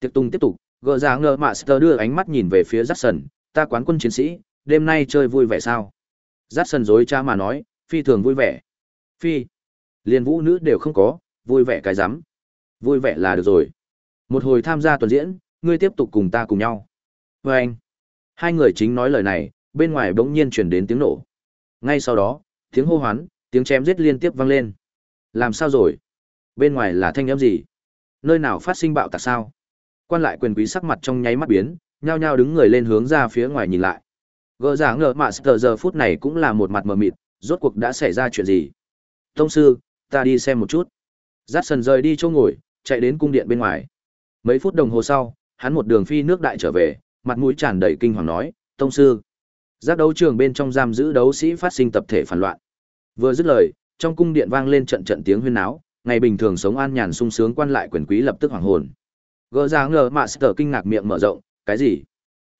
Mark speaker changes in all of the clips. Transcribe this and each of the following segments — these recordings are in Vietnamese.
Speaker 1: Tiệc tung tiếp tục, gờ ra ngờ Master đưa ánh mắt nhìn về phía Jackson, ta quán quân chiến sĩ, đêm nay chơi vui vẻ sao? Jackson dối cha mà nói, phi thường vui vẻ. Phi, liền vũ nữ đều không có, vui vẻ cái rắm Vui vẻ là được rồi. Một hồi tham gia tuần diễn, ngươi tiếp tục cùng ta cùng nhau. Và anh, hai người chính nói lời này, bên ngoài bỗng nhiên chuyển đến tiếng nổ. Ngay sau đó, tiếng hô hoán, tiếng chém giết liên tiếp vang lên. Làm sao rồi? Bên ngoài là thanh âm gì? Nơi nào phát sinh bạo tạc sao? Quan lại quyền quý sắc mặt trong nháy mắt biến, nhao nhao đứng người lên hướng ra phía ngoài nhìn lại. Gỡ giả ngờ mà giờ giờ phút này cũng là một mặt mờ mịt, rốt cuộc đã xảy ra chuyện gì? Tông sư, ta đi xem một chút. Dát sần rời đi chỗ ngồi, chạy đến cung điện bên ngoài. Mấy phút đồng hồ sau, hắn một đường phi nước đại trở về, mặt mũi tràn đầy kinh hoàng nói, "Tông sư." Giác đấu trường bên trong giam giữ đấu sĩ phát sinh tập thể phản loạn. Vừa dứt lời, trong cung điện vang lên trận trận tiếng huyên náo, ngày bình thường sống an nhàn sung sướng quan lại quyền quý lập tức hoảng hồn. Gỡ ra ngờ mạ sờ kinh ngạc miệng mở rộng, cái gì?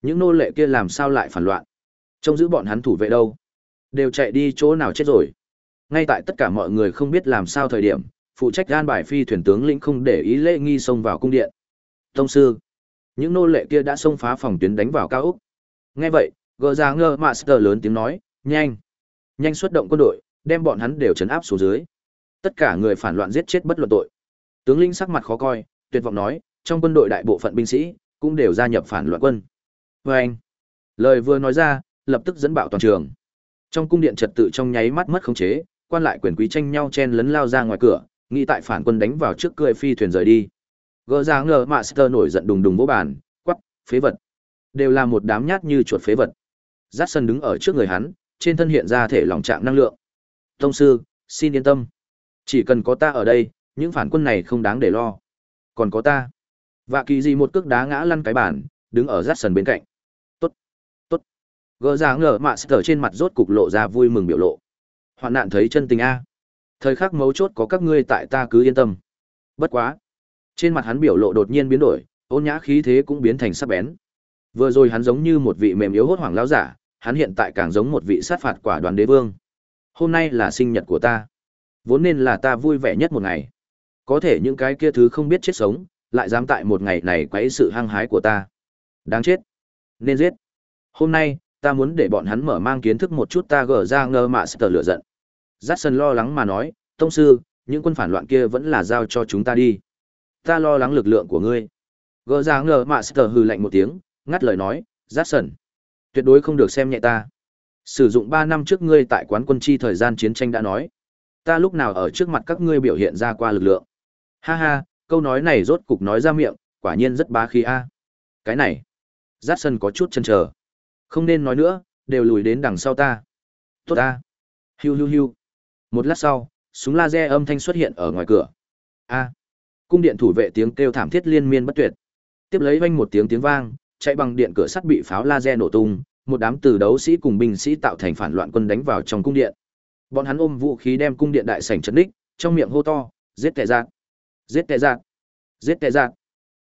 Speaker 1: Những nô lệ kia làm sao lại phản loạn? Trông giữ bọn hắn thủ vệ đâu? Đều chạy đi chỗ nào chết rồi? Ngay tại tất cả mọi người không biết làm sao thời điểm, phụ trách gan bài phi thuyền tướng lĩnh không để ý lễ nghi xông vào cung điện. Tông sư, những nô lệ kia đã xông phá phòng tuyến đánh vào cao úc Nghe vậy, gỡ ra ngơ master lớn tiếng nói, nhanh, nhanh xuất động quân đội, đem bọn hắn đều trấn áp xuống dưới. Tất cả người phản loạn giết chết bất luận tội. Tướng lĩnh sắc mặt khó coi, tuyệt vọng nói, trong quân đội đại bộ phận binh sĩ cũng đều gia nhập phản loạn quân. Và anh, lời vừa nói ra, lập tức dẫn bạo toàn trường. Trong cung điện trật tự trong nháy mắt mất khống chế, quan lại quyền quý tranh nhau chen lấn lao ra ngoài cửa, nghĩ tại phản quân đánh vào trước cười phi thuyền rời đi. Gỡ ra ngờ Master nổi giận đùng đùng vỗ bàn, quắc, phế vật. Đều là một đám nhát như chuột phế vật. Jackson đứng ở trước người hắn, trên thân hiện ra thể lòng trạng năng lượng. Tông sư, xin yên tâm. Chỉ cần có ta ở đây, những phản quân này không đáng để lo. Còn có ta. Vạ kỳ gì một cước đá ngã lăn cái bàn, đứng ở Jackson bên cạnh. Tốt, tốt. Gỡ ra ngờ Master trên mặt rốt cục lộ ra vui mừng biểu lộ. Hoạn nạn thấy chân tình A. Thời khắc mấu chốt có các ngươi tại ta cứ yên tâm. Bất quá. Trên mặt hắn biểu lộ đột nhiên biến đổi, ôn nhã khí thế cũng biến thành sắc bén. Vừa rồi hắn giống như một vị mềm yếu hốt hoảng lão giả, hắn hiện tại càng giống một vị sát phạt quả đoàn đế vương. Hôm nay là sinh nhật của ta. Vốn nên là ta vui vẻ nhất một ngày. Có thể những cái kia thứ không biết chết sống, lại dám tại một ngày này quấy sự hăng hái của ta. Đáng chết. Nên giết. Hôm nay, ta muốn để bọn hắn mở mang kiến thức một chút ta gở ra ngơ mạ sờ lửa giận. Jackson lo lắng mà nói, Tông sư, những quân phản loạn kia vẫn là giao cho chúng ta đi. Ta lo lắng lực lượng của ngươi. Gở ra ngơ mạ sờ hừ lạnh một tiếng, ngắt lời nói, Jackson. Tuyệt đối không được xem nhẹ ta. Sử dụng ba năm trước ngươi tại quán quân chi thời gian chiến tranh đã nói. Ta lúc nào ở trước mặt các ngươi biểu hiện ra qua lực lượng. Ha ha, câu nói này rốt cục nói ra miệng, quả nhiên rất bá khí a. Cái này, Jackson có chút chần trờ Không nên nói nữa, đều lùi đến đằng sau ta. Tốt ta. Hiu hiu hiu. Một lát sau, súng laser âm thanh xuất hiện ở ngoài cửa. A. Cung điện thủ vệ tiếng kêu thảm thiết liên miên bất tuyệt. Tiếp lấy vang một tiếng tiếng vang, chạy bằng điện cửa sắt bị pháo laser nổ tung, một đám từ đấu sĩ cùng binh sĩ tạo thành phản loạn quân đánh vào trong cung điện. Bọn hắn ôm vũ khí đem cung điện đại sảnh chấn đích, trong miệng hô to, giết tệ dạng giết tệ giạt. giết tệ giạt.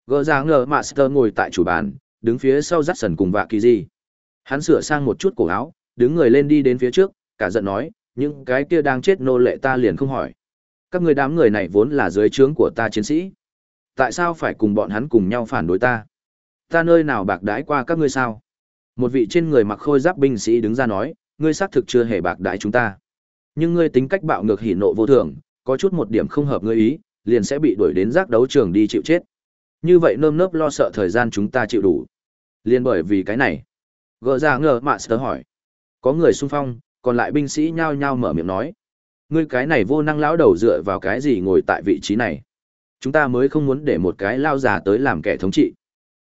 Speaker 1: Gỡ ra ngờ Master ngồi tại chủ bàn, đứng phía sau dắt sần cùng vạ kỳ gì. Hắn sửa sang một chút cổ áo, đứng người lên đi đến phía trước, cả giận nói, những cái kia đang chết nô lệ ta liền không hỏi. Các người đám người này vốn là dưới trướng của ta chiến sĩ. Tại sao phải cùng bọn hắn cùng nhau phản đối ta? Ta nơi nào bạc đãi qua các ngươi sao? Một vị trên người mặc khôi giáp binh sĩ đứng ra nói, ngươi xác thực chưa hề bạc đãi chúng ta. Nhưng ngươi tính cách bạo ngược hỉ nộ vô thường, có chút một điểm không hợp ngươi ý, liền sẽ bị đuổi đến giác đấu trường đi chịu chết. Như vậy nơm nớp lo sợ thời gian chúng ta chịu đủ. Liên bởi vì cái này. Gỡ ra ngờ mạ sơ hỏi. Có người xung phong, còn lại binh sĩ nhao nhao mở miệng nói. Ngươi cái này vô năng lão đầu dựa vào cái gì ngồi tại vị trí này? Chúng ta mới không muốn để một cái lao già tới làm kẻ thống trị.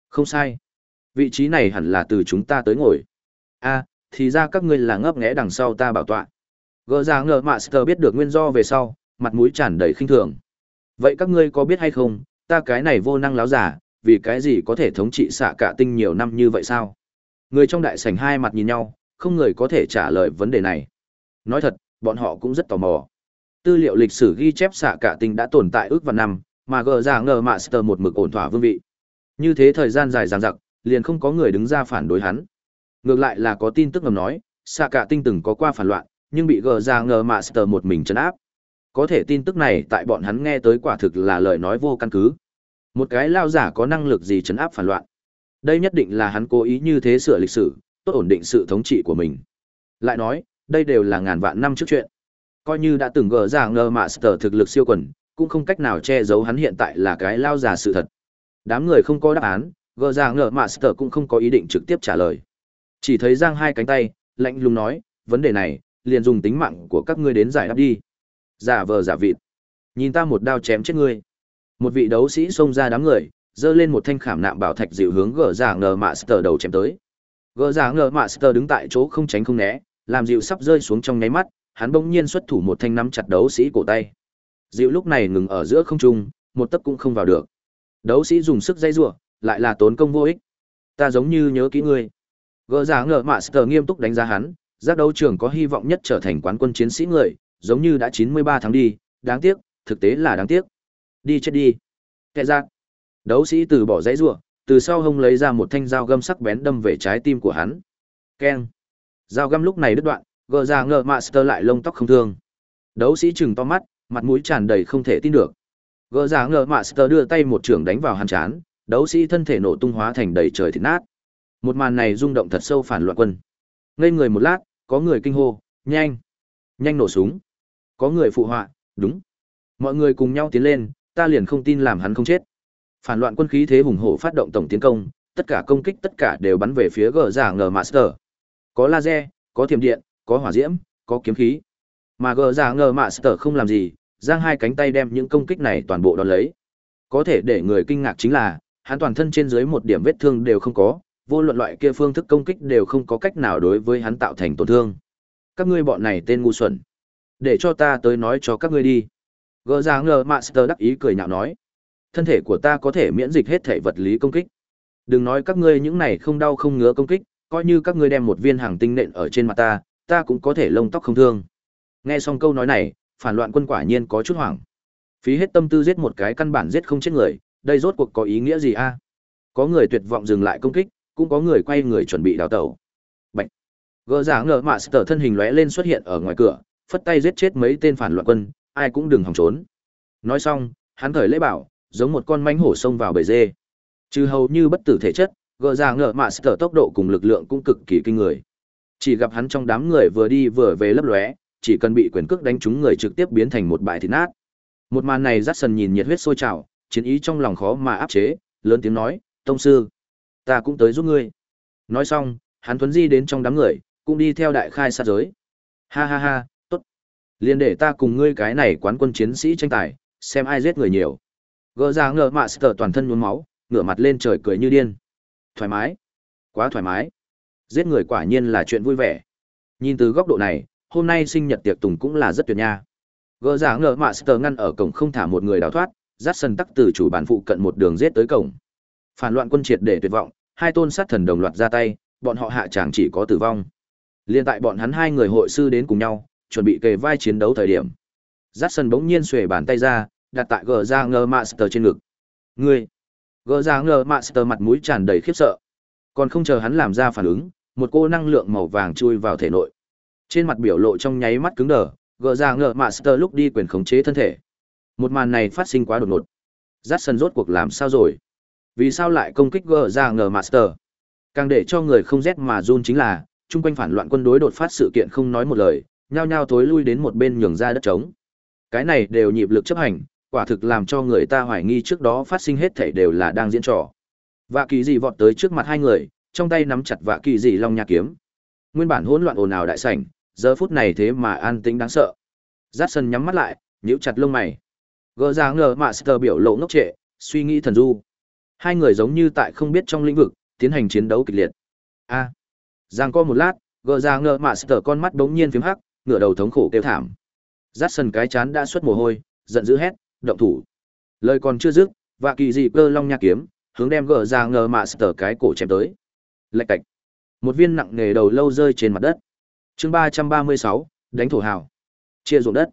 Speaker 1: Không sai. Vị trí này hẳn là từ chúng ta tới ngồi. a thì ra các ngươi là ngấp nghé đằng sau ta bảo tọa. Gỡ ra ngờ Master biết được nguyên do về sau, mặt mũi tràn đầy khinh thường. Vậy các ngươi có biết hay không, ta cái này vô năng láo giả, vì cái gì có thể thống trị xạ cả tinh nhiều năm như vậy sao? Người trong đại sảnh hai mặt nhìn nhau, không người có thể trả lời vấn đề này. Nói thật, bọn họ cũng rất tò mò. Tư liệu lịch sử ghi chép xạ cả tinh đã tồn tại ước vạn năm, mà gờ ra ngờ Master một mực ổn thỏa vương vị. Như thế thời gian dài dằng dặc, liền không có người đứng ra phản đối hắn. Ngược lại là có tin tức ngầm nói, xạ cả tinh từng có qua phản loạn, nhưng bị gờ ra ngờ Master một mình trấn áp. Có thể tin tức này tại bọn hắn nghe tới quả thực là lời nói vô căn cứ. Một cái lao giả có năng lực gì chấn áp phản loạn. Đây nhất định là hắn cố ý như thế sửa lịch sử, tốt ổn định sự thống trị của mình. Lại nói, đây đều là ngàn vạn năm trước chuyện. Coi như đã từng gỡ ra ngờ Master thực lực siêu quần, cũng không cách nào che giấu hắn hiện tại là cái lao giả sự thật. Đám người không có đáp án, gỡ ra ngờ Master cũng không có ý định trực tiếp trả lời. Chỉ thấy giang hai cánh tay, lạnh lùng nói, vấn đề này, liền dùng tính mạng của các ngươi đến giải đáp đi. Giả vờ giả vịt. Nhìn ta một đao chém chết ngươi. Một vị đấu sĩ xông ra đám người, giơ lên một thanh khảm nạm bảo thạch dịu hướng gỡ giả ngờ Master đầu chém tới. Gỡ giả ngờ Master đứng tại chỗ không tránh không né, làm dịu sắp rơi xuống trong nháy mắt, hắn bỗng nhiên xuất thủ một thanh nắm chặt đấu sĩ cổ tay. Dịu lúc này ngừng ở giữa không trung, một tấc cũng không vào được. Đấu sĩ dùng sức dây rủa, lại là tốn công vô ích. Ta giống như nhớ kỹ ngươi. Gỡ giả ngờ Master nghiêm túc đánh giá hắn, giác đấu trường có hy vọng nhất trở thành quán quân chiến sĩ người, giống như đã 93 tháng đi, đáng tiếc, thực tế là đáng tiếc. Đi chết đi. Kệ giác. Đấu sĩ từ bỏ dãy rủa, từ sau hông lấy ra một thanh dao găm sắc bén đâm về trái tim của hắn. Keng. Dao găm lúc này đứt đoạn, gờ ra ngờ Master lại lông tóc không thương. Đấu sĩ chừng to mắt, mặt mũi tràn đầy không thể tin được. Gờ ra ngờ Master đưa tay một trường đánh vào hắn chán, đấu sĩ thân thể nổ tung hóa thành đầy trời thịt nát. Một màn này rung động thật sâu phản loạn quân. Ngây người một lát, có người kinh hô, nhanh, nhanh nổ súng. Có người phụ họa, đúng. Mọi người cùng nhau tiến lên, ta liền không tin làm hắn không chết. Phản loạn quân khí thế hùng hổ phát động tổng tiến công, tất cả công kích tất cả đều bắn về phía gờ giả ngờ master. Có laser, có thiểm điện, có hỏa diễm, có kiếm khí. Mà gờ giả ngờ master không làm gì, giang hai cánh tay đem những công kích này toàn bộ đón lấy. Có thể để người kinh ngạc chính là, hắn toàn thân trên dưới một điểm vết thương đều không có, vô luận loại kia phương thức công kích đều không có cách nào đối với hắn tạo thành tổn thương. Các ngươi bọn này tên ngu xuẩn. Để cho ta tới nói cho các ngươi đi. gỡ ra ngờ Master đắc ý cười nhạo nói. Thân thể của ta có thể miễn dịch hết thể vật lý công kích. Đừng nói các ngươi những này không đau không ngứa công kích, coi như các ngươi đem một viên hàng tinh nện ở trên mặt ta, ta cũng có thể lông tóc không thương. Nghe xong câu nói này, phản loạn quân quả nhiên có chút hoảng. Phí hết tâm tư giết một cái căn bản giết không chết người, đây rốt cuộc có ý nghĩa gì a? Có người tuyệt vọng dừng lại công kích, cũng có người quay người chuẩn bị đào tẩu. Bạch. Gỡ giả ngờ mạ thân hình lóe lên xuất hiện ở ngoài cửa, phất tay giết chết mấy tên phản loạn quân, ai cũng đừng hòng trốn. Nói xong, hắn thời lễ bảo, giống một con manh hổ xông vào bầy dê. Trừ hầu như bất tử thể chất, gỡ ra ngựa mạ sở tốc độ cùng lực lượng cũng cực kỳ kinh người. Chỉ gặp hắn trong đám người vừa đi vừa về lấp lóe, chỉ cần bị quyền cước đánh trúng người trực tiếp biến thành một bãi thịt nát. Một màn này dắt sần nhìn nhiệt huyết sôi trào, chiến ý trong lòng khó mà áp chế, lớn tiếng nói, "Tông sư, ta cũng tới giúp ngươi." Nói xong, hắn tuấn di đến trong đám người, cũng đi theo đại khai sát giới. Ha ha ha, liền Liên để ta cùng ngươi cái này quán quân chiến sĩ tranh tài, xem ai giết người nhiều. Gỡ ra ngờ mạ sờ toàn thân nhuốm máu, ngửa mặt lên trời cười như điên. Thoải mái. Quá thoải mái. Giết người quả nhiên là chuyện vui vẻ. Nhìn từ góc độ này, hôm nay sinh nhật tiệc tùng cũng là rất tuyệt nha. Gỡ ra ngờ mạ sờ ngăn ở cổng không thả một người đào thoát, dắt sân tắc từ chủ bản phụ cận một đường giết tới cổng. Phản loạn quân triệt để tuyệt vọng, hai tôn sát thần đồng loạt ra tay, bọn họ hạ chàng chỉ có tử vong. Liên tại bọn hắn hai người hội sư đến cùng nhau, chuẩn bị kề vai chiến đấu thời điểm. Jackson bỗng nhiên xuề bàn tay ra, đặt tại gờ ra ngờ Master trên ngực. Ngươi! Gờ ra ngờ Master mặt mũi tràn đầy khiếp sợ. Còn không chờ hắn làm ra phản ứng, một cô năng lượng màu vàng chui vào thể nội. Trên mặt biểu lộ trong nháy mắt cứng đờ, gờ ra ngờ Master lúc đi quyền khống chế thân thể. Một màn này phát sinh quá đột ngột. Jackson rốt cuộc làm sao rồi? Vì sao lại công kích gờ ra ngờ Master? Càng để cho người không rét mà run chính là, chung quanh phản loạn quân đối đột phát sự kiện không nói một lời, nhao nhao thối lui đến một bên nhường ra đất trống. Cái này đều nhịp lực chấp hành, quả thực làm cho người ta hoài nghi trước đó phát sinh hết thảy đều là đang diễn trò. Vạ kỳ dị vọt tới trước mặt hai người, trong tay nắm chặt vạ kỳ dị long nha kiếm. Nguyên bản hỗn loạn ồn ào đại sảnh, giờ phút này thế mà an tĩnh đáng sợ. Dát Sơn nhắm mắt lại, nhíu chặt lông mày. Gỡ ra ngờ Master biểu lộ ngốc trệ, suy nghĩ thần du. Hai người giống như tại không biết trong lĩnh vực, tiến hành chiến đấu kịch liệt. A. Giang co một lát, gỡ ra ngờ Master con mắt bỗng nhiên phím hắc, ngửa đầu thống khổ kêu thảm. Dát sần cái chán đã xuất mồ hôi, giận dữ hét, động thủ. Lời còn chưa dứt, và kỳ dị cơ long nha kiếm, hướng đem gỡ ra ngờ Master cái cổ chém tới. Lạch cạch. Một viên nặng nề đầu lâu rơi trên mặt đất. Chương ba ba mươi sáu, đánh thổ hào. Chia ruộng đất.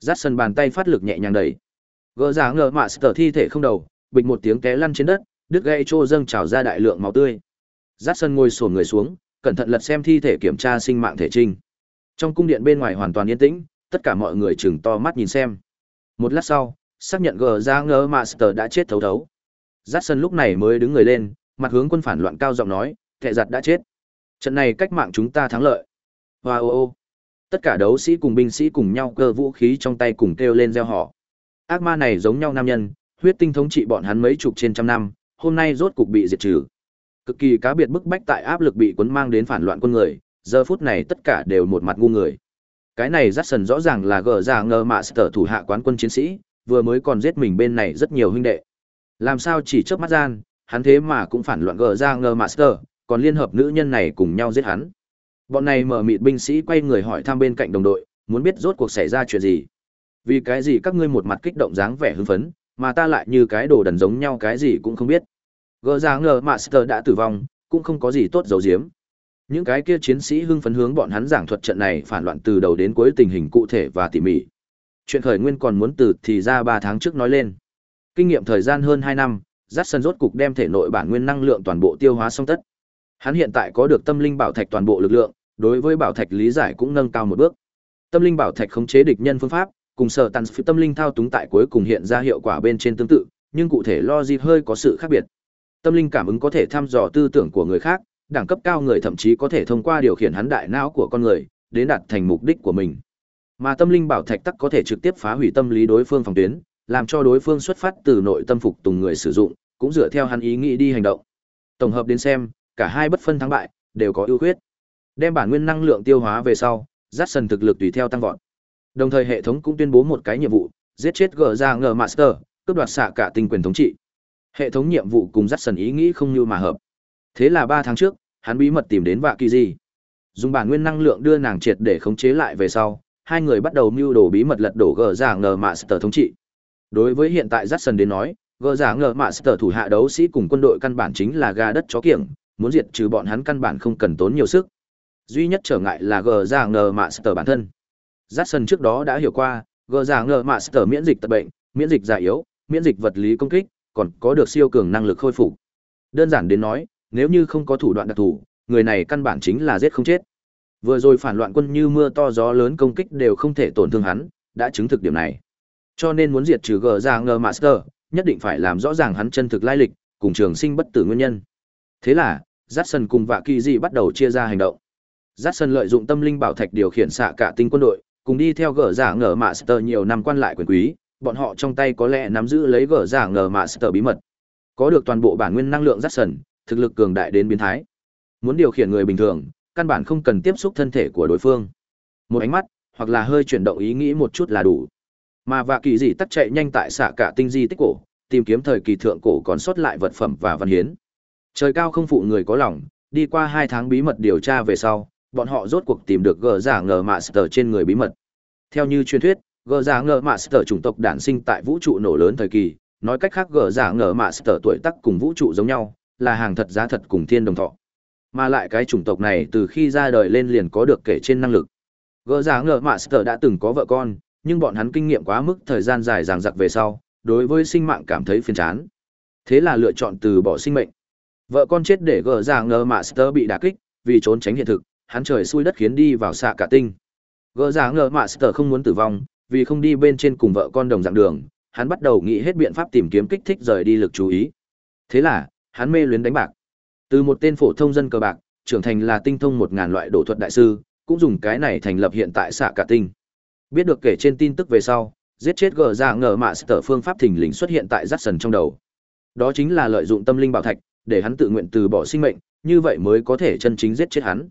Speaker 1: Dát sần bàn tay phát lực nhẹ nhàng đẩy. Gỡ ra ngờ Master thi thể không đầu, bịch một tiếng té lăn trên đất, đứt gãy trô dâng trào ra đại lượng máu tươi. Dát sần ngồi xổm người xuống, cẩn thận lật xem thi thể kiểm tra sinh mạng thể trinh. Trong cung điện bên ngoài hoàn toàn yên tĩnh, tất cả mọi người chừng to mắt nhìn xem. Một lát sau, xác nhận gờ ra ngơ Master đã chết thấu thấu. Dát sân lúc này mới đứng người lên, mặt hướng quân phản loạn cao giọng nói, kẻ giặt đã chết. Trận này cách mạng chúng ta thắng lợi. Hoa ô ô. Tất cả đấu sĩ cùng binh sĩ cùng nhau cơ vũ khí trong tay cùng kêu lên gieo họ. Ác ma này giống nhau nam nhân, huyết tinh thống trị bọn hắn mấy chục trên trăm năm, hôm nay rốt cục bị diệt trừ. Cực kỳ cá biệt bức bách tại áp lực bị cuốn mang đến phản loạn quân người, giờ phút này tất cả đều một mặt ngu người. Cái này rắc sần rõ ràng là gờ ra ngờ mạ sở thủ hạ quán quân chiến sĩ, vừa mới còn giết mình bên này rất nhiều huynh đệ. Làm sao chỉ chớp mắt gian, hắn thế mà cũng phản loạn gờ ra ngờ master, còn liên hợp nữ nhân này cùng nhau giết hắn. Bọn này mở mịt binh sĩ quay người hỏi thăm bên cạnh đồng đội, muốn biết rốt cuộc xảy ra chuyện gì. Vì cái gì các ngươi một mặt kích động dáng vẻ hưng phấn, mà ta lại như cái đồ đần giống nhau cái gì cũng không biết. Gờ ra ngờ master đã tử vong, cũng không có gì tốt giấu giếm. Những cái kia chiến sĩ hưng phấn hướng bọn hắn giảng thuật trận này phản loạn từ đầu đến cuối tình hình cụ thể và tỉ mỉ. Chuyện khởi nguyên còn muốn từ thì ra 3 tháng trước nói lên. Kinh nghiệm thời gian hơn 2 năm, Dát Sân rốt cục đem thể nội bản nguyên năng lượng toàn bộ tiêu hóa xong tất. Hắn hiện tại có được tâm linh bảo thạch toàn bộ lực lượng, đối với bảo thạch lý giải cũng nâng cao một bước. Tâm linh bảo thạch khống chế địch nhân phương pháp, cùng sở tàn phi tâm linh thao túng tại cuối cùng hiện ra hiệu quả bên trên tương tự, nhưng cụ thể logic hơi có sự khác biệt. Tâm linh cảm ứng có thể thăm dò tư tưởng của người khác, đẳng cấp cao người thậm chí có thể thông qua điều khiển hắn đại não của con người, đến đạt thành mục đích của mình. Mà tâm linh bảo thạch tắc có thể trực tiếp phá hủy tâm lý đối phương phòng tuyến, làm cho đối phương xuất phát từ nội tâm phục tùng người sử dụng, cũng dựa theo hắn ý nghĩ đi hành động. Tổng hợp đến xem, cả hai bất phân thắng bại đều có ưu khuyết. Đem bản nguyên năng lượng tiêu hóa về sau, Jackson thực lực tùy theo tăng vọt. Đồng thời hệ thống cũng tuyên bố một cái nhiệm vụ, giết chết gờ ra ngờ master, cướp đoạt xạ cả tinh quyền thống trị. Hệ thống nhiệm vụ cùng Jackson ý nghĩ không như mà hợp. Thế là ba tháng trước, hắn bí mật tìm đến Vạ Kỳ Di. Dùng bản nguyên năng lượng đưa nàng triệt để khống chế lại về sau, hai người bắt đầu mưu đồ bí mật lật đổ gờ giả ngờ master thống trị. Đối với hiện tại Jackson đến nói, gờ giả ngờ master thủ hạ đấu sĩ cùng quân đội căn bản chính là gà đất chó kiểng, muốn diệt trừ bọn hắn căn bản không cần tốn nhiều sức. Duy nhất trở ngại là gờ giả ngờ master bản thân. Jackson trước đó đã hiểu qua, gờ giả ngờ master miễn dịch tật bệnh, miễn dịch già yếu, miễn dịch vật lý công kích, còn có được siêu cường năng lực khôi phục. Đơn giản đến nói, nếu như không có thủ đoạn đặc thù, người này căn bản chính là giết không chết. Vừa rồi phản loạn quân như mưa to gió lớn công kích đều không thể tổn thương hắn, đã chứng thực điểm này. Cho nên muốn diệt trừ gờ ra ngờ master, nhất định phải làm rõ ràng hắn chân thực lai lịch, cùng trường sinh bất tử nguyên nhân. Thế là, Jackson cùng Vạ Kỳ Dị bắt đầu chia ra hành động. Jackson lợi dụng tâm linh bảo thạch điều khiển xạ cả tinh quân đội, cùng đi theo gờ giả ngờ master nhiều năm quan lại quyền quý, bọn họ trong tay có lẽ nắm giữ lấy gờ giả ngờ master bí mật. Có được toàn bộ bản nguyên năng lượng Jackson, thực lực cường đại đến biến thái. Muốn điều khiển người bình thường, căn bản không cần tiếp xúc thân thể của đối phương. Một ánh mắt, hoặc là hơi chuyển động ý nghĩ một chút là đủ. Mà vạ kỳ dị tắt chạy nhanh tại xạ cả tinh di tích cổ, tìm kiếm thời kỳ thượng cổ còn sót lại vật phẩm và văn hiến. Trời cao không phụ người có lòng, đi qua hai tháng bí mật điều tra về sau, bọn họ rốt cuộc tìm được gờ giả ngờ mạ sở trên người bí mật. Theo như truyền thuyết, gờ giả ngờ mạ sở chủng tộc đản sinh tại vũ trụ nổ lớn thời kỳ, nói cách khác gờ giả ngờ mạ sở tuổi tác cùng vũ trụ giống nhau, là hàng thật giá thật cùng thiên đồng thọ. Mà lại cái chủng tộc này từ khi ra đời lên liền có được kể trên năng lực. Gỡ giả ngờ Master đã từng có vợ con, nhưng bọn hắn kinh nghiệm quá mức thời gian dài dằng dặc về sau, đối với sinh mạng cảm thấy phiền chán. Thế là lựa chọn từ bỏ sinh mệnh. Vợ con chết để gỡ giả ngờ Master bị đả kích, vì trốn tránh hiện thực, hắn trời xui đất khiến đi vào xạ cả tinh. Gỡ giả ngờ Master không muốn tử vong, vì không đi bên trên cùng vợ con đồng dạng đường, hắn bắt đầu nghĩ hết biện pháp tìm kiếm kích thích rời đi lực chú ý. Thế là, hắn mê luyến đánh bạc. Từ một tên phổ thông dân cờ bạc, trưởng thành là tinh thông một ngàn loại đổ thuật đại sư, cũng dùng cái này thành lập hiện tại xạ cả tinh. Biết được kể trên tin tức về sau, giết chết gờ ra ngờ mạ sở phương pháp thình lình xuất hiện tại Jackson trong đầu. Đó chính là lợi dụng tâm linh bảo thạch, để hắn tự nguyện từ bỏ sinh mệnh, như vậy mới có thể chân chính giết chết hắn.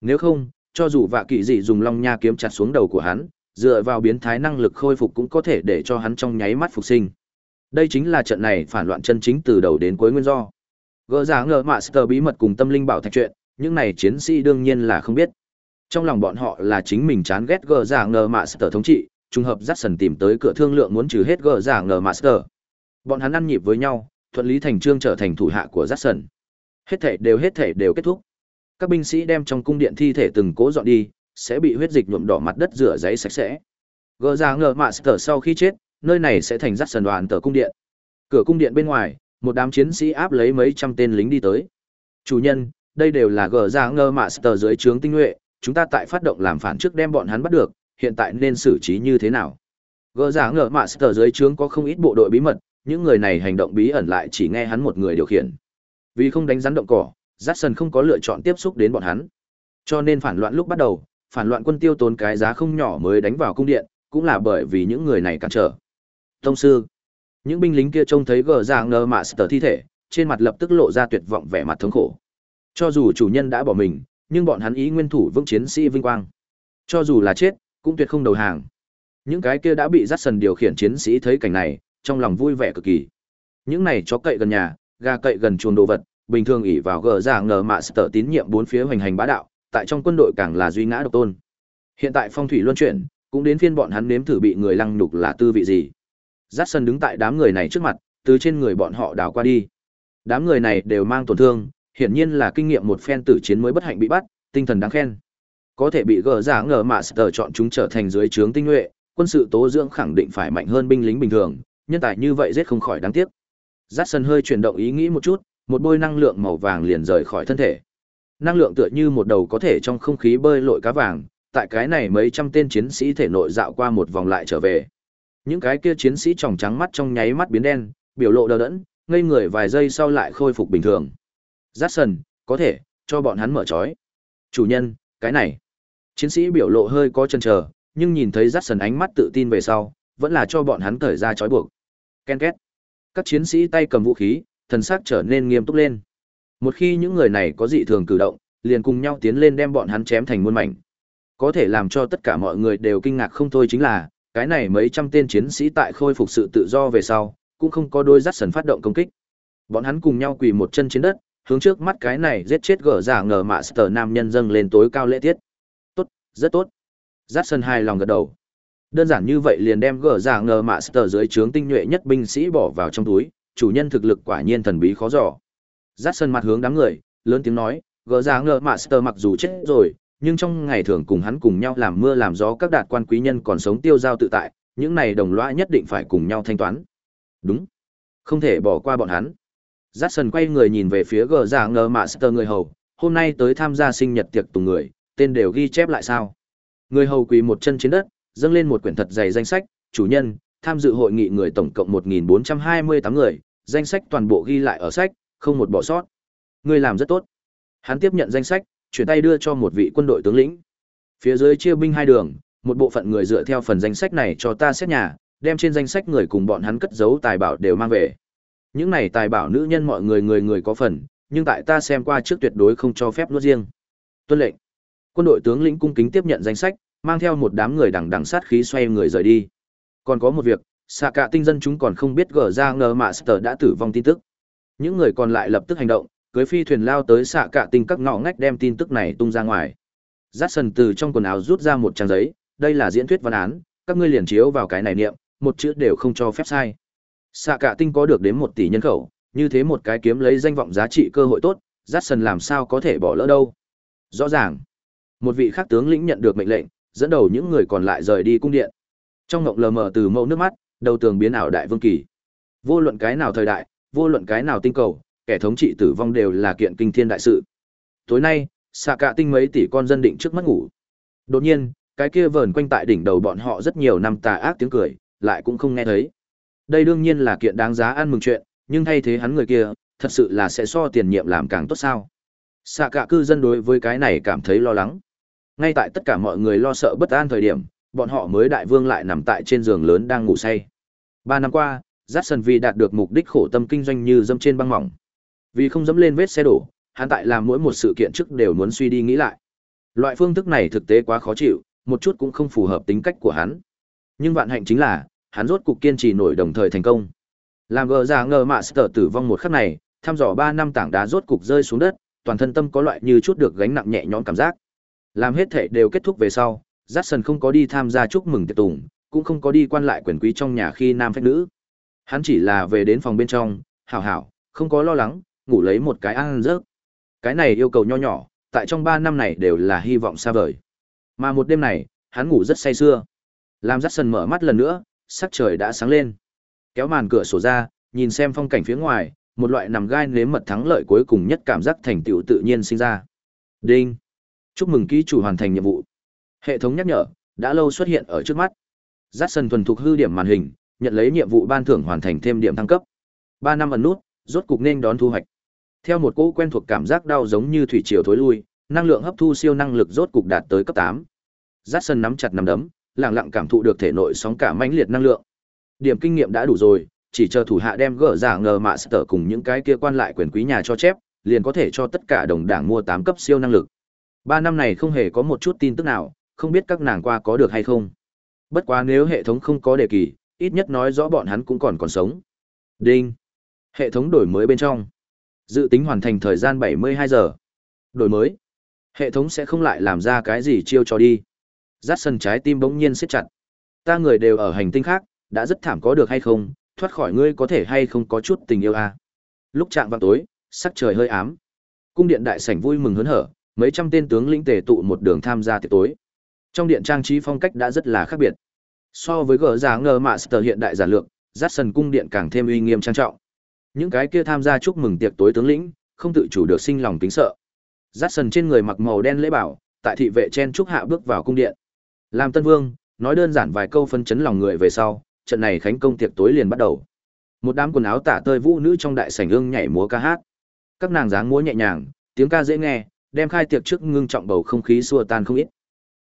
Speaker 1: Nếu không, cho dù vạ kỵ dị dùng long nha kiếm chặt xuống đầu của hắn, dựa vào biến thái năng lực khôi phục cũng có thể để cho hắn trong nháy mắt phục sinh. Đây chính là trận này phản loạn chân chính từ đầu đến cuối nguyên do. Gỡ giả ngờ Master bí mật cùng tâm linh bảo thạch chuyện, những này chiến sĩ đương nhiên là không biết. Trong lòng bọn họ là chính mình chán ghét gỡ giả ngờ Master thống trị, trùng hợp dắt sần tìm tới cửa thương lượng muốn trừ hết gỡ giả ngờ Master. Bọn hắn ăn nhịp với nhau, thuận lý thành trương trở thành thủ hạ của dắt sần. Hết thể đều hết thể đều kết thúc. Các binh sĩ đem trong cung điện thi thể từng cố dọn đi, sẽ bị huyết dịch nhuộm đỏ mặt đất rửa giấy sạch sẽ. Gỡ giả ngờ Master sau khi chết, nơi này sẽ thành dắt sần đoàn tờ cung điện. Cửa cung điện bên ngoài, một đám chiến sĩ áp lấy mấy trăm tên lính đi tới chủ nhân đây đều là gờ ra ngơ mạ sờ dưới trướng tinh nhuệ chúng ta tại phát động làm phản trước đem bọn hắn bắt được hiện tại nên xử trí như thế nào gờ ra ngơ mạ sờ dưới trướng có không ít bộ đội bí mật những người này hành động bí ẩn lại chỉ nghe hắn một người điều khiển. Vì không đánh rắn động cỏ, Jackson không có lựa chọn tiếp xúc đến bọn hắn. Cho nên phản loạn lúc bắt đầu, phản loạn quân tiêu tốn cái giá không nhỏ mới đánh vào cung điện, cũng là bởi vì những người này cản trở. Tông sư, những binh lính kia trông thấy gờ dạng nơ mạ sờ thi thể, trên mặt lập tức lộ ra tuyệt vọng vẻ mặt thống khổ. Cho dù chủ nhân đã bỏ mình, nhưng bọn hắn ý nguyên thủ vững chiến sĩ vinh quang. Cho dù là chết, cũng tuyệt không đầu hàng. Những cái kia đã bị dắt sần điều khiển chiến sĩ thấy cảnh này, trong lòng vui vẻ cực kỳ. Những này chó cậy gần nhà, gà cậy gần chuồng đồ vật, bình thường ỉ vào gờ ra ngờ mạ sở tín nhiệm bốn phía hoành hành bá đạo, tại trong quân đội càng là duy ngã độc tôn. Hiện tại phong thủy luân chuyển, cũng đến phiên bọn hắn nếm thử bị người lăng nhục là tư vị gì. Dát sân đứng tại đám người này trước mặt, từ trên người bọn họ đảo qua đi. Đám người này đều mang tổn thương, hiển nhiên là kinh nghiệm một phen tử chiến mới bất hạnh bị bắt, tinh thần đáng khen. Có thể bị gỡ giả ngờ mà sở chọn chúng trở thành dưới trướng tinh nhuệ, quân sự tố dưỡng khẳng định phải mạnh hơn binh lính bình thường, nhân tài như vậy giết không khỏi đáng tiếc. Dát sân hơi chuyển động ý nghĩ một chút, một bôi năng lượng màu vàng liền rời khỏi thân thể. Năng lượng tựa như một đầu có thể trong không khí bơi lội cá vàng, tại cái này mấy trăm tên chiến sĩ thể nội dạo qua một vòng lại trở về. Những cái kia chiến sĩ tròng trắng mắt trong nháy mắt biến đen, biểu lộ đờ đẫn, ngây người vài giây sau lại khôi phục bình thường. Jackson, có thể, cho bọn hắn mở trói. Chủ nhân, cái này. Chiến sĩ biểu lộ hơi có chần chờ, nhưng nhìn thấy Jackson ánh mắt tự tin về sau, vẫn là cho bọn hắn cởi ra trói buộc. Ken két. Các chiến sĩ tay cầm vũ khí, thần sắc trở nên nghiêm túc lên. Một khi những người này có dị thường cử động, liền cùng nhau tiến lên đem bọn hắn chém thành muôn mảnh. Có thể làm cho tất cả mọi người đều kinh ngạc không thôi chính là, cái này mấy trăm tên chiến sĩ tại khôi phục sự tự do về sau, cũng không có đôi dắt sần phát động công kích. Bọn hắn cùng nhau quỳ một chân trên đất, hướng trước mắt cái này giết chết gở giả ngờ mạ sở nam nhân dâng lên tối cao lễ tiết. Tốt, rất tốt. Dắt sần hài lòng gật đầu. Đơn giản như vậy liền đem gở giả ngờ mạ sở dưới trướng tinh nhuệ nhất binh sĩ bỏ vào trong túi, chủ nhân thực lực quả nhiên thần bí khó dò. Dắt sần mặt hướng đám người, lớn tiếng nói, gở giả ngờ mạ sở mặc dù chết rồi, nhưng trong ngày thường cùng hắn cùng nhau làm mưa làm gió các đạt quan quý nhân còn sống tiêu giao tự tại, những này đồng lõa nhất định phải cùng nhau thanh toán. Đúng. Không thể bỏ qua bọn hắn. Jackson quay người nhìn về phía gờ giả ngờ mạ sơ người hầu, hôm nay tới tham gia sinh nhật tiệc tùng người, tên đều ghi chép lại sao. Người hầu quỳ một chân trên đất, dâng lên một quyển thật dày danh sách, chủ nhân, tham dự hội nghị người tổng cộng 1.428 người, danh sách toàn bộ ghi lại ở sách, không một bỏ sót. Người làm rất tốt. Hắn tiếp nhận danh sách, chuyển tay đưa cho một vị quân đội tướng lĩnh. Phía dưới chia binh hai đường, một bộ phận người dựa theo phần danh sách này cho ta xét nhà, đem trên danh sách người cùng bọn hắn cất giấu tài bảo đều mang về. Những này tài bảo nữ nhân mọi người người người có phần, nhưng tại ta xem qua trước tuyệt đối không cho phép nuốt riêng. Tuân lệnh. Quân đội tướng lĩnh cung kính tiếp nhận danh sách, mang theo một đám người đằng đằng sát khí xoay người rời đi. Còn có một việc, xạ cả tinh dân chúng còn không biết gở ra ngờ Master đã tử vong tin tức. Những người còn lại lập tức hành động, cưới phi thuyền lao tới xạ cả tinh các ngõ ngách đem tin tức này tung ra ngoài. Dát sần từ trong quần áo rút ra một trang giấy, đây là diễn thuyết văn án, các ngươi liền chiếu vào cái này niệm, một chữ đều không cho phép sai. Xạ cả tinh có được đến một tỷ nhân khẩu, như thế một cái kiếm lấy danh vọng giá trị cơ hội tốt, Dát sần làm sao có thể bỏ lỡ đâu. Rõ ràng, một vị khác tướng lĩnh nhận được mệnh lệnh, dẫn đầu những người còn lại rời đi cung điện. Trong ngộng lờ mờ từ mẫu nước mắt, đầu tường biến ảo đại vương kỳ. Vô luận cái nào thời đại, vô luận cái nào tinh cầu, kẻ thống trị tử vong đều là kiện kinh thiên đại sự. Tối nay, xạ cạ tinh mấy tỷ con dân định trước mắt ngủ. Đột nhiên, cái kia vờn quanh tại đỉnh đầu bọn họ rất nhiều năm tà ác tiếng cười, lại cũng không nghe thấy. Đây đương nhiên là kiện đáng giá ăn mừng chuyện, nhưng thay thế hắn người kia, thật sự là sẽ so tiền nhiệm làm càng tốt sao. Xạ cạ cư dân đối với cái này cảm thấy lo lắng. Ngay tại tất cả mọi người lo sợ bất an thời điểm, bọn họ mới đại vương lại nằm tại trên giường lớn đang ngủ say. Ba năm qua, Jackson vì đạt được mục đích khổ tâm kinh doanh như dâm trên băng mỏng. Vì không dẫm lên vết xe đổ, hắn tại làm mỗi một sự kiện trước đều muốn suy đi nghĩ lại. Loại phương thức này thực tế quá khó chịu, một chút cũng không phù hợp tính cách của hắn. Nhưng vạn hạnh chính là, hắn rốt cục kiên trì nổi đồng thời thành công. Làm gờ giả ngờ mạ sở tử vong một khắc này, thăm dò 3 năm tảng đá rốt cục rơi xuống đất, toàn thân tâm có loại như chút được gánh nặng nhẹ nhõm cảm giác. Làm hết thể đều kết thúc về sau, Jackson không có đi tham gia chúc mừng tiệc tùng, cũng không có đi quan lại quyền quý trong nhà khi nam phách nữ. Hắn chỉ là về đến phòng bên trong, hảo hảo, không có lo lắng, ngủ lấy một cái ăn rớt. Cái này yêu cầu nho nhỏ, tại trong 3 năm này đều là hy vọng xa vời. Mà một đêm này, hắn ngủ rất say sưa. Làm dắt sần mở mắt lần nữa, sắc trời đã sáng lên. Kéo màn cửa sổ ra, nhìn xem phong cảnh phía ngoài, một loại nằm gai nếm mật thắng lợi cuối cùng nhất cảm giác thành tựu tự nhiên sinh ra. Đinh! Chúc mừng ký chủ hoàn thành nhiệm vụ. Hệ thống nhắc nhở, đã lâu xuất hiện ở trước mắt. Dắt sần thuần thục hư điểm màn hình, nhận lấy nhiệm vụ ban thưởng hoàn thành thêm điểm thăng cấp. Ba năm ẩn nút, rốt cục nên đón thu hoạch. Theo một cỗ quen thuộc cảm giác đau giống như thủy triều thối lui, năng lượng hấp thu siêu năng lực rốt cục đạt tới cấp 8. Jackson nắm chặt nắm đấm, lặng lặng cảm thụ được thể nội sóng cả mãnh liệt năng lượng. Điểm kinh nghiệm đã đủ rồi, chỉ chờ thủ hạ đem gỡ giả ngờ mạ sở cùng những cái kia quan lại quyền quý nhà cho chép, liền có thể cho tất cả đồng đảng mua 8 cấp siêu năng lực. Ba năm này không hề có một chút tin tức nào, không biết các nàng qua có được hay không. Bất quá nếu hệ thống không có đề kỳ, ít nhất nói rõ bọn hắn cũng còn còn sống. Đinh. Hệ thống đổi mới bên trong. Dự tính hoàn thành thời gian 72 giờ. Đổi mới. Hệ thống sẽ không lại làm ra cái gì chiêu cho đi. Rát sân trái tim bỗng nhiên siết chặt. Ta người đều ở hành tinh khác, đã rất thảm có được hay không, thoát khỏi ngươi có thể hay không có chút tình yêu à. Lúc chạm vào tối, sắc trời hơi ám. Cung điện đại sảnh vui mừng hớn hở, mấy trăm tên tướng lĩnh tề tụ một đường tham gia tiệc tối. Trong điện trang trí phong cách đã rất là khác biệt. So với gỡ giá ngờ mạ sở hiện đại giản lược, dắt sân cung điện càng thêm uy nghiêm trang trọng. Những cái kia tham gia chúc mừng tiệc tối tướng lĩnh, không tự chủ được sinh lòng kính sợ. Dắt sần trên người mặc màu đen lễ bảo, tại thị vệ chen trúc hạ bước vào cung điện. Làm Tân Vương, nói đơn giản vài câu phân chấn lòng người về sau, trận này khánh công tiệc tối liền bắt đầu. Một đám quần áo tả tơi vũ nữ trong đại sảnh ương nhảy múa ca hát. Các nàng dáng múa nhẹ nhàng, tiếng ca dễ nghe, đem khai tiệc trước ngưng trọng bầu không khí xua tan không ít.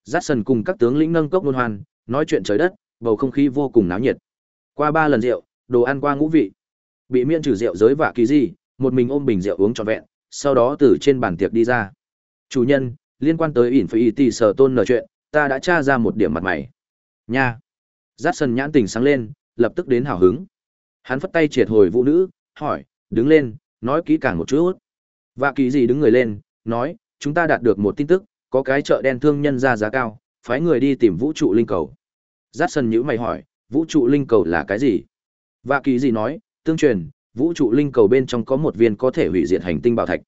Speaker 1: Jackson cùng các tướng lĩnh nâng cốc ngôn hoan, nói chuyện trời đất, bầu không khí vô cùng náo nhiệt. Qua ba lần rượu, đồ ăn qua ngũ vị. Bị miễn trừ rượu giới vạ kỳ gì, một mình ôm bình rượu uống trọn vẹn, sau đó từ trên bàn tiệc đi ra. Chủ nhân, liên quan tới ỉn phải tỷ sở tôn nở chuyện, ta đã tra ra một điểm mặt mày. Nha. Jackson nhãn tình sáng lên, lập tức đến hào hứng. Hắn phất tay triệt hồi vũ nữ, hỏi, đứng lên, nói kỹ càng một chút. Vạ kỳ gì đứng người lên, nói, chúng ta đạt được một tin tức, có cái chợ đen thương nhân ra giá cao, phái người đi tìm vũ trụ linh cầu. Giác sân nhữ mày hỏi, vũ trụ linh cầu là cái gì? Vạ kỳ gì nói, tương truyền, vũ trụ linh cầu bên trong có một viên có thể hủy diệt hành tinh bảo thạch.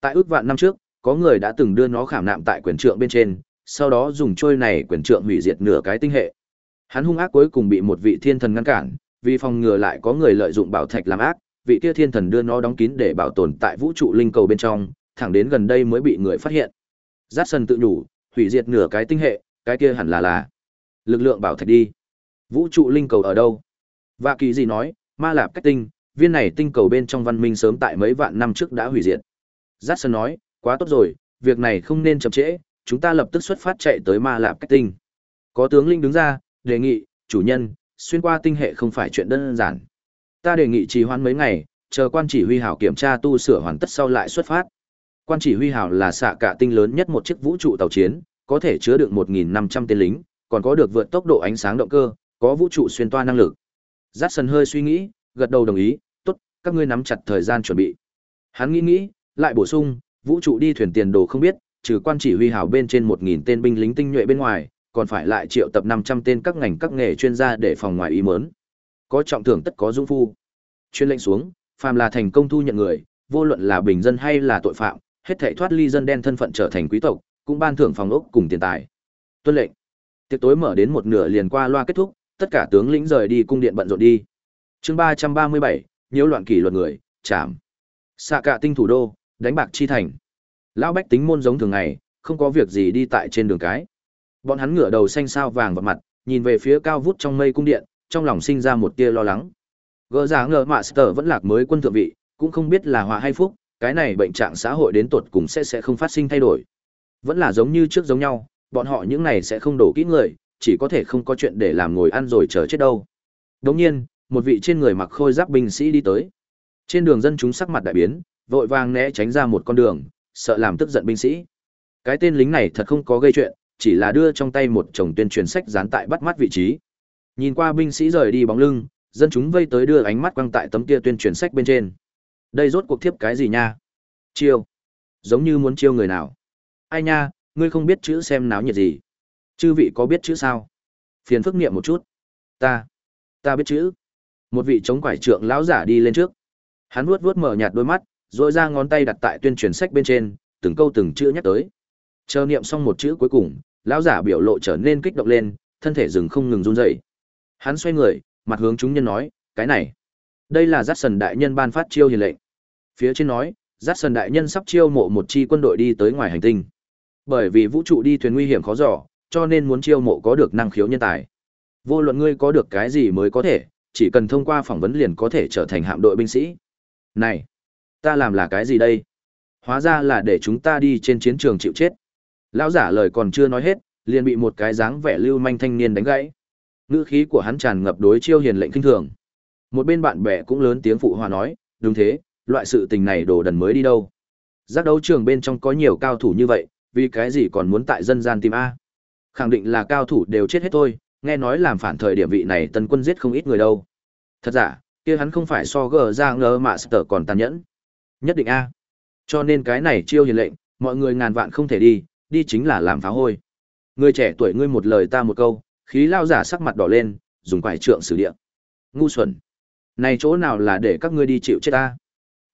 Speaker 1: Tại ước vạn năm trước, có người đã từng đưa nó khảm nạm tại quyền trượng bên trên, sau đó dùng trôi này quyền trượng hủy diệt nửa cái tinh hệ. Hắn hung ác cuối cùng bị một vị thiên thần ngăn cản, vì phòng ngừa lại có người lợi dụng bảo thạch làm ác, vị kia thiên thần đưa nó đóng kín để bảo tồn tại vũ trụ linh cầu bên trong, thẳng đến gần đây mới bị người phát hiện. Giác sân tự nhủ, hủy diệt nửa cái tinh hệ, cái kia hẳn là là lực lượng bảo thạch đi. Vũ trụ linh cầu ở đâu? Và kỳ gì nói, ma lạp cách tinh, viên này tinh cầu bên trong văn minh sớm tại mấy vạn năm trước đã hủy diệt. Giác Sơn nói, quá tốt rồi, việc này không nên chậm trễ, chúng ta lập tức xuất phát chạy tới ma lạp cách tinh. Có tướng linh đứng ra, đề nghị, chủ nhân, xuyên qua tinh hệ không phải chuyện đơn giản. Ta đề nghị trì hoãn mấy ngày, chờ quan chỉ huy hảo kiểm tra tu sửa hoàn tất sau lại xuất phát. Quan chỉ huy hảo là xạ cả tinh lớn nhất một chiếc vũ trụ tàu chiến, có thể chứa được 1.500 tên lính, còn có được vượt tốc độ ánh sáng động cơ, có vũ trụ xuyên toa năng lực. Jackson hơi suy nghĩ, gật đầu đồng ý, tốt, các ngươi nắm chặt thời gian chuẩn bị. Hắn nghĩ nghĩ, lại bổ sung, vũ trụ đi thuyền tiền đồ không biết, trừ quan chỉ huy hảo bên trên 1.000 tên binh lính tinh nhuệ bên ngoài, còn phải lại triệu tập 500 tên các ngành các nghề chuyên gia để phòng ngoài ý muốn. Có trọng thưởng tất có dũng phu. Chuyên lệnh xuống, phàm là thành công thu nhận người, vô luận là bình dân hay là tội phạm, hết thảy thoát ly dân đen thân phận trở thành quý tộc, cũng ban thưởng phòng ốc cùng tiền tài. Tuân lệnh. Tiệc tối mở đến một nửa liền qua loa kết thúc, tất cả tướng lĩnh rời đi cung điện bận rộn đi. Chương 337, nhiễu loạn kỷ luật người, chạm. Xạ cả tinh thủ đô, đánh bạc chi thành. Lão bách tính môn giống thường ngày, không có việc gì đi tại trên đường cái. Bọn hắn ngửa đầu xanh sao vàng vật mặt, nhìn về phía cao vút trong mây cung điện, trong lòng sinh ra một tia lo lắng. Gỡ giá ngờ mạ sở vẫn lạc mới quân thượng vị, cũng không biết là họa hay phúc, cái này bệnh trạng xã hội đến tuột cùng sẽ sẽ không phát sinh thay đổi. Vẫn là giống như trước giống nhau, bọn họ những này sẽ không đổ kỹ người, chỉ có thể không có chuyện để làm ngồi ăn rồi chờ chết đâu. Đồng nhiên, một vị trên người mặc khôi giáp binh sĩ đi tới. Trên đường dân chúng sắc mặt đại biến, vội vàng né tránh ra một con đường, sợ làm tức giận binh sĩ. Cái tên lính này thật không có gây chuyện, chỉ là đưa trong tay một chồng tuyên truyền sách dán tại bắt mắt vị trí. Nhìn qua binh sĩ rời đi bóng lưng, dân chúng vây tới đưa ánh mắt quăng tại tấm kia tuyên truyền sách bên trên. Đây rốt cuộc thiếp cái gì nha? Chiêu. Giống như muốn chiêu người nào? Ai nha, ngươi không biết chữ xem náo nhiệt gì. Chư vị có biết chữ sao? Phiền phức niệm một chút. Ta. Ta biết chữ. Một vị chống quải trượng lão giả đi lên trước. Hắn vuốt vuốt mở nhạt đôi mắt, rồi ra ngón tay đặt tại tuyên truyền sách bên trên, từng câu từng chữ nhắc tới. Chờ niệm xong một chữ cuối cùng, lão giả biểu lộ trở nên kích động lên, thân thể dừng không ngừng run rẩy. Hắn xoay người, mặt hướng chúng nhân nói, cái này, đây là Dát Sần đại nhân ban phát chiêu hiền lệnh. Phía trên nói, Dát Sần đại nhân sắp chiêu mộ một chi quân đội đi tới ngoài hành tinh. Bởi vì vũ trụ đi thuyền nguy hiểm khó dò, cho nên muốn chiêu mộ có được năng khiếu nhân tài. Vô luận ngươi có được cái gì mới có thể, chỉ cần thông qua phỏng vấn liền có thể trở thành hạm đội binh sĩ. Này, ta làm là cái gì đây? Hóa ra là để chúng ta đi trên chiến trường chịu chết. Lão giả lời còn chưa nói hết, liền bị một cái dáng vẻ lưu manh thanh niên đánh gãy. Ngữ khí của hắn tràn ngập đối chiêu hiền lệnh kinh thường. Một bên bạn bè cũng lớn tiếng phụ hòa nói, đúng thế, loại sự tình này đồ đần mới đi đâu. Giác đấu trường bên trong có nhiều cao thủ như vậy, vì cái gì còn muốn tại dân gian tìm A. Khẳng định là cao thủ đều chết hết thôi, nghe nói làm phản thời điểm vị này tần quân giết không ít người đâu. Thật giả, kia hắn không phải so gờ ra ngờ mà sờ còn tàn nhẫn. Nhất định A. Cho nên cái này chiêu hiền lệnh, mọi người ngàn vạn không thể đi, đi chính là làm phá hôi. Người trẻ tuổi ngươi một lời ta một câu, khí lao giả sắc mặt đỏ lên, dùng quải trượng xử địa. Ngu xuẩn. Này chỗ nào là để các ngươi đi chịu chết ta?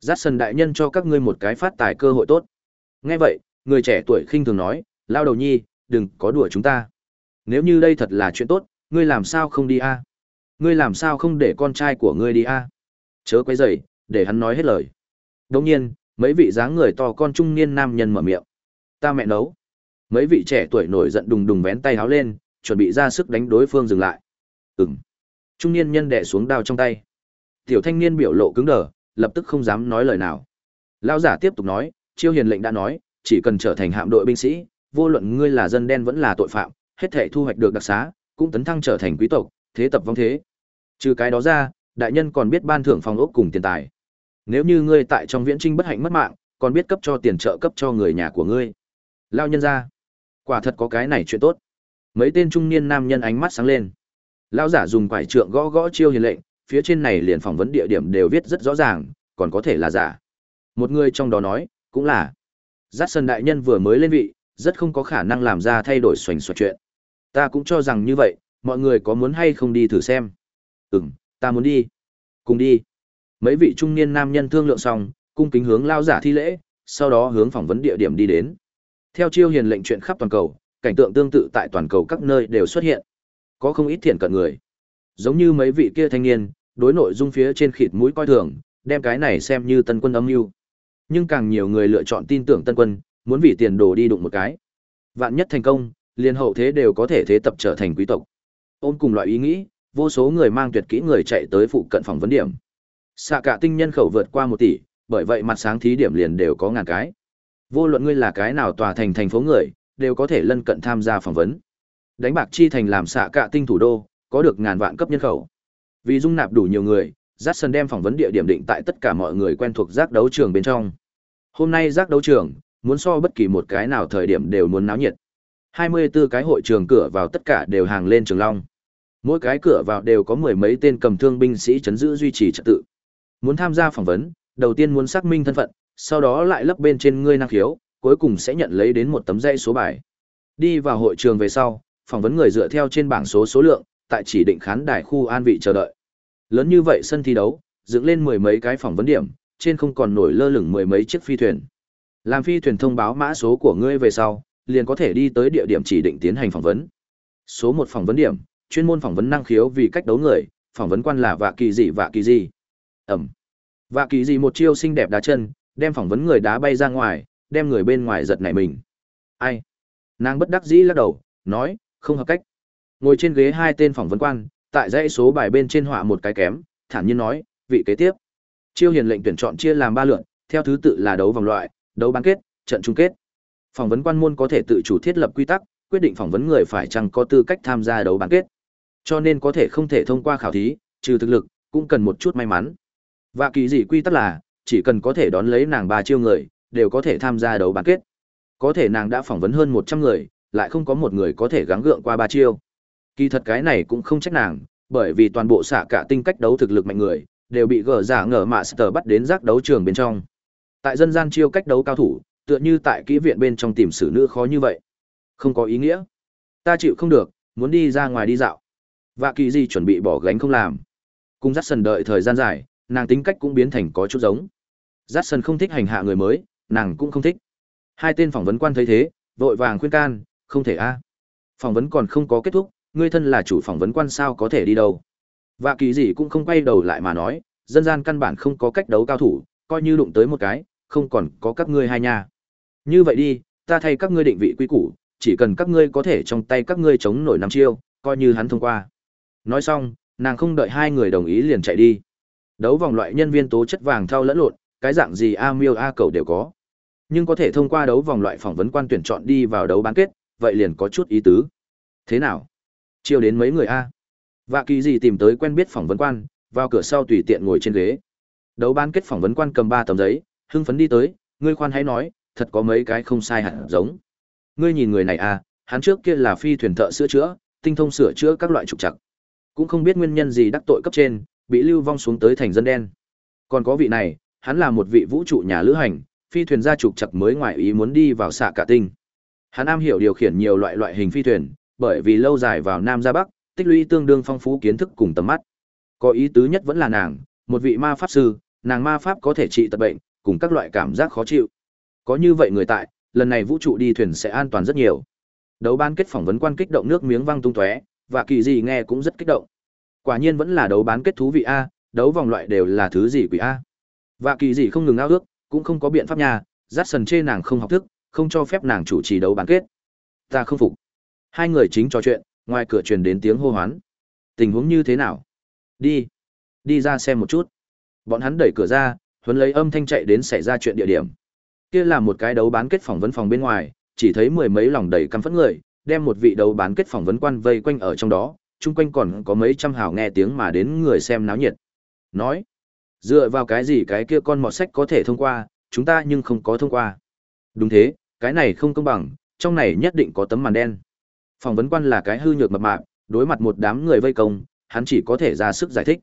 Speaker 1: giắt sần đại nhân cho các ngươi một cái phát tài cơ hội tốt. Nghe vậy, người trẻ tuổi khinh thường nói, lao đầu nhi, đừng có đùa chúng ta. Nếu như đây thật là chuyện tốt, ngươi làm sao không đi a? Ngươi làm sao không để con trai của ngươi đi a? Chớ quấy rầy, để hắn nói hết lời. Đương nhiên, mấy vị dáng người to con trung niên nam nhân mở miệng. Ta mẹ nấu. Mấy vị trẻ tuổi nổi giận đùng đùng vén tay háo lên, chuẩn bị ra sức đánh đối phương dừng lại. Ừm. Trung niên nhân đè xuống đao trong tay. Tiểu thanh niên biểu lộ cứng đờ, lập tức không dám nói lời nào. Lão giả tiếp tục nói, chiêu hiền lệnh đã nói, chỉ cần trở thành hạm đội binh sĩ, vô luận ngươi là dân đen vẫn là tội phạm, hết thảy thu hoạch được đặc xá, cũng tấn thăng trở thành quý tộc, thế tập vong thế. Trừ cái đó ra, đại nhân còn biết ban thưởng phòng ốc cùng tiền tài. Nếu như ngươi tại trong viễn trinh bất hạnh mất mạng, còn biết cấp cho tiền trợ cấp cho người nhà của ngươi. Lao nhân ra, quả thật có cái này chuyện tốt. Mấy tên trung niên nam nhân ánh mắt sáng lên. Lão giả dùng quải trượng gõ gõ chiêu hiền lệnh, phía trên này liền phỏng vấn địa điểm đều viết rất rõ ràng, còn có thể là giả. Một người trong đó nói, cũng là. Giác sân đại nhân vừa mới lên vị, rất không có khả năng làm ra thay đổi xoành xoạch chuyện. Ta cũng cho rằng như vậy, mọi người có muốn hay không đi thử xem. Ừm, ta muốn đi. Cùng đi. Mấy vị trung niên nam nhân thương lượng xong, cung kính hướng lao giả thi lễ, sau đó hướng phỏng vấn địa điểm đi đến. Theo chiêu hiền lệnh chuyện khắp toàn cầu, cảnh tượng tương tự tại toàn cầu các nơi đều xuất hiện. Có không ít thiện cận người. Giống như mấy vị kia thanh niên, đối nội dung phía trên khịt mũi coi thường, đem cái này xem như tân quân âm mưu. Nhưng càng nhiều người lựa chọn tin tưởng tân quân, muốn vì tiền đồ đi đụng một cái. Vạn nhất thành công, liên hậu thế đều có thể thế tập trở thành quý tộc. Ôn cùng loại ý nghĩ, vô số người mang tuyệt kỹ người chạy tới phụ cận phòng vấn điểm. Xạ cả tinh nhân khẩu vượt qua một tỷ, bởi vậy mặt sáng thí điểm liền đều có ngàn cái. Vô luận ngươi là cái nào tòa thành thành phố người, đều có thể lân cận tham gia phỏng vấn. Đánh bạc chi thành làm xạ cả tinh thủ đô, có được ngàn vạn cấp nhân khẩu. Vì dung nạp đủ nhiều người, Jackson đem phỏng vấn địa điểm định tại tất cả mọi người quen thuộc giác đấu trường bên trong. Hôm nay giác đấu trường, muốn so bất kỳ một cái nào thời điểm đều muốn náo nhiệt. 24 cái hội trường cửa vào tất cả đều hàng lên trường long. Mỗi cái cửa vào đều có mười mấy tên cầm thương binh sĩ chấn giữ duy trì trật tự. Muốn tham gia phỏng vấn, đầu tiên muốn xác minh thân phận, sau đó lại lấp bên trên ngươi năng khiếu, cuối cùng sẽ nhận lấy đến một tấm dây số bài. Đi vào hội trường về sau, phỏng vấn người dựa theo trên bảng số số lượng, tại chỉ định khán đài khu an vị chờ đợi. Lớn như vậy sân thi đấu, dựng lên mười mấy cái phỏng vấn điểm, trên không còn nổi lơ lửng mười mấy chiếc phi thuyền. Làm phi thuyền thông báo mã số của ngươi về sau, liền có thể đi tới địa điểm chỉ định tiến hành phỏng vấn. Số một phỏng vấn điểm, chuyên môn phỏng vấn năng khiếu vì cách đấu người, phỏng vấn quan là Vạ Kỳ dị Vạ Kỳ dị. Ẩm. Vạ Kỳ dị một chiêu xinh đẹp đá chân, đem phỏng vấn người đá bay ra ngoài, đem người bên ngoài giật nảy mình. Ai? Nàng bất đắc dĩ lắc đầu, nói, không hợp cách. Ngồi trên ghế hai tên phỏng vấn quan, tại dãy số bài bên trên họa một cái kém, thản nhiên nói, vị kế tiếp. Chiêu hiền lệnh tuyển chọn chia làm ba lượt, theo thứ tự là đấu vòng loại, đấu bán kết, trận chung kết. Phỏng vấn quan môn có thể tự chủ thiết lập quy tắc, quyết định phỏng vấn người phải chăng có tư cách tham gia đấu bán kết. Cho nên có thể không thể thông qua khảo thí, trừ thực lực, cũng cần một chút may mắn. Và kỳ gì quy tắc là, chỉ cần có thể đón lấy nàng ba chiêu người, đều có thể tham gia đấu bán kết. Có thể nàng đã phỏng vấn hơn 100 người, lại không có một người có thể gắng gượng qua ba chiêu. Kỳ thật cái này cũng không trách nàng, bởi vì toàn bộ xạ cả tinh cách đấu thực lực mạnh người, đều bị gỡ giả ngờ mạ sở bắt đến giác đấu trường bên trong. Tại dân gian chiêu cách đấu cao thủ, tựa như tại kỹ viện bên trong tìm xử nữ khó như vậy. Không có ý nghĩa. Ta chịu không được, muốn đi ra ngoài đi dạo. và kỳ gì chuẩn bị bỏ gánh không làm. Cùng dắt sần đợi thời gian dài, nàng tính cách cũng biến thành có chút giống. Dắt sần không thích hành hạ người mới, nàng cũng không thích. Hai tên phỏng vấn quan thấy thế, vội vàng khuyên can, không thể a. Phỏng vấn còn không có kết thúc, ngươi thân là chủ phỏng vấn quan sao có thể đi đâu. và kỳ gì cũng không quay đầu lại mà nói, dân gian căn bản không có cách đấu cao thủ, coi như đụng tới một cái, không còn có các ngươi hai nha. Như vậy đi, ta thay các ngươi định vị quy củ, chỉ cần các ngươi có thể trong tay các ngươi chống nổi năm chiêu, coi như hắn thông qua. Nói xong, nàng không đợi hai người đồng ý liền chạy đi. Đấu vòng loại nhân viên tố chất vàng thao lẫn lộn, cái dạng gì A Miêu A cầu đều có. Nhưng có thể thông qua đấu vòng loại phỏng vấn quan tuyển chọn đi vào đấu bán kết, vậy liền có chút ý tứ. Thế nào? Chiêu đến mấy người A? Vạ kỳ gì tìm tới quen biết phỏng vấn quan, vào cửa sau tùy tiện ngồi trên ghế. Đấu bán kết phỏng vấn quan cầm ba tấm giấy, hưng phấn đi tới, ngươi khoan hãy nói, thật có mấy cái không sai hẳn giống. Ngươi nhìn người này à, hắn trước kia là phi thuyền thợ sửa chữa, tinh thông sửa chữa các loại trục chặt, Cũng không biết nguyên nhân gì đắc tội cấp trên, bị lưu vong xuống tới thành dân đen. Còn có vị này, hắn là một vị vũ trụ nhà lữ hành, phi thuyền gia trục chặt mới ngoại ý muốn đi vào xạ cả tinh. Hắn am hiểu điều khiển nhiều loại loại hình phi thuyền, bởi vì lâu dài vào Nam ra Bắc, tích lũy tương đương phong phú kiến thức cùng tầm mắt. Có ý tứ nhất vẫn là nàng, một vị ma pháp sư, nàng ma pháp có thể trị tật bệnh, cùng các loại cảm giác khó chịu. Có như vậy người tại, lần này vũ trụ đi thuyền sẽ an toàn rất nhiều. Đấu bán kết phỏng vấn quan kích động nước miếng văng tung tóe, và kỳ gì nghe cũng rất kích động. Quả nhiên vẫn là đấu bán kết thú vị a, đấu vòng loại đều là thứ gì quỷ a. Và kỳ gì không ngừng ao ước, cũng không có biện pháp nhà, rát sần chê nàng không học thức, không cho phép nàng chủ trì đấu bán kết. Ta không phục. Hai người chính trò chuyện, ngoài cửa truyền đến tiếng hô hoán. Tình huống như thế nào? Đi, đi ra xem một chút. Bọn hắn đẩy cửa ra, huấn lấy âm thanh chạy đến xảy ra chuyện địa điểm. Kia là một cái đấu bán kết phỏng vấn phòng bên ngoài, chỉ thấy mười mấy lòng đầy căm phẫn người, đem một vị đấu bán kết phỏng vấn quan vây quanh ở trong đó, chung quanh còn có mấy trăm hào nghe tiếng mà đến người xem náo nhiệt. Nói, dựa vào cái gì cái kia con mọt sách có thể thông qua, chúng ta nhưng không có thông qua. Đúng thế, cái này không công bằng, trong này nhất định có tấm màn đen. Phỏng vấn quan là cái hư nhược mập mạp, đối mặt một đám người vây công, hắn chỉ có thể ra sức giải thích.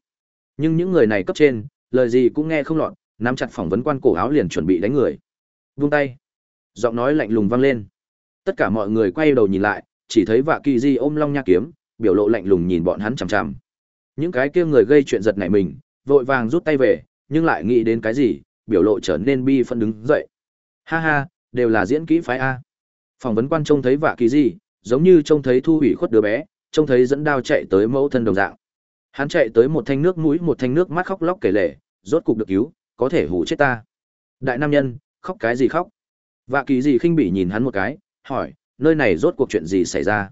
Speaker 1: Nhưng những người này cấp trên, lời gì cũng nghe không lọt, nắm chặt phỏng vấn quan cổ áo liền chuẩn bị đánh người. Vung tay. Giọng nói lạnh lùng vang lên. Tất cả mọi người quay đầu nhìn lại, chỉ thấy Vạ Kỳ Di ôm Long Nha kiếm, biểu lộ lạnh lùng nhìn bọn hắn chằm chằm. Những cái kia người gây chuyện giật nảy mình, vội vàng rút tay về, nhưng lại nghĩ đến cái gì, biểu lộ trở nên bi phân đứng dậy. Ha ha, đều là diễn kỹ phái a. Phỏng vấn quan trông thấy Vạ Kỳ Di, giống như trông thấy thu hủy khuất đứa bé, trông thấy dẫn đao chạy tới mẫu thân đồng dạng. Hắn chạy tới một thanh nước mũi một thanh nước mắt khóc lóc kể lể, rốt cục được cứu, có thể hù chết ta. Đại nam nhân, khóc cái gì khóc? Vạ Kỳ gì khinh bỉ nhìn hắn một cái, hỏi, nơi này rốt cuộc chuyện gì xảy ra?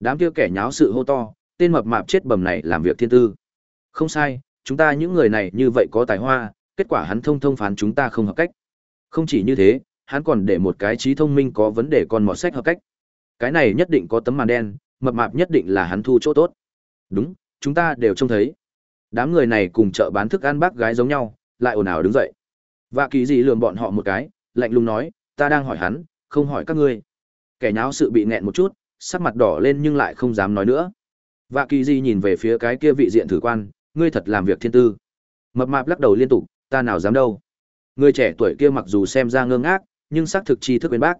Speaker 1: Đám kia kẻ nháo sự hô to, tên mập mạp chết bầm này làm việc thiên tư. Không sai, chúng ta những người này như vậy có tài hoa, kết quả hắn thông thông phán chúng ta không hợp cách. Không chỉ như thế, hắn còn để một cái trí thông minh có vấn đề còn mọt sách hợp cách. Cái này nhất định có tấm màn đen, mập mạp nhất định là hắn thu chỗ tốt. Đúng, chúng ta đều trông thấy. Đám người này cùng chợ bán thức ăn bác gái giống nhau, lại ồn ào đứng dậy. Và kỳ dị lườm bọn họ một cái, lạnh lùng nói, ta đang hỏi hắn, không hỏi các ngươi. Kẻ nháo sự bị nghẹn một chút, sắc mặt đỏ lên nhưng lại không dám nói nữa. Vạ kỳ di nhìn về phía cái kia vị diện thử quan, ngươi thật làm việc thiên tư. Mập mạp lắc đầu liên tục, ta nào dám đâu. Người trẻ tuổi kia mặc dù xem ra ngơ ngác, nhưng xác thực tri thức bên bác.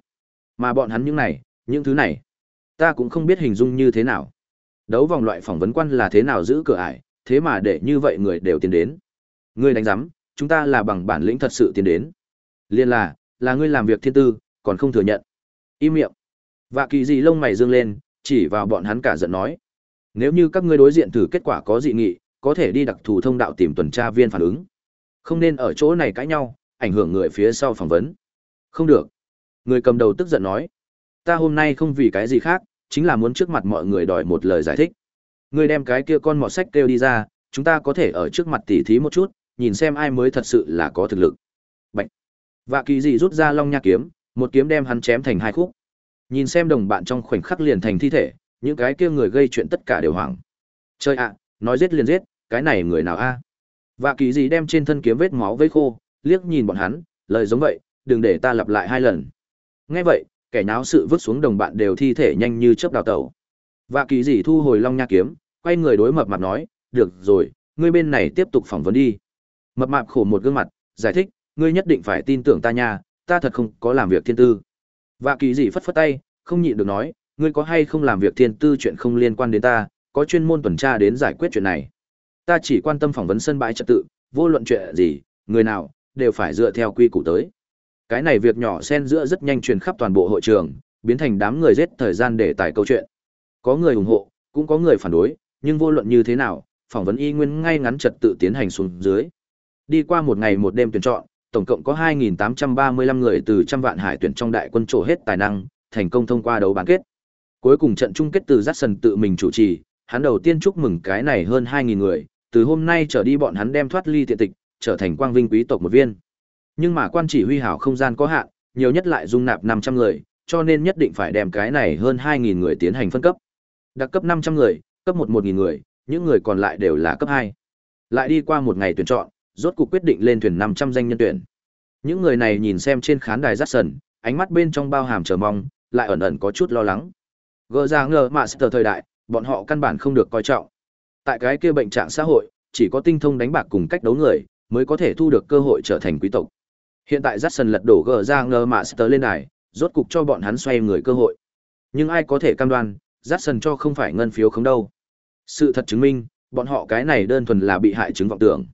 Speaker 1: Mà bọn hắn những này, những thứ này, ta cũng không biết hình dung như thế nào. Đấu vòng loại phỏng vấn quan là thế nào giữ cửa ải, thế mà để như vậy người đều tiến đến. Ngươi đánh giám, chúng ta là bằng bản lĩnh thật sự tiến đến. Liên là, là ngươi làm việc thiên tư, còn không thừa nhận. Im miệng. Vạ kỳ gì lông mày dương lên, chỉ vào bọn hắn cả giận nói. Nếu như các ngươi đối diện thử kết quả có dị nghị, có thể đi đặc thù thông đạo tìm tuần tra viên phản ứng. Không nên ở chỗ này cãi nhau, ảnh hưởng người phía sau phỏng vấn. Không được. Người cầm đầu tức giận nói. Ta hôm nay không vì cái gì khác, chính là muốn trước mặt mọi người đòi một lời giải thích. người đem cái kia con mọt sách kêu đi ra, chúng ta có thể ở trước mặt tỉ thí một chút, nhìn xem ai mới thật sự là có thực lực. Bạch. Vạ kỳ dị rút ra long nha kiếm, một kiếm đem hắn chém thành hai khúc. Nhìn xem đồng bạn trong khoảnh khắc liền thành thi thể, những cái kia người gây chuyện tất cả đều hoảng. Chơi ạ, nói giết liền giết, cái này người nào a? À? Vạ kỳ Dị đem trên thân kiếm vết máu vấy khô, liếc nhìn bọn hắn, lời giống vậy, đừng để ta lặp lại hai lần. Nghe vậy, kẻ náo sự vứt xuống đồng bạn đều thi thể nhanh như chớp đào tẩu. Vạ kỳ Dị thu hồi long nha kiếm, quay người đối mập mặt nói, được rồi, ngươi bên này tiếp tục phỏng vấn đi. Mập mạp khổ một gương mặt, giải thích, ngươi nhất định phải tin tưởng ta nha, ta thật không có làm việc thiên tư. Vạ kỳ dị phất phất tay, không nhịn được nói, ngươi có hay không làm việc thiên tư chuyện không liên quan đến ta, có chuyên môn tuần tra đến giải quyết chuyện này. Ta chỉ quan tâm phỏng vấn sân bãi trật tự, vô luận chuyện gì, người nào, đều phải dựa theo quy củ tới. Cái này việc nhỏ xen giữa rất nhanh truyền khắp toàn bộ hội trường, biến thành đám người giết thời gian để tải câu chuyện. Có người ủng hộ, cũng có người phản đối, nhưng vô luận như thế nào, phỏng vấn y nguyên ngay ngắn trật tự tiến hành xuống dưới. Đi qua một ngày một đêm tuyển chọn, tổng cộng có 2.835 người từ trăm vạn hải tuyển trong đại quân trổ hết tài năng, thành công thông qua đấu bán kết. Cuối cùng trận chung kết từ Jackson tự mình chủ trì, hắn đầu tiên chúc mừng cái này hơn 2.000 người, từ hôm nay trở đi bọn hắn đem thoát ly tiện tịch, trở thành quang vinh quý tộc một viên. Nhưng mà quan chỉ huy hảo không gian có hạn, nhiều nhất lại dung nạp 500 người, cho nên nhất định phải đem cái này hơn 2.000 người tiến hành phân cấp. Đặc cấp 500 người, cấp 1 1.000 người, những người còn lại đều là cấp 2. Lại đi qua một ngày tuyển chọn, rốt cuộc quyết định lên thuyền 500 danh nhân tuyển. Những người này nhìn xem trên khán đài Jackson, ánh mắt bên trong bao hàm chờ mong, lại ẩn ẩn có chút lo lắng. Gỡ ra ngờ Master thời đại, bọn họ căn bản không được coi trọng. Tại cái kia bệnh trạng xã hội, chỉ có tinh thông đánh bạc cùng cách đấu người, mới có thể thu được cơ hội trở thành quý tộc. Hiện tại Jackson lật đổ gỡ ra ngờ Master lên đài, rốt cục cho bọn hắn xoay người cơ hội. Nhưng ai có thể cam đoan, Jackson cho không phải ngân phiếu không đâu. Sự thật chứng minh, bọn họ cái này đơn thuần là bị hại chứng vọng tưởng.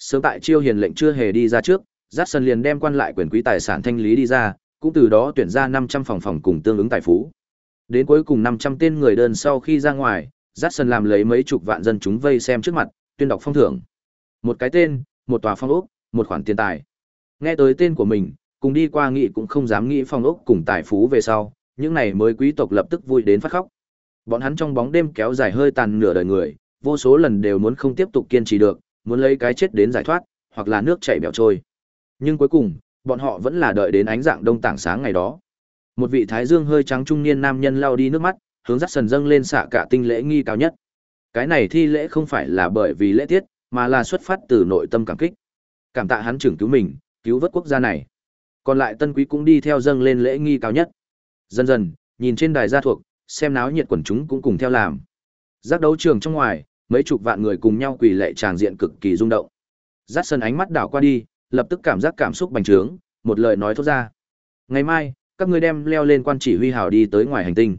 Speaker 1: Sớm tại chiêu hiền lệnh chưa hề đi ra trước, Jackson liền đem quan lại quyền quý tài sản thanh lý đi ra, cũng từ đó tuyển ra 500 phòng phòng cùng tương ứng tài phú. Đến cuối cùng 500 tên người đơn sau khi ra ngoài, Jackson làm lấy mấy chục vạn dân chúng vây xem trước mặt, tuyên đọc phong thưởng. Một cái tên, một tòa phong ốc, một khoản tiền tài. Nghe tới tên của mình, cùng đi qua nghị cũng không dám nghĩ phong ốc cùng tài phú về sau, những này mới quý tộc lập tức vui đến phát khóc. Bọn hắn trong bóng đêm kéo dài hơi tàn nửa đời người, vô số lần đều muốn không tiếp tục kiên trì được, muốn lấy cái chết đến giải thoát, hoặc là nước chảy bèo trôi. Nhưng cuối cùng, bọn họ vẫn là đợi đến ánh dạng đông tảng sáng ngày đó. Một vị thái dương hơi trắng trung niên nam nhân lao đi nước mắt, hướng dắt sần dâng lên xạ cả tinh lễ nghi cao nhất. Cái này thi lễ không phải là bởi vì lễ tiết, mà là xuất phát từ nội tâm cảm kích. Cảm tạ hắn trưởng cứu mình, cứu vớt quốc gia này. Còn lại tân quý cũng đi theo dâng lên lễ nghi cao nhất. Dần dần, nhìn trên đài gia thuộc, xem náo nhiệt quần chúng cũng cùng theo làm. Giác đấu trường trong ngoài, mấy chục vạn người cùng nhau quỳ lệ tràng diện cực kỳ rung động. Dắt sân ánh mắt đảo qua đi, lập tức cảm giác cảm xúc bành trướng, một lời nói thốt ra. Ngày mai, các ngươi đem leo lên quan chỉ huy hào đi tới ngoài hành tinh.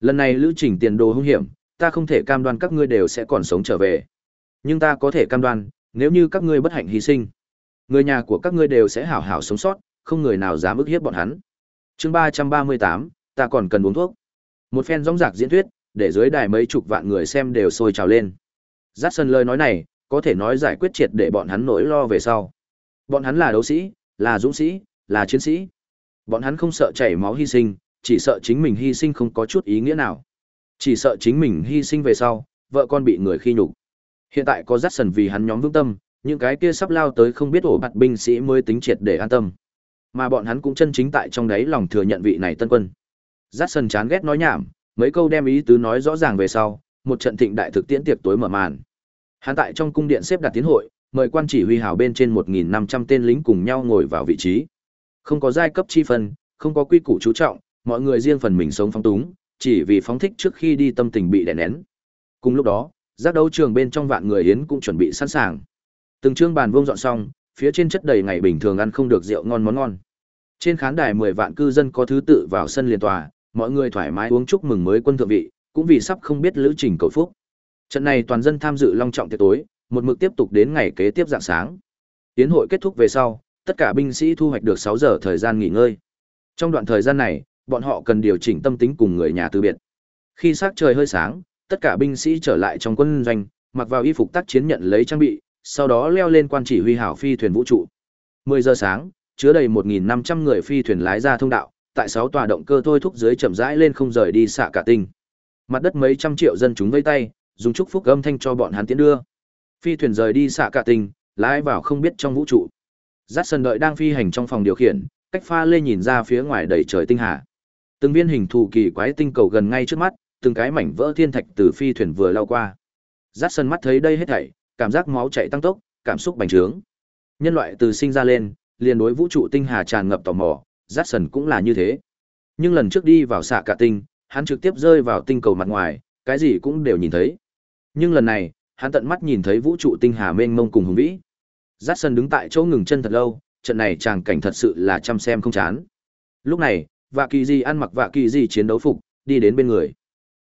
Speaker 1: Lần này lữ trình tiền đồ hung hiểm, ta không thể cam đoan các ngươi đều sẽ còn sống trở về. Nhưng ta có thể cam đoan, nếu như các ngươi bất hạnh hy sinh, người nhà của các ngươi đều sẽ hảo hảo sống sót, không người nào dám ức hiếp bọn hắn. Chương ba ba mươi tám, ta còn cần uống thuốc. Một phen rong rạc diễn thuyết, để dưới đài mấy chục vạn người xem đều sôi trào lên. Dát sân lời nói này, có thể nói giải quyết triệt để bọn hắn nỗi lo về sau. Bọn hắn là đấu sĩ, là dũng sĩ, là chiến sĩ. Bọn hắn không sợ chảy máu hy sinh, chỉ sợ chính mình hy sinh không có chút ý nghĩa nào. Chỉ sợ chính mình hy sinh về sau, vợ con bị người khi nhục. Hiện tại có dắt sân vì hắn nhóm vững tâm, những cái kia sắp lao tới không biết ổ bạt binh sĩ mới tính triệt để an tâm. Mà bọn hắn cũng chân chính tại trong đấy lòng thừa nhận vị này tân quân. Dắt sân chán ghét nói nhảm, mấy câu đem ý tứ nói rõ ràng về sau, một trận thịnh đại thực tiễn tiệc tối mở màn. Hắn tại trong cung điện xếp đặt tiến hội, mời quan chỉ huy hào bên trên 1.500 tên lính cùng nhau ngồi vào vị trí. Không có giai cấp chi phân, không có quy củ chú trọng, mọi người riêng phần mình sống phóng túng, chỉ vì phóng thích trước khi đi tâm tình bị đè nén. Cùng lúc đó, giác đấu trường bên trong vạn người yến cũng chuẩn bị sẵn sàng. Từng trương bàn vuông dọn xong, phía trên chất đầy ngày bình thường ăn không được rượu ngon món ngon. Trên khán đài 10 vạn cư dân có thứ tự vào sân liên tòa, mọi người thoải mái uống chúc mừng mới quân thượng vị, cũng vì sắp không biết lữ trình cầu phúc. Trận này toàn dân tham dự long trọng tiệc tối, một mực tiếp tục đến ngày kế tiếp dạng sáng. Tiến hội kết thúc về sau, tất cả binh sĩ thu hoạch được 6 giờ thời gian nghỉ ngơi. Trong đoạn thời gian này, bọn họ cần điều chỉnh tâm tính cùng người nhà từ biệt. Khi sắc trời hơi sáng, tất cả binh sĩ trở lại trong quân doanh, mặc vào y phục tác chiến nhận lấy trang bị, sau đó leo lên quan chỉ huy hảo phi thuyền vũ trụ. 10 giờ sáng, chứa đầy 1.500 người phi thuyền lái ra thông đạo, tại 6 tòa động cơ thôi thúc dưới chậm rãi lên không rời đi xạ cả tinh. Mặt đất mấy trăm triệu dân chúng vây tay, dùng chúc phúc âm thanh cho bọn hắn tiến đưa. Phi thuyền rời đi xạ cả tinh, lái vào không biết trong vũ trụ. giắt sân đợi đang phi hành trong phòng điều khiển, cách pha lê nhìn ra phía ngoài đầy trời tinh hà. Từng viên hình thù kỳ quái tinh cầu gần ngay trước mắt, từng cái mảnh vỡ thiên thạch từ phi thuyền vừa lao qua. giắt sân mắt thấy đây hết thảy, cảm giác máu chạy tăng tốc, cảm xúc bành trướng. Nhân loại từ sinh ra lên, liền đối vũ trụ tinh hà tràn ngập tò mò, giắt sân cũng là như thế. Nhưng lần trước đi vào xạ cả tinh, hắn trực tiếp rơi vào tinh cầu mặt ngoài, cái gì cũng đều nhìn thấy. Nhưng lần này, hắn tận mắt nhìn thấy vũ trụ tinh hà mênh mông cùng hùng vĩ. Dát sân đứng tại chỗ ngừng chân thật lâu, trận này chàng cảnh thật sự là chăm xem không chán. Lúc này, Vạ Kỳ Di ăn mặc Vạ Kỳ Di chiến đấu phục, đi đến bên người.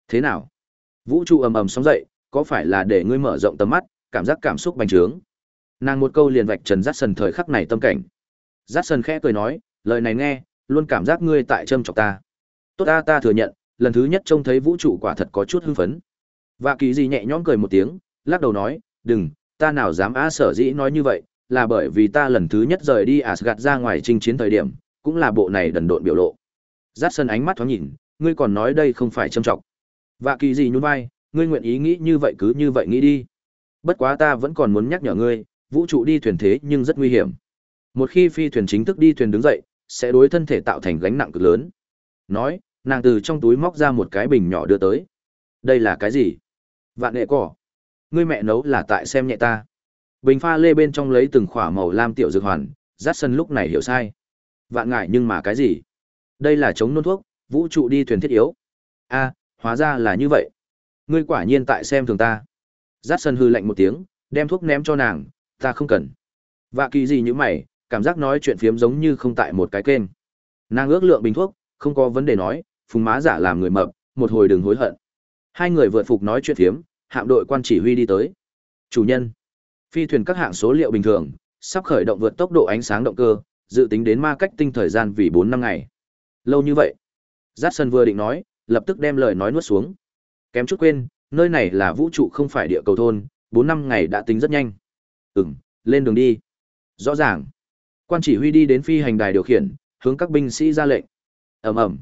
Speaker 1: Thế nào? Vũ trụ ầm ầm sóng dậy, có phải là để ngươi mở rộng tầm mắt, cảm giác cảm xúc bành trướng? Nàng một câu liền vạch trần Dát sân thời khắc này tâm cảnh. Dát sân khẽ cười nói, lời này nghe, luôn cảm giác ngươi tại châm chọc ta. Tốt ta ta thừa nhận, lần thứ nhất trông thấy vũ trụ quả thật có chút hưng phấn. Vạ Kỳ Di nhẹ nhõm cười một tiếng, lắc đầu nói, đừng, ta nào dám á sở dĩ nói như vậy, là bởi vì ta lần thứ nhất rời đi Asgard ra ngoài chinh chiến thời điểm, cũng là bộ này đần độn biểu lộ. giắt sân ánh mắt thoáng nhìn, ngươi còn nói đây không phải trâm trọng. Vạ kỳ gì nhún vai, ngươi nguyện ý nghĩ như vậy cứ như vậy nghĩ đi. Bất quá ta vẫn còn muốn nhắc nhở ngươi, vũ trụ đi thuyền thế nhưng rất nguy hiểm. Một khi phi thuyền chính thức đi thuyền đứng dậy, sẽ đối thân thể tạo thành gánh nặng cực lớn. Nói, nàng từ trong túi móc ra một cái bình nhỏ đưa tới. Đây là cái gì? Vạn nghệ cỏ. Ngươi mẹ nấu là tại xem nhẹ ta. Bình pha lê bên trong lấy từng khỏa màu lam tiểu dược hoàn, rát sân lúc này hiểu sai. Vạn ngại nhưng mà cái gì? Đây là chống nôn thuốc, vũ trụ đi thuyền thiết yếu. a hóa ra là như vậy. Ngươi quả nhiên tại xem thường ta. Rát sân hư lạnh một tiếng, đem thuốc ném cho nàng, ta không cần. Vạ kỳ gì như mày, cảm giác nói chuyện phiếm giống như không tại một cái kênh. Nàng ước lượng bình thuốc, không có vấn đề nói, phùng má giả làm người mập, một hồi đừng hối hận. Hai người vượt phục nói chuyện phiếm, hạm đội quan chỉ huy đi tới. Chủ nhân, phi thuyền các hạng số liệu bình thường, sắp khởi động vượt tốc độ ánh sáng động cơ, dự tính đến ma cách tinh thời gian vì bốn năm ngày. Lâu như vậy. Jackson vừa định nói, lập tức đem lời nói nuốt xuống. Kém chút quên, nơi này là vũ trụ không phải địa cầu thôn, bốn năm ngày đã tính rất nhanh. Ừm, lên đường đi. Rõ ràng. Quan chỉ huy đi đến phi hành đài điều khiển, hướng các binh sĩ ra lệnh. Ầm ầm.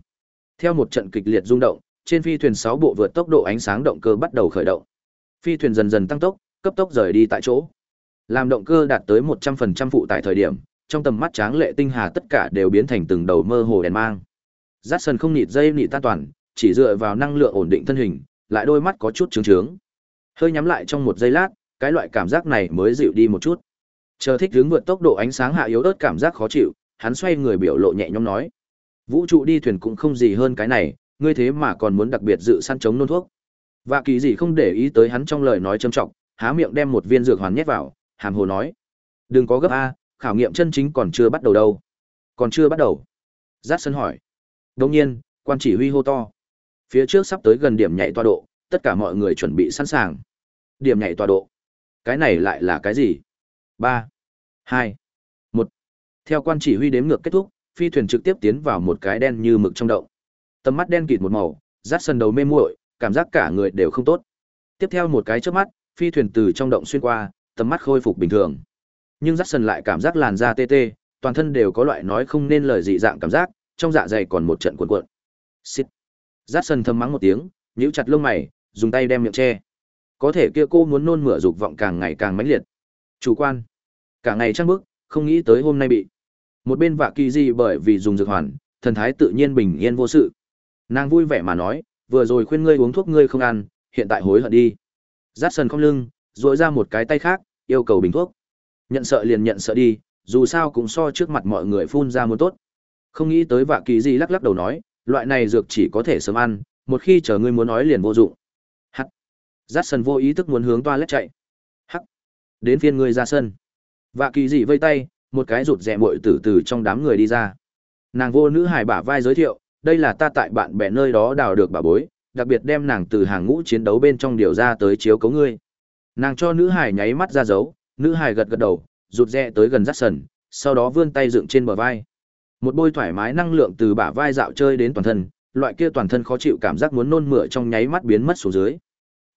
Speaker 1: Theo một trận kịch liệt rung động, trên phi thuyền 6 bộ vượt tốc độ ánh sáng động cơ bắt đầu khởi động. Phi thuyền dần dần tăng tốc, cấp tốc rời đi tại chỗ. Làm động cơ đạt tới 100% phụ tải thời điểm, trong tầm mắt tráng lệ tinh hà tất cả đều biến thành từng đầu mơ hồ đèn mang. Jackson không nịt dây nịt tan toàn, chỉ dựa vào năng lượng ổn định thân hình, lại đôi mắt có chút trướng trướng. Hơi nhắm lại trong một giây lát, cái loại cảm giác này mới dịu đi một chút. Chờ thích hướng vượt tốc độ ánh sáng hạ yếu ớt cảm giác khó chịu, hắn xoay người biểu lộ nhẹ nhõm nói: "Vũ trụ đi thuyền cũng không gì hơn cái này, ngươi thế mà còn muốn đặc biệt dự săn chống nôn thuốc." Và kỳ gì không để ý tới hắn trong lời nói trầm trọng, há miệng đem một viên dược hoàn nhét vào, hàm hồ nói: "Đừng có gấp a, khảo nghiệm chân chính còn chưa bắt đầu đâu." "Còn chưa bắt đầu?" Dát sân hỏi. đông nhiên, quan chỉ huy hô to. Phía trước sắp tới gần điểm nhảy tọa độ, tất cả mọi người chuẩn bị sẵn sàng. Điểm nhảy tọa độ. Cái này lại là cái gì? ba hai một Theo quan chỉ huy đếm ngược kết thúc, phi thuyền trực tiếp tiến vào một cái đen như mực trong động. Tầm mắt đen kịt một màu, rát sần đầu mê muội, cảm giác cả người đều không tốt. Tiếp theo một cái chớp mắt, phi thuyền từ trong động xuyên qua, tầm mắt khôi phục bình thường. Nhưng rát sần lại cảm giác làn da tê tê, toàn thân đều có loại nói không nên lời dị dạng cảm giác, trong dạ dày còn một trận cuộn cuộn. Xít. Rát sần thầm mắng một tiếng, nhíu chặt lông mày, dùng tay đem miệng che. Có thể kia cô muốn nôn mửa dục vọng càng ngày càng mãnh liệt. Chủ quan. Cả ngày trăng bức, không nghĩ tới hôm nay bị. Một bên vạ kỳ gì bởi vì dùng dược hoàn, thần thái tự nhiên bình yên vô sự. Nàng vui vẻ mà nói, vừa rồi khuyên ngươi uống thuốc ngươi không ăn, hiện tại hối hận đi. Dát sần không lưng, dội ra một cái tay khác, yêu cầu bình thuốc. Nhận sợ liền nhận sợ đi, dù sao cũng so trước mặt mọi người phun ra muốn tốt. Không nghĩ tới vạ kỳ gì lắc lắc đầu nói, loại này dược chỉ có thể sớm ăn, một khi chờ ngươi muốn nói liền vô dụng. Hắc. Dát sần vô ý thức muốn hướng toilet chạy. Hắc. Đến phiên ngươi ra sân. Vạ kỳ dị vây tay, một cái rụt rè muội từ từ trong đám người đi ra. Nàng vô nữ hài bả vai giới thiệu, đây là ta tại bạn bè nơi đó đào được bà bối, đặc biệt đem nàng từ hàng ngũ chiến đấu bên trong điều ra tới chiếu cấu ngươi. Nàng cho nữ hài nháy mắt ra dấu, nữ hài gật gật đầu, rụt rè tới gần rát sần, sau đó vươn tay dựng trên bờ vai. Một bôi thoải mái năng lượng từ bả vai dạo chơi đến toàn thân, loại kia toàn thân khó chịu cảm giác muốn nôn mửa trong nháy mắt biến mất xuống dưới.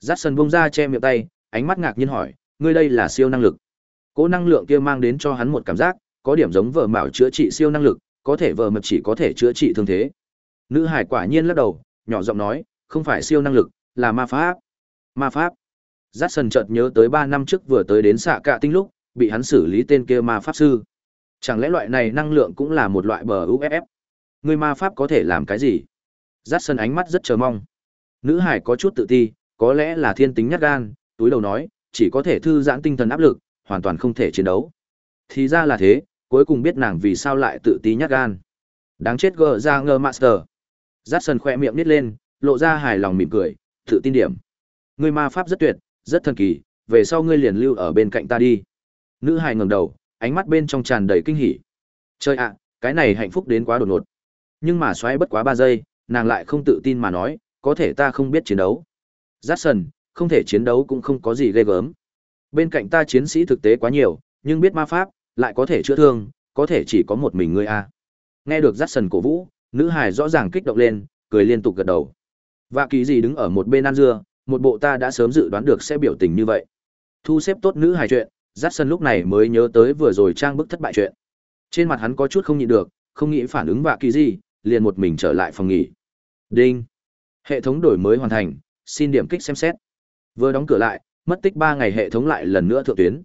Speaker 1: Rát sần bung ra che miệng tay, ánh mắt ngạc nhiên hỏi, ngươi đây là siêu năng lực. Cố năng lượng kia mang đến cho hắn một cảm giác, có điểm giống vợ mạo chữa trị siêu năng lực, có thể vợ mập chỉ có thể chữa trị thương thế. Nữ hải quả nhiên lắc đầu, nhỏ giọng nói, không phải siêu năng lực, là ma pháp. Ma pháp. Giác sần chợt nhớ tới 3 năm trước vừa tới đến xạ cạ tinh lúc, bị hắn xử lý tên kia ma pháp sư. Chẳng lẽ loại này năng lượng cũng là một loại bờ UFF? Người ma pháp có thể làm cái gì? Giác sần ánh mắt rất chờ mong. Nữ hải có chút tự ti, có lẽ là thiên tính nhát gan, túi đầu nói, chỉ có thể thư giãn tinh thần áp lực, hoàn toàn không thể chiến đấu. Thì ra là thế, cuối cùng biết nàng vì sao lại tự ti nhát gan. Đáng chết gờ ra ngơ master. Jackson khỏe miệng nít lên, lộ ra hài lòng mỉm cười, tự tin điểm. Ngươi ma pháp rất tuyệt, rất thần kỳ, về sau ngươi liền lưu ở bên cạnh ta đi. Nữ hài ngẩng đầu, ánh mắt bên trong tràn đầy kinh hỉ. Chơi ạ, cái này hạnh phúc đến quá đột ngột. Nhưng mà xoáy bất quá 3 giây, nàng lại không tự tin mà nói, có thể ta không biết chiến đấu. Jackson, không thể chiến đấu cũng không có gì ghê gớm. Bên cạnh ta chiến sĩ thực tế quá nhiều, nhưng biết ma pháp, lại có thể chữa thương, có thể chỉ có một mình ngươi a. Nghe được Jackson cổ vũ, nữ hài rõ ràng kích động lên, cười liên tục gật đầu. Vạ kỳ gì đứng ở một bên ăn dưa, một bộ ta đã sớm dự đoán được sẽ biểu tình như vậy. Thu xếp tốt nữ hài chuyện, Jackson lúc này mới nhớ tới vừa rồi trang bức thất bại chuyện. Trên mặt hắn có chút không nhịn được, không nghĩ phản ứng vạ kỳ gì, liền một mình trở lại phòng nghỉ. Đinh. Hệ thống đổi mới hoàn thành, xin điểm kích xem xét. Vừa đóng cửa lại, mất tích 3 ngày hệ thống lại lần nữa thượng tuyến.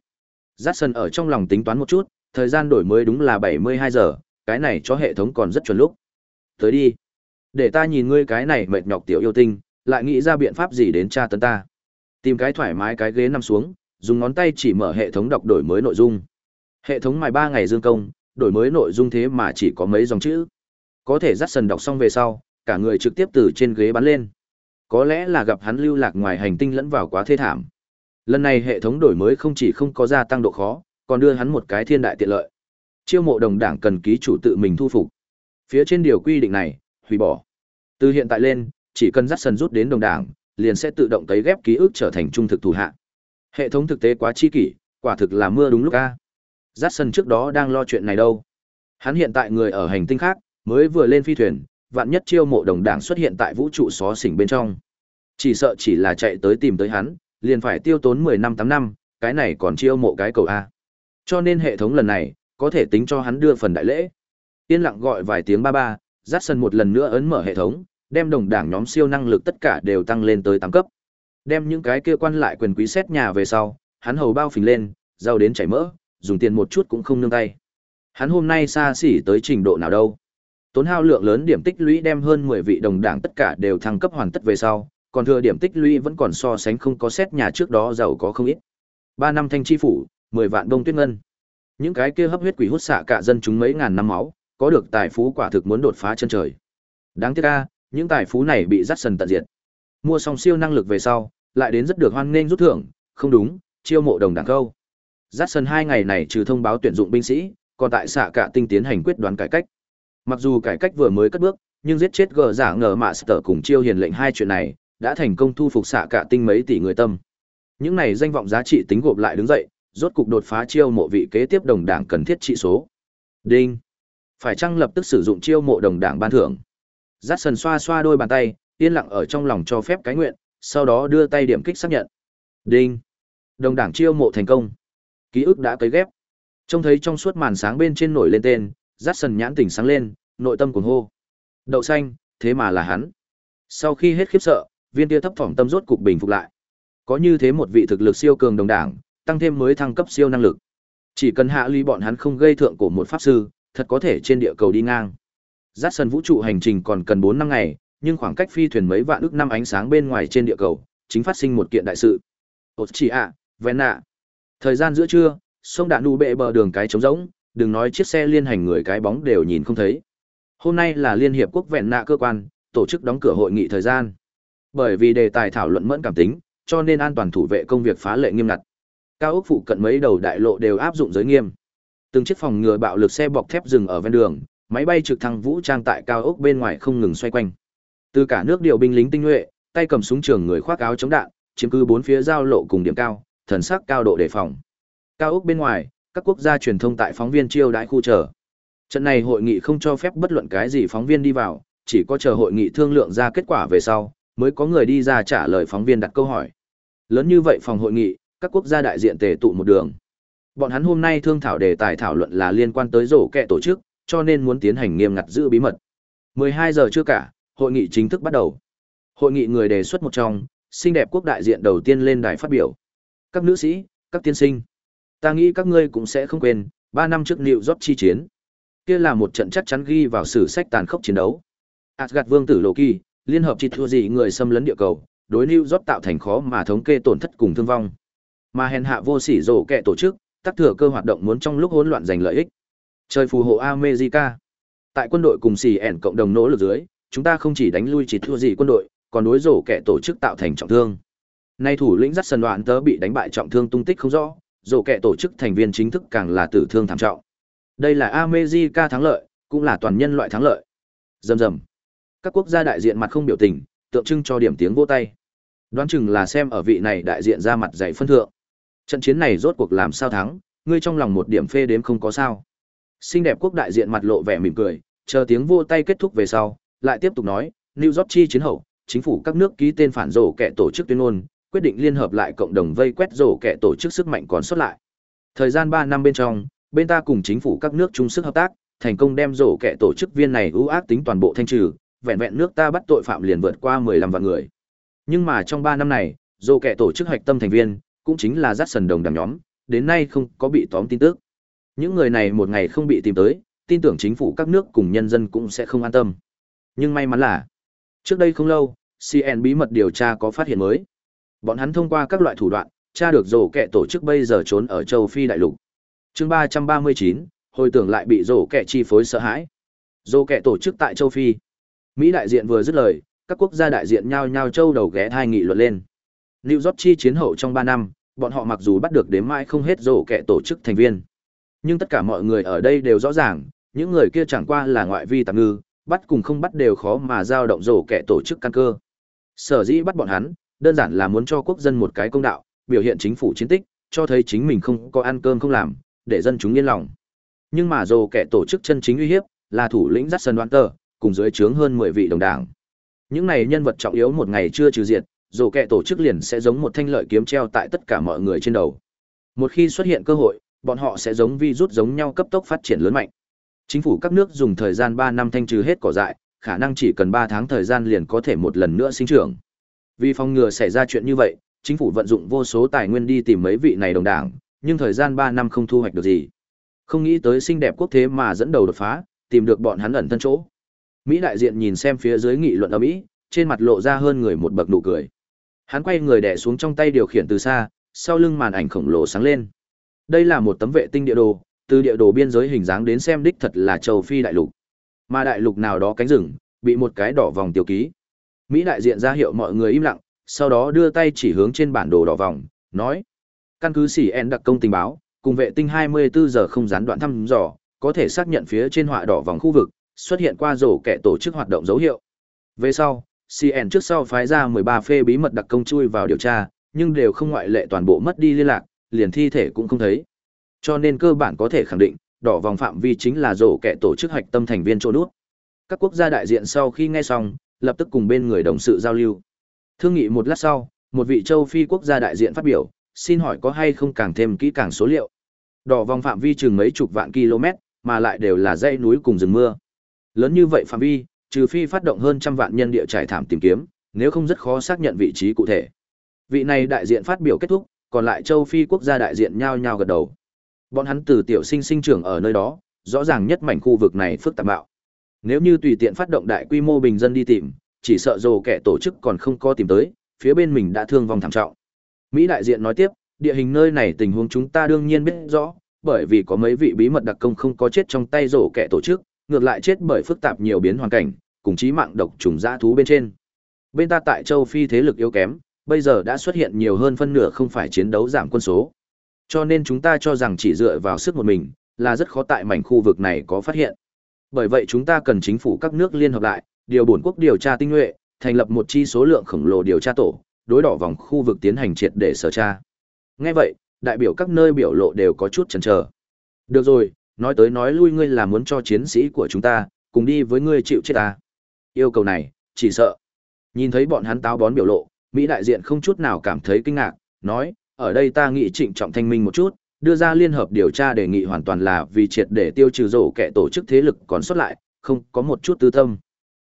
Speaker 1: Jackson ở trong lòng tính toán một chút, thời gian đổi mới đúng là 72 giờ, cái này cho hệ thống còn rất chuẩn lúc. Tới đi. Để ta nhìn ngươi cái này mệt nhọc tiểu yêu tinh, lại nghĩ ra biện pháp gì đến tra tấn ta. Tìm cái thoải mái cái ghế nằm xuống, dùng ngón tay chỉ mở hệ thống đọc đổi mới nội dung. Hệ thống mài 3 ngày dương công, đổi mới nội dung thế mà chỉ có mấy dòng chữ. Có thể dắt sần đọc xong về sau, cả người trực tiếp từ trên ghế bắn lên. Có lẽ là gặp hắn lưu lạc ngoài hành tinh lẫn vào quá thê thảm. Lần này hệ thống đổi mới không chỉ không có gia tăng độ khó, còn đưa hắn một cái thiên đại tiện lợi. Chiêu mộ đồng đảng cần ký chủ tự mình thu phục. Phía trên điều quy định này, hủy bỏ. Từ hiện tại lên, chỉ cần dắt sần rút đến đồng đảng, liền sẽ tự động tấy ghép ký ức trở thành trung thực thủ hạ. Hệ thống thực tế quá chi kỷ, quả thực là mưa đúng lúc a. Dắt sần trước đó đang lo chuyện này đâu. Hắn hiện tại người ở hành tinh khác, mới vừa lên phi thuyền, vạn nhất chiêu mộ đồng đảng xuất hiện tại vũ trụ xó xỉnh bên trong. Chỉ sợ chỉ là chạy tới tìm tới hắn, liền phải tiêu tốn 10 năm 8 năm, cái này còn chiêu mộ cái cầu A. Cho nên hệ thống lần này, có thể tính cho hắn đưa phần đại lễ. Yên lặng gọi vài tiếng ba ba, Jackson một lần nữa ấn mở hệ thống, đem đồng đảng nhóm siêu năng lực tất cả đều tăng lên tới 8 cấp. Đem những cái kia quan lại quyền quý xét nhà về sau, hắn hầu bao phình lên, giàu đến chảy mỡ, dùng tiền một chút cũng không nương tay. Hắn hôm nay xa xỉ tới trình độ nào đâu? Tốn hao lượng lớn điểm tích lũy đem hơn 10 vị đồng đảng tất cả đều thăng cấp hoàn tất về sau, còn thừa điểm tích lũy vẫn còn so sánh không có xét nhà trước đó giàu có không ít. 3 năm thanh chi phủ, 10 vạn đông tuyết ngân. Những cái kia hấp huyết quỷ hút xạ cả dân chúng mấy ngàn năm máu, có được tài phú quả thực muốn đột phá chân trời. Đáng tiếc a, những tài phú này bị dắt sần tận diệt. Mua xong siêu năng lực về sau, lại đến rất được hoan nghênh rút thưởng, không đúng, chiêu mộ đồng đảng câu. Dắt sần hai ngày này trừ thông báo tuyển dụng binh sĩ, còn tại xạ cả tinh tiến hành quyết đoán cải cách. Mặc dù cải cách vừa mới cất bước, nhưng giết chết gờ giả ngờ mạ sở cùng chiêu hiền lệnh hai chuyện này, đã thành công thu phục xạ cả tinh mấy tỷ người tâm. Những này danh vọng giá trị tính gộp lại đứng dậy, rốt cục đột phá chiêu mộ vị kế tiếp đồng đảng cần thiết trị số. Đinh. Phải chăng lập tức sử dụng chiêu mộ đồng đảng ban thưởng? Dát sần xoa xoa đôi bàn tay, yên lặng ở trong lòng cho phép cái nguyện, sau đó đưa tay điểm kích xác nhận. Đinh. Đồng đảng chiêu mộ thành công. Ký ức đã cấy ghép. Trông thấy trong suốt màn sáng bên trên nổi lên tên, Dát sần nhãn tỉnh sáng lên, nội tâm cuồng hô. Đậu xanh, thế mà là hắn. Sau khi hết khiếp sợ, viên tia thấp thỏm tâm rốt cục bình phục lại. Có như thế một vị thực lực siêu cường đồng đảng, tăng thêm mới thăng cấp siêu năng lực. Chỉ cần hạ ly bọn hắn không gây thượng cổ một pháp sư, thật có thể trên địa cầu đi ngang. Giác sân vũ trụ hành trình còn cần 4 năm ngày, nhưng khoảng cách phi thuyền mấy vạn ước năm ánh sáng bên ngoài trên địa cầu, chính phát sinh một kiện đại sự. Ốt chỉ ạ, vẹn nạ. Thời gian giữa trưa, sông đạn đu bệ bờ đường cái trống rỗng, đừng nói chiếc xe liên hành người cái bóng đều nhìn không thấy. Hôm nay là Liên hiệp quốc vẹn nạ cơ quan, tổ chức đóng cửa hội nghị thời gian. Bởi vì đề tài thảo luận mẫn cảm tính, cho nên an toàn thủ vệ công việc phá lệ nghiêm ngặt. Cao ốc phụ cận mấy đầu đại lộ đều áp dụng giới nghiêm. Từng chiếc phòng ngừa bạo lực xe bọc thép dừng ở ven đường, máy bay trực thăng vũ trang tại cao ốc bên ngoài không ngừng xoay quanh. Từ cả nước điều binh lính tinh nhuệ, tay cầm súng trường người khoác áo chống đạn, chiếm cứ bốn phía giao lộ cùng điểm cao, thần sắc cao độ đề phòng. Cao ốc bên ngoài, các quốc gia truyền thông tại phóng viên chiêu đãi khu chờ. Trận này hội nghị không cho phép bất luận cái gì phóng viên đi vào, chỉ có chờ hội nghị thương lượng ra kết quả về sau, mới có người đi ra trả lời phóng viên đặt câu hỏi. Lớn như vậy phòng hội nghị, các quốc gia đại diện tề tụ một đường. Bọn hắn hôm nay thương thảo đề tài thảo luận là liên quan tới rổ kẹ tổ chức, cho nên muốn tiến hành nghiêm ngặt giữ bí mật. 12 giờ chưa cả, hội nghị chính thức bắt đầu. Hội nghị người đề xuất một trong, xinh đẹp quốc đại diện đầu tiên lên đài phát biểu. Các nữ sĩ, các tiên sinh, ta nghĩ các ngươi cũng sẽ không quên, 3 năm trước liệu York chi chiến. Kia là một trận chắc chắn ghi vào sử sách tàn khốc chiến đấu. Asgard vương tử Loki, liên hợp chỉ thua gì người xâm lấn địa cầu, đối New York tạo thành khó mà thống kê tổn thất cùng thương vong. Mà hèn hạ vô sỉ rổ kẻ tổ chức, tác thừa cơ hoạt động muốn trong lúc hỗn loạn giành lợi ích. Chơi phù hộ America. Tại quân đội cùng xì ẻn cộng đồng nỗ lực dưới, chúng ta không chỉ đánh lui chỉ thua gì quân đội, còn đối rổ kẻ tổ chức tạo thành trọng thương. Nay thủ lĩnh dắt sân đoạn tớ bị đánh bại trọng thương tung tích không rõ, rổ kẻ tổ chức thành viên chính thức càng là tử thương thảm trọng. Đây là America thắng lợi, cũng là toàn nhân loại thắng lợi. Dầm dầm. Các quốc gia đại diện mặt không biểu tình, tượng trưng cho điểm tiếng vỗ tay. Đoán chừng là xem ở vị này đại diện ra mặt dạy phân thượng. Trận chiến này rốt cuộc làm sao thắng, ngươi trong lòng một điểm phê đếm không có sao. Xinh đẹp quốc đại diện mặt lộ vẻ mỉm cười, chờ tiếng vô tay kết thúc về sau, lại tiếp tục nói, New York chi chiến hậu, chính phủ các nước ký tên phản rổ kẻ tổ chức tuyên ngôn, quyết định liên hợp lại cộng đồng vây quét rổ kẻ tổ chức sức mạnh còn sót lại. Thời gian ba năm bên trong, bên ta cùng chính phủ các nước chung sức hợp tác, thành công đem rổ kẻ tổ chức viên này ưu ác tính toàn bộ thanh trừ, vẹn vẹn nước ta bắt tội phạm liền vượt qua 15 vạn người. Nhưng mà trong 3 năm này, dù kẻ tổ chức hoạch tâm thành viên, cũng chính là dắt sần đồng đảng nhóm, đến nay không có bị tóm tin tức. Những người này một ngày không bị tìm tới, tin tưởng chính phủ các nước cùng nhân dân cũng sẽ không an tâm. Nhưng may mắn là, trước đây không lâu, CN bí mật điều tra có phát hiện mới. Bọn hắn thông qua các loại thủ đoạn, tra được rổ kẻ tổ chức bây giờ trốn ở châu Phi đại lục. chương 339, hồi tưởng lại bị rổ kẻ chi phối sợ hãi. Rổ kẻ tổ chức tại châu Phi. Mỹ đại diện vừa dứt lời, các quốc gia đại diện nhau nhau châu đầu ghé thai nghị luận lên. New York chi chiến hậu trong 3 năm, bọn họ mặc dù bắt được đếm mãi không hết rổ kẻ tổ chức thành viên. Nhưng tất cả mọi người ở đây đều rõ ràng, những người kia chẳng qua là ngoại vi tạm ngư, bắt cùng không bắt đều khó mà giao động rổ kẻ tổ chức căn cơ. Sở dĩ bắt bọn hắn, đơn giản là muốn cho quốc dân một cái công đạo, biểu hiện chính phủ chiến tích, cho thấy chính mình không có ăn cơm không làm, để dân chúng yên lòng. Nhưng mà rổ kẻ tổ chức chân chính uy hiếp, là thủ lĩnh Jackson Walter, cùng dưới trướng hơn 10 vị đồng đảng. Những này nhân vật trọng yếu một ngày chưa trừ diệt, rổ kẻ tổ chức liền sẽ giống một thanh lợi kiếm treo tại tất cả mọi người trên đầu. Một khi xuất hiện cơ hội, bọn họ sẽ giống vi rút giống nhau cấp tốc phát triển lớn mạnh. Chính phủ các nước dùng thời gian 3 năm thanh trừ hết cỏ dại, khả năng chỉ cần 3 tháng thời gian liền có thể một lần nữa sinh trưởng. Vì phòng ngừa xảy ra chuyện như vậy, chính phủ vận dụng vô số tài nguyên đi tìm mấy vị này đồng đảng, nhưng thời gian 3 năm không thu hoạch được gì. Không nghĩ tới xinh đẹp quốc thế mà dẫn đầu đột phá, tìm được bọn hắn ẩn thân chỗ. Mỹ đại diện nhìn xem phía dưới nghị luận ở Mỹ, trên mặt lộ ra hơn người một bậc nụ cười. Hắn quay người đè xuống trong tay điều khiển từ xa, sau lưng màn ảnh khổng lồ sáng lên. Đây là một tấm vệ tinh địa đồ, từ địa đồ biên giới hình dáng đến xem đích thật là châu Phi đại lục. Mà đại lục nào đó cánh rừng, bị một cái đỏ vòng tiêu ký. Mỹ đại diện ra hiệu mọi người im lặng, sau đó đưa tay chỉ hướng trên bản đồ đỏ vòng, nói: "Căn cứ sĩ en đặc công tình báo, cùng vệ tinh 24 giờ không gián đoạn thăm dò, có thể xác nhận phía trên họa đỏ vòng khu vực xuất hiện qua rổ kẻ tổ chức hoạt động dấu hiệu. Về sau, CN trước sau phái ra 13 phê bí mật đặc công chui vào điều tra, nhưng đều không ngoại lệ toàn bộ mất đi liên lạc, liền thi thể cũng không thấy. Cho nên cơ bản có thể khẳng định, đỏ vòng phạm vi chính là rổ kẻ tổ chức hạch tâm thành viên chỗ đút. Các quốc gia đại diện sau khi nghe xong, lập tức cùng bên người đồng sự giao lưu. Thương nghị một lát sau, một vị châu Phi quốc gia đại diện phát biểu, xin hỏi có hay không càng thêm kỹ càng số liệu. Đỏ vòng phạm vi chừng mấy chục vạn km, mà lại đều là dãy núi cùng rừng mưa. Lớn như vậy phạm vi, trừ phi phát động hơn trăm vạn nhân địa trải thảm tìm kiếm, nếu không rất khó xác nhận vị trí cụ thể. Vị này đại diện phát biểu kết thúc, còn lại châu Phi quốc gia đại diện nhao nhao gật đầu. Bọn hắn từ tiểu sinh sinh trưởng ở nơi đó, rõ ràng nhất mảnh khu vực này phức tạp bạo. Nếu như tùy tiện phát động đại quy mô bình dân đi tìm, chỉ sợ dồ kẻ tổ chức còn không có tìm tới, phía bên mình đã thương vong thảm trọng. Mỹ đại diện nói tiếp, địa hình nơi này tình huống chúng ta đương nhiên biết rõ, bởi vì có mấy vị bí mật đặc công không có chết trong tay rổ kẻ tổ chức, ngược lại chết bởi phức tạp nhiều biến hoàn cảnh, cùng chí mạng độc trùng dã thú bên trên. Bên ta tại châu Phi thế lực yếu kém, bây giờ đã xuất hiện nhiều hơn phân nửa không phải chiến đấu giảm quân số. Cho nên chúng ta cho rằng chỉ dựa vào sức một mình, là rất khó tại mảnh khu vực này có phát hiện. Bởi vậy chúng ta cần chính phủ các nước liên hợp lại, điều bổn quốc điều tra tinh nhuệ, thành lập một chi số lượng khổng lồ điều tra tổ, đối đỏ vòng khu vực tiến hành triệt để sở tra. Nghe vậy, đại biểu các nơi biểu lộ đều có chút chần chờ. Được rồi, nói tới nói lui ngươi là muốn cho chiến sĩ của chúng ta, cùng đi với ngươi chịu chết ta. Yêu cầu này, chỉ sợ. Nhìn thấy bọn hắn táo bón biểu lộ, Mỹ đại diện không chút nào cảm thấy kinh ngạc, nói, ở đây ta nghĩ trịnh trọng thanh minh một chút, đưa ra liên hợp điều tra đề nghị hoàn toàn là vì triệt để tiêu trừ rổ kẻ tổ chức thế lực còn xuất lại, không có một chút tư tâm.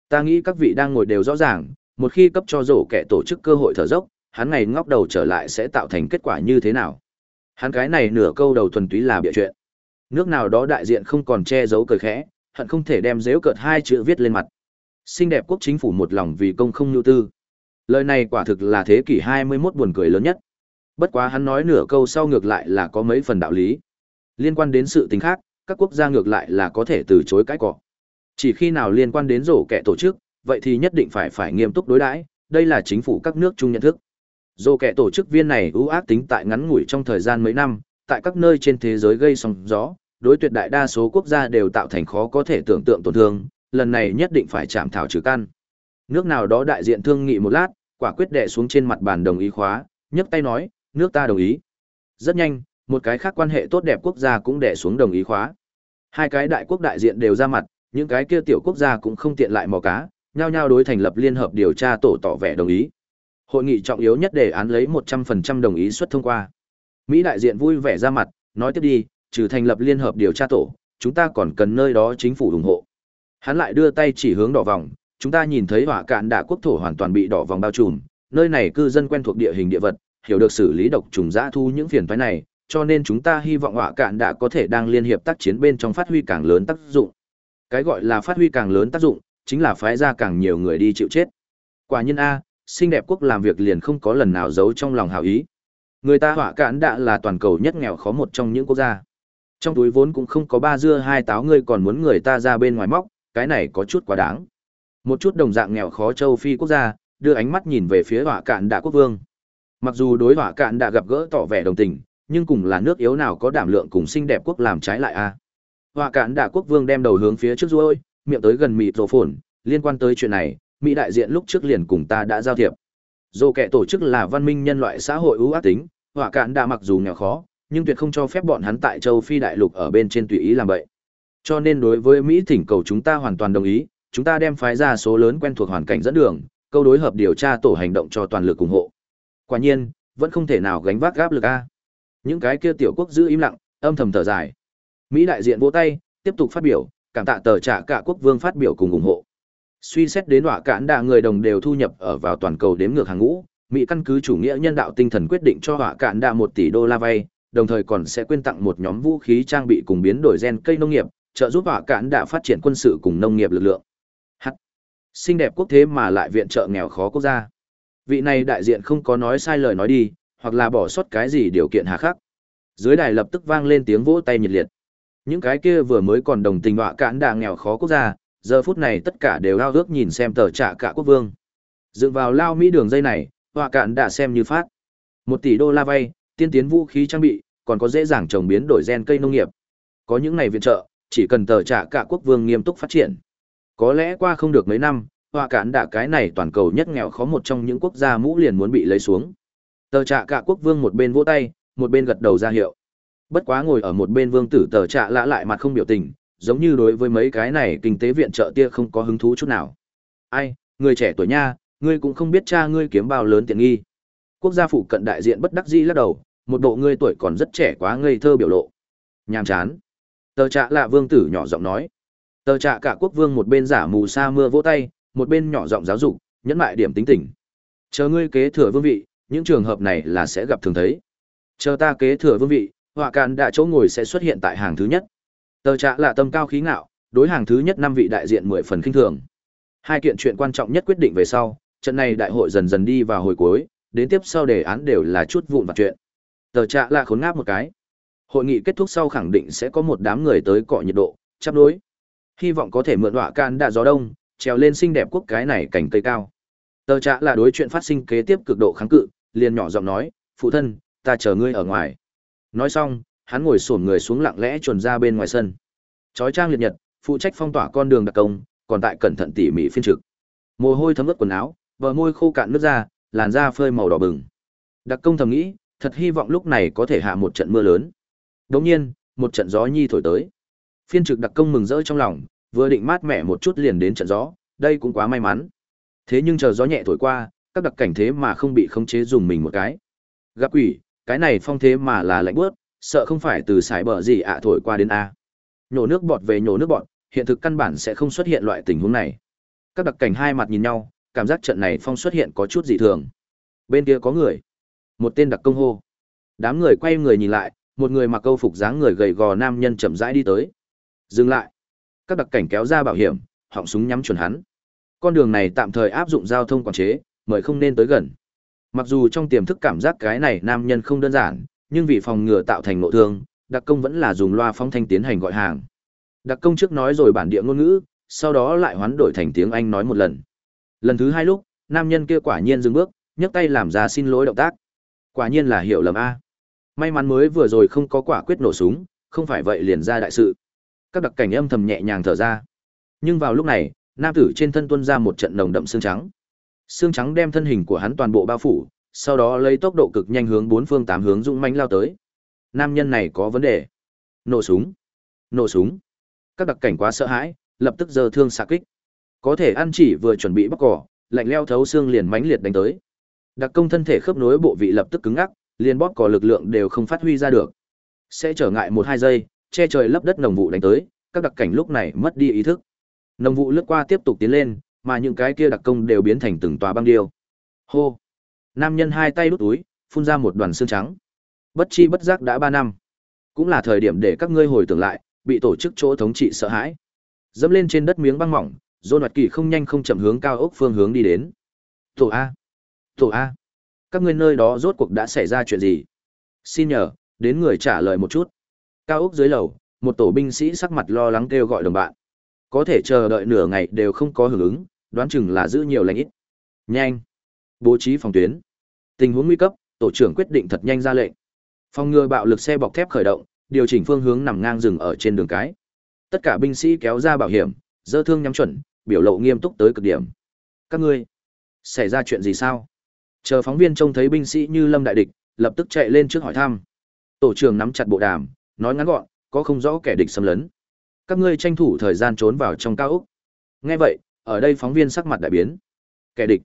Speaker 1: Ta nghĩ các vị đang ngồi đều rõ ràng, một khi cấp cho rổ kẻ tổ chức cơ hội thở dốc, hắn ngày ngóc đầu trở lại sẽ tạo thành kết quả như thế nào. Hắn cái này nửa câu đầu thuần túy là bịa chuyện. Nước nào đó đại diện không còn che giấu cười khẽ, hận không thể đem dếu cợt hai chữ viết lên mặt. Xinh đẹp quốc chính phủ một lòng vì công không nhu tư. Lời này quả thực là thế kỷ 21 buồn cười lớn nhất. Bất quá hắn nói nửa câu sau ngược lại là có mấy phần đạo lý. Liên quan đến sự tình khác, các quốc gia ngược lại là có thể từ chối cái cọ. Chỉ khi nào liên quan đến rổ kẻ tổ chức, vậy thì nhất định phải phải nghiêm túc đối đãi, đây là chính phủ các nước chung nhận thức. Rổ kẻ tổ chức viên này ưu ác tính tại ngắn ngủi trong thời gian mấy năm, tại các nơi trên thế giới gây sóng gió, đối tuyệt đại đa số quốc gia đều tạo thành khó có thể tưởng tượng tổn thương, lần này nhất định phải chạm thảo trừ căn. Nước nào đó đại diện thương nghị một lát, quả quyết đệ xuống trên mặt bàn đồng ý khóa, nhấc tay nói, nước ta đồng ý. Rất nhanh, một cái khác quan hệ tốt đẹp quốc gia cũng đệ xuống đồng ý khóa. Hai cái đại quốc đại diện đều ra mặt, những cái kia tiểu quốc gia cũng không tiện lại mò cá, nhao nhao đối thành lập liên hợp điều tra tổ tỏ vẻ đồng ý. Hội nghị trọng yếu nhất đề án lấy 100% đồng ý xuất thông qua. Mỹ đại diện vui vẻ ra mặt, nói tiếp đi, trừ thành lập liên hợp điều tra tổ, chúng ta còn cần nơi đó chính phủ ủng hộ. Hắn lại đưa tay chỉ hướng đỏ vòng, chúng ta nhìn thấy hỏa cạn đạ quốc thổ hoàn toàn bị đỏ vòng bao trùm, nơi này cư dân quen thuộc địa hình địa vật, hiểu được xử lý độc trùng dã thu những phiền toái này, cho nên chúng ta hy vọng họa cạn đã có thể đang liên hiệp tác chiến bên trong phát huy càng lớn tác dụng. Cái gọi là phát huy càng lớn tác dụng, chính là phái ra càng nhiều người đi chịu chết. Quả nhiên a, xinh đẹp quốc làm việc liền không có lần nào giấu trong lòng hảo ý. Người ta họa cạn đã là toàn cầu nhất nghèo khó một trong những quốc gia. Trong túi vốn cũng không có ba dưa hai táo ngươi còn muốn người ta ra bên ngoài móc, cái này có chút quá đáng. Một chút đồng dạng nghèo khó châu Phi quốc gia, đưa ánh mắt nhìn về phía họa cạn đạ quốc vương. Mặc dù đối họa cạn đã gặp gỡ tỏ vẻ đồng tình, nhưng cùng là nước yếu nào có đảm lượng cùng xinh đẹp quốc làm trái lại a. Họa cạn đạ quốc vương đem đầu hướng phía trước ruôi, miệng tới gần mịt rồ phồn, liên quan tới chuyện này, Mỹ đại diện lúc trước liền cùng ta đã giao thiệp. Dù kẻ tổ chức là văn minh nhân loại xã hội ưu ác tính, họa cạn đã mặc dù nghèo khó, nhưng tuyệt không cho phép bọn hắn tại châu Phi đại lục ở bên trên tùy ý làm vậy. Cho nên đối với Mỹ thỉnh cầu chúng ta hoàn toàn đồng ý, chúng ta đem phái ra số lớn quen thuộc hoàn cảnh dẫn đường, câu đối hợp điều tra tổ hành động cho toàn lực ủng hộ. Quả nhiên, vẫn không thể nào gánh vác gáp lực a. Những cái kia tiểu quốc giữ im lặng, âm thầm thở dài. Mỹ đại diện vỗ tay, tiếp tục phát biểu, cảm tạ tờ trả cả quốc vương phát biểu cùng ủng hộ. Suy xét đến họa cạn đa người đồng đều thu nhập ở vào toàn cầu đếm ngược hàng ngũ, Mỹ căn cứ chủ nghĩa nhân đạo tinh thần quyết định cho họa cạn đạ một tỷ đô la vay, đồng thời còn sẽ quyên tặng một nhóm vũ khí trang bị cùng biến đổi gen cây nông nghiệp, trợ giúp họa cạn đạ phát triển quân sự cùng nông nghiệp lực lượng. Hắc. Xinh đẹp quốc thế mà lại viện trợ nghèo khó quốc gia. Vị này đại diện không có nói sai lời nói đi, hoặc là bỏ sót cái gì điều kiện hà khắc. Dưới đài lập tức vang lên tiếng vỗ tay nhiệt liệt. Những cái kia vừa mới còn đồng tình họa cạn đạ nghèo khó quốc gia, giờ phút này tất cả đều ao ước nhìn xem tờ trả cả quốc vương dựng vào lao mỹ đường dây này họa cạn đã xem như phát. Một tỷ đô la vay tiên tiến vũ khí trang bị còn có dễ dàng trồng biến đổi gen cây nông nghiệp. Có những này viện trợ chỉ cần tờ trả cả quốc vương nghiêm túc phát triển. Có lẽ qua không được mấy năm họa cạn đã cái này toàn cầu nhất nghèo khó một trong những quốc gia mũ liền muốn bị lấy xuống. Tờ trả cả quốc vương một bên vỗ tay một bên gật đầu ra hiệu. Bất quá ngồi ở một bên vương tử tờ trạ lã lại mặt không biểu tình giống như đối với mấy cái này kinh tế viện trợ tia không có hứng thú chút nào. Ai, người trẻ tuổi nha, ngươi cũng không biết cha ngươi kiếm bao lớn tiện nghi. Quốc gia phụ cận đại diện bất đắc dĩ lắc đầu, một bộ ngươi tuổi còn rất trẻ quá ngây thơ biểu lộ. Nhàm chán. Tờ trạ lạ vương tử nhỏ giọng nói. Tờ trạ cả quốc vương một bên giả mù sa mưa vỗ tay, một bên nhỏ giọng giáo dục, nhẫn mại điểm tính tình. Chờ ngươi kế thừa vương vị, những trường hợp này là sẽ gặp thường thấy. Chờ ta kế thừa vương vị, họa càn đã chỗ ngồi sẽ xuất hiện tại hàng thứ nhất. Tờ trạ là tâm cao khí ngạo, đối hàng thứ nhất năm vị đại diện mười phần kinh thường. Hai kiện chuyện quan trọng nhất quyết định về sau, trận này đại hội dần dần đi vào hồi cuối, đến tiếp sau đề án đều là chút vụn vặt chuyện. Tờ trạ là khốn ngáp một cái. Hội nghị kết thúc sau khẳng định sẽ có một đám người tới cọ nhiệt độ, chấp đối. Hy vọng có thể mượn họa can đã gió đông, trèo lên xinh đẹp quốc cái này cảnh cây cao. Tờ trạ là đối chuyện phát sinh kế tiếp cực độ kháng cự, liền nhỏ giọng nói, phụ thân, ta chờ ngươi ở ngoài. Nói xong, hắn ngồi sổn người xuống lặng lẽ chuồn ra bên ngoài sân. Chói trang liệt nhật, phụ trách phong tỏa con đường đặc công, còn tại cẩn thận tỉ mỉ phiên trực. Mồ hôi thấm ướt quần áo, bờ môi khô cạn nước ra, làn da phơi màu đỏ bừng. Đặc công thầm nghĩ, thật hy vọng lúc này có thể hạ một trận mưa lớn. Đống nhiên, một trận gió nhi thổi tới. Phiên trực đặc công mừng rỡ trong lòng, vừa định mát mẻ một chút liền đến trận gió, đây cũng quá may mắn. Thế nhưng chờ gió nhẹ thổi qua, các đặc cảnh thế mà không bị khống chế dùng mình một cái. Gặp quỷ, cái này phong thế mà là lạnh bước, sợ không phải từ sải bờ gì ạ thổi qua đến a nhổ nước bọt về nhổ nước bọt hiện thực căn bản sẽ không xuất hiện loại tình huống này các đặc cảnh hai mặt nhìn nhau cảm giác trận này phong xuất hiện có chút dị thường. Bên kia có người. Một tên đặc công hô. Đám người quay người nhìn lại một người mặc câu phục dáng người gầy gò nam nhân chậm rãi đi tới. Dừng lại. Các đặc cảnh kéo ra bảo hiểm họng súng nhắm chuẩn hắn. Con đường này tạm thời áp dụng giao thông quản chế mời không nên tới gần. Mặc dù trong tiềm thức cảm giác cái này nam nhân không đơn giản nhưng vì phòng ngừa tạo thành nội thương, đặc công vẫn là dùng loa phóng thanh tiến hành gọi hàng. Đặc công trước nói rồi bản địa ngôn ngữ, sau đó lại hoán đổi thành tiếng Anh nói một lần. Lần thứ hai lúc, nam nhân kia quả nhiên dừng bước, nhấc tay làm ra xin lỗi động tác. Quả nhiên là hiểu lầm a. May mắn mới vừa rồi không có quả quyết nổ súng, không phải vậy liền ra đại sự. Các đặc cảnh âm thầm nhẹ nhàng thở ra. Nhưng vào lúc này, nam tử trên thân tuôn ra một trận nồng đậm xương trắng. Xương trắng đem thân hình của hắn toàn bộ bao phủ, sau đó lấy tốc độ cực nhanh hướng bốn phương tám hướng dũng mánh lao tới. Nam nhân này có vấn đề. Nổ súng. Nổ súng. Các đặc cảnh quá sợ hãi, lập tức giơ thương xạ kích. Có thể ăn chỉ vừa chuẩn bị bóc cỏ, lạnh leo thấu xương liền mãnh liệt đánh tới. Đặc công thân thể khớp nối bộ vị lập tức cứng ngắc, liền bóp cỏ lực lượng đều không phát huy ra được. Sẽ trở ngại một hai giây, che trời lấp đất nồng vụ đánh tới, các đặc cảnh lúc này mất đi ý thức. Nồng vụ lướt qua tiếp tục tiến lên, mà những cái kia đặc công đều biến thành từng tòa băng điêu. Hô! Nam nhân hai tay đút túi, phun ra một đoàn xương trắng. Bất chi bất giác đã ba năm. Cũng là thời điểm để các ngươi hồi tưởng lại, bị tổ chức chỗ thống trị sợ hãi. Dẫm lên trên đất miếng băng mỏng, Dôn Hoạt Kỳ không nhanh không chậm hướng cao ốc phương hướng đi đến. Tổ A. Tổ A. Các ngươi nơi đó rốt cuộc đã xảy ra chuyện gì? Xin nhờ, đến người trả lời một chút. Cao ốc dưới lầu, một tổ binh sĩ sắc mặt lo lắng kêu gọi đồng bạn. Có thể chờ đợi nửa ngày đều không có hưởng ứng, đoán chừng là giữ nhiều lành ít. Nhanh. Bố trí phòng tuyến. Tình huống nguy cấp, tổ trưởng quyết định thật nhanh ra lệnh. Phòng ngừa bạo lực xe bọc thép khởi động, điều chỉnh phương hướng nằm ngang dừng ở trên đường cái. Tất cả binh sĩ kéo ra bảo hiểm, dơ thương nhắm chuẩn, biểu lộ nghiêm túc tới cực điểm. Các ngươi, xảy ra chuyện gì sao? Chờ phóng viên trông thấy binh sĩ như lâm đại địch, lập tức chạy lên trước hỏi thăm. Tổ trưởng nắm chặt bộ đàm, nói ngắn gọn, có không rõ kẻ địch xâm lấn. Các ngươi tranh thủ thời gian trốn vào trong cao ốc. Nghe vậy, ở đây phóng viên sắc mặt đại biến. Kẻ địch,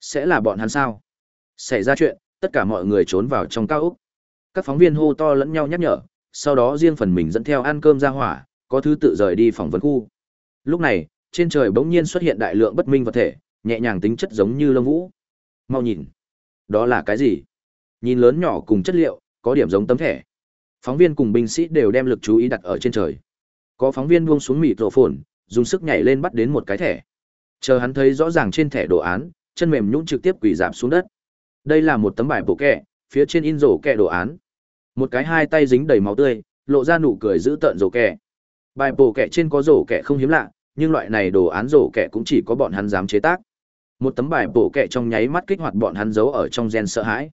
Speaker 1: sẽ là bọn hắn sao? Xảy ra chuyện, tất cả mọi người trốn vào trong cao ốc. Các phóng viên hô to lẫn nhau nhắc nhở, sau đó riêng phần mình dẫn theo ăn cơm ra hỏa, có thứ tự rời đi phỏng vấn khu. Lúc này, trên trời bỗng nhiên xuất hiện đại lượng bất minh vật thể, nhẹ nhàng tính chất giống như lông vũ. Mau nhìn, đó là cái gì? Nhìn lớn nhỏ cùng chất liệu, có điểm giống tấm thẻ. Phóng viên cùng binh sĩ đều đem lực chú ý đặt ở trên trời. Có phóng viên buông xuống mịt rộ phồn, dùng sức nhảy lên bắt đến một cái thẻ. Chờ hắn thấy rõ ràng trên thẻ đồ án, chân mềm nhũn trực tiếp quỳ giảm xuống đất. Đây là một tấm bài bộ kẹ, phía trên in rổ kẹ đồ án. Một cái hai tay dính đầy máu tươi, lộ ra nụ cười giữ tợn rổ kẹ. Bài bộ kẹ trên có rổ kẹ không hiếm lạ, nhưng loại này đồ án rổ kẻ cũng chỉ có bọn hắn dám chế tác. Một tấm bài bổ kẹ trong nháy mắt kích hoạt bọn hắn giấu ở trong gen sợ hãi.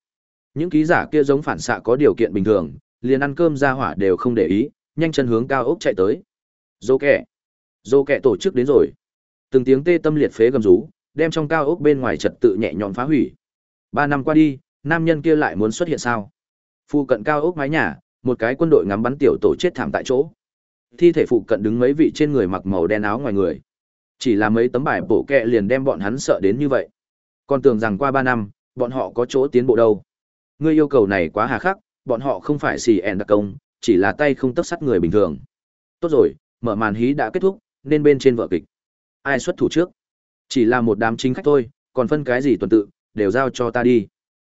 Speaker 1: Những ký giả kia giống phản xạ có điều kiện bình thường, liền ăn cơm ra hỏa đều không để ý, nhanh chân hướng cao ốc chạy tới. Dô kẹ. Dô kẹ tổ chức đến rồi. Từng tiếng tê tâm liệt phế gầm rú, đem trong cao ốc bên ngoài trật tự nhẹ nhõm phá hủy. Ba năm qua đi, nam nhân kia lại muốn xuất hiện sao? Phu cận cao ốc mái nhà, một cái quân đội ngắm bắn tiểu tổ chết thảm tại chỗ. Thi thể phụ cận đứng mấy vị trên người mặc màu đen áo ngoài người. Chỉ là mấy tấm bài bổ kẹ liền đem bọn hắn sợ đến như vậy. Còn tưởng rằng qua ba năm, bọn họ có chỗ tiến bộ đâu. Ngươi yêu cầu này quá hà khắc, bọn họ không phải xì ẻn đặc công, chỉ là tay không tấp sắt người bình thường. Tốt rồi, mở màn hí đã kết thúc, nên bên trên vợ kịch. Ai xuất thủ trước? Chỉ là một đám chính khách thôi, còn phân cái gì tuần tự, đều giao cho ta đi.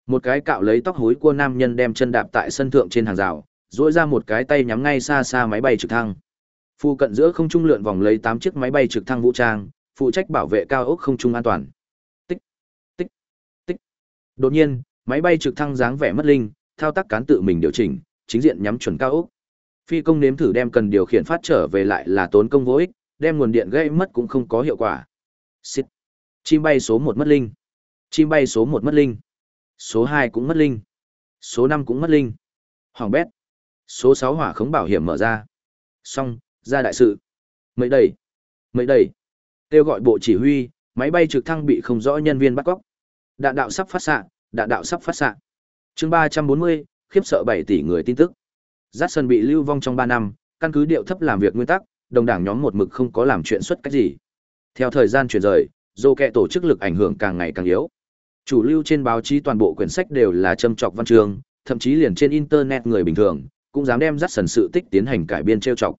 Speaker 1: Một cái cạo lấy tóc hối của nam nhân đem chân đạp tại sân thượng trên hàng rào, duỗi ra một cái tay nhắm ngay xa xa máy bay trực thăng. Phu cận giữa không trung lượn vòng lấy 8 chiếc máy bay trực thăng vũ trang, phụ trách bảo vệ cao ốc không trung an toàn. Tích, tích, tích. Đột nhiên, máy bay trực thăng dáng vẻ mất linh, thao tác cán tự mình điều chỉnh, chính diện nhắm chuẩn cao ốc. Phi công nếm thử đem cần điều khiển phát trở về lại là tốn công vô ích, đem nguồn điện gây mất cũng không có hiệu quả. Xịt. Chim bay số 1 mất linh. Chim bay số 1 mất linh. Số 2 cũng mất linh. Số 5 cũng mất linh. Hoàng bét. Số 6 hỏa khống bảo hiểm mở ra. Xong, ra đại sự. Mấy đầy. Mấy đầy. Kêu gọi bộ chỉ huy, máy bay trực thăng bị không rõ nhân viên bắt cóc. Đạn đạo sắp phát xạ, đạn đạo sắp phát xạ. Chương 340, khiếp sợ 7 tỷ người tin tức. Jackson bị lưu vong trong 3 năm, căn cứ điệu thấp làm việc nguyên tắc, đồng đảng nhóm một mực không có làm chuyện xuất cách gì. Theo thời gian chuyển rời, dô kẹ tổ chức lực ảnh hưởng càng ngày càng yếu. Chủ lưu trên báo chí toàn bộ quyển sách đều là châm trọc văn chương, thậm chí liền trên internet người bình thường cũng dám đem dắt sần sự tích tiến hành cải biên trêu chọc.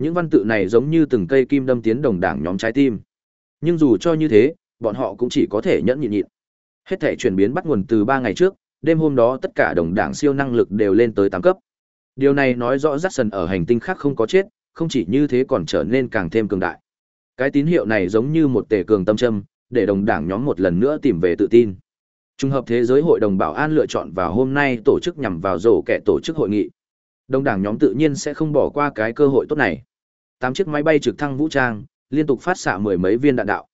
Speaker 1: Những văn tự này giống như từng cây kim đâm tiến đồng đảng nhóm trái tim. Nhưng dù cho như thế, bọn họ cũng chỉ có thể nhẫn nhịn nhịn. Hết thể chuyển biến bắt nguồn từ 3 ngày trước, đêm hôm đó tất cả đồng đảng siêu năng lực đều lên tới 8 cấp. Điều này nói rõ Jackson ở hành tinh khác không có chết, không chỉ như thế còn trở nên càng thêm cường đại. Cái tín hiệu này giống như một tể cường tâm châm, để đồng đảng nhóm một lần nữa tìm về tự tin. Trung hợp thế giới hội đồng bảo an lựa chọn vào hôm nay tổ chức nhằm vào rổ kẻ tổ chức hội nghị. Đồng đảng nhóm tự nhiên sẽ không bỏ qua cái cơ hội tốt này. Tám chiếc máy bay trực thăng vũ trang liên tục phát xạ mười mấy viên đạn đạo.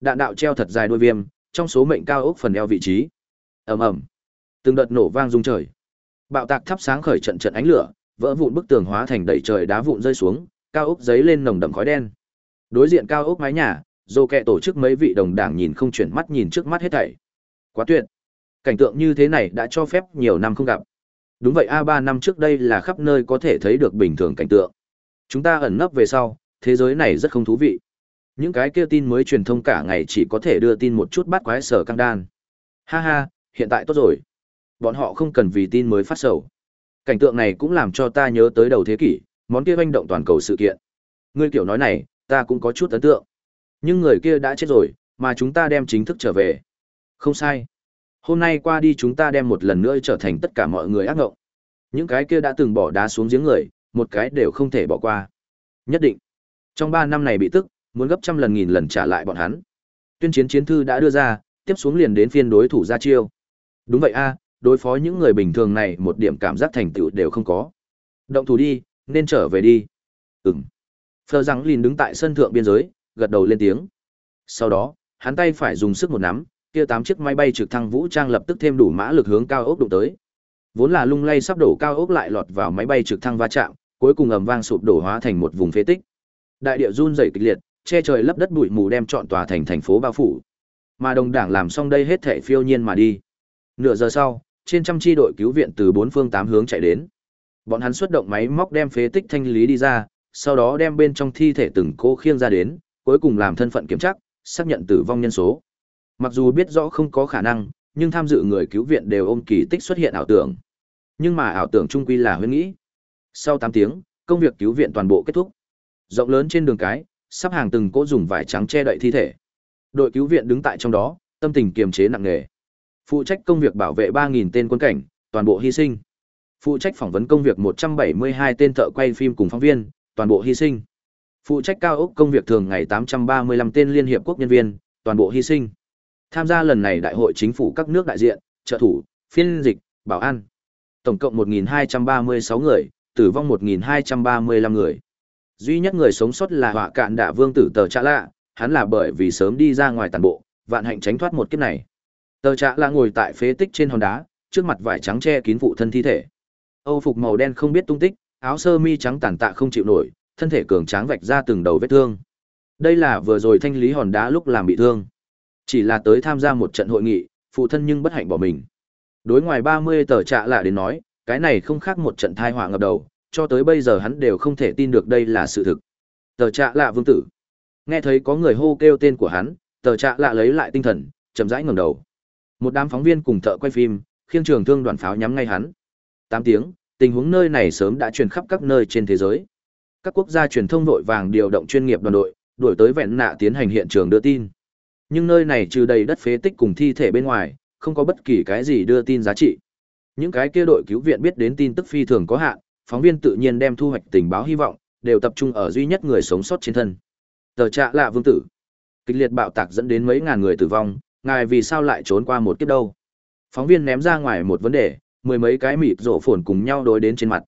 Speaker 1: Đạn đạo treo thật dài đuôi viêm, trong số mệnh cao ốc phần eo vị trí. Ầm ầm. Từng đợt nổ vang rung trời. Bạo tạc thắp sáng khởi trận trận ánh lửa, vỡ vụn bức tường hóa thành đầy trời đá vụn rơi xuống, cao ốc giấy lên nồng đậm khói đen. Đối diện cao ốc mái nhà, dô kẹ tổ chức mấy vị đồng đảng nhìn không chuyển mắt nhìn trước mắt hết thảy. Quá tuyệt. Cảnh tượng như thế này đã cho phép nhiều năm không gặp. Đúng vậy a ba năm trước đây là khắp nơi có thể thấy được bình thường cảnh tượng. Chúng ta ẩn nấp về sau, thế giới này rất không thú vị. Những cái kia tin mới truyền thông cả ngày chỉ có thể đưa tin một chút bắt quái sở căng đan. Ha ha, hiện tại tốt rồi. Bọn họ không cần vì tin mới phát sầu. Cảnh tượng này cũng làm cho ta nhớ tới đầu thế kỷ, món kia manh động toàn cầu sự kiện. Ngươi kiểu nói này, ta cũng có chút ấn tượng. Nhưng người kia đã chết rồi, mà chúng ta đem chính thức trở về. Không sai. Hôm nay qua đi chúng ta đem một lần nữa trở thành tất cả mọi người ác ngộng. Những cái kia đã từng bỏ đá xuống giếng người, một cái đều không thể bỏ qua. Nhất định. Trong 3 năm này bị tức, muốn gấp trăm lần nghìn lần trả lại bọn hắn. Tuyên chiến chiến thư đã đưa ra, tiếp xuống liền đến phiên đối thủ ra chiêu. Đúng vậy a, đối phó những người bình thường này một điểm cảm giác thành tựu đều không có. Động thủ đi, nên trở về đi. Ừm. Phờ rằng liền đứng tại sân thượng biên giới, gật đầu lên tiếng. Sau đó, hắn tay phải dùng sức một nắm, kia tám chiếc máy bay trực thăng vũ trang lập tức thêm đủ mã lực hướng cao ốc đụng tới. Vốn là lung lay sắp đổ cao ốc lại lọt vào máy bay trực thăng va chạm, cuối cùng ầm vang sụp đổ hóa thành một vùng phế tích. Đại địa run rẩy kịch liệt, che trời lấp đất bụi mù đem trọn tòa thành thành phố bao phủ. Mà đồng đảng làm xong đây hết thể phiêu nhiên mà đi. Nửa giờ sau, trên trăm chi đội cứu viện từ bốn phương tám hướng chạy đến. Bọn hắn xuất động máy móc đem phế tích thanh lý đi ra, sau đó đem bên trong thi thể từng cô khiêng ra đến, cuối cùng làm thân phận kiểm tra, xác nhận tử vong nhân số. Mặc dù biết rõ không có khả năng, nhưng tham dự người cứu viện đều ôm kỳ tích xuất hiện ảo tưởng. Nhưng mà ảo tưởng trung quy là huyễn nghĩ. Sau 8 tiếng, công việc cứu viện toàn bộ kết thúc. Rộng lớn trên đường cái, sắp hàng từng cỗ dùng vải trắng che đậy thi thể. Đội cứu viện đứng tại trong đó, tâm tình kiềm chế nặng nề. Phụ trách công việc bảo vệ 3000 tên quân cảnh, toàn bộ hy sinh. Phụ trách phỏng vấn công việc 172 tên thợ quay phim cùng phóng viên, toàn bộ hy sinh. Phụ trách cao ốc công việc thường ngày 835 tên liên hiệp quốc nhân viên, toàn bộ hy sinh. Tham gia lần này đại hội chính phủ các nước đại diện, trợ thủ, phiên dịch, bảo an. Tổng cộng 1.236 người, tử vong 1.235 người. Duy nhất người sống sót là họa cạn đạ vương tử tờ trạ lạ, hắn là bởi vì sớm đi ra ngoài tàn bộ, vạn hạnh tránh thoát một kiếp này. Tờ trạ lạ ngồi tại phế tích trên hòn đá, trước mặt vải trắng che kín phụ thân thi thể. Âu phục màu đen không biết tung tích, áo sơ mi trắng tàn tạ không chịu nổi, thân thể cường tráng vạch ra từng đầu vết thương. Đây là vừa rồi thanh lý hòn đá lúc làm bị thương. Chỉ là tới tham gia một trận hội nghị, phụ thân nhưng bất hạnh bỏ mình. Đối ngoài 30 tờ trạ lạ đến nói, cái này không khác một trận thai họa ngập đầu, cho tới bây giờ hắn đều không thể tin được đây là sự thực. Tờ trạ lạ vương tử. Nghe thấy có người hô kêu tên của hắn, tờ trạ lạ lấy lại tinh thần, chậm rãi ngẩng đầu. Một đám phóng viên cùng thợ quay phim, khiêng trường thương đoàn pháo nhắm ngay hắn. 8 tiếng, tình huống nơi này sớm đã truyền khắp các nơi trên thế giới. Các quốc gia truyền thông vội vàng điều động chuyên nghiệp đoàn đội, đuổi tới vẹn nạ tiến hành hiện trường đưa tin. Nhưng nơi này trừ đầy đất phế tích cùng thi thể bên ngoài, không có bất kỳ cái gì đưa tin giá trị. Những cái kia đội cứu viện biết đến tin tức phi thường có hạn, phóng viên tự nhiên đem thu hoạch tình báo hy vọng, đều tập trung ở duy nhất người sống sót trên thân. Tờ trạ lạ vương tử. Kịch liệt bạo tạc dẫn đến mấy ngàn người tử vong, ngài vì sao lại trốn qua một kiếp đâu? Phóng viên ném ra ngoài một vấn đề, mười mấy cái mịt rổ phồn cùng nhau đối đến trên mặt.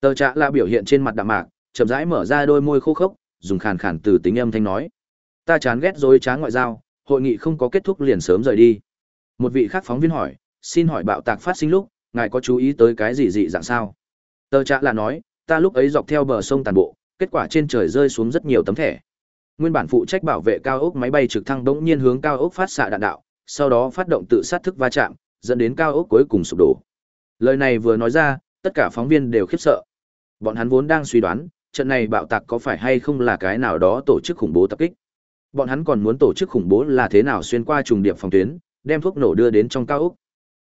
Speaker 1: Tờ trạ lạ biểu hiện trên mặt đạm mạc, chậm rãi mở ra đôi môi khô khốc, dùng khàn khàn từ tính âm thanh nói: "Ta chán ghét dối trá ngoại giao, hội nghị không có kết thúc liền sớm rời đi." Một vị khác phóng viên hỏi: "Xin hỏi bạo tạc phát sinh lúc, ngài có chú ý tới cái gì dị dạng sao?" Tờ trạ là nói: "Ta lúc ấy dọc theo bờ sông tàn bộ, kết quả trên trời rơi xuống rất nhiều tấm thẻ. Nguyên bản phụ trách bảo vệ cao ốc máy bay trực thăng bỗng nhiên hướng cao ốc phát xạ đạn đạo, sau đó phát động tự sát thức va chạm, dẫn đến cao ốc cuối cùng sụp đổ." Lời này vừa nói ra, tất cả phóng viên đều khiếp sợ. Bọn hắn vốn đang suy đoán, trận này bạo tạc có phải hay không là cái nào đó tổ chức khủng bố tập kích. Bọn hắn còn muốn tổ chức khủng bố là thế nào xuyên qua trùng điệp phòng tuyến, đem thuốc nổ đưa đến trong cao ốc.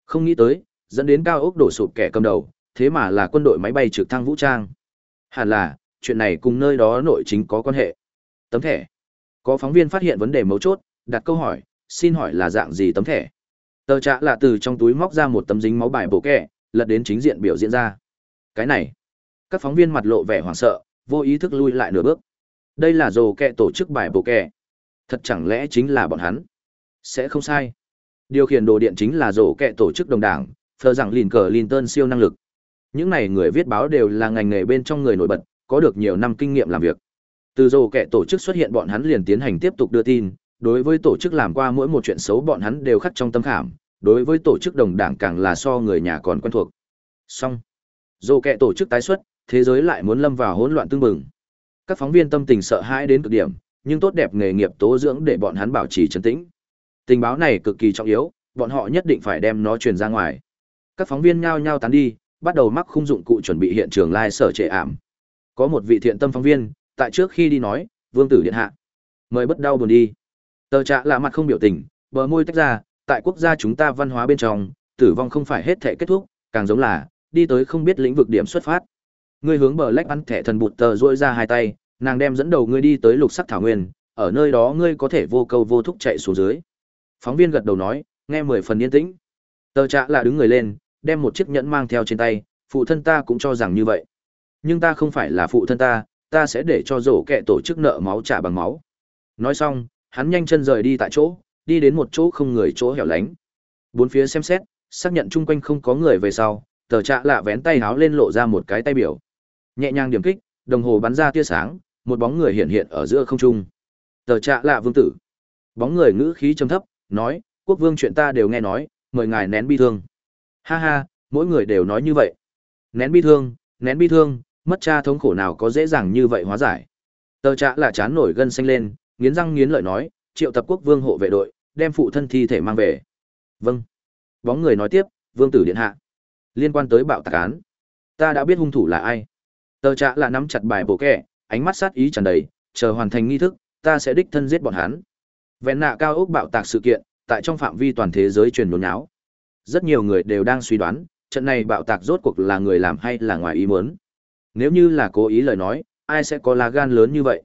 Speaker 1: Không nghĩ tới, dẫn đến cao ốc đổ sụp kẻ cầm đầu, thế mà là quân đội máy bay trực thăng vũ trang. Hẳn là, chuyện này cùng nơi đó nội chính có quan hệ. Tấm thẻ. Có phóng viên phát hiện vấn đề mấu chốt, đặt câu hỏi, xin hỏi là dạng gì tấm thẻ? Tờ trạ là từ trong túi móc ra một tấm dính máu bài bổ kẻ, lật đến chính diện biểu diễn ra. Cái này, các phóng viên mặt lộ vẻ hoảng sợ, vô ý thức lui lại nửa bước. Đây là rồ kẹ tổ chức bài bổ kẻ. Thật chẳng lẽ chính là bọn hắn? Sẽ không sai. Điều khiển đồ điện chính là rổ kẹ tổ chức đồng đảng, thờ rằng lìn cờ Linton siêu năng lực. Những này người viết báo đều là ngành nghề bên trong người nổi bật, có được nhiều năm kinh nghiệm làm việc. Từ rổ kẹ tổ chức xuất hiện bọn hắn liền tiến hành tiếp tục đưa tin, đối với tổ chức làm qua mỗi một chuyện xấu bọn hắn đều khắc trong tâm khảm, đối với tổ chức đồng đảng càng là so người nhà còn quen thuộc. Song rổ kẹ tổ chức tái xuất, thế giới lại muốn lâm vào hỗn loạn tương bừng. Các phóng viên tâm tình sợ hãi đến cực điểm, nhưng tốt đẹp nghề nghiệp tố dưỡng để bọn hắn bảo trì trấn tĩnh. Tình báo này cực kỳ trọng yếu, bọn họ nhất định phải đem nó truyền ra ngoài. Các phóng viên nhao nhao tán đi, bắt đầu mắc khung dụng cụ chuẩn bị hiện trường lai sở trệ ảm. Có một vị thiện tâm phóng viên, tại trước khi đi nói, "Vương tử điện hạ, mời bất đau buồn đi." Tờ trạ lạ mặt không biểu tình, bờ môi tách ra, tại quốc gia chúng ta văn hóa bên trong, tử vong không phải hết thể kết thúc, càng giống là đi tới không biết lĩnh vực điểm xuất phát. Ngươi hướng bờ lách ăn thẻ thần bụt tờ duỗi ra hai tay, nàng đem dẫn đầu ngươi đi tới lục sắc thảo nguyên, ở nơi đó ngươi có thể vô câu vô thúc chạy xuống dưới. Phóng viên gật đầu nói, nghe mười phần yên tĩnh. Tờ trạ là đứng người lên, đem một chiếc nhẫn mang theo trên tay, phụ thân ta cũng cho rằng như vậy. Nhưng ta không phải là phụ thân ta, ta sẽ để cho rổ kẹ tổ chức nợ máu trả bằng máu. Nói xong, hắn nhanh chân rời đi tại chỗ, đi đến một chỗ không người chỗ hẻo lánh. Bốn phía xem xét, xác nhận chung quanh không có người về sau, tờ trạ lạ vén tay háo lên lộ ra một cái tay biểu. Nhẹ nhàng điểm kích, đồng hồ bắn ra tia sáng, một bóng người hiện hiện ở giữa không trung. Tờ trạ lạ vương tử. Bóng người ngữ khí trầm thấp, nói, quốc vương chuyện ta đều nghe nói, mời ngài nén bi thương. Ha ha, mỗi người đều nói như vậy. Nén bi thương, nén bi thương, mất cha thống khổ nào có dễ dàng như vậy hóa giải. Tờ trạ là chán nổi gân xanh lên, nghiến răng nghiến lợi nói, triệu tập quốc vương hộ vệ đội, đem phụ thân thi thể mang về. Vâng. Bóng người nói tiếp, vương tử điện hạ. Liên quan tới bạo tạc án, ta đã biết hung thủ là ai. Tờ trạ là nắm chặt bài bộ kẻ, ánh mắt sát ý tràn đầy, chờ hoàn thành nghi thức, ta sẽ đích thân giết bọn hắn. Vẹn nạ cao ốc bạo tạc sự kiện, tại trong phạm vi toàn thế giới truyền nhốn nháo. Rất nhiều người đều đang suy đoán, trận này bạo tạc rốt cuộc là người làm hay là ngoài ý muốn. Nếu như là cố ý lời nói, ai sẽ có lá gan lớn như vậy?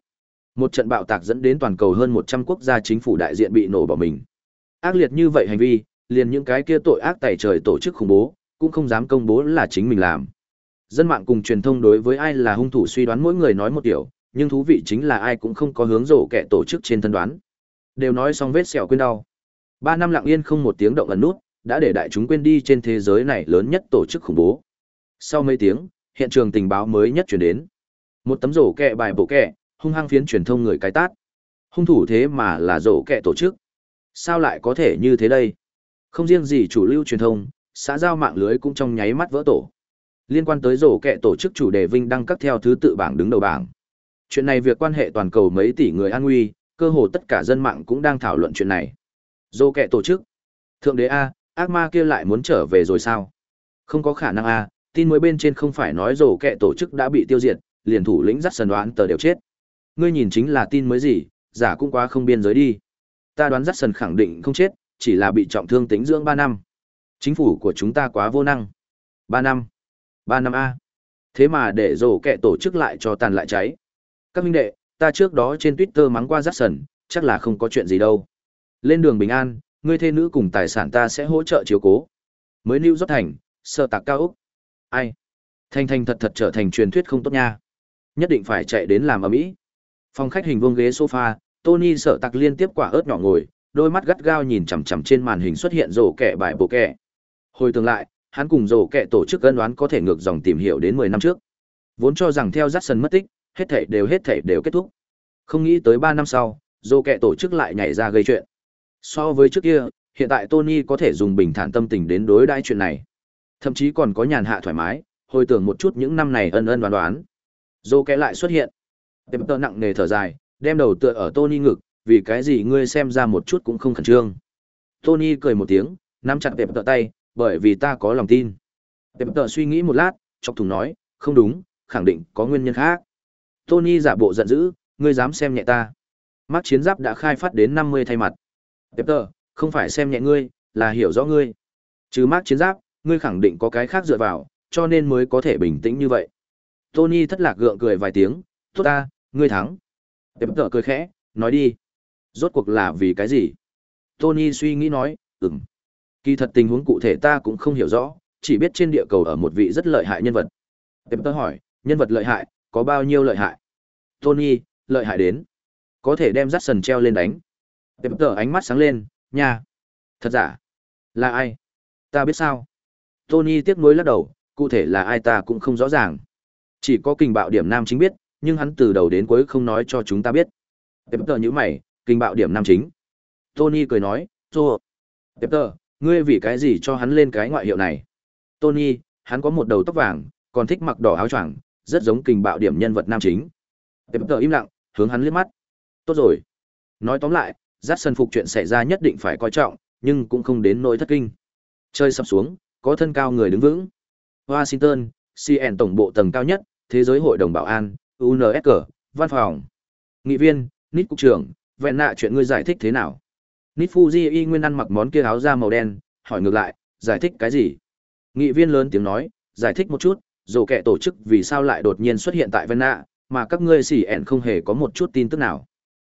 Speaker 1: Một trận bạo tạc dẫn đến toàn cầu hơn 100 quốc gia chính phủ đại diện bị nổ bỏ mình. Ác liệt như vậy hành vi, liền những cái kia tội ác tày trời tổ chức khủng bố, cũng không dám công bố là chính mình làm. Dân mạng cùng truyền thông đối với ai là hung thủ suy đoán mỗi người nói một điều, nhưng thú vị chính là ai cũng không có hướng rổ kẻ tổ chức trên thân đoán. Đều nói xong vết sẹo quên đau. Ba năm lặng yên không một tiếng động ẩn nút, đã để đại chúng quên đi trên thế giới này lớn nhất tổ chức khủng bố. Sau mấy tiếng, hiện trường tình báo mới nhất chuyển đến. Một tấm rổ kẹ bài bộ kẹ, hung hăng phiến truyền thông người cái tát. Hung thủ thế mà là rổ kẹ tổ chức. Sao lại có thể như thế đây? Không riêng gì chủ lưu truyền thông, xã giao mạng lưới cũng trong nháy mắt vỡ tổ. Liên quan tới rổ kẹ tổ chức chủ đề Vinh đăng các theo thứ tự bảng đứng đầu bảng. Chuyện này việc quan hệ toàn cầu mấy tỷ người an nguy, cơ hồ tất cả dân mạng cũng đang thảo luận chuyện này. Dô kẻ tổ chức. Thượng đế A, ác ma kia lại muốn trở về rồi sao? Không có khả năng A, tin mới bên trên không phải nói rổ kẻ tổ chức đã bị tiêu diệt, liền thủ lĩnh dắt sần đoán tờ đều chết. Ngươi nhìn chính là tin mới gì, giả cũng quá không biên giới đi. Ta đoán dắt sần khẳng định không chết, chỉ là bị trọng thương tính dưỡng ba năm. Chính phủ của chúng ta quá vô năng. ba năm. ba năm A. Thế mà để rổ kẻ tổ chức lại cho tàn lại cháy. Các minh đệ, ta trước đó trên Twitter mắng qua Jackson, chắc là không có chuyện gì đâu. Lên đường bình an, ngươi thê nữ cùng tài sản ta sẽ hỗ trợ chiếu cố. Mới lưu rót thành, sơ tạc cao Úc. Ai? Thanh thanh thật thật trở thành truyền thuyết không tốt nha. Nhất định phải chạy đến làm ở mỹ. Phòng khách hình vuông ghế sofa, Tony sợ tặc liên tiếp quả ớt nhỏ ngồi, đôi mắt gắt gao nhìn chằm chằm trên màn hình xuất hiện rổ kẻ bài bộ kẻ. Hồi tương lại, hắn cùng rổ kẻ tổ chức ân đoán có thể ngược dòng tìm hiểu đến 10 năm trước. Vốn cho rằng theo Jackson mất tích, hết thảy đều hết thảy đều kết thúc. Không nghĩ tới 3 năm sau, dô kẹ tổ chức lại nhảy ra gây chuyện. So với trước kia, hiện tại Tony có thể dùng bình thản tâm tình đến đối đãi chuyện này. Thậm chí còn có nhàn hạ thoải mái, hồi tưởng một chút những năm này ân ân đoán đoán. Dô kẹ lại xuất hiện. Tiệm tơ nặng nề thở dài, đem đầu tựa ở Tony ngực, vì cái gì ngươi xem ra một chút cũng không khẩn trương. Tony cười một tiếng, nắm chặt tiệm tơ tay, bởi vì ta có lòng tin. Tiệm tơ suy nghĩ một lát, chọc thùng nói, không đúng, khẳng định có nguyên nhân khác. Tony giả bộ giận dữ, ngươi dám xem nhẹ ta. Mắt chiến giáp đã khai phát đến 50 thay mặt. Peter, không phải xem nhẹ ngươi, là hiểu rõ ngươi. Chứ mác chiến giáp, ngươi khẳng định có cái khác dựa vào, cho nên mới có thể bình tĩnh như vậy. Tony thất lạc gượng cười vài tiếng, tốt ta, ngươi thắng. Peter cười khẽ, nói đi. Rốt cuộc là vì cái gì? Tony suy nghĩ nói, ừm. Kỳ thật tình huống cụ thể ta cũng không hiểu rõ, chỉ biết trên địa cầu ở một vị rất lợi hại nhân vật. Peter hỏi, nhân vật lợi hại, có bao nhiêu lợi hại? Tony, lợi hại đến. Có thể đem dắt sần treo lên đánh. Tệp tờ ánh mắt sáng lên, nha. Thật giả? Là ai? Ta biết sao? Tony tiếc nuối lắc đầu, cụ thể là ai ta cũng không rõ ràng. Chỉ có kình bạo điểm nam chính biết, nhưng hắn từ đầu đến cuối không nói cho chúng ta biết. Pepper như mày, kình bạo điểm nam chính. Tony cười nói, Tô. Pepper, ngươi vì cái gì cho hắn lên cái ngoại hiệu này? Tony, hắn có một đầu tóc vàng, còn thích mặc đỏ áo choàng, rất giống kình bạo điểm nhân vật nam chính. Pepper im lặng, hướng hắn liếc mắt. Tốt rồi. Nói tóm lại, dắt sân phục chuyện xảy ra nhất định phải coi trọng, nhưng cũng không đến nỗi thất kinh. Chơi sập xuống, có thân cao người đứng vững. Washington, CN tổng bộ tầng cao nhất, Thế giới hội đồng bảo an, UNSC, văn phòng. Nghị viên, Nít cục trưởng, vẹn nạ chuyện ngươi giải thích thế nào? Nít Fuji y nguyên ăn mặc món kia áo da màu đen, hỏi ngược lại, giải thích cái gì? Nghị viên lớn tiếng nói, giải thích một chút, dù kẻ tổ chức vì sao lại đột nhiên xuất hiện tại Vân Nạ, mà các ngươi CN không hề có một chút tin tức nào.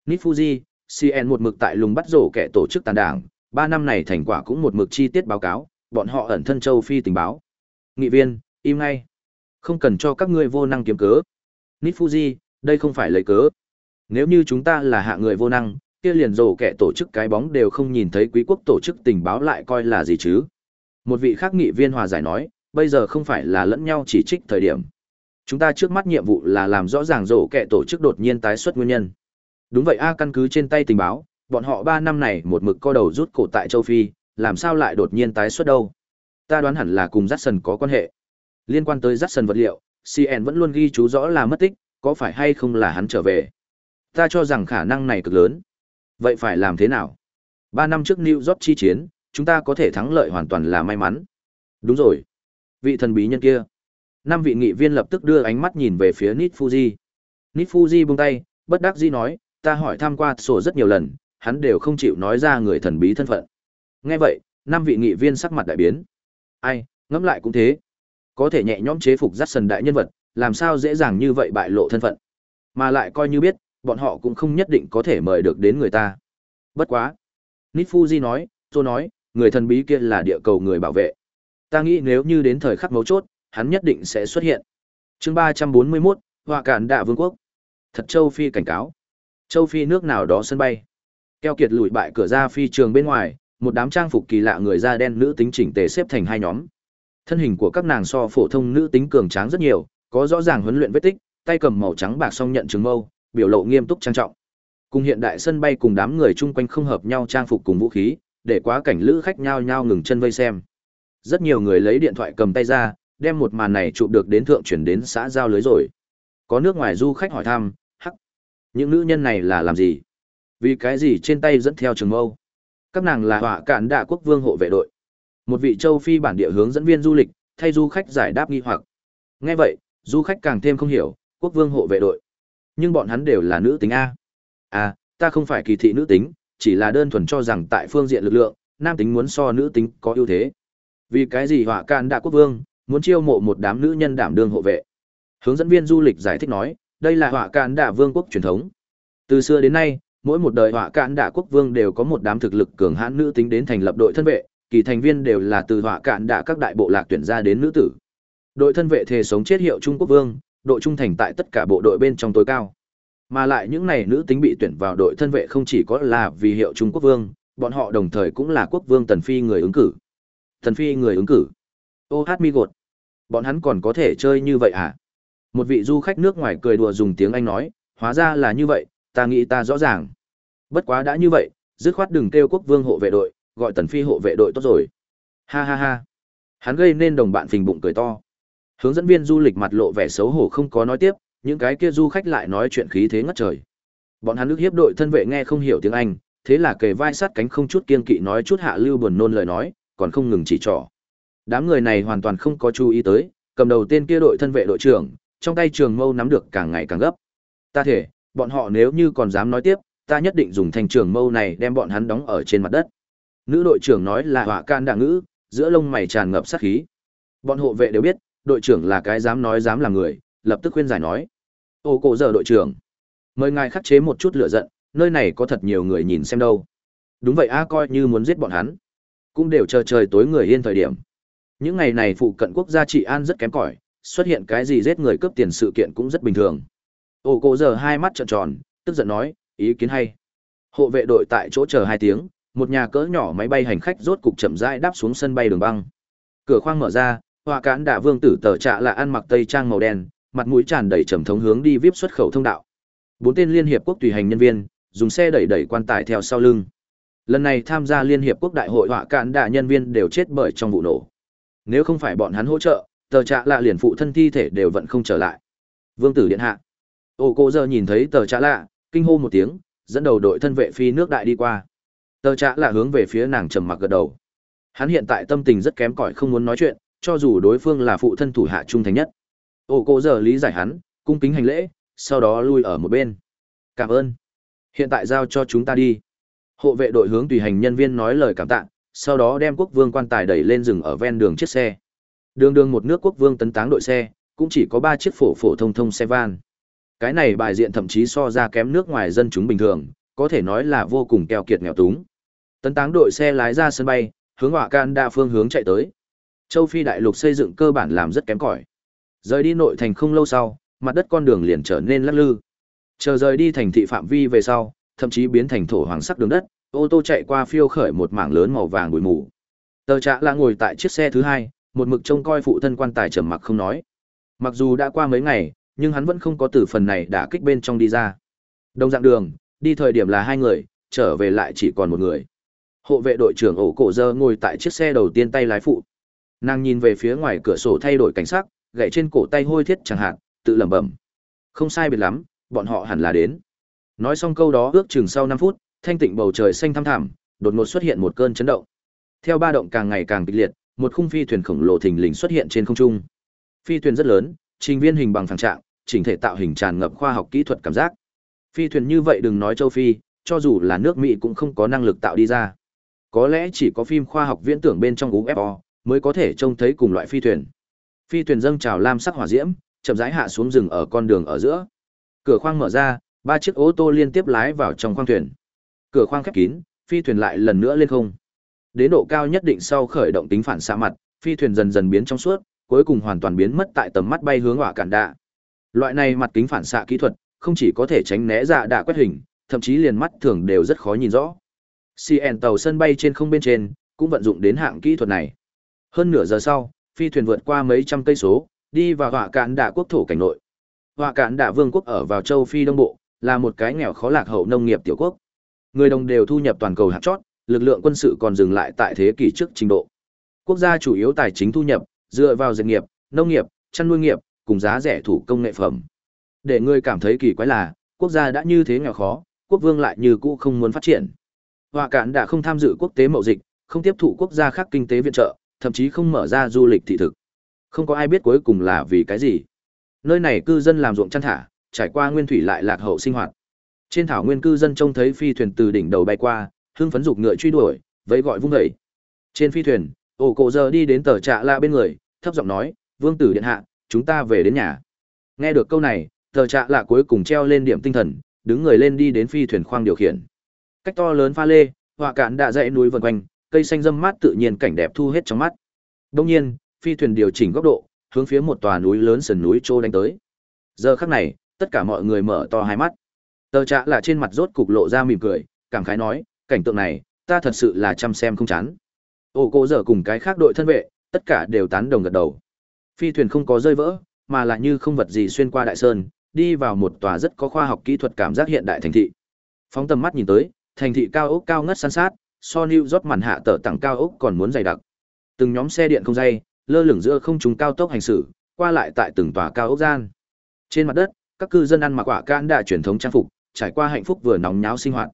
Speaker 1: Nifuji, CN một mực tại lùng bắt rổ kẻ tổ chức tàn đảng, ba năm này thành quả cũng một mực chi tiết báo cáo, bọn họ ẩn thân châu Phi tình báo. Nghị viên, im ngay. Không cần cho các ngươi vô năng kiếm cớ. Nifuji, đây không phải lấy cớ. Nếu như chúng ta là hạ người vô năng, kia liền rổ kẻ tổ chức cái bóng đều không nhìn thấy quý quốc tổ chức tình báo lại coi là gì chứ. Một vị khác nghị viên hòa giải nói, bây giờ không phải là lẫn nhau chỉ trích thời điểm. Chúng ta trước mắt nhiệm vụ là làm rõ ràng rổ kẻ tổ chức đột nhiên tái xuất nguyên nhân. Đúng vậy a căn cứ trên tay tình báo, bọn họ ba năm này một mực co đầu rút cổ tại châu Phi, làm sao lại đột nhiên tái xuất đâu? Ta đoán hẳn là cùng Jackson có quan hệ. Liên quan tới Jackson vật liệu, CN vẫn luôn ghi chú rõ là mất tích, có phải hay không là hắn trở về? Ta cho rằng khả năng này cực lớn. Vậy phải làm thế nào? Ba năm trước New York chi chiến, chúng ta có thể thắng lợi hoàn toàn là may mắn. Đúng rồi. Vị thần bí nhân kia. Năm vị nghị viên lập tức đưa ánh mắt nhìn về phía nít Fuji. nít Fuji buông tay, bất đắc dĩ nói, ta hỏi tham qua sổ rất nhiều lần, hắn đều không chịu nói ra người thần bí thân phận. Nghe vậy, năm vị nghị viên sắc mặt đại biến. Ai, ngẫm lại cũng thế. Có thể nhẹ nhõm chế phục dắt sần đại nhân vật, làm sao dễ dàng như vậy bại lộ thân phận. Mà lại coi như biết, bọn họ cũng không nhất định có thể mời được đến người ta. Bất quá. Nifuji nói, tôi nói, người thần bí kia là địa cầu người bảo vệ. Ta nghĩ nếu như đến thời khắc mấu chốt, hắn nhất định sẽ xuất hiện. chương ba trăm bốn mươi 341, Họa Cản Đạ Vương quốc. Thật Châu Phi cảnh cáo. Châu Phi nước nào đó sân bay. Keo kiệt lùi bại cửa ra phi trường bên ngoài, một đám trang phục kỳ lạ người da đen nữ tính chỉnh tề xếp thành hai nhóm. Thân hình của các nàng so phổ thông nữ tính cường tráng rất nhiều, có rõ ràng huấn luyện vết tích, tay cầm màu trắng bạc song nhận trường mâu, biểu lộ nghiêm túc trang trọng. Cùng hiện đại sân bay cùng đám người chung quanh không hợp nhau trang phục cùng vũ khí, để quá cảnh lữ khách nhao nhao ngừng chân vây xem. Rất nhiều người lấy điện thoại cầm tay ra, đem một màn này chụp được đến thượng chuyển đến xã giao lưới rồi. Có nước ngoài du khách hỏi thăm, hắc, những nữ nhân này là làm gì? Vì cái gì trên tay dẫn theo trường mâu? Các nàng là họa cản đạ quốc vương hộ vệ đội. Một vị châu Phi bản địa hướng dẫn viên du lịch, thay du khách giải đáp nghi hoặc. Nghe vậy, du khách càng thêm không hiểu, quốc vương hộ vệ đội. Nhưng bọn hắn đều là nữ tính A. À, ta không phải kỳ thị nữ tính, chỉ là đơn thuần cho rằng tại phương diện lực lượng, nam tính muốn so nữ tính có ưu thế. Vì cái gì họa can đạ quốc vương, muốn chiêu mộ một đám nữ nhân đảm đương hộ vệ. Hướng dẫn viên du lịch giải thích nói, đây là họa can đạ vương quốc truyền thống. Từ xưa đến nay, mỗi một đời họa can đạ quốc vương đều có một đám thực lực cường hãn nữ tính đến thành lập đội thân vệ kỳ thành viên đều là từ họa cạn đạ các đại bộ lạc tuyển ra đến nữ tử đội thân vệ thề sống chết hiệu trung quốc vương đội trung thành tại tất cả bộ đội bên trong tối cao mà lại những này nữ tính bị tuyển vào đội thân vệ không chỉ có là vì hiệu trung quốc vương bọn họ đồng thời cũng là quốc vương tần phi người ứng cử tần phi người ứng cử ô hát mi gột bọn hắn còn có thể chơi như vậy à một vị du khách nước ngoài cười đùa dùng tiếng anh nói hóa ra là như vậy ta nghĩ ta rõ ràng. Bất quá đã như vậy, dứt khoát đừng kêu quốc vương hộ vệ đội, gọi tần phi hộ vệ đội tốt rồi. Ha ha ha. Hắn gây nên đồng bạn phình bụng cười to. Hướng dẫn viên du lịch mặt lộ vẻ xấu hổ không có nói tiếp, những cái kia du khách lại nói chuyện khí thế ngất trời. Bọn hắn nước hiếp đội thân vệ nghe không hiểu tiếng Anh, thế là kề vai sát cánh không chút kiên kỵ nói chút hạ lưu buồn nôn lời nói, còn không ngừng chỉ trỏ. Đám người này hoàn toàn không có chú ý tới, cầm đầu tên kia đội thân vệ đội trưởng, trong tay trường mâu nắm được càng ngày càng gấp. Ta thể, bọn họ nếu như còn dám nói tiếp, ta nhất định dùng thanh trường mâu này đem bọn hắn đóng ở trên mặt đất. Nữ đội trưởng nói là họa can đạ ngữ, giữa lông mày tràn ngập sát khí. Bọn hộ vệ đều biết, đội trưởng là cái dám nói dám làm người, lập tức khuyên giải nói. Ô cổ giờ đội trưởng, mời ngài khắc chế một chút lửa giận, nơi này có thật nhiều người nhìn xem đâu. Đúng vậy a coi như muốn giết bọn hắn, cũng đều chờ trời tối người yên thời điểm. Những ngày này phụ cận quốc gia trị an rất kém cỏi, xuất hiện cái gì giết người cướp tiền sự kiện cũng rất bình thường. Ổ cô giờ hai mắt trợn tròn, tức giận nói, ý kiến hay. Hộ vệ đội tại chỗ chờ hai tiếng, một nhà cỡ nhỏ máy bay hành khách rốt cục chậm rãi đáp xuống sân bay đường băng. Cửa khoang mở ra, Hoa Cán Đạ Vương tử tờ trạ là ăn mặc tây trang màu đen, mặt mũi tràn đầy trầm thống hướng đi vip xuất khẩu thông đạo. Bốn tên liên hiệp quốc tùy hành nhân viên, dùng xe đẩy đẩy quan tài theo sau lưng. Lần này tham gia liên hiệp quốc đại hội họa cạn Đạ nhân viên đều chết bởi trong vụ nổ. Nếu không phải bọn hắn hỗ trợ, tờ trạ lạ liền phụ thân thi thể đều vẫn không trở lại. Vương tử điện hạ. Ô cô giờ nhìn thấy tờ trạ lạ kinh hô một tiếng dẫn đầu đội thân vệ phi nước đại đi qua. Tờ trạ lạ hướng về phía nàng trầm mặc gật đầu. Hắn hiện tại tâm tình rất kém cỏi không muốn nói chuyện cho dù đối phương là phụ thân thủ hạ trung thành nhất. Ô cô giờ lý giải hắn cung kính hành lễ sau đó lui ở một bên. Cảm ơn. Hiện tại giao cho chúng ta đi hộ vệ đội hướng tùy hành nhân viên nói lời cảm tạ sau đó đem quốc vương quan tài đẩy lên rừng ở ven đường chiếc xe đường đường một nước quốc vương tấn táng đội xe cũng chỉ có ba chiếc phổ phổ thông thông xe van cái này bài diện thậm chí so ra kém nước ngoài dân chúng bình thường, có thể nói là vô cùng keo kiệt nghèo túng. Tấn táng đội xe lái ra sân bay, hướng họa can đa phương hướng chạy tới. Châu Phi đại lục xây dựng cơ bản làm rất kém cỏi. Rời đi nội thành không lâu sau, mặt đất con đường liền trở nên lắc lư. Chờ rời đi thành thị phạm vi về sau, thậm chí biến thành thổ hoàng sắc đường đất, ô tô chạy qua phiêu khởi một mảng lớn màu vàng bụi mù. Tờ Trạ là ngồi tại chiếc xe thứ hai, một mực trông coi phụ thân quan tài trầm mặc không nói. Mặc dù đã qua mấy ngày, nhưng hắn vẫn không có từ phần này đã kích bên trong đi ra. Đồng dạng đường, đi thời điểm là hai người, trở về lại chỉ còn một người. Hộ vệ đội trưởng ổ cổ dơ ngồi tại chiếc xe đầu tiên tay lái phụ. Nàng nhìn về phía ngoài cửa sổ thay đổi cảnh sắc, gậy trên cổ tay hôi thiết chẳng hạn, tự lẩm bẩm. Không sai biệt lắm, bọn họ hẳn là đến. Nói xong câu đó ước chừng sau 5 phút, thanh tịnh bầu trời xanh thăm thẳm, đột ngột xuất hiện một cơn chấn động. Theo ba động càng ngày càng kịch liệt, một khung phi thuyền khổng lồ thình lình xuất hiện trên không trung. Phi thuyền rất lớn, trình viên hình bằng phẳng trạng, chỉnh thể tạo hình tràn ngập khoa học kỹ thuật cảm giác. Phi thuyền như vậy đừng nói châu Phi, cho dù là nước Mỹ cũng không có năng lực tạo đi ra. Có lẽ chỉ có phim khoa học viễn tưởng bên trong UFO mới có thể trông thấy cùng loại phi thuyền. Phi thuyền dâng trào lam sắc hỏa diễm, chậm rãi hạ xuống rừng ở con đường ở giữa. Cửa khoang mở ra, ba chiếc ô tô liên tiếp lái vào trong khoang thuyền. Cửa khoang khép kín, phi thuyền lại lần nữa lên không. Đến độ cao nhất định sau khởi động tính phản xạ mặt, phi thuyền dần dần biến trong suốt, cuối cùng hoàn toàn biến mất tại tầm mắt bay hướng hỏa cản đạ. Loại này mặt kính phản xạ kỹ thuật, không chỉ có thể tránh né dạ đạ quét hình, thậm chí liền mắt thường đều rất khó nhìn rõ. CN tàu sân bay trên không bên trên, cũng vận dụng đến hạng kỹ thuật này. Hơn nửa giờ sau, phi thuyền vượt qua mấy trăm cây số, đi vào hỏa cạn đạ quốc thổ cảnh nội. Hỏa cạn đạ vương quốc ở vào châu Phi Đông Bộ, là một cái nghèo khó lạc hậu nông nghiệp tiểu quốc. Người đồng đều thu nhập toàn cầu hạt chót, lực lượng quân sự còn dừng lại tại thế kỷ trước trình độ. Quốc gia chủ yếu tài chính thu nhập dựa vào dệt nghiệp, nông nghiệp, chăn nuôi nghiệp, cùng giá rẻ thủ công nghệ phẩm. Để người cảm thấy kỳ quái là, quốc gia đã như thế nghèo khó, quốc vương lại như cũ không muốn phát triển. hoa cản đã không tham dự quốc tế mậu dịch, không tiếp thụ quốc gia khác kinh tế viện trợ, thậm chí không mở ra du lịch thị thực. Không có ai biết cuối cùng là vì cái gì. Nơi này cư dân làm ruộng chăn thả, trải qua nguyên thủy lại lạc hậu sinh hoạt. Trên thảo nguyên cư dân trông thấy phi thuyền từ đỉnh đầu bay qua, hưng phấn dục ngựa truy đuổi, vẫy gọi vung dậy. Trên phi thuyền, ổ cổ giờ đi đến tờ trạ lạ bên người, thấp giọng nói, "Vương tử điện hạ, chúng ta về đến nhà." Nghe được câu này, tờ trạ lạ cuối cùng treo lên điểm tinh thần, đứng người lên đi đến phi thuyền khoang điều khiển. Cách to lớn pha lê, họa cạn đã dãy núi vần quanh, cây xanh râm mát tự nhiên cảnh đẹp thu hết trong mắt. Đương nhiên, phi thuyền điều chỉnh góc độ, hướng phía một tòa núi lớn sườn núi trô đánh tới. Giờ khắc này, tất cả mọi người mở to hai mắt. Tờ trạ là trên mặt rốt cục lộ ra mỉm cười, cảm khái nói, cảnh tượng này, ta thật sự là chăm xem không chán. Ô cô dở cùng cái khác đội thân vệ, tất cả đều tán đồng gật đầu. Phi thuyền không có rơi vỡ, mà là như không vật gì xuyên qua đại sơn, đi vào một tòa rất có khoa học kỹ thuật cảm giác hiện đại thành thị. Phóng tầm mắt nhìn tới, thành thị cao ốc cao ngất san sát, so New rót màn hạ tờ tặng cao ốc còn muốn dày đặc. Từng nhóm xe điện không dây, lơ lửng giữa không trung cao tốc hành xử, qua lại tại từng tòa cao ốc gian. Trên mặt đất, các cư dân ăn mặc quả can đã truyền thống trang phục, trải qua hạnh phúc vừa nóng nháo sinh hoạt.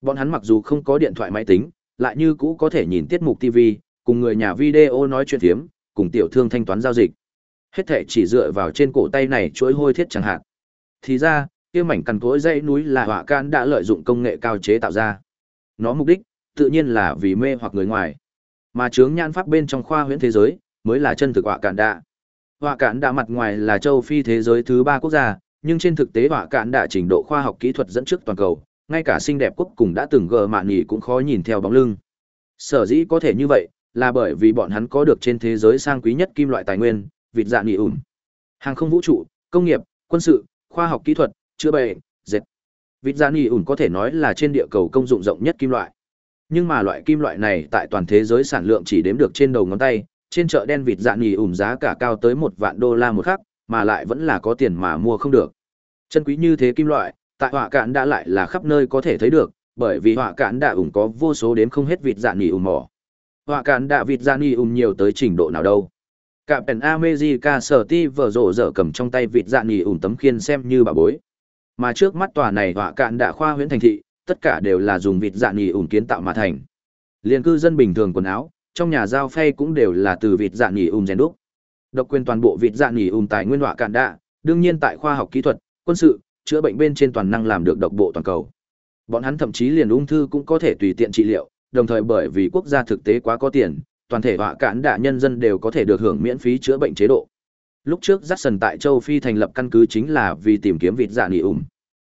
Speaker 1: Bọn hắn mặc dù không có điện thoại máy tính, lại như cũ có thể nhìn tiết mục TV, cùng người nhà video nói chuyện phiếm cùng tiểu thương thanh toán giao dịch. Hết thể chỉ dựa vào trên cổ tay này chuỗi hôi thiết chẳng hạn. Thì ra, kia mảnh cằn cỗi dãy núi là họa can đã lợi dụng công nghệ cao chế tạo ra. Nó mục đích, tự nhiên là vì mê hoặc người ngoài. Mà chướng nhan pháp bên trong khoa huyễn thế giới, mới là chân thực họa cạn đạ. Họa cạn đạ mặt ngoài là châu Phi thế giới thứ ba quốc gia, nhưng trên thực tế họa cạn đã trình độ khoa học kỹ thuật dẫn trước toàn cầu, ngay cả xinh đẹp quốc cùng đã từng gờ mạn nghỉ cũng khó nhìn theo bóng lưng. Sở dĩ có thể như vậy, là bởi vì bọn hắn có được trên thế giới sang quý nhất kim loại tài nguyên, vịt dạ nghỉ ủn. Hàng không vũ trụ, công nghiệp, quân sự, khoa học kỹ thuật, chữa bệnh, dệt. Vịt dạ nghỉ ủn có thể nói là trên địa cầu công dụng rộng nhất kim loại. Nhưng mà loại kim loại này tại toàn thế giới sản lượng chỉ đếm được trên đầu ngón tay, trên chợ đen vịt dạ nghỉ ủn giá cả cao tới một vạn đô la một khắc, mà lại vẫn là có tiền mà mua không được. Chân quý như thế kim loại, tại họa cạn đã lại là khắp nơi có thể thấy được, bởi vì họa cạn đã ủng có vô số đếm không hết vịt dạ nhị ủng mỏ. Họa cạn đã vịt dạ nhị ủng nhiều tới trình độ nào đâu. Cả pèn America sở ti vở rộ dở cầm trong tay vịt dạ nhị ủng tấm khiên xem như bà bối. Mà trước mắt tòa này họa cạn đã khoa huyễn thành thị, tất cả đều là dùng vịt dạ nhị ủng kiến tạo mà thành. Liên cư dân bình thường quần áo, trong nhà giao phay cũng đều là từ vịt dạ nhị ủng rèn đúc. Độc quyền toàn bộ vịt dạ nhị ùm tài nguyên họa cạn đạ, đương nhiên tại khoa học kỹ thuật, quân sự, chữa bệnh bên trên toàn năng làm được độc bộ toàn cầu. Bọn hắn thậm chí liền ung thư cũng có thể tùy tiện trị liệu, đồng thời bởi vì quốc gia thực tế quá có tiền, toàn thể họa cản đạ nhân dân đều có thể được hưởng miễn phí chữa bệnh chế độ. Lúc trước Jackson tại châu Phi thành lập căn cứ chính là vì tìm kiếm vịt dạ nỉ ùm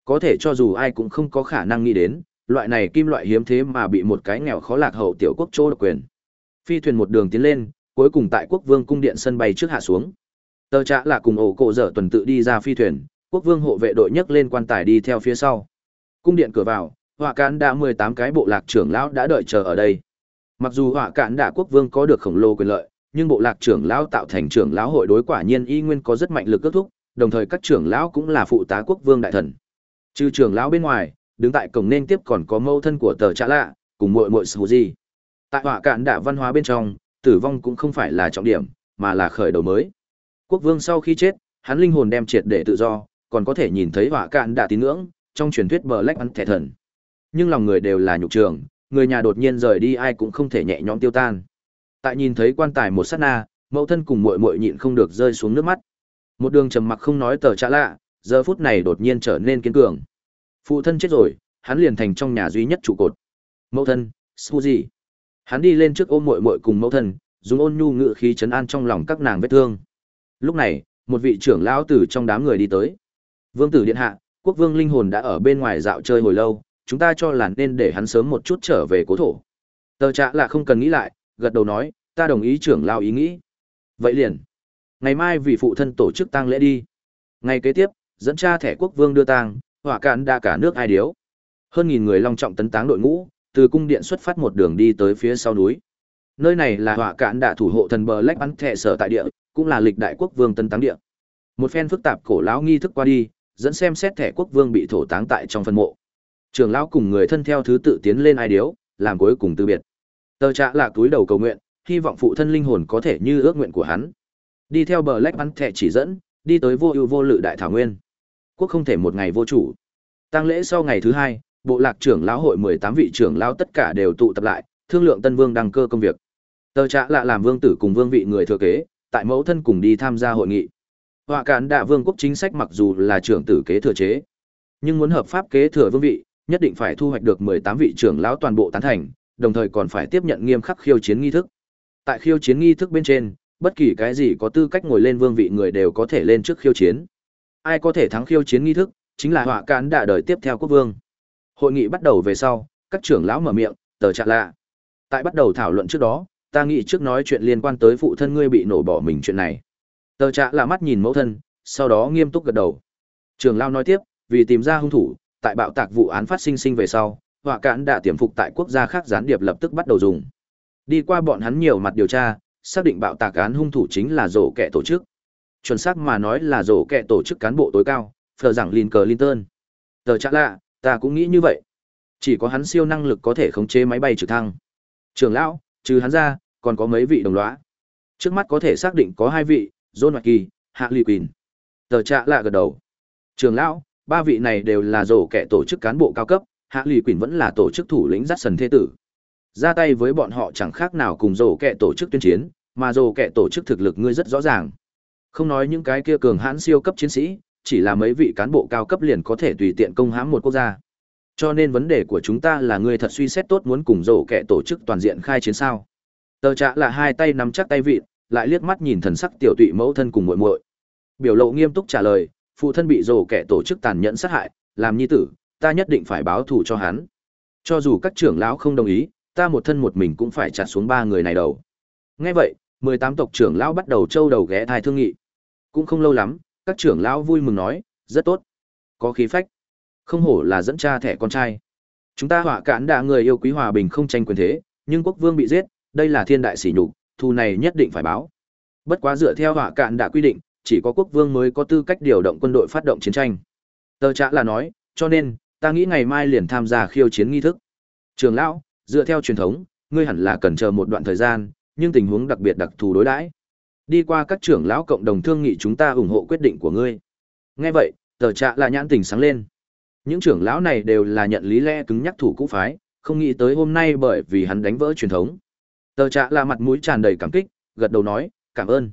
Speaker 1: Có thể cho dù ai cũng không có khả năng nghĩ đến, loại này kim loại hiếm thế mà bị một cái nghèo khó lạc hậu tiểu quốc chỗ độc quyền. Phi thuyền một đường tiến lên, cuối cùng tại quốc vương cung điện sân bay trước hạ xuống. Tờ trạ là cùng ổ cộ dở tuần tự đi ra phi thuyền, quốc vương hộ vệ đội nhấc lên quan tài đi theo phía sau. Cung điện cửa vào, họa cạn đã 18 cái bộ lạc trưởng lão đã đợi chờ ở đây. Mặc dù họa cạn đã quốc vương có được khổng lồ quyền lợi, nhưng bộ lạc trưởng lão tạo thành trưởng lão hội đối quả nhiên y nguyên có rất mạnh lực kết thúc, đồng thời các trưởng lão cũng là phụ tá quốc vương đại thần. Trừ trưởng lão bên ngoài, đứng tại cổng nên tiếp còn có mâu thân của tờ trạ lạ, cùng muội muội di Tại họa cạn đả văn hóa bên trong, tử vong cũng không phải là trọng điểm, mà là khởi đầu mới. Quốc vương sau khi chết, hắn linh hồn đem triệt để tự do, còn có thể nhìn thấy hỏa cạn đã tín ngưỡng, trong truyền thuyết Black ăn thẻ thần. Nhưng lòng người đều là nhục trường, người nhà đột nhiên rời đi ai cũng không thể nhẹ nhõm tiêu tan. Tại nhìn thấy quan tài một sát na, mẫu thân cùng muội muội nhịn không được rơi xuống nước mắt. Một đường trầm mặc không nói tờ trả lạ, giờ phút này đột nhiên trở nên kiên cường. Phụ thân chết rồi, hắn liền thành trong nhà duy nhất trụ cột. Mẫu thân, Suzy. Hắn đi lên trước ôm muội muội cùng mẫu thân, dùng ôn nhu ngữ khí trấn an trong lòng các nàng vết thương. Lúc này, một vị trưởng lão tử trong đám người đi tới. Vương tử điện hạ, quốc vương linh hồn đã ở bên ngoài dạo chơi hồi lâu, chúng ta cho là nên để hắn sớm một chút trở về cố thổ. Tờ trạ là không cần nghĩ lại, gật đầu nói, ta đồng ý trưởng lão ý nghĩ. Vậy liền, ngày mai vì phụ thân tổ chức tang lễ đi. Ngày kế tiếp, dẫn cha thẻ quốc vương đưa tang, hỏa cạn đa cả nước ai điếu. Hơn nghìn người long trọng tấn táng đội ngũ, từ cung điện xuất phát một đường đi tới phía sau núi. Nơi này là hỏa cạn đã thủ hộ thần bờ lách bắn thẻ sở tại địa, cũng là lịch đại quốc vương tân táng địa. Một phen phức tạp cổ lão nghi thức qua đi, dẫn xem xét thẻ quốc vương bị thổ táng tại trong phân mộ. Trường lão cùng người thân theo thứ tự tiến lên ai điếu, làm cuối cùng từ biệt. Tờ trạ là túi đầu cầu nguyện, hy vọng phụ thân linh hồn có thể như ước nguyện của hắn. Đi theo bờ lách bắn thẻ chỉ dẫn, đi tới vô ưu vô lự đại thảo nguyên. Quốc không thể một ngày vô chủ. tang lễ sau ngày thứ hai, bộ lạc trưởng lão hội 18 vị trưởng lão tất cả đều tụ tập lại, thương lượng Tân Vương đăng cơ công việc. Tờ Trạ lạ làm vương tử cùng vương vị người thừa kế, tại mẫu thân cùng đi tham gia hội nghị. Họa cản đạ vương quốc chính sách mặc dù là trưởng tử kế thừa chế, nhưng muốn hợp pháp kế thừa vương vị, nhất định phải thu hoạch được 18 vị trưởng lão toàn bộ tán thành, đồng thời còn phải tiếp nhận nghiêm khắc khiêu chiến nghi thức. Tại khiêu chiến nghi thức bên trên, bất kỳ cái gì có tư cách ngồi lên vương vị người đều có thể lên trước khiêu chiến. Ai có thể thắng khiêu chiến nghi thức, chính là họa cản đạ đời tiếp theo quốc vương. Hội nghị bắt đầu về sau, các trưởng lão mở miệng, tờ chạ lạ. Tại bắt đầu thảo luận trước đó, ta nghĩ trước nói chuyện liên quan tới phụ thân ngươi bị nổ bỏ mình chuyện này. Tờ chạ lạ mắt nhìn mẫu thân, sau đó nghiêm túc gật đầu. Trưởng lão nói tiếp, vì tìm ra hung thủ, tại bạo tạc vụ án phát sinh sinh về sau, họa cản đã tiềm phục tại quốc gia khác gián điệp lập tức bắt đầu dùng. Đi qua bọn hắn nhiều mặt điều tra, xác định bạo tạc án hung thủ chính là rổ kẻ tổ chức. Chuẩn xác mà nói là rổ kẻ tổ chức cán bộ tối cao, phờ rằng Lincoln. Tờ chạ lạ, Ta cũng nghĩ như vậy. Chỉ có hắn siêu năng lực có thể khống chế máy bay trực thăng. trường lão, trừ hắn ra, còn có mấy vị đồng lõa. Trước mắt có thể xác định có hai vị, John Hoạch Kỳ, Hạ Lì Quỳnh. Tờ trạ lạ gật đầu. trường lão, ba vị này đều là rổ kẻ tổ chức cán bộ cao cấp, Hạ Lì Quỳnh vẫn là tổ chức thủ lĩnh giắt sần thế tử. Ra tay với bọn họ chẳng khác nào cùng rổ kẻ tổ chức tuyên chiến, mà rổ kẻ tổ chức thực lực ngươi rất rõ ràng. Không nói những cái kia cường hãn siêu cấp chiến sĩ, chỉ là mấy vị cán bộ cao cấp liền có thể tùy tiện công hãm một quốc gia. Cho nên vấn đề của chúng ta là người thật suy xét tốt muốn cùng rổ kẻ tổ chức toàn diện khai chiến sao. Tờ trạ là hai tay nắm chắc tay vịt, lại liếc mắt nhìn thần sắc tiểu tụy mẫu thân cùng muội muội. Biểu lộ nghiêm túc trả lời, phụ thân bị rổ kẻ tổ chức tàn nhẫn sát hại, làm nhi tử, ta nhất định phải báo thù cho hắn. Cho dù các trưởng lão không đồng ý, ta một thân một mình cũng phải chặt xuống ba người này đầu. Nghe vậy, mười tám tộc trưởng lão bắt đầu trâu đầu ghé thai thương nghị. Cũng không lâu lắm, các trưởng lão vui mừng nói, rất tốt. Có khí phách. Không hổ là dẫn cha thẻ con trai. Chúng ta họa cản đã người yêu quý hòa bình không tranh quyền thế, nhưng quốc vương bị giết, đây là thiên đại sỉ nhục, thù này nhất định phải báo. Bất quá dựa theo họa cản đã quy định, chỉ có quốc vương mới có tư cách điều động quân đội phát động chiến tranh. Tờ trạ là nói, cho nên, ta nghĩ ngày mai liền tham gia khiêu chiến nghi thức. Trường lão, dựa theo truyền thống, ngươi hẳn là cần chờ một đoạn thời gian, nhưng tình huống đặc biệt đặc thù đối đãi. Đi qua các trưởng lão cộng đồng thương nghị chúng ta ủng hộ quyết định của ngươi. Nghe vậy, tờ trạ là nhãn tình sáng lên. Những trưởng lão này đều là nhận lý lẽ cứng nhắc thủ cũ phái, không nghĩ tới hôm nay bởi vì hắn đánh vỡ truyền thống. Tờ trạ là mặt mũi tràn đầy cảm kích, gật đầu nói, cảm ơn.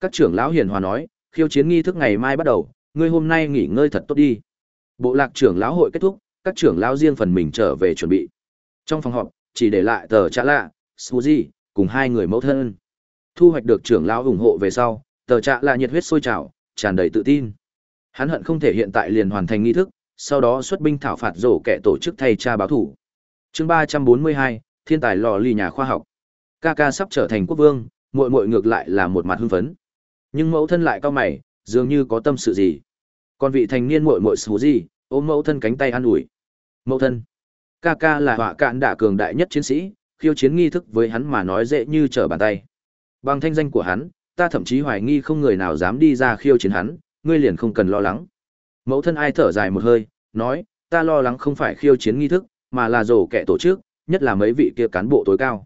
Speaker 1: Các trưởng lão hiền hòa nói, khiêu chiến nghi thức ngày mai bắt đầu, ngươi hôm nay nghỉ ngơi thật tốt đi. Bộ lạc trưởng lão hội kết thúc, các trưởng lão riêng phần mình trở về chuẩn bị. Trong phòng họp, chỉ để lại tờ trạ lạ, Suzy, cùng hai người mẫu thân. Thu hoạch được trưởng lão ủng hộ về sau, tờ trạ là nhiệt huyết sôi trào, tràn đầy tự tin. Hắn hận không thể hiện tại liền hoàn thành nghi thức, sau đó xuất binh thảo phạt rổ kẻ tổ chức thay cha báo thủ. Chương ba trăm bốn mươi hai Thiên tài lò lì nhà khoa học. ca ca sắp trở thành quốc vương muội muội ngược lại là một mặt hưng phấn nhưng mẫu thân lại cao mày dường như có tâm sự gì còn vị thành niên muội muội xú gì ôm mẫu thân cánh tay an ủi mẫu thân ca ca là họa cạn đả cường đại nhất chiến sĩ khiêu chiến nghi thức với hắn mà nói dễ như trở bàn tay bằng thanh danh của hắn, ta thậm chí hoài nghi không người nào dám đi ra khiêu chiến hắn, ngươi liền không cần lo lắng. Mẫu thân ai thở dài một hơi, nói, ta lo lắng không phải khiêu chiến nghi thức, mà là rổ kẻ tổ chức, nhất là mấy vị kia cán bộ tối cao.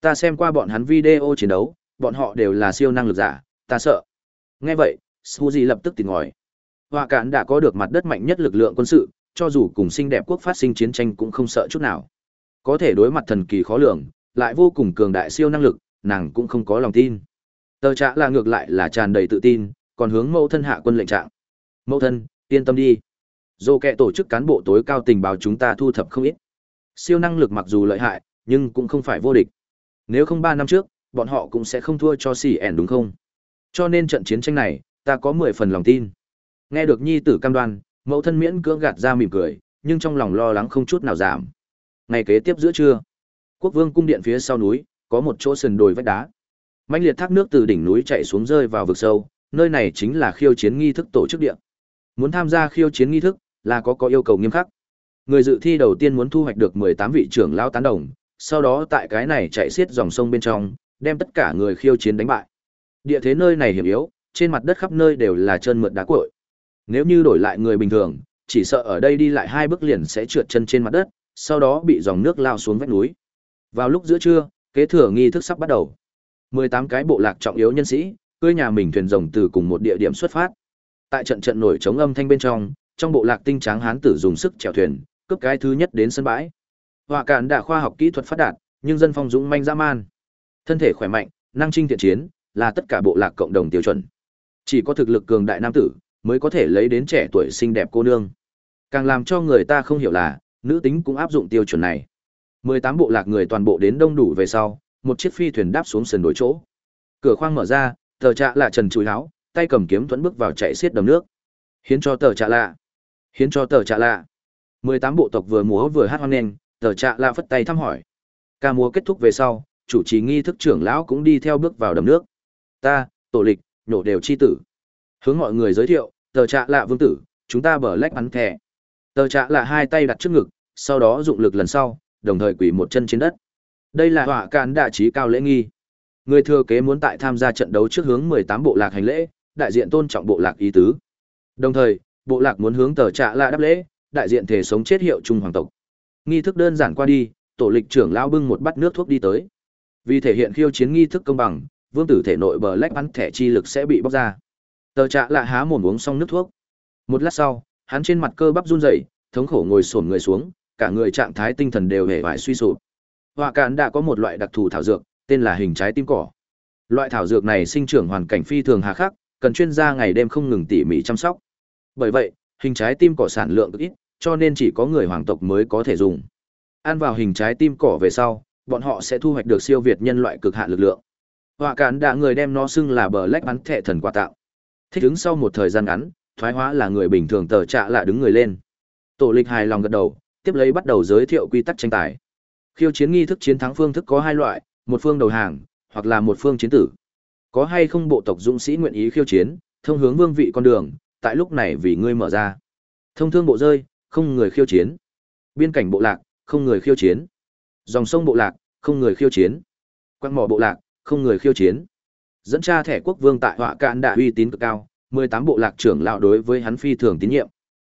Speaker 1: Ta xem qua bọn hắn video chiến đấu, bọn họ đều là siêu năng lực giả, ta sợ. Nghe vậy, suzy lập tức tìm ngòi họa cạn đã có được mặt đất mạnh nhất lực lượng quân sự, cho dù cùng sinh đẹp quốc phát sinh chiến tranh cũng không sợ chút nào. Có thể đối mặt thần kỳ khó lường, lại vô cùng cường đại siêu năng lực nàng cũng không có lòng tin. Tờ trạ là ngược lại là tràn đầy tự tin, còn hướng mẫu thân hạ quân lệnh trạng. Mẫu thân, yên tâm đi. Dô kệ tổ chức cán bộ tối cao tình báo chúng ta thu thập không ít. Siêu năng lực mặc dù lợi hại, nhưng cũng không phải vô địch. Nếu không ba năm trước, bọn họ cũng sẽ không thua cho xì ẻn đúng không? Cho nên trận chiến tranh này, ta có mười phần lòng tin. Nghe được nhi tử cam đoan, mẫu thân miễn cưỡng gạt ra mỉm cười, nhưng trong lòng lo lắng không chút nào giảm. Ngày kế tiếp giữa trưa, quốc vương cung điện phía sau núi có một chỗ sườn đồi vách đá. Mạnh liệt thác nước từ đỉnh núi chạy xuống rơi vào vực sâu, nơi này chính là khiêu chiến nghi thức tổ chức điện muốn tham gia khiêu chiến nghi thức là có có yêu cầu nghiêm khắc. Người dự thi đầu tiên muốn thu hoạch được mười tám vị trưởng lão tán đồng, sau đó tại cái này chạy xiết dòng sông bên trong, đem tất cả người khiêu chiến đánh bại. Địa thế nơi này hiểm yếu, trên mặt đất khắp nơi đều là trơn mượt đá cuội. nếu như đổi lại người bình thường, chỉ sợ ở đây đi lại hai bước liền sẽ trượt chân trên mặt đất, sau đó bị dòng nước lao xuống vách núi. Vào lúc giữa trưa kế thừa nghi thức sắp bắt đầu. Mười tám cái bộ lạc trọng yếu nhân sĩ cưỡi nhà mình thuyền rồng từ cùng một địa điểm xuất phát. Tại trận trận nổi chống âm thanh bên trong trong bộ lạc tinh tráng hán tử dùng sức chèo thuyền, cướp cái thứ nhất đến sân bãi. Họa cạn đã khoa học kỹ thuật phát đạt, nhưng dân phong dũng manh dã man. Thân thể khỏe mạnh, năng trinh thiện chiến, là tất cả bộ lạc cộng đồng tiêu chuẩn. Chỉ có thực lực cường đại nam tử mới có thể lấy đến trẻ tuổi xinh đẹp cô nương. Càng làm cho người ta không hiểu là, nữ tính cũng áp dụng tiêu chuẩn này mười tám bộ lạc người toàn bộ đến đông đủ về sau, một chiếc phi thuyền đáp xuống sườn đổi chỗ. Cửa khoang mở ra, tờ trạ lạ trần chùi háo tay cầm kiếm thuẫn bước vào chạy xiết đầm nước. Hiến cho tờ trạ lạ. Hiến cho tờ trạ lạ. mười tám bộ tộc vừa múa vừa hát hoan nghênh, tờ trạ lạ phất tay thăm hỏi. Ca múa kết thúc về sau, chủ trì nghi thức trưởng lão cũng đi theo bước vào đầm nước. Ta, tổ lịch, nổ đều chi tử. Hướng mọi người giới thiệu, tờ trạ lạ vương tử, chúng ta bờ lách bắn thẻ. Tờ trạ lạ hai tay đặt trước ngực, sau đó dụng lực lần sau đồng thời quỳ một chân trên đất. Đây là họa càn đại trí cao lễ nghi. Người thừa kế muốn tại tham gia trận đấu trước hướng mười tám bộ lạc hành lễ, đại diện tôn trọng bộ lạc ý tứ. Đồng thời, bộ lạc muốn hướng tờ trạ lạ đáp lễ, đại diện thể sống chết hiệu trung hoàng tộc. Nghi thức đơn giản qua đi, tổ lịch trưởng lao bưng một bát nước thuốc đi tới. Vì thể hiện khiêu chiến nghi thức công bằng, vương tử thể nội bờ lách bắn thẻ chi lực sẽ bị bóc ra. Tờ trạ lạ há mồm uống xong nước thuốc. Một lát sau, hắn trên mặt cơ bắp run rẩy, thống khổ ngồi xổm người xuống cả người trạng thái tinh thần đều hề vải suy sụp. Họa cạn đã có một loại đặc thù thảo dược, tên là hình trái tim cỏ. Loại thảo dược này sinh trưởng hoàn cảnh phi thường hà khắc, cần chuyên gia ngày đêm không ngừng tỉ mỉ chăm sóc. Bởi vậy, hình trái tim cỏ sản lượng cực ít, cho nên chỉ có người hoàng tộc mới có thể dùng. Ăn vào hình trái tim cỏ về sau, bọn họ sẽ thu hoạch được siêu việt nhân loại cực hạn lực lượng. Họa cạn đã người đem nó xưng là bờ lách bắn thệ thần quà tạo. Thích ứng sau một thời gian ngắn, thoái hóa là người bình thường tờ trạ lạ đứng người lên. Tổ lịch hài lòng gật đầu tiếp lấy bắt đầu giới thiệu quy tắc tranh tài. Khiêu chiến nghi thức chiến thắng phương thức có hai loại, một phương đầu hàng, hoặc là một phương chiến tử. Có hay không bộ tộc dũng sĩ nguyện ý khiêu chiến, thông hướng vương vị con đường, tại lúc này vì ngươi mở ra. Thông thương bộ rơi, không người khiêu chiến. Biên cảnh bộ lạc, không người khiêu chiến. Dòng sông bộ lạc, không người khiêu chiến. Quang mỏ bộ lạc, không người khiêu chiến. Dẫn tra thẻ quốc vương tại họa cạn đã uy tín cực cao, mười tám bộ lạc trưởng lão đối với hắn phi thường tín nhiệm.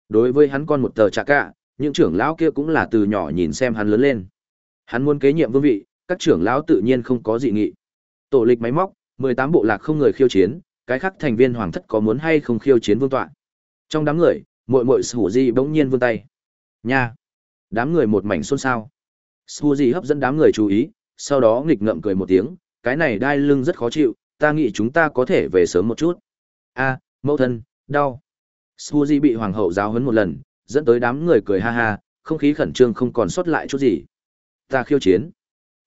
Speaker 1: Đối với hắn con một tờ trà cả những trưởng lão kia cũng là từ nhỏ nhìn xem hắn lớn lên. Hắn muốn kế nhiệm vương vị các trưởng lão tự nhiên không có dị nghị. Tổ lịch máy móc mười tám bộ lạc không người khiêu chiến cái khác thành viên hoàng thất có muốn hay không khiêu chiến vương tọa? Trong đám người muội muội sủ di bỗng nhiên vươn tay. Nha! Đám người một mảnh xôn xao. Sủ di hấp dẫn đám người chú ý sau đó nghịch ngợm cười một tiếng cái này đai lưng rất khó chịu ta nghĩ chúng ta có thể về sớm một chút. A mẫu thân đau. Suzy bị hoàng hậu giáo huấn một lần, dẫn tới đám người cười ha ha, không khí khẩn trương không còn sót lại chút gì. Ta khiêu chiến.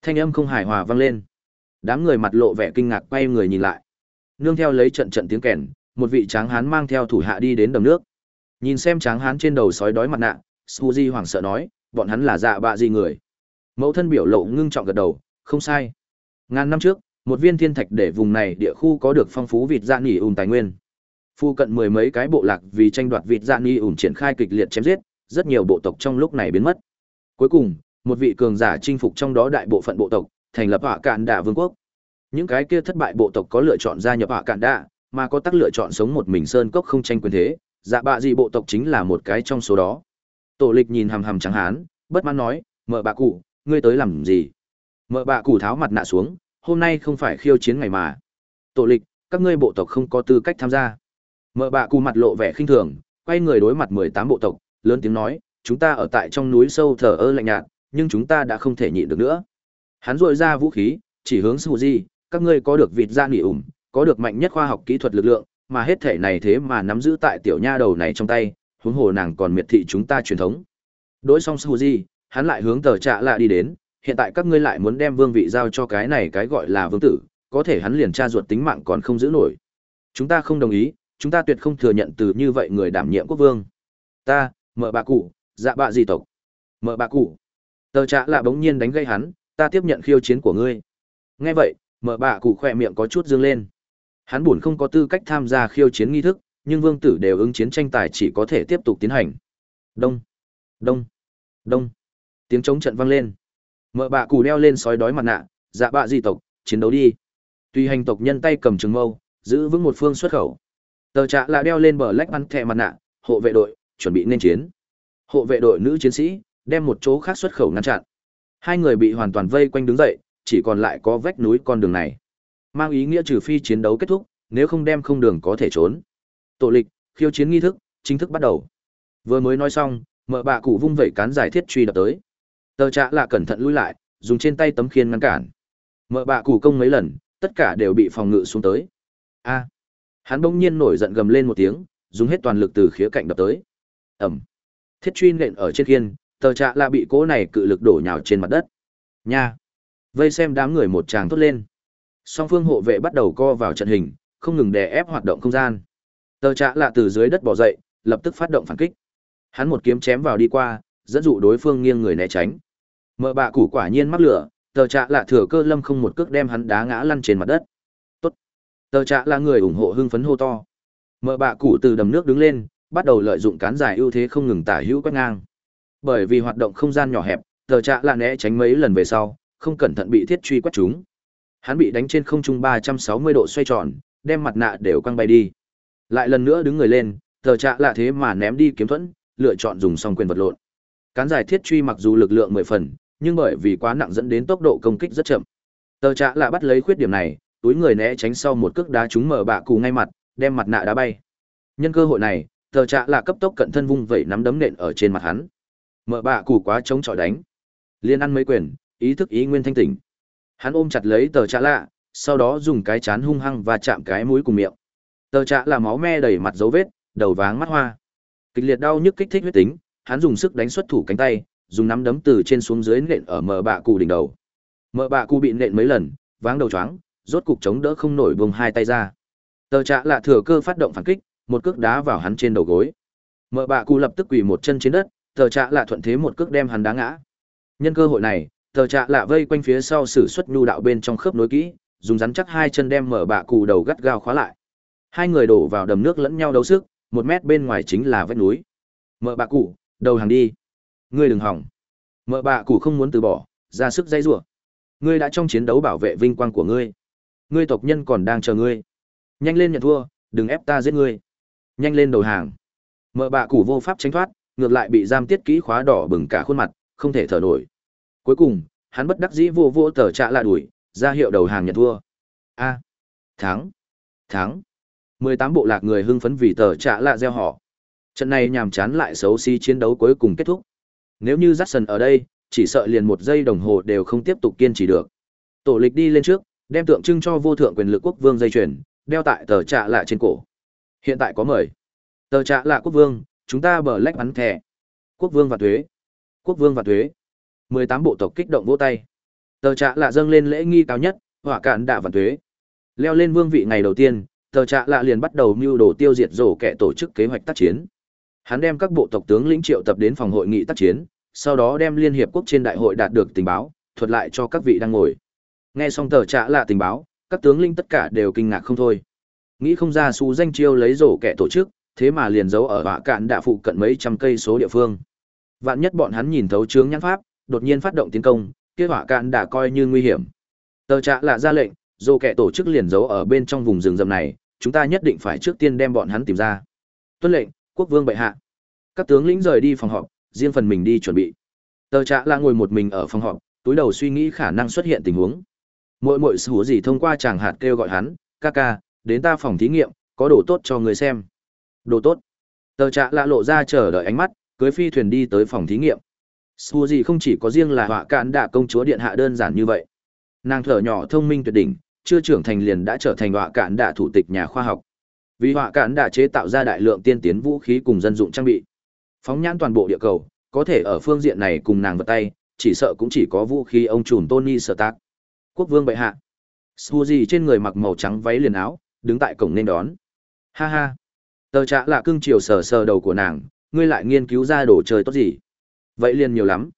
Speaker 1: Thanh âm không hài hòa vang lên. Đám người mặt lộ vẻ kinh ngạc quay người nhìn lại. Nương theo lấy trận trận tiếng kèn, một vị tráng hán mang theo thủ hạ đi đến đầm nước. Nhìn xem tráng hán trên đầu sói đói mặt nạ, Suji hoảng sợ nói, bọn hắn là dạ bạ gì người. Mẫu thân biểu lộ ngưng trọng gật đầu, không sai. Ngàn năm trước, một viên thiên thạch để vùng này địa khu có được phong phú vịt dạ nghỉ ùn tài nguyên. Phu cận mười mấy cái bộ lạc vì tranh đoạt vịt dạ nghỉ ủn triển khai kịch liệt chém giết, rất nhiều bộ tộc trong lúc này biến mất. Cuối cùng, một vị cường giả chinh phục trong đó đại bộ phận bộ tộc, thành lập họa cạn đạ vương quốc. Những cái kia thất bại bộ tộc có lựa chọn gia nhập họa cạn đạ, mà có tác lựa chọn sống một mình sơn cốc không tranh quyền thế, dạ bạ gì bộ tộc chính là một cái trong số đó. Tổ lịch nhìn hằm hằm trắng hán, bất mãn nói, "Mợ bà cụ, ngươi tới làm gì?" Mợ bà cụ tháo mặt nạ xuống, "Hôm nay không phải khiêu chiến ngày mà." Tổ lịch, các ngươi bộ tộc không có tư cách tham gia. Mợ bà cụ mặt lộ vẻ khinh thường, quay người đối mặt mười tám bộ tộc, lớn tiếng nói, "Chúng ta ở tại trong núi sâu thờ ơ lạnh nhạt, nhưng chúng ta đã không thể nhịn được nữa." Hắn rọi ra vũ khí, chỉ hướng Suji, "Các ngươi có được vịt da nỉ ủm, có được mạnh nhất khoa học kỹ thuật lực lượng, mà hết thể này thế mà nắm giữ tại tiểu nha đầu này trong tay, huống hồ nàng còn miệt thị chúng ta truyền thống. Đối xong Suji, hắn lại hướng tờ trạ lạ đi đến, hiện tại các ngươi lại muốn đem vương vị giao cho cái này cái gọi là vương tử, có thể hắn liền tra ruột tính mạng còn không giữ nổi. Chúng ta không đồng ý, chúng ta tuyệt không thừa nhận từ như vậy người đảm nhiệm quốc vương. Ta, mợ bà cụ, dạ bạ di tộc. mợ bà cụ. Tờ trạ lạ bỗng nhiên đánh gây hắn, ta tiếp nhận khiêu chiến của ngươi. Nghe vậy, mợ bà cụ khỏe miệng có chút dương lên. Hắn buồn không có tư cách tham gia khiêu chiến nghi thức, nhưng vương tử đều ứng chiến tranh tài chỉ có thể tiếp tục tiến hành. Đông, đông, đông. Tiếng chống trận vang lên. Mợ bà cụ đeo lên sói đói mặt nạ, dạ bạ di tộc, chiến đấu đi. tuy hành tộc nhân tay cầm trường mâu, giữ vững một phương xuất khẩu. Tờ trạ là đeo lên bờ lách ăn thẻ mặt nạ, hộ vệ đội, chuẩn bị nên chiến. Hộ vệ đội nữ chiến sĩ, đem một chỗ khác xuất khẩu ngăn chặn. Hai người bị hoàn toàn vây quanh đứng dậy, chỉ còn lại có vách núi con đường này. Mang ý nghĩa trừ phi chiến đấu kết thúc, nếu không đem không đường có thể trốn. Tổ lịch, khiêu chiến nghi thức, chính thức bắt đầu. Vừa mới nói xong, mợ bạ cụ vung vẩy cán giải thiết truy đập tới. Tờ trạ lạ cẩn thận lui lại, dùng trên tay tấm khiên ngăn cản. Mợ bạ cụ công mấy lần, tất cả đều bị phòng ngự xuống tới. A. Hắn bỗng nhiên nổi giận gầm lên một tiếng, dùng hết toàn lực từ khía cạnh đập tới. Ầm. Thiết truy nện ở trên khiên, tờ trạ lạ bị cỗ này cự lực đổ nhào trên mặt đất. Nha. Vây xem đám người một tràng thốt lên. Song phương hộ vệ bắt đầu co vào trận hình, không ngừng đè ép hoạt động không gian. Tờ trạ lạ từ dưới đất bò dậy, lập tức phát động phản kích. Hắn một kiếm chém vào đi qua, dẫn dụ đối phương nghiêng người né tránh. Mở bạ củ quả nhiên mắc lửa, tờ trạ lạ thừa cơ lâm không một cước đem hắn đá ngã lăn trên mặt đất. Tờ trạ là người ủng hộ hưng phấn hô to. Mở bạ cụ từ đầm nước đứng lên, bắt đầu lợi dụng cán dài ưu thế không ngừng tả hữu quét ngang. Bởi vì hoạt động không gian nhỏ hẹp, tờ trạ là né tránh mấy lần về sau, không cẩn thận bị thiết truy quét trúng. Hắn bị đánh trên không trung 360 độ xoay tròn, đem mặt nạ đều quăng bay đi. Lại lần nữa đứng người lên, tờ trạ lạ thế mà ném đi kiếm thuẫn, lựa chọn dùng song quyền vật lộn. Cán giải thiết truy mặc dù lực lượng 10 phần, nhưng bởi vì quá nặng dẫn đến tốc độ công kích rất chậm. Tờ trạ là bắt lấy khuyết điểm này, túi người né tránh sau một cước đá trúng mở bạ cù ngay mặt, đem mặt nạ đá bay. Nhân cơ hội này, tờ trạ là cấp tốc cận thân vung vẩy nắm đấm nện ở trên mặt hắn. Mở bạ cù quá chống chọi đánh, liên ăn mấy quyền, ý thức ý nguyên thanh tỉnh. Hắn ôm chặt lấy tờ trạ lạ, sau đó dùng cái chán hung hăng và chạm cái mũi cùng miệng. Tờ trạ là máu me đầy mặt dấu vết, đầu váng mắt hoa. Kịch liệt đau nhức kích thích huyết tính, hắn dùng sức đánh xuất thủ cánh tay, dùng nắm đấm từ trên xuống dưới nện ở mờ bạ cụ đỉnh đầu. Mờ bạ cụ bị nện mấy lần, váng đầu choáng, rốt cục chống đỡ không nổi buông hai tay ra. Tờ trạ là thừa cơ phát động phản kích, một cước đá vào hắn trên đầu gối. Mợ bạ cụ lập tức quỳ một chân trên đất, tờ trạ là thuận thế một cước đem hắn đá ngã. Nhân cơ hội này, tờ trạ lạ vây quanh phía sau sử xuất nhu đạo bên trong khớp nối kỹ dùng rắn chắc hai chân đem mợ bạ cụ đầu gắt gao khóa lại hai người đổ vào đầm nước lẫn nhau đấu sức một mét bên ngoài chính là vách núi Mợ bạ cụ đầu hàng đi ngươi đừng hỏng Mợ bạ cụ không muốn từ bỏ ra sức dây rủa ngươi đã trong chiến đấu bảo vệ vinh quang của ngươi ngươi tộc nhân còn đang chờ ngươi nhanh lên nhận thua đừng ép ta giết ngươi nhanh lên đầu hàng mợ bạ củ vô pháp tránh thoát ngược lại bị giam tiết kỹ khóa đỏ bừng cả khuôn mặt không thể thở nổi Cuối cùng, hắn bất đắc dĩ vô vô tờ trạ lạ đuổi, ra hiệu đầu hàng nhận thua. A. thắng. Thắng. mười tám bộ lạc người hưng phấn vì tờ trạ lạ gieo họ. Trận này nhàm chán lại xấu xí chiến đấu cuối cùng kết thúc. Nếu như Jackson ở đây, chỉ sợ liền một giây đồng hồ đều không tiếp tục kiên trì được. Tổ lịch đi lên trước, đem tượng trưng cho vô thượng quyền lực quốc vương dây chuyền, đeo tại tờ trạ lạ trên cổ. Hiện tại có mời. Tờ trạ lạ quốc vương, chúng ta bờ lách bắn thẻ. Quốc vương và thuế. Quốc vương và thuế mười tám bộ tộc kích động vỗ tay tờ trạ lạ dâng lên lễ nghi cao nhất hỏa cạn đạ và thuế leo lên vương vị ngày đầu tiên tờ trạ lạ liền bắt đầu mưu đồ tiêu diệt rổ kẻ tổ chức kế hoạch tác chiến hắn đem các bộ tộc tướng lĩnh triệu tập đến phòng hội nghị tác chiến sau đó đem liên hiệp quốc trên đại hội đạt được tình báo thuật lại cho các vị đang ngồi Nghe xong tờ trạ lạ tình báo, các tướng linh tất cả đều kinh ngạc không thôi. Nghĩ không ra su danh chiêu lấy rổ kẻ tổ chức, thế mà liền giấu ở họa cạn đạ phụ cận mấy trăm cây số địa phương. Vạn nhất bọn hắn nhìn thấu chướng nhãn pháp, đột nhiên phát động tiến công, kia họa cạn đã coi như nguy hiểm. Tờ trạ lạ ra lệnh, rổ kẻ tổ chức liền giấu ở bên trong vùng rừng rậm này, chúng ta nhất định phải trước tiên đem bọn hắn tìm ra. Tuân lệnh, quốc vương bệ hạ. Các tướng lĩnh rời đi phòng họp, riêng phần mình đi chuẩn bị. Tờ trạ lạ ngồi một mình ở phòng họp, túi đầu suy nghĩ khả năng xuất hiện tình huống. Mỗi mỗi sủ gì thông qua chàng hạt kêu gọi hắn, "Ca ca, đến ta phòng thí nghiệm, có đồ tốt cho người xem." Đồ tốt. Tờ trạ lạ lộ ra chờ đợi ánh mắt, cưới phi thuyền đi tới phòng thí nghiệm. Sủ gì không chỉ có riêng là họa cạn đạ công chúa điện hạ đơn giản như vậy. Nàng thở nhỏ thông minh tuyệt đỉnh, chưa trưởng thành liền đã trở thành họa cạn đạ thủ tịch nhà khoa học. Vì họa cạn đạ chế tạo ra đại lượng tiên tiến vũ khí cùng dân dụng trang bị. Phóng nhãn toàn bộ địa cầu, có thể ở phương diện này cùng nàng vật tay, chỉ sợ cũng chỉ có vũ khí ông trùm Tony Stark. Quốc vương bệ hạ. Suzy trên người mặc màu trắng váy liền áo, đứng tại cổng nên đón. Ha ha. Tờ trạ là cưng chiều sờ sờ đầu của nàng, ngươi lại nghiên cứu ra đồ chơi tốt gì? Vậy liền nhiều lắm.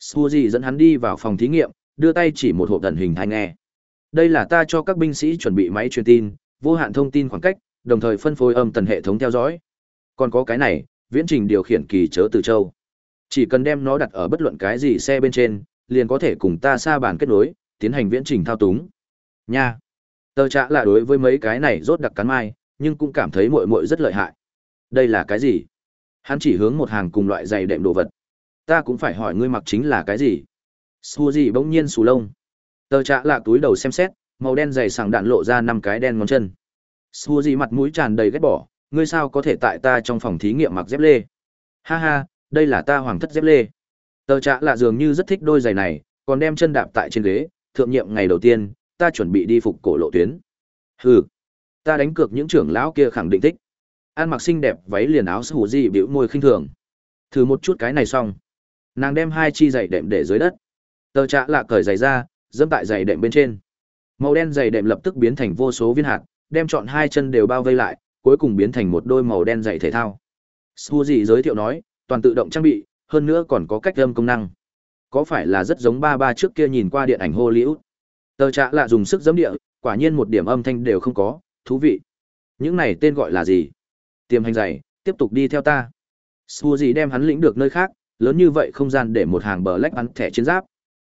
Speaker 1: Suzy dẫn hắn đi vào phòng thí nghiệm, đưa tay chỉ một hộp thần hình thanh nghe. Đây là ta cho các binh sĩ chuẩn bị máy truyền tin, vô hạn thông tin khoảng cách, đồng thời phân phối âm tần hệ thống theo dõi. Còn có cái này, viễn trình điều khiển kỳ chớ từ châu. Chỉ cần đem nó đặt ở bất luận cái gì xe bên trên, liền có thể cùng ta xa bàn kết nối, tiến hành viễn trình thao túng. Nha. Tờ trạ là đối với mấy cái này rốt đặc cắn mai, nhưng cũng cảm thấy muội muội rất lợi hại. Đây là cái gì? Hắn chỉ hướng một hàng cùng loại giày đệm đồ vật. Ta cũng phải hỏi ngươi mặc chính là cái gì? Suzy bỗng nhiên sù lông. Tờ trạ là túi đầu xem xét, màu đen dày sảng đạn lộ ra năm cái đen ngón chân. Suzy mặt mũi tràn đầy ghét bỏ, ngươi sao có thể tại ta trong phòng thí nghiệm mặc dép lê? Ha ha, đây là ta hoàng thất dép lê. Tờ trạ là dường như rất thích đôi giày này, còn đem chân đạp tại trên ghế, thượng nhiệm ngày đầu tiên, ta chuẩn bị đi phục cổ lộ tuyến. Hừ, ta đánh cược những trưởng lão kia khẳng định thích. An mặc xinh đẹp váy liền áo sủ gì bĩu môi khinh thường. Thử một chút cái này xong. Nàng đem hai chi giày đệm để dưới đất. Tờ trạ lạ cởi giày ra, dẫm tại giày đệm bên trên. Màu đen giày đệm lập tức biến thành vô số viên hạt, đem chọn hai chân đều bao vây lại, cuối cùng biến thành một đôi màu đen giày thể thao. Suzy giới thiệu nói, toàn tự động trang bị, hơn nữa còn có cách âm công năng. Có phải là rất giống ba ba trước kia nhìn qua điện ảnh Hollywood? Tờ trạ lạ dùng sức giấm địa, quả nhiên một điểm âm thanh đều không có, thú vị. Những này tên gọi là gì? Tiềm hành dày, tiếp tục đi theo ta. Suzy đem hắn lĩnh được nơi khác, lớn như vậy không gian để một hàng bờ lách bắn thẻ chiến giáp.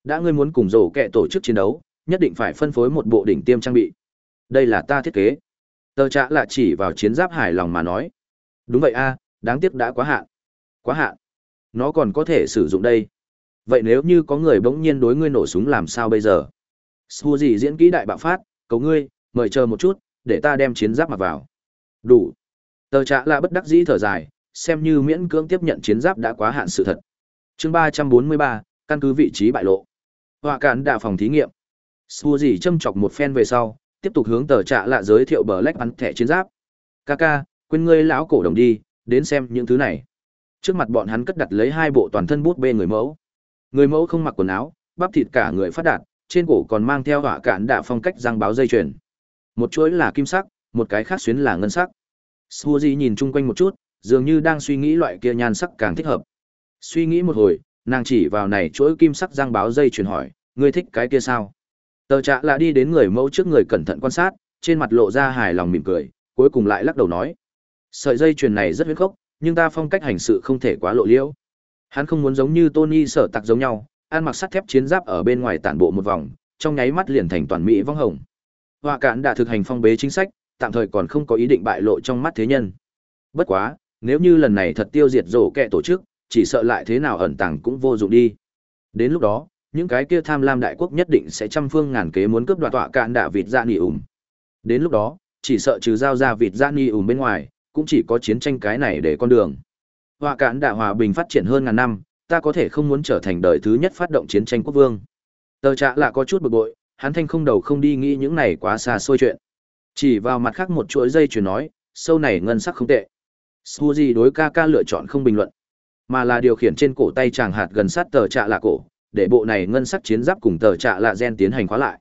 Speaker 1: Đã ngươi muốn cùng rổ kẹ tổ chức chiến đấu, nhất định phải phân phối một bộ đỉnh tiêm trang bị. Đây là ta thiết kế. Tờ trạ lạ chỉ vào chiến giáp hài lòng mà nói. Đúng vậy a, đáng tiếc đã quá hạn. Quá hạn. Nó còn có thể sử dụng đây. Vậy nếu như có người bỗng nhiên đối ngươi nổ súng làm sao bây giờ? Xua gì diễn kỹ đại bạo phát, cầu ngươi, mời chờ một chút, để ta đem chiến giáp mặc vào. Đủ. Tờ trạ là bất đắc dĩ thở dài, xem như miễn cưỡng tiếp nhận chiến giáp đã quá hạn sự thật. chương ba trăm bốn mươi ba, căn cứ vị trí bại lộ. Họa cản đạ phòng thí nghiệm. Xua gì châm chọc một phen về sau, tiếp tục hướng tờ trạ lạ giới thiệu bờ lách bắn thẻ chiến giáp. Kaka, quên ngươi lão cổ đồng đi, đến xem những thứ này. Trước mặt bọn hắn cất đặt lấy hai bộ toàn thân bút bê người mẫu. Người mẫu không mặc quần áo, bắp thịt cả người phát đạt, trên cổ còn mang theo họa cản đạ phong cách răng báo dây chuyền. Một chuỗi là kim sắc, một cái khác xuyến là ngân sắc. Suzy nhìn chung quanh một chút, dường như đang suy nghĩ loại kia nhan sắc càng thích hợp. Suy nghĩ một hồi, nàng chỉ vào này chuỗi kim sắc răng báo dây chuyền hỏi, ngươi thích cái kia sao? Tờ trạ là đi đến người mẫu trước người cẩn thận quan sát, trên mặt lộ ra hài lòng mỉm cười, cuối cùng lại lắc đầu nói. Sợi dây chuyền này rất huyết khốc, nhưng ta phong cách hành sự không thể quá lộ liễu. Hắn không muốn giống như Tony sở tặc giống nhau, ăn mặc sắt thép chiến giáp ở bên ngoài tản bộ một vòng, trong nháy mắt liền thành toàn mỹ vong hồng. Họa cạn đã thực hành phong bế chính sách, tạm thời còn không có ý định bại lộ trong mắt thế nhân. Bất quá, nếu như lần này thật tiêu diệt rổ kẹ tổ chức, chỉ sợ lại thế nào ẩn tàng cũng vô dụng đi. Đến lúc đó, những cái kia tham lam đại quốc nhất định sẽ trăm phương ngàn kế muốn cướp đoạt tọa cạn đạ vịt ra nỉ ủng. Đến lúc đó, chỉ sợ trừ giao ra vịt ra nỉ ủng bên ngoài, cũng chỉ có chiến tranh cái này để con đường. Họa cạn đã hòa bình phát triển hơn ngàn năm, ta có thể không muốn trở thành đời thứ nhất phát động chiến tranh quốc vương. Tờ trạ là có chút bực bội, hắn thanh không đầu không đi nghĩ những này quá xa xôi chuyện. Chỉ vào mặt khác một chuỗi dây chuyền nói, sâu này ngân sắc không tệ. Suzy đối ca ca lựa chọn không bình luận, mà là điều khiển trên cổ tay chàng hạt gần sát tờ trạ là cổ, để bộ này ngân sắc chiến giáp cùng tờ trạ là gen tiến hành khóa lại.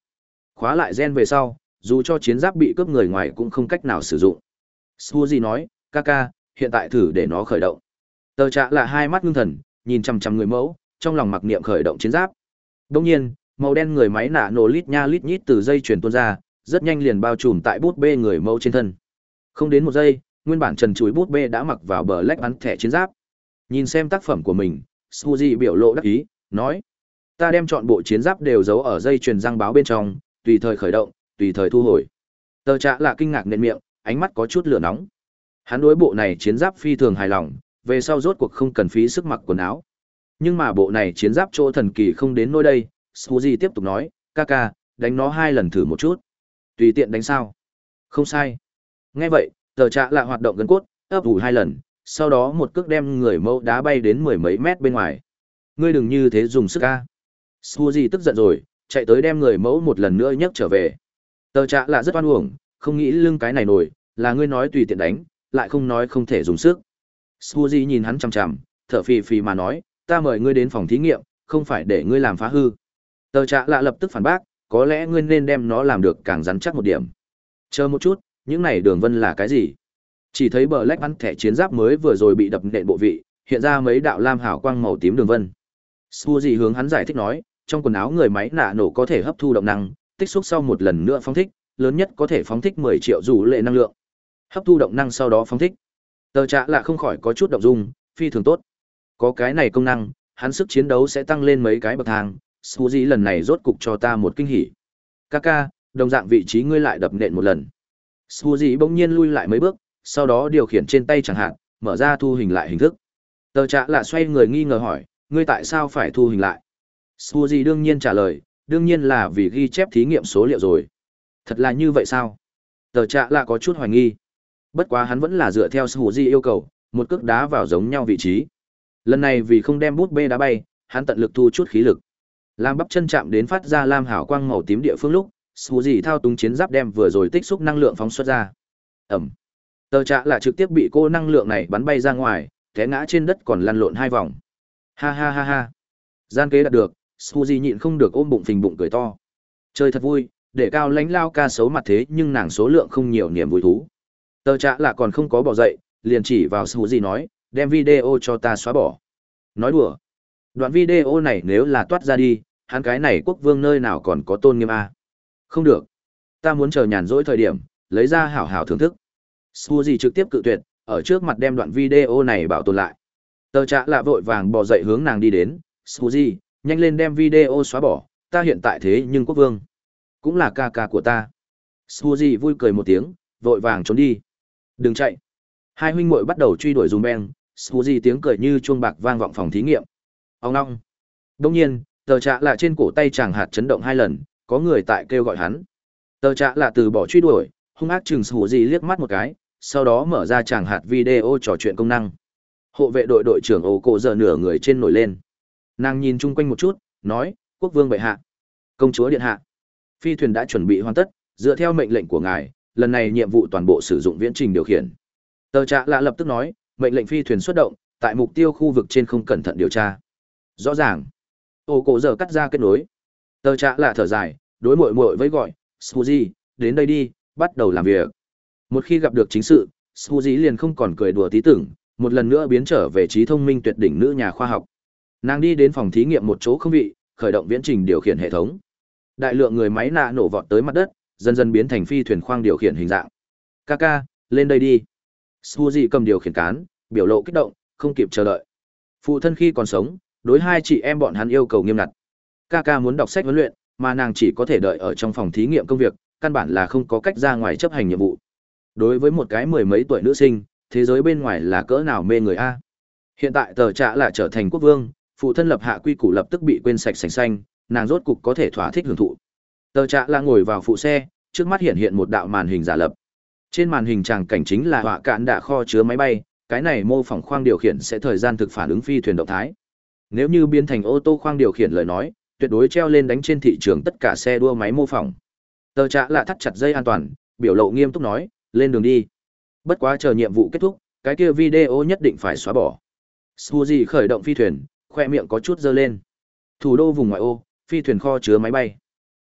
Speaker 1: Khóa lại gen về sau, dù cho chiến giáp bị cướp người ngoài cũng không cách nào sử dụng. Suzy nói, ca ca, hiện tại thử để nó khởi động. Tờ trạ là hai mắt ngưng thần, nhìn chằm chằm người mẫu, trong lòng mặc niệm khởi động chiến giáp. Đương nhiên, Màu đen người máy nạ nổ lít nha lít nhít từ dây chuyển tuôn ra, rất nhanh liền bao trùm tại bút bê người mẫu trên thân. Không đến một giây, nguyên bản trần chuối bút bê đã mặc vào bờ lách bắn thẻ chiến giáp. Nhìn xem tác phẩm của mình, Suji biểu lộ đắc ý, nói: "Ta đem chọn bộ chiến giáp đều giấu ở dây chuyền răng báo bên trong, tùy thời khởi động, tùy thời thu hồi." Tờ Trạ là kinh ngạc nên miệng, ánh mắt có chút lửa nóng. Hắn đối bộ này chiến giáp phi thường hài lòng, về sau rốt cuộc không cần phí sức mặc quần áo. Nhưng mà bộ này chiến giáp chỗ thần kỳ không đến nơi đây, Suzy tiếp tục nói, "Kaka, đánh nó hai lần thử một chút." Tùy tiện đánh sao? Không sai. Nghe vậy, tờ trạ lại hoạt động gần cốt, ấp ủ hai lần, sau đó một cước đem người mẫu đá bay đến mười mấy mét bên ngoài. Ngươi đừng như thế dùng sức ca. Suzy tức giận rồi, chạy tới đem người mẫu một lần nữa nhấc trở về. Tờ trạ là rất oan uổng, không nghĩ lưng cái này nổi, là ngươi nói tùy tiện đánh, lại không nói không thể dùng sức. Suzy nhìn hắn chằm chằm, thở phì phì mà nói, ta mời ngươi đến phòng thí nghiệm, không phải để ngươi làm phá hư. Tờ trạ lạ lập tức phản bác, có lẽ ngươi nên đem nó làm được càng rắn chắc một điểm. Chờ một chút, những này đường vân là cái gì? Chỉ thấy bờ lách bắn thẻ chiến giáp mới vừa rồi bị đập nện bộ vị, hiện ra mấy đạo lam hào quang màu tím đường vân. Suzy hướng hắn giải thích nói, trong quần áo người máy nạ nổ có thể hấp thu động năng, tích xúc sau một lần nữa phóng thích, lớn nhất có thể phóng thích 10 triệu dù lệ năng lượng. Hấp thu động năng sau đó phóng thích. Tờ trạ lạ không khỏi có chút động dung, phi thường tốt. Có cái này công năng, hắn sức chiến đấu sẽ tăng lên mấy cái bậc thang, Suzy lần này rốt cục cho ta một kinh hỉ. Kaka, đồng dạng vị trí ngươi lại đập nện một lần. Suzy bỗng nhiên lui lại mấy bước, sau đó điều khiển trên tay chẳng hạn, mở ra thu hình lại hình thức. Tờ trạ lạ xoay người nghi ngờ hỏi, ngươi tại sao phải thu hình lại? Suzy đương nhiên trả lời, đương nhiên là vì ghi chép thí nghiệm số liệu rồi. Thật là như vậy sao? Tờ trạ lạ có chút hoài nghi. Bất quá hắn vẫn là dựa theo Suzy yêu cầu, một cước đá vào giống nhau vị trí. Lần này vì không đem bút bê đá bay, hắn tận lực thu chút khí lực. Lam bắp chân chạm đến phát ra lam hảo quang màu tím địa phương lúc, Suzy thao túng chiến giáp đem vừa rồi tích xúc năng lượng phóng xuất ra. Ẩm. Tờ trạ là trực tiếp bị cô năng lượng này bắn bay ra ngoài, té ngã trên đất còn lăn lộn hai vòng. Ha ha ha ha. Gian kế đạt được, Suzy nhịn không được ôm bụng phình bụng cười to. Chơi thật vui, để cao lãnh lao ca xấu mặt thế nhưng nàng số lượng không nhiều niềm vui thú. Tờ trạ là còn không có bỏ dậy, liền chỉ vào Suzy nói, đem video cho ta xóa bỏ. Nói đùa. Đoạn video này nếu là toát ra đi, hắn cái này quốc vương nơi nào còn có tôn nghiêm a không được ta muốn chờ nhàn rỗi thời điểm lấy ra hảo hảo thưởng thức suzy trực tiếp cự tuyệt ở trước mặt đem đoạn video này bảo tồn lại tờ trạ lạ vội vàng bỏ dậy hướng nàng đi đến suzy nhanh lên đem video xóa bỏ ta hiện tại thế nhưng quốc vương cũng là ca ca của ta Suji vui cười một tiếng vội vàng trốn đi đừng chạy. Hai huynh muội bắt đầu truy đuổi dùm beng suzy tiếng cười như chuông bạc vang vọng phòng thí nghiệm. Ông long đông nhiên, tờ trạ lạ trên cổ tay chàng hạt chấn động hai lần, có người tại kêu gọi hắn. Tờ trạ lạ từ bỏ truy đuổi, hung ác chừng sù di liếc mắt một cái, sau đó mở ra chàng hạt video trò chuyện công năng. Hộ vệ đội đội trưởng ổ cổ giờ nửa người trên nổi lên. Nàng nhìn chung quanh một chút, nói, quốc vương bệ hạ. Công chúa điện hạ. Phi thuyền đã chuẩn bị hoàn tất, dựa theo mệnh lệnh của ngài lần này nhiệm vụ toàn bộ sử dụng viễn trình điều khiển. Tờ trạ lạ lập tức nói, mệnh lệnh phi thuyền xuất động, tại mục tiêu khu vực trên không cẩn thận điều tra. Rõ ràng. Ô cổ giờ cắt ra kết nối. Tờ trạ Lạ thở dài, đối mội mội với gọi suzy đến đây đi, bắt đầu làm việc. Một khi gặp được chính sự suzy liền không còn cười đùa tí tưởng, một lần nữa biến trở về trí thông minh tuyệt đỉnh nữ nhà khoa học. Nàng đi đến phòng thí nghiệm một chỗ không vị, khởi động viễn trình điều khiển hệ thống. Đại lượng người máy nạ nổ vọt tới mặt đất dần dần biến thành phi thuyền khoang điều khiển hình dạng Kaka, lên đây đi suzy cầm điều khiển cán biểu lộ kích động không kịp chờ đợi phụ thân khi còn sống đối hai chị em bọn hắn yêu cầu nghiêm ngặt. Kaka muốn đọc sách huấn luyện, mà nàng chỉ có thể đợi ở trong phòng thí nghiệm công việc, căn bản là không có cách ra ngoài chấp hành nhiệm vụ. Đối với một cái mười mấy tuổi nữ sinh, thế giới bên ngoài là cỡ nào mê người a. Hiện tại tờ trạ là trở thành quốc vương, phụ thân lập hạ quy củ lập tức bị quên sạch sành xanh, nàng rốt cục có thể thỏa thích hưởng thụ. Tờ trạ là ngồi vào phụ xe, trước mắt hiện hiện một đạo màn hình giả lập. Trên màn hình tràng cảnh chính là họa cạn đã kho chứa máy bay, cái này mô phỏng khoang điều khiển sẽ thời gian thực phản ứng phi thuyền động thái. Nếu như biến thành ô tô khoang điều khiển lời nói, tuyệt đối treo lên đánh trên thị trường tất cả xe đua máy mô phỏng. Tờ trạ lạ thắt chặt dây an toàn, biểu lộ nghiêm túc nói, lên đường đi. Bất quá chờ nhiệm vụ kết thúc, cái kia video nhất định phải xóa bỏ. Suzy khởi động phi thuyền, khoe miệng có chút dơ lên. Thủ đô vùng ngoại ô, phi thuyền kho chứa máy bay.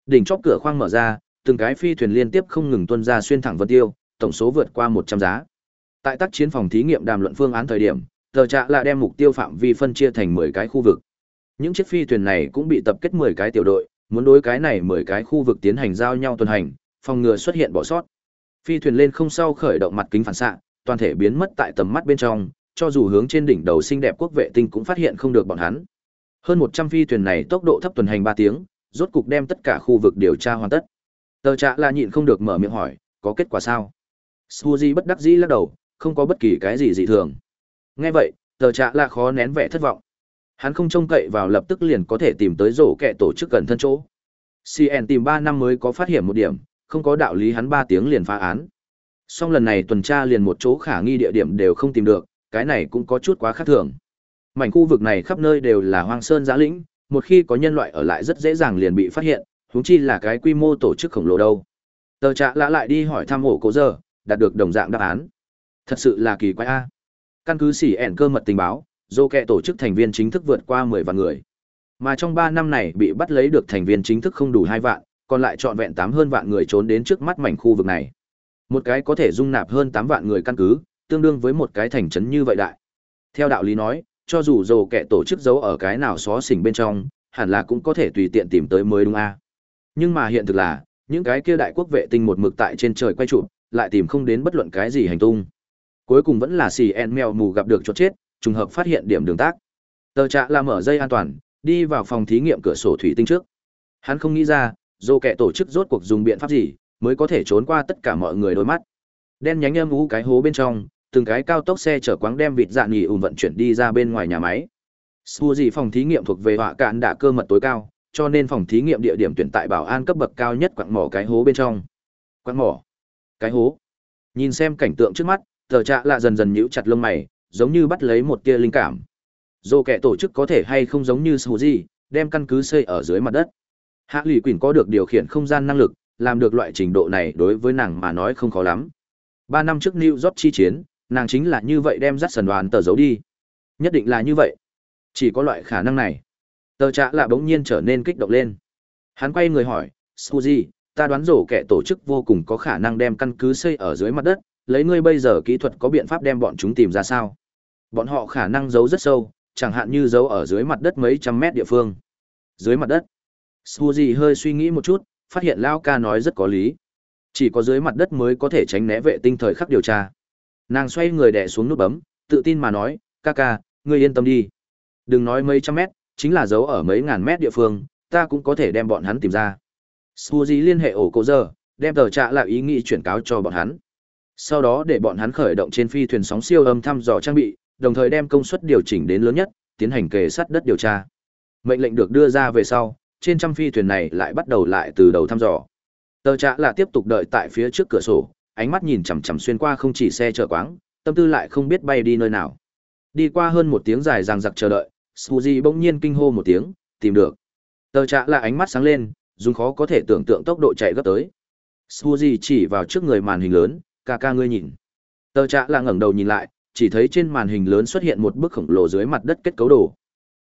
Speaker 1: Đỉnh chóp cửa khoang mở ra, từng cái phi thuyền liên tiếp không ngừng tuân ra xuyên thẳng vân tiêu, tổng số vượt qua 100 giá. Tại tác chiến phòng thí nghiệm đàm luận phương án thời điểm, tờ trạ là đem mục tiêu phạm vi phân chia thành 10 cái khu vực. Những chiếc phi thuyền này cũng bị tập kết 10 cái tiểu đội, muốn đối cái này mười cái khu vực tiến hành giao nhau tuần hành, phòng ngừa xuất hiện bỏ sót. Phi thuyền lên không sau khởi động mặt kính phản xạ, toàn thể biến mất tại tầm mắt bên trong, cho dù hướng trên đỉnh đầu xinh đẹp quốc vệ tinh cũng phát hiện không được bọn hắn. Hơn 100 phi thuyền này tốc độ thấp tuần hành 3 tiếng, rốt cục đem tất cả khu vực điều tra hoàn tất. Tờ trạ là nhịn không được mở miệng hỏi, có kết quả sao? Suji bất đắc dĩ lắc đầu, không có bất kỳ cái gì dị thường. Nghe vậy, tờ trạ là khó nén vẻ thất vọng. Hắn không trông cậy vào lập tức liền có thể tìm tới rổ kẹ tổ chức gần thân chỗ. CN tìm 3 năm mới có phát hiện một điểm, không có đạo lý hắn 3 tiếng liền phá án. Song lần này tuần tra liền một chỗ khả nghi địa điểm đều không tìm được, cái này cũng có chút quá khác thường. Mảnh khu vực này khắp nơi đều là hoang sơn giã lĩnh, một khi có nhân loại ở lại rất dễ dàng liền bị phát hiện, huống chi là cái quy mô tổ chức khổng lồ đâu. Tờ trạ lã lại đi hỏi thăm ổ cố giờ, đạt được đồng dạng đáp án. Thật sự là kỳ quái a. Căn cứ xỉ ẻn cơ mật tình báo, dô kẹ tổ chức thành viên chính thức vượt qua 10 vạn người. Mà trong ba năm này bị bắt lấy được thành viên chính thức không đủ hai vạn, còn lại trọn vẹn tám hơn vạn người trốn đến trước mắt mảnh khu vực này. Một cái có thể dung nạp hơn tám vạn người căn cứ, tương đương với một cái thành trấn như vậy đại. Theo đạo lý nói, cho dù dồ kẻ tổ chức giấu ở cái nào xó xỉnh bên trong, hẳn là cũng có thể tùy tiện tìm tới mới đúng a. Nhưng mà hiện thực là, những cái kia đại quốc vệ tinh một mực tại trên trời quay chụp, lại tìm không đến bất luận cái gì hành tung. Cuối cùng vẫn là xì en mèo mù gặp được chót chết, trùng hợp phát hiện điểm đường tác. Tờ trạ là mở dây an toàn, đi vào phòng thí nghiệm cửa sổ thủy tinh trước. Hắn không nghĩ ra, dồ kẻ tổ chức rốt cuộc dùng biện pháp gì, mới có thể trốn qua tất cả mọi người đôi mắt. Đen nhánh âm u cái hố bên trong, từng cái cao tốc xe chở quáng đem vịt dạ nghỉ ùn vận chuyển đi ra bên ngoài nhà máy. Suzy phòng thí nghiệm thuộc về họa cạn đã cơ mật tối cao, cho nên phòng thí nghiệm địa điểm tuyển tại bảo an cấp bậc cao nhất quặng mỏ cái hố bên trong. Quặng mỏ, cái hố. Nhìn xem cảnh tượng trước mắt, tờ trạ lạ dần dần nhíu chặt lông mày, giống như bắt lấy một tia linh cảm. Dù kẻ tổ chức có thể hay không giống như Suzy, đem căn cứ xây ở dưới mặt đất. Hạ lụy quỷ có được điều khiển không gian năng lực, làm được loại trình độ này đối với nàng mà nói không khó lắm. Ba năm trước New York chi chiến, nàng chính là như vậy đem dắt sần đoàn tờ giấu đi. Nhất định là như vậy. Chỉ có loại khả năng này. Tờ trạ lạ bỗng nhiên trở nên kích động lên. Hắn quay người hỏi, Suzy, ta đoán rổ kẻ tổ chức vô cùng có khả năng đem căn cứ xây ở dưới mặt đất, lấy ngươi bây giờ kỹ thuật có biện pháp đem bọn chúng tìm ra sao? Bọn họ khả năng giấu rất sâu, chẳng hạn như giấu ở dưới mặt đất mấy trăm mét địa phương. Dưới mặt đất. Suzy hơi suy nghĩ một chút, phát hiện Lao ca nói rất có lý. Chỉ có dưới mặt đất mới có thể tránh né vệ tinh thời khắc điều tra. Nàng xoay người đè xuống nút bấm, tự tin mà nói, ca ca, ngươi yên tâm đi. Đừng nói mấy trăm mét, chính là giấu ở mấy ngàn mét địa phương, ta cũng có thể đem bọn hắn tìm ra. Suzy liên hệ ổ cô giờ, đem tờ trạ lại ý nghĩ chuyển cáo cho bọn hắn. Sau đó để bọn hắn khởi động trên phi thuyền sóng siêu âm thăm dò trang bị, đồng thời đem công suất điều chỉnh đến lớn nhất, tiến hành kề sát đất điều tra. Mệnh lệnh được đưa ra về sau, trên trăm phi thuyền này lại bắt đầu lại từ đầu thăm dò. Tờ trạ là tiếp tục đợi tại phía trước cửa sổ, ánh mắt nhìn chằm chằm xuyên qua không chỉ xe chở quáng, tâm tư lại không biết bay đi nơi nào. Đi qua hơn một tiếng dài dằng dặc chờ đợi, Suzy bỗng nhiên kinh hô một tiếng, tìm được. Tờ trạ là ánh mắt sáng lên, dùng khó có thể tưởng tượng tốc độ chạy gấp tới. Suzy chỉ vào trước người màn hình lớn, ca ca ngươi nhìn. Tờ trạ là ngẩng đầu nhìn lại, chỉ thấy trên màn hình lớn xuất hiện một bức khổng lồ dưới mặt đất kết cấu đồ.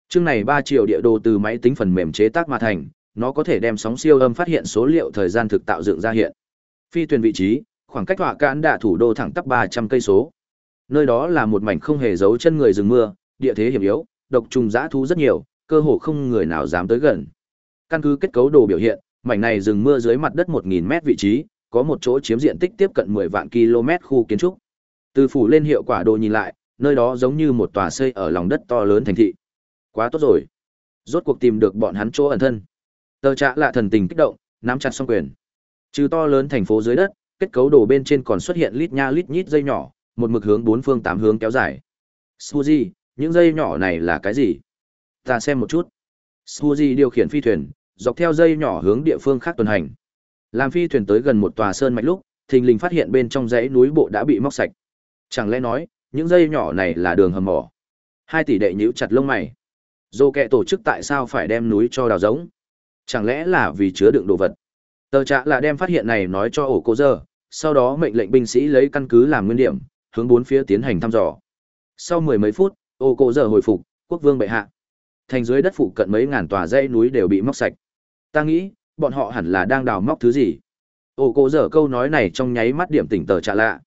Speaker 1: Chương này 3 triệu địa đồ từ máy tính phần mềm chế tác mà thành, nó có thể đem sóng siêu âm phát hiện số liệu thời gian thực tạo dựng ra hiện. Phi thuyền vị trí, khoảng cách họa cạn đạ thủ đô thẳng tắp 300 cây số. Nơi đó là một mảnh không hề giấu chân người rừng mưa, địa thế hiểm yếu, độc trùng dã thú rất nhiều, cơ hồ không người nào dám tới gần. Căn cứ kết cấu đồ biểu hiện, mảnh này rừng mưa dưới mặt đất 1000 mét vị trí, có một chỗ chiếm diện tích tiếp cận 10 vạn km khu kiến trúc. Từ phủ lên hiệu quả đồ nhìn lại, nơi đó giống như một tòa xây ở lòng đất to lớn thành thị. Quá tốt rồi. Rốt cuộc tìm được bọn hắn chỗ ẩn thân. Tờ trạ lạ thần tình kích động, nắm chặt song quyền. Trừ to lớn thành phố dưới đất, kết cấu đồ bên trên còn xuất hiện lít nha lít nhít dây nhỏ, một mực hướng bốn phương tám hướng kéo dài. suji những dây nhỏ này là cái gì? Ta xem một chút. suji điều khiển phi thuyền, dọc theo dây nhỏ hướng địa phương khác tuần hành. Làm phi thuyền tới gần một tòa sơn mạch lúc, thình lình phát hiện bên trong dãy núi bộ đã bị móc sạch. Chẳng lẽ nói, những dây nhỏ này là đường hầm mỏ? Hai tỷ đệ nhíu chặt lông mày. Dô kẹ tổ chức tại sao phải đem núi cho đào giống? Chẳng lẽ là vì chứa đựng đồ vật? Tờ trạ là đem phát hiện này nói cho ổ cô dơ, sau đó mệnh lệnh binh sĩ lấy căn cứ làm nguyên điểm, hướng bốn phía tiến hành thăm dò. Sau mười mấy phút, ô cổ giờ hồi phục, quốc vương bệ hạ. Thành dưới đất phụ cận mấy ngàn tòa dãy núi đều bị móc sạch. Ta nghĩ, bọn họ hẳn là đang đào móc thứ gì. Ô cổ giờ câu nói này trong nháy mắt điểm tỉnh tờ trả lạ.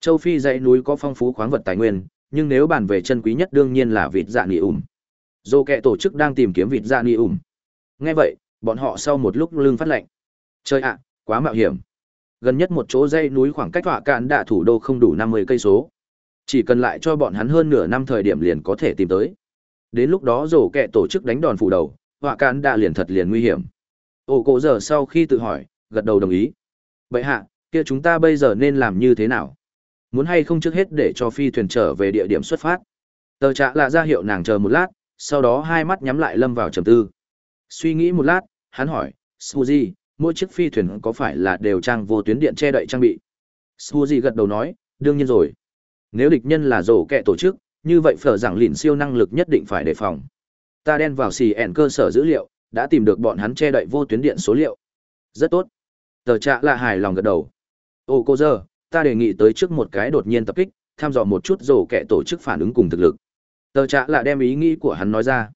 Speaker 1: Châu Phi dãy núi có phong phú khoáng vật tài nguyên, nhưng nếu bàn về chân quý nhất đương nhiên là vịt dạ nỉ ủm. Dô kẹ tổ chức đang tìm kiếm vịt dạ nỉ ủm. Nghe vậy, bọn họ sau một lúc lưng phát lệnh Chơi ạ, quá mạo hiểm. Gần nhất một chỗ dãy núi khoảng cách họa cạn đạ thủ đô không đủ 50 cây số. Chỉ cần lại cho bọn hắn hơn nửa năm thời điểm liền có thể tìm tới. Đến lúc đó rổ kẹ tổ chức đánh đòn phủ đầu, họa cạn đạ liền thật liền nguy hiểm. Ổ cổ giờ sau khi tự hỏi, gật đầu đồng ý. Vậy hạ, kia chúng ta bây giờ nên làm như thế nào? Muốn hay không trước hết để cho phi thuyền trở về địa điểm xuất phát? Tờ trạ là ra hiệu nàng chờ một lát, sau đó hai mắt nhắm lại lâm vào trầm tư. Suy nghĩ một lát, hắn hỏi, Suzy, mỗi chiếc phi thuyền có phải là đều trang vô tuyến điện che đậy trang bị? Suzy gật đầu nói, đương nhiên rồi. Nếu địch nhân là rổ kẹ tổ chức, như vậy phở rằng lìn siêu năng lực nhất định phải đề phòng. Ta đen vào xì ẻn cơ sở dữ liệu, đã tìm được bọn hắn che đậy vô tuyến điện số liệu. Rất tốt. Tờ trạ là hài lòng gật đầu. Ô cô giờ, ta đề nghị tới trước một cái đột nhiên tập kích, tham dò một chút rổ kẹ tổ chức phản ứng cùng thực lực. Tờ trạ là đem ý nghĩ của hắn nói ra.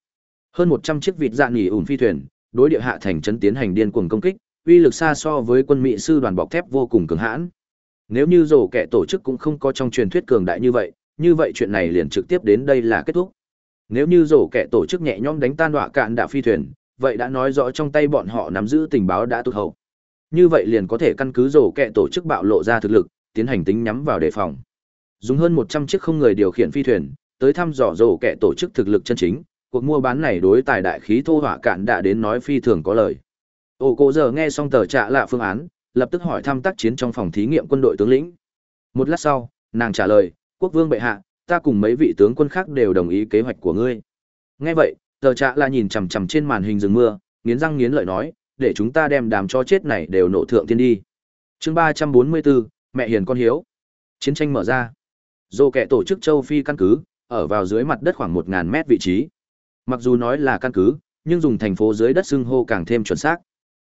Speaker 1: Hơn 100 chiếc vịt dạng nghỉ ủn phi thuyền, đối địa hạ thành trấn tiến hành điên cuồng công kích, uy lực xa so với quân Mỹ sư đoàn bọc thép vô cùng cường hãn. Nếu như rổ kẻ tổ chức cũng không có trong truyền thuyết cường đại như vậy, như vậy chuyện này liền trực tiếp đến đây là kết thúc. Nếu như rổ kẻ tổ chức nhẹ nhõm đánh tan đọa cạn đạ phi thuyền, vậy đã nói rõ trong tay bọn họ nắm giữ tình báo đã tụt hậu. Như vậy liền có thể căn cứ rổ kẻ tổ chức bạo lộ ra thực lực, tiến hành tính nhắm vào đề phòng. Dùng hơn 100 chiếc không người điều khiển phi thuyền, tới thăm dò rổ kẻ tổ chức thực lực chân chính, cuộc mua bán này đối tài đại khí thô hỏa cạn đã đến nói phi thường có lời. Ổ cổ giờ nghe xong tờ trạ lạ phương án, lập tức hỏi thăm tác chiến trong phòng thí nghiệm quân đội tướng lĩnh. Một lát sau, nàng trả lời, quốc vương bệ hạ, ta cùng mấy vị tướng quân khác đều đồng ý kế hoạch của ngươi. Nghe vậy, tờ trạ lạ nhìn chằm chằm trên màn hình rừng mưa, nghiến răng nghiến lợi nói, để chúng ta đem đám cho chết này đều nổ thượng thiên đi. Chương ba trăm bốn mươi bốn, mẹ hiền con hiếu. Chiến tranh mở ra. dồ kẻ tổ chức châu Phi căn cứ, ở vào dưới mặt đất khoảng một ngàn mét vị trí. Mặc dù nói là căn cứ, nhưng dùng thành phố dưới đất xưng hô càng thêm chuẩn xác.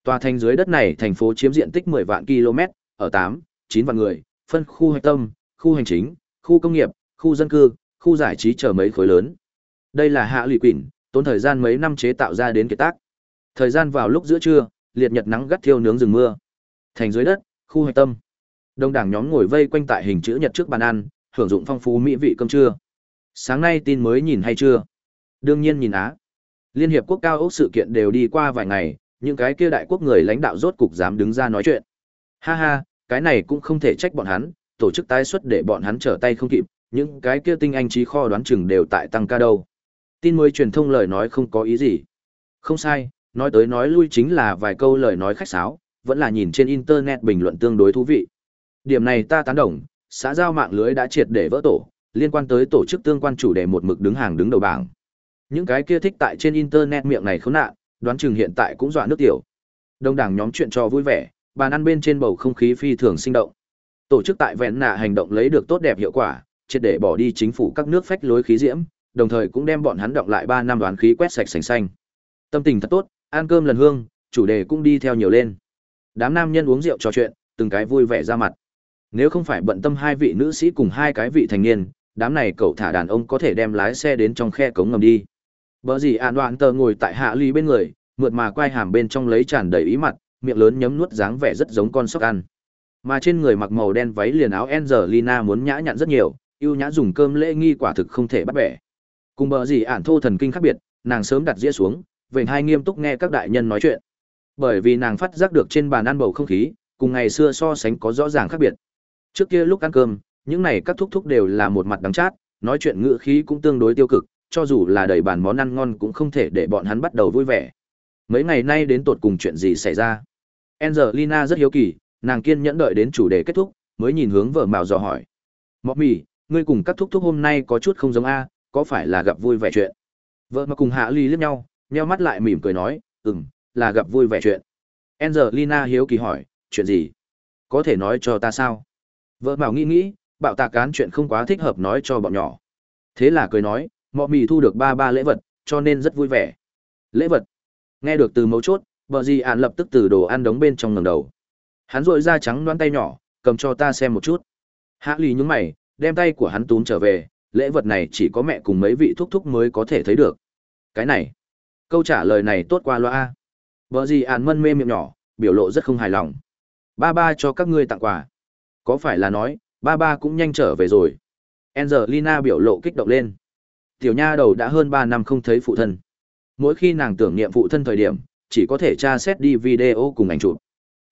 Speaker 1: Tòa thành dưới đất này thành phố chiếm diện tích 10 vạn km, ở 8, 9 vạn người, phân khu hạch tâm, khu hành chính, khu công nghiệp, khu dân cư, khu giải trí chờ mấy khối lớn. Đây là hạ lụy quỷ, tốn thời gian mấy năm chế tạo ra đến kiệt tác. Thời gian vào lúc giữa trưa, liệt nhật nắng gắt thiêu nướng rừng mưa. Thành dưới đất, khu hạch tâm. Đông đảng nhóm ngồi vây quanh tại hình chữ nhật trước bàn ăn, hưởng dụng phong phú mỹ vị cơm trưa. Sáng nay tin mới nhìn hay chưa? Đương nhiên nhìn á. Liên hiệp quốc cao ốc sự kiện đều đi qua vài ngày, những cái kia đại quốc người lãnh đạo rốt cục dám đứng ra nói chuyện. Ha ha, cái này cũng không thể trách bọn hắn, tổ chức tái xuất để bọn hắn trở tay không kịp, những cái kia tinh anh trí kho đoán chừng đều tại tăng ca đâu. Tin mới truyền thông lời nói không có ý gì. Không sai, nói tới nói lui chính là vài câu lời nói khách sáo, vẫn là nhìn trên internet bình luận tương đối thú vị. Điểm này ta tán đồng, xã giao mạng lưới đã triệt để vỡ tổ, liên quan tới tổ chức tương quan chủ đề một mực đứng hàng đứng đầu bảng. Những cái kia thích tại trên internet miệng này khốn nạn, đoán chừng hiện tại cũng dọa nước tiểu. Đông đảng nhóm chuyện cho vui vẻ, bàn ăn bên trên bầu không khí phi thường sinh động. Tổ chức tại vẹn nạ hành động lấy được tốt đẹp hiệu quả, triệt để bỏ đi chính phủ các nước phách lối khí diễm, đồng thời cũng đem bọn hắn động lại 3 năm đoán khí quét sạch sành xanh. Tâm tình thật tốt, ăn cơm lần hương, chủ đề cũng đi theo nhiều lên. Đám nam nhân uống rượu trò chuyện, từng cái vui vẻ ra mặt. Nếu không phải bận tâm hai vị nữ sĩ cùng hai cái vị thành niên, đám này cậu thả đàn ông có thể đem lái xe đến trong khe cống ngầm đi. Bở gì ạn đoạn tờ ngồi tại hạ ly bên người, mượt mà quay hàm bên trong lấy tràn đầy ý mặt, miệng lớn nhấm nuốt dáng vẻ rất giống con sóc ăn. Mà trên người mặc màu đen váy liền áo Angelina muốn nhã nhặn rất nhiều, yêu nhã dùng cơm lễ nghi quả thực không thể bắt bẻ. Cùng bờ gì ản thô thần kinh khác biệt, nàng sớm đặt dĩa xuống, về hai nghiêm túc nghe các đại nhân nói chuyện. Bởi vì nàng phát giác được trên bàn ăn bầu không khí, cùng ngày xưa so sánh có rõ ràng khác biệt. Trước kia lúc ăn cơm, những này các thúc thúc đều là một mặt đắng chát, nói chuyện ngữ khí cũng tương đối tiêu cực, cho dù là đầy bàn món ăn ngon cũng không thể để bọn hắn bắt đầu vui vẻ. Mấy ngày nay đến tột cùng chuyện gì xảy ra? Angelina rất hiếu kỳ, nàng kiên nhẫn đợi đến chủ đề kết thúc, mới nhìn hướng vợ mạo dò hỏi. Mọc mì, ngươi cùng các thúc thúc hôm nay có chút không giống a, có phải là gặp vui vẻ chuyện? Vợ mà cùng hạ ly liếc nhau, nheo mắt lại mỉm cười nói, ừm, là gặp vui vẻ chuyện. Angelina hiếu kỳ hỏi, chuyện gì? Có thể nói cho ta sao? Vợ mạo nghĩ nghĩ, bạo tạc cán chuyện không quá thích hợp nói cho bọn nhỏ. Thế là cười nói, mọ mì thu được ba ba lễ vật, cho nên rất vui vẻ. Lễ vật? Nghe được từ mấu chốt, bờ gì ạn lập tức từ đồ ăn đống bên trong ngầm đầu. Hắn dội ra trắng đoán tay nhỏ, cầm cho ta xem một chút. Hạ lì nhúng mày, đem tay của hắn túm trở về, lễ vật này chỉ có mẹ cùng mấy vị thúc thúc mới có thể thấy được. Cái này, câu trả lời này tốt qua loa. Bờ gì ạn mân mê miệng nhỏ, biểu lộ rất không hài lòng. Ba ba cho các ngươi tặng quà. Có phải là nói, ba ba cũng nhanh trở về rồi. Angelina biểu lộ kích động lên. Tiểu nha đầu đã hơn 3 năm không thấy phụ thân. Mỗi khi nàng tưởng niệm phụ thân thời điểm, chỉ có thể tra xét đi video cùng ảnh chụp.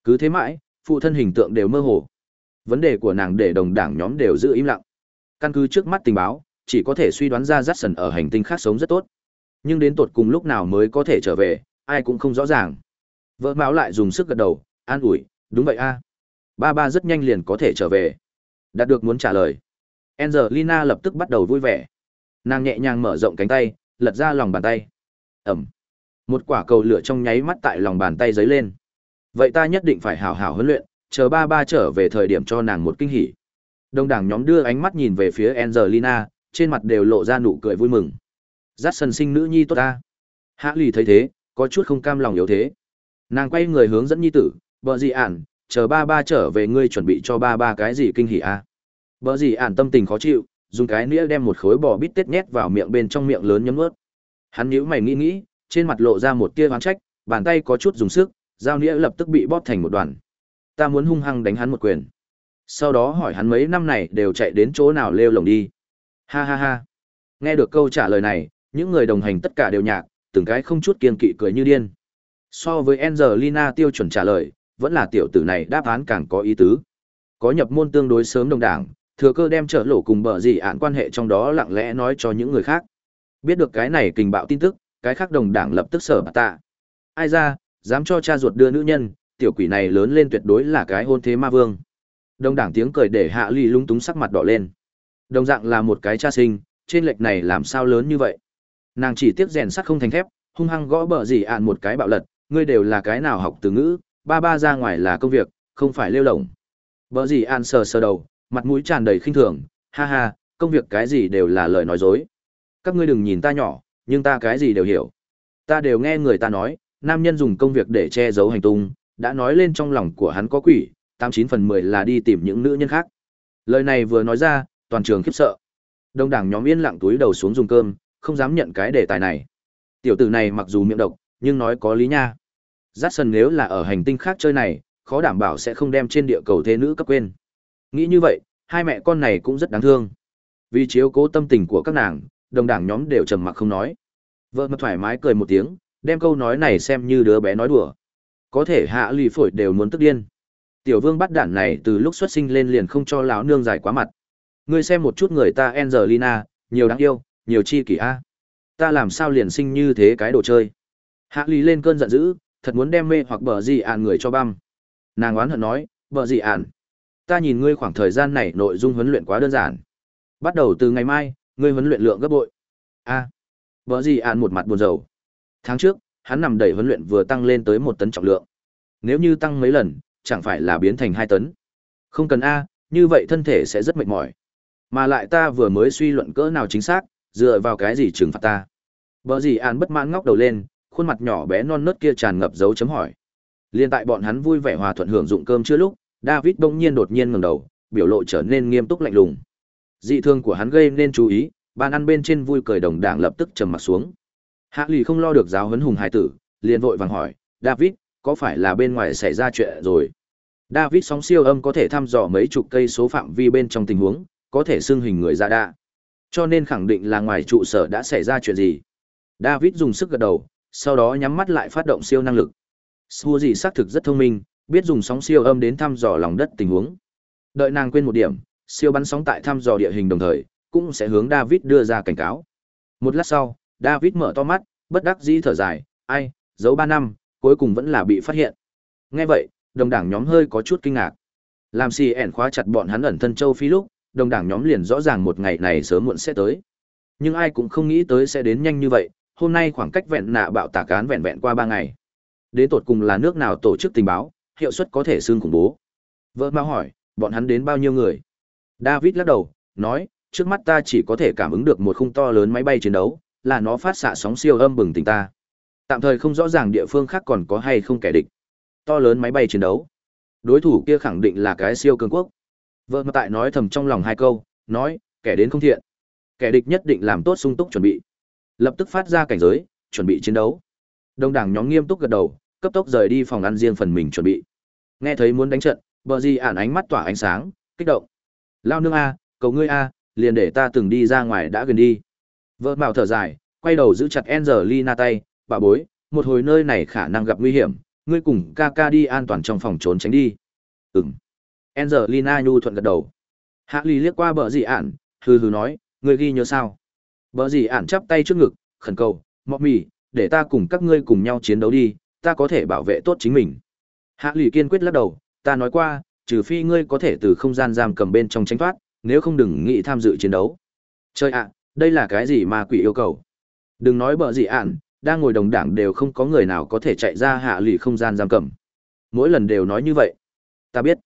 Speaker 1: Cứ thế mãi, phụ thân hình tượng đều mơ hồ. Vấn đề của nàng để đồng đảng nhóm đều giữ im lặng. Căn cứ trước mắt tình báo, chỉ có thể suy đoán ra Jackson ở hành tinh khác sống rất tốt. Nhưng đến tột cùng lúc nào mới có thể trở về, ai cũng không rõ ràng. Vợ máu lại dùng sức gật đầu, an ủi, đúng vậy a. Ba ba rất nhanh liền có thể trở về. Đạt được muốn trả lời. Angelina lập tức bắt đầu vui vẻ. Nàng nhẹ nhàng mở rộng cánh tay, lật ra lòng bàn tay. Ẩm. Một quả cầu lửa trong nháy mắt tại lòng bàn tay dấy lên. Vậy ta nhất định phải hảo hảo huấn luyện, chờ ba ba trở về thời điểm cho nàng một kinh hỉ. Đông đảng nhóm đưa ánh mắt nhìn về phía Angelina, trên mặt đều lộ ra nụ cười vui mừng. Dắt sân sinh nữ nhi tốt ta. Hạ lì thấy thế, có chút không cam lòng yếu thế. Nàng quay người hướng dẫn nhi tử, vợ gì ản, chờ ba ba trở về ngươi chuẩn bị cho ba ba cái gì kinh hỉ a à? Bờ gì ản tâm tình khó chịu, dùng cái nĩa đem một khối bò bít tết nhét vào miệng bên trong miệng lớn nhấm nuốt. Hắn nhíu mày nghĩ nghĩ, trên mặt lộ ra một tia oán trách, bàn tay có chút dùng sức, dao nĩa lập tức bị bóp thành một đoàn. Ta muốn hung hăng đánh hắn một quyền. Sau đó hỏi hắn mấy năm này đều chạy đến chỗ nào lêu lồng đi. Ha ha ha. Nghe được câu trả lời này, những người đồng hành tất cả đều nhạc, từng cái không chút kiên kỵ cười như điên. So với Angelina tiêu chuẩn trả lời, vẫn là tiểu tử này đáp án càng có ý tứ. Có nhập môn tương đối sớm đồng đảng, thừa cơ đem trở lỗ cùng bờ gì ạn quan hệ trong đó lặng lẽ nói cho những người khác. Biết được cái này kình bạo tin tức, cái khác đồng đảng lập tức sở bà tạ. Ai ra, dám cho cha ruột đưa nữ nhân, tiểu quỷ này lớn lên tuyệt đối là cái hôn thế ma vương. Đồng đảng tiếng cười để hạ ly lung túng sắc mặt đỏ lên. Đồng dạng là một cái cha sinh, trên lệch này làm sao lớn như vậy. Nàng chỉ tiếc rèn sắt không thành thép, hung hăng gõ bờ gì ạn một cái bạo lật, ngươi đều là cái nào học từ ngữ, ba ba ra ngoài là công việc, không phải lêu lỏng Bờ gì ạn sờ sờ đầu, mặt mũi tràn đầy khinh thường, ha ha, công việc cái gì đều là lời nói dối. Các ngươi đừng nhìn ta nhỏ, nhưng ta cái gì đều hiểu. Ta đều nghe người ta nói, nam nhân dùng công việc để che giấu hành tung, đã nói lên trong lòng của hắn có quỷ, tám chín phần mười là đi tìm những nữ nhân khác. Lời này vừa nói ra, toàn trường khiếp sợ. Đông đảng nhóm yên lặng túi đầu xuống dùng cơm, không dám nhận cái đề tài này. Tiểu tử này mặc dù miệng độc, nhưng nói có lý nha. Giác sân nếu là ở hành tinh khác chơi này, khó đảm bảo sẽ không đem trên địa cầu thế nữ cấp quên. Nghĩ như vậy, hai mẹ con này cũng rất đáng thương. Vì chiếu cố tâm tình của các nàng, đồng đảng nhóm đều trầm mặc không nói. Vợ mặt thoải mái cười một tiếng, đem câu nói này xem như đứa bé nói đùa. Có thể hạ lì phổi đều muốn tức điên. Tiểu vương bắt đản này từ lúc xuất sinh lên liền không cho lão nương dài quá mặt. Ngươi xem một chút người ta Angelina, nhiều đáng yêu, nhiều chi kỷ a. Ta làm sao liền sinh như thế cái đồ chơi. Hạ lì lên cơn giận dữ, thật muốn đem mê hoặc bờ gì ạn người cho băm. Nàng oán hận nói, bờ gì ạn. Ta nhìn ngươi khoảng thời gian này nội dung huấn luyện quá đơn giản. Bắt đầu từ ngày mai, ngươi huấn luyện lượng gấp bội. A. Bờ gì ạn một mặt buồn rầu. Tháng trước, hắn nằm đẩy huấn luyện vừa tăng lên tới một tấn trọng lượng. Nếu như tăng mấy lần, chẳng phải là biến thành hai tấn. Không cần A, như vậy thân thể sẽ rất mệt mỏi. Mà lại ta vừa mới suy luận cỡ nào chính xác, dựa vào cái gì trừng phạt ta. Bờ gì ạn bất mãn ngóc đầu lên, khuôn mặt nhỏ bé non nớt kia tràn ngập dấu chấm hỏi. Liên tại bọn hắn vui vẻ hòa thuận hưởng dụng cơm chưa lúc, David bỗng nhiên đột nhiên ngẩng đầu, biểu lộ trở nên nghiêm túc lạnh lùng. Dị thương của hắn gây nên chú ý, bàn ăn bên trên vui cười đồng đảng lập tức trầm mặt xuống. Hạ lì không lo được giáo huấn hùng hải tử, liền vội vàng hỏi, David, có phải là bên ngoài xảy ra chuyện rồi? David sóng siêu âm có thể thăm dò mấy chục cây số phạm vi bên trong tình huống, có thể xưng hình người dạ ra đa. Cho nên khẳng định là ngoài trụ sở đã xảy ra chuyện gì. David dùng sức gật đầu, sau đó nhắm mắt lại phát động siêu năng lực. Su gì xác thực rất thông minh, biết dùng sóng siêu âm đến thăm dò lòng đất tình huống. Đợi nàng quên một điểm, siêu bắn sóng tại thăm dò địa hình đồng thời, cũng sẽ hướng David đưa ra cảnh cáo. Một lát sau, David mở to mắt, bất đắc dĩ thở dài, ai, giấu 3 năm, cuối cùng vẫn là bị phát hiện. Nghe vậy, đồng đảng nhóm hơi có chút kinh ngạc. Làm si ẻn khóa chặt bọn hắn ẩn thân châu Phi lúc, đồng đảng nhóm liền rõ ràng một ngày này sớm muộn sẽ tới. Nhưng ai cũng không nghĩ tới sẽ đến nhanh như vậy, hôm nay khoảng cách vẹn nạ bạo tả cán vẹn vẹn qua 3 ngày. Đến tột cùng là nước nào tổ chức tình báo, hiệu suất có thể xương khủng bố. Vợ mau hỏi, bọn hắn đến bao nhiêu người? David lắc đầu, nói, trước mắt ta chỉ có thể cảm ứng được một khung to lớn máy bay chiến đấu, là nó phát xạ sóng siêu âm bừng tỉnh ta. Tạm thời không rõ ràng địa phương khác còn có hay không kẻ địch. To lớn máy bay chiến đấu. Đối thủ kia khẳng định là cái siêu cường quốc. Vợ mà tại nói thầm trong lòng hai câu, nói, kẻ đến không thiện. Kẻ địch nhất định làm tốt sung túc chuẩn bị. Lập tức phát ra cảnh giới, chuẩn bị chiến đấu. Đông đảng nhóm nghiêm túc gật đầu, cấp tốc rời đi phòng ăn riêng phần mình chuẩn bị. Nghe thấy muốn đánh trận, bờ di ản ánh mắt tỏa ánh sáng, kích động. Lao nương a, cầu ngươi a, liền để ta từng đi ra ngoài đã gần đi. Vợ mạo thở dài, quay đầu giữ chặt Angelina tay, bà bối, một hồi nơi này khả năng gặp nguy hiểm, ngươi cùng ca ca đi an toàn trong phòng trốn tránh đi. Ừm. Angelina nhu thuận gật đầu. Hạ Ly liếc qua bờ dị ản, hừ hừ nói, ngươi ghi nhớ sao? Bờ dị ản chắp tay trước ngực, khẩn cầu, mọ mì, để ta cùng các ngươi cùng nhau chiến đấu đi, ta có thể bảo vệ tốt chính mình. Hạ lụy kiên quyết lắc đầu, ta nói qua, trừ phi ngươi có thể từ không gian giam cầm bên trong tránh thoát, nếu không đừng nghĩ tham dự chiến đấu. Chơi ạ, đây là cái gì mà quỷ yêu cầu? Đừng nói bợ gì ạn đang ngồi đồng đảng đều không có người nào có thể chạy ra hạ lụy không gian giam cầm. Mỗi lần đều nói như vậy. Ta biết.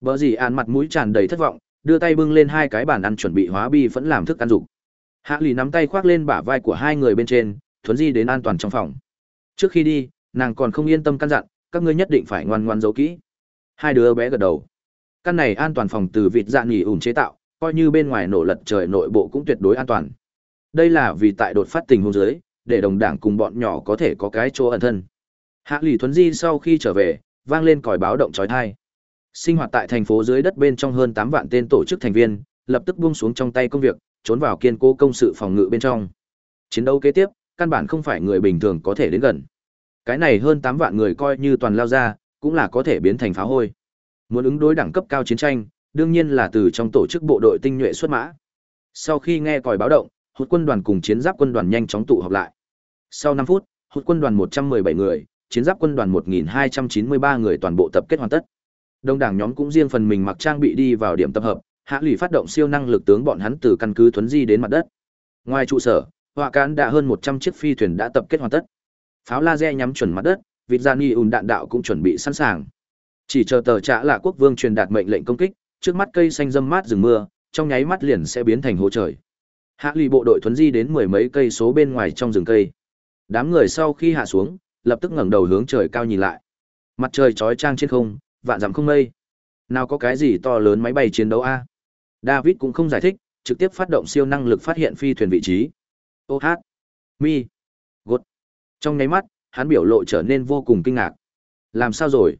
Speaker 1: bợ gì ạn mặt mũi tràn đầy thất vọng, đưa tay bưng lên hai cái bàn ăn chuẩn bị hóa bi vẫn làm thức ăn dục. Hạ lụy nắm tay khoác lên bả vai của hai người bên trên, thuấn di đến an toàn trong phòng. Trước khi đi, nàng còn không yên tâm căn dặn, các ngươi nhất định phải ngoan ngoan giấu kỹ. Hai đứa bé gật đầu. Căn này an toàn phòng từ vịt dạ nghỉ ủn chế tạo, coi như bên ngoài nổ lật trời nội bộ cũng tuyệt đối an toàn. Đây là vì tại đột phát tình huống dưới, để đồng đảng cùng bọn nhỏ có thể có cái chỗ ẩn thân. Hạ lì thuấn di sau khi trở về, vang lên còi báo động trói thai. Sinh hoạt tại thành phố dưới đất bên trong hơn tám vạn tên tổ chức thành viên, lập tức buông xuống trong tay công việc, trốn vào kiên cố công sự phòng ngự bên trong. Chiến đấu kế tiếp, căn bản không phải người bình thường có thể đến gần. Cái này hơn 8 vạn người coi như toàn lao ra, cũng là có thể biến thành phá hôi. Muốn ứng đối đẳng cấp cao chiến tranh, đương nhiên là từ trong tổ chức bộ đội tinh nhuệ xuất mã. Sau khi nghe còi báo động, hụt quân đoàn cùng chiến giáp quân đoàn nhanh chóng tụ họp lại. Sau 5 phút, hụt quân đoàn 117 người, chiến giáp quân đoàn 1293 người toàn bộ tập kết hoàn tất. Đông đảng nhóm cũng riêng phần mình mặc trang bị đi vào điểm tập hợp, hạ lì phát động siêu năng lực tướng bọn hắn từ căn cứ thuấn di đến mặt đất. Ngoài trụ sở, họa cán đã hơn 100 chiếc phi thuyền đã tập kết hoàn tất. Pháo laser nhắm chuẩn mặt đất, vịt da nghi ùn đạn đạo cũng chuẩn bị sẵn sàng. Chỉ chờ tờ trạ là quốc vương truyền đạt mệnh lệnh công kích, trước mắt cây xanh râm mát rừng mưa, trong nháy mắt liền sẽ biến thành hồ trời. Hạ lì bộ đội thuấn di đến mười mấy cây số bên ngoài trong rừng cây. Đám người sau khi hạ xuống, lập tức ngẩng đầu hướng trời cao nhìn lại. Mặt trời chói trang trên không, vạn dặm không mây. Nào có cái gì to lớn máy bay chiến đấu a? David cũng không giải thích, trực tiếp phát động siêu năng lực phát hiện phi thuyền vị trí. Ô hát, mi. Trong nháy mắt, hắn biểu lộ trở nên vô cùng kinh ngạc. Làm sao rồi?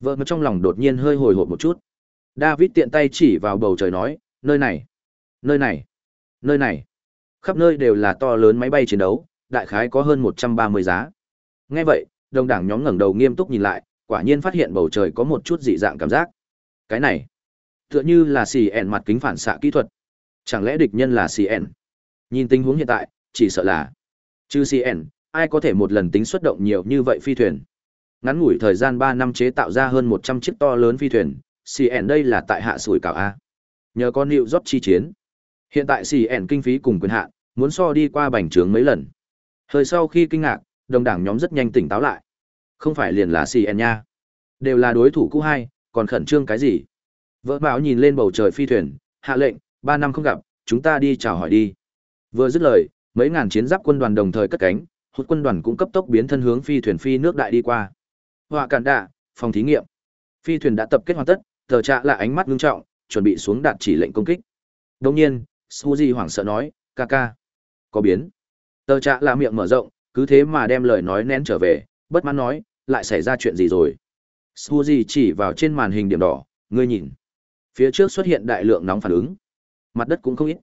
Speaker 1: Vợ mà trong lòng đột nhiên hơi hồi hộp một chút. David tiện tay chỉ vào bầu trời nói, nơi này, nơi này, nơi này. Khắp nơi đều là to lớn máy bay chiến đấu, đại khái có hơn 130 giá. Nghe vậy, đồng đảng nhóm ngẩng đầu nghiêm túc nhìn lại, quả nhiên phát hiện bầu trời có một chút dị dạng cảm giác. Cái này, tựa như là CN mặt kính phản xạ kỹ thuật. Chẳng lẽ địch nhân là CN? Nhìn tình huống hiện tại, chỉ sợ là trừ CN, ai có thể một lần tính xuất động nhiều như vậy phi thuyền. Ngắn ngủi thời gian ba năm chế tạo ra hơn 100 chiếc to lớn phi thuyền, CN đây là tại hạ sủi cảo A. Nhờ con nịu York chi chiến. Hiện tại CN kinh phí cùng quyền hạn, muốn so đi qua bành trướng mấy lần. Hơi sau khi kinh ngạc, đồng đảng nhóm rất nhanh tỉnh táo lại. Không phải liền là CN nha. Đều là đối thủ cũ hai, còn khẩn trương cái gì? Vợ Bảo nhìn lên bầu trời phi thuyền, hạ lệnh, ba năm không gặp, chúng ta đi chào hỏi đi. Vừa dứt lời, mấy ngàn chiến giáp quân đoàn đồng thời cất cánh, hút quân đoàn cũng cấp tốc biến thân hướng phi thuyền phi nước đại đi qua. Họa cản đạ, phòng thí nghiệm. Phi thuyền đã tập kết hoàn tất, tờ trạ là ánh mắt ngưng trọng, chuẩn bị xuống đạt chỉ lệnh công kích. đông nhiên, Suzy hoảng sợ nói, ca ca. Có biến. Tờ trạ là miệng mở rộng, cứ thế mà đem lời nói nén trở về, bất mãn nói, lại xảy ra chuyện gì rồi. Suzy chỉ vào trên màn hình điểm đỏ, ngươi nhìn. Phía trước xuất hiện đại lượng nóng phản ứng. Mặt đất cũng không ít.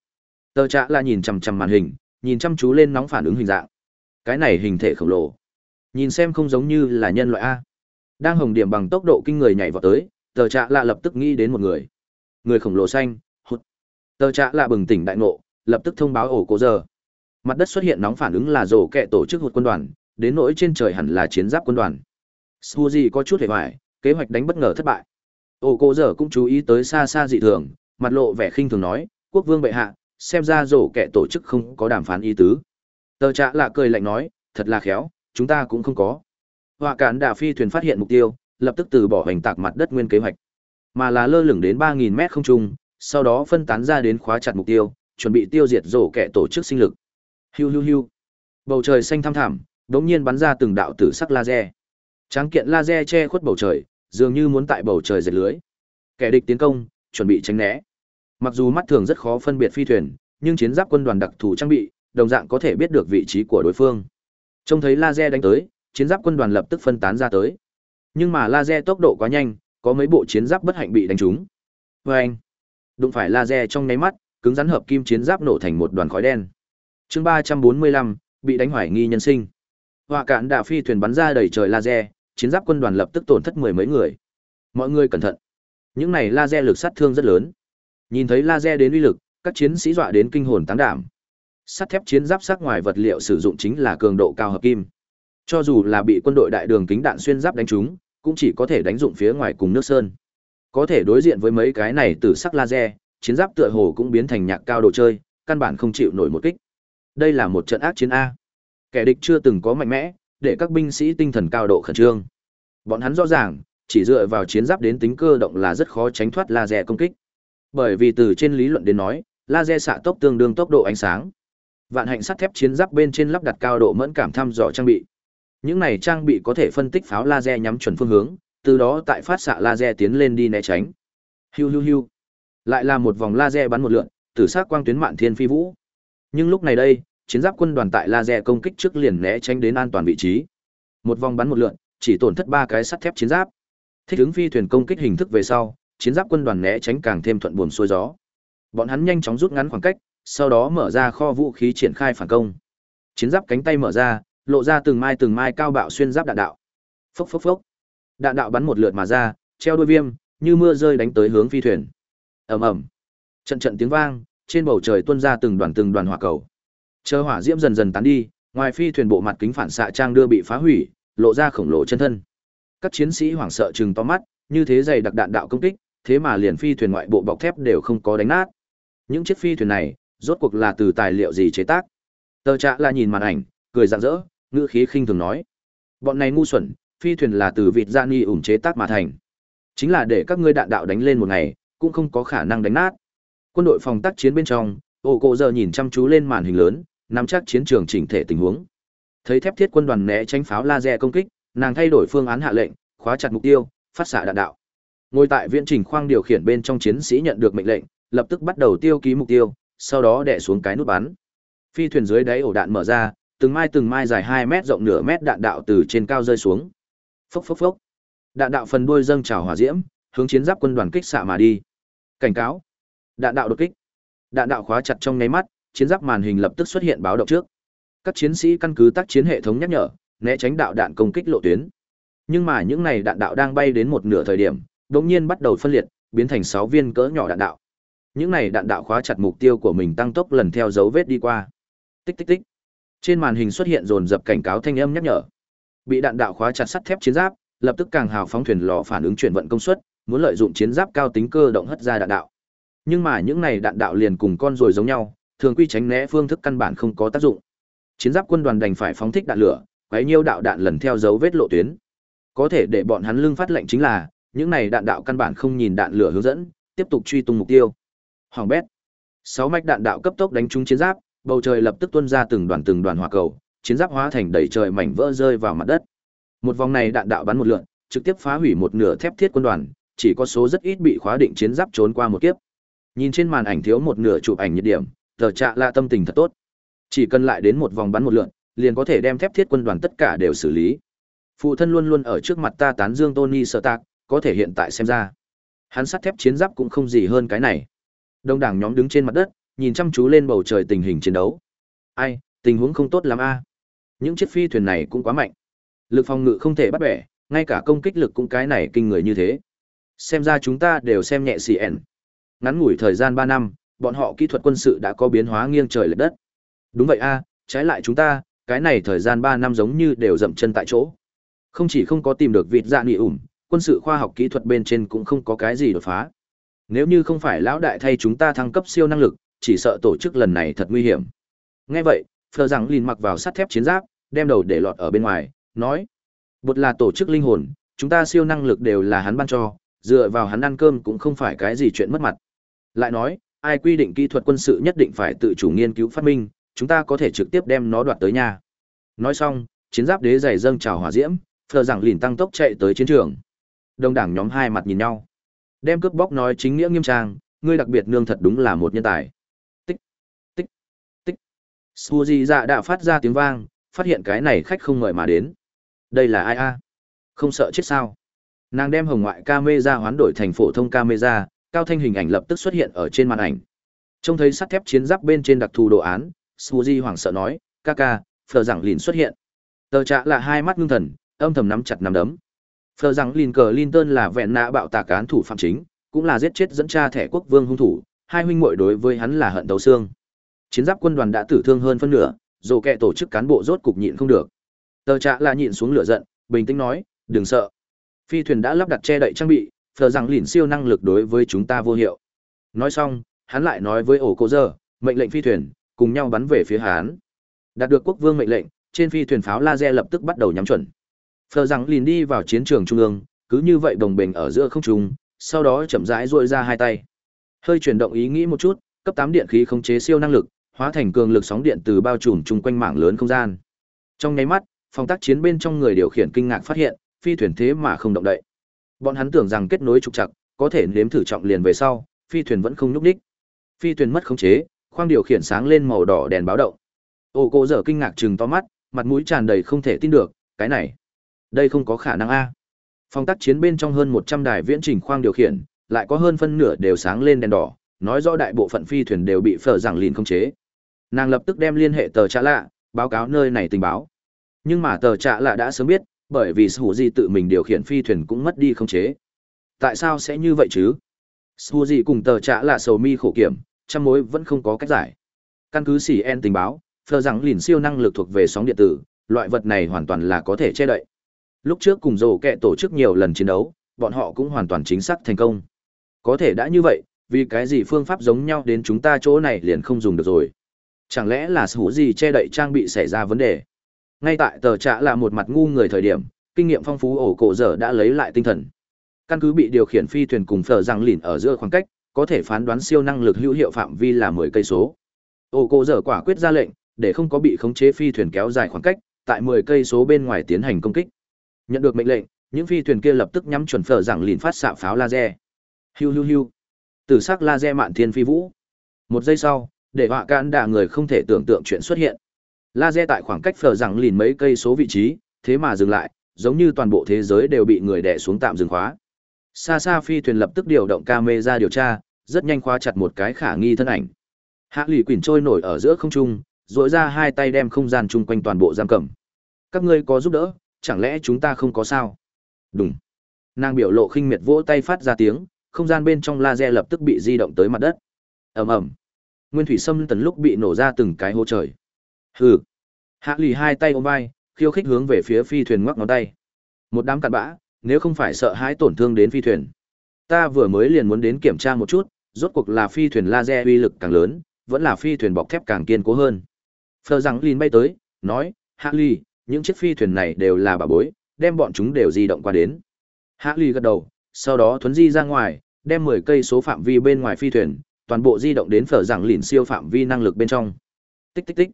Speaker 1: Tờ trạ là nhìn chằm chằm màn hình, nhìn chăm chú lên nóng phản ứng hình dạng. Cái này hình thể khổng lồ. Nhìn xem không giống như là nhân loại A. Đang hồng điểm bằng tốc độ kinh người nhảy vào tới, tờ trạ lạ lập tức nghĩ đến một người. Người khổng lồ xanh, hụt. Tờ trạ lạ bừng tỉnh đại ngộ, lập tức thông báo ổ cố giờ. Mặt đất xuất hiện nóng phản ứng là rổ kẹ tổ chức hụt quân đoàn, đến nỗi trên trời hẳn là chiến giáp quân đoàn. Suji có chút hề hoài, kế hoạch đánh bất ngờ thất bại. Ổ cố giờ cũng chú ý tới xa xa dị thường, mặt lộ vẻ khinh thường nói, quốc vương bệ hạ, xem ra rổ kẹ tổ chức không có đàm phán ý tứ. Tờ trạ lạ cười lạnh nói, thật là khéo, chúng ta cũng không có. Họa cản đà phi thuyền phát hiện mục tiêu, lập tức từ bỏ hành tạc mặt đất nguyên kế hoạch, mà là lơ lửng đến 3000 mét không trung, sau đó phân tán ra đến khóa chặt mục tiêu, chuẩn bị tiêu diệt rổ kẻ tổ chức sinh lực. Hiu hiu hiu. Bầu trời xanh thăm thẳm, đột nhiên bắn ra từng đạo tử sắc laser. Tráng kiện laser che khuất bầu trời, dường như muốn tại bầu trời dệt lưới. Kẻ địch tiến công, chuẩn bị tránh né. Mặc dù mắt thường rất khó phân biệt phi thuyền, nhưng chiến giáp quân đoàn đặc thù trang bị, đồng dạng có thể biết được vị trí của đối phương. Trông thấy laser đánh tới, chiến giáp quân đoàn lập tức phân tán ra tới. Nhưng mà laser tốc độ quá nhanh, có mấy bộ chiến giáp bất hạnh bị đánh trúng. Oeng! anh, đụng phải laser trong nháy mắt, cứng rắn hợp kim chiến giáp nổ thành một đoàn khói đen. Chương ba trăm bốn mươi lăm bị đánh hoài nghi nhân sinh. họa cạn đạ phi thuyền bắn ra đầy trời laser chiến giáp quân đoàn lập tức tổn thất mười mấy người mọi người cẩn thận những này laser lực sát thương rất lớn nhìn thấy laser đến uy lực các chiến sĩ dọa đến kinh hồn táng đảm sắt thép chiến giáp sắc ngoài vật liệu sử dụng chính là cường độ cao hợp kim. Cho dù là bị quân đội đại đường kính đạn xuyên giáp đánh trúng, cũng chỉ có thể đánh dụng phía ngoài cùng nước sơn. Có thể đối diện với mấy cái này từ sắc laser, chiến giáp tựa hồ cũng biến thành nhạc cao đồ chơi, căn bản không chịu nổi một kích. Đây là một trận ác chiến a. Kẻ địch chưa từng có mạnh mẽ, để các binh sĩ tinh thần cao độ khẩn trương. Bọn hắn rõ ràng, chỉ dựa vào chiến giáp đến tính cơ động là rất khó tránh thoát laser công kích. Bởi vì từ trên lý luận đến nói, laser xạ tốc tương đương tốc độ ánh sáng vạn hạnh sắt thép chiến giáp bên trên lắp đặt cao độ mẫn cảm thăm dò trang bị. Những này trang bị có thể phân tích pháo laser nhắm chuẩn phương hướng, từ đó tại phát xạ laser tiến lên đi né tránh. Hiu hiu hiu. Lại là một vòng laser bắn một lượn, tử s quang tuyến mạn thiên phi vũ. Nhưng lúc này đây, chiến giáp quân đoàn tại laser công kích trước liền né tránh đến an toàn vị trí. Một vòng bắn một lượn, chỉ tổn thất ba cái sắt thép chiến giáp. Thích hướng phi thuyền công kích hình thức về sau, chiến giáp quân đoàn né tránh càng thêm thuận buồm xuôi gió. Bọn hắn nhanh chóng rút ngắn khoảng cách sau đó mở ra kho vũ khí triển khai phản công. Chiến giáp cánh tay mở ra, lộ ra từng mai từng mai cao bạo xuyên giáp đạn đạo. Phốc phốc phốc. Đạn đạo bắn một lượt mà ra, treo đuôi viêm, như mưa rơi đánh tới hướng phi thuyền. Ầm ầm. Trận trận tiếng vang, trên bầu trời tuôn ra từng đoàn từng đoàn hỏa cầu. Chờ hỏa diễm dần dần tán đi, ngoài phi thuyền bộ mặt kính phản xạ trang đưa bị phá hủy, lộ ra khổng lồ chân thân. Các chiến sĩ hoảng sợ trừng to mắt, như thế dày đặc đạn đạo công kích, thế mà liền phi thuyền ngoại bộ bọc thép đều không có đánh nát. Những chiếc phi thuyền này rốt cuộc là từ tài liệu gì chế tác? Tờ trạ là nhìn màn ảnh, cười rạng rỡ, ngữ khí khinh thường nói. Bọn này ngu xuẩn, phi thuyền là từ vịt da ni ủng chế tác mà thành. Chính là để các ngươi đạn đạo đánh lên một ngày, cũng không có khả năng đánh nát. Quân đội phòng tác chiến bên trong, ô cô giờ nhìn chăm chú lên màn hình lớn, nắm chắc chiến trường chỉnh thể tình huống. Thấy thép thiết quân đoàn né tránh pháo laser công kích, nàng thay đổi phương án hạ lệnh, khóa chặt mục tiêu, phát xạ đạn đạo. Ngồi tại viễn trình khoang điều khiển bên trong chiến sĩ nhận được mệnh lệnh, lập tức bắt đầu tiêu ký mục tiêu sau đó đè xuống cái nút bắn. Phi thuyền dưới đáy ổ đạn mở ra, từng mai từng mai dài hai mét rộng nửa mét đạn đạo từ trên cao rơi xuống. Phốc phốc phốc. Đạn đạo phần đuôi dâng trào hỏa diễm, hướng chiến giáp quân đoàn kích xạ mà đi. Cảnh cáo. Đạn đạo đột kích. Đạn đạo khóa chặt trong nháy mắt, chiến giáp màn hình lập tức xuất hiện báo động trước. Các chiến sĩ căn cứ tác chiến hệ thống nhắc nhở, né tránh đạo đạn công kích lộ tuyến. Nhưng mà những này đạn đạo đang bay đến một nửa thời điểm, đột nhiên bắt đầu phân liệt, biến thành sáu viên cỡ nhỏ đạn đạo những này đạn đạo khóa chặt mục tiêu của mình tăng tốc lần theo dấu vết đi qua. Tích tích tích. Trên màn hình xuất hiện dồn dập cảnh cáo thanh âm nhắc nhở. Bị đạn đạo khóa chặt sắt thép chiến giáp, lập tức càng hào phóng thuyền lò phản ứng chuyển vận công suất, muốn lợi dụng chiến giáp cao tính cơ động hất ra đạn đạo. Nhưng mà những này đạn đạo liền cùng con rồi giống nhau, thường quy tránh né phương thức căn bản không có tác dụng. Chiến giáp quân đoàn đành phải phóng thích đạn lửa, quấy nhiêu đạo đạn lần theo dấu vết lộ tuyến. Có thể để bọn hắn lưng phát lệnh chính là, những này đạn đạo căn bản không nhìn đạn lửa hướng dẫn, tiếp tục truy tung mục tiêu hoàng bét. Sáu mạch đạn đạo cấp tốc đánh trúng chiến giáp, bầu trời lập tức tuôn ra từng đoàn từng đoàn hỏa cầu, chiến giáp hóa thành đầy trời mảnh vỡ rơi vào mặt đất. Một vòng này đạn đạo bắn một lượn, trực tiếp phá hủy một nửa thép thiết quân đoàn, chỉ có số rất ít bị khóa định chiến giáp trốn qua một kiếp. Nhìn trên màn ảnh thiếu một nửa chụp ảnh nhiệt điểm, tờ trạ là tâm tình thật tốt. Chỉ cần lại đến một vòng bắn một lượn, liền có thể đem thép thiết quân đoàn tất cả đều xử lý. Phụ thân luôn luôn ở trước mặt ta tán dương tony sợ tạc có thể hiện tại xem ra. Hắn sắt thép chiến giáp cũng không gì hơn cái này đông đảng nhóm đứng trên mặt đất, nhìn chăm chú lên bầu trời tình hình chiến đấu. Ai, tình huống không tốt lắm a. Những chiếc phi thuyền này cũng quá mạnh. Lực phòng ngự không thể bắt bẻ, ngay cả công kích lực cũng cái này kinh người như thế. Xem ra chúng ta đều xem nhẹ cn ngắn ngủi thời gian ba năm, bọn họ kỹ thuật quân sự đã có biến hóa nghiêng trời lệch đất. Đúng vậy a, trái lại chúng ta, cái này thời gian ba năm giống như đều dậm chân tại chỗ. Không chỉ không có tìm được vịt dạ nị ủm, quân sự khoa học kỹ thuật bên trên cũng không có cái gì đột phá nếu như không phải lão đại thay chúng ta thăng cấp siêu năng lực, chỉ sợ tổ chức lần này thật nguy hiểm. Nghe vậy, phờ rằng lìn mặc vào sắt thép chiến giáp, đem đầu để lọt ở bên ngoài, nói bột là tổ chức linh hồn, chúng ta siêu năng lực đều là hắn ban cho, dựa vào hắn ăn cơm cũng không phải cái gì chuyện mất mặt. Lại nói, ai quy định kỹ thuật quân sự nhất định phải tự chủ nghiên cứu phát minh, chúng ta có thể trực tiếp đem nó đoạt tới nhà. Nói xong, chiến giáp đế giày dâng trào hỏa diễm, phờ rằng lìn tăng tốc chạy tới chiến trường. Đông đảng nhóm hai mặt nhìn nhau đem cướp bóc nói chính nghĩa nghiêm trang ngươi đặc biệt nương thật đúng là một nhân tài. Tích tích tích. Suzy dạ đã phát ra tiếng vang phát hiện cái này khách không mời mà đến. Đây là ai a? Không sợ chết sao? Nàng đem hồng ngoại camera hoán đổi thành phổ thông camera cao thanh hình ảnh lập tức xuất hiện ở trên màn ảnh. Trông thấy sắt thép chiến giáp bên trên đặc thù đồ án suzy hoảng sợ nói ca ca phờ rằng lìn xuất hiện. Tờ trạ là hai mắt ngưng thần, âm thầm nắm chặt nắm đấm. Phờ rằng Lin Cờ Linton là vẹn nạ bạo tạc án thủ phạm chính, cũng là giết chết dẫn cha thẻ quốc vương hung thủ, hai huynh muội đối với hắn là hận tấu xương. Chiến giáp quân đoàn đã tử thương hơn phân nửa, dù kẻ tổ chức cán bộ rốt cục nhịn không được. Tờ trạ là nhịn xuống lửa giận, bình tĩnh nói, đừng sợ. Phi thuyền đã lắp đặt che đậy trang bị, phờ rằng lìn siêu năng lực đối với chúng ta vô hiệu. Nói xong, hắn lại nói với ổ cô giờ, mệnh lệnh phi thuyền, cùng nhau bắn về phía hắn. Đạt được quốc vương mệnh lệnh, trên phi thuyền pháo laser lập tức bắt đầu nhắm chuẩn. Phờ rằng lìn đi vào chiến trường trung ương, cứ như vậy đồng bình ở giữa không trung, sau đó chậm rãi duỗi ra hai tay. Hơi chuyển động ý nghĩ một chút, cấp 8 điện khí khống chế siêu năng lực, hóa thành cường lực sóng điện từ bao trùm chung quanh mạng lớn không gian. Trong nháy mắt, phòng tác chiến bên trong người điều khiển kinh ngạc phát hiện, phi thuyền thế mà không động đậy. Bọn hắn tưởng rằng kết nối trục trặc, có thể nếm thử trọng liền về sau, phi thuyền vẫn không nhúc nhích. Phi thuyền mất khống chế, khoang điều khiển sáng lên màu đỏ đèn báo động. Ô cô dở kinh ngạc trừng to mắt, mặt mũi tràn đầy không thể tin được, cái này, đây không có khả năng a. Phòng tác chiến bên trong hơn 100 đài viễn trình khoang điều khiển, lại có hơn phân nửa đều sáng lên đèn đỏ, nói rõ đại bộ phận phi thuyền đều bị phở giảng lìn khống chế. Nàng lập tức đem liên hệ tờ trả lạ, báo cáo nơi này tình báo. Nhưng mà tờ trả lạ đã sớm biết, bởi vì Suzy tự mình điều khiển phi thuyền cũng mất đi khống chế. Tại sao sẽ như vậy chứ? Suzy cùng tờ trả lạ sầu mi khổ kiểm, trăm mối vẫn không có cách giải. Căn cứ xỉ en tình báo, phờ rằng lìn siêu năng lực thuộc về sóng điện tử, loại vật này hoàn toàn là có thể che đậy. Lúc trước cùng rổ kẹ tổ chức nhiều lần chiến đấu, bọn họ cũng hoàn toàn chính xác thành công. Có thể đã như vậy, vì cái gì phương pháp giống nhau đến chúng ta chỗ này liền không dùng được rồi. Chẳng lẽ là hữu gì che đậy trang bị xảy ra vấn đề? Ngay tại tờ trạ là một mặt ngu người thời điểm, kinh nghiệm phong phú ổ cổ dở đã lấy lại tinh thần. Căn cứ bị điều khiển phi thuyền cùng phở rằng lìn ở giữa khoảng cách, có thể phán đoán siêu năng lực hữu hiệu phạm vi là 10 cây số. Ổ cổ dở quả quyết ra lệnh, để không có bị khống chế phi thuyền kéo dài khoảng cách, tại 10 cây số bên ngoài tiến hành công kích. Nhận được mệnh lệnh, những phi thuyền kia lập tức nhắm chuẩn phở rằng lìn phát xạ pháo laser. Hiu hiu hiu. Tử sắc laser mạn thiên phi vũ. Một giây sau, để họa can đạ người không thể tưởng tượng chuyện xuất hiện. Laser tại khoảng cách phở rằng lìn mấy cây số vị trí, thế mà dừng lại, giống như toàn bộ thế giới đều bị người đè xuống tạm dừng khóa. Xa xa phi thuyền lập tức điều động camera điều tra, rất nhanh khóa chặt một cái khả nghi thân ảnh. Hạ lì quỳnh trôi nổi ở giữa không trung, duỗi ra hai tay đem không gian chung quanh toàn bộ giam cầm. Các ngươi có giúp đỡ, chẳng lẽ chúng ta không có sao? Đúng. Nàng biểu lộ khinh miệt vỗ tay phát ra tiếng, không gian bên trong laser lập tức bị di động tới mặt đất. Ầm ầm. Nguyên thủy sâm tần lúc bị nổ ra từng cái hố trời. Hừ. Hạ lì hai tay ôm vai, khiêu khích hướng về phía phi thuyền ngoắc ngón tay. Một đám cặn bã, nếu không phải sợ hãi tổn thương đến phi thuyền. Ta vừa mới liền muốn đến kiểm tra một chút, rốt cuộc là phi thuyền laser uy lực càng lớn, vẫn là phi thuyền bọc thép càng kiên cố hơn. Phờ rằng Lin bay tới, nói, Hạ lì những chiếc phi thuyền này đều là bà bối, đem bọn chúng đều di động qua đến. Hạ Ly gật đầu, sau đó thuấn di ra ngoài, đem 10 cây số phạm vi bên ngoài phi thuyền, toàn bộ di động đến phở rằng lìn siêu phạm vi năng lực bên trong. Tích tích tích.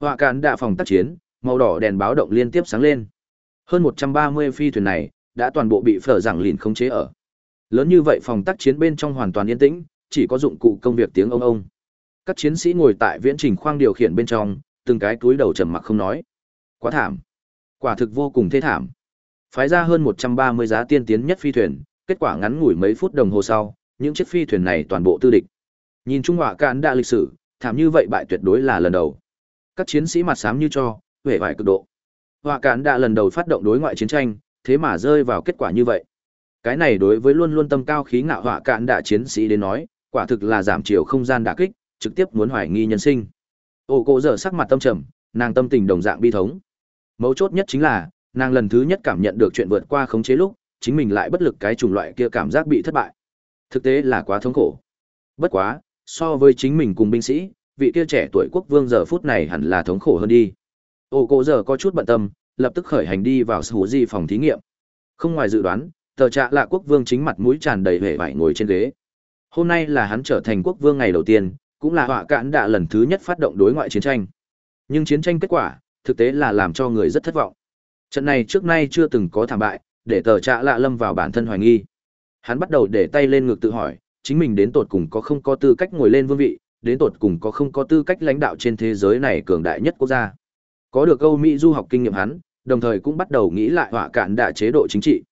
Speaker 1: Họa cán đạ phòng tác chiến, màu đỏ đèn báo động liên tiếp sáng lên. Hơn 130 phi thuyền này đã toàn bộ bị phở rằng lìn khống chế ở. Lớn như vậy phòng tác chiến bên trong hoàn toàn yên tĩnh, chỉ có dụng cụ công việc tiếng ông ông. Các chiến sĩ ngồi tại viễn trình khoang điều khiển bên trong, từng cái túi đầu trầm mặc không nói. Quá thảm. Quả thực vô cùng thê thảm. Phái ra hơn 130 giá tiên tiến nhất phi thuyền, kết quả ngắn ngủi mấy phút đồng hồ sau, những chiếc phi thuyền này toàn bộ tư địch. Nhìn Trung Họa Cản đã lịch sử, thảm như vậy bại tuyệt đối là lần đầu. Các chiến sĩ mặt xám như cho, vẻ vải cực độ. Họa Cản đã lần đầu phát động đối ngoại chiến tranh, thế mà rơi vào kết quả như vậy. Cái này đối với luôn luôn tâm cao khí ngạo Họa Cản đã chiến sĩ đến nói, quả thực là giảm chiều không gian đả kích, trực tiếp muốn hoài nghi nhân sinh. Ô cô giờ sắc mặt tâm trầm, nàng tâm tình đồng dạng bi thống. Mấu chốt nhất chính là, nàng lần thứ nhất cảm nhận được chuyện vượt qua khống chế lúc, chính mình lại bất lực cái chủng loại kia cảm giác bị thất bại. Thực tế là quá thống khổ. Bất quá, so với chính mình cùng binh sĩ, vị kia trẻ tuổi quốc vương giờ phút này hẳn là thống khổ hơn đi. Ô cô giờ có chút bận tâm, lập tức khởi hành đi vào hủ di phòng thí nghiệm. Không ngoài dự đoán, tờ trạ lạ quốc vương chính mặt mũi tràn đầy vẻ vải ngồi trên ghế. Hôm nay là hắn trở thành quốc vương ngày đầu tiên, cũng là họa cạn đã lần thứ nhất phát động đối ngoại chiến tranh. Nhưng chiến tranh kết quả, thực tế là làm cho người rất thất vọng. Trận này trước nay chưa từng có thảm bại, để tờ trạ lạ lâm vào bản thân hoài nghi. Hắn bắt đầu để tay lên ngực tự hỏi, chính mình đến tột cùng có không có tư cách ngồi lên vương vị, đến tột cùng có không có tư cách lãnh đạo trên thế giới này cường đại nhất quốc gia. Có được Âu Mỹ du học kinh nghiệm hắn, đồng thời cũng bắt đầu nghĩ lại họa cạn đạ chế độ chính trị.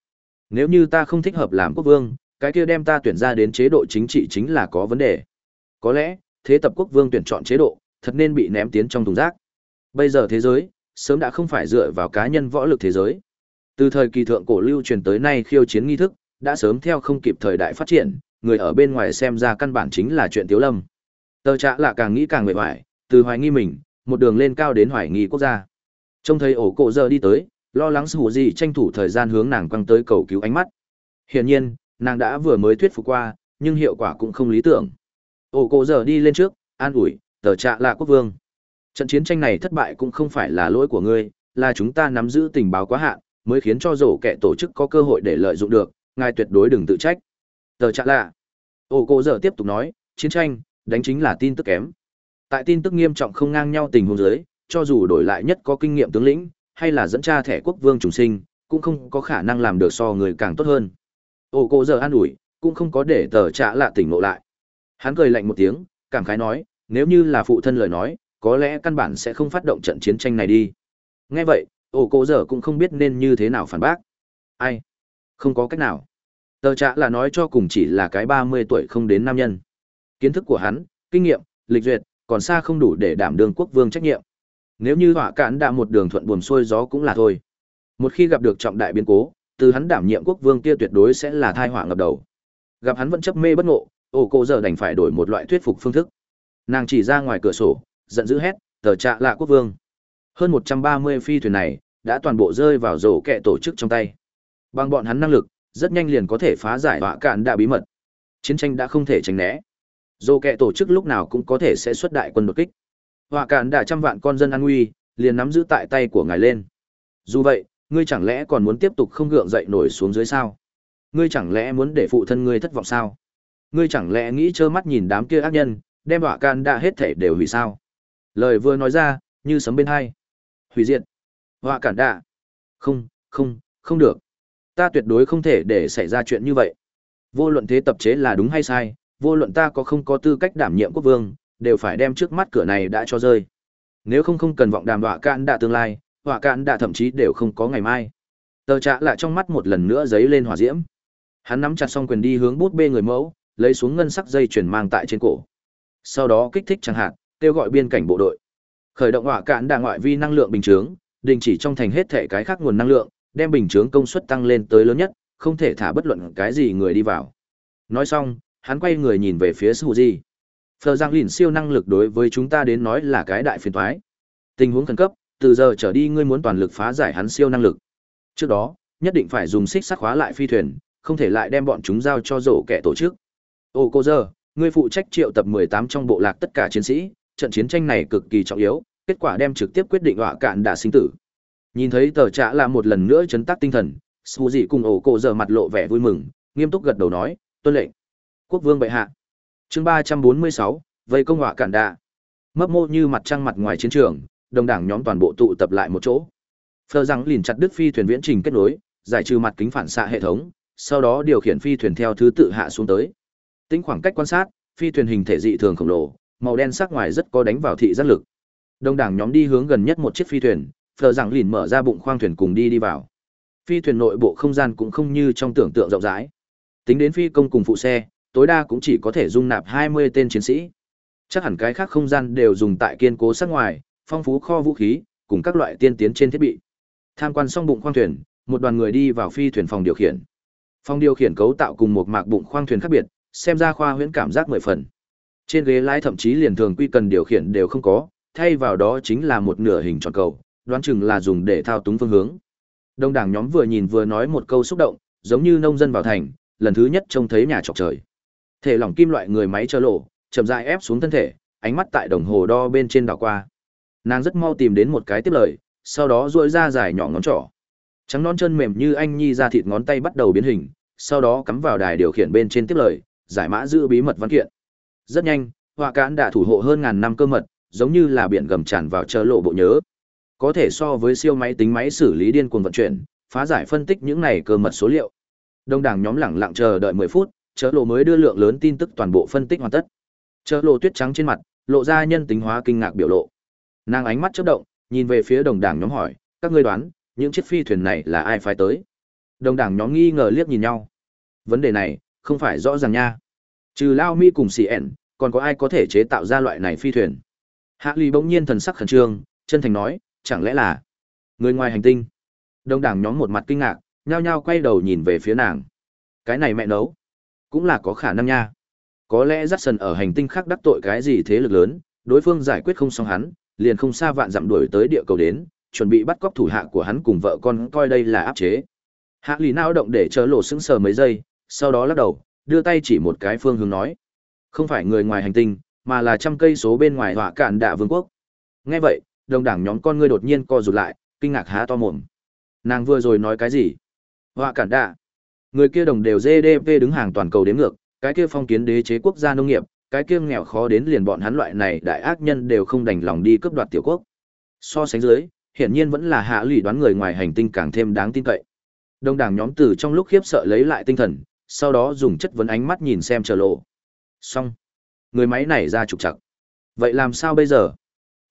Speaker 1: Nếu như ta không thích hợp làm quốc vương, cái kia đem ta tuyển ra đến chế độ chính trị chính là có vấn đề. Có lẽ, thế tập quốc vương tuyển chọn chế độ, thật nên bị ném tiến trong thùng rác. Bây giờ thế giới, sớm đã không phải dựa vào cá nhân võ lực thế giới. Từ thời kỳ thượng cổ lưu truyền tới nay khiêu chiến nghi thức, đã sớm theo không kịp thời đại phát triển, người ở bên ngoài xem ra căn bản chính là chuyện tiếu lâm. Tờ trạ là càng nghĩ càng mệt mỏi, từ hoài nghi mình, một đường lên cao đến hoài nghi quốc gia. Trông thấy ổ cổ giờ đi tới, lo lắng sự gì tranh thủ thời gian hướng nàng quăng tới cầu cứu ánh mắt. Hiển nhiên, nàng đã vừa mới thuyết phục qua, nhưng hiệu quả cũng không lý tưởng. Ổ cổ giờ đi lên trước, an ủi, tờ trạ là quốc vương. Trận chiến tranh này thất bại cũng không phải là lỗi của ngươi, là chúng ta nắm giữ tình báo quá hạn, mới khiến cho rổ kẻ tổ chức có cơ hội để lợi dụng được, ngài tuyệt đối đừng tự trách. Tờ chạ lạ. Ô cô giờ tiếp tục nói, chiến tranh, đánh chính là tin tức kém. Tại tin tức nghiêm trọng không ngang nhau tình huống dưới, cho dù đổi lại nhất có kinh nghiệm tướng lĩnh, hay là dẫn tra thẻ quốc vương trùng sinh, cũng không có khả năng làm được so người càng tốt hơn. Ô cô giờ an ủi, cũng không có để tờ chạ lạ tỉnh ngộ lại. Hắn cười lạnh một tiếng, cảm khái nói, nếu như là phụ thân lời nói, có lẽ căn bản sẽ không phát động trận chiến tranh này đi. Nghe vậy, ổ cổ giờ cũng không biết nên như thế nào phản bác. Ai? Không có cách nào. Tờ trạ là nói cho cùng chỉ là cái 30 tuổi không đến nam nhân. Kiến thức của hắn, kinh nghiệm, lịch duyệt, còn xa không đủ để đảm đương quốc vương trách nhiệm. Nếu như họa cản đã một đường thuận buồm xuôi gió cũng là thôi. Một khi gặp được trọng đại biến cố, từ hắn đảm nhiệm quốc vương kia tuyệt đối sẽ là thai họa ngập đầu. Gặp hắn vẫn chấp mê bất ngộ, ổ cố giờ đành phải đổi một loại thuyết phục phương thức. Nàng chỉ ra ngoài cửa sổ, giận dữ hét, tờ trạ lạ quốc vương. Hơn 130 phi thuyền này, đã toàn bộ rơi vào rổ kẹ tổ chức trong tay. Bằng bọn hắn năng lực, rất nhanh liền có thể phá giải họa cạn đã bí mật. Chiến tranh đã không thể tránh né. Rổ kẹ tổ chức lúc nào cũng có thể sẽ xuất đại quân đột kích. Họa cạn đã trăm vạn con dân an nguy, liền nắm giữ tại tay của ngài lên. Dù vậy, ngươi chẳng lẽ còn muốn tiếp tục không gượng dậy nổi xuống dưới sao? Ngươi chẳng lẽ muốn để phụ thân ngươi thất vọng sao? Ngươi chẳng lẽ nghĩ trơ mắt nhìn đám kia ác nhân, đem họa can đã hết thể đều hủy sao? Lời vừa nói ra, như sấm bên hai. Hủy diệt. Họa cản đạ. Không, không, không được. Ta tuyệt đối không thể để xảy ra chuyện như vậy. Vô luận thế tập chế là đúng hay sai, vô luận ta có không có tư cách đảm nhiệm quốc vương, đều phải đem trước mắt cửa này đã cho rơi. Nếu không không cần vọng đàm họa cản đạ tương lai, họa cản đạ thậm chí đều không có ngày mai. Tờ trạ lại trong mắt một lần nữa dấy lên hỏa diễm. Hắn nắm chặt xong quyền đi hướng bút bê người mẫu, lấy xuống ngân sắc dây chuyển mang tại trên cổ. Sau đó kích thích chẳng hạn, kêu gọi biên cảnh bộ đội. Khởi động hỏa cạn đà ngoại vi năng lượng bình chướng, đình chỉ trong thành hết thể cái khác nguồn năng lượng, đem bình chướng công suất tăng lên tới lớn nhất, không thể thả bất luận cái gì người đi vào. Nói xong, hắn quay người nhìn về phía sư di phờ giang lìn siêu năng lực đối với chúng ta đến nói là cái đại phiền thoái tình huống khẩn cấp, từ giờ trở đi ngươi muốn toàn lực phá giải hắn siêu năng lực. Trước đó, nhất định phải dùng xích sắc khóa lại phi thuyền, không thể lại đem bọn chúng giao cho rổ kẻ tổ chức. Ô cô giờ ngươi phụ trách triệu tập 18 trong bộ lạc tất cả chiến sĩ trận chiến tranh này cực kỳ trọng yếu, kết quả đem trực tiếp quyết định họa cạn đã sinh tử. Nhìn thấy tờ trạ là một lần nữa chấn tác tinh thần, Su dị cùng ổ cổ giờ mặt lộ vẻ vui mừng, nghiêm túc gật đầu nói, tuân lệnh. Quốc vương bệ hạ. Chương 346, vây công họa cạn đạ. Mấp mô như mặt trăng mặt ngoài chiến trường, đồng đảng nhóm toàn bộ tụ tập lại một chỗ. Phờ rằng liền chặt đứt phi thuyền viễn trình kết nối, giải trừ mặt kính phản xạ hệ thống, sau đó điều khiển phi thuyền theo thứ tự hạ xuống tới. Tính khoảng cách quan sát, phi thuyền hình thể dị thường khổng lồ, màu đen sắc ngoài rất có đánh vào thị giác lực. Đông đảng nhóm đi hướng gần nhất một chiếc phi thuyền, phờ rằng lìn mở ra bụng khoang thuyền cùng đi đi vào. Phi thuyền nội bộ không gian cũng không như trong tưởng tượng rộng rãi. Tính đến phi công cùng phụ xe, tối đa cũng chỉ có thể dung nạp 20 tên chiến sĩ. Chắc hẳn cái khác không gian đều dùng tại kiên cố sắc ngoài, phong phú kho vũ khí, cùng các loại tiên tiến trên thiết bị. Tham quan xong bụng khoang thuyền, một đoàn người đi vào phi thuyền phòng điều khiển. Phòng điều khiển cấu tạo cùng một mạc bụng khoang thuyền khác biệt, xem ra khoa huyễn cảm giác mười phần. Trên ghế lái thậm chí liền thường quy cần điều khiển đều không có, thay vào đó chính là một nửa hình tròn cầu, đoán chừng là dùng để thao túng phương hướng. Đông đảng nhóm vừa nhìn vừa nói một câu xúc động, giống như nông dân vào thành, lần thứ nhất trông thấy nhà trọc trời. Thể lỏng kim loại người máy chơ lộ, chậm rãi ép xuống thân thể, ánh mắt tại đồng hồ đo bên trên đảo qua. Nàng rất mau tìm đến một cái tiếp lời, sau đó duỗi ra dài nhỏ ngón trỏ. Trắng non chân mềm như anh nhi ra thịt ngón tay bắt đầu biến hình, sau đó cắm vào đài điều khiển bên trên tiếp lời, giải mã giữ bí mật văn kiện. Rất nhanh, họa cán đã thủ hộ hơn ngàn năm cơ mật, giống như là biển gầm tràn vào chợ lộ bộ nhớ. Có thể so với siêu máy tính máy xử lý điên cuồng vận chuyển, phá giải phân tích những này cơ mật số liệu. Đông đảng nhóm lẳng lặng chờ đợi 10 phút, chợ lộ mới đưa lượng lớn tin tức toàn bộ phân tích hoàn tất. Chợ lộ tuyết trắng trên mặt, lộ ra nhân tính hóa kinh ngạc biểu lộ. Nàng ánh mắt chớp động, nhìn về phía đồng đảng nhóm hỏi, các ngươi đoán, những chiếc phi thuyền này là ai phái tới? Đồng đảng nhóm nghi ngờ liếc nhìn nhau. Vấn đề này, không phải rõ ràng nha. Trừ Lao Mi cùng xì ẻn còn có ai có thể chế tạo ra loại này phi thuyền hạ lì bỗng nhiên thần sắc khẩn trương chân thành nói chẳng lẽ là Người ngoài hành tinh. Đông đảng nhóm một mặt kinh ngạc, nhao nhao quay đầu nhìn về phía nàng. Cái này mẹ nấu, cũng là có khả năng nha. Có lẽ Jackson ở hành tinh khác đắc tội cái gì thế lực lớn, đối phương giải quyết không xong hắn, liền không xa vạn dặm đuổi tới địa cầu đến, chuẩn bị bắt cóc thủ hạ của hắn cùng vợ con coi đây là áp chế. Hạ lì nao động để chớ lộ sững sờ mấy giây, sau đó lắc đầu, đưa tay chỉ một cái phương hướng nói. Không phải người ngoài hành tinh, mà là trăm cây số bên ngoài họa cạn đạ vương quốc. Nghe vậy, đồng đảng nhóm con ngươi đột nhiên co rụt lại, kinh ngạc há to mồm. Nàng vừa rồi nói cái gì? Họa cạn đạ. Người kia đồng đều GDP đứng hàng toàn cầu đến ngược, cái kia phong kiến đế chế quốc gia nông nghiệp, cái kia nghèo khó đến liền bọn hắn loại này đại ác nhân đều không đành lòng đi cướp đoạt tiểu quốc. So sánh dưới, hiển nhiên vẫn là hạ lụy đoán người ngoài hành tinh càng thêm đáng tin cậy. Đông đảng nhóm từ trong lúc khiếp sợ lấy lại tinh thần, sau đó dùng chất vấn ánh mắt nhìn xem chờ lộ. Xong. Người máy này ra trục trặc. Vậy làm sao bây giờ?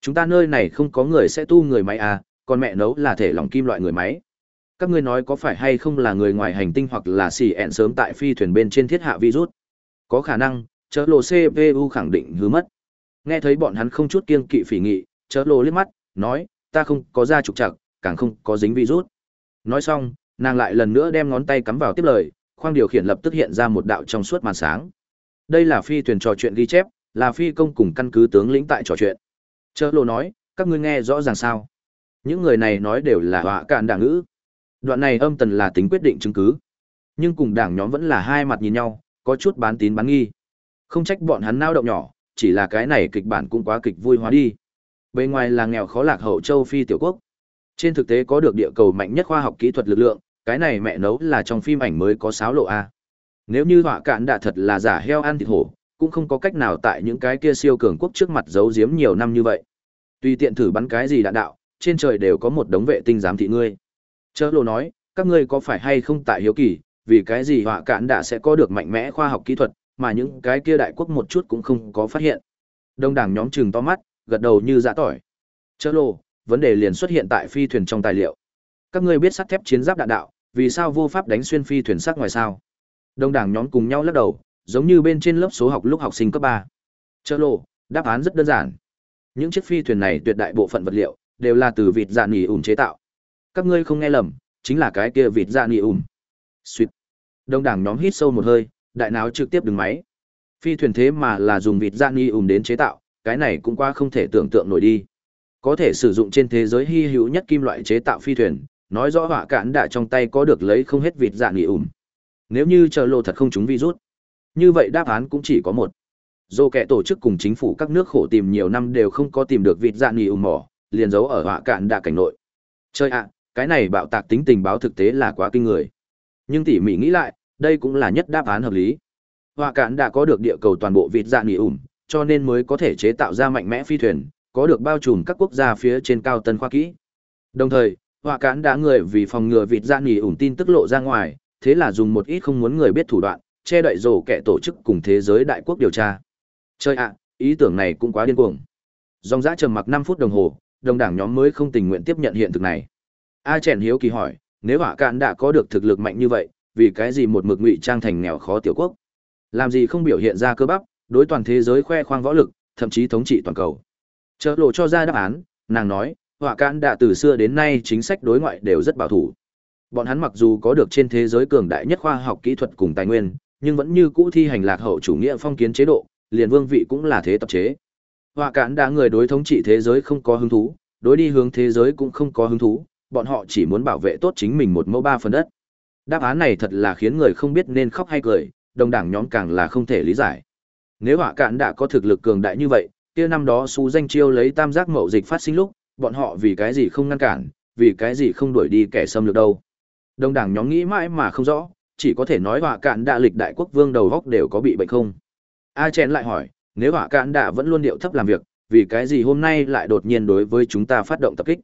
Speaker 1: Chúng ta nơi này không có người sẽ tu người máy à, còn mẹ nấu là thể lỏng kim loại người máy. Các ngươi nói có phải hay không là người ngoài hành tinh hoặc là xì ẹn sớm tại phi thuyền bên trên thiết hạ virus? Có khả năng, chớ lộ CPU khẳng định hứa mất. Nghe thấy bọn hắn không chút kiêng kỵ phỉ nghị, chớ lộ liếc mắt, nói, ta không có ra trục trặc, càng không có dính virus. Nói xong, nàng lại lần nữa đem ngón tay cắm vào tiếp lời, khoang điều khiển lập tức hiện ra một đạo trong suốt màn sáng. Đây là phi thuyền trò chuyện ghi chép, là phi công cùng căn cứ tướng lĩnh tại trò chuyện. chợ lộ nói, các ngươi nghe rõ ràng sao? Những người này nói đều là họa cạn đảng ngữ. Đoạn này âm tần là tính quyết định chứng cứ. Nhưng cùng đảng nhóm vẫn là hai mặt nhìn nhau, có chút bán tín bán nghi. Không trách bọn hắn nao động nhỏ, chỉ là cái này kịch bản cũng quá kịch vui hóa đi. Bên ngoài là nghèo khó lạc hậu châu Phi tiểu quốc. Trên thực tế có được địa cầu mạnh nhất khoa học kỹ thuật lực lượng, cái này mẹ nấu là trong phim ảnh mới có sáo lộ A. Nếu như họa cạn đã thật là giả heo ăn thịt hổ, cũng không có cách nào tại những cái kia siêu cường quốc trước mặt giấu giếm nhiều năm như vậy. Tùy tiện thử bắn cái gì đạn đạo, trên trời đều có một đống vệ tinh giám thị ngươi. Chớ lộ nói, các ngươi có phải hay không tại hiếu kỳ, vì cái gì họa cạn đã sẽ có được mạnh mẽ khoa học kỹ thuật, mà những cái kia đại quốc một chút cũng không có phát hiện. Đông đảng nhóm trừng to mắt, gật đầu như dã tỏi. Chớ lộ, vấn đề liền xuất hiện tại phi thuyền trong tài liệu. Các ngươi biết sắt thép chiến giáp đạn đạo, vì sao vô pháp đánh xuyên phi thuyền sắt ngoài sao? Đông đảng nhóm cùng nhau lắc đầu, giống như bên trên lớp số học lúc học sinh cấp ba. Chợ lộ, đáp án rất đơn giản. Những chiếc phi thuyền này tuyệt đại bộ phận vật liệu đều là từ vịt dạ nỉ ủn chế tạo. Các ngươi không nghe lầm, chính là cái kia vịt dạ nỉ ủn. Suýt. Đông đảng nhóm hít sâu một hơi, đại não trực tiếp đứng máy. Phi thuyền thế mà là dùng vịt dạ nỉ ủn đến chế tạo, cái này cũng qua không thể tưởng tượng nổi đi. Có thể sử dụng trên thế giới hy hữu nhất kim loại chế tạo phi thuyền, nói rõ họa cản đã trong tay có được lấy không hết vịt dạ nỉ ủn. Nếu như chờ lộ thật không trúng virus, như vậy đáp án cũng chỉ có một. Dô kẻ tổ chức cùng chính phủ các nước khổ tìm nhiều năm đều không có tìm được vịt dạ nỉ ùm mỏ, liền giấu ở họa cạn đạ cảnh nội. Chơi ạ, cái này bạo tạc tính tình báo thực tế là quá kinh người. Nhưng tỉ mỉ nghĩ lại, đây cũng là nhất đáp án hợp lý. Họa cạn đã có được địa cầu toàn bộ vịt dạ nỉ ủng, cho nên mới có thể chế tạo ra mạnh mẽ phi thuyền, có được bao trùm các quốc gia phía trên cao tân khoa kỹ. Đồng thời, họa cạn đã người vì phòng ngừa vịt dạ nỉ ủng tin tức lộ ra ngoài, thế là dùng một ít không muốn người biết thủ đoạn, che đậy rổ kẻ tổ chức cùng thế giới đại quốc điều tra. Chơi ạ, ý tưởng này cũng quá điên cuồng. Dòng dã trầm mặc 5 phút đồng hồ, đồng đảng nhóm mới không tình nguyện tiếp nhận hiện thực này. A Chèn hiếu kỳ hỏi, nếu hỏa cạn đã có được thực lực mạnh như vậy, vì cái gì một mực ngụy trang thành nghèo khó tiểu quốc? Làm gì không biểu hiện ra cơ bắp, đối toàn thế giới khoe khoang võ lực, thậm chí thống trị toàn cầu. Chợ lộ cho ra đáp án, nàng nói, hỏa cạn đã từ xưa đến nay chính sách đối ngoại đều rất bảo thủ. Bọn hắn mặc dù có được trên thế giới cường đại nhất khoa học kỹ thuật cùng tài nguyên, nhưng vẫn như cũ thi hành lạc hậu chủ nghĩa phong kiến chế độ, liền vương vị cũng là thế tập chế. Họa cản đã người đối thống trị thế giới không có hứng thú, đối đi hướng thế giới cũng không có hứng thú, bọn họ chỉ muốn bảo vệ tốt chính mình một mẫu ba phần đất. Đáp án này thật là khiến người không biết nên khóc hay cười, đồng đảng nhóm càng là không thể lý giải. Nếu họa cản đã có thực lực cường đại như vậy, kia năm đó xú danh chiêu lấy tam giác mậu dịch phát sinh lúc, bọn họ vì cái gì không ngăn cản, vì cái gì không đuổi đi kẻ xâm lược đâu. Đồng đảng nhóm nghĩ mãi mà không rõ, chỉ có thể nói họa cạn đạ lịch đại quốc vương đầu góc đều có bị bệnh không. A chén lại hỏi, nếu họa cạn đã vẫn luôn điệu thấp làm việc, vì cái gì hôm nay lại đột nhiên đối với chúng ta phát động tập kích.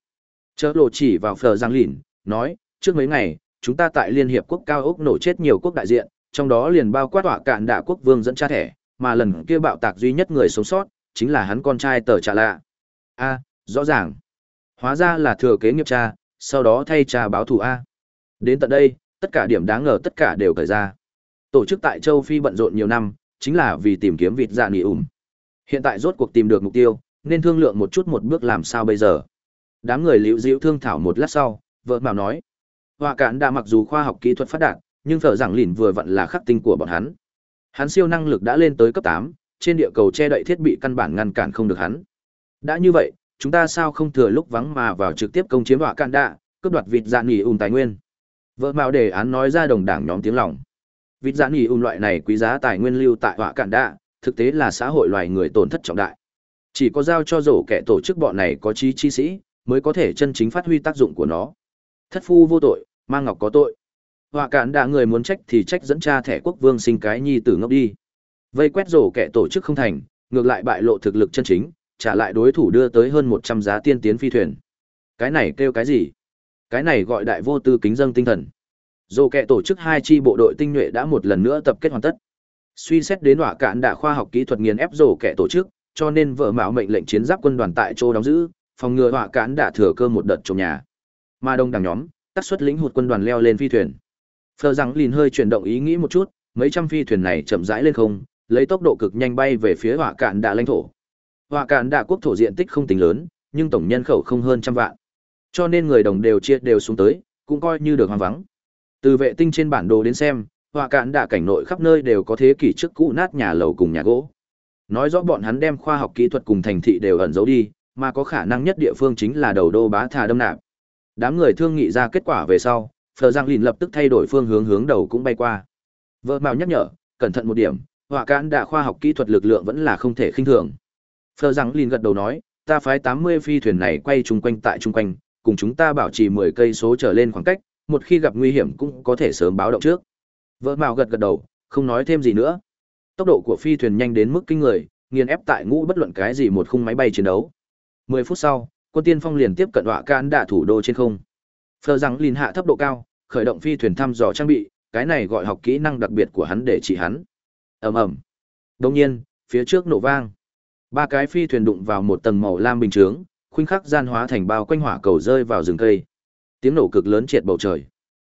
Speaker 1: Chớ lộ chỉ vào phờ giang lìn, nói, trước mấy ngày, chúng ta tại Liên Hiệp Quốc cao ốc nổ chết nhiều quốc đại diện, trong đó liền bao quát họa cạn đạ quốc vương dẫn cha thẻ, mà lần kia bạo tạc duy nhất người sống sót, chính là hắn con trai tờ trả lạ. A, rõ ràng. Hóa ra là thừa kế nghiệp cha, sau đó thay cha báo thù A. Đến tận đây, tất cả điểm đáng ngờ tất cả đều cởi ra. Tổ chức tại châu Phi bận rộn nhiều năm, chính là vì tìm kiếm vịt dạ nghỉ ủm. Hiện tại rốt cuộc tìm được mục tiêu, nên thương lượng một chút một bước làm sao bây giờ. Đám người liễu diễu thương thảo một lát sau, vợ bảo nói. Họa cản đã mặc dù khoa học kỹ thuật phát đạt, nhưng thở rằng lìn vừa vặn là khắc tinh của bọn hắn. Hắn siêu năng lực đã lên tới cấp 8, trên địa cầu che đậy thiết bị căn bản ngăn cản không được hắn. Đã như vậy, chúng ta sao không thừa lúc vắng mà vào trực tiếp công chiếm họa cản đạ, cướp đoạt vịt dạ nghỉ ủm tài nguyên. Vợ mạo đề án nói ra đồng đảng nhóm tiếng lòng. Vịt giãn nghỉ ùn loại này quý giá tài nguyên lưu tại họa cạn đạ, thực tế là xã hội loài người tổn thất trọng đại. Chỉ có giao cho rổ kẻ tổ chức bọn này có trí chi sĩ, mới có thể chân chính phát huy tác dụng của nó. Thất phu vô tội, mang ngọc có tội. Họa cạn đã người muốn trách thì trách dẫn cha thẻ quốc vương sinh cái nhi tử ngốc đi. Vây quét rổ kẻ tổ chức không thành, ngược lại bại lộ thực lực chân chính, trả lại đối thủ đưa tới hơn 100 giá tiên tiến phi thuyền. Cái này kêu cái gì? Cái này gọi đại vô tư kính dâng tinh thần. Rổ kẻ tổ chức hai chi bộ đội tinh nhuệ đã một lần nữa tập kết hoàn tất. Suy xét đến họa cạn đã khoa học kỹ thuật nghiền ép rổ kẻ tổ chức, cho nên vợ mạo mệnh lệnh chiến giáp quân đoàn tại chỗ đóng giữ, phòng ngừa họa cạn đã thừa cơ một đợt trộm nhà. Mà đông đằng nhóm, tác xuất lĩnh hụt quân đoàn leo lên phi thuyền. Phờ rằng lìn hơi chuyển động ý nghĩ một chút, mấy trăm phi thuyền này chậm rãi lên không, lấy tốc độ cực nhanh bay về phía họa cạn đạ lãnh thổ. Họa cạn đạ quốc thổ diện tích không tính lớn, nhưng tổng nhân khẩu không hơn trăm vạn. Cho nên người đồng đều chia đều xuống tới, cũng coi như được hoang vắng. Từ vệ tinh trên bản đồ đến xem, họa cạn đạ cảnh nội khắp nơi đều có thế kỷ trước cũ nát nhà lầu cùng nhà gỗ. Nói rõ bọn hắn đem khoa học kỹ thuật cùng thành thị đều ẩn giấu đi, mà có khả năng nhất địa phương chính là đầu đô bá thà đâm nạp. Đám người thương nghị ra kết quả về sau, Phờ Giang Lìn lập tức thay đổi phương hướng hướng đầu cũng bay qua. Vợ Mạo nhắc nhở, cẩn thận một điểm, họa cạn đã khoa học kỹ thuật lực lượng vẫn là không thể khinh thường. Phờ Giang Lìn gật đầu nói, ta phái 80 phi thuyền này quay chung quanh tại chung quanh, cùng chúng ta bảo trì 10 cây số trở lên khoảng cách, một khi gặp nguy hiểm cũng có thể sớm báo động trước. Vỡ Mạo gật gật đầu, không nói thêm gì nữa. Tốc độ của phi thuyền nhanh đến mức kinh người, nghiền ép tại ngũ bất luận cái gì một khung máy bay chiến đấu. 10 phút sau, quân tiên phong liền tiếp cận họa cán đạ thủ đô trên không. Phờ rằng lìn hạ thấp độ cao, khởi động phi thuyền thăm dò trang bị, cái này gọi học kỹ năng đặc biệt của hắn để chỉ hắn. Ầm ầm. Đột nhiên, phía trước nổ vang. Ba cái phi thuyền đụng vào một tầng màu lam bình chướng, khuynh khắc gian hóa thành bao quanh hỏa cầu rơi vào rừng cây. Tiếng nổ cực lớn triệt bầu trời.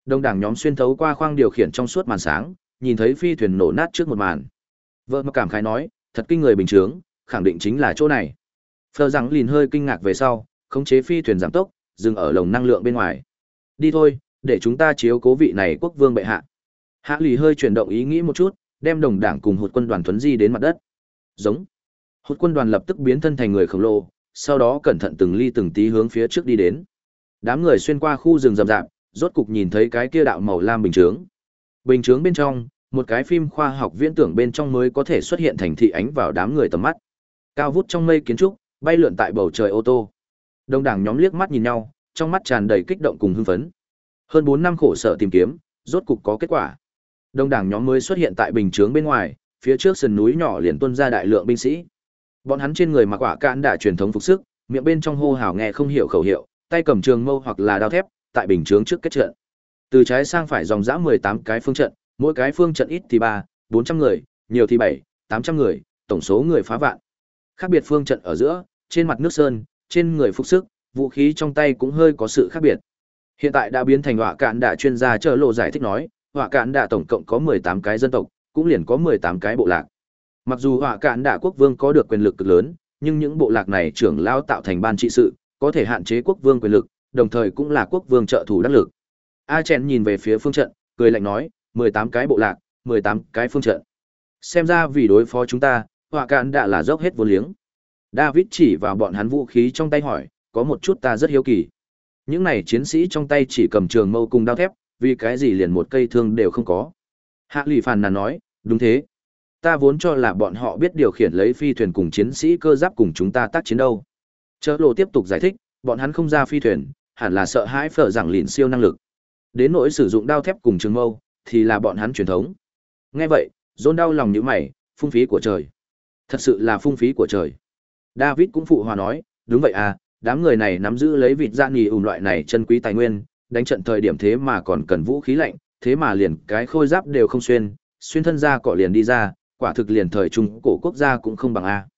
Speaker 1: Đông đảng nhóm xuyên thấu qua khoang điều khiển trong suốt màn sáng, nhìn thấy phi thuyền nổ nát trước một màn. Vợ mà cảm khái nói, thật kinh người bình chướng, khẳng định chính là chỗ này. Phờ rằng lìn hơi kinh ngạc về sau, khống chế phi thuyền giảm tốc, dừng ở lồng năng lượng bên ngoài. Đi thôi, để chúng ta chiếu cố vị này quốc vương bệ hạ. Hạ lì hơi chuyển động ý nghĩ một chút, đem đồng đảng cùng hụt quân đoàn thuấn di đến mặt đất. Giống. Hụt quân đoàn lập tức biến thân thành người khổng lồ, sau đó cẩn thận từng ly từng tí hướng phía trước đi đến. Đám người xuyên qua khu rừng rậm rạp, rốt cục nhìn thấy cái kia đạo màu lam bình chướng. Bình chướng bên trong, một cái phim khoa học viễn tưởng bên trong mới có thể xuất hiện thành thị ánh vào đám người tầm mắt. Cao vút trong mây kiến trúc, bay lượn tại bầu trời ô tô. Đông đảng nhóm liếc mắt nhìn nhau, trong mắt tràn đầy kích động cùng hưng phấn. Hơn 4 năm khổ sở tìm kiếm, rốt cục có kết quả. Đông đảng nhóm mới xuất hiện tại bình chướng bên ngoài, phía trước sườn núi nhỏ liền tuôn ra đại lượng binh sĩ. Bọn hắn trên người mặc quả cạn đã truyền thống phục sức, miệng bên trong hô hào nghe không hiểu khẩu hiệu, tay cầm trường mâu hoặc là đao thép, tại bình chướng trước kết trận. Từ trái sang phải dòng dã 18 cái phương trận, mỗi cái phương trận ít thì 3, 400 người, nhiều thì 7, 800 người, tổng số người phá vạn. Khác biệt phương trận ở giữa, trên mặt nước sơn, trên người phục sức, vũ khí trong tay cũng hơi có sự khác biệt. Hiện tại đã biến thành họa cạn đạ chuyên gia chờ lộ giải thích nói, họa cạn đạ tổng cộng có 18 cái dân tộc, cũng liền có 18 cái bộ lạc. Mặc dù họa cạn đạ quốc vương có được quyền lực cực lớn, nhưng những bộ lạc này trưởng lao tạo thành ban trị sự, có thể hạn chế quốc vương quyền lực, đồng thời cũng là quốc vương trợ thủ đắc lực. A Chen nhìn về phía phương trận, cười lạnh nói, 18 cái bộ lạc, 18 cái phương trận. Xem ra vì đối phó chúng ta, họa cạn đã là dốc hết vô liếng. David chỉ vào bọn hắn vũ khí trong tay hỏi, có một chút ta rất hiếu kỳ. Những này chiến sĩ trong tay chỉ cầm trường mâu cùng đao thép, vì cái gì liền một cây thương đều không có. Hạ lì phàn nàn nói, đúng thế. Ta vốn cho là bọn họ biết điều khiển lấy phi thuyền cùng chiến sĩ cơ giáp cùng chúng ta tác chiến đâu. Chớ lộ tiếp tục giải thích, bọn hắn không ra phi thuyền, hẳn là sợ hãi phở rằng lìn siêu năng lực. Đến nỗi sử dụng đao thép cùng trường mâu, thì là bọn hắn truyền thống. Nghe vậy, dôn đau lòng như mày, phung phí của trời. Thật sự là phung phí của trời. David cũng phụ hòa nói, đúng vậy à, đám người này nắm giữ lấy vịt da nghỉ ủng loại này chân quý tài nguyên, đánh trận thời điểm thế mà còn cần vũ khí lạnh, thế mà liền cái khôi giáp đều không xuyên, xuyên thân ra cọ liền đi ra, quả thực liền thời trung cổ quốc gia cũng không bằng a.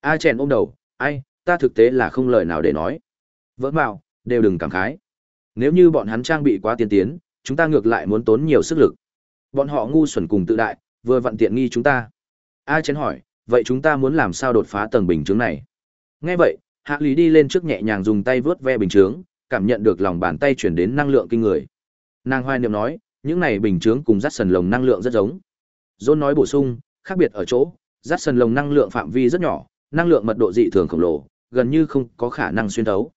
Speaker 1: A chèn ôm đầu, ai, ta thực tế là không lời nào để nói. Vỡ mạo, đều đừng cảm khái. Nếu như bọn hắn trang bị quá tiên tiến, chúng ta ngược lại muốn tốn nhiều sức lực. Bọn họ ngu xuẩn cùng tự đại, vừa vặn tiện nghi chúng ta. A chén hỏi, vậy chúng ta muốn làm sao đột phá tầng bình chướng này? Nghe vậy, hạ lý đi lên trước nhẹ nhàng dùng tay vớt ve bình chướng cảm nhận được lòng bàn tay chuyển đến năng lượng kinh người nàng hoài niệm nói những này bình chướng cùng rắt sần lồng năng lượng rất giống john nói bổ sung khác biệt ở chỗ, rát sần lồng năng lượng phạm vi rất nhỏ, năng lượng mật độ dị thường khổng lồ, gần như không có khả năng xuyên thấu.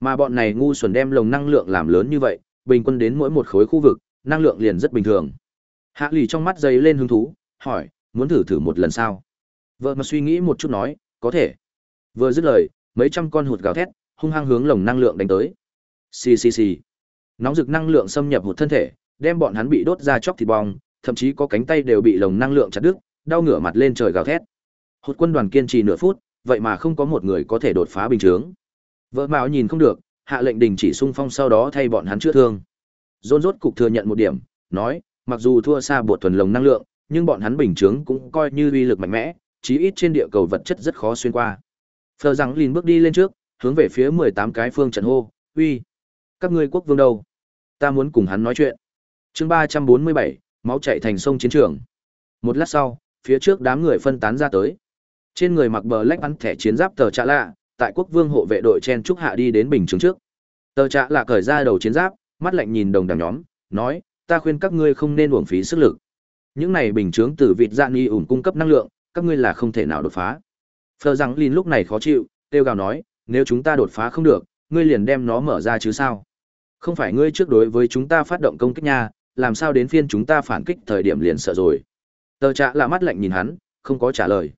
Speaker 1: Mà bọn này ngu xuẩn đem lồng năng lượng làm lớn như vậy, bình quân đến mỗi một khối khu vực, năng lượng liền rất bình thường. Hạ lì trong mắt dày lên hứng thú, hỏi, muốn thử thử một lần sao? Vợ mà suy nghĩ một chút nói, có thể. Vừa dứt lời, mấy trăm con hụt gào thét, hung hăng hướng lồng năng lượng đánh tới. Xì xì xì. Nóng rực năng lượng xâm nhập hụt thân thể, đem bọn hắn bị đốt ra chóc thịt bong, thậm chí có cánh tay đều bị lồng năng lượng chặt đứt đau ngửa mặt lên trời gào thét. Hột quân đoàn kiên trì nửa phút, vậy mà không có một người có thể đột phá bình chướng. Vợ mạo nhìn không được, hạ lệnh đình chỉ xung phong sau đó thay bọn hắn chữa thương. Dôn rốt cục thừa nhận một điểm, nói, mặc dù thua xa bộ thuần lồng năng lượng, nhưng bọn hắn bình chướng cũng coi như uy lực mạnh mẽ, chí ít trên địa cầu vật chất rất khó xuyên qua. Phờ rằng lìn bước đi lên trước, hướng về phía mười tám cái phương trận hô, uy, các ngươi quốc vương đâu? Ta muốn cùng hắn nói chuyện. Chương ba trăm bốn mươi bảy, máu chạy thành sông chiến trường. Một lát sau phía trước đám người phân tán ra tới. Trên người mặc bờ lách bắn thẻ chiến giáp tờ trạ lạ, tại quốc vương hộ vệ đội chen trúc hạ đi đến bình chứng trước. Tờ trạ lạ cởi ra đầu chiến giáp, mắt lạnh nhìn đồng đảng nhóm, nói, ta khuyên các ngươi không nên uổng phí sức lực. Những này bình trướng từ vịt dạng y ủn cung cấp năng lượng, các ngươi là không thể nào đột phá. Phờ rằng lin lúc này khó chịu tiêu gào nói, nếu chúng ta đột phá không được, ngươi liền đem nó mở ra chứ sao? Không phải ngươi trước đối với chúng ta phát động công kích nha, làm sao đến phiên chúng ta phản kích thời điểm liền sợ rồi? Tờ trạ là mắt lạnh nhìn hắn, không có trả lời.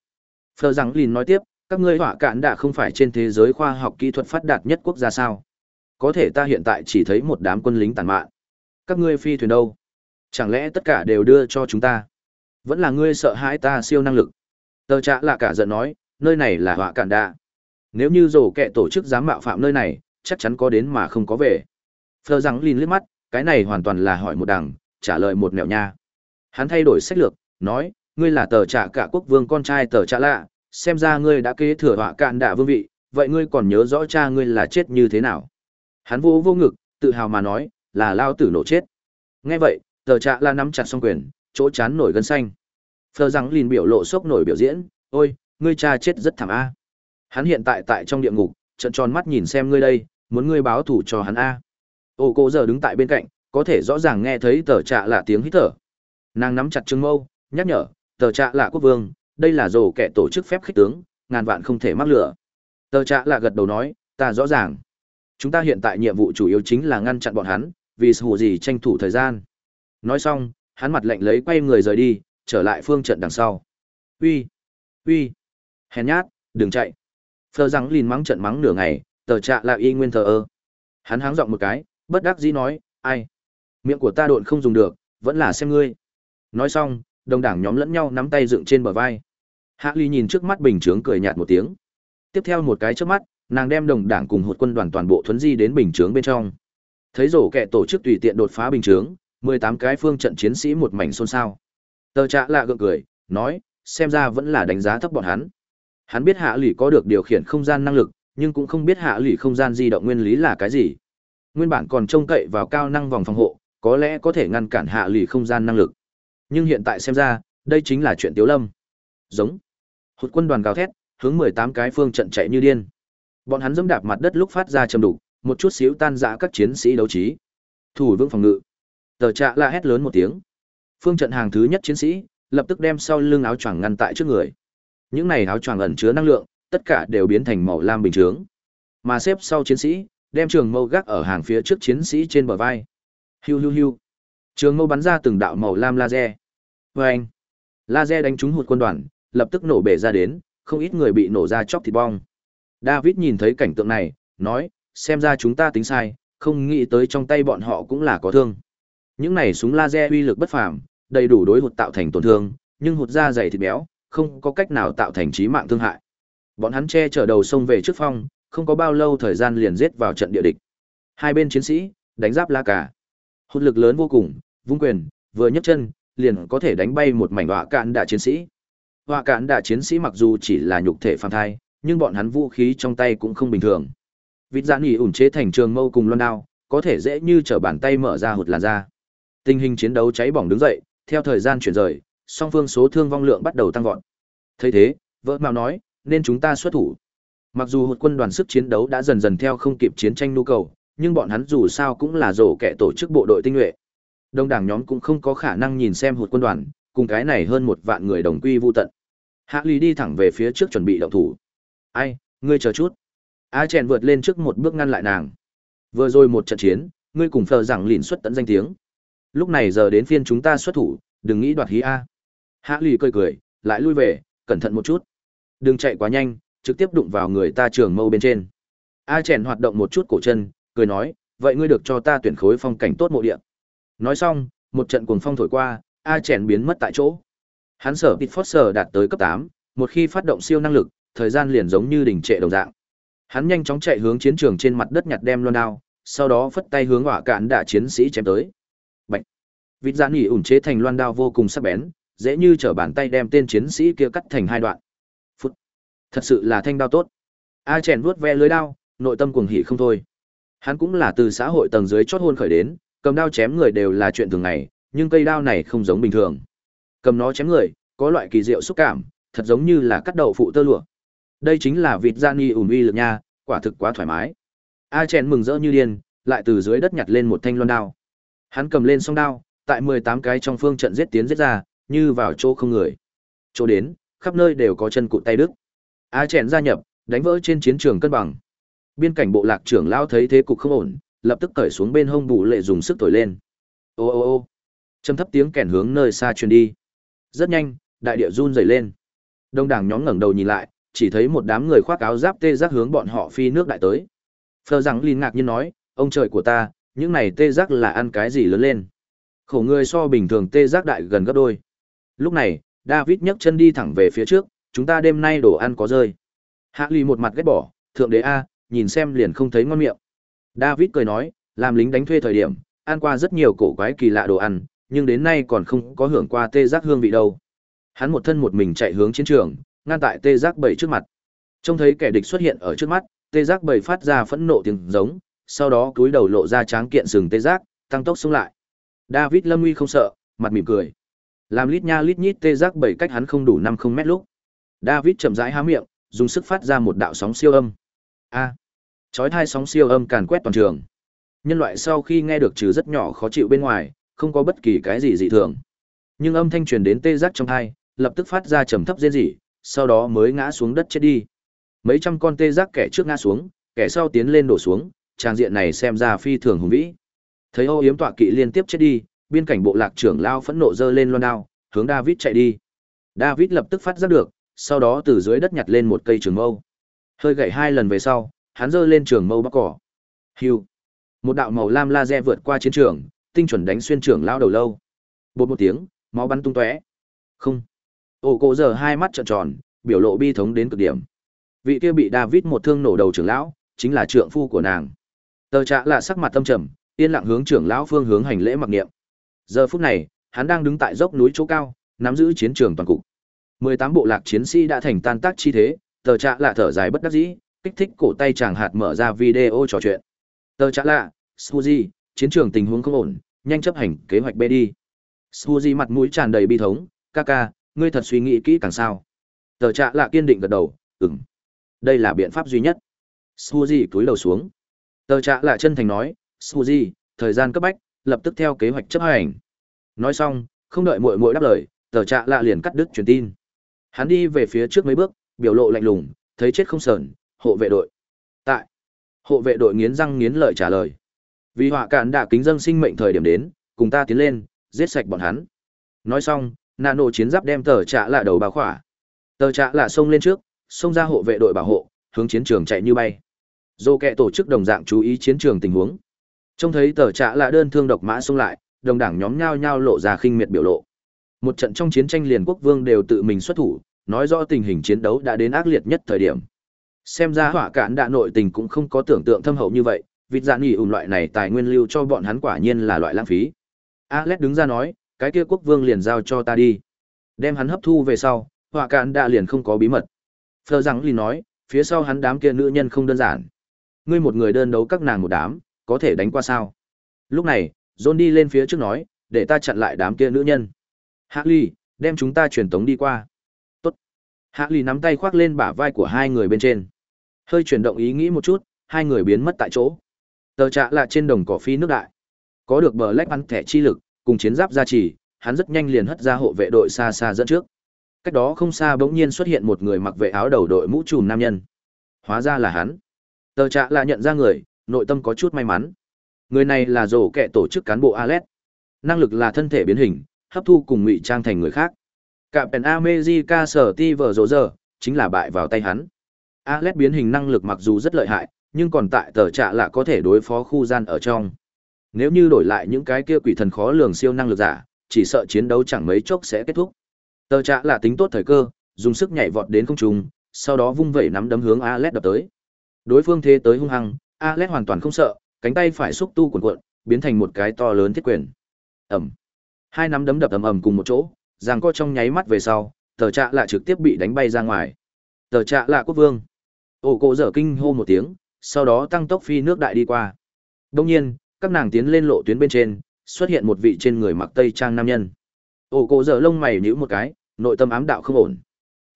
Speaker 1: Phờ rằng Lìn nói tiếp, các ngươi họa cạn đã không phải trên thế giới khoa học kỹ thuật phát đạt nhất quốc gia sao? Có thể ta hiện tại chỉ thấy một đám quân lính tàn mạn. Các ngươi phi thuyền đâu? Chẳng lẽ tất cả đều đưa cho chúng ta? Vẫn là ngươi sợ hãi ta siêu năng lực. Tờ trạ là cả giận nói, nơi này là họa cạn đạ nếu như rổ kẹ tổ chức dám mạo phạm nơi này, chắc chắn có đến mà không có về. Phờ rằng lin liếc mắt, cái này hoàn toàn là hỏi một đằng, trả lời một mẹo nha. Hắn thay đổi sách lược nói, ngươi là tờ trạ cả quốc vương con trai tờ trạ lạ, xem ra ngươi đã kế thừa họa cạn đạ vương vị, vậy ngươi còn nhớ rõ cha ngươi là chết như thế nào? Hắn vô vô ngực, tự hào mà nói, là lao tử nổ chết. Nghe vậy, tờ trạ la nắm chặt song quyền, chỗ chán nổi gân xanh. Phờ rằng lìn biểu lộ sốc nổi biểu diễn, ôi, ngươi cha chết rất thảm a. Hắn hiện tại tại trong địa ngục trận tròn mắt nhìn xem ngươi đây, muốn ngươi báo thủ cho hắn a. Ô cô giờ đứng tại bên cạnh, có thể rõ ràng nghe thấy tờ trạ là tiếng hít thở. Nàng nắm chặt trương mâu nhắc nhở, tờ trạ là quốc vương, đây là rổ kẻ tổ chức phép khích tướng, ngàn vạn không thể mắc lửa. Tờ trạ là gật đầu nói, ta rõ ràng. Chúng ta hiện tại nhiệm vụ chủ yếu chính là ngăn chặn bọn hắn, vì hù gì tranh thủ thời gian. Nói xong, hắn mặt lạnh lấy quay người rời đi, trở lại phương trận đằng sau. Uy uy, hèn nhát, đừng chạy. Phờ rằng lìn mắng trận mắng nửa ngày, tờ trạ là y nguyên thờ ơ. Hắn háng giọng một cái, bất đắc dĩ nói, ai? Miệng của ta độn không dùng được, vẫn là xem ngươi. Nói xong đồng đảng nhóm lẫn nhau nắm tay dựng trên bờ vai. Hạ ly nhìn trước mắt bình chướng cười nhạt một tiếng. Tiếp theo một cái trước mắt, nàng đem đồng đảng cùng hụt quân đoàn toàn bộ thuấn di đến bình chướng bên trong. Thấy rổ kẹ tổ chức tùy tiện đột phá bình chướng, mười tám cái phương trận chiến sĩ một mảnh xôn xao. Tờ trạ lạ gượng cười, nói, xem ra vẫn là đánh giá thấp bọn hắn. Hắn biết hạ lụy có được điều khiển không gian năng lực, nhưng cũng không biết hạ lụy không gian di động nguyên lý là cái gì. Nguyên bản còn trông cậy vào cao năng vòng phòng hộ, có lẽ có thể ngăn cản hạ lụy không gian năng lực nhưng hiện tại xem ra, đây chính là chuyện tiếu lâm. Giống. Hụt quân đoàn gào thét, hướng mười tám cái phương trận chạy như điên. Bọn hắn dẫm đạp mặt đất lúc phát ra chầm đục, một chút xíu tan rã các chiến sĩ đấu trí. Thủ vương phòng ngự. Tờ trạ la hét lớn một tiếng. Phương trận hàng thứ nhất chiến sĩ, lập tức đem sau lưng áo choàng ngăn tại trước người. Những này áo choàng ẩn chứa năng lượng, tất cả đều biến thành màu lam bình chướng mà xếp sau chiến sĩ, đem trường mâu gác ở hàng phía trước chiến sĩ trên bờ vai. Hiu hiu hiu trường mâu bắn ra từng đạo màu lam laser. Vê anh laser đánh trúng hụt quân đoàn, lập tức nổ bể ra đến, không ít người bị nổ ra chóc thịt bong. David nhìn thấy cảnh tượng này, nói, xem ra chúng ta tính sai, không nghĩ tới trong tay bọn họ cũng là có thương. Những này súng laser uy lực bất phàm, đầy đủ đối hụt tạo thành tổn thương, nhưng hụt da dày thịt béo, không có cách nào tạo thành trí mạng thương hại. Bọn hắn che chở đầu sông về trước phong, không có bao lâu thời gian liền giết vào trận địa địch. Hai bên chiến sĩ, đánh giáp la cả hụt lực lớn vô cùng vung quyền vừa nhấc chân liền có thể đánh bay một mảnh họa cạn đạ chiến sĩ. Họa cạn đạ chiến sĩ mặc dù chỉ là nhục thể phàm thai nhưng bọn hắn vũ khí trong tay cũng không bình thường. Vịt dạn nghỉ ủn chế thành trường mâu cùng loan đao có thể dễ như t bàn tay mở ra hụt làn da. Tình hình chiến đấu cháy bỏng đứng dậy theo thời gian chuyển rời song phương số thương vong lượng bắt đầu tăng vọt. Thấy thế vợ mạo nói nên chúng ta xuất thủ. Mặc dù hụt quân đoàn sức chiến đấu đã dần dần theo không kịp chiến tranh nhu cầu, nhưng bọn hắn dù sao cũng là rổ kẻ tổ chức bộ đội tinh nhuệ. Đông đảng nhóm cũng không có khả năng nhìn xem hụt quân đoàn, cùng cái này hơn một vạn người đồng quy vu tận. Hạ Lý đi thẳng về phía trước chuẩn bị động thủ. "Ai, ngươi chờ chút." A Chèn vượt lên trước một bước ngăn lại nàng. "Vừa rồi một trận chiến, ngươi cùng Phờ rằng lìn xuất tận danh tiếng. Lúc này giờ đến phiên chúng ta xuất thủ, đừng nghĩ đoạt hí a." Hạ lì cười cười, lại lui về, cẩn thận một chút. Đừng chạy quá nhanh, trực tiếp đụng vào người ta trường mâu bên trên. A Chèn hoạt động một chút cổ chân, cười nói, vậy ngươi được cho ta tuyển khối phong cảnh tốt mộ địa. Nói xong, một trận cuồng phong thổi qua, A Chèn biến mất tại chỗ. Hắn sở Pit Foster đạt tới cấp 8, một khi phát động siêu năng lực, thời gian liền giống như đỉnh trệ đồng dạng. Hắn nhanh chóng chạy hướng chiến trường trên mặt đất nhặt đem loan đao, sau đó phất tay hướng hỏa cạn đả chiến sĩ chém tới. Bạch. Vịt giãn nhỉ ủn chế thành loan đao vô cùng sắc bén, dễ như trở bàn tay đem tên chiến sĩ kia cắt thành hai đoạn. Phút. Thật sự là thanh đao tốt. A chèn vuốt ve lưới đao, nội tâm cuồng hỉ không thôi. Hắn cũng là từ xã hội tầng dưới chót hôn khởi đến, cầm đao chém người đều là chuyện thường ngày, nhưng cây đao này không giống bình thường. Cầm nó chém người, có loại kỳ diệu xúc cảm, thật giống như là cắt đầu phụ tơ lụa. Đây chính là vịt gian nghi ủn uy lực nha, quả thực quá thoải mái. A chèn mừng rỡ như điên, lại từ dưới đất nhặt lên một thanh loan đao. Hắn cầm lên song đao, tại 18 cái trong phương trận giết tiến giết ra, như vào chỗ không người. Chỗ đến, khắp nơi đều có chân cụt tay đứt. A chèn gia nhập, đánh vỡ trên chiến trường cân bằng. Biên cảnh bộ lạc trưởng lao thấy thế cục không ổn, lập tức cởi xuống bên hông bù lệ dùng sức thổi lên. Ô ô ô. châm thấp tiếng kèn hướng nơi xa truyền đi. Rất nhanh, đại địa run rẩy lên. Đông đảng nhóm ngẩng đầu nhìn lại, chỉ thấy một đám người khoác áo giáp tê giác hướng bọn họ phi nước đại tới. Phờ rằng lin ngạc nhiên nói, ông trời của ta, những này tê giác là ăn cái gì lớn lên. Khổ người so bình thường tê giác đại gần gấp đôi. Lúc này, David nhấc chân đi thẳng về phía trước, chúng ta đêm nay đồ ăn có rơi. Hạ lì một mặt ghét bỏ, thượng đế A, nhìn xem liền không thấy ngon miệng. David cười nói, làm lính đánh thuê thời điểm, ăn qua rất nhiều cổ quái kỳ lạ đồ ăn, nhưng đến nay còn không có hưởng qua tê giác hương vị đâu. Hắn một thân một mình chạy hướng chiến trường, ngăn tại tê giác bảy trước mặt. Trông thấy kẻ địch xuất hiện ở trước mắt, tê giác bảy phát ra phẫn nộ tiếng giống, sau đó cúi đầu lộ ra tráng kiện sừng tê giác, tăng tốc xuống lại. David Lâm Uy không sợ, mặt mỉm cười. Làm lít nha lít nhít tê giác bảy cách hắn không đủ năm không mét lúc. David chậm rãi há miệng, dùng sức phát ra một đạo sóng siêu âm. A. Chói thai sóng siêu âm càn quét toàn trường. Nhân loại sau khi nghe được trừ rất nhỏ khó chịu bên ngoài, không có bất kỳ cái gì dị thường. Nhưng âm thanh truyền đến tê giác trong thai, lập tức phát ra trầm thấp rên rỉ, sau đó mới ngã xuống đất chết đi. Mấy trăm con tê giác kẻ trước ngã xuống, kẻ sau tiến lên đổ xuống, trang diện này xem ra phi thường hùng vĩ. Thấy Âu Yếm tọa kỵ liên tiếp chết đi, biên cảnh bộ lạc trưởng lao phẫn nộ giơ lên loan đao, hướng David chạy đi. David lập tức phát giác được, sau đó từ dưới đất nhặt lên một cây trường mâu. Hơi gậy hai lần về sau, hắn giơ lên trường mâu bắc cỏ. Hưu. Một đạo màu lam laser vượt qua chiến trường, tinh chuẩn đánh xuyên trưởng lão đầu lâu. Bột một tiếng, máu bắn tung tóe. Không. Ổ cổ giờ hai mắt trợn tròn, biểu lộ bi thống đến cực điểm. Vị kia bị David một thương nổ đầu trưởng lão, chính là trượng phu của nàng. Tờ trạ là sắc mặt tâm trầm, yên lặng hướng trưởng lão phương hướng hành lễ mặc niệm. Giờ phút này, hắn đang đứng tại dốc núi chỗ cao, nắm giữ chiến trường toàn cục. 18 bộ lạc chiến sĩ đã thành tan tác chi thế, tờ trạ là thở dài bất đắc dĩ, kích thích cổ tay chàng hạt mở ra video trò chuyện. Tờ trạ lạ, Suzy, chiến trường tình huống không ổn, nhanh chấp hành kế hoạch B đi. Suzy mặt mũi tràn đầy bi thống, ca ca, ngươi thật suy nghĩ kỹ càng sao. Tờ trạ lạ kiên định gật đầu, ừm. Đây là biện pháp duy nhất. Suzy cúi đầu xuống. Tờ trạ lạ chân thành nói, Suzy, thời gian cấp bách, lập tức theo kế hoạch chấp hành. Nói xong, không đợi muội muội đáp lời, tờ trạ lạ liền cắt đứt truyền tin. Hắn đi về phía trước mấy bước, biểu lộ lạnh lùng, thấy chết không sờn, hộ vệ đội. Tại. Hộ vệ đội nghiến răng nghiến lợi trả lời. Vì họa cạn đã kính dân sinh mệnh thời điểm đến, cùng ta tiến lên, giết sạch bọn hắn. Nói xong, nano chiến giáp đem tờ trạ lạ đầu bao khỏa. Tờ trạ lạ xông lên trước, xông ra hộ vệ đội bảo hộ, hướng chiến trường chạy như bay. Dô kẹ tổ chức đồng dạng chú ý chiến trường tình huống. Trông thấy tờ trạ lạ đơn thương độc mã xông lại, đồng đảng nhóm nhao nhao lộ ra khinh miệt biểu lộ. Một trận trong chiến tranh liền quốc vương đều tự mình xuất thủ, nói rõ tình hình chiến đấu đã đến ác liệt nhất thời điểm. Xem ra hỏa cạn đạ nội tình cũng không có tưởng tượng thâm hậu như vậy, vịt dạ nghỉ ủng loại này tài nguyên lưu cho bọn hắn quả nhiên là loại lãng phí. Alex đứng ra nói, cái kia quốc vương liền giao cho ta đi. Đem hắn hấp thu về sau, hỏa cạn đạ liền không có bí mật. Phờ rằng lì nói, phía sau hắn đám kia nữ nhân không đơn giản. Ngươi một người đơn đấu các nàng một đám, có thể đánh qua sao? Lúc này, John đi lên phía trước nói, để ta chặn lại đám kia nữ nhân. Hạ Ly, đem chúng ta truyền tống đi qua. Tốt. Hạ Ly nắm tay khoác lên bả vai của hai người bên trên hơi chuyển động ý nghĩ một chút hai người biến mất tại chỗ. Tờ trạ là trên đồng cỏ phi nước đại. Có được bờ lách ăn thẻ chi lực cùng chiến giáp gia trì hắn rất nhanh liền hất ra hộ vệ đội xa xa dẫn trước. Cách đó không xa bỗng nhiên xuất hiện một người mặc vệ áo đầu đội mũ trùm nam nhân. Hóa ra là hắn. Tờ trạ là nhận ra người nội tâm có chút may mắn. Người này là rổ kẻ tổ chức cán bộ Alet, năng lực là thân thể biến hình hấp thu cùng ngụy trang thành người khác. Cả pèn amejica sở ti vờ rỗ giờ chính là bại vào tay hắn alex biến hình năng lực mặc dù rất lợi hại, nhưng còn tại tờ trạ là có thể đối phó khu gian ở trong. Nếu như đổi lại những cái kia quỷ thần khó lường siêu năng lực giả, chỉ sợ chiến đấu chẳng mấy chốc sẽ kết thúc. Tờ trạ là tính tốt thời cơ, dùng sức nhảy vọt đến không trung, sau đó vung vẩy nắm đấm hướng alex đập tới. Đối phương thế tới hung hăng, alex hoàn toàn không sợ, cánh tay phải xúc tu cuộn cuộn, biến thành một cái to lớn thiết quyền. Ẩm hai nắm đấm đập ầm ầm cùng một chỗ, giằng co trong nháy mắt về sau, tờ trạ là trực tiếp bị đánh bay ra ngoài. Tờ trạ là quốc vương ổ cổ dở kinh hô một tiếng, sau đó tăng tốc phi nước đại đi qua. Đông nhiên, các nàng tiến lên lộ tuyến bên trên, xuất hiện một vị trên người mặc tây trang nam nhân. Ổ cổ dở lông mày nhíu một cái, nội tâm ám đạo không ổn.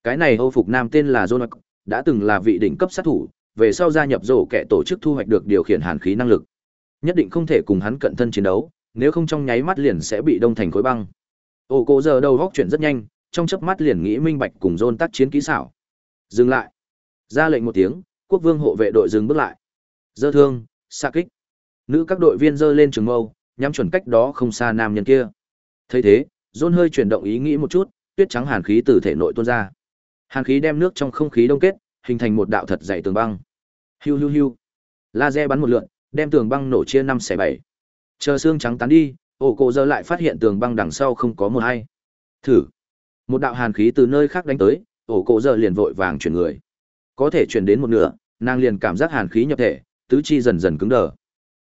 Speaker 1: Cái này âu phục nam tên là john đã từng là vị đỉnh cấp sát thủ, về sau gia nhập rổ kẻ tổ chức thu hoạch được điều khiển hàn khí năng lực. Nhất định không thể cùng hắn cận thân chiến đấu, nếu không trong nháy mắt liền sẽ bị đông thành khối băng. Ổ cổ giờ đầu góc chuyển rất nhanh, trong chớp mắt liền nghĩ minh bạch cùng dôn tác chiến kỹ xảo. Dừng lại ra lệnh một tiếng, quốc vương hộ vệ đội dừng bước lại. Dơ thương xa kích. Nữ các đội viên dơ lên trường mâu, nhắm chuẩn cách đó không xa nam nhân kia. Thấy thế dôn hơi chuyển động ý nghĩ một chút, tuyết trắng hàn khí từ thể nội tuôn ra. Hàn khí đem nước trong không khí đông kết, hình thành một đạo thật dày tường băng. Hiu hiu hiu. Laser bắn một lượn, đem tường băng nổ chia năm xẻ bảy. Chờ xương trắng tán đi, ổ cộ dơ lại phát hiện tường băng đằng sau không có một hay thử. Một đạo hàn khí từ nơi khác đánh tới, ổ cộ dơ liền vội vàng chuyển người có thể chuyển đến một nửa, nàng liền cảm giác hàn khí nhập thể, tứ chi dần dần cứng đờ.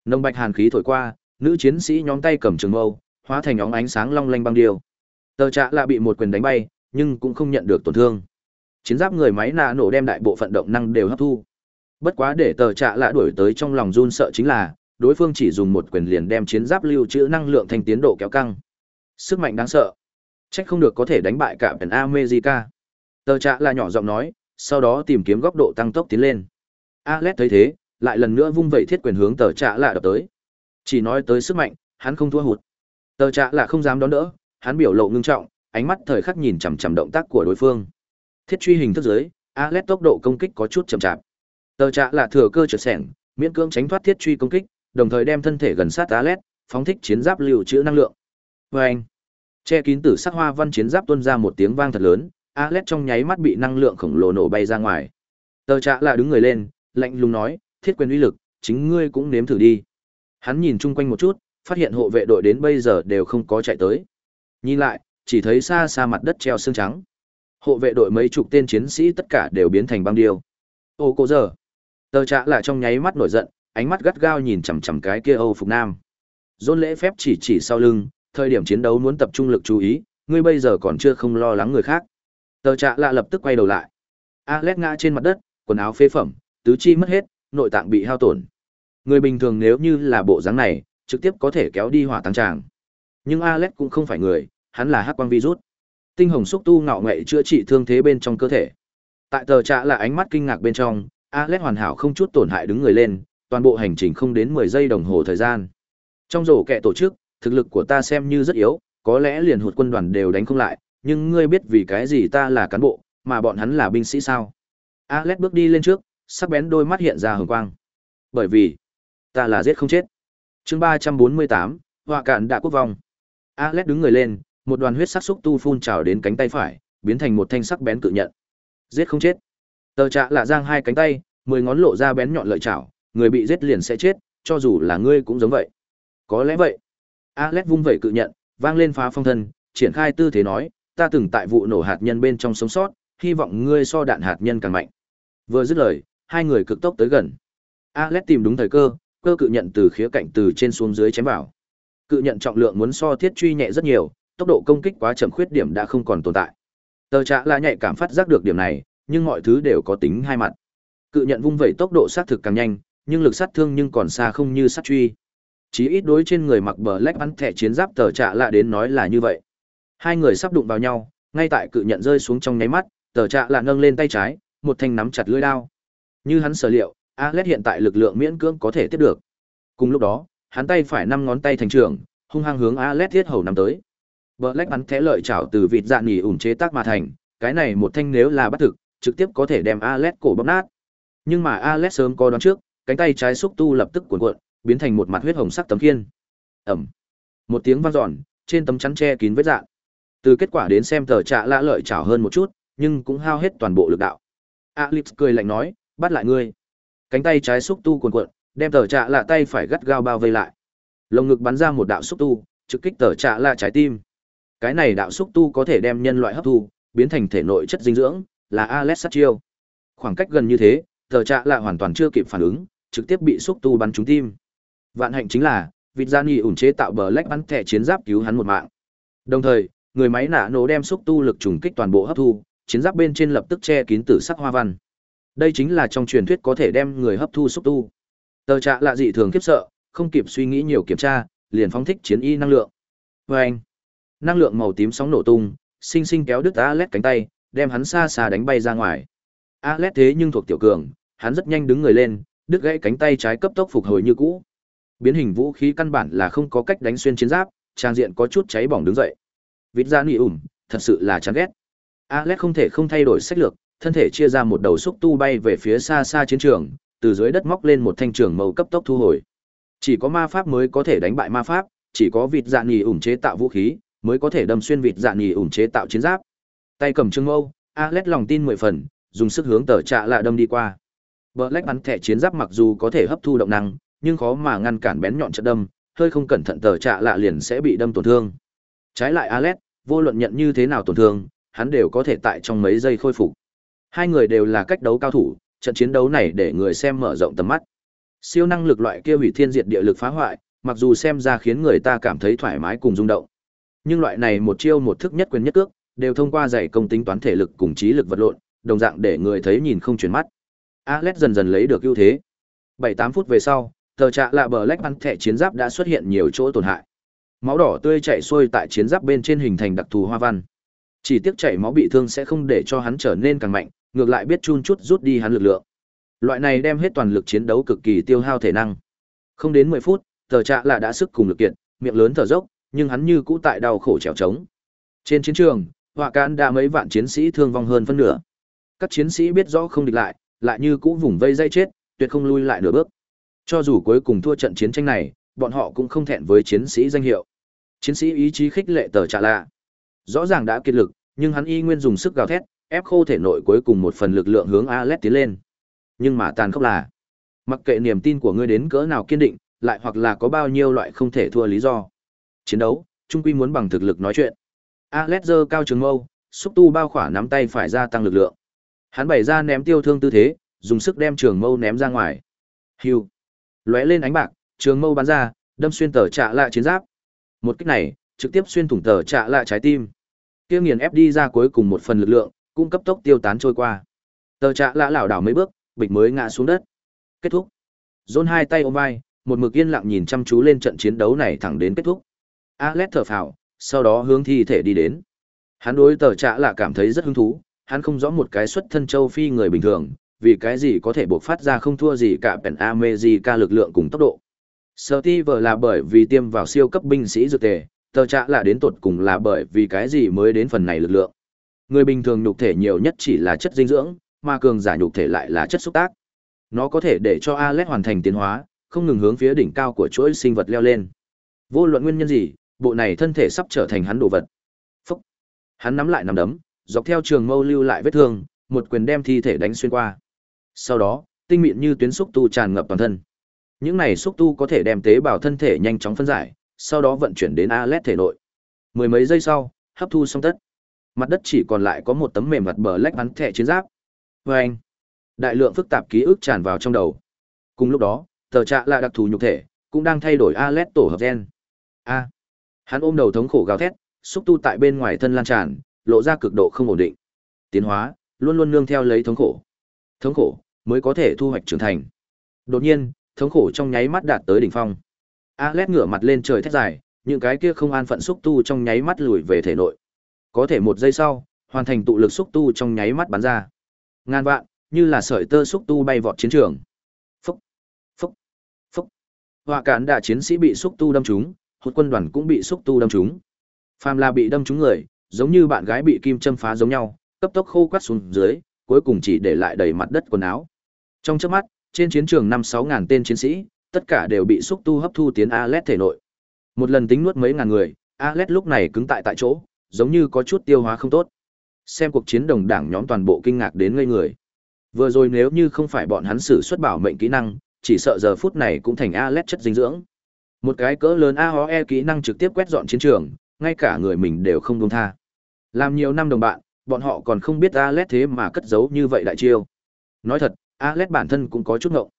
Speaker 1: Nông bạch hàn khí thổi qua, nữ chiến sĩ nhóm tay cầm trường mâu, hóa thành óng ánh sáng long lanh băng điêu. Tờ trạ lạ bị một quyền đánh bay, nhưng cũng không nhận được tổn thương. Chiến giáp người máy nạ nổ đem đại bộ phận động năng đều hấp thu. Bất quá để tờ trạ lạ đuổi tới trong lòng run sợ chính là, đối phương chỉ dùng một quyền liền đem chiến giáp lưu trữ năng lượng thành tiến độ kéo căng. Sức mạnh đáng sợ. Trách không được có thể đánh bại cả pèn america. Tờ trạ là nhỏ giọng nói sau đó tìm kiếm góc độ tăng tốc tiến lên. Alex thấy thế lại lần nữa vung vẩy thiết quyền hướng tờ trạ lạ đập tới. Chỉ nói tới sức mạnh hắn không thua hụt. Tờ trạ là không dám đón đỡ hắn biểu lộ ngưng trọng ánh mắt thời khắc nhìn chằm chằm động tác của đối phương. Thiết truy hình thức dưới, alex tốc độ công kích có chút chậm chạp. Tờ trạ là thừa cơ trượt sẻng miễn cưỡng tránh thoát thiết truy công kích đồng thời đem thân thể gần sát alex phóng thích chiến giáp lưu trữ năng lượng. Vê anh che kín tử sắc hoa văn chiến giáp tuôn ra một tiếng vang thật lớn alex trong nháy mắt bị năng lượng khổng lồ nổ bay ra ngoài. Tờ trạ là đứng người lên, lạnh lùng nói, thiết quyền uy lực, chính ngươi cũng nếm thử đi. Hắn nhìn chung quanh một chút, phát hiện hộ vệ đội đến bây giờ đều không có chạy tới. Nhìn lại, chỉ thấy xa xa mặt đất treo xương trắng. Hộ vệ đội mấy chục tên chiến sĩ tất cả đều biến thành băng điêu. Ô, cô giờ tờ trạ lại trong nháy mắt nổi giận, ánh mắt gắt gao nhìn chằm chằm cái kia âu phục nam. Dôn lễ phép chỉ chỉ sau lưng, thời điểm chiến đấu muốn tập trung lực chú ý, ngươi bây giờ còn chưa không lo lắng người khác tờ trạ lạ lập tức quay đầu lại. Alex ngã trên mặt đất, quần áo phế phẩm, tứ chi mất hết, nội tạng bị hao tổn. Người bình thường nếu như là bộ dáng này, trực tiếp có thể kéo đi hỏa tăng tràng. Nhưng alex cũng không phải người, hắn là hắc quang virus. Tinh hồng xúc tu ngạo nghệ chữa trị thương thế bên trong cơ thể. Tại tờ trạ là ánh mắt kinh ngạc bên trong, alex hoàn hảo không chút tổn hại đứng người lên, toàn bộ hành trình không đến mười giây đồng hồ thời gian. Trong rổ kẹ tổ chức, thực lực của ta xem như rất yếu, có lẽ liền hụt quân đoàn đều đánh không lại nhưng ngươi biết vì cái gì ta là cán bộ mà bọn hắn là binh sĩ sao alex bước đi lên trước sắc bén đôi mắt hiện ra hừng quang bởi vì ta là giết không chết chương ba trăm bốn mươi tám họa cạn đã quốc vong alex đứng người lên một đoàn huyết sắc xúc tu phun trào đến cánh tay phải, biến thành một thanh sắc bén cự nhận. Giết không chết. Tờ trạ lạ giang hai cánh tay, mười ngón lộ ra bén nhọn lợi chảo, người bị giết liền sẽ chết, cho dù là ngươi cũng giống vậy. Có lẽ vậy. Alex vung vẩy cự nhận, vang lên phá phong thân, triển khai tư thế nói, ta từng tại vụ nổ hạt nhân bên trong sống sót, hy vọng ngươi so đạn hạt nhân càng mạnh. Vừa dứt lời, hai người cực tốc tới gần. Alex tìm đúng thời cơ, cơ cự nhận từ khía cạnh từ trên xuống dưới chém vào. Cự nhận trọng lượng muốn so thiết truy nhẹ rất nhiều, tốc độ công kích quá chậm khuyết điểm đã không còn tồn tại. Tờ Trạ là nhạy cảm phát giác được điểm này, nhưng mọi thứ đều có tính hai mặt. Cự nhận vung vẩy tốc độ sát thực càng nhanh, nhưng lực sát thương nhưng còn xa không như sát truy. Chí ít đối trên người mặc bờ lách bắn thẻ chiến giáp tờ Trạ lạ đến nói là như vậy. Hai người sắp đụng vào nhau, ngay tại cự nhận rơi xuống trong nháy mắt, tờ Trạ lạ nâng lên tay trái, một thanh nắm chặt lưỡi đao. Như hắn sở liệu, Alet hiện tại lực lượng miễn cưỡng có thể tiếp được. Cùng lúc đó, hắn tay phải năm ngón tay thành trường, hung hăng hướng Alet thiết hầu nắm tới. Black bắn thế lợi chảo từ vịt dạn nhỉ ủn chế tác mà thành, cái này một thanh nếu là bắt thực, trực tiếp có thể đem Alet cổ bóp nát. Nhưng mà Alet sớm có đoán trước, cánh tay trái xúc tu lập tức cuộn cuộn, biến thành một mặt huyết hồng sắc tấm khiên. Ầm. Một tiếng vang dọn, trên tấm chắn tre kín vết dạn. Từ kết quả đến xem tờ trạ lạ lợi chảo hơn một chút, nhưng cũng hao hết toàn bộ lực đạo. Alix cười lạnh nói, bắt lại ngươi. Cánh tay trái xúc tu cuồn cuộn, đem tờ trạ lạ tay phải gắt gao bao vây lại. Lồng ngực bắn ra một đạo xúc tu, trực kích tờ trạ lạ trái tim. Cái này đạo xúc tu có thể đem nhân loại hấp thu, biến thành thể nội chất dinh dưỡng, là Alex sát chiêu. Khoảng cách gần như thế, tờ trạ lạ hoàn toàn chưa kịp phản ứng, trực tiếp bị xúc tu bắn trúng tim. Vạn hạnh chính là, vịt gia nhị ủn chế tạo bờ lách bắn thẻ chiến giáp cứu hắn một mạng. Đồng thời, người máy nạ nổ đem xúc tu lực trùng kích toàn bộ hấp thu, chiến giáp bên trên lập tức che kín tử sắc hoa văn. Đây chính là trong truyền thuyết có thể đem người hấp thu xúc tu. Tờ trạ lạ dị thường khiếp sợ, không kịp suy nghĩ nhiều kiểm tra, liền phóng thích chiến y năng lượng. Và anh, năng lượng màu tím sóng nổ tung, sinh sinh kéo đứt Alet cánh tay, đem hắn xa xa đánh bay ra ngoài. Alet thế nhưng thuộc tiểu cường, hắn rất nhanh đứng người lên, đứt gãy cánh tay trái cấp tốc phục hồi như cũ. Biến hình vũ khí căn bản là không có cách đánh xuyên chiến giáp, trang diện có chút cháy bỏng đứng dậy. Vịt ra nỉ ủm, thật sự là chán ghét. Alex không thể không thay đổi sách lược, thân thể chia ra một đầu xúc tu bay về phía xa xa chiến trường, từ dưới đất móc lên một thanh trường màu cấp tốc thu hồi. Chỉ có ma pháp mới có thể đánh bại ma pháp, chỉ có vịt dạ nghỉ ủng chế tạo vũ khí, mới có thể đâm xuyên vịt dạ nghỉ ủng chế tạo chiến giáp. Tay cầm trường mâu, Alex lòng tin mười phần, dùng sức hướng tờ trạ lạ đâm đi qua. Black bắn thẻ chiến giáp mặc dù có thể hấp thu động năng, nhưng khó mà ngăn cản bén nhọn trận đâm, hơi không cẩn thận tờ trạ lạ liền sẽ bị đâm tổn thương. Trái lại Alex, vô luận nhận như thế nào tổn thương, hắn đều có thể tại trong mấy giây khôi phục. Hai người đều là cách đấu cao thủ, trận chiến đấu này để người xem mở rộng tầm mắt. Siêu năng lực loại kia hủy thiên diệt địa lực phá hoại, mặc dù xem ra khiến người ta cảm thấy thoải mái cùng rung động. Nhưng loại này một chiêu một thức nhất quyền nhất cước, đều thông qua dạy công tính toán thể lực cùng trí lực vật lộn, đồng dạng để người thấy nhìn không chuyển mắt. Alex dần dần lấy được ưu thế. 7-8 phút về sau, tờ trạ lạ bờ lách bắn thẻ chiến giáp đã xuất hiện nhiều chỗ tổn hại. Máu đỏ tươi chảy xuôi tại chiến giáp bên trên hình thành đặc thù hoa văn. Chỉ tiếc chảy máu bị thương sẽ không để cho hắn trở nên càng mạnh, ngược lại biết chun chút rút đi hắn lực lượng. Loại này đem hết toàn lực chiến đấu cực kỳ tiêu hao thể năng. Không đến 10 phút, tờ trạ là đã sức cùng lực kiện, miệng lớn thở dốc, nhưng hắn như cũ tại đau khổ trèo trống. Trên chiến trường, họa cán đã mấy vạn chiến sĩ thương vong hơn phân nửa. Các chiến sĩ biết rõ không địch lại, lại như cũ vùng vây dây chết, tuyệt không lui lại nửa bước. Cho dù cuối cùng thua trận chiến tranh này, bọn họ cũng không thẹn với chiến sĩ danh hiệu. Chiến sĩ ý chí khích lệ tờ trả lạ. Rõ ràng đã kiệt lực, nhưng hắn y nguyên dùng sức gào thét, ép khô thể nội cuối cùng một phần lực lượng hướng Alet tiến lên. Nhưng mà tàn khốc là, mặc kệ niềm tin của ngươi đến cỡ nào kiên định, lại hoặc là có bao nhiêu loại không thể thua lý do. Chiến đấu, trung quy muốn bằng thực lực nói chuyện. Alet giơ cao trường mâu, xúc tu bao khỏa nắm tay phải gia tăng lực lượng. Hắn bày ra ném tiêu thương tư thế, dùng sức đem trường mâu ném ra ngoài. Hưu. Lóe lên ánh bạc, trường mâu bắn ra, đâm xuyên tờ trạ lạ chiến giáp. Một kích này, trực tiếp xuyên thủng tờ trạ lạ trái tim. Tiêu nghiền ép đi ra cuối cùng một phần lực lượng, cũng cấp tốc tiêu tán trôi qua. Tờ trạ lạ lảo đảo mấy bước, bịch mới ngã xuống đất. Kết thúc. Dôn hai tay ôm vai, một mực yên lặng nhìn chăm chú lên trận chiến đấu này thẳng đến kết thúc. Alet thở phào, sau đó hướng thi thể đi đến. Hắn đối tờ trạ lạ cảm thấy rất hứng thú, hắn không rõ một cái xuất thân châu phi người bình thường, vì cái gì có thể buộc phát ra không thua gì cả Pen America lực lượng cùng tốc độ. Steve là bởi vì tiêm vào siêu cấp binh sĩ dược tề, tờ trạ là đến tột cùng là bởi vì cái gì mới đến phần này lực lượng. Người bình thường nhục thể nhiều nhất chỉ là chất dinh dưỡng, mà cường giả nhục thể lại là chất xúc tác. Nó có thể để cho Alex hoàn thành tiến hóa, không ngừng hướng phía đỉnh cao của chuỗi sinh vật leo lên. Vô luận nguyên nhân gì, bộ này thân thể sắp trở thành hắn đồ vật. Phúc. Hắn nắm lại nắm đấm, dọc theo trường mâu lưu lại vết thương, một quyền đem thi thể đánh xuyên qua. Sau đó, tinh mịn như tuyến xúc tu tràn ngập toàn thân. Những này xúc tu có thể đem tế bào thân thể nhanh chóng phân giải, sau đó vận chuyển đến Alet thể nội. Mười mấy giây sau, hấp thu xong tất. Mặt đất chỉ còn lại có một tấm mềm mặt bờ lách bắn thẻ chiến giáp. Và anh, đại lượng phức tạp ký ức tràn vào trong đầu. Cùng lúc đó, tờ trạ là đặc thù nhục thể, cũng đang thay đổi Alet tổ hợp gen. A. Hắn ôm đầu thống khổ gào thét, xúc tu tại bên ngoài thân lan tràn, lộ ra cực độ không ổn định. Tiến hóa, luôn luôn nương theo lấy thống khổ. Thống khổ mới có thể thu hoạch trưởng thành. Đột nhiên, thống khổ trong nháy mắt đạt tới đỉnh phong. Alet ngửa mặt lên trời thét dài, những cái kia không an phận xúc tu trong nháy mắt lùi về thể nội. Có thể một giây sau, hoàn thành tụ lực xúc tu trong nháy mắt bắn ra. Ngàn vạn, như là sợi tơ xúc tu bay vọt chiến trường. Phúc, phúc, phúc. Họa cản đạ chiến sĩ bị xúc tu đâm trúng, hụt quân đoàn cũng bị xúc tu đâm trúng. Phàm là bị đâm trúng người, giống như bạn gái bị kim châm phá giống nhau, cấp tốc khô quắt xuống dưới, cuối cùng chỉ để lại đầy mặt đất quần áo. Trong chớp mắt, trên chiến trường năm sáu ngàn tên chiến sĩ, tất cả đều bị xúc tu hấp thu tiến Alet thể nội. Một lần tính nuốt mấy ngàn người, Alet lúc này cứng tại tại chỗ, giống như có chút tiêu hóa không tốt. Xem cuộc chiến đồng đảng nhóm toàn bộ kinh ngạc đến ngây người. Vừa rồi nếu như không phải bọn hắn sử xuất bảo mệnh kỹ năng, chỉ sợ giờ phút này cũng thành Alet chất dinh dưỡng. Một cái cỡ lớn AOE kỹ năng trực tiếp quét dọn chiến trường, ngay cả người mình đều không buông tha. Làm nhiều năm đồng bạn, bọn họ còn không biết Alet thế mà cất giấu như vậy đại chiêu. Nói thật, Alet bản thân cũng có chút ngộng.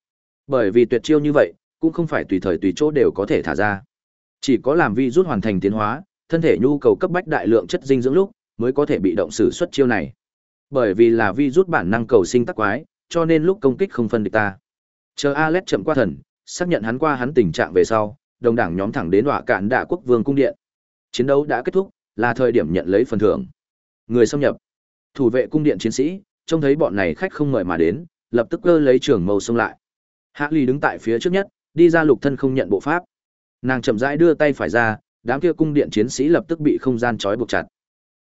Speaker 1: Bởi vì tuyệt chiêu như vậy, cũng không phải tùy thời tùy chỗ đều có thể thả ra. Chỉ có làm vi rút hoàn thành tiến hóa, thân thể nhu cầu cấp bách đại lượng chất dinh dưỡng lúc, mới có thể bị động sử xuất chiêu này. Bởi vì là vi rút bản năng cầu sinh tắc quái, cho nên lúc công kích không phân địch ta. Chờ Alet chậm qua thần, xác nhận hắn qua hắn tình trạng về sau, đồng đảng nhóm thẳng đến họa cạn đạ quốc vương cung điện. Chiến đấu đã kết thúc, là thời điểm nhận lấy phần thưởng. Người xâm nhập. Thủ vệ cung điện chiến sĩ, trông thấy bọn này khách không mời mà đến, lập tức cơ lấy trường mâu xông lại. Hạ Ly đứng tại phía trước nhất, đi ra lục thân không nhận bộ pháp. Nàng chậm rãi đưa tay phải ra, đám kia cung điện chiến sĩ lập tức bị không gian trói buộc chặt.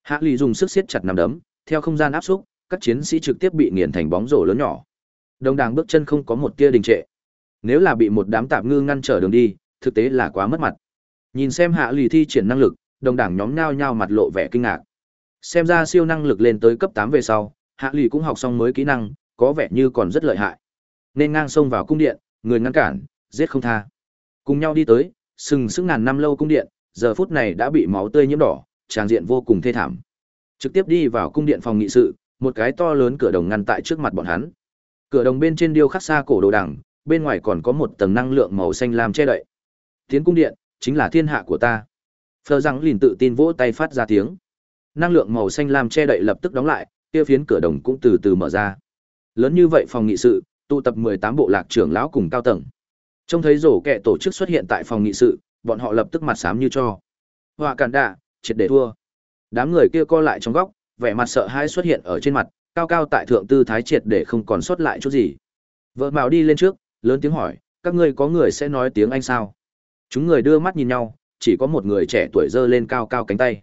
Speaker 1: Hạ Ly dùng sức siết chặt nắm đấm, theo không gian áp xúc, các chiến sĩ trực tiếp bị nghiền thành bóng rổ lớn nhỏ. Đồng đảng bước chân không có một tia đình trệ. Nếu là bị một đám tạp ngư ngăn trở đường đi, thực tế là quá mất mặt. Nhìn xem Hạ Ly thi triển năng lực, đồng đảng nhóm nhao nhao mặt lộ vẻ kinh ngạc. Xem ra siêu năng lực lên tới cấp 8 về sau, Hạ Ly cũng học xong mới kỹ năng, có vẻ như còn rất lợi hại. Nên ngang xông vào cung điện, người ngăn cản, giết không tha. Cùng nhau đi tới, sừng sững ngàn năm lâu cung điện, giờ phút này đã bị máu tươi nhiễm đỏ, tràng diện vô cùng thê thảm. Trực tiếp đi vào cung điện phòng nghị sự, một cái to lớn cửa đồng ngăn tại trước mặt bọn hắn. Cửa đồng bên trên điêu khắc xa cổ đồ đằng, bên ngoài còn có một tầng năng lượng màu xanh lam che đậy. Tiến cung điện, chính là thiên hạ của ta. Phờ rằng lìn tự tin vỗ tay phát ra tiếng. Năng lượng màu xanh lam che đậy lập tức đóng lại, kia phiến cửa đồng cũng từ từ mở ra. Lớn như vậy phòng nghị sự, tụ tập 18 bộ lạc trưởng lão cùng cao tầng. Trông thấy rổ kẹ tổ chức xuất hiện tại phòng nghị sự, bọn họ lập tức mặt xám như cho. Họa cản đạ, triệt để thua. Đám người kia co lại trong góc, vẻ mặt sợ hãi xuất hiện ở trên mặt, cao cao tại thượng tư thái triệt để không còn sót lại chút gì. Vợ Mạo đi lên trước, lớn tiếng hỏi, các ngươi có người sẽ nói tiếng Anh sao? Chúng người đưa mắt nhìn nhau, chỉ có một người trẻ tuổi giơ lên cao cao cánh tay.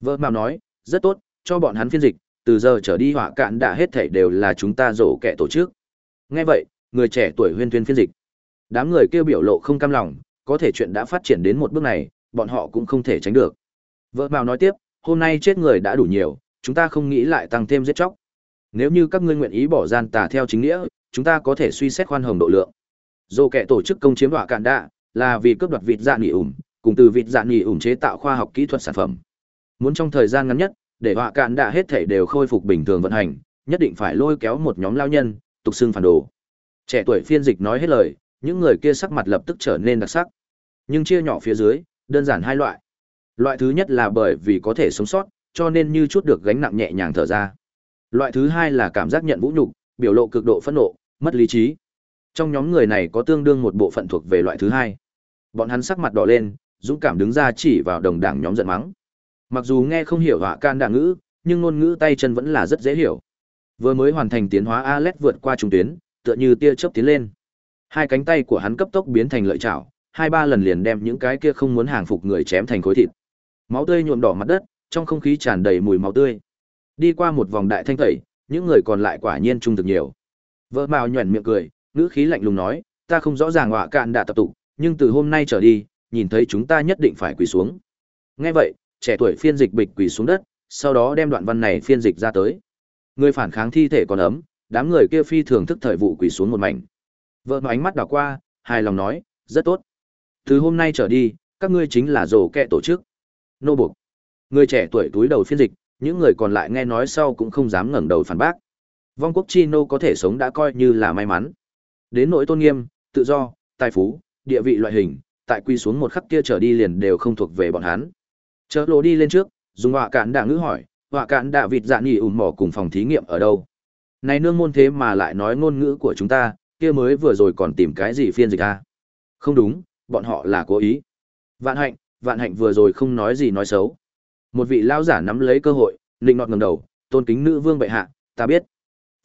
Speaker 1: Vợ Mạo nói, rất tốt, cho bọn hắn phiên dịch, từ giờ trở đi họa cạn đã hết thảy đều là chúng ta rổ kẻ tổ chức. Nghe vậy, người trẻ tuổi huyên thuyên phiên dịch. Đám người kêu biểu lộ không cam lòng, có thể chuyện đã phát triển đến một bước này, bọn họ cũng không thể tránh được. Vợ Mao nói tiếp, hôm nay chết người đã đủ nhiều, chúng ta không nghĩ lại tăng thêm giết chóc. Nếu như các ngươi nguyện ý bỏ gian tà theo chính nghĩa, chúng ta có thể suy xét khoan hồng độ lượng. Dù kẻ tổ chức công chiếm họa cạn đạ, là vì cướp đoạt vịt dạ nghỉ ủng, cùng từ vịt dạ nghỉ ủng chế tạo khoa học kỹ thuật sản phẩm. Muốn trong thời gian ngắn nhất, để họa cạn đã hết thể đều khôi phục bình thường vận hành, nhất định phải lôi kéo một nhóm lao nhân, tục xưng phản đồ. Trẻ tuổi phiên dịch nói hết lời, những người kia sắc mặt lập tức trở nên đặc sắc. Nhưng chia nhỏ phía dưới, đơn giản hai loại. Loại thứ nhất là bởi vì có thể sống sót, cho nên như chút được gánh nặng nhẹ nhàng thở ra. Loại thứ hai là cảm giác nhận vũ nhục, biểu lộ cực độ phẫn nộ, mất lý trí. Trong nhóm người này có tương đương một bộ phận thuộc về loại thứ hai. Bọn hắn sắc mặt đỏ lên, dũng cảm đứng ra chỉ vào đồng đảng nhóm giận mắng. Mặc dù nghe không hiểu họa can đạ ngữ, nhưng ngôn ngữ tay chân vẫn là rất dễ hiểu. Vừa mới hoàn thành tiến hóa Alet vượt qua trung tuyến, tựa như tia chớp tiến lên. Hai cánh tay của hắn cấp tốc biến thành lợi chảo, hai ba lần liền đem những cái kia không muốn hàng phục người chém thành khối thịt. Máu tươi nhuộm đỏ mặt đất, trong không khí tràn đầy mùi máu tươi. Đi qua một vòng đại thanh tẩy, những người còn lại quả nhiên trung thực nhiều. Vợ mào nhoẻn miệng cười, ngữ khí lạnh lùng nói, ta không rõ ràng họa cạn đã tập tụ, nhưng từ hôm nay trở đi, nhìn thấy chúng ta nhất định phải quỳ xuống. Nghe vậy, trẻ tuổi phiên dịch bịch quỳ xuống đất, sau đó đem đoạn văn này phiên dịch ra tới. Người phản kháng thi thể còn ấm, đám người kia phi thường thức thời vụ quỳ xuống một mảnh. Vợ nó ánh mắt đảo qua, hài lòng nói, rất tốt. Từ hôm nay trở đi, các ngươi chính là rổ kẹ tổ chức. Nô buộc. Người trẻ tuổi túi đầu phiên dịch, những người còn lại nghe nói sau cũng không dám ngẩng đầu phản bác. Vong quốc chi nô có thể sống đã coi như là may mắn. Đến nỗi tôn nghiêm, tự do, tài phú, địa vị loại hình, tại quy xuống một khắc kia trở đi liền đều không thuộc về bọn hắn. Chớ lộ đi lên trước, dùng họa cạn đạ ngữ hỏi, họa cạn đạ vịt dạ nghỉ ủn mỏ cùng phòng thí nghiệm ở đâu? Này nương môn thế mà lại nói ngôn ngữ của chúng ta, kia mới vừa rồi còn tìm cái gì phiên dịch a? À? Không đúng, bọn họ là cố ý. Vạn hạnh, vạn hạnh vừa rồi không nói gì nói xấu. Một vị lão giả nắm lấy cơ hội, nịnh nọt ngẩng đầu, tôn kính nữ vương bệ hạ, ta biết.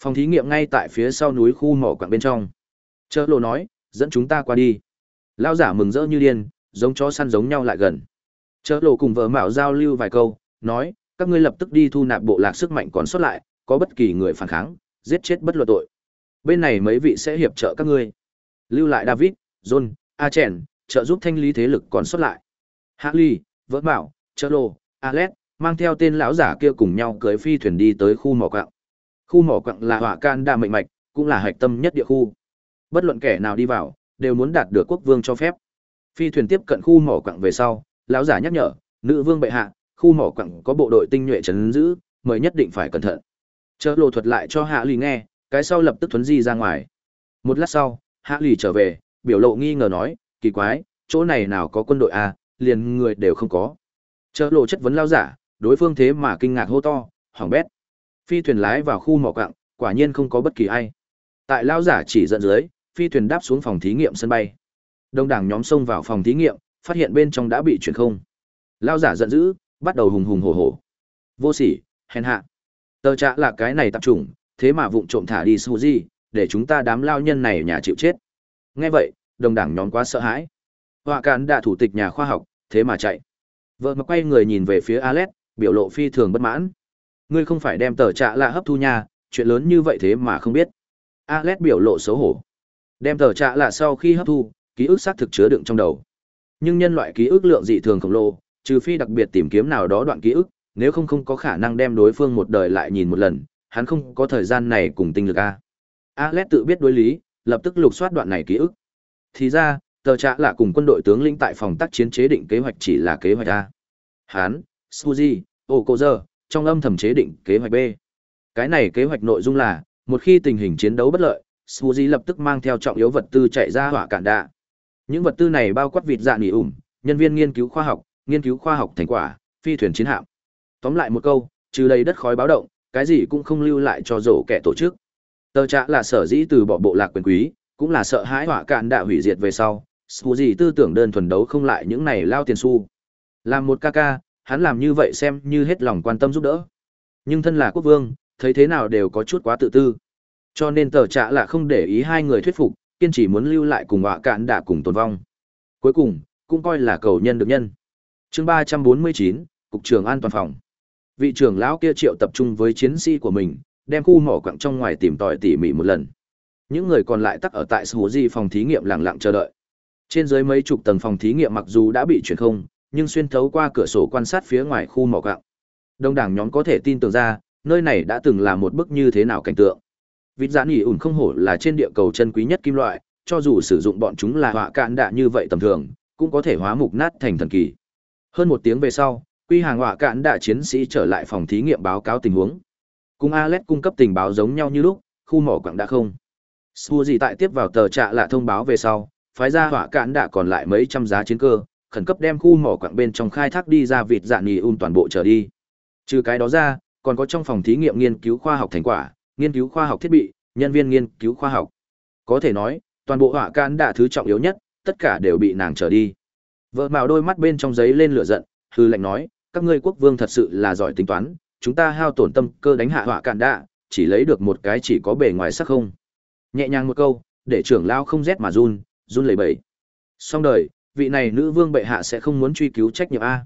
Speaker 1: Phòng thí nghiệm ngay tại phía sau núi khu mỏ quặng bên trong. Chợ lộ nói, dẫn chúng ta qua đi. Lao giả mừng rỡ như điên, giống chó săn giống nhau lại gần. Chớ lộ cùng vợ mạo giao lưu vài câu, nói, các ngươi lập tức đi thu nạp bộ lạc sức mạnh còn sót lại, có bất kỳ người phản kháng, giết chết bất luận tội. Bên này mấy vị sẽ hiệp trợ các ngươi. Lưu lại David, John, A Chèn, trợ giúp thanh lý thế lực còn sót lại. Harley, vợ mạo, chớ lộ, Alex, mang theo tên lão giả kia cùng nhau cưới phi thuyền đi tới khu mỏ quặng. Khu mỏ quặng là hỏa can đa mệnh mạch, cũng là hạch tâm nhất địa khu. Bất luận kẻ nào đi vào, đều muốn đạt được quốc vương cho phép. Phi thuyền tiếp cận khu mỏ quặng về sau, lão giả nhắc nhở, nữ vương bệ hạ, khu mỏ quặng có bộ đội tinh nhuệ trấn giữ, mời nhất định phải cẩn thận. Chớ lộ thuật lại cho Hạ Lì nghe, cái sau lập tức thuấn di ra ngoài. Một lát sau, Hạ Lì trở về, biểu lộ nghi ngờ nói, kỳ quái, chỗ này nào có quân đội à, liền người đều không có. Chớ lộ chất vấn lao giả, đối phương thế mà kinh ngạc hô to, hỏng bét. Phi thuyền lái vào khu mỏ quặng, quả nhiên không có bất kỳ ai. Tại lao giả chỉ dẫn dưới, phi thuyền đáp xuống phòng thí nghiệm sân bay. Đông đảng nhóm xông vào phòng thí nghiệm, phát hiện bên trong đã bị chuyển không. Lao giả giận dữ, bắt đầu hùng hùng hổ hổ. Vô sỉ, hèn hạ. Tờ trạ là cái này tạp trùng, thế mà vụng trộm thả đi Suji, để chúng ta đám lao nhân này nhà chịu chết. Nghe vậy, đồng đảng nhóm quá sợ hãi. Họa cán đã thủ tịch nhà khoa học, thế mà chạy. Vợ mà quay người nhìn về phía Alex, biểu lộ phi thường bất mãn. Ngươi không phải đem tờ trạ lạ hấp thu nhà, chuyện lớn như vậy thế mà không biết. Alex biểu lộ xấu hổ. Đem tờ trạ lạ sau khi hấp thu, ký ức xác thực chứa đựng trong đầu. Nhưng nhân loại ký ức lượng dị thường khổng lồ, trừ phi đặc biệt tìm kiếm nào đó đoạn ký ức, nếu không không có khả năng đem đối phương một đời lại nhìn một lần, hắn không có thời gian này cùng tinh lực a. Alex tự biết đối lý, lập tức lục soát đoạn này ký ức. Thì ra, tờ trạ là cùng quân đội tướng lĩnh tại phòng tác chiến chế định kế hoạch chỉ là kế hoạch a. Hán, Suzy, dơ trong âm thầm chế định kế hoạch B. Cái này kế hoạch nội dung là, một khi tình hình chiến đấu bất lợi, Suzy lập tức mang theo trọng yếu vật tư chạy ra hỏa cản đạ. Những vật tư này bao quát vịt dạ nỉ ủm, nhân viên nghiên cứu khoa học, nghiên cứu khoa học thành quả, phi thuyền chiến hạm. Tóm lại một câu, trừ đầy đất khói báo động, cái gì cũng không lưu lại cho rổ kẻ tổ chức. Tờ trạ là sở dĩ từ bỏ bộ lạc quyền quý, cũng là sợ hãi hỏa cạn đã hủy diệt về sau. Suzy tư tưởng đơn thuần đấu không lại những này lao tiền xu. Làm một ca ca, hắn làm như vậy xem như hết lòng quan tâm giúp đỡ. Nhưng thân là quốc vương, thấy thế nào đều có chút quá tự tư. Cho nên tờ trạ là không để ý hai người thuyết phục, kiên trì muốn lưu lại cùng họa cạn đạ cùng tồn vong. Cuối cùng, cũng coi là cầu nhân được nhân. chương ba trăm bốn mươi chín Cục trưởng An toàn phòng. Vị trưởng lão kia triệu tập trung với chiến sĩ của mình, đem khu mỏ quặng trong ngoài tìm tòi tỉ mỉ một lần. Những người còn lại tắc ở tại số di phòng thí nghiệm lặng lặng chờ đợi. Trên dưới mấy chục tầng phòng thí nghiệm mặc dù đã bị chuyển không, nhưng xuyên thấu qua cửa sổ quan sát phía ngoài khu mỏ quặng. Đông đảng nhóm có thể tin tưởng ra, nơi này đã từng là một bức như thế nào cảnh tượng. Vịt dạ giãn nghỉ ủn không hổ là trên địa cầu chân quý nhất kim loại, cho dù sử dụng bọn chúng là họa cạn đạ như vậy tầm thường, cũng có thể hóa mục nát thành thần kỳ. Hơn một tiếng về sau, quy hàng họa cạn đạ chiến sĩ trở lại phòng thí nghiệm báo cáo tình huống. Cùng Alex cung cấp tình báo giống nhau như lúc, khu mỏ quặng đã không. Xua gì tại tiếp vào tờ trạ là thông báo về sau, phái ra họa cạn đạ còn lại mấy trăm giá chiến cơ, khẩn cấp đem khu mỏ quặng bên trong khai thác đi ra vịt dạ nghỉ un toàn bộ trở đi. Trừ cái đó ra, còn có trong phòng thí nghiệm nghiên cứu khoa học thành quả, nghiên cứu khoa học thiết bị, nhân viên nghiên cứu khoa học. Có thể nói, toàn bộ họa can đã thứ trọng yếu nhất, tất cả đều bị nàng trở đi. Vợ mạo đôi mắt bên trong giấy lên lửa giận, hư lệnh nói, các ngươi quốc vương thật sự là giỏi tính toán, chúng ta hao tổn tâm cơ đánh hạ họa can đã, chỉ lấy được một cái chỉ có bề ngoài sắc không. Nhẹ nhàng một câu, để trưởng lao không rét mà run, run lẩy bẩy. Xong đời, vị này nữ vương bệ hạ sẽ không muốn truy cứu trách nhiệm a.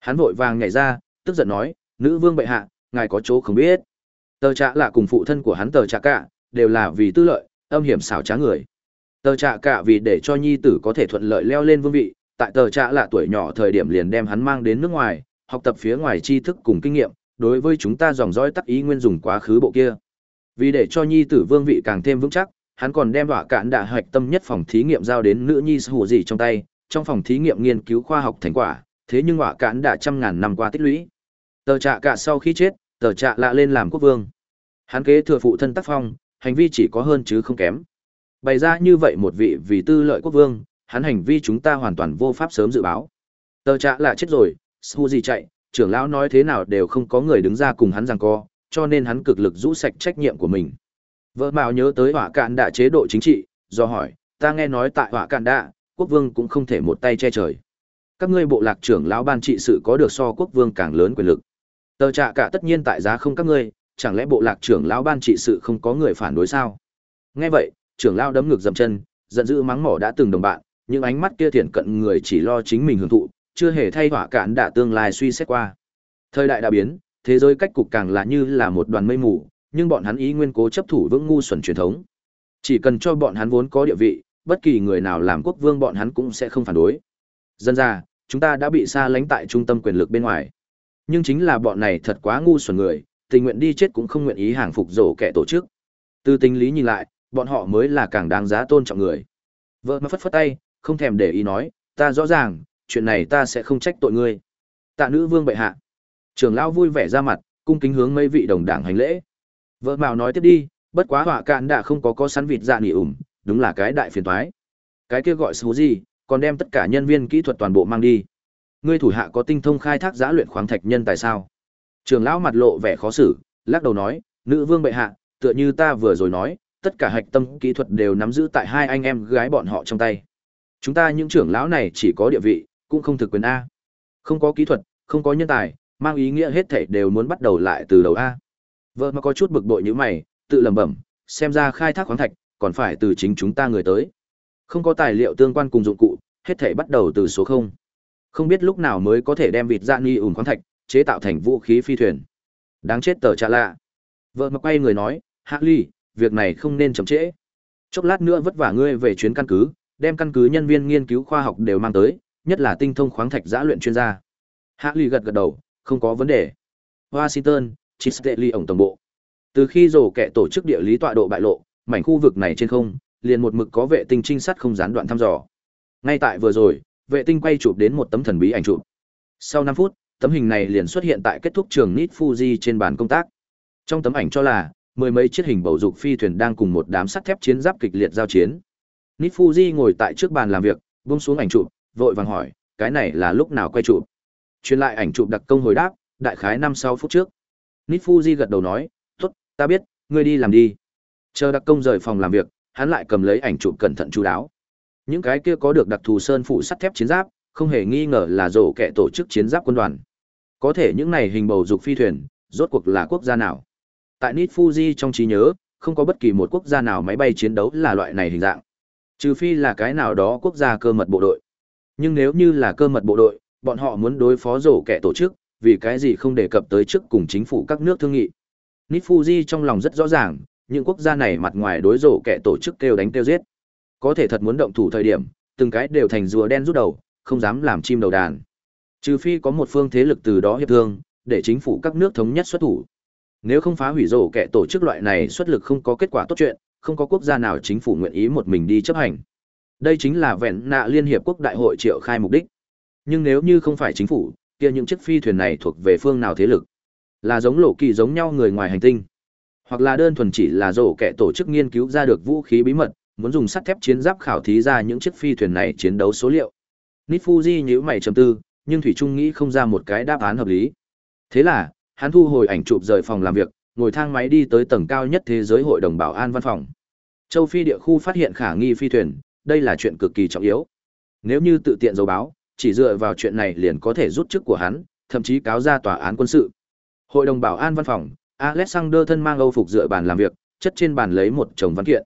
Speaker 1: Hắn vội vàng nhảy ra, tức giận nói, nữ vương bệ hạ, ngài có chỗ không biết. Tờ trạ là cùng phụ thân của hắn tờ trạ cả, đều là vì tư lợi, âm hiểm xảo trá người. Tờ trạ cả vì để cho nhi tử có thể thuận lợi leo lên vương vị, tại tờ trạ là tuổi nhỏ thời điểm liền đem hắn mang đến nước ngoài, học tập phía ngoài tri thức cùng kinh nghiệm, đối với chúng ta dòng dõi tắc ý nguyên dùng quá khứ bộ kia. Vì để cho nhi tử vương vị càng thêm vững chắc, hắn còn đem đọa cạn đạ hoạch tâm nhất phòng thí nghiệm giao đến nữ nhi hù gì trong tay, trong phòng thí nghiệm nghiên cứu khoa học thành quả, thế nhưng đọa cạn đã trăm ngàn năm qua tích lũy. Tờ trạ cả sau khi chết, tờ trạ lạ lên làm quốc vương. Hắn kế thừa phụ thân tác phong, hành vi chỉ có hơn chứ không kém. Bày ra như vậy một vị vì tư lợi quốc vương, hắn hành vi chúng ta hoàn toàn vô pháp sớm dự báo. Tờ trạ lạ chết rồi, Su gì chạy, trưởng lão nói thế nào đều không có người đứng ra cùng hắn rằng co, cho nên hắn cực lực rũ sạch trách nhiệm của mình. Vợ Mạo nhớ tới họa cạn đạ chế độ chính trị, do hỏi, ta nghe nói tại họa cạn đạ, quốc vương cũng không thể một tay che trời. Các ngươi bộ lạc trưởng lão ban trị sự có được so quốc vương càng lớn quyền lực. Tờ trạ cả tất nhiên tại giá không các ngươi, chẳng lẽ bộ lạc trưởng lão ban trị sự không có người phản đối sao? Nghe vậy, trưởng lão đấm ngược dậm chân, giận dữ mắng mỏ đã từng đồng bạn, những ánh mắt kia thiện cận người chỉ lo chính mình hưởng thụ, chưa hề thay hỏa cản đả tương lai suy xét qua. Thời đại đã biến, thế giới cách cục càng là như là một đoàn mây mù, nhưng bọn hắn ý nguyên cố chấp thủ vững ngu xuẩn truyền thống. Chỉ cần cho bọn hắn vốn có địa vị, bất kỳ người nào làm quốc vương bọn hắn cũng sẽ không phản đối. Dân ra, chúng ta đã bị xa lánh tại trung tâm quyền lực bên ngoài. Nhưng chính là bọn này thật quá ngu xuẩn người, tình nguyện đi chết cũng không nguyện ý hàng phục rổ kẻ tổ chức. Từ tính lý nhìn lại, bọn họ mới là càng đáng giá tôn trọng người. Vợ mà phất phất tay, không thèm để ý nói, ta rõ ràng, chuyện này ta sẽ không trách tội ngươi. Tạ nữ vương bệ hạ. Trưởng lão vui vẻ ra mặt, cung kính hướng mấy vị đồng đảng hành lễ. Vợ Mạo nói tiếp đi, bất quá họa cạn đã không có có sắn vịt dạ nỉ ủng, đúng là cái đại phiền toái. Cái kia gọi số gì, còn đem tất cả nhân viên kỹ thuật toàn bộ mang đi. Ngươi thủ hạ có tinh thông khai thác giã luyện khoáng thạch nhân tại sao? Trường lão mặt lộ vẻ khó xử, lắc đầu nói, nữ vương bệ hạ, tựa như ta vừa rồi nói, tất cả hạch tâm kỹ thuật đều nắm giữ tại hai anh em gái bọn họ trong tay. Chúng ta những trưởng lão này chỉ có địa vị, cũng không thực quyền a. Không có kỹ thuật, không có nhân tài, mang ý nghĩa hết thảy đều muốn bắt đầu lại từ đầu a. Vợ mà có chút bực bội như mày, tự lẩm bẩm, xem ra khai thác khoáng thạch còn phải từ chính chúng ta người tới. Không có tài liệu tương quan cùng dụng cụ, hết thảy bắt đầu từ số không. Không biết lúc nào mới có thể đem vịt dạ ni ủn khoáng thạch chế tạo thành vũ khí phi thuyền. Đáng chết tờ trà lạ. Vợ mà quay người nói, Hạ Ly, việc này không nên chậm trễ. Chốc lát nữa vất vả ngươi về chuyến căn cứ, đem căn cứ nhân viên nghiên cứu khoa học đều mang tới, nhất là tinh thông khoáng thạch giã luyện chuyên gia. Hạ Ly gật gật đầu, không có vấn đề. Washington, Chisteli ổng tổng bộ. Từ khi rổ kẻ tổ chức địa lý tọa độ bại lộ, mảnh khu vực này trên không, liền một mực có vệ tinh trinh sát không gián đoạn thăm dò. Ngay tại vừa rồi, vệ tinh quay chụp đến một tấm thần bí ảnh chụp. Sau 5 phút, tấm hình này liền xuất hiện tại kết thúc trường Nit Fuji trên bàn công tác. Trong tấm ảnh cho là mười mấy chiếc hình bầu dục phi thuyền đang cùng một đám sắt thép chiến giáp kịch liệt giao chiến. Nit Fuji ngồi tại trước bàn làm việc, buông xuống ảnh chụp, vội vàng hỏi, cái này là lúc nào quay chụp? Truyền lại ảnh chụp đặc công hồi đáp, đại khái 5-6 phút trước. Nit Fuji gật đầu nói, tốt, ta biết, ngươi đi làm đi. Chờ đặc công rời phòng làm việc, hắn lại cầm lấy ảnh chụp cẩn thận chú đáo. Những cái kia có được đặc thù sơn phụ sắt thép chiến giáp, không hề nghi ngờ là rổ kẻ tổ chức chiến giáp quân đoàn. Có thể những này hình bầu dục phi thuyền, rốt cuộc là quốc gia nào? Tại Nit Fuji trong trí nhớ, không có bất kỳ một quốc gia nào máy bay chiến đấu là loại này hình dạng. Trừ phi là cái nào đó quốc gia cơ mật bộ đội. Nhưng nếu như là cơ mật bộ đội, bọn họ muốn đối phó rổ kẻ tổ chức, vì cái gì không đề cập tới trước cùng chính phủ các nước thương nghị. Nit Fuji trong lòng rất rõ ràng, những quốc gia này mặt ngoài đối rổ kẻ tổ chức kêu đánh kêu giết. Có thể thật muốn động thủ thời điểm, từng cái đều thành rùa đen rút đầu, không dám làm chim đầu đàn. Trừ phi có một phương thế lực từ đó hiệp thương, để chính phủ các nước thống nhất xuất thủ. Nếu không phá hủy rổ kẻ tổ chức loại này xuất lực không có kết quả tốt chuyện, không có quốc gia nào chính phủ nguyện ý một mình đi chấp hành. Đây chính là vẹn nạ Liên Hiệp Quốc Đại hội triệu khai mục đích. Nhưng nếu như không phải chính phủ, kia những chiếc phi thuyền này thuộc về phương nào thế lực? Là giống lộ kỳ giống nhau người ngoài hành tinh, hoặc là đơn thuần chỉ là rổ kẻ tổ chức nghiên cứu ra được vũ khí bí mật, muốn dùng sắt thép chiến giáp khảo thí ra những chiếc phi thuyền này chiến đấu số liệu. Nifuji nhíu mày trầm tư, nhưng thủy trung nghĩ không ra một cái đáp án hợp lý. Thế là, hắn thu hồi ảnh chụp rời phòng làm việc, ngồi thang máy đi tới tầng cao nhất thế giới hội đồng bảo an văn phòng. Châu Phi địa khu phát hiện khả nghi phi thuyền, đây là chuyện cực kỳ trọng yếu. Nếu như tự tiện dấu báo, chỉ dựa vào chuyện này liền có thể rút chức của hắn, thậm chí cáo ra tòa án quân sự. Hội đồng bảo an văn phòng, Alexander thân mang Âu phục dựa bàn làm việc, chất trên bàn lấy một chồng văn kiện.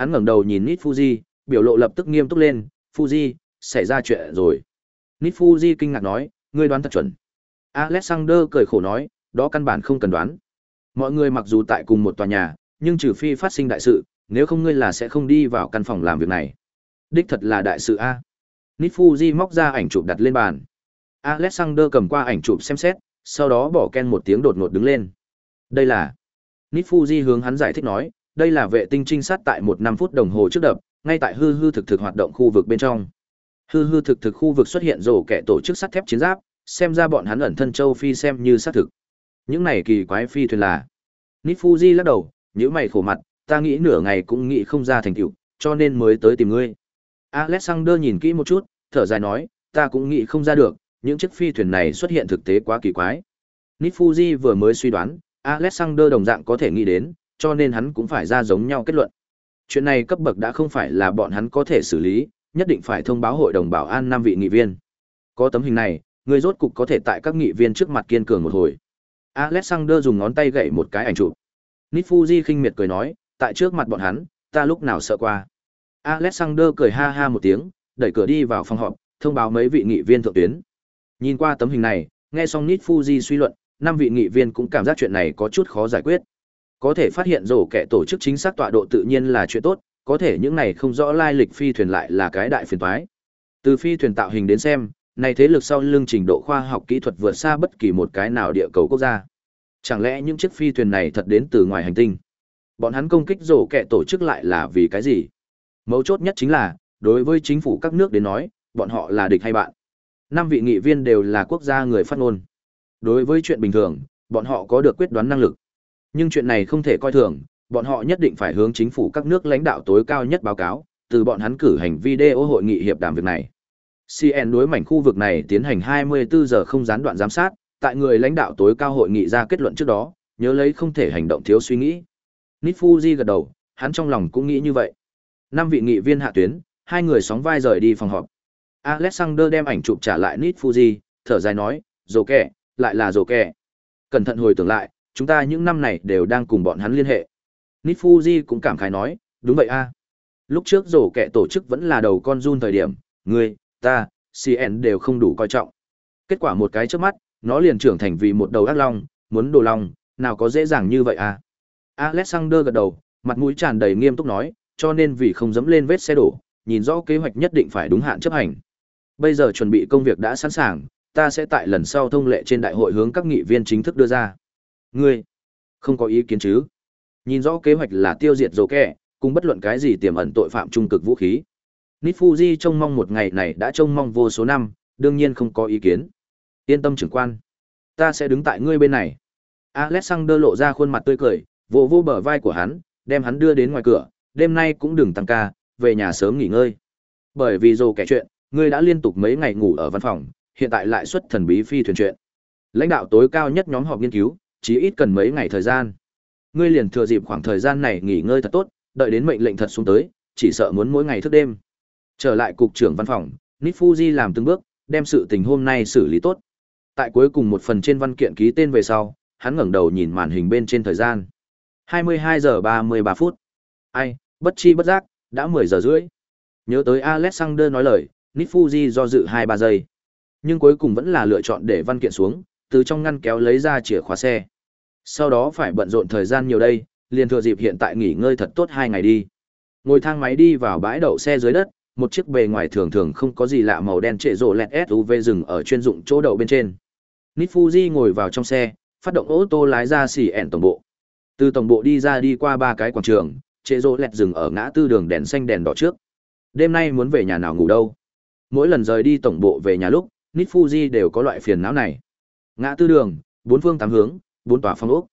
Speaker 1: Hắn ngẩng đầu nhìn Nít Fuji, biểu lộ lập tức nghiêm túc lên, "Fuji, xảy ra chuyện rồi." Nít Fuji kinh ngạc nói, "Ngươi đoán thật chuẩn." Alexander cười khổ nói, "Đó căn bản không cần đoán. Mọi người mặc dù tại cùng một tòa nhà, nhưng trừ phi phát sinh đại sự, nếu không ngươi là sẽ không đi vào căn phòng làm việc này." Đích thật là đại sự a. Nít Fuji móc ra ảnh chụp đặt lên bàn. Alexander cầm qua ảnh chụp xem xét, sau đó bỏ ken một tiếng đột ngột đứng lên. Đây là... Nít Fuji hướng hắn giải thích nói, đây là vệ tinh trinh sát tại một năm phút đồng hồ trước đập, ngay tại hư hư thực thực hoạt động khu vực bên trong. Hư hư thực thực khu vực xuất hiện rổ kẻ tổ chức sắt thép chiến giáp, xem ra bọn hắn ẩn thân châu phi xem như xác thực. Những này kỳ quái phi thuyền là. Nít Fuji lắc đầu, nhíu mày khổ mặt, ta nghĩ nửa ngày cũng nghĩ không ra thành tựu, cho nên mới tới tìm ngươi. Alexander nhìn kỹ một chút, thở dài nói, ta cũng nghĩ không ra được, những chiếc phi thuyền này xuất hiện thực tế quá kỳ quái. Nít Fuji vừa mới suy đoán, Alexander đồng dạng có thể nghĩ đến, cho nên hắn cũng phải ra giống nhau kết luận. Chuyện này cấp bậc đã không phải là bọn hắn có thể xử lý, nhất định phải thông báo hội đồng bảo an năm vị nghị viên. Có tấm hình này, người rốt cục có thể tại các nghị viên trước mặt kiên cường một hồi. Alexander dùng ngón tay gậy một cái ảnh chụp. Nifuji khinh miệt cười nói, tại trước mặt bọn hắn, ta lúc nào sợ qua. Alexander cười ha ha một tiếng, đẩy cửa đi vào phòng họp, thông báo mấy vị nghị viên thượng tuyến. Nhìn qua tấm hình này, nghe xong Nifuji suy luận, năm vị nghị viên cũng cảm giác chuyện này có chút khó giải quyết. Có thể phát hiện rổ kẻ tổ chức chính xác tọa độ tự nhiên là chuyện tốt, có thể những này không rõ lai lịch phi thuyền lại là cái đại phiền toái. Từ phi thuyền tạo hình đến xem, này thế lực sau lưng trình độ khoa học kỹ thuật vượt xa bất kỳ một cái nào địa cầu quốc gia. Chẳng lẽ những chiếc phi thuyền này thật đến từ ngoài hành tinh? Bọn hắn công kích rổ kẻ tổ chức lại là vì cái gì? Mấu chốt nhất chính là, đối với chính phủ các nước đến nói, bọn họ là địch hay bạn. Năm vị nghị viên đều là quốc gia người phát ngôn. Đối với chuyện bình thường, bọn họ có được quyết đoán năng lực. Nhưng chuyện này không thể coi thường, bọn họ nhất định phải hướng chính phủ các nước lãnh đạo tối cao nhất báo cáo, từ bọn hắn cử hành video hội nghị hiệp đàm việc này. CN đối mảnh khu vực này tiến hành 24 giờ không gián đoạn giám sát, tại người lãnh đạo tối cao hội nghị ra kết luận trước đó, nhớ lấy không thể hành động thiếu suy nghĩ. Nifuji gật đầu, hắn trong lòng cũng nghĩ như vậy. Năm vị nghị viên hạ tuyến, hai người sóng vai rời đi phòng họp. Alexander đem ảnh chụp trả lại Nifuji, thở dài nói, "Rồ kẻ, lại là rồ kẻ." Cẩn thận hồi tưởng lại, chúng ta những năm này đều đang cùng bọn hắn liên hệ. Nifuji cũng cảm khái nói, "Đúng vậy a. Lúc trước rổ kẻ tổ chức vẫn là đầu con run thời điểm, người ta, CN đều không đủ coi trọng. Kết quả một cái trước mắt, nó liền trưởng thành vì một đầu ác long, muốn đồ long, nào có dễ dàng như vậy à? Alexander gật đầu, mặt mũi tràn đầy nghiêm túc nói, cho nên vì không dẫm lên vết xe đổ, nhìn rõ kế hoạch nhất định phải đúng hạn chấp hành. Bây giờ chuẩn bị công việc đã sẵn sàng, ta sẽ tại lần sau thông lệ trên đại hội hướng các nghị viên chính thức đưa ra. Ngươi, không có ý kiến chứ? Nhìn rõ kế hoạch là tiêu diệt dầu kẻ, cùng bất luận cái gì tiềm ẩn tội phạm trung cực vũ khí. Nifuji trông mong một ngày này đã trông mong vô số năm, đương nhiên không có ý kiến. Yên tâm trưởng quan. Ta sẽ đứng tại ngươi bên này. Alexander lộ ra khuôn mặt tươi cười, vỗ vỗ bờ vai của hắn, đem hắn đưa đến ngoài cửa, đêm nay cũng đừng tăng ca, về nhà sớm nghỉ ngơi. Bởi vì dù kẻ chuyện, ngươi đã liên tục mấy ngày ngủ ở văn phòng, hiện tại lại xuất thần bí phi thuyền chuyện. Lãnh đạo tối cao nhất nhóm họp nghiên cứu, chỉ ít cần mấy ngày thời gian. Ngươi liền thừa dịp khoảng thời gian này nghỉ ngơi thật tốt, đợi đến mệnh lệnh thật xuống tới, chỉ sợ muốn mỗi ngày thức đêm. Trở lại cục trưởng văn phòng, Nifuji làm từng bước, đem sự tình hôm nay xử lý tốt. Tại cuối cùng một phần trên văn kiện ký tên về sau, hắn ngẩng đầu nhìn màn hình bên trên thời gian. 22 giờ 33 phút. Ai, bất chi bất giác, đã 10 giờ rưỡi. Nhớ tới Alexander nói lời, Nifuji do dự 2-3 giây. Nhưng cuối cùng vẫn là lựa chọn để văn kiện xuống, từ trong ngăn kéo lấy ra chìa khóa xe. Sau đó phải bận rộn thời gian nhiều đây, liền thừa dịp hiện tại nghỉ ngơi thật tốt 2 ngày đi. Ngồi thang máy đi vào bãi đậu xe dưới đất, một chiếc bề ngoài thường thường không có gì lạ màu đen trệ rộ lẹt SUV dừng ở chuyên dụng chỗ đậu bên trên. Nifuji ngồi vào trong xe, phát động ô tô lái ra xỉ ẻn tổng bộ. Từ tổng bộ đi ra đi qua ba cái quảng trường, trệ rộ lẹt dừng ở ngã tư đường đèn xanh đèn đỏ trước. Đêm nay muốn về nhà nào ngủ đâu? Mỗi lần rời đi tổng bộ về nhà lúc, Nifuji đều có loại phiền não này. Ngã tư đường, bốn phương tám hướng, bốn tòa phong ốc.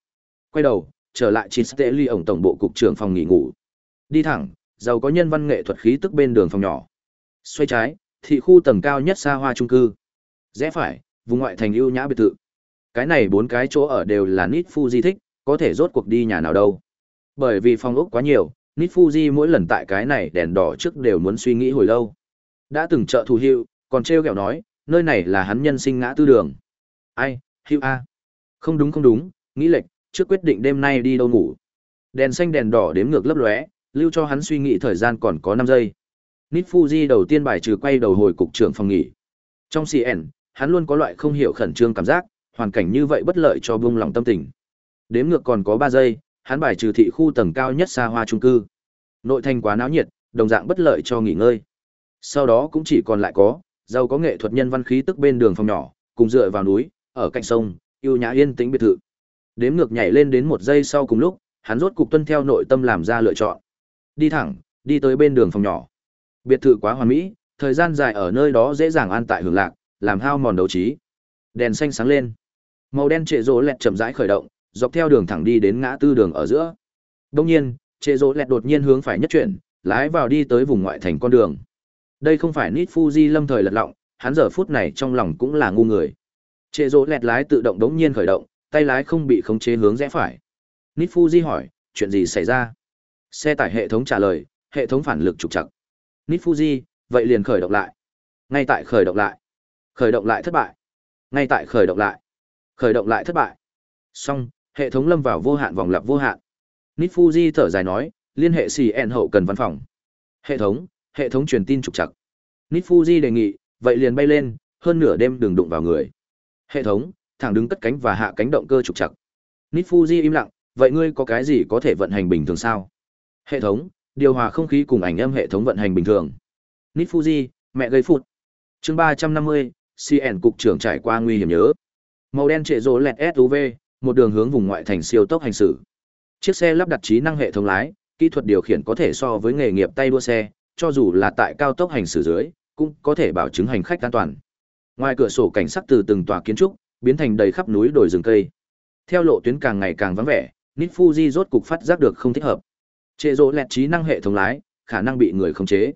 Speaker 1: Quay đầu, trở lại Chinsteli ổng tổng bộ cục trưởng phòng nghỉ ngủ. Đi thẳng, giàu có nhân văn nghệ thuật khí tức bên đường phòng nhỏ. Xoay trái, thị khu tầng cao nhất xa hoa trung cư. Rẽ phải, vùng ngoại thành ưu nhã biệt thự. Cái này bốn cái chỗ ở đều là Nit Fuji thích, có thể rốt cuộc đi nhà nào đâu. Bởi vì phòng ốc quá nhiều, Nit Fuji mỗi lần tại cái này đèn đỏ trước đều muốn suy nghĩ hồi lâu. Đã từng trợ thủ hiệu, còn treo kẹo nói, nơi này là hắn nhân sinh ngã tư đường. Ai, hiệu A. Không đúng không đúng, nghĩ lệch, trước quyết định đêm nay đi đâu ngủ. Đèn xanh đèn đỏ đếm ngược lấp lóe, lưu cho hắn suy nghĩ thời gian còn có 5 giây. Nít Fuji đầu tiên bài trừ quay đầu hồi cục trưởng phòng nghỉ. Trong CN, hắn luôn có loại không hiểu khẩn trương cảm giác, hoàn cảnh như vậy bất lợi cho buông lòng tâm tình. Đếm ngược còn có 3 giây, hắn bài trừ thị khu tầng cao nhất xa hoa trung cư. Nội thành quá náo nhiệt, đồng dạng bất lợi cho nghỉ ngơi. Sau đó cũng chỉ còn lại có, giàu có nghệ thuật nhân văn khí tức bên đường phòng nhỏ, cùng dựa vào núi, ở cạnh sông, yêu nhã yên tĩnh biệt thự. Đếm ngược nhảy lên đến một giây sau cùng lúc, hắn rốt cục tuân theo nội tâm làm ra lựa chọn. Đi thẳng, đi tới bên đường phòng nhỏ. Biệt thự quá hoàn mỹ, thời gian dài ở nơi đó dễ dàng an tại hưởng lạc, làm hao mòn đấu trí. Đèn xanh sáng lên. Màu đen trệ rỗ lẹt chậm rãi khởi động, dọc theo đường thẳng đi đến ngã tư đường ở giữa. Đông nhiên, trệ rỗ lẹt đột nhiên hướng phải nhất chuyển, lái vào đi tới vùng ngoại thành con đường. Đây không phải Nít Fuji lâm thời lật lọng, hắn giờ phút này trong lòng cũng là ngu người. Trệ rỗ lẹt lái tự động đống nhiên khởi động, tay lái không bị khống chế hướng rẽ phải. Nít Fuji hỏi, chuyện gì xảy ra? Xe tải hệ thống trả lời, hệ thống phản lực trục trặc. Nít Fuji, vậy liền khởi động lại. Ngay tại khởi động lại. Khởi động lại thất bại. Ngay tại khởi động lại. Khởi động lại thất bại. Xong, hệ thống lâm vào vô hạn vòng lặp vô hạn. Nít Fuji thở dài nói, liên hệ CN hậu cần văn phòng. Hệ thống, hệ thống truyền tin trục trặc. Nít Fuji đề nghị, vậy liền bay lên, hơn nửa đêm đừng đụng vào người. Hệ thống, thẳng đứng cất cánh và hạ cánh động cơ trục chặt. Nít Fuji im lặng, vậy ngươi có cái gì có thể vận hành bình thường sao? Hệ thống, điều hòa không khí cùng ảnh âm hệ thống vận hành bình thường. Nít Fuji, mẹ gây phụt. Chương 350, CN cục trưởng trải qua nguy hiểm nhớ. Màu đen trệ rỗ lẹt SUV, một đường hướng vùng ngoại thành siêu tốc hành xử. Chiếc xe lắp đặt trí năng hệ thống lái, kỹ thuật điều khiển có thể so với nghề nghiệp tay đua xe, cho dù là tại cao tốc hành xử dưới, cũng có thể bảo chứng hành khách an toàn. Ngoài cửa sổ cảnh sắc từ từng tòa kiến trúc, biến thành đầy khắp núi đồi rừng cây. Theo lộ tuyến càng ngày càng vắng vẻ, Nit Fuji rốt cục phát giác được không thích hợp. Trệ rỗ lẹt trí năng hệ thống lái, khả năng bị người khống chế.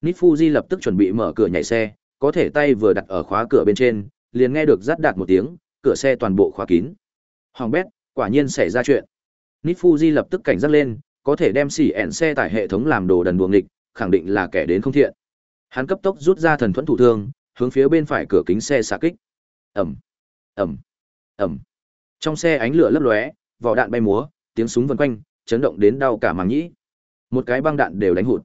Speaker 1: Nit Fuji lập tức chuẩn bị mở cửa nhảy xe, có thể tay vừa đặt ở khóa cửa bên trên, liền nghe được rát đạt một tiếng, cửa xe toàn bộ khóa kín. Hoàng bét, quả nhiên xảy ra chuyện. Nit Fuji lập tức cảnh giác lên, có thể đem xỉ ẹn xe tải hệ thống làm đồ đần buồng địch khẳng định là kẻ đến không thiện. Hắn cấp tốc rút ra thần thuẫn thủ thương, hướng phía bên phải cửa kính xe xạ kích. Ầm, ầm, ầm. Trong xe ánh lửa lấp lóe, vỏ đạn bay múa, tiếng súng vần quanh, chấn động đến đau cả màng nhĩ. Một cái băng đạn đều đánh hụt.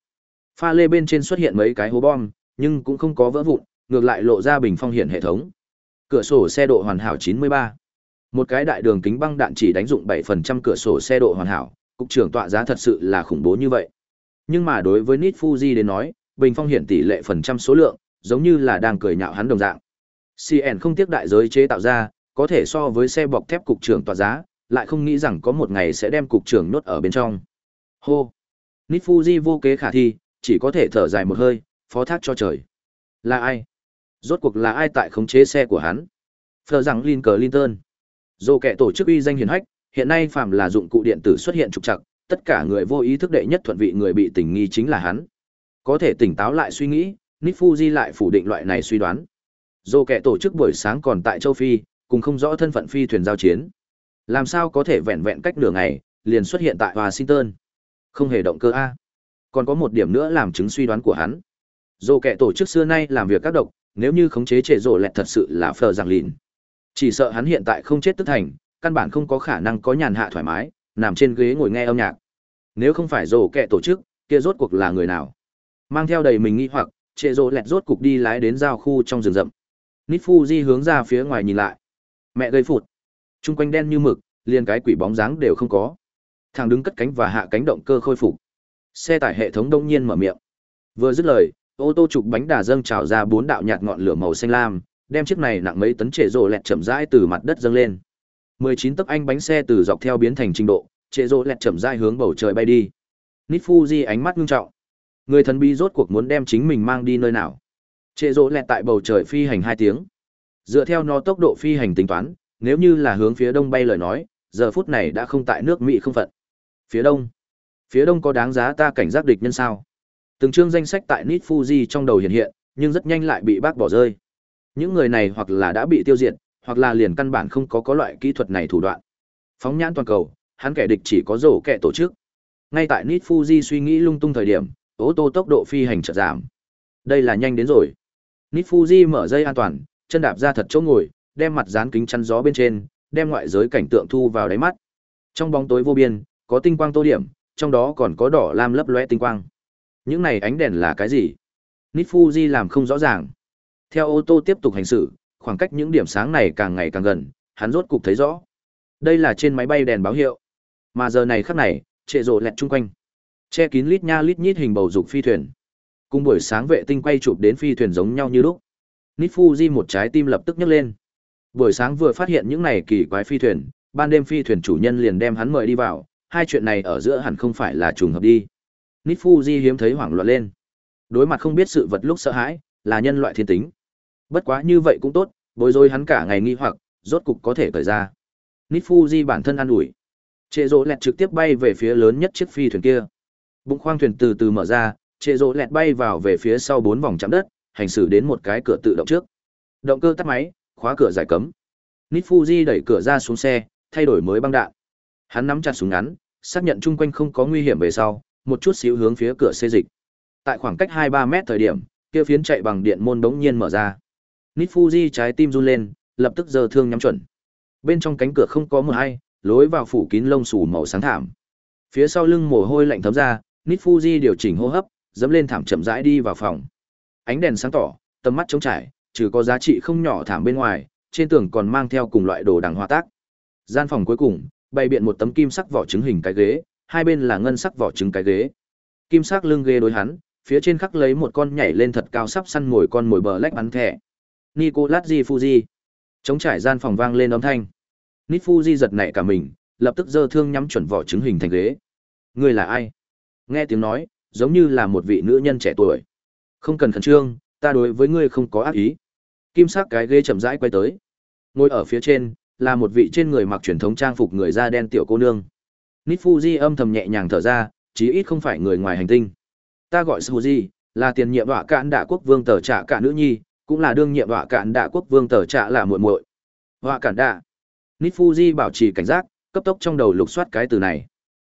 Speaker 1: Pha lê bên trên xuất hiện mấy cái hố bom, nhưng cũng không có vỡ vụn, ngược lại lộ ra bình phong hiện hệ thống. Cửa sổ xe độ hoàn hảo 93. Một cái đại đường kính băng đạn chỉ đánh dụng 7% cửa sổ xe độ hoàn hảo, cục trưởng tọa giá thật sự là khủng bố như vậy. Nhưng mà đối với Nit Fuji đến nói, bình phong hiển tỷ lệ phần trăm số lượng, giống như là đang cười nhạo hắn đồng dạng. CN không tiếc đại giới chế tạo ra, có thể so với xe bọc thép cục trưởng tỏa giá, lại không nghĩ rằng có một ngày sẽ đem cục trưởng nhốt ở bên trong. Hô! Nifuji vô kế khả thi, chỉ có thể thở dài một hơi, phó thác cho trời. Là ai? Rốt cuộc là ai tại khống chế xe của hắn? Phờ rằng Lincoln Linton. Dù kẻ tổ chức uy danh hiển hách, hiện nay phạm là dụng cụ điện tử xuất hiện trục trặc, tất cả người vô ý thức đệ nhất thuận vị người bị tình nghi chính là hắn. Có thể tỉnh táo lại suy nghĩ, Nick Fuji lại phủ định loại này suy đoán. Dù kẻ tổ chức buổi sáng còn tại châu Phi, cùng không rõ thân phận phi thuyền giao chiến. Làm sao có thể vẹn vẹn cách nửa ngày, liền xuất hiện tại Washington? Không hề động cơ A. Còn có một điểm nữa làm chứng suy đoán của hắn. Dù kẻ tổ chức xưa nay làm việc các độc, nếu như khống chế trệ rộ lẹt thật sự là phờ giảng lìn. Chỉ sợ hắn hiện tại không chết tức thành, căn bản không có khả năng có nhàn hạ thoải mái, nằm trên ghế ngồi nghe âm nhạc. Nếu không phải rồ kẻ tổ chức, kia rốt cuộc là người nào? Mang theo đầy mình nghi hoặc, trệ rộ lẹt rốt cục đi lái đến giao khu trong rừng rậm. Nít Fuji hướng ra phía ngoài nhìn lại. Mẹ gây phụt. Trung quanh đen như mực, liền cái quỷ bóng dáng đều không có. Thằng đứng cất cánh và hạ cánh động cơ khôi phục. Xe tải hệ thống đông nhiên mở miệng. Vừa dứt lời, ô tô trục bánh đà dâng trào ra bốn đạo nhạt ngọn lửa màu xanh lam, đem chiếc này nặng mấy tấn trệ rộ lẹt chậm rãi từ mặt đất dâng lên. 19 tấc anh bánh xe từ dọc theo biến thành trình độ, trệ rộ lẹt chậm rãi hướng bầu trời bay đi. Nít Fuji ánh mắt ngưng trọng. Người thần bí rốt cuộc muốn đem chính mình mang đi nơi nào? Trệ rỗ lẹt tại bầu trời phi hành hai tiếng. Dựa theo nó tốc độ phi hành tính toán, nếu như là hướng phía đông bay lời nói, giờ phút này đã không tại nước Mỹ không phận. Phía đông. Phía đông có đáng giá ta cảnh giác địch nhân sao? Từng chương danh sách tại Nit Fuji trong đầu hiện hiện, nhưng rất nhanh lại bị bác bỏ rơi. Những người này hoặc là đã bị tiêu diệt, hoặc là liền căn bản không có có loại kỹ thuật này thủ đoạn. Phóng nhãn toàn cầu, hắn kẻ địch chỉ có rổ kẻ tổ chức. Ngay tại Nit Fuji suy nghĩ lung tung thời điểm, ô tô tốc độ phi hành chợt giảm. Đây là nhanh đến rồi. Nifuji mở dây an toàn, chân đạp ra thật chỗ ngồi, đem mặt dán kính chắn gió bên trên, đem ngoại giới cảnh tượng thu vào đáy mắt. Trong bóng tối vô biên, có tinh quang tô điểm, trong đó còn có đỏ lam lấp lóe tinh quang. Những này ánh đèn là cái gì? Nifuji làm không rõ ràng. Theo ô tô tiếp tục hành xử, khoảng cách những điểm sáng này càng ngày càng gần, hắn rốt cục thấy rõ. Đây là trên máy bay đèn báo hiệu. Mà giờ này khắc này, trệ rộ lẹt chung quanh. Che kín lít nha lít nhít hình bầu dục phi thuyền. Cùng buổi sáng vệ tinh quay chụp đến phi thuyền giống nhau như lúc. Nít Fuji một trái tim lập tức nhấc lên. Buổi sáng vừa phát hiện những này kỳ quái phi thuyền, ban đêm phi thuyền chủ nhân liền đem hắn mời đi vào, hai chuyện này ở giữa hẳn không phải là trùng hợp đi. Nít Fuji hiếm thấy hoảng loạn lên. Đối mặt không biết sự vật lúc sợ hãi, là nhân loại thiên tính. Bất quá như vậy cũng tốt, bối rối hắn cả ngày nghi hoặc, rốt cục có thể cởi ra. Nít Fuji bản thân an ủi. Trệ rỗ lẹt trực tiếp bay về phía lớn nhất chiếc phi thuyền kia. Bụng khoang thuyền từ từ mở ra, trệ rỗ lẹt bay vào về phía sau bốn vòng chạm đất, hành xử đến một cái cửa tự động trước. Động cơ tắt máy, khóa cửa giải cấm. Nít Fuji đẩy cửa ra xuống xe, thay đổi mới băng đạn. Hắn nắm chặt súng ngắn, xác nhận chung quanh không có nguy hiểm về sau, một chút xíu hướng phía cửa xê dịch. Tại khoảng cách 2-3 mét thời điểm, kia phiến chạy bằng điện môn đống nhiên mở ra. Nít Fuji trái tim run lên, lập tức giờ thương nhắm chuẩn. Bên trong cánh cửa không có một ai, lối vào phủ kín lông xù màu sáng thảm. Phía sau lưng mồ hôi lạnh thấm ra, Nít Fuji điều chỉnh hô hấp, dẫm lên thảm chậm rãi đi vào phòng. Ánh đèn sáng tỏ, tầm mắt trống trải, trừ có giá trị không nhỏ thảm bên ngoài, trên tường còn mang theo cùng loại đồ đằng hoa tác. Gian phòng cuối cùng, bày biện một tấm kim sắc vỏ trứng hình cái ghế, hai bên là ngân sắc vỏ trứng cái ghế. Kim sắc lưng ghế đối hắn, phía trên khắc lấy một con nhảy lên thật cao sắp săn mồi con mồi bờ lách bắn thẻ. Nicolas Di Fuji. Chống trải gian phòng vang lên âm thanh. Nít Fuji giật nảy cả mình, lập tức giơ thương nhắm chuẩn vỏ trứng hình thành ghế. Người là ai? Nghe tiếng nói, giống như là một vị nữ nhân trẻ tuổi. Không cần khẩn trương, ta đối với ngươi không có ác ý. Kim sắc cái ghê chậm rãi quay tới. Ngồi ở phía trên, là một vị trên người mặc truyền thống trang phục người da đen tiểu cô nương. Nít Fuji âm thầm nhẹ nhàng thở ra, chí ít không phải người ngoài hành tinh. Ta gọi Suji là tiền nhiệm đọa cạn đạ quốc vương tờ trạ cả nữ nhi, cũng là đương nhiệm đọa cạn đạ quốc vương tờ trạ là muội muội. Đọa cạn đạ. Nít Fuji bảo trì cảnh giác, cấp tốc trong đầu lục soát cái từ này.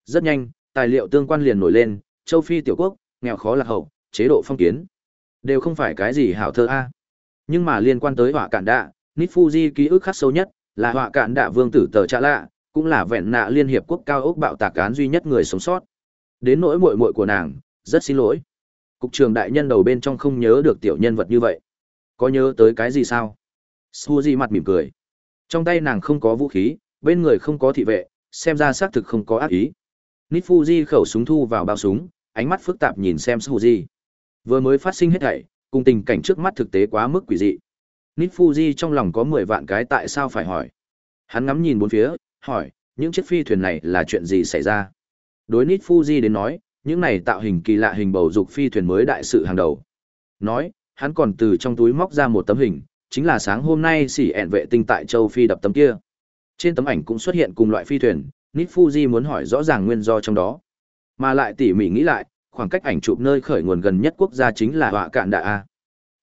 Speaker 1: Rất nhanh, tài liệu tương quan liền nổi lên, châu Phi tiểu quốc, nghèo khó lạc hậu, chế độ phong kiến. Đều không phải cái gì hảo thơ a. Nhưng mà liên quan tới họa cạn đạ, Nít Fuji ký ức khắc sâu nhất, là họa cạn đạ vương tử tờ trạ lạ, cũng là vẹn nạ liên hiệp quốc cao ốc bạo tạc án duy nhất người sống sót. Đến nỗi muội muội của nàng, rất xin lỗi. Cục trường đại nhân đầu bên trong không nhớ được tiểu nhân vật như vậy. Có nhớ tới cái gì sao? Suzy mặt mỉm cười. Trong tay nàng không có vũ khí, bên người không có thị vệ, xem ra xác thực không có ác ý. Nít Fuji khẩu súng thu vào bao súng, ánh mắt phức tạp nhìn xem Suji. Vừa mới phát sinh hết thảy, cùng tình cảnh trước mắt thực tế quá mức quỷ dị. Nít Fuji trong lòng có 10 vạn cái tại sao phải hỏi. Hắn ngắm nhìn bốn phía, hỏi, những chiếc phi thuyền này là chuyện gì xảy ra? Đối Nít Fuji đến nói, những này tạo hình kỳ lạ hình bầu dục phi thuyền mới đại sự hàng đầu. Nói, hắn còn từ trong túi móc ra một tấm hình, chính là sáng hôm nay xỉ ẹn vệ tinh tại châu Phi đập tấm kia. Trên tấm ảnh cũng xuất hiện cùng loại phi thuyền, Nít Fuji muốn hỏi rõ ràng nguyên do trong đó. Mà lại tỉ mỉ nghĩ lại, khoảng cách ảnh chụp nơi khởi nguồn gần nhất quốc gia chính là họa cạn đại A.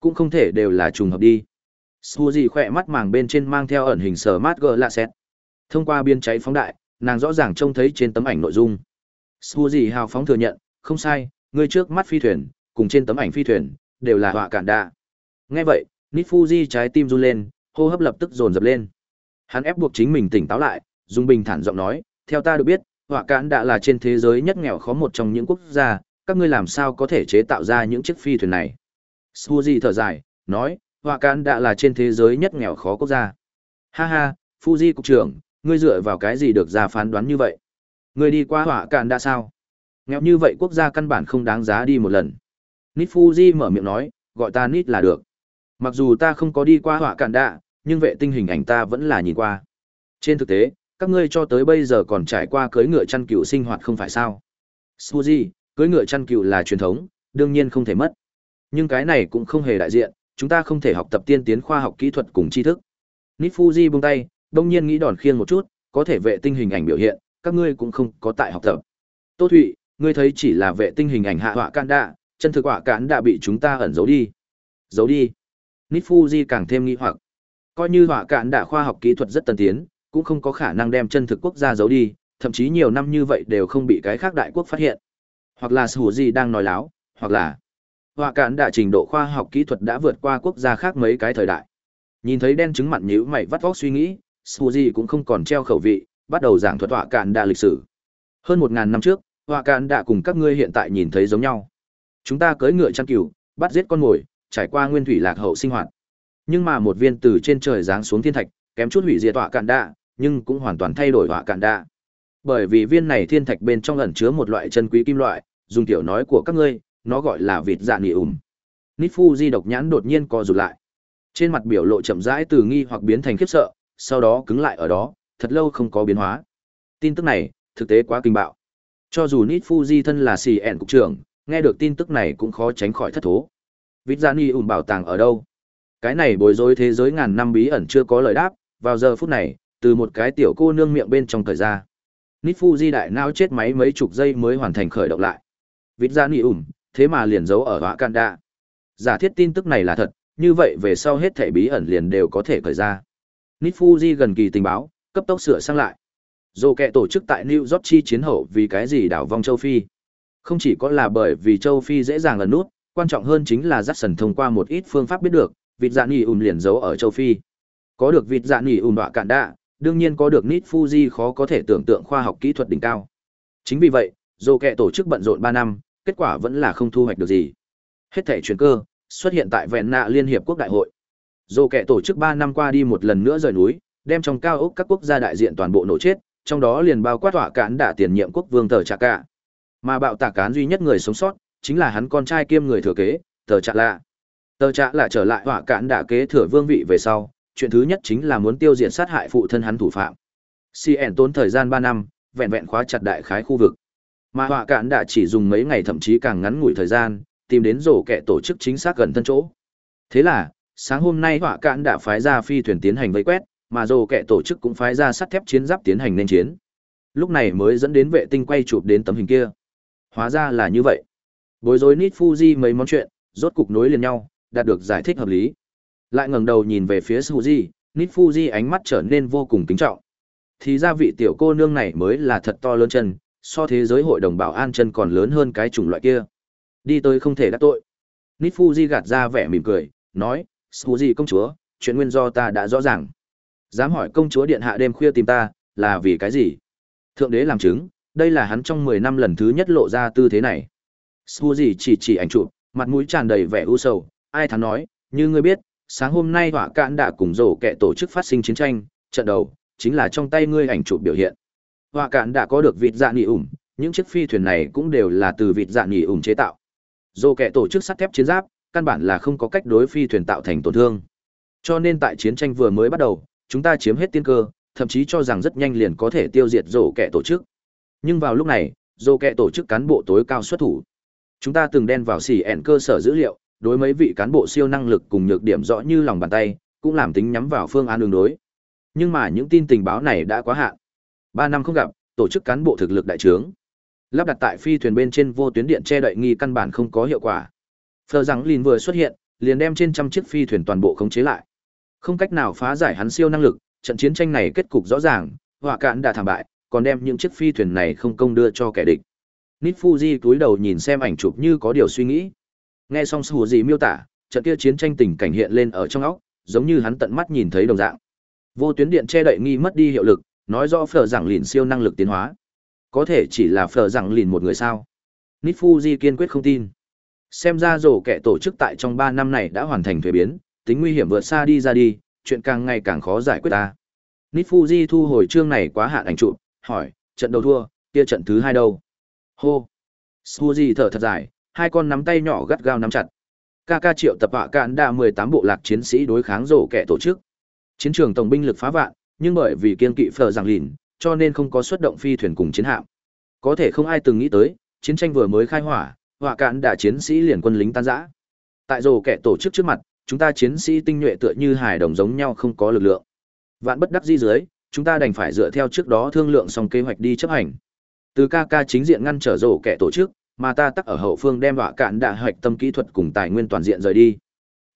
Speaker 1: Cũng không thể đều là trùng hợp đi. Suzy khỏe mắt màng bên trên mang theo ẩn hình sờ mát gờ lạ xét. Thông qua biên cháy phóng đại, nàng rõ ràng trông thấy trên tấm ảnh nội dung. Suzy hào phóng thừa nhận, không sai, người trước mắt phi thuyền, cùng trên tấm ảnh phi thuyền, đều là họa cạn đạ. Nghe vậy, Nifuji trái tim run lên, hô hấp lập tức dồn dập lên. Hắn ép buộc chính mình tỉnh táo lại, dùng bình thản giọng nói, theo ta được biết, họa cạn đã là trên thế giới nhất nghèo khó một trong những quốc gia, các ngươi làm sao có thể chế tạo ra những chiếc phi thuyền này? Suzy thở dài, nói, họa cạn đã là trên thế giới nhất nghèo khó quốc gia. Ha ha, Fuji cục trưởng, ngươi dựa vào cái gì được ra phán đoán như vậy? Ngươi đi qua họa cạn đã sao? Nghèo như vậy quốc gia căn bản không đáng giá đi một lần. Nít Fuji mở miệng nói, gọi ta Nít là được. Mặc dù ta không có đi qua họa cạn đạ, nhưng vệ tinh hình ảnh ta vẫn là nhìn qua. Trên thực tế, các ngươi cho tới bây giờ còn trải qua cưới ngựa chăn cừu sinh hoạt không phải sao? Suji, cưới ngựa chăn cừu là truyền thống, đương nhiên không thể mất. Nhưng cái này cũng không hề đại diện, chúng ta không thể học tập tiên tiến khoa học kỹ thuật cùng tri thức. Nifuji buông tay, đông nhiên nghĩ đòn khiêng một chút, có thể vệ tinh hình ảnh biểu hiện, các ngươi cũng không có tại học tập. Tô Thụy, ngươi thấy chỉ là vệ tinh hình ảnh hạ họa can đạ, chân thực họa cán đã bị chúng ta ẩn giấu đi. Giấu đi. Nifuji càng thêm nghi hoặc. Coi như họa cạn đã khoa học kỹ thuật rất tân tiến, cũng không có khả năng đem chân thực quốc gia giấu đi, thậm chí nhiều năm như vậy đều không bị cái khác đại quốc phát hiện. Hoặc là Sủ gì đang nói láo, hoặc là họa cạn đã trình độ khoa học kỹ thuật đã vượt qua quốc gia khác mấy cái thời đại. Nhìn thấy đen trứng mặn nhíu mày vắt óc suy nghĩ, Suzy cũng không còn treo khẩu vị, bắt đầu giảng thuật họa cạn đã lịch sử. Hơn một ngàn năm trước, họa cạn đã cùng các ngươi hiện tại nhìn thấy giống nhau. Chúng ta cưỡi ngựa chăn cừu, bắt giết con mồi, trải qua nguyên thủy lạc hậu sinh hoạt. Nhưng mà một viên từ trên trời giáng xuống thiên thạch, kém chút hủy diệt tọa cạn đạ, nhưng cũng hoàn toàn thay đổi họa cạn đạ. Bởi vì viên này thiên thạch bên trong ẩn chứa một loại chân quý kim loại, dùng tiểu nói của các ngươi, nó gọi là vịt dạ nỉ ủm. phu di độc nhãn đột nhiên co rụt lại. Trên mặt biểu lộ chậm rãi từ nghi hoặc biến thành khiếp sợ, sau đó cứng lại ở đó, thật lâu không có biến hóa. Tin tức này, thực tế quá kinh bạo. Cho dù Nifu di thân là xì ẻn cục trưởng, nghe được tin tức này cũng khó tránh khỏi thất thố. Vịt dạ nỉ ủm bảo tàng ở đâu? Cái này bối rối thế giới ngàn năm bí ẩn chưa có lời đáp, vào giờ phút này, từ một cái tiểu cô nương miệng bên trong thời ra. Nít Fuji đại não chết máy mấy chục giây mới hoàn thành khởi động lại. Vịt ra nỉ ủm, thế mà liền giấu ở hóa can đa. Giả thiết tin tức này là thật, như vậy về sau hết thể bí ẩn liền đều có thể khởi ra. Nít Fuji gần kỳ tình báo, cấp tốc sửa sang lại. Dù kẻ tổ chức tại New York chi chiến hậu vì cái gì đảo vong châu Phi. Không chỉ có là bởi vì châu Phi dễ dàng lần nút, quan trọng hơn chính là Jackson thông qua một ít phương pháp biết được, vịt dạ nỉ ùm liền giấu ở châu Phi. Có được vịt dạ nỉ ùm đọa cạn đạ, đương nhiên có được nít Fuji khó có thể tưởng tượng khoa học kỹ thuật đỉnh cao. Chính vì vậy, dù kệ tổ chức bận rộn ba năm, kết quả vẫn là không thu hoạch được gì. Hết thể chuyển cơ, xuất hiện tại vẹn nạ Liên Hiệp Quốc Đại hội. Dù kệ tổ chức ba năm qua đi một lần nữa rời núi, đem trong cao ốc các quốc gia đại diện toàn bộ nổ chết, trong đó liền bao quát tỏa cán đả tiền nhiệm quốc vương tờ trạ cả. Mà bạo tả cán duy nhất người sống sót, chính là hắn con trai kiêm người thừa kế, tờ trạ lạ. Tờ trạ lạ trở lại tỏa cán đả kế thừa vương vị về sau, chuyện thứ nhất chính là muốn tiêu diệt sát hại phụ thân hắn thủ phạm. CN tốn thời gian 3 năm, vẹn vẹn khóa chặt đại khái khu vực. Mà họa cạn đã chỉ dùng mấy ngày thậm chí càng ngắn ngủi thời gian, tìm đến rổ kẻ tổ chức chính xác gần thân chỗ. Thế là, sáng hôm nay họa cạn đã phái ra phi thuyền tiến hành vây quét, mà rổ kẻ tổ chức cũng phái ra sắt thép chiến giáp tiến hành nên chiến. Lúc này mới dẫn đến vệ tinh quay chụp đến tấm hình kia. Hóa ra là như vậy. Bối rối Nit Fuji mấy món chuyện, rốt cục nối liền nhau, đạt được giải thích hợp lý. Lại ngẩng đầu nhìn về phía Fuji, Nít Fuji ánh mắt trở nên vô cùng kính trọng. Thì ra vị tiểu cô nương này mới là thật to lớn chân, so thế giới hội đồng bảo an chân còn lớn hơn cái chủng loại kia. Đi tới không thể đắc tội. Nít Fuji gạt ra vẻ mỉm cười, nói, Fuji công chúa, chuyện nguyên do ta đã rõ ràng. Dám hỏi công chúa điện hạ đêm khuya tìm ta, là vì cái gì? Thượng đế làm chứng, đây là hắn trong 10 năm lần thứ nhất lộ ra tư thế này. Fuji chỉ chỉ ảnh chụp, mặt mũi tràn đầy vẻ u sầu, ai thán nói, như ngươi biết, sáng hôm nay họa cạn đã cùng rổ kẻ tổ chức phát sinh chiến tranh, trận đầu, chính là trong tay ngươi ảnh chụp biểu hiện. Họa cạn đã có được vịt dạ nghỉ ủng, những chiếc phi thuyền này cũng đều là từ vịt dạ nghỉ ủng chế tạo. Rổ kẻ tổ chức sắt thép chiến giáp, căn bản là không có cách đối phi thuyền tạo thành tổn thương. Cho nên tại chiến tranh vừa mới bắt đầu, chúng ta chiếm hết tiên cơ, thậm chí cho rằng rất nhanh liền có thể tiêu diệt rổ kẻ tổ chức. Nhưng vào lúc này, rổ kẻ tổ chức cán bộ tối cao xuất thủ. Chúng ta từng đen vào xỉ ẹn cơ sở dữ liệu, đối mấy vị cán bộ siêu năng lực cùng nhược điểm rõ như lòng bàn tay, cũng làm tính nhắm vào phương án đường đối. Nhưng mà những tin tình báo này đã quá hạn. Ba năm không gặp, tổ chức cán bộ thực lực đại trướng. Lắp đặt tại phi thuyền bên trên vô tuyến điện che đậy nghi căn bản không có hiệu quả. Phờ rằng Lin vừa xuất hiện, liền đem trên trăm chiếc phi thuyền toàn bộ khống chế lại. Không cách nào phá giải hắn siêu năng lực, trận chiến tranh này kết cục rõ ràng, hỏa cạn đã thảm bại, còn đem những chiếc phi thuyền này không công đưa cho kẻ địch. Nít Fuji cúi đầu nhìn xem ảnh chụp như có điều suy nghĩ. Nghe xong Sủ gì miêu tả, trận kia chiến tranh tình cảnh hiện lên ở trong óc, giống như hắn tận mắt nhìn thấy đồng dạng. Vô tuyến điện che đậy nghi mất đi hiệu lực, nói rõ phở giảng lìn siêu năng lực tiến hóa. Có thể chỉ là phở giảng lìn một người sao? Nít Fuji kiên quyết không tin. Xem ra rổ kẻ tổ chức tại trong ba năm này đã hoàn thành thuế biến, tính nguy hiểm vượt xa đi ra đi, chuyện càng ngày càng khó giải quyết ta. Nít Fuji thu hồi chương này quá hạn ảnh trụ, hỏi, trận đầu thua, kia trận thứ hai đâu? Hô. Suji thở thật dài, hai con nắm tay nhỏ gắt gao nắm chặt. Kaka triệu tập họa cạn đã 18 bộ lạc chiến sĩ đối kháng rổ kẻ tổ chức. Chiến trường tổng binh lực phá vạn, nhưng bởi vì kiên kỵ phờ rằng lìn, cho nên không có xuất động phi thuyền cùng chiến hạm. Có thể không ai từng nghĩ tới, chiến tranh vừa mới khai hỏa, họa cạn đã chiến sĩ liền quân lính tan rã. Tại rổ kẻ tổ chức trước mặt, chúng ta chiến sĩ tinh nhuệ tựa như hài đồng giống nhau không có lực lượng. Vạn bất đắc di dưới, chúng ta đành phải dựa theo trước đó thương lượng xong kế hoạch đi chấp hành. Từ Kaka chính diện ngăn trở rổ kẻ tổ chức, mà ta tắc ở hậu phương đem đọa cạn đạ hoạch tâm kỹ thuật cùng tài nguyên toàn diện rời đi.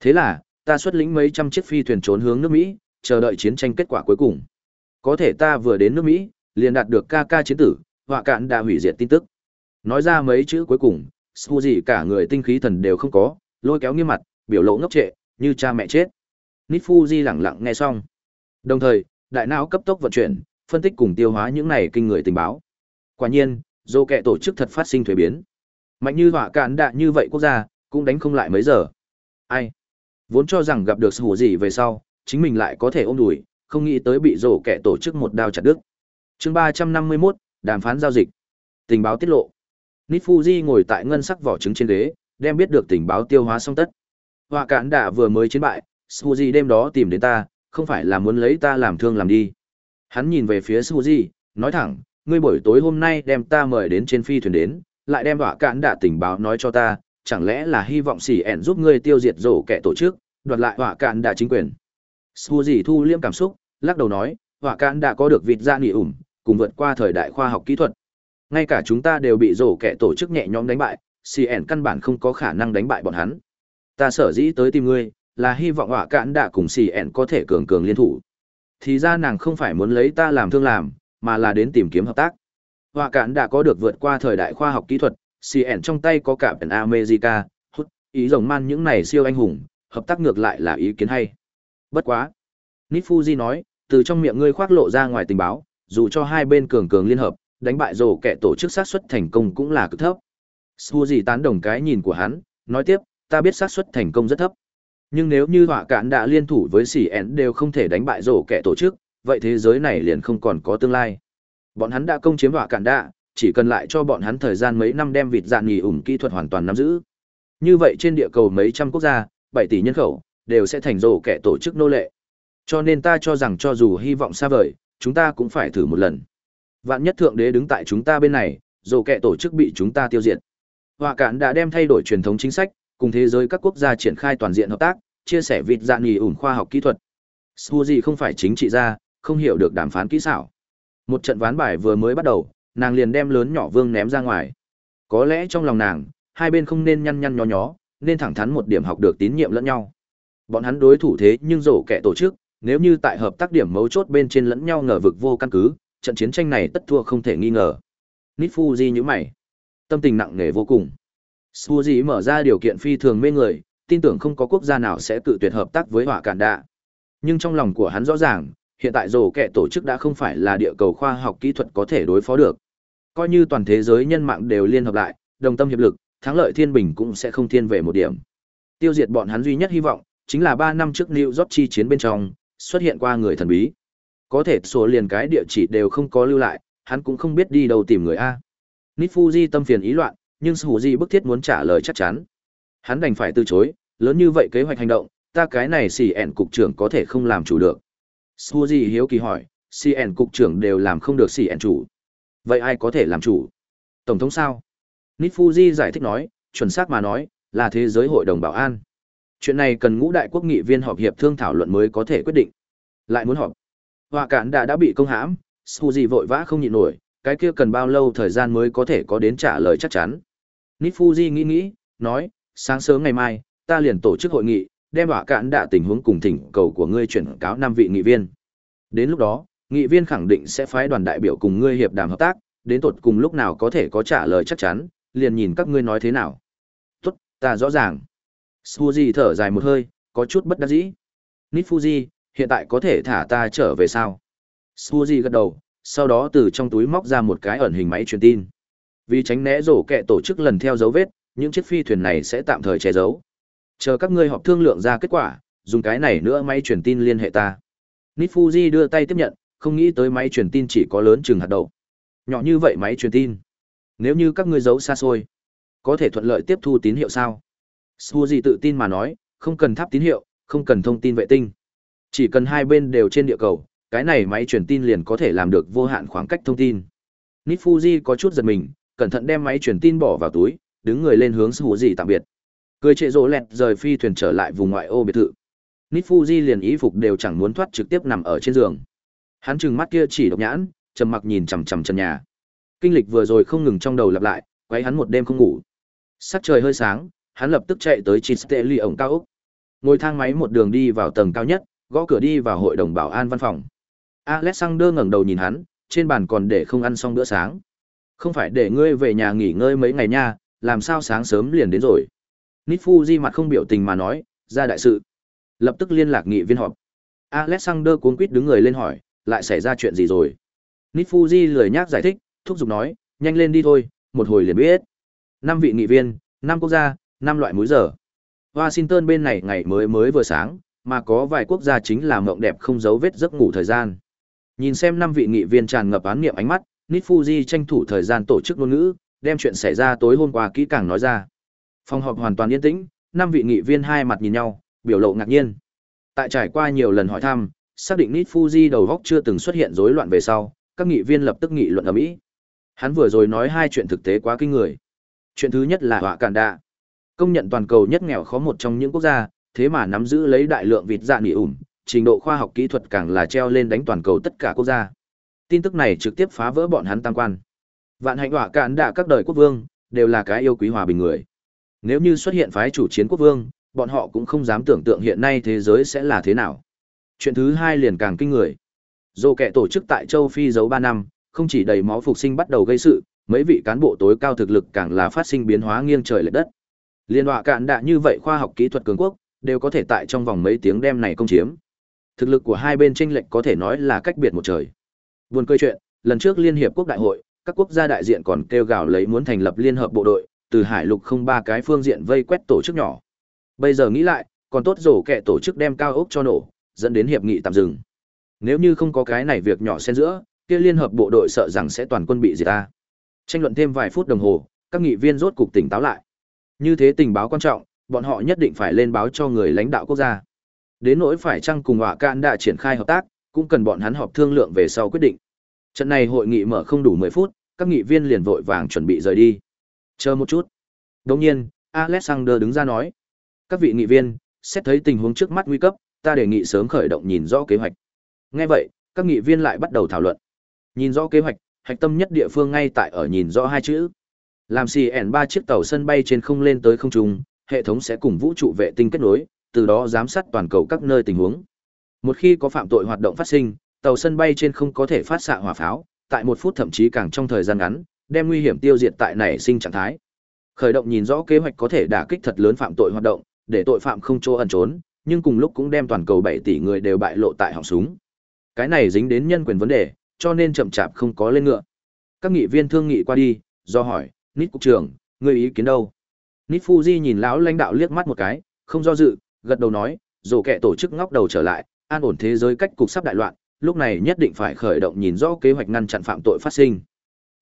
Speaker 1: Thế là, ta xuất lĩnh mấy trăm chiếc phi thuyền trốn hướng nước mỹ, chờ đợi chiến tranh kết quả cuối cùng. Có thể ta vừa đến nước mỹ, liền đạt được ca ca chiến tử họa cạn đã hủy diệt tin tức. Nói ra mấy chữ cuối cùng su gì cả người tinh khí thần đều không có, lôi kéo nghiêm mặt, biểu lộ ngốc trệ, như cha mẹ chết. Nifuji lặng lẳng lặng nghe xong. Đồng thời, đại não cấp tốc vận chuyển, phân tích cùng tiêu hóa những này kinh người tình báo. Quả nhiên, dô kệ tổ chức thật phát sinh thuế biến mạnh như họa cạn đạ như vậy quốc gia cũng đánh không lại mấy giờ. Ai? Vốn cho rằng gặp được hủ gì về sau chính mình lại có thể ôm đùi không nghĩ tới bị rổ kẻ tổ chức một đao chặt đứt. Chương ba trăm năm mươi 351, đàm phán giao dịch. Tình báo tiết lộ. Nít fuji ngồi tại ngân sắc vỏ trứng trên ghế đem biết được tình báo tiêu hóa xong tất. Họa cạn đạ vừa mới chiến bại Suji đêm đó tìm đến ta, không phải là muốn lấy ta làm thương làm đi. Hắn nhìn về phía Suji, nói thẳng, ngươi buổi tối hôm nay đem ta mời đến trên phi thuyền đến, lại đem đọa cạn đạ tình báo nói cho ta, chẳng lẽ là hy vọng xỉ ẻn giúp ngươi tiêu diệt rổ kẻ tổ chức, đoạt lại đọa cạn đạ chính quyền. Su thu liêm cảm xúc, lắc đầu nói, đọa cạn đã có được vịt ra nghỉ ủng, cùng vượt qua thời đại khoa học kỹ thuật. Ngay cả chúng ta đều bị rổ kẻ tổ chức nhẹ nhõm đánh bại, xỉ ẻn căn bản không có khả năng đánh bại bọn hắn. Ta sở dĩ tới tìm ngươi, là hy vọng đọa cạn đạ cùng xỉ ẻn có thể cường cường liên thủ. Thì ra nàng không phải muốn lấy ta làm thương làm, mà là đến tìm kiếm hợp tác. Họa cạn đã có được vượt qua thời đại khoa học kỹ thuật, CN trong tay có cả pèn America, hút, ý rồng man những này siêu anh hùng, hợp tác ngược lại là ý kiến hay. Bất quá. Nifuji nói, từ trong miệng ngươi khoác lộ ra ngoài tình báo, dù cho hai bên cường cường liên hợp, đánh bại rổ kẻ tổ chức xác suất thành công cũng là cực thấp. suji tán đồng cái nhìn của hắn, nói tiếp, ta biết xác suất thành công rất thấp. Nhưng nếu như họa cạn đã liên thủ với cn đều không thể đánh bại rổ kẻ tổ chức, vậy thế giới này liền không còn có tương lai. Bọn hắn đã công chiếm họa cạn đạ, chỉ cần lại cho bọn hắn thời gian mấy năm đem vịt dạn nghỉ ủng kỹ thuật hoàn toàn nắm giữ. Như vậy trên địa cầu mấy trăm quốc gia, 7 tỷ nhân khẩu, đều sẽ thành rổ kẻ tổ chức nô lệ. Cho nên ta cho rằng cho dù hy vọng xa vời, chúng ta cũng phải thử một lần. Vạn nhất thượng đế đứng tại chúng ta bên này, rổ kẻ tổ chức bị chúng ta tiêu diệt. Họa cạn đã đem thay đổi truyền thống chính sách, cùng thế giới các quốc gia triển khai toàn diện hợp tác, chia sẻ vịt dạn nghỉ ủng khoa học kỹ thuật. Suzy không phải chính trị gia, không hiểu được đàm phán kỹ xảo. Một trận ván bài vừa mới bắt đầu, nàng liền đem lớn nhỏ vương ném ra ngoài. Có lẽ trong lòng nàng, hai bên không nên nhăn nhăn nhó nhó, nên thẳng thắn một điểm học được tín nhiệm lẫn nhau. Bọn hắn đối thủ thế nhưng rổ kẻ tổ chức, nếu như tại hợp tác điểm mấu chốt bên trên lẫn nhau ngờ vực vô căn cứ, trận chiến tranh này tất thua không thể nghi ngờ. Nifuji như mày, tâm tình nặng nề vô cùng. Suji mở ra điều kiện phi thường mê người, tin tưởng không có quốc gia nào sẽ tự tuyệt hợp tác với hỏa cản đạ. Nhưng trong lòng của hắn rõ ràng, hiện tại rổ kẹ tổ chức đã không phải là địa cầu khoa học kỹ thuật có thể đối phó được. Coi như toàn thế giới nhân mạng đều liên hợp lại, đồng tâm hiệp lực, thắng lợi thiên bình cũng sẽ không thiên về một điểm. Tiêu diệt bọn hắn duy nhất hy vọng, chính là ba năm trước New York chi chiến bên trong, xuất hiện qua người thần bí. Có thể số liền cái địa chỉ đều không có lưu lại, hắn cũng không biết đi đâu tìm người A. Nifuji tâm phiền ý loạn, nhưng Suji bức thiết muốn trả lời chắc chắn. Hắn đành phải từ chối, lớn như vậy kế hoạch hành động, ta cái này xì ẹn cục trưởng có thể không làm chủ được. Suzy hiếu kỳ hỏi, CN cục trưởng đều làm không được CN chủ. Vậy ai có thể làm chủ? Tổng thống sao? Nifuji giải thích nói, chuẩn xác mà nói, là thế giới hội đồng bảo an. Chuyện này cần ngũ đại quốc nghị viên họp hiệp thương thảo luận mới có thể quyết định. Lại muốn họp. Họa cản đã đã bị công hãm, Suzy vội vã không nhịn nổi, cái kia cần bao lâu thời gian mới có thể có đến trả lời chắc chắn. Nifuji nghĩ nghĩ, nói, sáng sớm ngày mai, ta liền tổ chức hội nghị, đem họa cạn đạ tình huống cùng thỉnh cầu của ngươi chuyển cáo năm vị nghị viên. Đến lúc đó, nghị viên khẳng định sẽ phái đoàn đại biểu cùng ngươi hiệp đàm hợp tác, đến tột cùng lúc nào có thể có trả lời chắc chắn, liền nhìn các ngươi nói thế nào. Tốt, ta rõ ràng. Suzy thở dài một hơi, có chút bất đắc dĩ. Nifuji, hiện tại có thể thả ta trở về sao? Suzy gật đầu, sau đó từ trong túi móc ra một cái ẩn hình máy truyền tin. Vì tránh né rổ kẹ tổ chức lần theo dấu vết, những chiếc phi thuyền này sẽ tạm thời che giấu. Chờ các ngươi họp thương lượng ra kết quả, dùng cái này nữa máy truyền tin liên hệ ta. Nifuji đưa tay tiếp nhận, không nghĩ tới máy truyền tin chỉ có lớn chừng hạt đậu. Nhỏ như vậy máy truyền tin. Nếu như các ngươi giấu xa xôi, có thể thuận lợi tiếp thu tín hiệu sao? Suji tự tin mà nói, không cần tháp tín hiệu, không cần thông tin vệ tinh. Chỉ cần hai bên đều trên địa cầu, cái này máy truyền tin liền có thể làm được vô hạn khoảng cách thông tin. Nifuji có chút giật mình, cẩn thận đem máy truyền tin bỏ vào túi, đứng người lên hướng Suji tạm biệt. Cười trệ rỗ lẹt rời phi thuyền trở lại vùng ngoại ô biệt thự. Nifuji liền ý phục đều chẳng muốn thoát trực tiếp nằm ở trên giường. Hắn trừng mắt kia chỉ độc nhãn, trầm mặc nhìn chằm chằm chân nhà. Kinh lịch vừa rồi không ngừng trong đầu lặp lại, quấy hắn một đêm không ngủ. Sắc trời hơi sáng, hắn lập tức chạy tới Chisteli ổng cao ốc. Ngồi thang máy một đường đi vào tầng cao nhất, gõ cửa đi vào hội đồng bảo an văn phòng. Alexander ngẩng đầu nhìn hắn, trên bàn còn để không ăn xong bữa sáng. Không phải để ngươi về nhà nghỉ ngơi mấy ngày nha, làm sao sáng sớm liền đến rồi. Nifuji mặt không biểu tình mà nói, ra đại sự. Lập tức liên lạc nghị viên họp. Alexander cuống quýt đứng người lên hỏi, lại xảy ra chuyện gì rồi? Nifuji lười nhác giải thích, thúc giục nói, nhanh lên đi thôi, một hồi liền biết. Năm vị nghị viên, năm quốc gia, năm loại múi giờ. Washington bên này ngày mới mới vừa sáng, mà có vài quốc gia chính là mộng đẹp không giấu vết giấc ngủ thời gian. Nhìn xem năm vị nghị viên tràn ngập án nghiệm ánh mắt, Nifuji tranh thủ thời gian tổ chức ngôn ngữ, đem chuyện xảy ra tối hôm qua kỹ càng nói ra. Phòng họp hoàn toàn yên tĩnh, năm vị nghị viên hai mặt nhìn nhau, biểu lộ ngạc nhiên. Tại trải qua nhiều lần hỏi thăm, xác định Nit Fuji đầu góc chưa từng xuất hiện rối loạn về sau, các nghị viên lập tức nghị luận ầm ĩ. Hắn vừa rồi nói hai chuyện thực tế quá kinh người. Chuyện thứ nhất là họa cản đạ. Công nhận toàn cầu nhất nghèo khó một trong những quốc gia, thế mà nắm giữ lấy đại lượng vịt dạ nỉ ủm, trình độ khoa học kỹ thuật càng là treo lên đánh toàn cầu tất cả quốc gia. Tin tức này trực tiếp phá vỡ bọn hắn tam quan. Vạn hạnh họa cản đạ các đời quốc vương, đều là cái yêu quý hòa bình người. Nếu như xuất hiện phái chủ chiến quốc vương, bọn họ cũng không dám tưởng tượng hiện nay thế giới sẽ là thế nào. Chuyện thứ hai liền càng kinh người. Dô kẻ tổ chức tại châu Phi giấu 3 năm, không chỉ đầy máu phục sinh bắt đầu gây sự, mấy vị cán bộ tối cao thực lực càng là phát sinh biến hóa nghiêng trời lệch đất. Liên họa cạn đạ như vậy khoa học kỹ thuật cường quốc, đều có thể tại trong vòng mấy tiếng đem này công chiếm. Thực lực của hai bên tranh lệch có thể nói là cách biệt một trời. Buồn cười chuyện, lần trước Liên hiệp quốc đại hội, các quốc gia đại diện còn kêu gào lấy muốn thành lập liên hợp bộ đội, từ hải lục không ba cái phương diện vây quét tổ chức nhỏ. Bây giờ nghĩ lại, còn tốt rổ kẹ tổ chức đem cao ốc cho nổ, dẫn đến hiệp nghị tạm dừng. Nếu như không có cái này việc nhỏ xen giữa, kia liên hợp bộ đội sợ rằng sẽ toàn quân bị diệt ta. Tranh luận thêm vài phút đồng hồ, các nghị viên rốt cục tỉnh táo lại. Như thế tình báo quan trọng, bọn họ nhất định phải lên báo cho người lãnh đạo quốc gia. Đến nỗi phải chăng cùng họa cạn đã triển khai hợp tác, cũng cần bọn hắn họp thương lượng về sau quyết định. Trận này hội nghị mở không đủ 10 phút, các nghị viên liền vội vàng chuẩn bị rời đi. Chờ một chút. Đồng nhiên, Alexander đứng ra nói. Các vị nghị viên, xét thấy tình huống trước mắt nguy cấp, ta đề nghị sớm khởi động nhìn rõ kế hoạch. Nghe vậy, các nghị viên lại bắt đầu thảo luận. Nhìn rõ kế hoạch, hạch tâm nhất địa phương ngay tại ở nhìn rõ hai chữ. Làm CN ba chiếc tàu sân bay trên không lên tới không trung, hệ thống sẽ cùng vũ trụ vệ tinh kết nối, từ đó giám sát toàn cầu các nơi tình huống. Một khi có phạm tội hoạt động phát sinh, tàu sân bay trên không có thể phát xạ hỏa pháo, tại một phút thậm chí càng trong thời gian ngắn, đem nguy hiểm tiêu diệt tại nảy sinh trạng thái. Khởi động nhìn rõ kế hoạch có thể đả kích thật lớn phạm tội hoạt động, để tội phạm không chỗ ẩn trốn, nhưng cùng lúc cũng đem toàn cầu 7 tỷ người đều bại lộ tại họng súng. Cái này dính đến nhân quyền vấn đề, cho nên chậm chạp không có lên ngựa. Các nghị viên thương nghị qua đi, do hỏi, Nít cục trưởng, ngươi ý kiến đâu? Nít Fuji nhìn lão lãnh đạo liếc mắt một cái, không do dự, gật đầu nói, dù kẻ tổ chức ngóc đầu trở lại, an ổn thế giới cách cục sắp đại loạn, lúc này nhất định phải khởi động nhìn rõ kế hoạch ngăn chặn phạm tội phát sinh.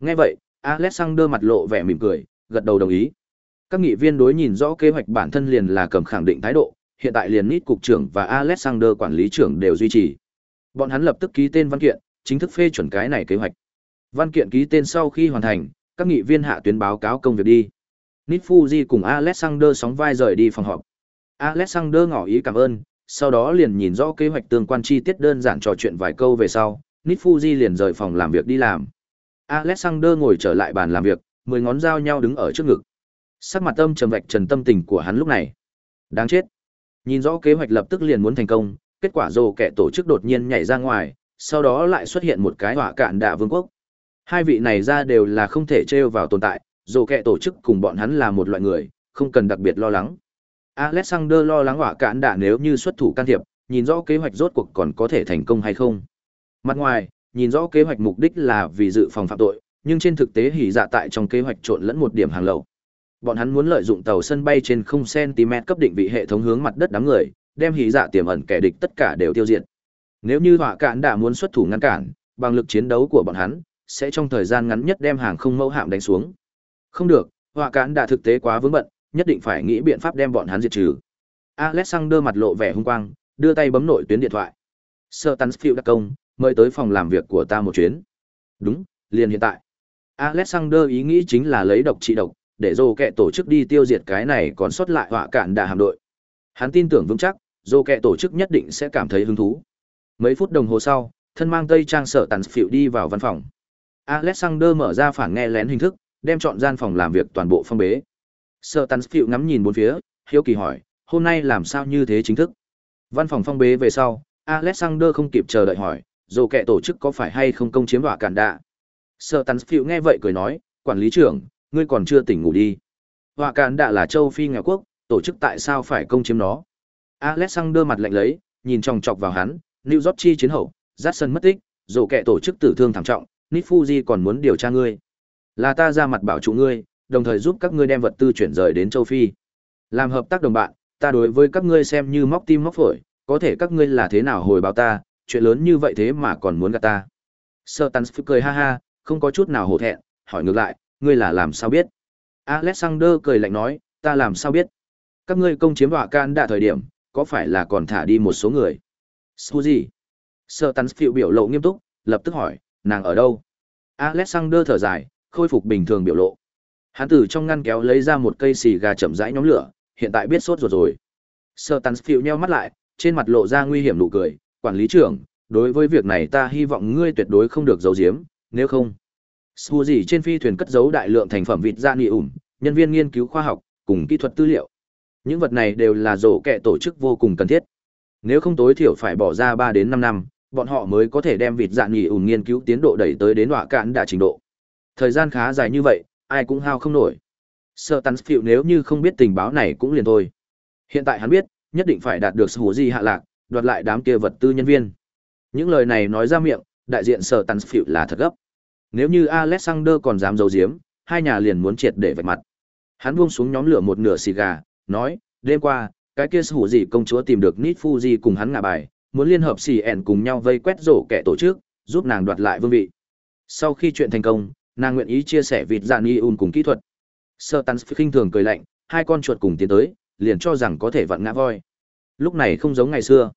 Speaker 1: Nghe vậy, Alexander mặt lộ vẻ mỉm cười, gật đầu đồng ý. Các nghị viên đối nhìn rõ kế hoạch bản thân liền là cầm khẳng định thái độ, hiện tại liền Nít cục trưởng và Alexander quản lý trưởng đều duy trì. Bọn hắn lập tức ký tên văn kiện, chính thức phê chuẩn cái này kế hoạch. Văn kiện ký tên sau khi hoàn thành, các nghị viên hạ tuyến báo cáo công việc đi. Nít Fuji cùng Alexander sóng vai rời đi phòng họp. Alexander ngỏ ý cảm ơn, sau đó liền nhìn rõ kế hoạch tương quan chi tiết đơn giản trò chuyện vài câu về sau, Nít Fuji liền rời phòng làm việc đi làm. Alexander ngồi trở lại bàn làm việc, mười ngón dao nhau đứng ở trước ngực. Sắc mặt tâm trầm vạch trần tâm tình của hắn lúc này. Đáng chết. Nhìn rõ kế hoạch lập tức liền muốn thành công, kết quả rồ kẻ tổ chức đột nhiên nhảy ra ngoài, sau đó lại xuất hiện một cái hỏa cạn đạ vương quốc. Hai vị này ra đều là không thể trêu vào tồn tại, rồ kẻ tổ chức cùng bọn hắn là một loại người, không cần đặc biệt lo lắng. Alexander lo lắng hỏa cạn đạ nếu như xuất thủ can thiệp, nhìn rõ kế hoạch rốt cuộc còn có thể thành công hay không. Mặt ngoài, nhìn rõ kế hoạch mục đích là vì dự phòng phạm tội, nhưng trên thực tế hỉ dạ tại trong kế hoạch trộn lẫn một điểm hàng lậu. Bọn hắn muốn lợi dụng tàu sân bay trên không cm cấp định vị hệ thống hướng mặt đất đám người, đem hỉ dạ tiềm ẩn kẻ địch tất cả đều tiêu diệt. Nếu như họa cạn đã muốn xuất thủ ngăn cản, bằng lực chiến đấu của bọn hắn, sẽ trong thời gian ngắn nhất đem hàng không mẫu hạm đánh xuống. Không được, họa cạn đã thực tế quá vướng bận, nhất định phải nghĩ biện pháp đem bọn hắn diệt trừ. Alexander mặt lộ vẻ hung quang, đưa tay bấm nội tuyến điện thoại. Sir Tansfield đặc công, mời tới phòng làm việc của ta một chuyến. Đúng, liền hiện tại. Alexander ý nghĩ chính là lấy độc trị độc, để dô kẹ tổ chức đi tiêu diệt cái này còn sót lại hỏa cạn đà hạm đội. Hắn tin tưởng vững chắc, dô kẹ tổ chức nhất định sẽ cảm thấy hứng thú. Mấy phút đồng hồ sau, thân mang tây trang sở tàn phiệu đi vào văn phòng. Alexander mở ra phản nghe lén hình thức, đem chọn gian phòng làm việc toàn bộ phong bế. Sở tàn phiệu ngắm nhìn bốn phía, hiếu kỳ hỏi, hôm nay làm sao như thế chính thức? Văn phòng phong bế về sau, Alexander không kịp chờ đợi hỏi, dù kẻ tổ chức có phải hay không công chiếm đọa cản đạ? sợ tắn phiệu nghe vậy cười nói, quản lý trưởng, ngươi còn chưa tỉnh ngủ đi. Hỏa cản đạ là châu Phi nghèo quốc, tổ chức tại sao phải công chiếm nó? Alexander mặt lạnh lấy, nhìn chòng chọc vào hắn, New York chi chiến hậu, Jackson mất tích, dù kẻ tổ chức tử thương thảm trọng, Nifuji còn muốn điều tra ngươi. Là ta ra mặt bảo trụ ngươi, đồng thời giúp các ngươi đem vật tư chuyển rời đến châu Phi. Làm hợp tác đồng bạn, ta đối với các ngươi xem như móc tim móc phổi, có thể các ngươi là thế nào hồi báo ta, chuyện lớn như vậy thế mà còn muốn gạt ta. Sir Tansfield cười ha ha, không có chút nào hổ thẹn, hỏi ngược lại, ngươi là làm sao biết? Alexander cười lạnh nói, ta làm sao biết? Các ngươi công chiếm họa can đã thời điểm, có phải là còn thả đi một số người? Suzy. Sơ Tán phiệu biểu lộ nghiêm túc, lập tức hỏi, nàng ở đâu? Alexander thở dài, khôi phục bình thường biểu lộ. Hắn từ trong ngăn kéo lấy ra một cây xì gà chậm rãi nhóm lửa, hiện tại biết sốt ruột rồi. Sơ Tán phiệu nheo mắt lại, trên mặt lộ ra nguy hiểm nụ cười, quản lý trưởng, đối với việc này ta hy vọng ngươi tuyệt đối không được giấu giếm, nếu không. Suzy trên phi thuyền cất giấu đại lượng thành phẩm vịt da nị ủng, nhân viên nghiên cứu khoa học, cùng kỹ thuật tư liệu. Những vật này đều là rổ kẹ tổ chức vô cùng cần thiết. Nếu không tối thiểu phải bỏ ra 3 đến 5 năm, bọn họ mới có thể đem vịt dạng nghỉ ủn nghiên cứu tiến độ đẩy tới đến họa cạn đã trình độ. Thời gian khá dài như vậy, ai cũng hao không nổi. Sợ tắn phiệu nếu như không biết tình báo này cũng liền thôi. Hiện tại hắn biết, nhất định phải đạt được sự gì hạ lạc, đoạt lại đám kia vật tư nhân viên. Những lời này nói ra miệng, đại diện sở tàn phiệu là thật gấp. Nếu như Alexander còn dám giấu giếm, hai nhà liền muốn triệt để vạch mặt. Hắn buông xuống nhóm lửa một nửa xì gà, nói, đêm qua, cái kia hủ gì công chúa tìm được Nít Fuji cùng hắn ngả bài, muốn liên hợp xì ẻn cùng nhau vây quét rổ kẻ tổ chức, giúp nàng đoạt lại vương vị. Sau khi chuyện thành công, nàng nguyện ý chia sẻ vịt dạn y un cùng kỹ thuật. Sơ Tans khinh thường cười lạnh, hai con chuột cùng tiến tới, liền cho rằng có thể vặn ngã voi. Lúc này không giống ngày xưa.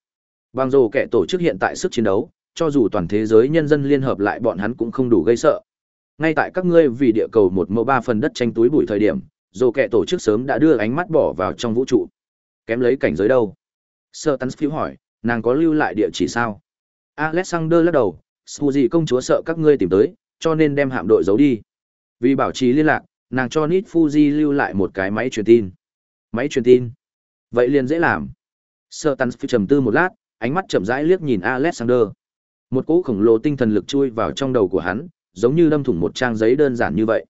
Speaker 1: Bằng rổ kẻ tổ chức hiện tại sức chiến đấu, cho dù toàn thế giới nhân dân liên hợp lại bọn hắn cũng không đủ gây sợ. Ngay tại các ngươi vì địa cầu một mẫu ba phần đất tranh túi bụi thời điểm, rổ kẻ tổ chức sớm đã đưa ánh mắt bỏ vào trong vũ trụ. Kém lấy cảnh giới đâu? Sơ Tans phiếu hỏi, nàng có lưu lại địa chỉ sao? Alexander lắc đầu, Suzy công chúa sợ các ngươi tìm tới, cho nên đem hạm đội giấu đi. Vì bảo trì liên lạc, nàng cho Nit Fuji lưu lại một cái máy truyền tin. Máy truyền tin? Vậy liền dễ làm. Sơ Tans trầm tư một lát, ánh mắt chậm rãi liếc nhìn Alexander. Một cỗ khổng lồ tinh thần lực chui vào trong đầu của hắn, giống như đâm thủng một trang giấy đơn giản như vậy.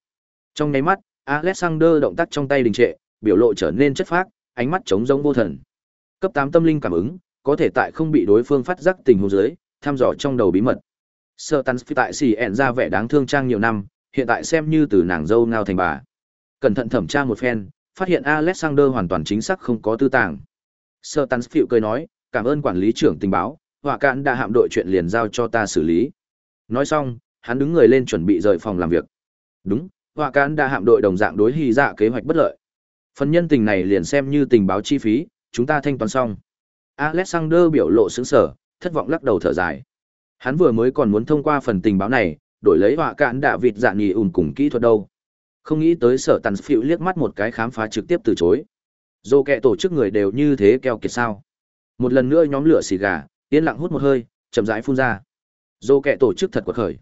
Speaker 1: Trong nháy mắt, Alexander động tác trong tay đình trệ, biểu lộ trở nên chất phác, ánh mắt trống rỗng vô thần. Cấp 8 tâm linh cảm ứng, có thể tại không bị đối phương phát giác tình huống dưới, thăm dò trong đầu bí mật. Sơ Tán phi tại xì ẹn ra vẻ đáng thương trang nhiều năm, hiện tại xem như từ nàng dâu ngao thành bà. Cẩn thận thẩm tra một phen, phát hiện Alexander hoàn toàn chính xác không có tư tàng. Sơ Tán phiệu cười nói, cảm ơn quản lý trưởng tình báo, họa cạn đã hạm đội chuyện liền giao cho ta xử lý. Nói xong, hắn đứng người lên chuẩn bị rời phòng làm việc. Đúng, họa cạn đã hạm đội đồng dạng đối hy dạ kế hoạch bất lợi. Phần nhân tình này liền xem như tình báo chi phí, chúng ta thanh toán xong. Alexander biểu lộ xứng sở, thất vọng lắc đầu thở dài. Hắn vừa mới còn muốn thông qua phần tình báo này, đổi lấy họa cạn đạ vịt dạ nghỉ ùn cùng kỹ thuật đâu. Không nghĩ tới sở tàn phiệu liếc mắt một cái khám phá trực tiếp từ chối. Dô kẹ tổ chức người đều như thế keo kiệt sao. Một lần nữa nhóm lửa xì gà, yên lặng hút một hơi, chậm rãi phun ra. Dô kẻ tổ chức thật quật khởi.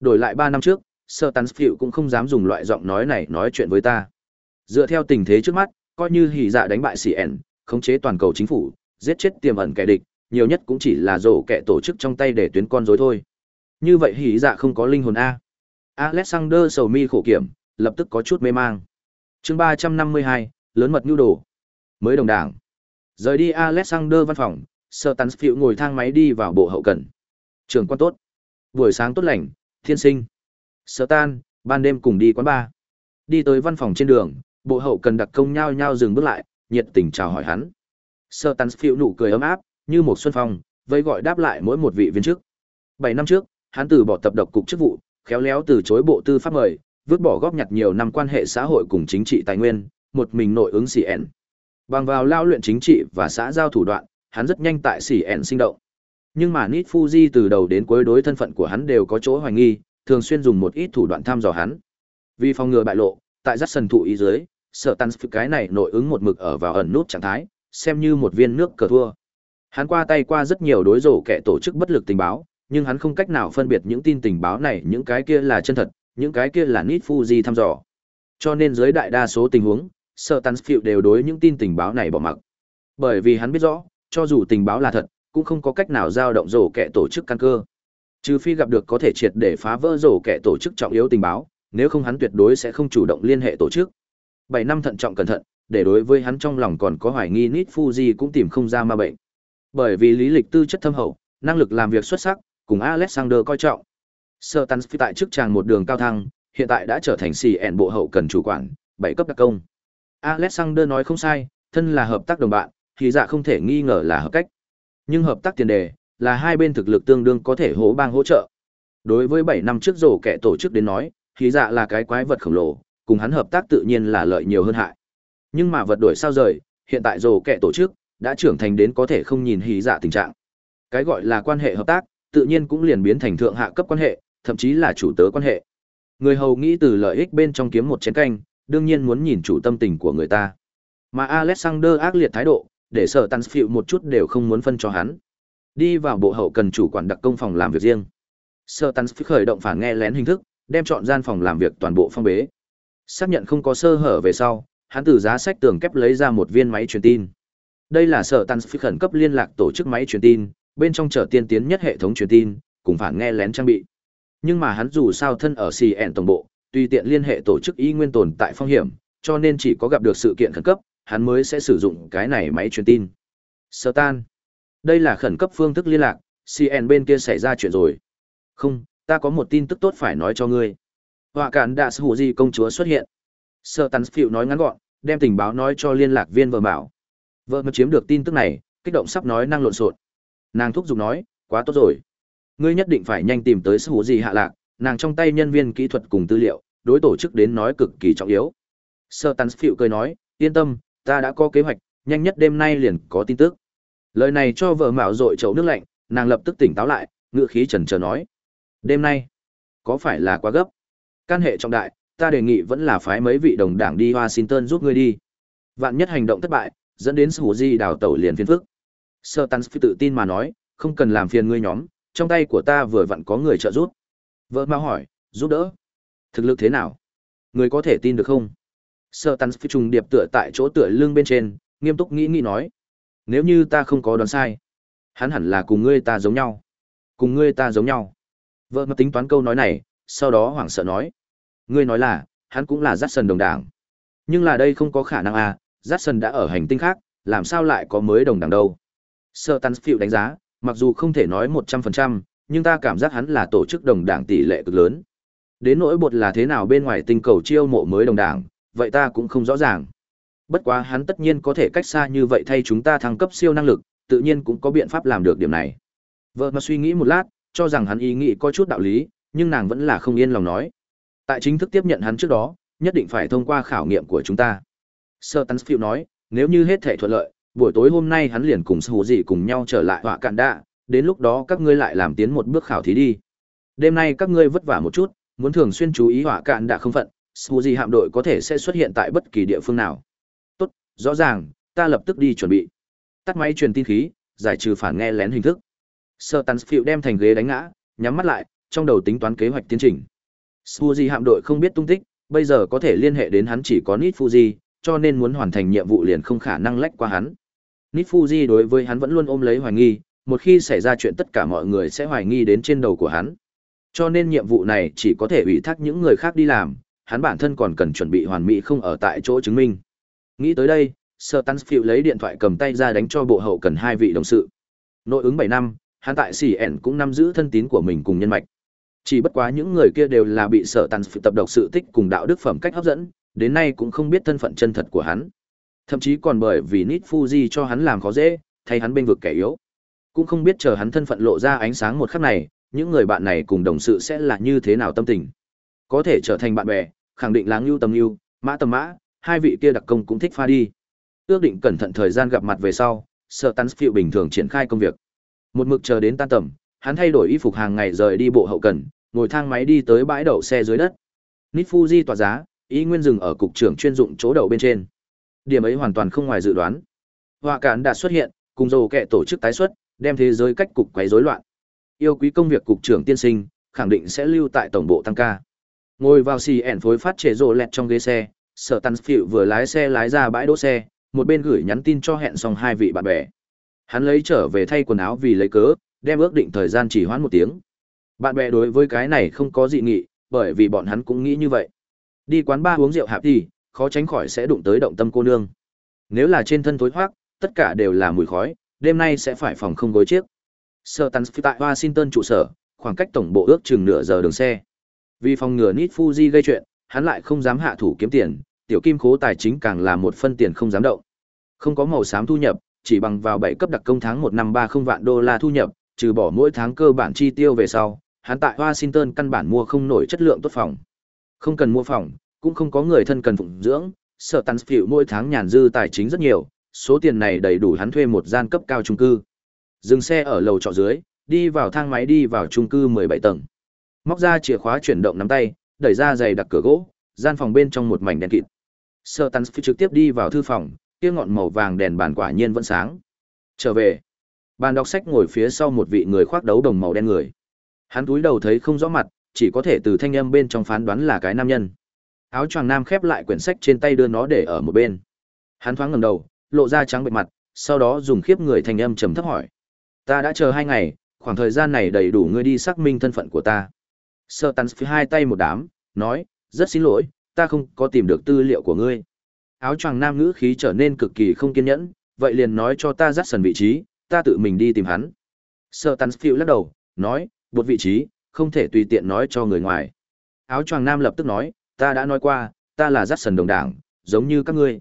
Speaker 1: Đổi lại ba năm trước, sơ tán phiệu cũng không dám dùng loại giọng nói này nói chuyện với ta. Dựa theo tình thế trước mắt, coi như hỉ dạ đánh bại xì ẻn, khống chế toàn cầu chính phủ, giết chết tiềm ẩn kẻ địch, nhiều nhất cũng chỉ là rổ kẻ tổ chức trong tay để tuyến con rối thôi. Như vậy hỉ dạ không có linh hồn a. Alexander sầu mi khổ kiểm, lập tức có chút mê mang. Chương ba trăm năm mươi hai, lớn mật nhu đồ. Mới đồng đảng. Rời đi Alexander văn phòng, Sir Tansfield ngồi thang máy đi vào bộ hậu cần. Trường quan tốt. Buổi sáng tốt lành, thiên sinh. Sir Tan, ban đêm cùng đi quán bar. Đi tới văn phòng trên đường, bộ hậu cần đặc công nhao nhao dừng bước lại, nhiệt tình chào hỏi hắn. Sir Tansfield nụ cười ấm áp, như một xuân phong, vây gọi đáp lại mỗi một vị viên chức. Bảy năm trước, hắn từ bỏ tập độc cục chức vụ, khéo léo từ chối bộ tư pháp mời, vứt bỏ góp nhặt nhiều năm quan hệ xã hội cùng chính trị tài nguyên, một mình nội ứng CN. Bằng vào lao luyện chính trị và xã giao thủ đoạn, hắn rất nhanh tại CN sinh động. Nhưng mà Nít Fuji từ đầu đến cuối đối thân phận của hắn đều có chỗ hoài nghi, thường xuyên dùng một ít thủ đoạn thăm dò hắn. Vì phòng ngừa bại lộ, tại Jackson thụ ý dưới, sợ tàn cái này nội ứng một mực ở vào ẩn nút trạng thái, xem như một viên nước cờ thua. Hắn qua tay qua rất nhiều đối rổ kẻ tổ chức bất lực tình báo, nhưng hắn không cách nào phân biệt những tin tình báo này những cái kia là chân thật, những cái kia là nít Fuji thăm dò. Cho nên dưới đại đa số tình huống, sợ tàn phiệu đều đối những tin tình báo này bỏ mặc. Bởi vì hắn biết rõ, cho dù tình báo là thật, cũng không có cách nào giao động rổ kẻ tổ chức căn cơ. Trừ phi gặp được có thể triệt để phá vỡ rổ kẻ tổ chức trọng yếu tình báo, nếu không hắn tuyệt đối sẽ không chủ động liên hệ tổ chức. Bảy năm thận trọng cẩn thận, để đối với hắn trong lòng còn có hoài nghi Nít Fuji cũng tìm không ra ma bệnh. Bởi vì lý lịch tư chất thâm hậu, năng lực làm việc xuất sắc, cùng Alexander coi trọng. sơ tans tại chức tràng một đường cao thăng, hiện tại đã trở thành CN bộ hậu cần chủ quản, bảy cấp đặc công. Alexander nói không sai, thân là hợp tác đồng bạn, thì dạ không thể nghi ngờ là hợp cách. Nhưng hợp tác tiền đề là hai bên thực lực tương đương có thể hỗ bang hỗ trợ. Đối với 7 năm trước rổ kẻ tổ chức đến nói, thì dạ là cái quái vật khổng lồ, cùng hắn hợp tác tự nhiên là lợi nhiều hơn hại. Nhưng mà vật đổi sao rời, hiện tại rổ kẻ tổ chức đã trưởng thành đến có thể không nhìn hí dạ tình trạng. Cái gọi là quan hệ hợp tác, tự nhiên cũng liền biến thành thượng hạ cấp quan hệ, thậm chí là chủ tớ quan hệ. Người hầu nghĩ từ lợi ích bên trong kiếm một chén canh, đương nhiên muốn nhìn chủ tâm tình của người ta. Mà Alexander ác liệt thái độ, để sở phiệu một chút đều không muốn phân cho hắn. Đi vào bộ hậu cần chủ quản đặc công phòng làm việc riêng. Sở phiệu khởi động phản nghe lén hình thức, đem chọn gian phòng làm việc toàn bộ phong bế. Xác nhận không có sơ hở về sau, hắn từ giá sách tường kép lấy ra một viên máy truyền tin. Đây là sở Tansfield khẩn cấp liên lạc tổ chức máy truyền tin, bên trong chở tiên tiến nhất hệ thống truyền tin, cùng phản nghe lén trang bị. Nhưng mà hắn dù sao thân ở CN tổng bộ, tùy tiện liên hệ tổ chức y nguyên tồn tại phong hiểm, cho nên chỉ có gặp được sự kiện khẩn cấp, hắn mới sẽ sử dụng cái này máy truyền tin. Sơ tan. đây là khẩn cấp phương thức liên lạc, CN bên kia xảy ra chuyện rồi. Không, ta có một tin tức tốt phải nói cho ngươi. Họa cản đạ hủ gì công chúa xuất hiện. Sơ Tắn Phiệu nói ngắn gọn, đem tình báo nói cho liên lạc viên vợ bảo. Vợ mà chiếm được tin tức này, kích động sắp nói năng lộn xộn. Nàng thúc giục nói, quá tốt rồi. Ngươi nhất định phải nhanh tìm tới hủ gì hạ lạc, nàng trong tay nhân viên kỹ thuật cùng tư liệu, đối tổ chức đến nói cực kỳ trọng yếu. Sơ Tán Phiệu cười nói, yên tâm, ta đã có kế hoạch, nhanh nhất đêm nay liền có tin tức. Lời này cho vợ mạo dội chậu nước lạnh, nàng lập tức tỉnh táo lại, ngựa khí trần chờ nói. Đêm nay, có phải là quá gấp? Can hệ trọng đại, ta đề nghị vẫn là phái mấy vị đồng đảng đi Washington giúp ngươi đi. Vạn nhất hành động thất bại, dẫn đến sự di đào tẩu liền phiền phức. Sơ Tans tự tin mà nói, không cần làm phiền ngươi nhóm, trong tay của ta vừa vặn có người trợ giúp. Vợ mau hỏi, giúp đỡ. Thực lực thế nào? Người có thể tin được không? Sơ phi trùng điệp tựa tại chỗ tựa lưng bên trên, nghiêm túc nghĩ nghĩ nói. Nếu như ta không có đoán sai, hắn hẳn là cùng ngươi ta giống nhau. Cùng ngươi ta giống nhau. Vợ mà tính toán câu nói này, sau đó hoảng sợ nói. Ngươi nói là, hắn cũng là Jackson đồng đảng. Nhưng là đây không có khả năng à, Jackson đã ở hành tinh khác, làm sao lại có mới đồng đảng đâu. Sơ phiêu đánh giá, mặc dù không thể nói 100%, nhưng ta cảm giác hắn là tổ chức đồng đảng tỷ lệ cực lớn. Đến nỗi bột là thế nào bên ngoài tinh cầu chiêu mộ mới đồng đảng, vậy ta cũng không rõ ràng. Bất quá hắn tất nhiên có thể cách xa như vậy thay chúng ta thăng cấp siêu năng lực, tự nhiên cũng có biện pháp làm được điểm này. Vợ mà suy nghĩ một lát, cho rằng hắn ý nghĩ có chút đạo lý, nhưng nàng vẫn là không yên lòng nói. Tại chính thức tiếp nhận hắn trước đó, nhất định phải thông qua khảo nghiệm của chúng ta. Sir Tansfield nói, nếu như hết thể thuận lợi, buổi tối hôm nay hắn liền cùng hồ dị cùng nhau trở lại họa cạn đạ, đến lúc đó các ngươi lại làm tiến một bước khảo thí đi. Đêm nay các ngươi vất vả một chút, muốn thường xuyên chú ý hỏa cạn đã không phận, Sủ hạm đội có thể sẽ xuất hiện tại bất kỳ địa phương nào. Tốt, rõ ràng, ta lập tức đi chuẩn bị. Tắt máy truyền tin khí, giải trừ phản nghe lén hình thức. Sir Tansfield đem thành ghế đánh ngã, nhắm mắt lại, trong đầu tính toán kế hoạch tiến trình. Suzy hạm đội không biết tung tích, bây giờ có thể liên hệ đến hắn chỉ có Nit Fuji, cho nên muốn hoàn thành nhiệm vụ liền không khả năng lách qua hắn. Nit Fuji đối với hắn vẫn luôn ôm lấy hoài nghi, một khi xảy ra chuyện tất cả mọi người sẽ hoài nghi đến trên đầu của hắn. Cho nên nhiệm vụ này chỉ có thể ủy thác những người khác đi làm, hắn bản thân còn cần chuẩn bị hoàn mỹ không ở tại chỗ chứng minh. Nghĩ tới đây, Sir Tansfield lấy điện thoại cầm tay ra đánh cho bộ hậu cần hai vị đồng sự. Nội ứng 7 năm, hắn tại CN cũng nắm giữ thân tín của mình cùng nhân mạch. Chỉ bất quá những người kia đều là bị sở tàn tập độc sự tích cùng đạo đức phẩm cách hấp dẫn, đến nay cũng không biết thân phận chân thật của hắn. Thậm chí còn bởi vì Nit Fuji cho hắn làm khó dễ, thay hắn bên vực kẻ yếu. Cũng không biết chờ hắn thân phận lộ ra ánh sáng một khắc này, những người bạn này cùng đồng sự sẽ là như thế nào tâm tình. Có thể trở thành bạn bè, khẳng định là ưu tầm ưu, mã tầm mã, hai vị kia đặc công cũng thích pha đi. Ước định cẩn thận thời gian gặp mặt về sau, Sở phiệu bình thường triển khai công việc. Một mực chờ đến tan tầm, hắn thay đổi y phục hàng ngày rời đi bộ hậu cần, ngồi thang máy đi tới bãi đậu xe dưới đất. Nifuji tỏa giá, ý nguyên dừng ở cục trưởng chuyên dụng chỗ đậu bên trên. Điểm ấy hoàn toàn không ngoài dự đoán. Họa cản đã xuất hiện, cùng dầu kệ tổ chức tái xuất, đem thế giới cách cục quấy rối loạn. Yêu quý công việc cục trưởng tiên sinh, khẳng định sẽ lưu tại tổng bộ tăng ca. Ngồi vào xì ẻn phối phát chế rồ lẹt trong ghế xe, Sở Tăn Phiệu vừa lái xe lái ra bãi đỗ xe, một bên gửi nhắn tin cho hẹn xong hai vị bạn bè. Hắn lấy trở về thay quần áo vì lấy cớ, đem ước định thời gian chỉ hoãn một tiếng. Bạn bè đối với cái này không có dị nghị, bởi vì bọn hắn cũng nghĩ như vậy. Đi quán bar uống rượu hạp thì, khó tránh khỏi sẽ đụng tới động tâm cô nương. Nếu là trên thân thối thoát, tất cả đều là mùi khói, đêm nay sẽ phải phòng không gối chiếc. Sơ Tans tại Washington trụ sở, khoảng cách tổng bộ ước chừng nửa giờ đường xe. Vì phòng ngừa Nit Fuji gây chuyện, hắn lại không dám hạ thủ kiếm tiền, tiểu kim khố tài chính càng là một phân tiền không dám động. Không có màu xám thu nhập, chỉ bằng vào 7 cấp đặc công tháng 1 năm 30 vạn đô la thu nhập, trừ bỏ mỗi tháng cơ bản chi tiêu về sau, hắn tại Washington căn bản mua không nổi chất lượng tốt phòng. Không cần mua phòng, cũng không có người thân cần phụng dưỡng, sở tàn phi mỗi tháng nhàn dư tài chính rất nhiều, số tiền này đầy đủ hắn thuê một gian cấp cao trung cư. Dừng xe ở lầu trọ dưới, đi vào thang máy đi vào trung cư 17 tầng. Móc ra chìa khóa chuyển động nắm tay, đẩy ra giày đặt cửa gỗ, gian phòng bên trong một mảnh đèn kịt. Sơ tàn Phi trực tiếp đi vào thư phòng, kia ngọn màu vàng đèn bàn quả nhiên vẫn sáng. Trở về. Bàn đọc sách ngồi phía sau một vị người khoác đấu đồng màu đen người. Hắn túi đầu thấy không rõ mặt, chỉ có thể từ thanh âm bên trong phán đoán là cái nam nhân. Áo choàng nam khép lại quyển sách trên tay đưa nó để ở một bên. Hắn thoáng ngẩng đầu, lộ ra trắng bệ mặt, sau đó dùng khiếp người thành âm trầm thấp hỏi: "Ta đã chờ hai ngày, khoảng thời gian này đầy đủ ngươi đi xác minh thân phận của ta." Sơ tắn phía hai tay một đám, nói: "Rất xin lỗi, ta không có tìm được tư liệu của ngươi." Áo choàng nam ngữ khí trở nên cực kỳ không kiên nhẫn, vậy liền nói cho ta dắt sần vị trí, ta tự mình đi tìm hắn. Sơ Stansfield lắc đầu, nói, một vị trí, không thể tùy tiện nói cho người ngoài. Áo choàng nam lập tức nói, ta đã nói qua, ta là Jackson đồng đảng, giống như các ngươi.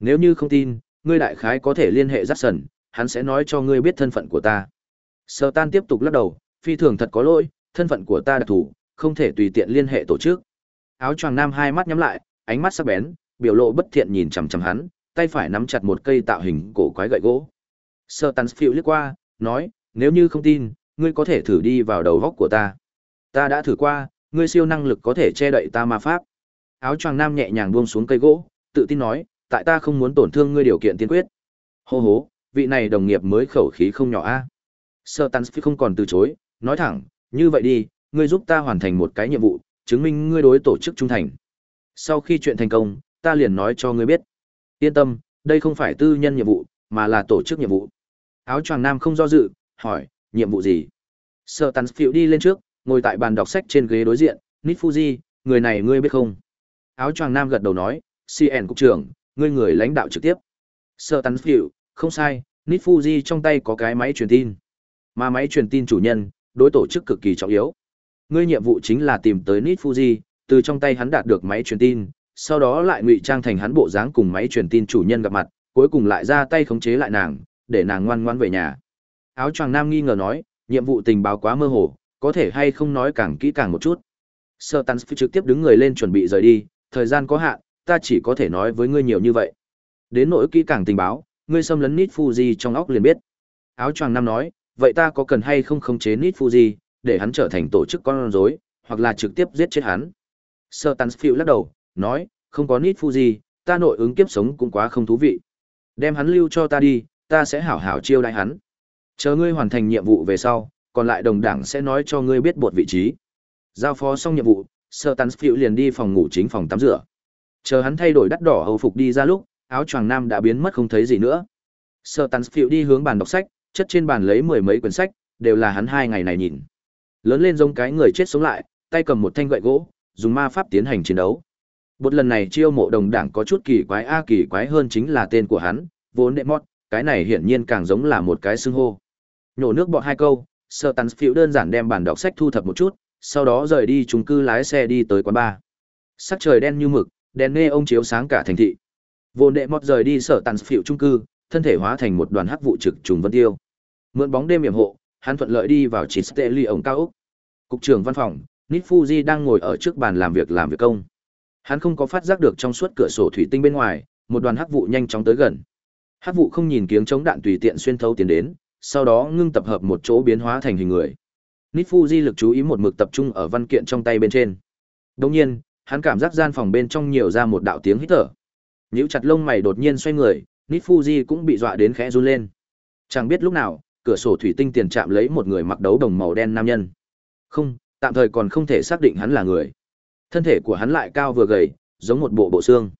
Speaker 1: Nếu như không tin, ngươi đại khái có thể liên hệ Jackson, hắn sẽ nói cho ngươi biết thân phận của ta. Sơ Tan tiếp tục lắc đầu, phi thường thật có lỗi, thân phận của ta đặc thù, không thể tùy tiện liên hệ tổ chức. Áo choàng nam hai mắt nhắm lại, ánh mắt sắc bén, biểu lộ bất thiện nhìn chằm chằm hắn, tay phải nắm chặt một cây tạo hình cổ quái gậy gỗ. Sơ Tan phiêu liếc qua, nói, nếu như không tin, ngươi có thể thử đi vào đầu góc của ta. Ta đã thử qua, ngươi siêu năng lực có thể che đậy ta ma pháp. Áo choàng nam nhẹ nhàng buông xuống cây gỗ, tự tin nói, tại ta không muốn tổn thương ngươi điều kiện tiên quyết. Hô hố, vị này đồng nghiệp mới khẩu khí không nhỏ a. Sơ Tansfi không còn từ chối, nói thẳng, như vậy đi, ngươi giúp ta hoàn thành một cái nhiệm vụ, chứng minh ngươi đối tổ chức trung thành. Sau khi chuyện thành công, ta liền nói cho ngươi biết. Yên tâm, đây không phải tư nhân nhiệm vụ, mà là tổ chức nhiệm vụ. Áo choàng nam không do dự, hỏi, nhiệm vụ gì? Sơ Tansfield đi lên trước, ngồi tại bàn đọc sách trên ghế đối diện, Nít Fuji, người này ngươi biết không? Áo choàng nam gật đầu nói, CN cục trưởng, ngươi người lãnh đạo trực tiếp. Sơ Tansfield, không sai, Nít Fuji trong tay có cái máy truyền tin. Mà máy truyền tin chủ nhân, đối tổ chức cực kỳ trọng yếu. Ngươi nhiệm vụ chính là tìm tới Nít Fuji, từ trong tay hắn đạt được máy truyền tin, sau đó lại ngụy trang thành hắn bộ dáng cùng máy truyền tin chủ nhân gặp mặt, cuối cùng lại ra tay khống chế lại nàng, để nàng ngoan ngoãn về nhà. Áo choàng nam nghi ngờ nói, nhiệm vụ tình báo quá mơ hồ, có thể hay không nói càng kỹ càng một chút. Sơ Tans trực tiếp đứng người lên chuẩn bị rời đi, thời gian có hạn, ta chỉ có thể nói với ngươi nhiều như vậy. Đến nỗi kỹ càng tình báo, ngươi xâm lấn Nít Fuji trong óc liền biết. Áo choàng nam nói, vậy ta có cần hay không khống chế Nít Fuji, để hắn trở thành tổ chức con rối, hoặc là trực tiếp giết chết hắn. Sơ Tansfield lắc đầu, nói, không có Nít Fuji, ta nội ứng kiếp sống cũng quá không thú vị. Đem hắn lưu cho ta đi, ta sẽ hảo hảo chiêu đãi hắn. Chờ ngươi hoàn thành nhiệm vụ về sau, còn lại đồng đảng sẽ nói cho ngươi biết buộc vị trí. Giao phó xong nhiệm vụ, Sơ Tansfield liền đi phòng ngủ chính phòng tắm rửa. Chờ hắn thay đổi đắt đỏ hầu phục đi ra lúc, áo choàng nam đã biến mất không thấy gì nữa. Sơ Phiệu đi hướng bàn đọc sách, chất trên bàn lấy mười mấy quyển sách, đều là hắn hai ngày này nhìn. Lớn lên giống cái người chết sống lại, tay cầm một thanh gậy gỗ, dùng ma pháp tiến hành chiến đấu. một lần này chiêu mộ đồng đảng có chút kỳ quái a à, kỳ quái hơn chính là tên của hắn, vốn đệ mót, cái này hiển nhiên càng giống là một cái xưng hô. Nhổ nước bọt hai câu, Sơ Phiệu đơn giản đem bản đọc sách thu thập một chút, sau đó rời đi chung cư lái xe đi tới quán bar. Sắc trời đen như mực, đèn nghe ông chiếu sáng cả thành thị. Vô đệ mọt rời đi sở tàn phiệu trung cư, thân thể hóa thành một đoàn hắc vụ trực trùng vân tiêu. Mượn bóng đêm yểm hộ, hắn thuận lợi đi vào chỉ ly ổng cao úc Cục trưởng văn phòng, Nít Fuji đang ngồi ở trước bàn làm việc làm việc công. Hắn không có phát giác được trong suốt cửa sổ thủy tinh bên ngoài, một đoàn hắc vụ nhanh chóng tới gần. Hắc vụ không nhìn kiếng chống đạn tùy tiện xuyên thấu tiến đến, sau đó ngưng tập hợp một chỗ biến hóa thành hình người. Nít Fuji lực chú ý một mực tập trung ở văn kiện trong tay bên trên. Đồng nhiên, hắn cảm giác gian phòng bên trong nhiều ra một đạo tiếng hít thở. Nhíu chặt lông mày đột nhiên xoay người, Nít Fuji cũng bị dọa đến khẽ run lên. Chẳng biết lúc nào, cửa sổ thủy tinh tiền chạm lấy một người mặc đấu đồng màu đen nam nhân. Không, tạm thời còn không thể xác định hắn là người. Thân thể của hắn lại cao vừa gầy, giống một bộ bộ xương.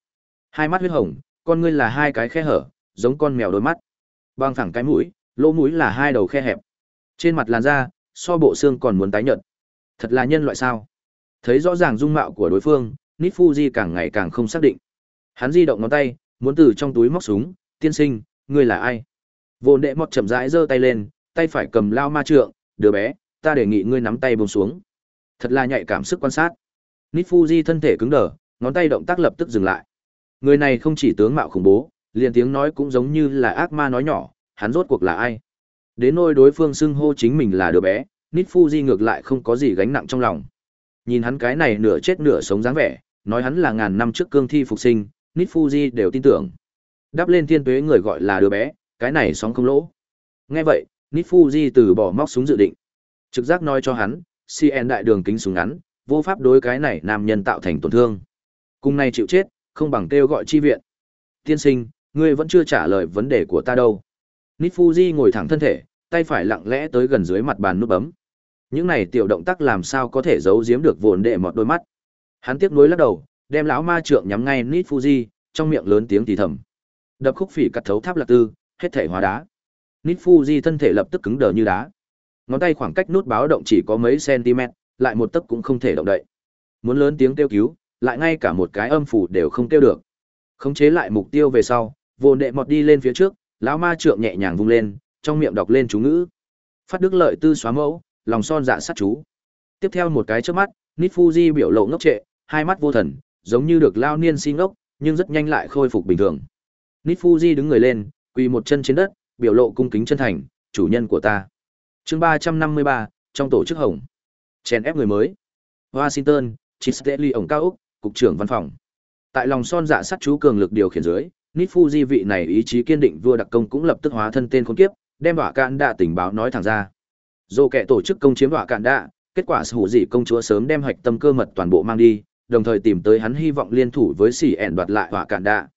Speaker 1: Hai mắt huyết hồng, con ngươi là hai cái khe hở, giống con mèo đôi mắt. Băng thẳng cái mũi, lỗ mũi là hai đầu khe hẹp. Trên mặt làn da, so bộ xương còn muốn tái nhợt. Thật là nhân loại sao? Thấy rõ ràng dung mạo của đối phương, Nít Fuji càng ngày càng không xác định. Hắn di động ngón tay, muốn từ trong túi móc súng, tiên sinh, ngươi là ai? Vô đệ mọt chậm rãi giơ tay lên, tay phải cầm lao ma trượng, đứa bé, ta đề nghị ngươi nắm tay buông xuống. Thật là nhạy cảm sức quan sát. Nít Fuji thân thể cứng đờ, ngón tay động tác lập tức dừng lại. Người này không chỉ tướng mạo khủng bố, liền tiếng nói cũng giống như là ác ma nói nhỏ, hắn rốt cuộc là ai? Đến nôi đối phương xưng hô chính mình là đứa bé, Nít Fuji ngược lại không có gì gánh nặng trong lòng. Nhìn hắn cái này nửa chết nửa sống dáng vẻ, nói hắn là ngàn năm trước cương thi phục sinh, Nít Fuji đều tin tưởng. Đáp lên thiên tuế người gọi là đứa bé, cái này sóng không lỗ. Nghe vậy, Nít Fuji từ bỏ móc súng dự định. Trực giác nói cho hắn, CN đại đường kính súng ngắn, vô pháp đối cái này nam nhân tạo thành tổn thương. Cùng này chịu chết, không bằng kêu gọi chi viện. Tiên sinh, ngươi vẫn chưa trả lời vấn đề của ta đâu. Nít Fuji ngồi thẳng thân thể, tay phải lặng lẽ tới gần dưới mặt bàn nút bấm. Những này tiểu động tác làm sao có thể giấu giếm được vốn đệ một đôi mắt. Hắn tiếc nuối lắc đầu, đem lão ma trượng nhắm ngay Nít Fuji, trong miệng lớn tiếng thì thầm. Đập khúc phỉ cắt thấu tháp lạc tư, hết thể hóa đá. Nít Fuji thân thể lập tức cứng đờ như đá. Ngón tay khoảng cách nút báo động chỉ có mấy cm, lại một tấc cũng không thể động đậy. Muốn lớn tiếng kêu cứu, lại ngay cả một cái âm phủ đều không kêu được. Khống chế lại mục tiêu về sau, vồn đệ mọt đi lên phía trước, lão ma trượng nhẹ nhàng vung lên, trong miệng đọc lên chú ngữ. Phát đức lợi tư xóa mẫu, lòng son dạ sát chú. Tiếp theo một cái chớp mắt, Nít Fuji biểu lộ ngốc trệ, hai mắt vô thần, giống như được lao niên xin ngốc, nhưng rất nhanh lại khôi phục bình thường. Nít Fuji đứng người lên, quỳ một chân trên đất, biểu lộ cung kính chân thành, chủ nhân của ta. chương ba trăm năm mươi ba trong tổ chức hồng. Chèn ép người mới. Washington, Chisteli ổng cao Úc, cục trưởng văn phòng. Tại lòng son dạ sát chú cường lực điều khiển dưới, Nít Fuji vị này ý chí kiên định vua đặc công cũng lập tức hóa thân tên khốn kiếp, đem hỏa cạn đạ tình báo nói thẳng ra. Dù kẻ tổ chức công chiếm hỏa cạn đạ, kết quả hủ dị công chúa sớm đem hạch tâm cơ mật toàn bộ mang đi, đồng thời tìm tới hắn hy vọng liên thủ với xỉ ẻn đoạt lại hỏa cạn đạ.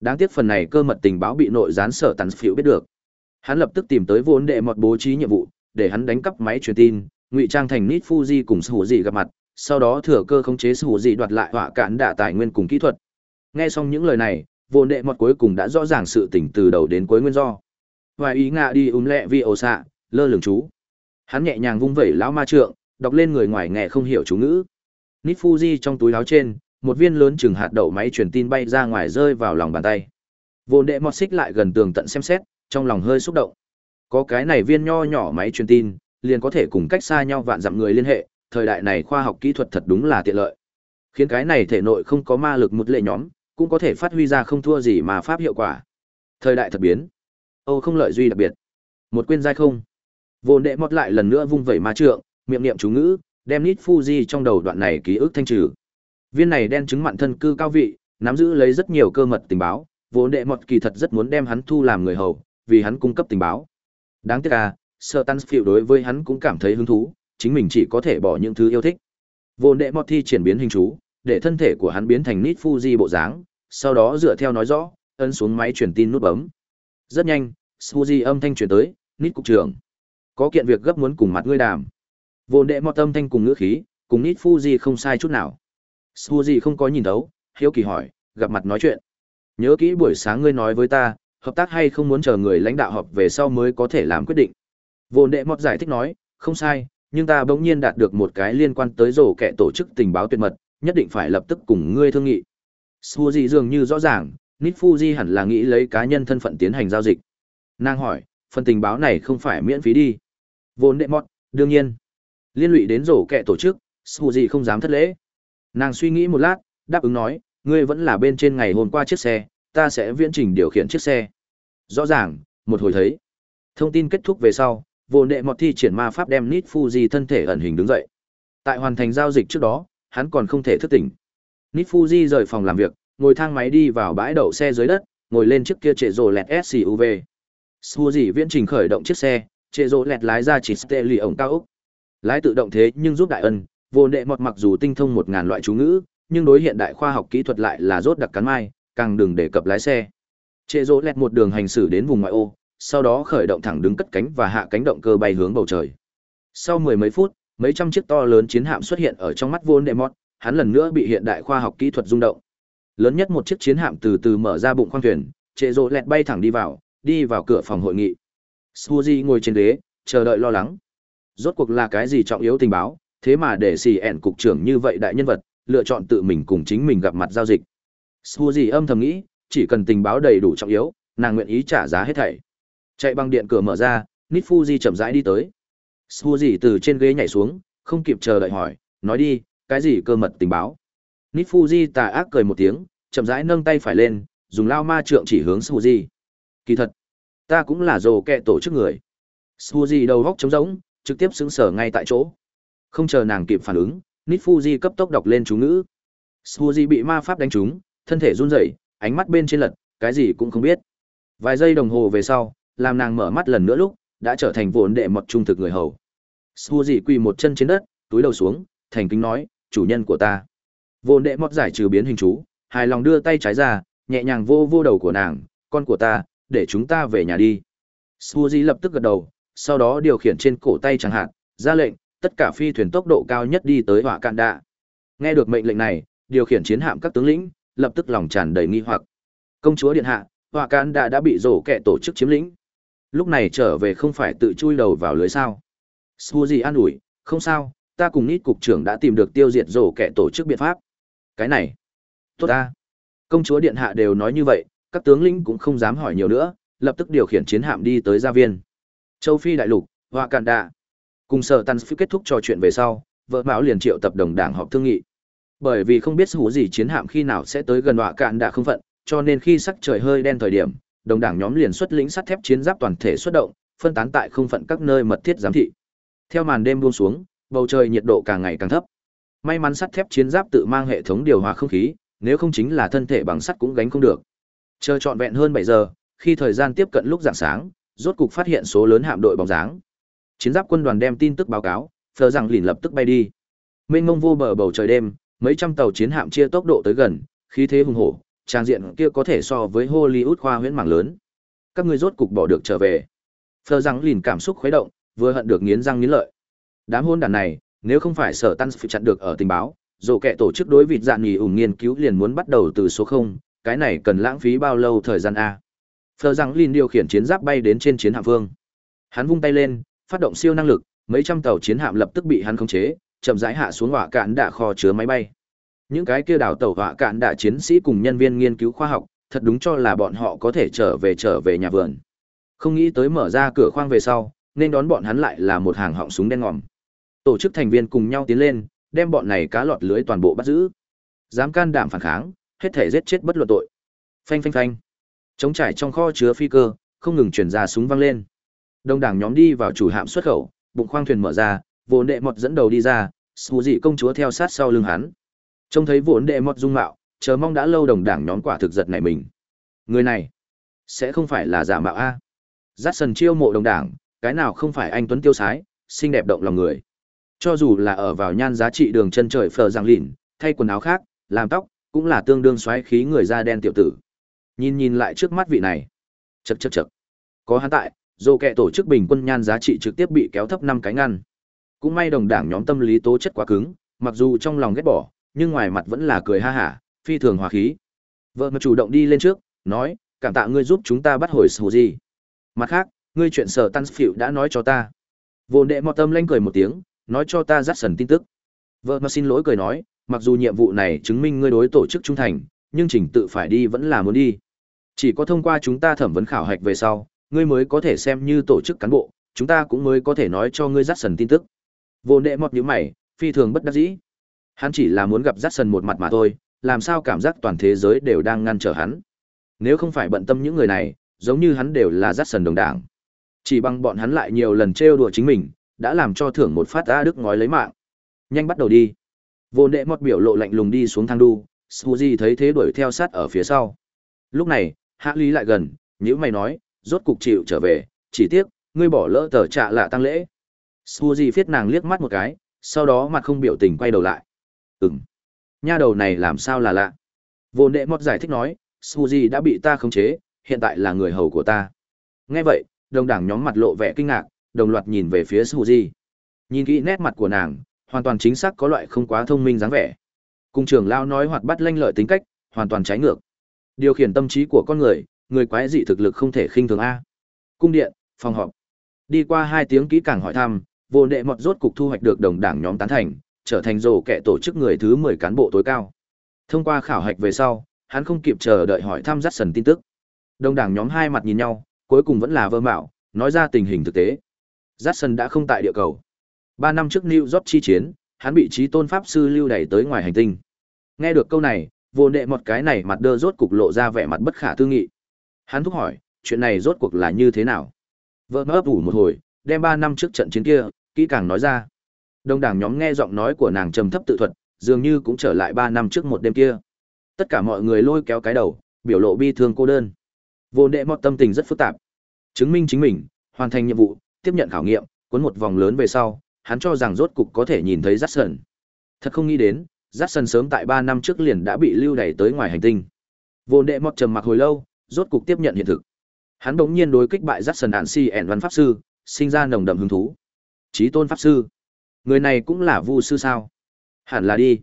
Speaker 1: Đáng tiếc phần này cơ mật tình báo bị nội gián sở tàn phiếu biết được. Hắn lập tức tìm tới vốn đệ mọt bố trí nhiệm vụ, để hắn đánh cắp máy truyền tin, ngụy trang thành Nít Fuji cùng hủ dị gặp mặt, sau đó thừa cơ khống chế hủ dị đoạt lại hỏa cạn đạ tài nguyên cùng kỹ thuật. Nghe xong những lời này, vô đệ mọt cuối cùng đã rõ ràng sự tỉnh từ đầu đến cuối nguyên do vài ý ngạ đi úm lẹ vi ồ xạ lơ lường chú hắn nhẹ nhàng vung vẩy lão ma trượng, đọc lên người ngoài nghe không hiểu chú ngữ nít fuji trong túi áo trên, một viên lớn chừng hạt đậu máy truyền tin bay ra ngoài rơi vào lòng bàn tay vô đệ mọt xích lại gần tường tận xem xét, trong lòng hơi xúc động có cái này viên nho nhỏ máy truyền tin, liền có thể cùng cách xa nhau vạn dặm người liên hệ, thời đại này khoa học kỹ thuật thật đúng là tiện lợi khiến cái này thể nội không có ma lực một lệ nhóm, cũng có thể phát huy ra không thua gì mà pháp hiệu quả. Thời đại thật biến. Âu không lợi duy đặc biệt. Một quên dai không. Vồn đệ mót lại lần nữa vung vẩy ma trượng, miệng niệm chú ngữ, đem nít Fuji trong đầu đoạn này ký ức thanh trừ. Viên này đen chứng mặn thân cư cao vị, nắm giữ lấy rất nhiều cơ mật tình báo, vốn đệ mọt kỳ thật rất muốn đem hắn thu làm người hầu, vì hắn cung cấp tình báo. Đáng tiếc à, Sir Tansfield đối với hắn cũng cảm thấy hứng thú, chính mình chỉ có thể bỏ những thứ yêu thích. Vốn đệ mọt thi triển biến hình chú, để thân thể của hắn biến thành nít Fuji bộ dáng, sau đó dựa theo nói rõ, ấn xuống máy truyền tin nút bấm. Rất nhanh, Fuji âm thanh truyền tới, nít cục trưởng. Có kiện việc gấp muốn cùng mặt ngươi đàm. Vốn đệ mọt tâm thanh cùng ngữ khí, cùng nít Fuji không sai chút nào. Fuji không có nhìn thấu, hiếu kỳ hỏi, gặp mặt nói chuyện. Nhớ kỹ buổi sáng ngươi nói với ta, hợp tác hay không muốn chờ người lãnh đạo họp về sau mới có thể làm quyết định. Vốn đệ mọt giải thích nói, không sai, nhưng ta bỗng nhiên đạt được một cái liên quan tới rổ kẻ tổ chức tình báo tuyệt mật, nhất định phải lập tức cùng ngươi thương nghị. Suzy dường như rõ ràng, Nít Fuji hẳn là nghĩ lấy cá nhân thân phận tiến hành giao dịch. Nàng hỏi, phần tình báo này không phải miễn phí đi. Vốn đệ mọt, đương nhiên. Liên lụy đến rổ kẹ tổ chức, Suzy không dám thất lễ. Nàng suy nghĩ một lát, đáp ứng nói, ngươi vẫn là bên trên ngày hôm qua chiếc xe, ta sẽ viễn trình điều khiển chiếc xe. Rõ ràng, một hồi thấy. Thông tin kết thúc về sau, vô đệ mọt thi triển ma pháp đem Nít Fuji thân thể ẩn hình đứng dậy. Tại hoàn thành giao dịch trước đó, hắn còn không thể thức tỉnh. Nít Fuji rời phòng làm việc, ngồi thang máy đi vào bãi đậu xe dưới đất, ngồi lên chiếc kia trệ rồ lẹt SUV. Fuji viễn trình khởi động chiếc xe, trệ rỗ lẹt lái ra chỉ stê lì ổng cao ốc. Lái tự động thế nhưng giúp đại ân, vô nệ mọt mặc dù tinh thông một ngàn loại chú ngữ, nhưng đối hiện đại khoa học kỹ thuật lại là rốt đặc cắn mai, càng đừng đề cập lái xe. Trệ rỗ lẹt một đường hành xử đến vùng ngoại ô, sau đó khởi động thẳng đứng cất cánh và hạ cánh động cơ bay hướng bầu trời. Sau mười mấy phút, mấy trăm chiếc to lớn chiến hạm xuất hiện ở trong mắt vô nệ mọt hắn lần nữa bị hiện đại khoa học kỹ thuật rung động. Lớn nhất một chiếc chiến hạm từ từ mở ra bụng khoang thuyền, trệ rỗ lẹt bay thẳng đi vào, đi vào cửa phòng hội nghị. Suzy ngồi trên ghế, chờ đợi lo lắng. Rốt cuộc là cái gì trọng yếu tình báo, thế mà để xì ẻn cục trưởng như vậy đại nhân vật, lựa chọn tự mình cùng chính mình gặp mặt giao dịch. Suzy âm thầm nghĩ, chỉ cần tình báo đầy đủ trọng yếu, nàng nguyện ý trả giá hết thảy. Chạy băng điện cửa mở ra, Nít Fuji chậm rãi đi tới. Suzy từ trên ghế nhảy xuống, không kịp chờ đợi hỏi, nói đi, cái gì cơ mật tình báo? Nít Fuji tà ác cười một tiếng, chậm rãi nâng tay phải lên, dùng lao ma trượng chỉ hướng Suzy. Kỳ thật, ta cũng là rồ kẹ tổ chức người. Suzy đầu góc trống rỗng, trực tiếp xứng sở ngay tại chỗ. Không chờ nàng kịp phản ứng, Nít Fuji cấp tốc đọc lên chú ngữ. Suzy bị ma pháp đánh trúng, thân thể run rẩy, ánh mắt bên trên lật, cái gì cũng không biết. Vài giây đồng hồ về sau, làm nàng mở mắt lần nữa lúc, đã trở thành vốn đệ mật trung thực người hầu. Suzy quỳ một chân trên đất, túi đầu xuống, thành kính nói, chủ nhân của ta. Vốn đệ mọt giải trừ biến hình chú, hài lòng đưa tay trái ra, nhẹ nhàng vô vô đầu của nàng, con của ta, để chúng ta về nhà đi. Suzy lập tức gật đầu, sau đó điều khiển trên cổ tay chẳng hạn, ra lệnh, tất cả phi thuyền tốc độ cao nhất đi tới hỏa cạn đạ. Nghe được mệnh lệnh này, điều khiển chiến hạm các tướng lĩnh, lập tức lòng tràn đầy nghi hoặc. Công chúa điện hạ, hỏa cạn đạ đã bị rổ kẻ tổ chức chiếm lĩnh lúc này trở về không phải tự chui đầu vào lưới sao suzy an ủi không sao ta cùng nít cục trưởng đã tìm được tiêu diệt rổ kẻ tổ chức biện pháp cái này tốt ta công chúa điện hạ đều nói như vậy các tướng lĩnh cũng không dám hỏi nhiều nữa lập tức điều khiển chiến hạm đi tới gia viên Châu Phi đại lục, Hoa Cạn Đạ. Cùng sở Tăn Phi kết thúc trò chuyện về sau, vợ Mão liền triệu tập đồng đảng họp thương nghị. Bởi vì không biết hữu gì chiến hạm khi nào sẽ tới gần Hoa Cạn Đạ không phận, cho nên khi sắc trời hơi đen thời điểm, đồng đảng nhóm liền xuất lĩnh sắt thép chiến giáp toàn thể xuất động, phân tán tại không phận các nơi mật thiết giám thị. Theo màn đêm buông xuống, bầu trời nhiệt độ càng ngày càng thấp. May mắn sắt thép chiến giáp tự mang hệ thống điều hòa không khí, nếu không chính là thân thể bằng sắt cũng gánh không được. Chờ trọn vẹn hơn 7 giờ, khi thời gian tiếp cận lúc rạng sáng, rốt cục phát hiện số lớn hạm đội bóng dáng. Chiến giáp quân đoàn đem tin tức báo cáo, phờ rằng lìn lập tức bay đi. Mênh mông vô bờ bầu trời đêm, mấy trăm tàu chiến hạm chia tốc độ tới gần, khí thế hùng hổ, trang diện kia có thể so với Hollywood khoa huyễn mảng lớn. Các ngươi rốt cục bỏ được trở về. Phờ rằng lìn cảm xúc khuấy động, vừa hận được nghiến răng nghiến lợi. Đám hôn đàn này, nếu không phải sở tăng phải chặn được ở tình báo, dù kẻ tổ chức đối vịt dạn nghỉ ủng nghiên cứu liền muốn bắt đầu từ số 0, cái này cần lãng phí bao lâu thời gian a? Phờ rằng Lin điều khiển chiến giáp bay đến trên chiến hạm vương. Hắn vung tay lên, phát động siêu năng lực, mấy trăm tàu chiến hạm lập tức bị hắn khống chế, chậm rãi hạ xuống hỏa cạn đạ kho chứa máy bay. Những cái kia đảo tàu hỏa cạn đạ chiến sĩ cùng nhân viên nghiên cứu khoa học, thật đúng cho là bọn họ có thể trở về trở về nhà vườn. Không nghĩ tới mở ra cửa khoang về sau, nên đón bọn hắn lại là một hàng họng súng đen ngòm. Tổ chức thành viên cùng nhau tiến lên, đem bọn này cá lọt lưới toàn bộ bắt giữ. Dám can đảm phản kháng, hết thể giết chết bất luận tội. Phanh phanh phanh. Trống trải trong kho chứa phi cơ, không ngừng chuyển ra súng vang lên. Đông đảng nhóm đi vào chủ hạm xuất khẩu, bụng khoang thuyền mở ra, vốn đệ mọt dẫn đầu đi ra, xù dị công chúa theo sát sau lưng hắn. Trông thấy vốn đệ mọt dung mạo, chờ mong đã lâu đồng đảng nhóm quả thực giật này mình. Người này, sẽ không phải là giả mạo A. Dát sần chiêu mộ đồng đảng, cái nào không phải anh Tuấn tiêu sái, xinh đẹp động lòng người. Cho dù là ở vào nhan giá trị đường chân trời phờ giang lìn, thay quần áo khác, làm tóc, cũng là tương đương xoáy khí người da đen tiểu tử. Nhìn nhìn lại trước mắt vị này. Chậc chậc chậc. Có hắn tại, dô kẻ tổ chức bình quân nhan giá trị trực tiếp bị kéo thấp năm cái ngăn. Cũng may đồng đảng nhóm tâm lý tố chất quá cứng, mặc dù trong lòng ghét bỏ, nhưng ngoài mặt vẫn là cười ha hả, phi thường hòa khí. Vợ mà chủ động đi lên trước, nói, cảm tạ ngươi giúp chúng ta bắt hồi gì. Mặt khác, ngươi chuyện sở Tan phiểu đã nói cho ta. Vô đệ mọt tâm lên cười một tiếng, nói cho ta dắt sần tin tức. Vợ mà xin lỗi cười nói, mặc dù nhiệm vụ này chứng minh ngươi đối tổ chức trung thành, nhưng trình tự phải đi vẫn là muốn đi. Chỉ có thông qua chúng ta thẩm vấn khảo hạch về sau, ngươi mới có thể xem như tổ chức cán bộ, chúng ta cũng mới có thể nói cho ngươi dắt sần tin tức. Vô đệ mọt như mày, phi thường bất đắc dĩ. Hắn chỉ là muốn gặp dắt sần một mặt mà thôi, làm sao cảm giác toàn thế giới đều đang ngăn trở hắn. Nếu không phải bận tâm những người này, giống như hắn đều là dắt sần đồng đảng. Chỉ bằng bọn hắn lại nhiều lần trêu đùa chính mình, đã làm cho thưởng một phát ra Đức ngói lấy mạng. Nhanh bắt đầu đi. Vô đệ mọt biểu lộ lạnh lùng đi xuống thang đu, Suzy thấy thế đuổi theo sát ở phía sau. Lúc này, Hạ Lý lại gần, nhíu mày nói, rốt cục chịu trở về, chỉ tiếc, ngươi bỏ lỡ tờ trạ lạ tăng lễ. Suzy phiết nàng liếc mắt một cái, sau đó mặt không biểu tình quay đầu lại. Ừm, nha đầu này làm sao là lạ. Vô đệ mọt giải thích nói, Suzy đã bị ta khống chế, hiện tại là người hầu của ta. Nghe vậy, đồng đảng nhóm mặt lộ vẻ kinh ngạc, đồng loạt nhìn về phía Suzy. Nhìn kỹ nét mặt của nàng, hoàn toàn chính xác có loại không quá thông minh dáng vẻ. Cung trưởng lao nói hoạt bắt lanh lợi tính cách, hoàn toàn trái ngược. Điều khiển tâm trí của con người, người quái dị thực lực không thể khinh thường a. Cung điện, phòng họp. Đi qua hai tiếng kỹ càng hỏi thăm, vô đệ mọt rốt cục thu hoạch được đồng đảng nhóm tán thành, trở thành rổ kẻ tổ chức người thứ 10 cán bộ tối cao. Thông qua khảo hạch về sau, hắn không kịp chờ đợi hỏi thăm dắt sần tin tức. Đồng đảng nhóm hai mặt nhìn nhau, cuối cùng vẫn là vơ mạo, nói ra tình hình thực tế. Jackson đã không tại địa cầu. Ba năm trước New York chi chiến, hắn bị trí tôn pháp sư lưu đẩy tới ngoài hành tinh. Nghe được câu này, vô đệ một cái này mặt đơ rốt cục lộ ra vẻ mặt bất khả tư nghị. Hắn thúc hỏi, chuyện này rốt cuộc là như thế nào? Vợ nó ấp ủ một hồi, đem ba năm trước trận chiến kia, kỹ càng nói ra. Đông đảng nhóm nghe giọng nói của nàng trầm thấp tự thuật, dường như cũng trở lại ba năm trước một đêm kia. Tất cả mọi người lôi kéo cái đầu, biểu lộ bi thương cô đơn. Vô đệ một tâm tình rất phức tạp. Chứng minh chính mình, hoàn thành nhiệm vụ, tiếp nhận khảo nghiệm, cuốn một vòng lớn về sau, hắn cho rằng rốt cục có thể nhìn thấy Jackson. Thật không nghĩ đến, Jackson sớm tại ba năm trước liền đã bị lưu đẩy tới ngoài hành tinh. Vô đệ mọt trầm mặc hồi lâu, rốt cục tiếp nhận hiện thực. Hắn bỗng nhiên đối kích bại Jackson đạn si ẻn văn pháp sư, sinh ra nồng đậm hứng thú. Chí tôn pháp sư. Người này cũng là vu sư sao? Hẳn là đi.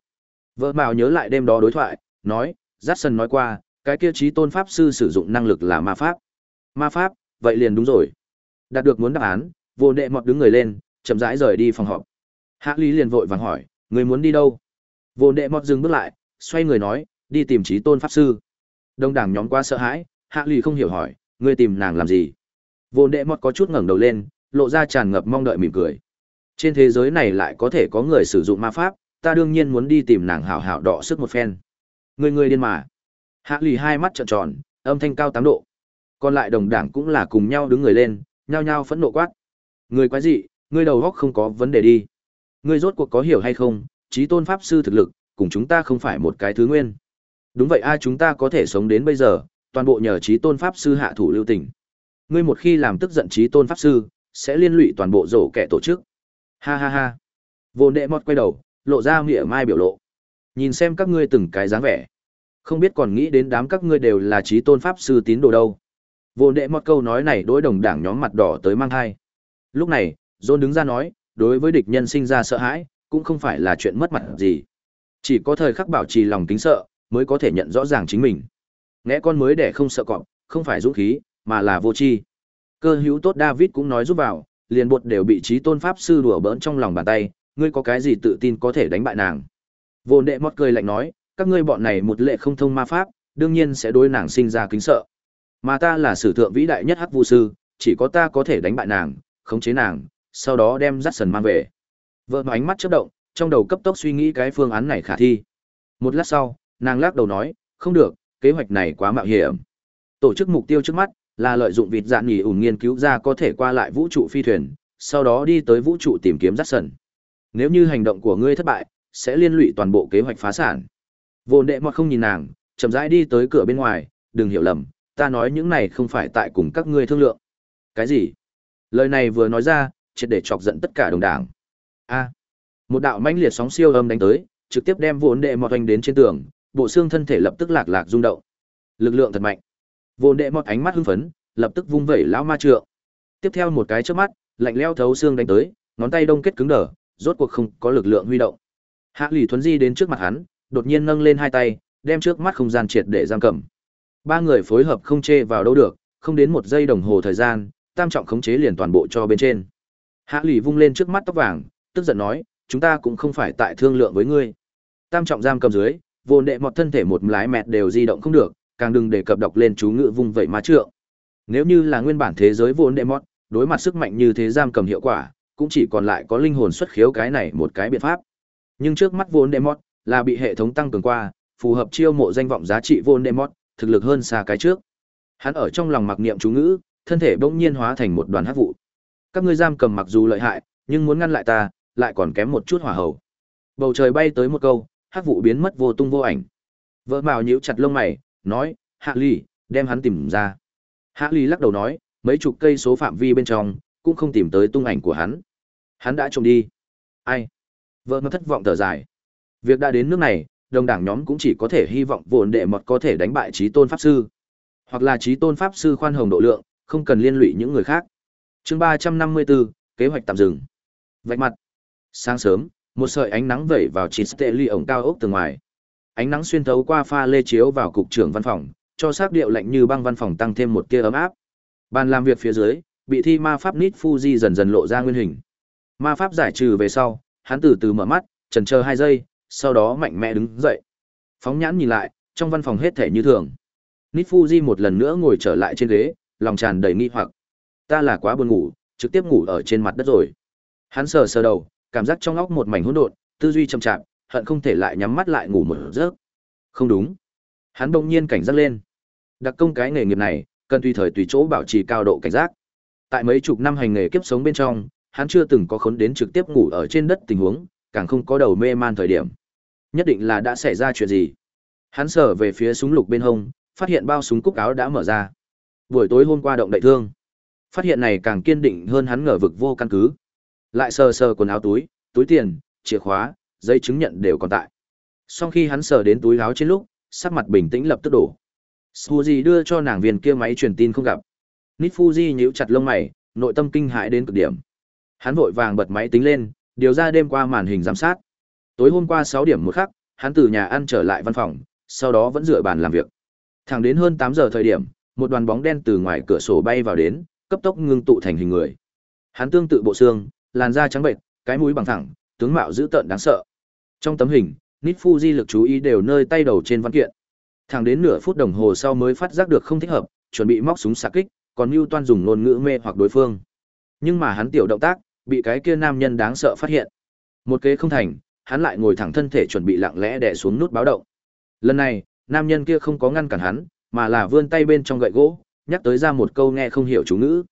Speaker 1: Vợ Mạo nhớ lại đêm đó đối thoại, nói, Jackson nói qua, cái kia chí tôn pháp sư sử dụng năng lực là ma pháp. Ma pháp, vậy liền đúng rồi. Đạt được muốn đáp án, vô đệ mọt đứng người lên, chậm rãi rời đi phòng họp. Hạ Lý liền vội vàng hỏi, người muốn đi đâu? Vô đệ mọt dừng bước lại, xoay người nói, đi tìm trí tôn pháp sư. Đông đảng nhóm quá sợ hãi, Hạ Lý không hiểu hỏi, ngươi tìm nàng làm gì? Vô đệ mọt có chút ngẩng đầu lên, lộ ra tràn ngập mong đợi mỉm cười. Trên thế giới này lại có thể có người sử dụng ma pháp, ta đương nhiên muốn đi tìm nàng hảo hảo đọ sức một phen. Người người điên mà. Hạ lì hai mắt trợn tròn, âm thanh cao tám độ. Còn lại đồng đảng cũng là cùng nhau đứng người lên, nhao nhao phẫn nộ quát. Người quái gì, Ngươi đầu góc không có vấn đề đi. Ngươi rốt cuộc có hiểu hay không, trí tôn pháp sư thực lực, cùng chúng ta không phải một cái thứ nguyên. Đúng vậy ai chúng ta có thể sống đến bây giờ, toàn bộ nhờ trí tôn pháp sư hạ thủ lưu tình. Ngươi một khi làm tức giận trí tôn pháp sư, sẽ liên lụy toàn bộ rổ kẻ tổ chức. Ha ha ha. Vô đệ mọt quay đầu, lộ ra mỉa mai biểu lộ. Nhìn xem các ngươi từng cái dáng vẻ. Không biết còn nghĩ đến đám các ngươi đều là trí tôn pháp sư tín đồ đâu. Vô đệ mọt câu nói này đối đồng đảng nhóm mặt đỏ tới mang thai. Lúc này, John đứng ra nói, đối với địch nhân sinh ra sợ hãi, cũng không phải là chuyện mất mặt gì. Chỉ có thời khắc bảo trì lòng kính sợ, mới có thể nhận rõ ràng chính mình. Ngẽ con mới để không sợ cọp, không phải dũng khí, mà là vô tri. Cơ hữu tốt David cũng nói giúp vào, liền bột đều bị trí tôn pháp sư đùa bỡn trong lòng bàn tay, ngươi có cái gì tự tin có thể đánh bại nàng. Vô đệ mót cười lạnh nói, các ngươi bọn này một lệ không thông ma pháp, đương nhiên sẽ đối nàng sinh ra kính sợ. Mà ta là sử thượng vĩ đại nhất hắc vu sư, chỉ có ta có thể đánh bại nàng, khống chế nàng, sau đó đem dắt sần mang về. Vợ ánh mắt chớp động, trong đầu cấp tốc suy nghĩ cái phương án này khả thi. Một lát sau, nàng lắc đầu nói, không được, kế hoạch này quá mạo hiểm. Tổ chức mục tiêu trước mắt là lợi dụng vịt dạn nghỉ ủn nghiên cứu ra có thể qua lại vũ trụ phi thuyền, sau đó đi tới vũ trụ tìm kiếm rắt sần. Nếu như hành động của ngươi thất bại, sẽ liên lụy toàn bộ kế hoạch phá sản. Vô đệ mọt không nhìn nàng, chậm rãi đi tới cửa bên ngoài, đừng hiểu lầm, ta nói những này không phải tại cùng các ngươi thương lượng. Cái gì? Lời này vừa nói ra, triệt để chọc giận tất cả đồng đảng. A. một đạo mãnh liệt sóng siêu âm đánh tới, trực tiếp đem vốn đệ mọt oanh đến trên tường, bộ xương thân thể lập tức lạc lạc rung động. Lực lượng thật mạnh. Vốn đệ mọt ánh mắt hưng phấn, lập tức vung vẩy lão ma trượng. Tiếp theo một cái chớp mắt, lạnh lẽo thấu xương đánh tới, ngón tay đông kết cứng đờ, rốt cuộc không có lực lượng huy động. Hạ Lỷ Thuấn Di đến trước mặt hắn, đột nhiên nâng lên hai tay, đem trước mắt không gian triệt để giam cầm. Ba người phối hợp không chê vào đâu được, không đến một giây đồng hồ thời gian, tam trọng khống chế liền toàn bộ cho bên trên. Hạ lì vung lên trước mắt tóc vàng, tức giận nói, chúng ta cũng không phải tại thương lượng với ngươi. Tam trọng giam cầm dưới, vô đệ mọt thân thể một lái mẹt đều di động không được, càng đừng đề cập đọc lên chú ngữ vung vẩy ma trượng. Nếu như là nguyên bản thế giới Vô đệ mọt, đối mặt sức mạnh như thế giam cầm hiệu quả, cũng chỉ còn lại có linh hồn xuất khiếu cái này một cái biện pháp. Nhưng trước mắt Vô đệ mọt là bị hệ thống tăng cường qua, phù hợp chiêu mộ danh vọng giá trị Vô đệ mọt, thực lực hơn xa cái trước. Hắn ở trong lòng mặc niệm chú ngữ, thân thể bỗng nhiên hóa thành một đoàn hắc vụ. Các ngươi giam cầm mặc dù lợi hại, nhưng muốn ngăn lại ta, lại còn kém một chút hỏa hầu. Bầu trời bay tới một câu, hắc vụ biến mất vô tung vô ảnh. Vợ Mạo nhíu chặt lông mày, nói, Hạ Ly, đem hắn tìm ra. Hạ Ly lắc đầu nói, mấy chục cây số phạm vi bên trong, cũng không tìm tới tung ảnh của hắn. Hắn đã trộm đi. Ai? Vợ Mạo thất vọng thở dài. Việc đã đến nước này, đồng đảng nhóm cũng chỉ có thể hy vọng vồn đệ mật có thể đánh bại trí tôn pháp sư. Hoặc là trí tôn pháp sư khoan hồng độ lượng, không cần liên lụy những người khác chương ba trăm năm mươi 354, kế hoạch tạm dừng. Vạch mặt. Sáng sớm, một sợi ánh nắng vẩy vào chín tệ ly ổng cao ốc từ ngoài. Ánh nắng xuyên thấu qua pha lê chiếu vào cục trưởng văn phòng cho sắc điệu lạnh như băng văn phòng tăng thêm một tia ấm áp. Bàn làm việc phía dưới bị thi ma pháp nít fuji dần dần lộ ra nguyên hình. Ma pháp giải trừ về sau hắn từ từ mở mắt trần chờ hai giây sau đó mạnh mẽ đứng dậy. Phóng nhãn nhìn lại trong văn phòng hết thể như thường. Nít fuji một lần nữa ngồi trở lại trên ghế lòng tràn đầy nghi hoặc ta là quá buồn ngủ trực tiếp ngủ ở trên mặt đất rồi hắn sờ sờ đầu cảm giác trong óc một mảnh hỗn độn, tư duy chậm chạp, hận không thể lại nhắm mắt lại ngủ một giấc. Không đúng. Hắn bỗng nhiên cảnh giác lên. Đặc công cái nghề nghiệp này, cần tùy thời tùy chỗ bảo trì cao độ cảnh giác. Tại mấy chục năm hành nghề kiếp sống bên trong, hắn chưa từng có khốn đến trực tiếp ngủ ở trên đất tình huống, càng không có đầu mê man thời điểm. Nhất định là đã xảy ra chuyện gì. Hắn sờ về phía súng lục bên hông, phát hiện bao súng cúc áo đã mở ra. Buổi tối hôm qua động đại thương. Phát hiện này càng kiên định hơn hắn ngờ vực vô căn cứ. Lại sờ sờ quần áo túi, túi tiền, chìa khóa, giấy chứng nhận đều còn tại. Sau khi hắn sờ đến túi áo trên lúc, sắc mặt bình tĩnh lập tức đổ. Suzy đưa cho nàng viên kia máy truyền tin không gặp. Nít Fuji nhíu chặt lông mày, nội tâm kinh hãi đến cực điểm. Hắn vội vàng bật máy tính lên, điều ra đêm qua màn hình giám sát. Tối hôm qua 6 điểm một khắc, hắn từ nhà ăn trở lại văn phòng, sau đó vẫn dựa bàn làm việc. Thẳng đến hơn 8 giờ thời điểm, một đoàn bóng đen từ ngoài cửa sổ bay vào đến, cấp tốc ngưng tụ thành hình người. Hắn tương tự bộ xương, làn da trắng bệnh, cái mũi bằng thẳng, tướng mạo dữ tợn đáng sợ. Trong tấm hình, Nít Fuji lực chú ý đều nơi tay đầu trên văn kiện. Thẳng đến nửa phút đồng hồ sau mới phát giác được không thích hợp, chuẩn bị móc súng xạ kích, còn Mưu Toan dùng ngôn ngữ mê hoặc đối phương. Nhưng mà hắn tiểu động tác, bị cái kia nam nhân đáng sợ phát hiện. Một kế không thành, hắn lại ngồi thẳng thân thể chuẩn bị lặng lẽ đè xuống nút báo động. Lần này, nam nhân kia không có ngăn cản hắn, mà là vươn tay bên trong gậy gỗ, nhắc tới ra một câu nghe không hiểu chú ngữ.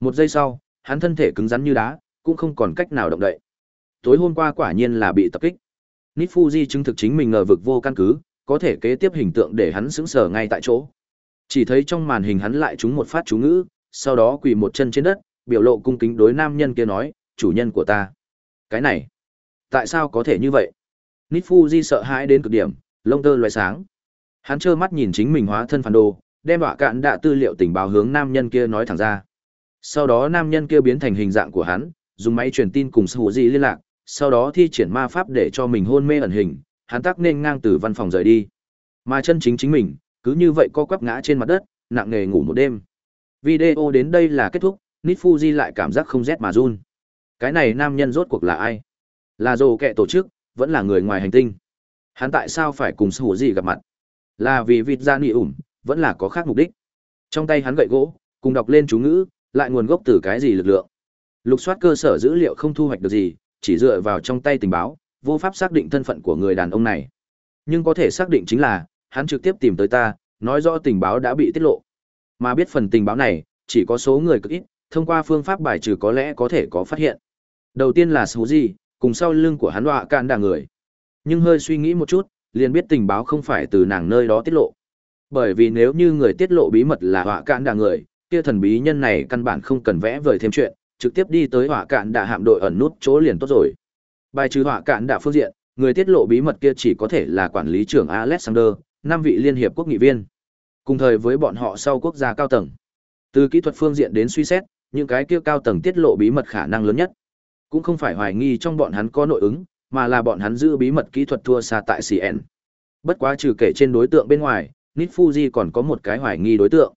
Speaker 1: Một giây sau, hắn thân thể cứng rắn như đá, cũng không còn cách nào động đậy. Tối hôm qua quả nhiên là bị tập kích. Nifuji chứng thực chính mình ngờ vực vô căn cứ, có thể kế tiếp hình tượng để hắn sững sờ ngay tại chỗ. Chỉ thấy trong màn hình hắn lại trúng một phát chú ngữ, sau đó quỳ một chân trên đất, biểu lộ cung kính đối nam nhân kia nói, chủ nhân của ta. Cái này, tại sao có thể như vậy? Nifuji sợ hãi đến cực điểm, lông tơ loài sáng. Hắn trơ mắt nhìn chính mình hóa thân phản đồ, đem họa cạn đạ tư liệu tình báo hướng nam nhân kia nói thẳng ra. Sau đó nam nhân kia biến thành hình dạng của hắn, dùng máy truyền tin cùng Sủ Di liên lạc, sau đó thi triển ma pháp để cho mình hôn mê ẩn hình, hắn tắc nên ngang từ văn phòng rời đi. Mà chân chính chính mình, cứ như vậy co quắp ngã trên mặt đất, nặng nề ngủ một đêm. Video đến đây là kết thúc, Nifuji lại cảm giác không rét mà run. Cái này nam nhân rốt cuộc là ai? Là dồ kệ tổ chức, vẫn là người ngoài hành tinh. Hắn tại sao phải cùng Sủ Di gặp mặt? Là vì vịt da nị ủng vẫn là có khác mục đích. Trong tay hắn gậy gỗ, cùng đọc lên chú ngữ, lại nguồn gốc từ cái gì lực lượng. Lục soát cơ sở dữ liệu không thu hoạch được gì, chỉ dựa vào trong tay tình báo, vô pháp xác định thân phận của người đàn ông này. Nhưng có thể xác định chính là, hắn trực tiếp tìm tới ta, nói rõ tình báo đã bị tiết lộ. Mà biết phần tình báo này, chỉ có số người cực ít, thông qua phương pháp bài trừ có lẽ có thể có phát hiện. Đầu tiên là Suzy, cùng sau lưng của hắn họa cạn đà người. Nhưng hơi suy nghĩ một chút, liền biết tình báo không phải từ nàng nơi đó tiết lộ. Bởi vì nếu như người tiết lộ bí mật là họa cạn đà người, kia thần bí nhân này căn bản không cần vẽ vời thêm chuyện, trực tiếp đi tới họa cạn đà hạm đội ẩn nút chỗ liền tốt rồi. Bài trừ họa cạn đà phương diện, người tiết lộ bí mật kia chỉ có thể là quản lý trưởng Alexander, năm vị liên hiệp quốc nghị viên. Cùng thời với bọn họ sau quốc gia cao tầng. Từ kỹ thuật phương diện đến suy xét, những cái kia cao tầng tiết lộ bí mật khả năng lớn nhất. Cũng không phải hoài nghi trong bọn hắn có nội ứng, mà là bọn hắn giữ bí mật kỹ thuật thua xa tại CN. Bất quá trừ kể trên đối tượng bên ngoài, Nit Fuji còn có một cái hoài nghi đối tượng.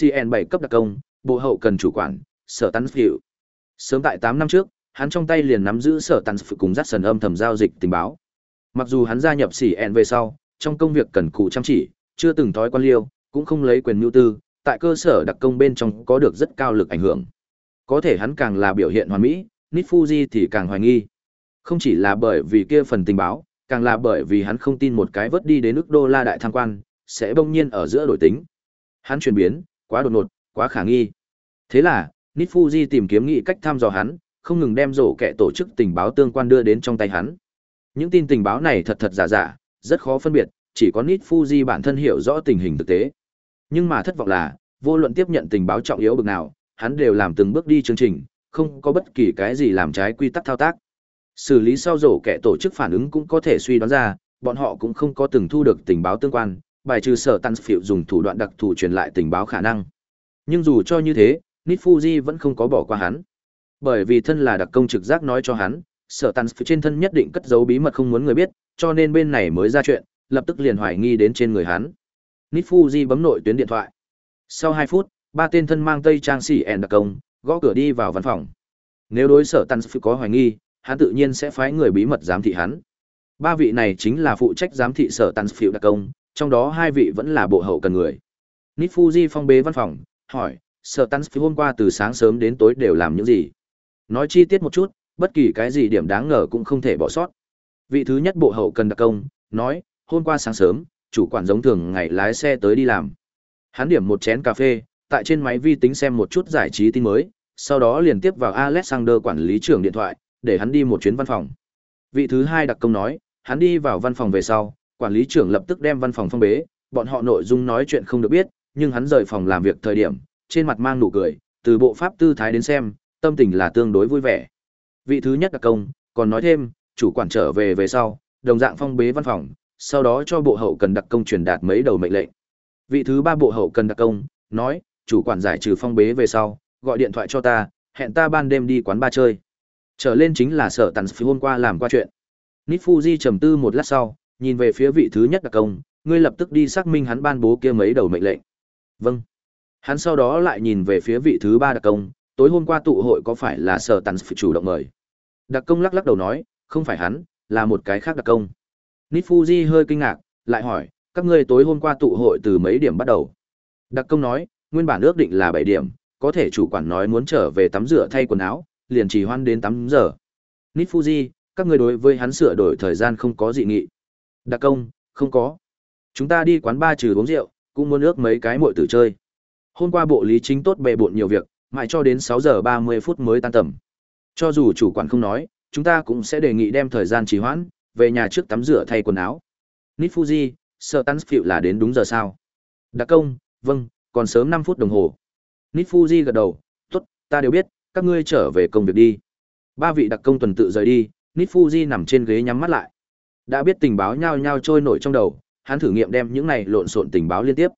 Speaker 1: CN 7 cấp đặc công, bộ hậu cần chủ quản, sở tán phiệu. Sớm tại 8 năm trước, hắn trong tay liền nắm giữ sở tán phiệu cùng dắt sần âm thầm giao dịch tình báo. Mặc dù hắn gia nhập CN về sau, trong công việc cần cù chăm chỉ, chưa từng thói quan liêu, cũng không lấy quyền nhu tư, tại cơ sở đặc công bên trong có được rất cao lực ảnh hưởng. Có thể hắn càng là biểu hiện hoàn mỹ, Nit Fuji thì càng hoài nghi. Không chỉ là bởi vì kia phần tình báo, càng là bởi vì hắn không tin một cái vớt đi đến nước đô la đại tham quan, sẽ bỗng nhiên ở giữa đổi tính. Hắn chuyển biến, quá đột ngột, quá khả nghi. Thế là, Nifuji tìm kiếm nghị cách thăm dò hắn, không ngừng đem rổ kẻ tổ chức tình báo tương quan đưa đến trong tay hắn. Những tin tình báo này thật thật giả giả, rất khó phân biệt, chỉ có Nifuji bản thân hiểu rõ tình hình thực tế. Nhưng mà thất vọng là, vô luận tiếp nhận tình báo trọng yếu bực nào, hắn đều làm từng bước đi chương trình, không có bất kỳ cái gì làm trái quy tắc thao tác. Xử lý sau rổ kẻ tổ chức phản ứng cũng có thể suy đoán ra, bọn họ cũng không có từng thu được tình báo tương quan, bài trừ sở tăng phiệu dùng thủ đoạn đặc thù truyền lại tình báo khả năng. Nhưng dù cho như thế, nitfuji vẫn không có bỏ qua hắn. Bởi vì thân là đặc công trực giác nói cho hắn, sở tăng phiệu trên thân nhất định cất giấu bí mật không muốn người biết, cho nên bên này mới ra chuyện, lập tức liền hoài nghi đến trên người hắn. nitfuji bấm nội tuyến điện thoại. Sau 2 phút, ba tên thân mang tây trang sĩ ẻn đặc công, gõ cửa đi vào văn phòng. Nếu đối sở tăng phiệu có hoài nghi, hắn tự nhiên sẽ phái người bí mật giám thị hắn. Ba vị này chính là phụ trách giám thị sở tàn phiệu đặc công, trong đó hai vị vẫn là bộ hậu cần người. Nifuji phong bế văn phòng, hỏi, sở tàn hôm qua từ sáng sớm đến tối đều làm những gì? Nói chi tiết một chút, bất kỳ cái gì điểm đáng ngờ cũng không thể bỏ sót. Vị thứ nhất bộ hậu cần đặc công, nói, hôm qua sáng sớm, chủ quản giống thường ngày lái xe tới đi làm. Hắn điểm một chén cà phê, tại trên máy vi tính xem một chút giải trí tin mới, sau đó liền tiếp vào Alexander quản lý trưởng điện thoại, để hắn đi một chuyến văn phòng. Vị thứ hai đặc công nói, hắn đi vào văn phòng về sau, quản lý trưởng lập tức đem văn phòng phong bế, bọn họ nội dung nói chuyện không được biết, nhưng hắn rời phòng làm việc thời điểm, trên mặt mang nụ cười, từ bộ pháp tư thái đến xem, tâm tình là tương đối vui vẻ. Vị thứ nhất là công, còn nói thêm, chủ quản trở về về sau, đồng dạng phong bế văn phòng, sau đó cho bộ hậu cần đặc công truyền đạt mấy đầu mệnh lệnh. Vị thứ ba bộ hậu cần đặc công, nói, chủ quản giải trừ phong bế về sau, gọi điện thoại cho ta, hẹn ta ban đêm đi quán ba chơi. Trở lên chính là sở tàn phi hôm qua làm qua chuyện. Nifuji trầm tư một lát sau, nhìn về phía vị thứ nhất đặc công, ngươi lập tức đi xác minh hắn ban bố kia mấy đầu mệnh lệnh. Vâng. Hắn sau đó lại nhìn về phía vị thứ ba đặc công, tối hôm qua tụ hội có phải là sở tàn phi chủ động mời. Đặc công lắc lắc đầu nói, không phải hắn, là một cái khác đặc công. Nifuji hơi kinh ngạc, lại hỏi, các ngươi tối hôm qua tụ hội từ mấy điểm bắt đầu? Đặc công nói, nguyên bản ước định là 7 điểm, có thể chủ quản nói muốn trở về tắm rửa thay quần áo, liền trì hoãn đến 8 giờ. Nifuji, các ngươi đối với hắn sửa đổi thời gian không có dị nghị. Đặc công, không có. Chúng ta đi quán ba trừ uống rượu, cũng muốn ước mấy cái muội tử chơi. Hôm qua bộ lý chính tốt bề bộn nhiều việc, mãi cho đến 6 giờ 30 phút mới tan tầm. Cho dù chủ quản không nói, chúng ta cũng sẽ đề nghị đem thời gian trì hoãn, về nhà trước tắm rửa thay quần áo. Nít Fuji, sợ tắn phiệu là đến đúng giờ sao? Đặc công, vâng, còn sớm 5 phút đồng hồ. Nít Fuji gật đầu, tốt, ta đều biết, các ngươi trở về công việc đi. Ba vị đặc công tuần tự rời đi, Nít Fuji nằm trên ghế nhắm mắt lại. Đã biết tình báo nhao nhao trôi nổi trong đầu, hắn thử nghiệm đem những này lộn xộn tình báo liên tiếp.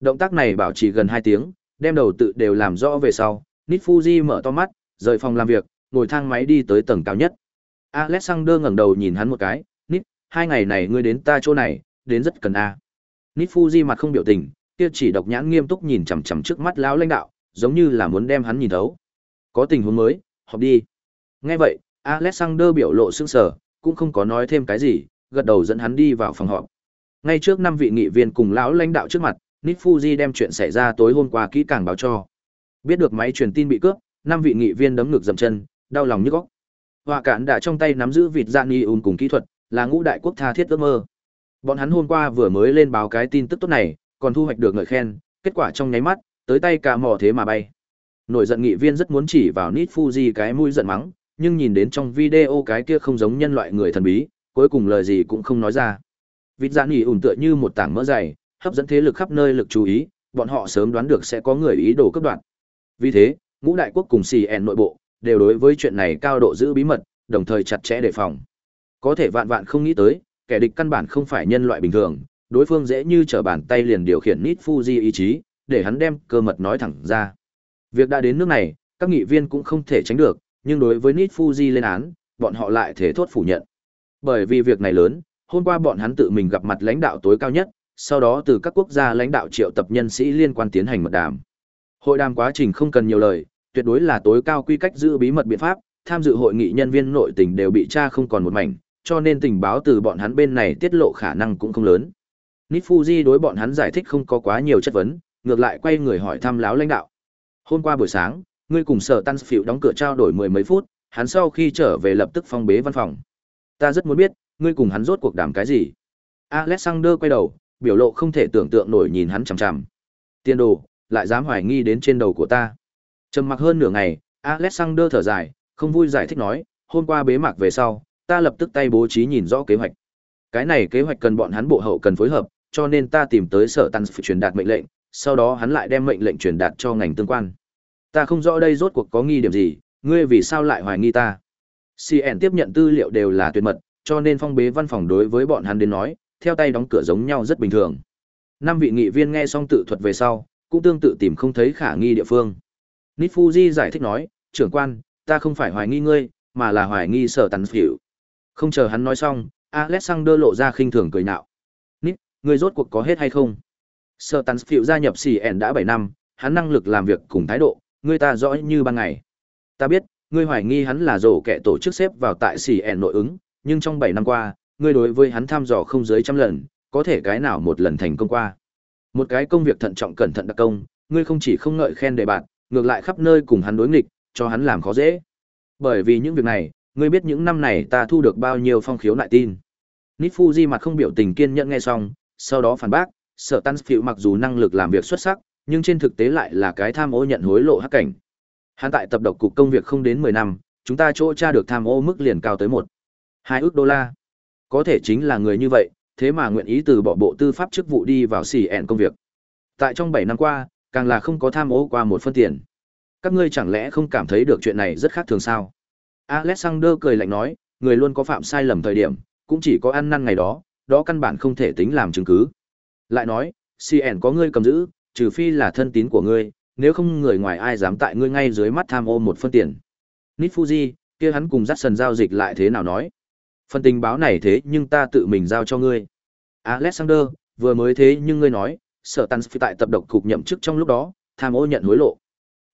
Speaker 1: Động tác này bảo trì gần 2 tiếng, đem đầu tự đều làm rõ về sau, Nít Fuji mở to mắt, rời phòng làm việc, ngồi thang máy đi tới tầng cao nhất. Alexander ngẩng đầu nhìn hắn một cái, "Nít, hai ngày này ngươi đến ta chỗ này, đến rất cần a." Nít Fuji mặt không biểu tình, kia chỉ độc nhãn nghiêm túc nhìn chằm chằm trước mắt lão lãnh đạo, giống như là muốn đem hắn nhìn thấu. Có tình huống mới, họp đi. Nghe vậy, Alexander biểu lộ sững sờ, cũng không có nói thêm cái gì, gật đầu dẫn hắn đi vào phòng họp. Ngay trước năm vị nghị viên cùng lão lãnh đạo trước mặt, Nít Fuji đem chuyện xảy ra tối hôm qua kỹ càng báo cho. Biết được máy truyền tin bị cướp, năm vị nghị viên đấm ngực dậm chân, đau lòng nhức óc. Họa cản đã trong tay nắm giữ vịt dạng nghi ùn cùng kỹ thuật, là ngũ đại quốc tha thiết ước mơ. Bọn hắn hôm qua vừa mới lên báo cái tin tức tốt này, còn thu hoạch được ngợi khen, kết quả trong nháy mắt, tới tay cả mỏ thế mà bay. Nổi giận nghị viên rất muốn chỉ vào Nít Fuji cái mũi giận mắng, nhưng nhìn đến trong video cái kia không giống nhân loại người thần bí, cuối cùng lời gì cũng không nói ra. Vịt dạng nghỉ ủn tựa như một tảng mỡ dày, hấp dẫn thế lực khắp nơi lực chú ý, bọn họ sớm đoán được sẽ có người ý đồ cấp đoạn Vì thế, ngũ đại quốc cùng CN nội bộ đều đối với chuyện này cao độ giữ bí mật, đồng thời chặt chẽ đề phòng. Có thể vạn vạn không nghĩ tới, kẻ địch căn bản không phải nhân loại bình thường, đối phương dễ như trở bàn tay liền điều khiển Nít Fuji ý chí, để hắn đem cơ mật nói thẳng ra. Việc đã đến nước này, các nghị viên cũng không thể tránh được, nhưng đối với Nít Fuji lên án, bọn họ lại thể thốt phủ nhận. Bởi vì việc này lớn, hôm qua bọn hắn tự mình gặp mặt lãnh đạo tối cao nhất, sau đó từ các quốc gia lãnh đạo triệu tập nhân sĩ liên quan tiến hành mật đàm. Hội đàm quá trình không cần nhiều lời, tuyệt đối là tối cao quy cách giữ bí mật biện pháp, tham dự hội nghị nhân viên nội tình đều bị tra không còn một mảnh, cho nên tình báo từ bọn hắn bên này tiết lộ khả năng cũng không lớn. Nifuji đối bọn hắn giải thích không có quá nhiều chất vấn, ngược lại quay người hỏi thăm láo lãnh đạo. Hôm qua buổi sáng, ngươi cùng sở Tan Phiệu đóng cửa trao đổi mười mấy phút, hắn sau khi trở về lập tức phong bế văn phòng. Ta rất muốn biết, ngươi cùng hắn rốt cuộc đàm cái gì? Alexander quay đầu, biểu lộ không thể tưởng tượng nổi nhìn hắn chằm chằm. Tiên đồ, lại dám hoài nghi đến trên đầu của ta. Trầm mặc hơn nửa ngày, Alexander thở dài, không vui giải thích nói, hôm qua bế mạc về sau, ta lập tức tay bố trí nhìn rõ kế hoạch. Cái này kế hoạch cần bọn hắn bộ hậu cần phối hợp, cho nên ta tìm tới sở tăng truyền đạt mệnh lệnh, sau đó hắn lại đem mệnh lệnh truyền đạt cho ngành tương quan. Ta không rõ đây rốt cuộc có nghi điểm gì, ngươi vì sao lại hoài nghi ta? CN tiếp nhận tư liệu đều là tuyệt mật, cho nên phong bế văn phòng đối với bọn hắn đến nói, theo tay đóng cửa giống nhau rất bình thường. Năm vị nghị viên nghe xong tự thuật về sau, cũng tương tự tìm không thấy khả nghi địa phương. Nifuji giải thích nói, trưởng quan, ta không phải hoài nghi ngươi, mà là hoài nghi sở tắn phiểu. Không chờ hắn nói xong, Alexander lộ ra khinh thường cười nạo, Nít, ngươi rốt cuộc có hết hay không? Sở tắn phiểu gia nhập CN đã bảy năm, hắn năng lực làm việc cùng thái độ, ngươi ta rõ như ban ngày. Ta biết, ngươi hoài nghi hắn là rổ kẻ tổ chức xếp vào tại CN nội ứng, nhưng trong 7 năm qua, ngươi đối với hắn thăm dò không dưới trăm lần, có thể cái nào một lần thành công qua. Một cái công việc thận trọng cẩn thận đặc công, ngươi không chỉ không ngợi khen đề bạn, ngược lại khắp nơi cùng hắn đối nghịch, cho hắn làm khó dễ. Bởi vì những việc này, ngươi biết những năm này ta thu được bao nhiêu phong khiếu lại tin. Nifuji mặt không biểu tình kiên nhẫn nghe xong, sau đó phản bác, sở tan phiệu mặc dù năng lực làm việc xuất sắc, nhưng trên thực tế lại là cái tham ô nhận hối lộ hắc cảnh. Hắn tại tập độc cục công việc không đến 10 năm, chúng ta chỗ tra được tham ô mức liền cao tới một hai ước đô la. Có thể chính là người như vậy, thế mà nguyện ý từ bỏ bộ tư pháp chức vụ đi vào xì ẹn công việc. Tại trong 7 năm qua, càng là không có tham ô qua một phân tiền. Các ngươi chẳng lẽ không cảm thấy được chuyện này rất khác thường sao? Alexander cười lạnh nói, người luôn có phạm sai lầm thời điểm, cũng chỉ có ăn năn ngày đó, đó căn bản không thể tính làm chứng cứ. Lại nói, CN có ngươi cầm giữ, trừ phi là thân tín của ngươi, nếu không người ngoài ai dám tại ngươi ngay dưới mắt tham ô một phân tiền. Nifuji, kia hắn cùng dắt sần giao dịch lại thế nào nói? Phần tình báo này thế nhưng ta tự mình giao cho ngươi. Alexander, vừa mới thế nhưng ngươi nói, sở tàn phi tại tập độc cục nhậm chức trong lúc đó, tham ô nhận hối lộ.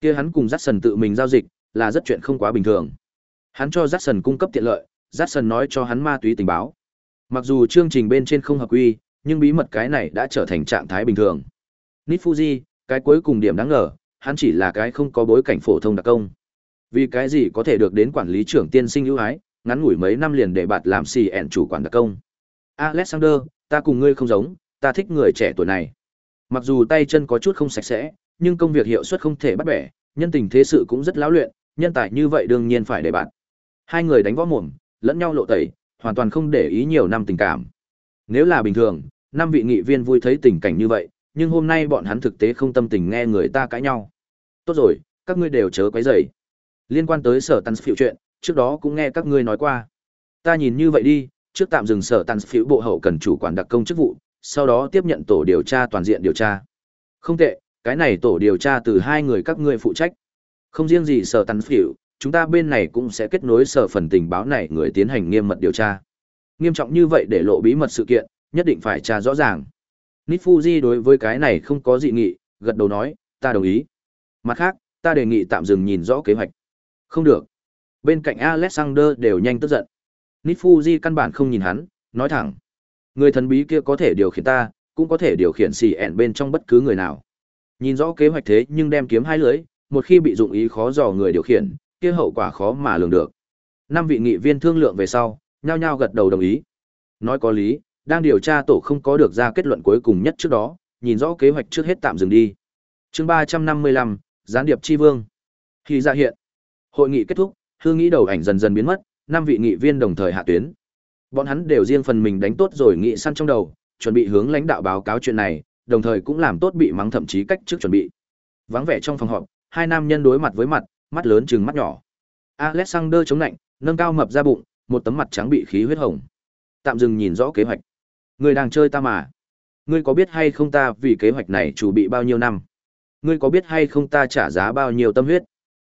Speaker 1: Kia hắn cùng dắt sần tự mình giao dịch, là rất chuyện không quá bình thường. Hắn cho dắt sần cung cấp tiện lợi, dắt sần nói cho hắn ma túy tình báo. Mặc dù chương trình bên trên không hợp quy, nhưng bí mật cái này đã trở thành trạng thái bình thường. Nifuji, cái cuối cùng điểm đáng ngờ, hắn chỉ là cái không có bối cảnh phổ thông đặc công. Vì cái gì có thể được đến quản lý trưởng tiên sinh ưu ái, ngắn ngủi mấy năm liền để bạt làm xì ẹn chủ quản đặc công. Alexander, ta cùng ngươi không giống, ta thích người trẻ tuổi này. Mặc dù tay chân có chút không sạch sẽ, nhưng công việc hiệu suất không thể bắt bẻ, nhân tình thế sự cũng rất lão luyện, nhân tài như vậy đương nhiên phải để bạn. Hai người đánh võ mồm, lẫn nhau lộ tẩy, hoàn toàn không để ý nhiều năm tình cảm. Nếu là bình thường, năm vị nghị viên vui thấy tình cảnh như vậy, nhưng hôm nay bọn hắn thực tế không tâm tình nghe người ta cãi nhau. Tốt rồi, các ngươi đều chớ quấy rầy. Liên quan tới sở tăn phiệu chuyện, trước đó cũng nghe các ngươi nói qua. Ta nhìn như vậy đi, trước tạm dừng sở tăn phiệu bộ hậu cần chủ quản đặc công chức vụ, sau đó tiếp nhận tổ điều tra toàn diện điều tra. Không tệ, cái này tổ điều tra từ hai người các ngươi phụ trách. Không riêng gì sở tăn phiệu, chúng ta bên này cũng sẽ kết nối sở phần tình báo này người tiến hành nghiêm mật điều tra. Nghiêm trọng như vậy để lộ bí mật sự kiện, nhất định phải tra rõ ràng. Nifuji đối với cái này không có dị nghị, gật đầu nói, ta đồng ý. Mặt khác, ta đề nghị tạm dừng nhìn rõ kế hoạch. Không được. Bên cạnh Alexander đều nhanh tức giận. Nifuji căn bản không nhìn hắn, nói thẳng. Người thần bí kia có thể điều khiển ta, cũng có thể điều khiển xì ẹn bên trong bất cứ người nào. Nhìn rõ kế hoạch thế nhưng đem kiếm hai lưới, một khi bị dụng ý khó dò người điều khiển, kia hậu quả khó mà lường được. Năm vị nghị viên thương lượng về sau, nhao nhao gật đầu đồng ý. Nói có lý, đang điều tra tổ không có được ra kết luận cuối cùng nhất trước đó, nhìn rõ kế hoạch trước hết tạm dừng đi. Chương ba trăm năm mươi lăm gián điệp chi vương. Khi ra hiện, hội nghị kết thúc, hương nghĩ đầu ảnh dần dần biến mất, năm vị nghị viên đồng thời hạ tuyến. Bọn hắn đều riêng phần mình đánh tốt rồi nghị săn trong đầu, chuẩn bị hướng lãnh đạo báo cáo chuyện này, đồng thời cũng làm tốt bị mắng thậm chí cách trước chuẩn bị. Vắng vẻ trong phòng họp, hai nam nhân đối mặt với mặt, mắt lớn trừng mắt nhỏ. Alexander chống lạnh, nâng cao mập ra bụng, một tấm mặt trắng bị khí huyết hồng. Tạm dừng nhìn rõ kế hoạch. Ngươi đang chơi ta mà. Ngươi có biết hay không ta vì kế hoạch này chủ bị bao nhiêu năm? Ngươi có biết hay không ta trả giá bao nhiêu tâm huyết?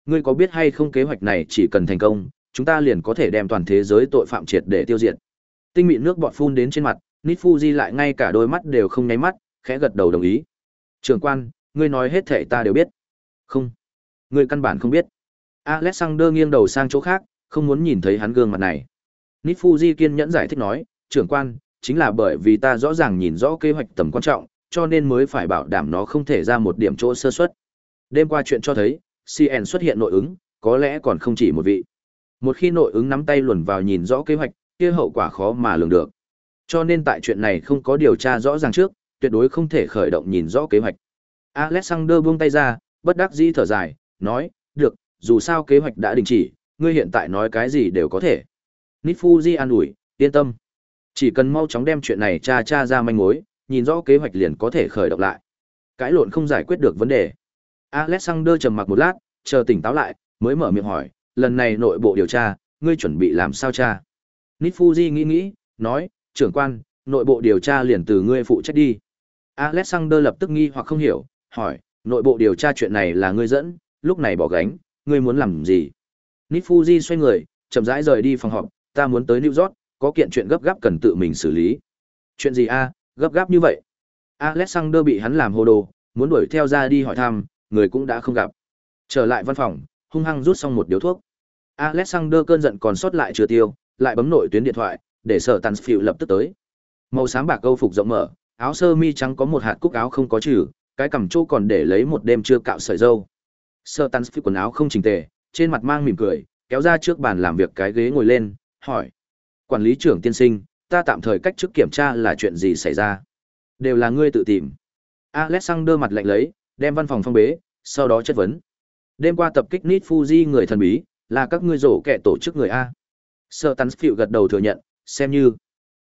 Speaker 1: Ngươi có biết hay không kế hoạch này chỉ cần thành công, chúng ta liền có thể đem toàn thế giới tội phạm triệt để tiêu diệt. Tinh mịn nước bọt phun đến trên mặt, Nít Fuji lại ngay cả đôi mắt đều không nháy mắt, khẽ gật đầu đồng ý. Trưởng quan, ngươi nói hết thể ta đều biết. Không. Ngươi căn bản không biết. Alexander nghiêng đầu sang chỗ khác, không muốn nhìn thấy hắn gương mặt này. Nít Fuji kiên nhẫn giải thích nói, trưởng quan, chính là bởi vì ta rõ ràng nhìn rõ kế hoạch tầm quan trọng, cho nên mới phải bảo đảm nó không thể ra một điểm chỗ sơ suất. Đêm qua chuyện cho thấy, CN xuất hiện nội ứng, có lẽ còn không chỉ một vị. Một khi nội ứng nắm tay luồn vào nhìn rõ kế hoạch, kia hậu quả khó mà lường được. Cho nên tại chuyện này không có điều tra rõ ràng trước, tuyệt đối không thể khởi động nhìn rõ kế hoạch. Alexander buông tay ra, bất đắc dĩ thở dài, nói, được, dù sao kế hoạch đã đình chỉ, ngươi hiện tại nói cái gì đều có thể. Nifuji an ủi, yên tâm. Chỉ cần mau chóng đem chuyện này tra tra ra manh mối, nhìn rõ kế hoạch liền có thể khởi động lại. Cãi lộn không giải quyết được vấn đề. Alexander trầm mặc một lát, chờ tỉnh táo lại, mới mở miệng hỏi, lần này nội bộ điều tra, ngươi chuẩn bị làm sao tra? Nifuji nghĩ nghĩ, nói, trưởng quan, nội bộ điều tra liền từ ngươi phụ trách đi. Alexander lập tức nghi hoặc không hiểu, hỏi, nội bộ điều tra chuyện này là ngươi dẫn, lúc này bỏ gánh, ngươi muốn làm gì? Nifuji xoay người, chậm rãi rời đi phòng họp, ta muốn tới New York, có kiện chuyện gấp gáp cần tự mình xử lý. Chuyện gì a, gấp gáp như vậy? Alexander bị hắn làm hồ đồ, muốn đuổi theo ra đi hỏi thăm, người cũng đã không gặp. Trở lại văn phòng, hung hăng rút xong một điếu thuốc. Alexander cơn giận còn sót lại chưa tiêu, lại bấm nội tuyến điện thoại, để sở tàn lập tức tới. Màu xám bạc câu phục rộng mở, áo sơ mi trắng có một hạt cúc áo không có trừ, cái cằm chỗ còn để lấy một đêm chưa cạo sợi dâu. Sở tàn quần áo không chỉnh tề, trên mặt mang mỉm cười, kéo ra trước bàn làm việc cái ghế ngồi lên, hỏi: "Quản lý trưởng tiên sinh, ta tạm thời cách chức kiểm tra là chuyện gì xảy ra?" "Đều là ngươi tự tìm." Alexander mặt lạnh lấy, đem văn phòng phong bế, sau đó chất vấn. Đêm qua tập kích Nit Fuji người thần bí, là các ngươi rổ kẻ tổ chức người A. Sơ Tansfield gật đầu thừa nhận, xem như.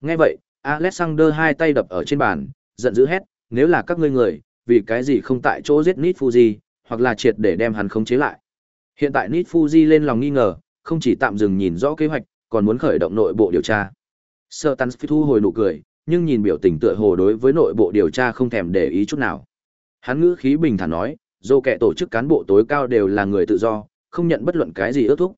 Speaker 1: Nghe vậy, Alexander hai tay đập ở trên bàn, giận dữ hét, nếu là các ngươi người, vì cái gì không tại chỗ giết Nit Fuji, hoặc là triệt để đem hắn khống chế lại. Hiện tại Nit Fuji lên lòng nghi ngờ, không chỉ tạm dừng nhìn rõ kế hoạch, còn muốn khởi động nội bộ điều tra. Sơ phi thu hồi nụ cười, nhưng nhìn biểu tình tựa hồ đối với nội bộ điều tra không thèm để ý chút nào. Hắn ngữ khí bình thản nói, dù kẻ tổ chức cán bộ tối cao đều là người tự do, không nhận bất luận cái gì ước thúc.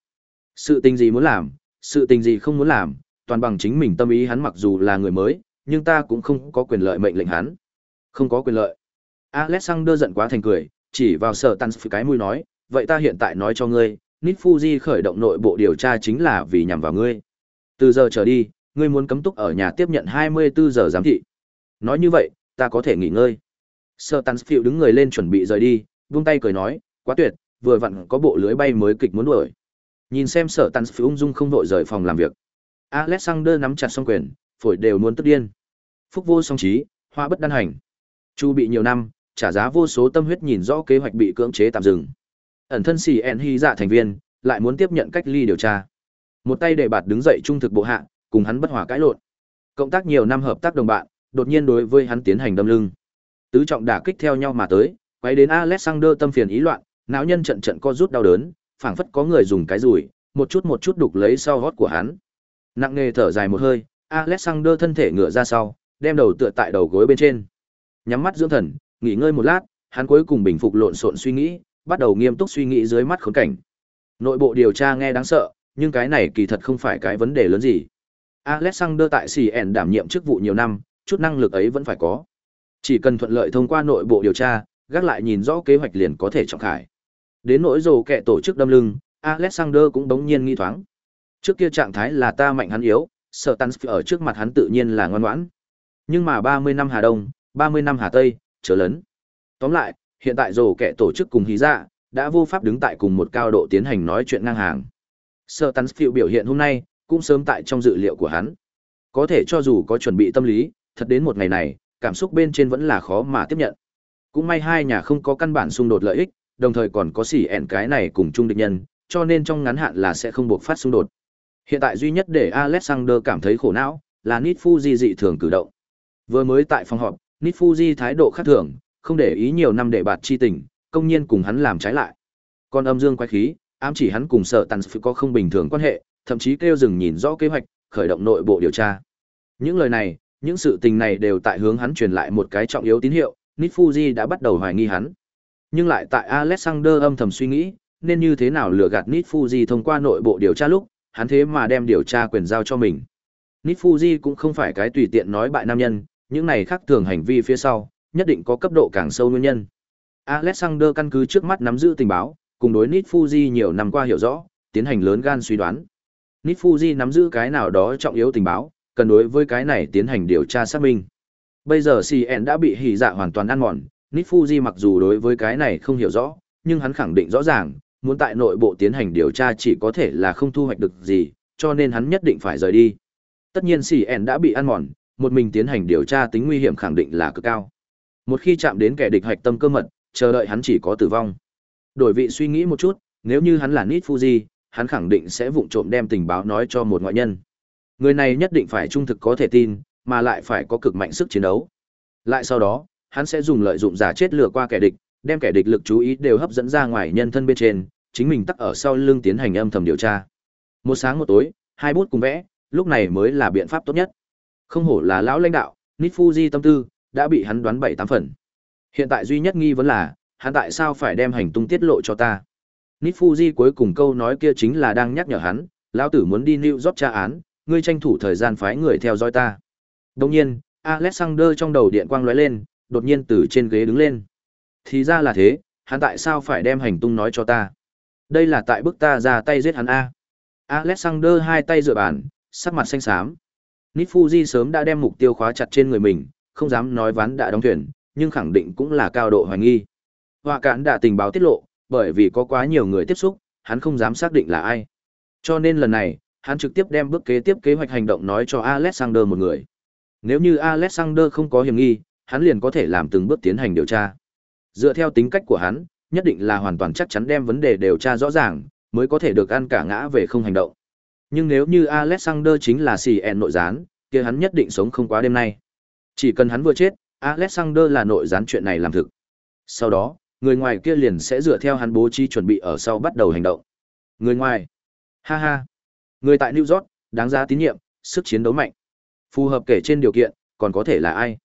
Speaker 1: Sự tình gì muốn làm, sự tình gì không muốn làm, toàn bằng chính mình tâm ý hắn mặc dù là người mới, nhưng ta cũng không có quyền lợi mệnh lệnh hắn. Không có quyền lợi. Alexander giận quá thành cười, chỉ vào sở Phi cái mũi nói, vậy ta hiện tại nói cho ngươi, Nít Fuji khởi động nội bộ điều tra chính là vì nhằm vào ngươi. Từ giờ trở đi, ngươi muốn cấm túc ở nhà tiếp nhận 24 giờ giám thị. Nói như vậy, ta có thể nghỉ ngơi. Sơ Tán Phiệu đứng người lên chuẩn bị rời đi, vung tay cười nói, quá tuyệt, vừa vặn có bộ lưới bay mới kịch muốn đuổi. Nhìn xem sở tàn ung dung không vội rời phòng làm việc. Alexander nắm chặt song quyền, phổi đều muốn tức điên. Phúc vô song trí, hoa bất đan hành. Chu bị nhiều năm, trả giá vô số tâm huyết nhìn rõ kế hoạch bị cưỡng chế tạm dừng. Ẩn thân xì ẹn hy dạ thành viên, lại muốn tiếp nhận cách ly điều tra. Một tay để bạt đứng dậy trung thực bộ hạ, cùng hắn bất hòa cãi lộn. Cộng tác nhiều năm hợp tác đồng bạn, đột nhiên đối với hắn tiến hành đâm lưng. Tứ trọng đả kích theo nhau mà tới, quay đến Alexander tâm phiền ý loạn, não nhân trận trận co rút đau đớn, phảng phất có người dùng cái rủi, một chút một chút đục lấy sau hót của hắn. Nặng nề thở dài một hơi, Alexander thân thể ngửa ra sau, đem đầu tựa tại đầu gối bên trên. Nhắm mắt dưỡng thần, nghỉ ngơi một lát, hắn cuối cùng bình phục lộn xộn suy nghĩ, bắt đầu nghiêm túc suy nghĩ dưới mắt khốn cảnh. Nội bộ điều tra nghe đáng sợ, nhưng cái này kỳ thật không phải cái vấn đề lớn gì. Alexander tại CN đảm nhiệm chức vụ nhiều năm, chút năng lực ấy vẫn phải có. Chỉ cần thuận lợi thông qua nội bộ điều tra, gác lại nhìn rõ kế hoạch liền có thể trọng khải. Đến nỗi rồ kẻ tổ chức đâm lưng, Alexander cũng đống nhiên nghi thoáng. Trước kia trạng thái là ta mạnh hắn yếu, sợ tăn ở trước mặt hắn tự nhiên là ngoan ngoãn. Nhưng mà 30 năm Hà Đông, 30 năm Hà Tây, trở lớn. Tóm lại, hiện tại rồ kẻ tổ chức cùng hí dạ, đã vô pháp đứng tại cùng một cao độ tiến hành nói chuyện ngang hàng. sơ tắn phiêu biểu hiện hôm nay, cũng sớm tại trong dự liệu của hắn. Có thể cho dù có chuẩn bị tâm lý, thật đến một ngày này, cảm xúc bên trên vẫn là khó mà tiếp nhận. Cũng may hai nhà không có căn bản xung đột lợi ích, đồng thời còn có xỉ ẹn cái này cùng chung địch nhân, cho nên trong ngắn hạn là sẽ không buộc phát xung đột. Hiện tại duy nhất để Alexander cảm thấy khổ não là Nit Fuji dị thường cử động. Vừa mới tại phòng họp, Nit Fuji thái độ khác thường, không để ý nhiều năm để bạt chi tình, công nhiên cùng hắn làm trái lại. Còn âm dương quái khí, ám chỉ hắn cùng sợ tàn sự có không bình thường quan hệ, thậm chí kêu dừng nhìn rõ kế hoạch, khởi động nội bộ điều tra. Những lời này, những sự tình này đều tại hướng hắn truyền lại một cái trọng yếu tín hiệu, Nifuji đã bắt đầu hoài nghi hắn. Nhưng lại tại Alexander âm thầm suy nghĩ, nên như thế nào lừa gạt Nifuji thông qua nội bộ điều tra lúc, hắn thế mà đem điều tra quyền giao cho mình. Nifuji cũng không phải cái tùy tiện nói bại nam nhân, những này khác thường hành vi phía sau, nhất định có cấp độ càng sâu nguyên nhân. Alexander căn cứ trước mắt nắm giữ tình báo, cùng đối Nit Fuji nhiều năm qua hiểu rõ, tiến hành lớn gan suy đoán. Nit Fuji nắm giữ cái nào đó trọng yếu tình báo, cần đối với cái này tiến hành điều tra xác minh. Bây giờ CN đã bị hỉ dạ hoàn toàn ăn mòn, Nit Fuji mặc dù đối với cái này không hiểu rõ, nhưng hắn khẳng định rõ ràng, muốn tại nội bộ tiến hành điều tra chỉ có thể là không thu hoạch được gì, cho nên hắn nhất định phải rời đi. Tất nhiên CN đã bị ăn mòn, một mình tiến hành điều tra tính nguy hiểm khẳng định là cực cao. Một khi chạm đến kẻ địch hạch tâm cơ mật, chờ đợi hắn chỉ có tử vong. Đổi vị suy nghĩ một chút, nếu như hắn là Nit Fuji, hắn khẳng định sẽ vụng trộm đem tình báo nói cho một ngoại nhân. Người này nhất định phải trung thực có thể tin, mà lại phải có cực mạnh sức chiến đấu. Lại sau đó, hắn sẽ dùng lợi dụng giả chết lừa qua kẻ địch, đem kẻ địch lực chú ý đều hấp dẫn ra ngoài nhân thân bên trên, chính mình tắc ở sau lưng tiến hành âm thầm điều tra. Một sáng một tối, hai bút cùng vẽ, lúc này mới là biện pháp tốt nhất. Không hổ là lão lãnh đạo, Nifuji tâm tư đã bị hắn đoán bảy tám phần. Hiện tại duy nhất nghi vấn là, hắn tại sao phải đem hành tung tiết lộ cho ta? Nifuji cuối cùng câu nói kia chính là đang nhắc nhở hắn, lão tử muốn đi New York tra án, ngươi tranh thủ thời gian phái người theo dõi ta. Đồng nhiên, Alexander trong đầu điện quang lóe lên, đột nhiên từ trên ghế đứng lên. Thì ra là thế, hắn tại sao phải đem hành tung nói cho ta? Đây là tại bức ta ra tay giết hắn A. Alexander hai tay dựa bàn, sắc mặt xanh xám. Nifuji sớm đã đem mục tiêu khóa chặt trên người mình, không dám nói ván đã đóng thuyền, nhưng khẳng định cũng là cao độ hoài nghi. Họa cản đã tình báo tiết lộ, bởi vì có quá nhiều người tiếp xúc, hắn không dám xác định là ai. Cho nên lần này, hắn trực tiếp đem bước kế tiếp kế hoạch hành động nói cho Alexander một người. Nếu như Alexander không có hiểm nghi, hắn liền có thể làm từng bước tiến hành điều tra. Dựa theo tính cách của hắn, nhất định là hoàn toàn chắc chắn đem vấn đề điều tra rõ ràng, mới có thể được ăn cả ngã về không hành động. Nhưng nếu như Alexander chính là CN nội gián, kia hắn nhất định sống không quá đêm nay. Chỉ cần hắn vừa chết, Alexander là nội gián chuyện này làm thực. Sau đó, người ngoài kia liền sẽ dựa theo hắn bố trí chuẩn bị ở sau bắt đầu hành động. Người ngoài. Ha ha. Người tại New York, đáng giá tín nhiệm, sức chiến đấu mạnh. Phù hợp kể trên điều kiện, còn có thể là ai?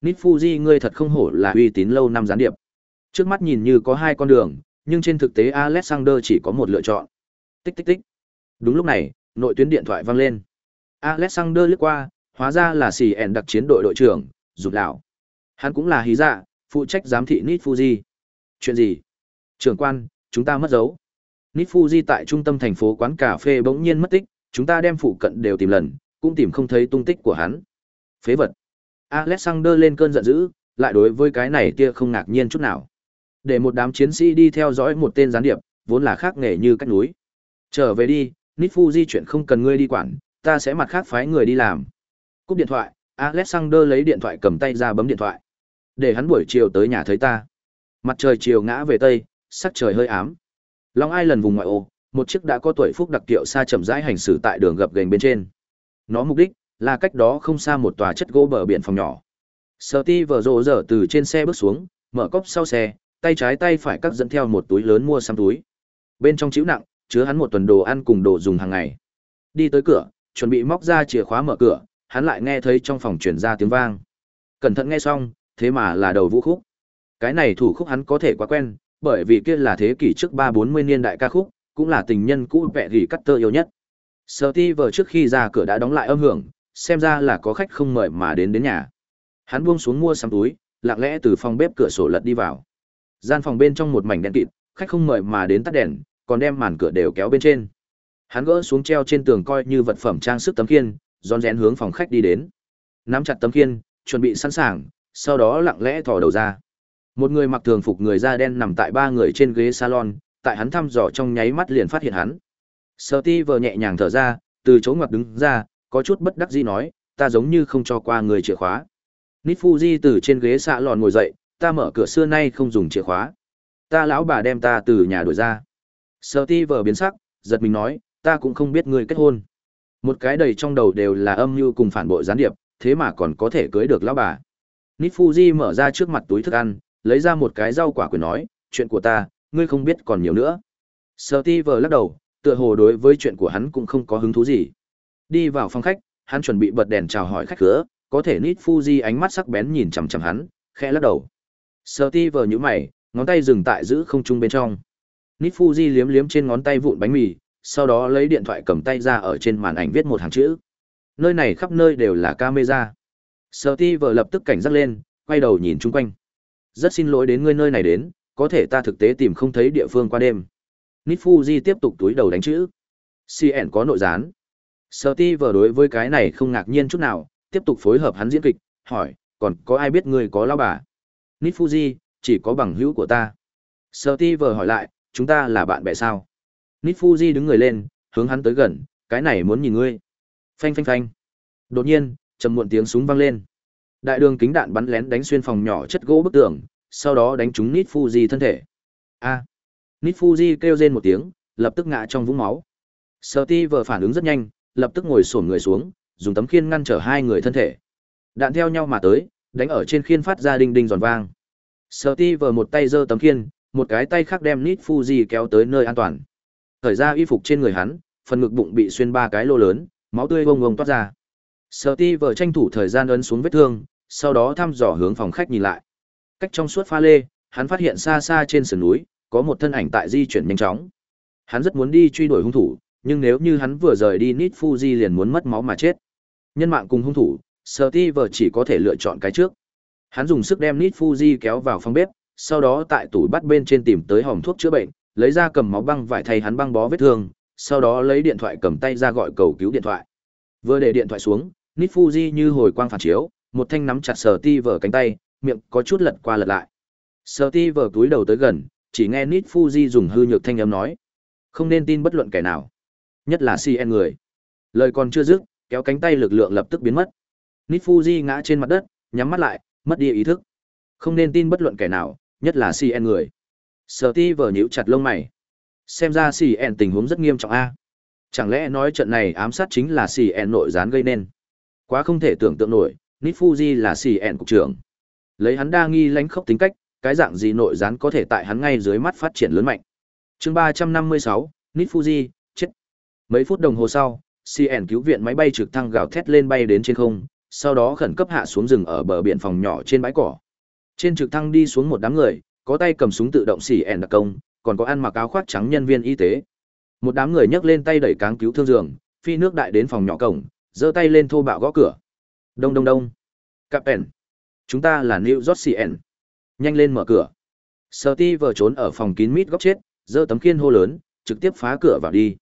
Speaker 1: Nít Fuji ngươi thật không hổ là uy tín lâu năm gián điệp. Trước mắt nhìn như có hai con đường, nhưng trên thực tế Alexander chỉ có một lựa chọn. Tích tích tích. Đúng lúc này, nội tuyến điện thoại vang lên. Alexander lướt qua, hóa ra là xì ẻn đặc chiến đội đội trưởng, rụt lão. Hắn cũng là hí dạ, phụ trách giám thị Nít Fuji. Chuyện gì? Trưởng quan, chúng ta mất dấu. Nít Fuji tại trung tâm thành phố quán cà phê bỗng nhiên mất tích, chúng ta đem phụ cận đều tìm lần, cũng tìm không thấy tung tích của hắn. Phế vật. Alexander lên cơn giận dữ, lại đối với cái này tia không ngạc nhiên chút nào. Để một đám chiến sĩ đi theo dõi một tên gián điệp, vốn là khác nghề như cách núi. Trở về đi, Nít Fuji chuyện không cần ngươi đi quản, ta sẽ mặt khác phái người đi làm. Cúp điện thoại, Alexander lấy điện thoại cầm tay ra bấm điện thoại. Để hắn buổi chiều tới nhà thấy ta. Mặt trời chiều ngã về tây, sắc trời hơi ám. Long Ai lần vùng ngoại ô, một chiếc đã có tuổi phúc đặc kiệu xa chậm rãi hành xử tại đường gập ghềnh bên trên. Nó mục đích là cách đó không xa một tòa chất gỗ bờ biển phòng nhỏ. Steve rồ dở từ trên xe bước xuống, mở cốc sau xe, tay trái tay phải cắt dẫn theo một túi lớn mua xăm túi. Bên trong chữ nặng, chứa hắn một tuần đồ ăn cùng đồ dùng hàng ngày. Đi tới cửa, chuẩn bị móc ra chìa khóa mở cửa, hắn lại nghe thấy trong phòng truyền ra tiếng vang. Cẩn thận nghe xong, thế mà là đầu vũ khúc. Cái này thủ khúc hắn có thể quá quen, bởi vì kia là thế kỷ trước ba bốn mươi niên đại ca khúc, cũng là tình nhân cũ vẹ gì cắt tơ yêu nhất. Steve trước khi ra cửa đã đóng lại âm hưởng, xem ra là có khách không mời mà đến đến nhà. Hắn buông xuống mua sắm túi, lặng lẽ từ phòng bếp cửa sổ lật đi vào. Gian phòng bên trong một mảnh đen kịt, khách không mời mà đến tắt đèn, còn đem màn cửa đều kéo bên trên. Hắn gỡ xuống treo trên tường coi như vật phẩm trang sức tấm khiên, rón rén hướng phòng khách đi đến. Nắm chặt tấm khiên, chuẩn bị sẵn sàng, sau đó lặng lẽ thò đầu ra. Một người mặc thường phục người da đen nằm tại ba người trên ghế salon, tại hắn thăm dò trong nháy mắt liền phát hiện hắn. Steve nhẹ nhàng thở ra, từ chỗ ngoặt đứng ra, có chút bất đắc dĩ nói, ta giống như không cho qua người chìa khóa. Nifuji từ trên ghế xạ lòn ngồi dậy, ta mở cửa xưa nay không dùng chìa khóa. Ta lão bà đem ta từ nhà đuổi ra. Steve biến sắc, giật mình nói, ta cũng không biết ngươi kết hôn. Một cái đầy trong đầu đều là âm mưu cùng phản bội gián điệp, thế mà còn có thể cưới được lão bà. Nifuji mở ra trước mặt túi thức ăn, lấy ra một cái rau quả quyền nói, chuyện của ta, ngươi không biết còn nhiều nữa. Steve lắc đầu, tựa hồ đối với chuyện của hắn cũng không có hứng thú gì. Đi vào phòng khách, hắn chuẩn bị bật đèn chào hỏi khách cửa, có thể Nít Fuji ánh mắt sắc bén nhìn chằm chằm hắn, khẽ lắc đầu. Steve nhíu mày, ngón tay dừng tại giữ không trung bên trong. Nít Fuji liếm liếm trên ngón tay vụn bánh mì, sau đó lấy điện thoại cầm tay ra ở trên màn ảnh viết một hàng chữ. Nơi này khắp nơi đều là camera. Steve lập tức cảnh giác lên, quay đầu nhìn chung quanh. Rất xin lỗi đến ngươi nơi này đến, có thể ta thực tế tìm không thấy địa phương qua đêm. Nifuji tiếp tục túi đầu đánh chữ. CN có nội gián. Steve đối với cái này không ngạc nhiên chút nào, tiếp tục phối hợp hắn diễn kịch, hỏi, còn có ai biết ngươi có lao bà? Nifuji, chỉ có bằng hữu của ta. Steve hỏi lại, chúng ta là bạn bè sao? Nít Fuji đứng người lên, hướng hắn tới gần, cái này muốn nhìn ngươi. Phanh phanh phanh. Đột nhiên, trầm muộn tiếng súng vang lên. Đại đường kính đạn bắn lén đánh xuyên phòng nhỏ chất gỗ bức tường, sau đó đánh trúng Nít Fuji thân thể. A. À. Nít Fuji kêu rên một tiếng, lập tức ngã trong vũng máu. Steve phản ứng rất nhanh, lập tức ngồi xổm người xuống, dùng tấm khiên ngăn trở hai người thân thể. Đạn theo nhau mà tới, đánh ở trên khiên phát ra đinh đinh giòn vang. Steve một tay giơ tấm khiên, một cái tay khác đem Nít Fuji kéo tới nơi an toàn. Thời ra y phục trên người hắn, phần ngực bụng bị xuyên ba cái lô lớn, máu tươi bông bông toát ra. Steve tranh thủ thời gian ấn xuống vết thương, sau đó thăm dò hướng phòng khách nhìn lại. Cách trong suốt pha lê, hắn phát hiện xa xa trên sườn núi, có một thân ảnh tại di chuyển nhanh chóng. Hắn rất muốn đi truy đuổi hung thủ, nhưng nếu như hắn vừa rời đi Nít Fuji liền muốn mất máu mà chết. Nhân mạng cùng hung thủ, Steve chỉ có thể lựa chọn cái trước. Hắn dùng sức đem Nít Fuji kéo vào phòng bếp, sau đó tại tủ bắt bên trên tìm tới hòm thuốc chữa bệnh, lấy ra cầm máu băng vải thay hắn băng bó vết thương, sau đó lấy điện thoại cầm tay ra gọi cầu cứu điện thoại. Vừa để điện thoại xuống, Nifuji như hồi quang phản chiếu, một thanh nắm chặt sở ti vở cánh tay, miệng có chút lật qua lật lại. sở ti vở túi đầu tới gần, chỉ nghe Nifuji dùng hư nhược thanh âm nói. Không nên tin bất luận kẻ nào. Nhất là CN người. Lời còn chưa dứt, kéo cánh tay lực lượng lập tức biến mất. Nifuji ngã trên mặt đất, nhắm mắt lại, mất đi ý thức. Không nên tin bất luận kẻ nào, nhất là CN người. Sở ti vờ nhíu chặt lông mày. Xem ra CN tình huống rất nghiêm trọng a. Chẳng lẽ nói trận này ám sát chính là CN nội gián gây nên? Quá không thể tưởng tượng nổi, Nít Fuji là ẹn cục trưởng. Lấy hắn đa nghi lãnh khốc tính cách, cái dạng gì nội gián có thể tại hắn ngay dưới mắt phát triển lớn mạnh. Chương 356, Nít Fuji, chết. Mấy phút đồng hồ sau, CN cứu viện máy bay trực thăng gào thét lên bay đến trên không, sau đó khẩn cấp hạ xuống rừng ở bờ biển phòng nhỏ trên bãi cỏ. Trên trực thăng đi xuống một đám người, có tay cầm súng tự động CN đặc công, còn có ăn mặc áo khoác trắng nhân viên y tế. Một đám người nhấc lên tay đẩy cáng cứu thương giường, phi nước đại đến phòng nhỏ cổng, giơ tay lên thô bạo gõ cửa. Đông đông đông. Captain. Chúng ta là New York CN. Nhanh lên mở cửa. Steve trốn ở phòng kín mít góc chết, giơ tấm khiên hô lớn, trực tiếp phá cửa vào đi.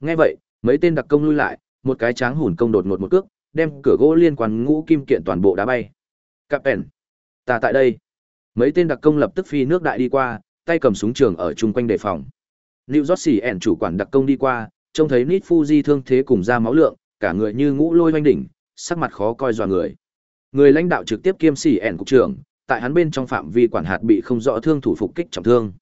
Speaker 1: Nghe vậy, mấy tên đặc công lui lại, một cái tráng hùn công đột ngột một cước, đem cửa gỗ liên quan ngũ kim kiện toàn bộ đá bay. Captain, ta tại đây. Mấy tên đặc công lập tức phi nước đại đi qua, tay cầm súng trường ở chung quanh đề phòng. Lưu Jossi xỉ ẻn chủ quản đặc công đi qua, trông thấy Nít Fuji thương thế cùng ra máu lượng, cả người như ngũ lôi hoanh đỉnh, sắc mặt khó coi dò người. Người lãnh đạo trực tiếp kiêm xỉ ẻn cục trưởng, tại hắn bên trong phạm vi quản hạt bị không rõ thương thủ phục kích trọng thương.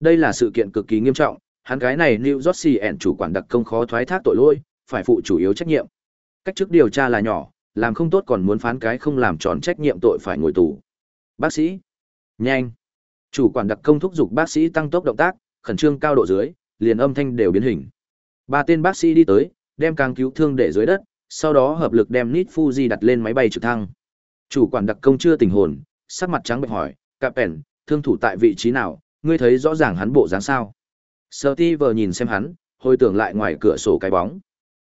Speaker 1: Đây là sự kiện cực kỳ nghiêm trọng, hắn cái này New York xỉ ẻn chủ quản đặc công khó thoái thác tội lỗi, phải phụ chủ yếu trách nhiệm. Cách chức điều tra là nhỏ, làm không tốt còn muốn phán cái không làm tròn trách nhiệm tội phải ngồi tù. Bác sĩ, nhanh. Chủ quản đặc công thúc giục bác sĩ tăng tốc động tác, khẩn trương cao độ dưới, liền âm thanh đều biến hình. Ba tên bác sĩ đi tới, đem càng cứu thương để dưới đất, sau đó hợp lực đem Nít Fuji đặt lên máy bay trực thăng. Chủ quản đặc công chưa tỉnh hồn, sắc mặt trắng bệch hỏi, "Captain, thương thủ tại vị trí nào, ngươi thấy rõ ràng hắn bộ dáng sao?" Steve nhìn xem hắn, hồi tưởng lại ngoài cửa sổ cái bóng.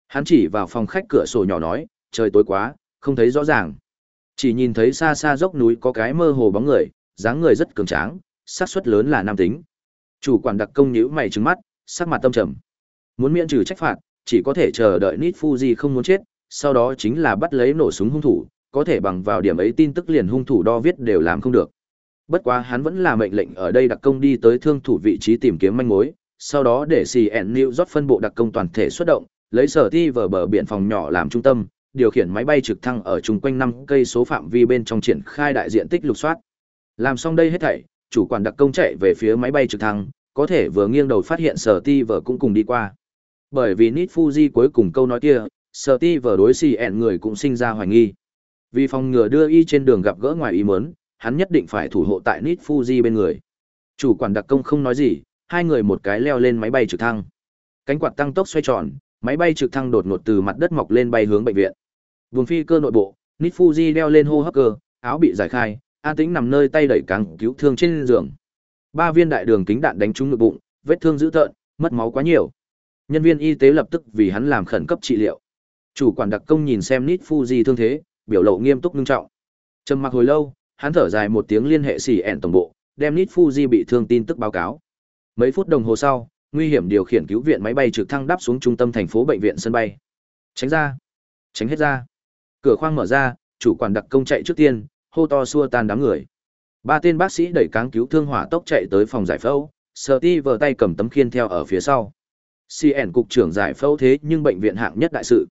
Speaker 1: Hắn chỉ vào phòng khách cửa sổ nhỏ nói, "Trời tối quá, không thấy rõ ràng." Chỉ nhìn thấy xa xa dốc núi có cái mơ hồ bóng người, dáng người rất cường tráng, xác suất lớn là nam tính. Chủ quản đặc công nhíu mày trừng mắt, sắc mặt tâm trầm. Muốn miễn trừ trách phạt, chỉ có thể chờ đợi Nit Fuji không muốn chết, sau đó chính là bắt lấy nổ súng hung thủ, có thể bằng vào điểm ấy tin tức liền hung thủ đo viết đều làm không được. Bất quá hắn vẫn là mệnh lệnh ở đây đặc công đi tới thương thủ vị trí tìm kiếm manh mối, sau đó để CN New York phân bộ đặc công toàn thể xuất động, lấy sở ti vở bờ biển phòng nhỏ làm trung tâm, điều khiển máy bay trực thăng ở chung quanh năm cây số phạm vi bên trong triển khai đại diện tích lục soát. Làm xong đây hết thảy, chủ quản đặc công chạy về phía máy bay trực thăng, có thể vừa nghiêng đầu phát hiện sở ti vợ cũng cùng đi qua. Bởi vì Nít Fuji cuối cùng câu nói kia, sở ti vợ đối xì ẹn người cũng sinh ra hoài nghi. Vì phòng ngừa đưa y trên đường gặp gỡ ngoài ý muốn, hắn nhất định phải thủ hộ tại Nít Fuji bên người. Chủ quản đặc công không nói gì, hai người một cái leo lên máy bay trực thăng. Cánh quạt tăng tốc xoay tròn, máy bay trực thăng đột ngột từ mặt đất mọc lên bay hướng bệnh viện. Vùng phi cơ nội bộ, Nít Fuji đeo lên hô hấp cơ, áo bị giải khai, an tĩnh nằm nơi tay đẩy càng cứu thương trên giường. Ba viên đại đường kính đạn đánh trúng ngực bụng, vết thương dữ tợn, mất máu quá nhiều. Nhân viên y tế lập tức vì hắn làm khẩn cấp trị liệu. Chủ quản đặc công nhìn xem Nít Fuji thương thế, biểu lộ nghiêm túc nghiêm trọng. Trầm mặc hồi lâu, hắn thở dài một tiếng liên hệ xỉ ẹn tổng bộ, đem Nít Fuji bị thương tin tức báo cáo. Mấy phút đồng hồ sau, nguy hiểm điều khiển cứu viện máy bay trực thăng đáp xuống trung tâm thành phố bệnh viện sân bay. Tránh ra, tránh hết ra. Cửa khoang mở ra, chủ quản đặc công chạy trước tiên, hô to xua tan đám người. Ba tên bác sĩ đẩy cáng cứu thương hỏa tốc chạy tới phòng giải phẫu, Sở vờ tay cầm tấm khiên theo ở phía sau. CN cục trưởng giải phẫu thế nhưng bệnh viện hạng nhất đại sự.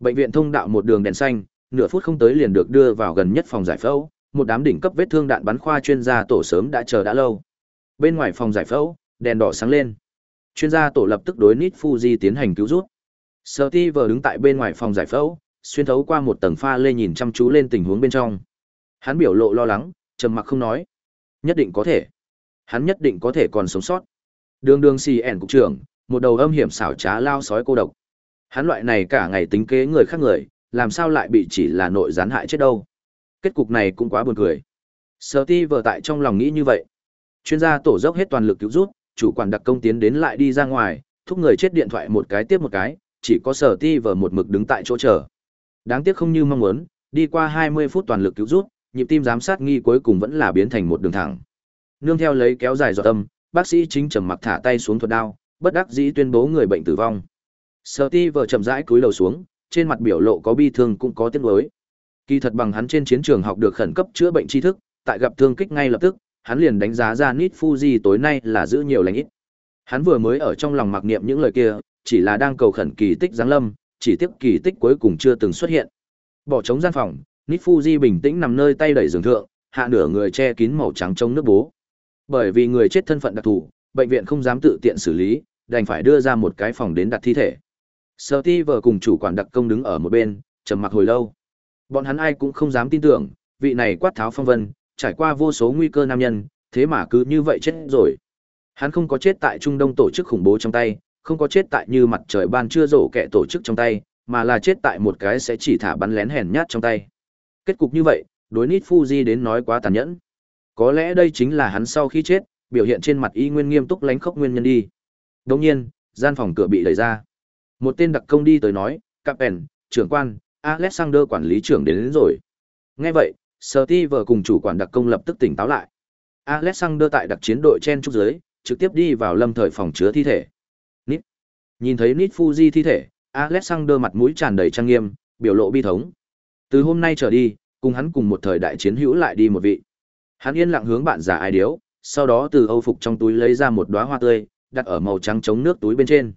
Speaker 1: Bệnh viện thông đạo một đường đèn xanh, nửa phút không tới liền được đưa vào gần nhất phòng giải phẫu, một đám đỉnh cấp vết thương đạn bắn khoa chuyên gia tổ sớm đã chờ đã lâu. Bên ngoài phòng giải phẫu, đèn đỏ sáng lên. Chuyên gia tổ lập tức đối Nit Fuji tiến hành cứu rút. Steve đứng tại bên ngoài phòng giải phẫu, xuyên thấu qua một tầng pha lê nhìn chăm chú lên tình huống bên trong. Hắn biểu lộ lo lắng, trầm mặc không nói. Nhất định có thể. Hắn nhất định có thể còn sống sót. Đường đường xì ẻn cục trưởng, một đầu âm hiểm xảo trá lao sói cô độc. Hắn loại này cả ngày tính kế người khác người, làm sao lại bị chỉ là nội gián hại chết đâu. Kết cục này cũng quá buồn cười. Sở ti vờ tại trong lòng nghĩ như vậy. Chuyên gia tổ dốc hết toàn lực cứu rút, chủ quản đặc công tiến đến lại đi ra ngoài, thúc người chết điện thoại một cái tiếp một cái, chỉ có sở ti vờ một mực đứng tại chỗ chờ. Đáng tiếc không như mong muốn, đi qua 20 phút toàn lực cứu rút, nhịp tim giám sát nghi cuối cùng vẫn là biến thành một đường thẳng. Nương theo lấy kéo dài giọt tâm, bác sĩ chính trầm mặc thả tay xuống thuật đao, bất đắc dĩ tuyên bố người bệnh tử vong. Steve chậm rãi cúi đầu xuống, trên mặt biểu lộ có bi thương cũng có tiếc nuối. Kỳ thật bằng hắn trên chiến trường học được khẩn cấp chữa bệnh tri thức, tại gặp thương kích ngay lập tức, hắn liền đánh giá ra Nit Fuji tối nay là giữ nhiều lành ít. Hắn vừa mới ở trong lòng mặc niệm những lời kia, chỉ là đang cầu khẩn kỳ tích giáng lâm, chỉ tiếc kỳ tích cuối cùng chưa từng xuất hiện. Bỏ trống gian phòng, Nít Fuji bình tĩnh nằm nơi tay đẩy giường thượng, hạ nửa người che kín màu trắng trong nước bố. Bởi vì người chết thân phận đặc thù, bệnh viện không dám tự tiện xử lý, đành phải đưa ra một cái phòng đến đặt thi thể. Steve cùng chủ quản đặc công đứng ở một bên, trầm mặc hồi lâu. Bọn hắn ai cũng không dám tin tưởng, vị này quát tháo phong vân, trải qua vô số nguy cơ nam nhân, thế mà cứ như vậy chết rồi. Hắn không có chết tại Trung Đông tổ chức khủng bố trong tay, không có chết tại như mặt trời ban chưa rổ kẻ tổ chức trong tay, mà là chết tại một cái sẽ chỉ thả bắn lén hèn nhát trong tay. Kết cục như vậy, đối Nít Fuji đến nói quá tàn nhẫn. Có lẽ đây chính là hắn sau khi chết, biểu hiện trên mặt y nguyên nghiêm túc lánh khóc nguyên nhân đi. Đồng nhiên, gian phòng cửa bị đẩy ra. Một tên đặc công đi tới nói, Captain, trưởng quan, Alexander quản lý trưởng đến, đến rồi. Nghe vậy, Steve cùng chủ quản đặc công lập tức tỉnh táo lại. Alexander tại đặc chiến đội chen trúc dưới, trực tiếp đi vào lâm thời phòng chứa thi thể. Nít. Nhìn thấy Nít Fuji thi thể, Alexander mặt mũi tràn đầy trang nghiêm, biểu lộ bi thống. Từ hôm nay trở đi, cùng hắn cùng một thời đại chiến hữu lại đi một vị. Hắn yên lặng hướng bạn già ai điếu, sau đó từ âu phục trong túi lấy ra một đóa hoa tươi, đặt ở màu trắng chống nước túi bên trên.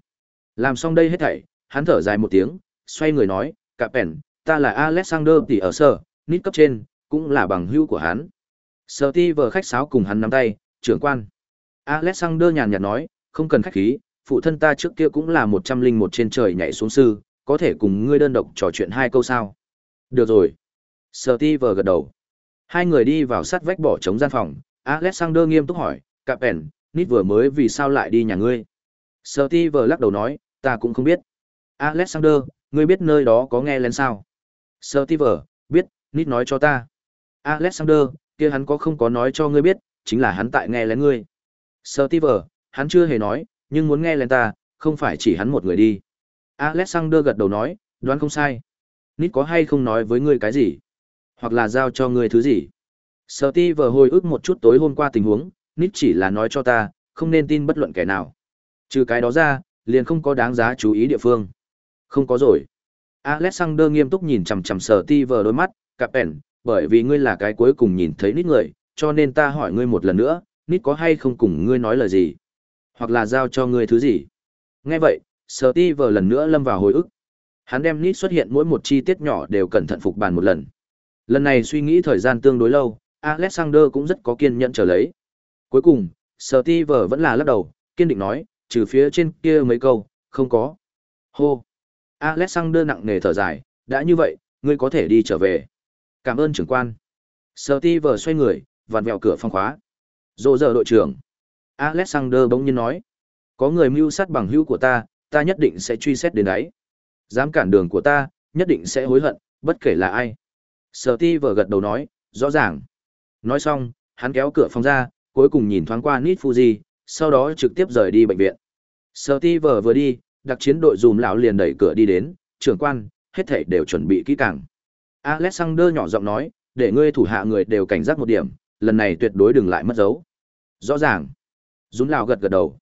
Speaker 1: Làm xong đây hết thảy, hắn thở dài một tiếng, xoay người nói, "Cả pèn, ta là Alexander tỷ ở sở, nít cấp trên, cũng là bằng hữu của hắn." Steve khách sáo cùng hắn nắm tay, trưởng quan. Alexander nhàn nhạt nói, "Không cần khách khí, phụ thân ta trước kia cũng là một trăm linh một trên trời nhảy xuống sư, có thể cùng ngươi đơn độc trò chuyện hai câu sao?" "Được rồi." Steve gật đầu. Hai người đi vào sát vách bỏ trống gian phòng, Alexander nghiêm túc hỏi, Capen, Nít vừa mới vì sao lại đi nhà ngươi? Steve lắc đầu nói, ta cũng không biết. Alexander, ngươi biết nơi đó có nghe lên sao? Steve, biết, Nít nói cho ta. Alexander, kia hắn có không có nói cho ngươi biết, chính là hắn tại nghe lén ngươi. Steve, hắn chưa hề nói, nhưng muốn nghe lên ta, không phải chỉ hắn một người đi. Alexander gật đầu nói, đoán không sai. Nít có hay không nói với ngươi cái gì? Hoặc là giao cho ngươi thứ gì? Steve hồi ức một chút tối hôm qua tình huống, Nít chỉ là nói cho ta, không nên tin bất luận kẻ nào. Trừ cái đó ra, liền không có đáng giá chú ý địa phương. Không có rồi. Alexander nghiêm túc nhìn chằm chằm vờ đôi mắt, Capen, bởi vì ngươi là cái cuối cùng nhìn thấy Nít người, cho nên ta hỏi ngươi một lần nữa, Nít có hay không cùng ngươi nói lời gì? Hoặc là giao cho ngươi thứ gì? Nghe vậy, Steve lần nữa lâm vào hồi ức. Hắn đem Nít xuất hiện mỗi một chi tiết nhỏ đều cẩn thận phục bàn một lần. Lần này suy nghĩ thời gian tương đối lâu, Alexander cũng rất có kiên nhẫn chờ lấy. Cuối cùng, Steve vẫn là lắc đầu, kiên định nói, trừ phía trên kia mấy câu, không có. Hô. Alexander nặng nề thở dài, đã như vậy, ngươi có thể đi trở về. Cảm ơn trưởng quan. Steve xoay người, vặn vẹo cửa phong khóa. dỗ giờ đội trưởng. Alexander bỗng nhiên nói, có người mưu sát bằng hữu của ta, ta nhất định sẽ truy xét đến đấy. Dám cản đường của ta, nhất định sẽ hối hận, bất kể là ai. Steve gật đầu nói, rõ ràng. Nói xong, hắn kéo cửa phòng ra, cuối cùng nhìn thoáng qua Nít Fuji, sau đó trực tiếp rời đi bệnh viện. Steve vừa đi, đặc chiến đội dùm lão liền đẩy cửa đi đến, trưởng quan, hết thảy đều chuẩn bị kỹ càng. Alexander nhỏ giọng nói, để ngươi thủ hạ người đều cảnh giác một điểm, lần này tuyệt đối đừng lại mất dấu. Rõ ràng. Dùm lão gật gật đầu.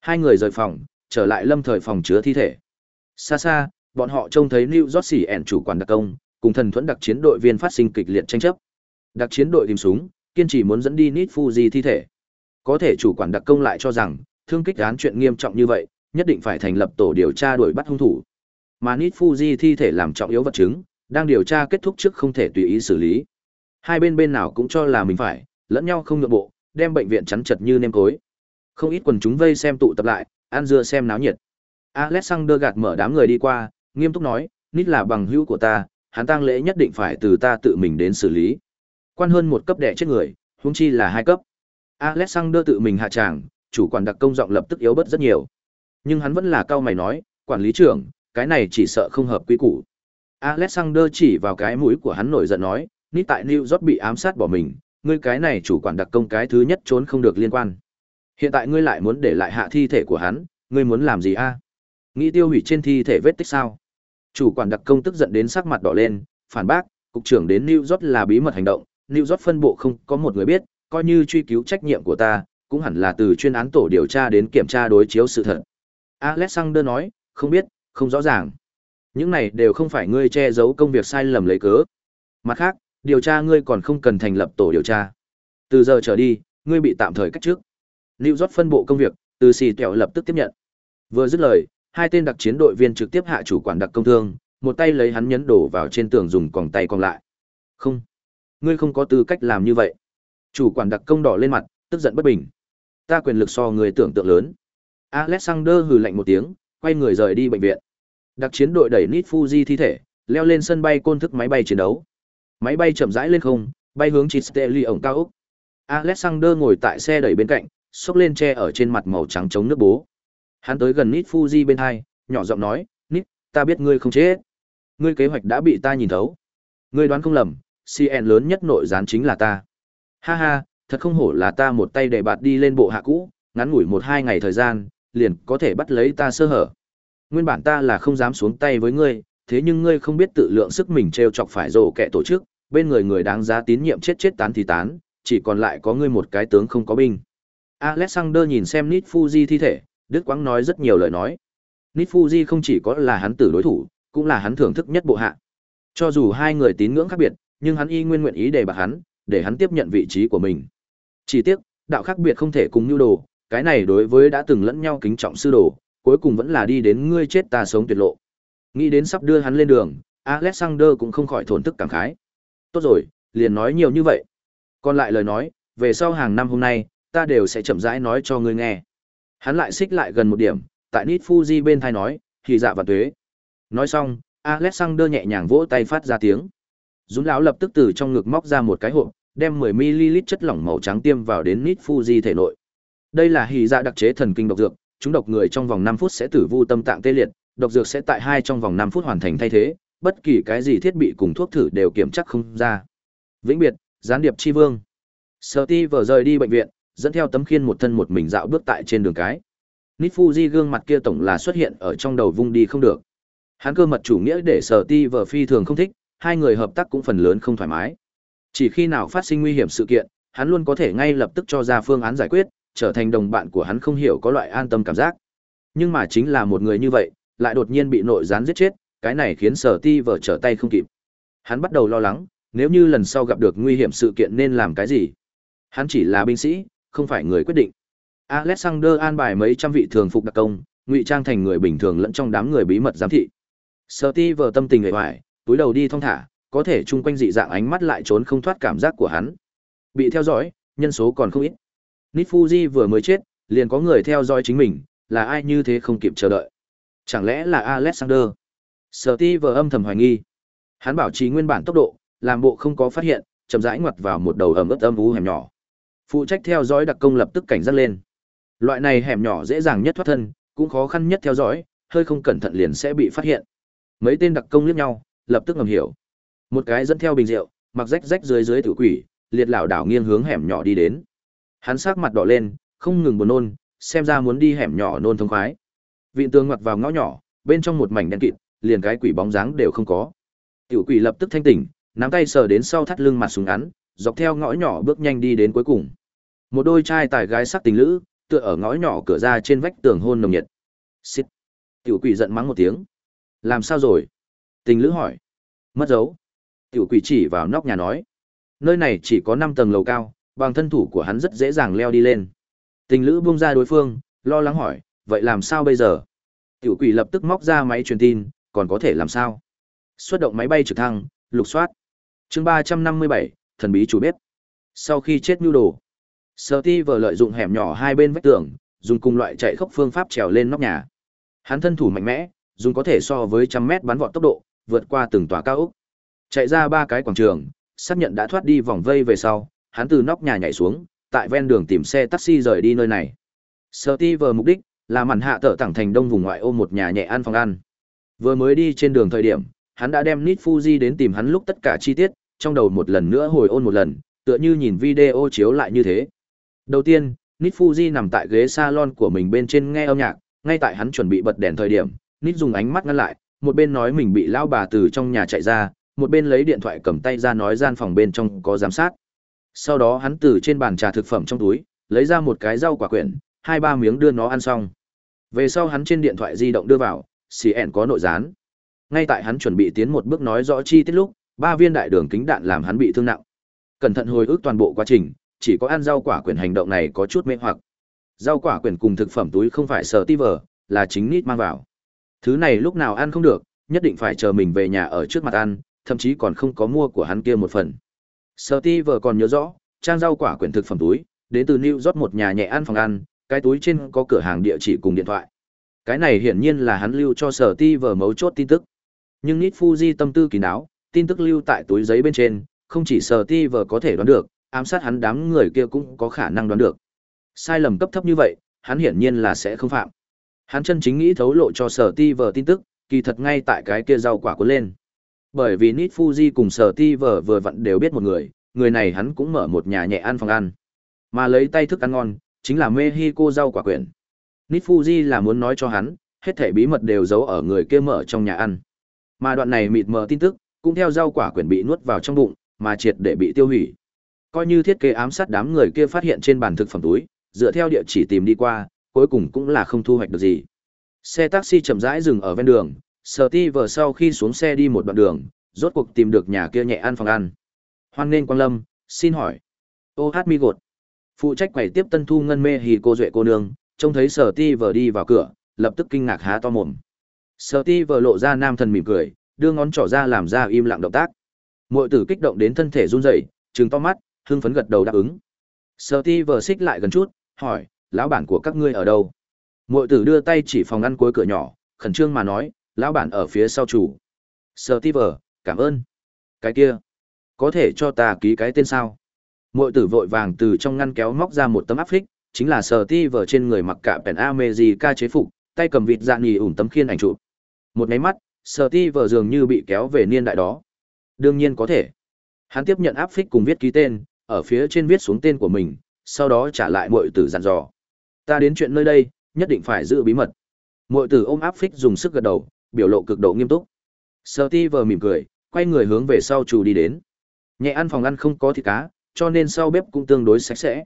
Speaker 1: Hai người rời phòng, trở lại lâm thời phòng chứa thi thể. Xa xa, bọn họ trông thấy New York City chủ quản đặc công, cùng thần thuẫn đặc chiến đội viên phát sinh kịch liệt tranh chấp. Đặc chiến đội tìm súng, kiên trì muốn dẫn đi Nít Fuji thi thể. Có thể chủ quản đặc công lại cho rằng, thương kích án chuyện nghiêm trọng như vậy, nhất định phải thành lập tổ điều tra đuổi bắt hung thủ. Mà Nít Fuji thi thể làm trọng yếu vật chứng, đang điều tra kết thúc trước không thể tùy ý xử lý. Hai bên bên nào cũng cho là mình phải, lẫn nhau không nhượng bộ, đem bệnh viện chắn chật như nêm cối. Không ít quần chúng vây xem tụ tập lại, ăn dưa xem náo nhiệt. Alexander gạt mở đám người đi qua, nghiêm túc nói, Nít là bằng hữu của ta, hắn tang lễ nhất định phải từ ta tự mình đến xử lý. Quan hơn một cấp đẻ chết người, huống chi là hai cấp. Alexander tự mình hạ tràng, chủ quản đặc công giọng lập tức yếu bớt rất nhiều. Nhưng hắn vẫn là cao mày nói, quản lý trưởng, cái này chỉ sợ không hợp quy củ. Alexander chỉ vào cái mũi của hắn nổi giận nói, nít tại New York bị ám sát bỏ mình, ngươi cái này chủ quản đặc công cái thứ nhất trốn không được liên quan. Hiện tại ngươi lại muốn để lại hạ thi thể của hắn, ngươi muốn làm gì a? Nghĩ tiêu hủy trên thi thể vết tích sao? Chủ quản đặc công tức giận đến sắc mặt đỏ lên, phản bác, cục trưởng đến New York là bí mật hành động, New York phân bộ không có một người biết, coi như truy cứu trách nhiệm của ta, cũng hẳn là từ chuyên án tổ điều tra đến kiểm tra đối chiếu sự thật. Alexander nói, không biết, không rõ ràng. Những này đều không phải ngươi che giấu công việc sai lầm lấy cớ. Mặt khác, điều tra ngươi còn không cần thành lập tổ điều tra. Từ giờ trở đi, ngươi bị tạm thời cách trước. New York phân bộ công việc, từ xì kẹo lập tức tiếp nhận. Vừa dứt lời, hai tên đặc chiến đội viên trực tiếp hạ chủ quản đặc công thương, một tay lấy hắn nhấn đổ vào trên tường dùng còng tay còn lại. Không. Ngươi không có tư cách làm như vậy. Chủ quản đặc công đỏ lên mặt, tức giận bất bình. Ta quyền lực so người tưởng tượng lớn. Alexander hừ lạnh một tiếng, quay người rời đi bệnh viện. Đặc chiến đội đẩy Nit Fuji thi thể, leo lên sân bay côn thức máy bay chiến đấu. Máy bay chậm rãi lên không, bay hướng Chisteli ổng cao ốc. Alexander ngồi tại xe đẩy bên cạnh, xốc lên che ở trên mặt màu trắng chống nước bố. Hắn tới gần Nít Fuji bên hai, nhỏ giọng nói, Nít, ta biết ngươi không chết. Ngươi kế hoạch đã bị ta nhìn thấu. Ngươi đoán không lầm, CN lớn nhất nội gián chính là ta. Ha ha, thật không hổ là ta một tay để bạt đi lên bộ hạ cũ, ngắn ngủi một hai ngày thời gian, liền có thể bắt lấy ta sơ hở. Nguyên bản ta là không dám xuống tay với ngươi, thế nhưng ngươi không biết tự lượng sức mình treo chọc phải rổ kẻ tổ chức, bên người người đáng giá tín nhiệm chết chết tán thì tán, chỉ còn lại có ngươi một cái tướng không có binh. Alexander nhìn xem Nít Fuji thi thể, Đức Quang nói rất nhiều lời nói. Nit Fuji không chỉ có là hắn tử đối thủ, cũng là hắn thưởng thức nhất bộ hạ. Cho dù hai người tín ngưỡng khác biệt, nhưng hắn y nguyên nguyện ý để bạc hắn, để hắn tiếp nhận vị trí của mình. Chỉ tiếc, đạo khác biệt không thể cùng nhu đồ, cái này đối với đã từng lẫn nhau kính trọng sư đồ, cuối cùng vẫn là đi đến ngươi chết ta sống tuyệt lộ. Nghĩ đến sắp đưa hắn lên đường, Alexander cũng không khỏi thổn thức cảm khái. Tốt rồi, liền nói nhiều như vậy. Còn lại lời nói, về sau hàng năm hôm nay, ta đều sẽ chậm rãi nói cho ngươi nghe. Hắn lại xích lại gần một điểm, tại Nít Fuji bên thai nói, thì dạ và tuế. Nói xong, Alexander nhẹ nhàng vỗ tay phát ra tiếng. Dũng lão lập tức từ trong ngực móc ra một cái hộp, đem 10ml chất lỏng màu trắng tiêm vào đến Nít Fuji thể nội. Đây là hỉ dạ đặc chế thần kinh độc dược, chúng độc người trong vòng 5 phút sẽ tử vu tâm tạng tê liệt, độc dược sẽ tại hai trong vòng 5 phút hoàn thành thay thế, bất kỳ cái gì thiết bị cùng thuốc thử đều kiểm chắc không ra. Vĩnh biệt, gián điệp chi vương. Sở Ti vừa rời đi bệnh viện, dẫn theo tấm khiên một thân một mình dạo bước tại trên đường cái. Nít Fuji gương mặt kia tổng là xuất hiện ở trong đầu vung đi không được. Hắn cơ mật chủ nghĩa để Sở Ti vợ phi thường không thích, hai người hợp tác cũng phần lớn không thoải mái. Chỉ khi nào phát sinh nguy hiểm sự kiện, hắn luôn có thể ngay lập tức cho ra phương án giải quyết, trở thành đồng bạn của hắn không hiểu có loại an tâm cảm giác. Nhưng mà chính là một người như vậy, lại đột nhiên bị nội gián giết chết, cái này khiến Sở Ti vợ trở tay không kịp. Hắn bắt đầu lo lắng, nếu như lần sau gặp được nguy hiểm sự kiện nên làm cái gì? Hắn chỉ là binh sĩ, không phải người quyết định. Alexander an bài mấy trăm vị thường phục đặc công, ngụy trang thành người bình thường lẫn trong đám người bí mật giám thị. Steve tâm tình hề hoài, túi đầu đi thong thả, có thể chung quanh dị dạng ánh mắt lại trốn không thoát cảm giác của hắn. Bị theo dõi, nhân số còn không ít. Nifuji vừa mới chết, liền có người theo dõi chính mình, là ai như thế không kịp chờ đợi. Chẳng lẽ là Alexander? Steve vừa âm thầm hoài nghi. Hắn bảo trì nguyên bản tốc độ, làm bộ không có phát hiện, chậm rãi ngoặt vào một đầu ẩm ướt âm u hẻm nhỏ. Phụ trách theo dõi đặc công lập tức cảnh giác lên. Loại này hẻm nhỏ dễ dàng nhất thoát thân, cũng khó khăn nhất theo dõi, hơi không cẩn thận liền sẽ bị phát hiện. Mấy tên đặc công liếc nhau, lập tức ngầm hiểu. Một cái dẫn theo bình rượu, mặc rách rách dưới dưới tử quỷ, liệt lảo đảo nghiêng hướng hẻm nhỏ đi đến. Hắn sắc mặt đỏ lên, không ngừng buồn nôn, xem ra muốn đi hẻm nhỏ nôn thông khoái. Vịn tường ngoặt vào ngõ nhỏ, bên trong một mảnh đen kịt, liền cái quỷ bóng dáng đều không có. Tiểu quỷ lập tức thanh tỉnh, nắm tay sờ đến sau thắt lưng mặt súng ngắn, dọc theo ngõ nhỏ bước nhanh đi đến cuối cùng. Một đôi trai tài gái sắc tình lữ, tựa ở ngõ nhỏ cửa ra trên vách tường hôn nồng nhiệt. Xít. Tiểu quỷ giận mắng một tiếng. Làm sao rồi? Tình lữ hỏi. Mất dấu. Tiểu quỷ chỉ vào nóc nhà nói. Nơi này chỉ có 5 tầng lầu cao, bằng thân thủ của hắn rất dễ dàng leo đi lên. Tình lữ buông ra đối phương, lo lắng hỏi, vậy làm sao bây giờ? Tiểu quỷ lập tức móc ra máy truyền tin, còn có thể làm sao? Xuất động máy bay trực thăng, lục soát. chương 357, thần bí chủ bếp. Sau khi chết nhu đồ, Sở ti vờ lợi dụng hẻm nhỏ hai bên vách tường, dùng cùng loại chạy khốc phương pháp trèo lên nóc nhà. Hắn thân thủ mạnh mẽ, dùng có thể so với trăm mét bắn vọt tốc độ, vượt qua từng tòa cao ốc. Chạy ra ba cái quảng trường, xác nhận đã thoát đi vòng vây về sau, hắn từ nóc nhà nhảy xuống, tại ven đường tìm xe taxi rời đi nơi này. Sở ti vờ mục đích là mặn hạ tở tảng thành đông vùng ngoại ô một nhà nhẹ ăn phòng ăn. Vừa mới đi trên đường thời điểm, hắn đã đem Nit Fuji đến tìm hắn lúc tất cả chi tiết, trong đầu một lần nữa hồi ôn một lần, tựa như nhìn video chiếu lại như thế. Đầu tiên, Nít Fuji nằm tại ghế salon của mình bên trên nghe âm nhạc, ngay tại hắn chuẩn bị bật đèn thời điểm, Nít dùng ánh mắt ngăn lại, một bên nói mình bị lao bà từ trong nhà chạy ra, một bên lấy điện thoại cầm tay ra nói gian phòng bên trong có giám sát. Sau đó hắn từ trên bàn trà thực phẩm trong túi, lấy ra một cái rau quả quyển, hai ba miếng đưa nó ăn xong. Về sau hắn trên điện thoại di động đưa vào, CN có nội gián. Ngay tại hắn chuẩn bị tiến một bước nói rõ chi tiết lúc, ba viên đại đường kính đạn làm hắn bị thương nặng. Cẩn thận hồi ức toàn bộ quá trình, chỉ có ăn rau quả quyển hành động này có chút mê hoặc. Rau quả quyển cùng thực phẩm túi không phải sở ti vở là chính nít mang vào. Thứ này lúc nào ăn không được, nhất định phải chờ mình về nhà ở trước mặt ăn, thậm chí còn không có mua của hắn kia một phần. Sở ti vở còn nhớ rõ, trang rau quả quyển thực phẩm túi, đến từ New York một nhà nhẹ ăn phòng ăn, cái túi trên có cửa hàng địa chỉ cùng điện thoại. Cái này hiển nhiên là hắn lưu cho sở ti vở mấu chốt tin tức. Nhưng Nít Fuji tâm tư kín đáo, tin tức lưu tại túi giấy bên trên, không chỉ sở ti vở có thể đoán được, ám sát hắn đám người kia cũng có khả năng đoán được. Sai lầm cấp thấp như vậy, hắn hiển nhiên là sẽ không phạm. Hắn chân chính nghĩ thấu lộ cho sở ti vờ tin tức, kỳ thật ngay tại cái kia rau quả cuốn lên. Bởi vì Nít Fuji cùng sở ti vờ vừa vặn đều biết một người, người này hắn cũng mở một nhà nhẹ ăn phòng ăn. Mà lấy tay thức ăn ngon, chính là Mexico rau quả quyển. Nít Fuji là muốn nói cho hắn, hết thảy bí mật đều giấu ở người kia mở trong nhà ăn. Mà đoạn này mịt mờ tin tức, cũng theo rau quả quyển bị nuốt vào trong bụng, mà triệt để bị tiêu hủy. Coi như thiết kế ám sát đám người kia phát hiện trên bàn thực phẩm túi, dựa theo địa chỉ tìm đi qua, cuối cùng cũng là không thu hoạch được gì. Xe taxi chậm rãi dừng ở ven đường, Steve sau khi xuống xe đi một đoạn đường, rốt cuộc tìm được nhà kia nhẹ ăn phòng ăn. Hoan nên Quang Lâm, xin hỏi. Ô hát mi gột. Phụ trách quầy tiếp tân thu ngân mê hì cô duệ cô nương, trông thấy sở ti vờ đi vào cửa, lập tức kinh ngạc há to mồm. Sở ti vờ lộ ra nam thần mỉm cười, đưa ngón trỏ ra làm ra im lặng động tác. Mội tử kích động đến thân thể run rẩy, trừng to mắt, hưng phấn gật đầu đáp ứng. Sở ti vờ xích lại gần chút, hỏi, lão bản của các ngươi ở đâu? Muội tử đưa tay chỉ phòng ngăn cuối cửa nhỏ, khẩn trương mà nói, lão bản ở phía sau chủ. Sở ti vờ, cảm ơn. Cái kia, có thể cho ta ký cái tên sao? Muội tử vội vàng từ trong ngăn kéo móc ra một tấm áp phích, chính là sở ti vờ trên người mặc cả pèn ca chế phục, tay cầm vịt dạ nhì ủn tấm khiên ảnh chụp. Một máy mắt, sở ti vờ dường như bị kéo về niên đại đó. Đương nhiên có thể. Hắn tiếp nhận áp phích cùng viết ký tên, ở phía trên viết xuống tên của mình, sau đó trả lại muội tử dặn dò. Ta đến chuyện nơi đây, nhất định phải giữ bí mật. Muội tử ôm áp phích dùng sức gật đầu, biểu lộ cực độ nghiêm túc. Sở ti vờ mỉm cười, quay người hướng về sau chủ đi đến. Nhẹ ăn phòng ăn không có thịt cá, cho nên sau bếp cũng tương đối sạch sẽ.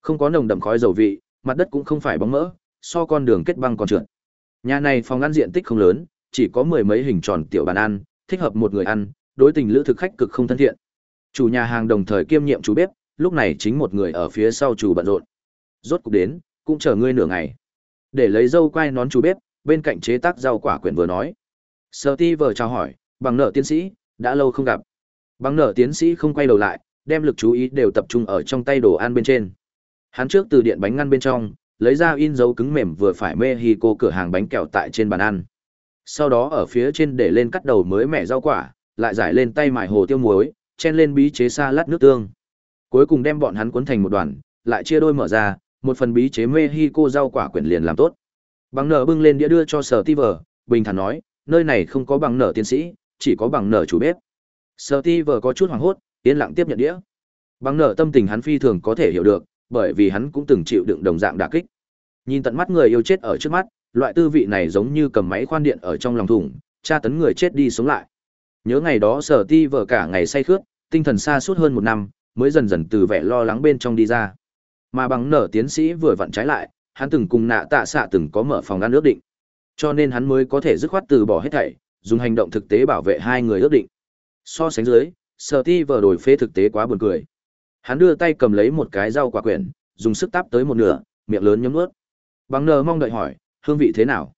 Speaker 1: Không có nồng đậm khói dầu vị, mặt đất cũng không phải bóng mỡ, so con đường kết băng còn trượt. Nhà này phòng ăn diện tích không lớn, chỉ có mười mấy hình tròn tiểu bàn ăn, thích hợp một người ăn, đối tình lữ thực khách cực không thân thiện. Chủ nhà hàng đồng thời kiêm nhiệm chủ bếp, lúc này chính một người ở phía sau chủ bận rộn. Rốt cục đến, cũng chờ ngươi nửa ngày. Để lấy dâu quay nón chủ bếp, bên cạnh chế tác rau quả quyển vừa nói. Sở ti vờ chào hỏi, bằng nợ tiến sĩ, đã lâu không gặp. Bằng nợ tiến sĩ không quay đầu lại, đem lực chú ý đều tập trung ở trong tay đồ ăn bên trên. Hắn trước từ điện bánh ngăn bên trong, lấy ra in dấu cứng mềm vừa phải Mexico cửa hàng bánh kẹo tại trên bàn ăn. Sau đó ở phía trên để lên cắt đầu mới mẻ rau quả, lại giải lên tay mài hồ tiêu muối, chen lên bí chế sa lát nước tương. Cuối cùng đem bọn hắn cuốn thành một đoàn, lại chia đôi mở ra, một phần bí chế Mexico rau quả quyển liền làm tốt. Bằng nở bưng lên đĩa đưa cho Sở Tiver, bình thản nói, nơi này không có bằng nở tiến sĩ, chỉ có bằng nở chủ bếp. Sở Tiver có chút hoảng hốt, yên lặng tiếp nhận đĩa. Bằng nở tâm tình hắn phi thường có thể hiểu được, bởi vì hắn cũng từng chịu đựng đồng dạng đả kích. Nhìn tận mắt người yêu chết ở trước mắt, loại tư vị này giống như cầm máy khoan điện ở trong lòng thùng, tra tấn người chết đi sống lại. Nhớ ngày đó Sở Ti vợ cả ngày say khướt, tinh thần xa suốt hơn một năm, mới dần dần từ vẻ lo lắng bên trong đi ra. Mà bằng nở tiến sĩ vừa vặn trái lại, hắn từng cùng nạ tạ xạ từng có mở phòng ăn ước định. Cho nên hắn mới có thể dứt khoát từ bỏ hết thảy, dùng hành động thực tế bảo vệ hai người ước định. So sánh dưới, Sở Ti vợ đổi phế thực tế quá buồn cười. Hắn đưa tay cầm lấy một cái rau quả quyển, dùng sức táp tới một nửa, miệng lớn nhấm nuốt. Bằng nở mong đợi hỏi, hương vị thế nào?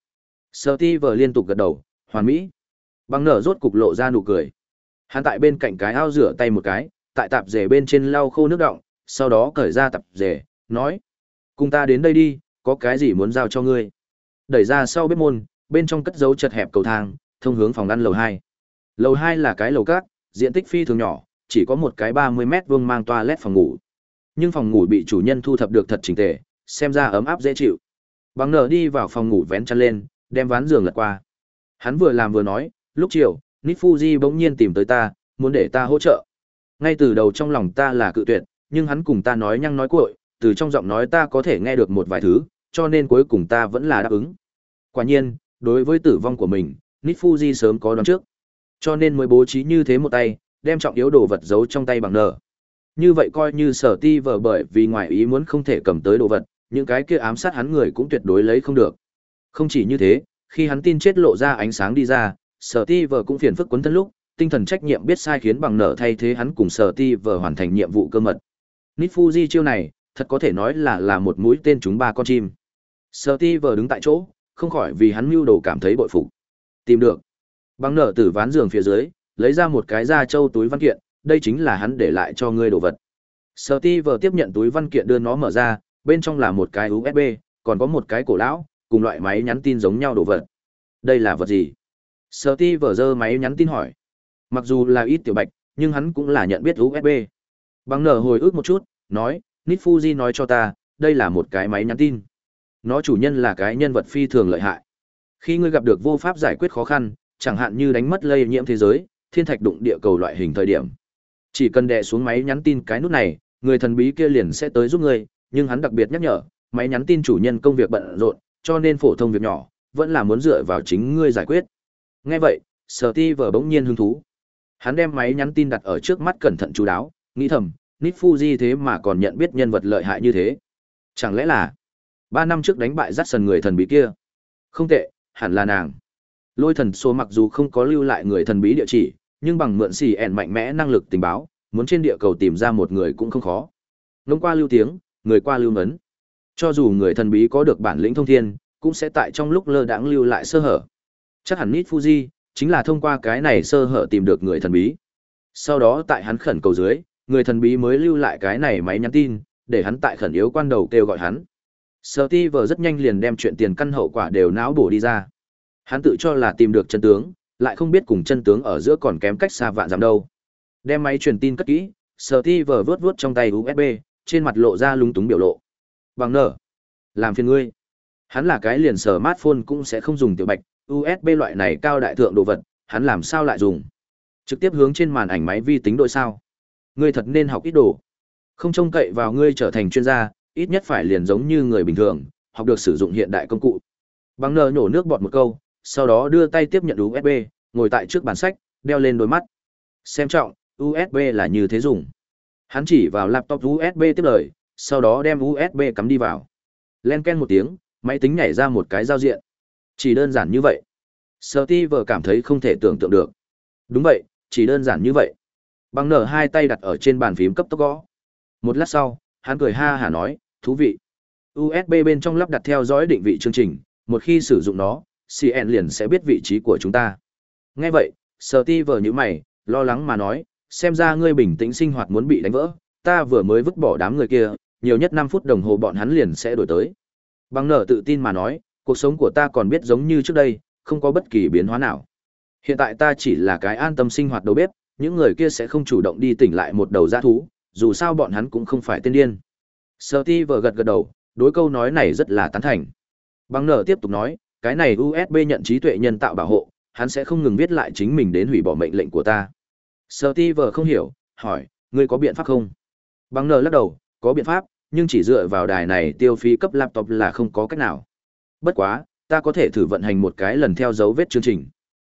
Speaker 1: Sở Ti vợ liên tục gật đầu, hoàn mỹ. Băng nở rốt cục lộ ra nụ cười. Hắn tại bên cạnh cái ao rửa tay một cái, tại tạp dề bên trên lau khô nước động, sau đó cởi ra tạp dề, nói: "Cùng ta đến đây đi, có cái gì muốn giao cho ngươi?" Đẩy ra sau bếp môn, bên trong cất dấu chật hẹp cầu thang, thông hướng phòng ăn lầu hai. Lầu hai là cái lầu cát, diện tích phi thường nhỏ, chỉ có một cái 30 mét vuông mang toilet phòng ngủ. Nhưng phòng ngủ bị chủ nhân thu thập được thật chỉnh tề, xem ra ấm áp dễ chịu. Bằng nở đi vào phòng ngủ vén chăn lên, đem ván giường lật qua. Hắn vừa làm vừa nói, lúc chiều, Nifuji bỗng nhiên tìm tới ta, muốn để ta hỗ trợ. Ngay từ đầu trong lòng ta là cự tuyệt, nhưng hắn cùng ta nói nhăng nói cuội, từ trong giọng nói ta có thể nghe được một vài thứ, cho nên cuối cùng ta vẫn là đáp ứng. Quả nhiên, đối với tử vong của mình, Nifuji sớm có đoán trước. Cho nên mới bố trí như thế một tay, đem trọng yếu đồ vật giấu trong tay bằng nở. Như vậy coi như sở ti vờ bởi vì ngoài ý muốn không thể cầm tới đồ vật, những cái kia ám sát hắn người cũng tuyệt đối lấy không được. Không chỉ như thế, khi hắn tin chết lộ ra ánh sáng đi ra, sở ti vờ cũng phiền phức quấn thân lúc, tinh thần trách nhiệm biết sai khiến bằng nở thay thế hắn cùng sở ti vờ hoàn thành nhiệm vụ cơ mật. Nifuji chiêu này, thật có thể nói là là một mũi tên chúng ba con chim. Sở ti vờ đứng tại chỗ, không khỏi vì hắn mưu đồ cảm thấy bội phục. Tìm được. Bằng nở từ ván giường phía dưới, lấy ra một cái da trâu túi văn kiện, đây chính là hắn để lại cho ngươi đồ vật. Sở ti vờ tiếp nhận túi văn kiện đưa nó mở ra, bên trong là một cái USB, còn có một cái cổ lão, cùng loại máy nhắn tin giống nhau đồ vật. Đây là vật gì? Sở ti vở dơ máy nhắn tin hỏi. Mặc dù là ít tiểu bạch, nhưng hắn cũng là nhận biết USB. Bằng nở hồi ức một chút, nói, Nifuji nói cho ta, đây là một cái máy nhắn tin. Nó chủ nhân là cái nhân vật phi thường lợi hại. Khi ngươi gặp được vô pháp giải quyết khó khăn, chẳng hạn như đánh mất lây nhiễm thế giới, thiên thạch đụng địa cầu loại hình thời điểm. Chỉ cần đè xuống máy nhắn tin cái nút này, người thần bí kia liền sẽ tới giúp ngươi, nhưng hắn đặc biệt nhắc nhở, máy nhắn tin chủ nhân công việc bận rộn, cho nên phổ thông việc nhỏ, vẫn là muốn dựa vào chính ngươi giải quyết. Nghe vậy, Sở Ti vờ bỗng nhiên hứng thú. Hắn đem máy nhắn tin đặt ở trước mắt cẩn thận chú đáo, nghĩ thầm, Nít Fuji thế mà còn nhận biết nhân vật lợi hại như thế. Chẳng lẽ là ba năm trước đánh bại dắt sần người thần bí kia? Không tệ, hẳn là nàng. Lôi thần số mặc dù không có lưu lại người thần bí địa chỉ, nhưng bằng mượn xì ẻn mạnh mẽ năng lực tình báo, muốn trên địa cầu tìm ra một người cũng không khó. Ngông qua lưu tiếng, người qua lưu ngấn. Cho dù người thần bí có được bản lĩnh thông thiên, cũng sẽ tại trong lúc lơ đãng lưu lại sơ hở. Chắc hẳn Nít Fuji chính là thông qua cái này sơ hở tìm được người thần bí. Sau đó tại hắn khẩn cầu dưới, người thần bí mới lưu lại cái này máy nhắn tin, để hắn tại khẩn yếu quan đầu kêu gọi hắn. Steve rất nhanh liền đem chuyện tiền căn hậu quả đều não bổ đi ra. Hắn tự cho là tìm được chân tướng, lại không biết cùng chân tướng ở giữa còn kém cách xa vạn dặm đâu. Đem máy truyền tin cất kỹ, Steve vớt vớt trong tay USB, trên mặt lộ ra lúng túng biểu lộ. Bằng nở. Làm phiền ngươi. Hắn là cái liền smartphone cũng sẽ không dùng tiểu bạch, USB loại này cao đại thượng đồ vật, hắn làm sao lại dùng? Trực tiếp hướng trên màn ảnh máy vi tính đội sao? Ngươi thật nên học ít đồ. Không trông cậy vào ngươi trở thành chuyên gia, ít nhất phải liền giống như người bình thường, học được sử dụng hiện đại công cụ. Bằng nở nhổ nước bọt một câu, sau đó đưa tay tiếp nhận USB, ngồi tại trước bàn sách, đeo lên đôi mắt. Xem trọng, USB là như thế dùng. Hắn chỉ vào laptop USB tiếp lời, sau đó đem USB cắm đi vào. Len ken một tiếng, máy tính nhảy ra một cái giao diện. Chỉ đơn giản như vậy. Steve cảm thấy không thể tưởng tượng được. Đúng vậy, chỉ đơn giản như vậy. Bằng nở hai tay đặt ở trên bàn phím cấp tốc gõ. Một lát sau, hắn cười ha hả nói, thú vị. USB bên trong lắp đặt theo dõi định vị chương trình, một khi sử dụng nó, CN liền sẽ biết vị trí của chúng ta. Nghe vậy, Steve như mày, lo lắng mà nói, xem ra ngươi bình tĩnh sinh hoạt muốn bị đánh vỡ, ta vừa mới vứt bỏ đám người kia, nhiều nhất 5 phút đồng hồ bọn hắn liền sẽ đổi tới. Bằng nở tự tin mà nói, cuộc sống của ta còn biết giống như trước đây, không có bất kỳ biến hóa nào. Hiện tại ta chỉ là cái an tâm sinh hoạt đầu bếp, những người kia sẽ không chủ động đi tỉnh lại một đầu giã thú, dù sao bọn hắn cũng không phải tên điên. Steve gật gật đầu, đối câu nói này rất là tán thành. Bằng nở tiếp tục nói, cái này USB nhận trí tuệ nhân tạo bảo hộ, hắn sẽ không ngừng viết lại chính mình đến hủy bỏ mệnh lệnh của ta. Steve không hiểu, hỏi, ngươi có biện pháp không? Bằng nở lắc đầu, có biện pháp, nhưng chỉ dựa vào đài này tiêu phí cấp laptop là không có cách nào. Bất quá, ta có thể thử vận hành một cái lần theo dấu vết chương trình.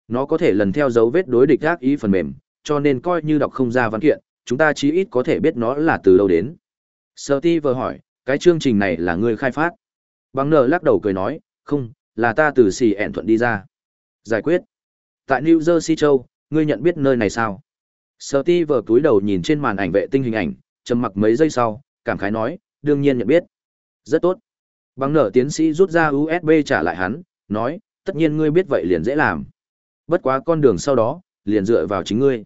Speaker 1: Nó có thể lần theo dấu vết đối địch ác ý phần mềm, cho nên coi như đọc không ra văn kiện, chúng ta chí ít có thể biết nó là từ đâu đến. Steve hỏi, cái chương trình này là ngươi khai phát? Bằng nở lắc đầu cười nói, không, là ta từ xì ẹn thuận đi ra. Giải quyết. Tại New Jersey châu, ngươi nhận biết nơi này sao? Steve túi đầu nhìn trên màn ảnh vệ tinh hình ảnh, trầm mặc mấy giây sau, cảm khái nói, đương nhiên nhận biết. Rất tốt. Bằng nở tiến sĩ rút ra USB trả lại hắn, nói, tất nhiên ngươi biết vậy liền dễ làm. Bất quá con đường sau đó, liền dựa vào chính ngươi.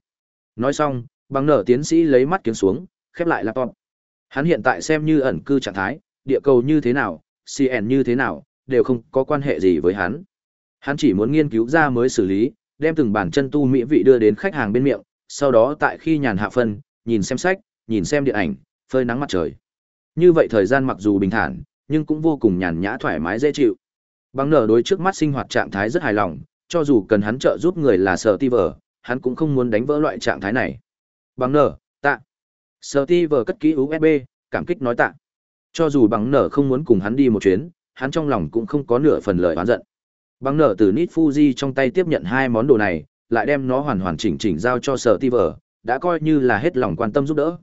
Speaker 1: Nói xong, bằng nở tiến sĩ lấy mắt kiếm xuống, khép lại laptop. Hắn hiện tại xem như ẩn cư trạng thái, địa cầu như thế nào, CN như thế nào, đều không có quan hệ gì với hắn. Hắn chỉ muốn nghiên cứu ra mới xử lý, đem từng bản chân tu mỹ vị đưa đến khách hàng bên miệng, sau đó tại khi nhàn hạ phân, nhìn xem sách, nhìn xem điện ảnh, phơi nắng mặt trời. Như vậy thời gian mặc dù bình thản, nhưng cũng vô cùng nhàn nhã thoải mái dễ chịu. Bằng nở đối trước mắt sinh hoạt trạng thái rất hài lòng, cho dù cần hắn trợ giúp người là sở ti vở, hắn cũng không muốn đánh vỡ loại trạng thái này. Bằng nở, tạ. Sở ti vở cất kỹ USB, cảm kích nói tạ. Cho dù bằng nở không muốn cùng hắn đi một chuyến, hắn trong lòng cũng không có nửa phần lời oán giận. Bằng nở từ Nit Fuji trong tay tiếp nhận hai món đồ này, lại đem nó hoàn hoàn chỉnh chỉnh giao cho sở ti vở, đã coi như là hết lòng quan tâm giúp đỡ.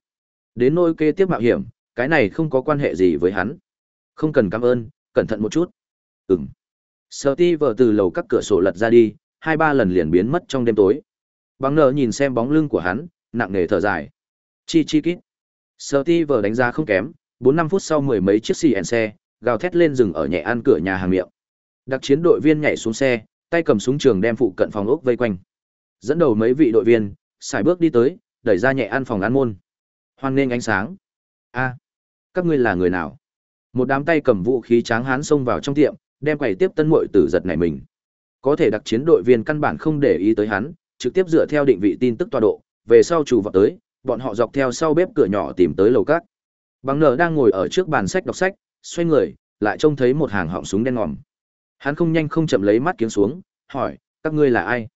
Speaker 1: Đến nôi kê tiếp mạo hiểm, cái này không có quan hệ gì với hắn. Không cần cảm ơn, cẩn thận một chút. ừng sợ ti vợ từ lầu các cửa sổ lật ra đi, hai ba lần liền biến mất trong đêm tối. Bằng nợ nhìn xem bóng lưng của hắn, nặng nề thở dài. Chi chi kít. sợ ti vợ đánh ra không kém, bốn năm phút sau mười mấy chiếc xì xe, gào thét lên rừng ở nhẹ ăn cửa nhà hàng miệng. Đặc chiến đội viên nhảy xuống xe, tay cầm súng trường đem phụ cận phòng ốc vây quanh. Dẫn đầu mấy vị đội viên, xài bước đi tới, đẩy ra nhẹ ăn phòng ăn môn. Hoan nghênh ánh sáng. A, các ngươi là người nào? Một đám tay cầm vũ khí tráng hán xông vào trong tiệm, đem quầy tiếp tân mội tử giật này mình. Có thể đặc chiến đội viên căn bản không để ý tới hắn, trực tiếp dựa theo định vị tin tức tọa độ, về sau chủ vào tới, bọn họ dọc theo sau bếp cửa nhỏ tìm tới lầu cát. Bằng nở đang ngồi ở trước bàn sách đọc sách, xoay người, lại trông thấy một hàng họng súng đen ngòm. Hắn không nhanh không chậm lấy mắt kiếm xuống, hỏi, các ngươi là ai?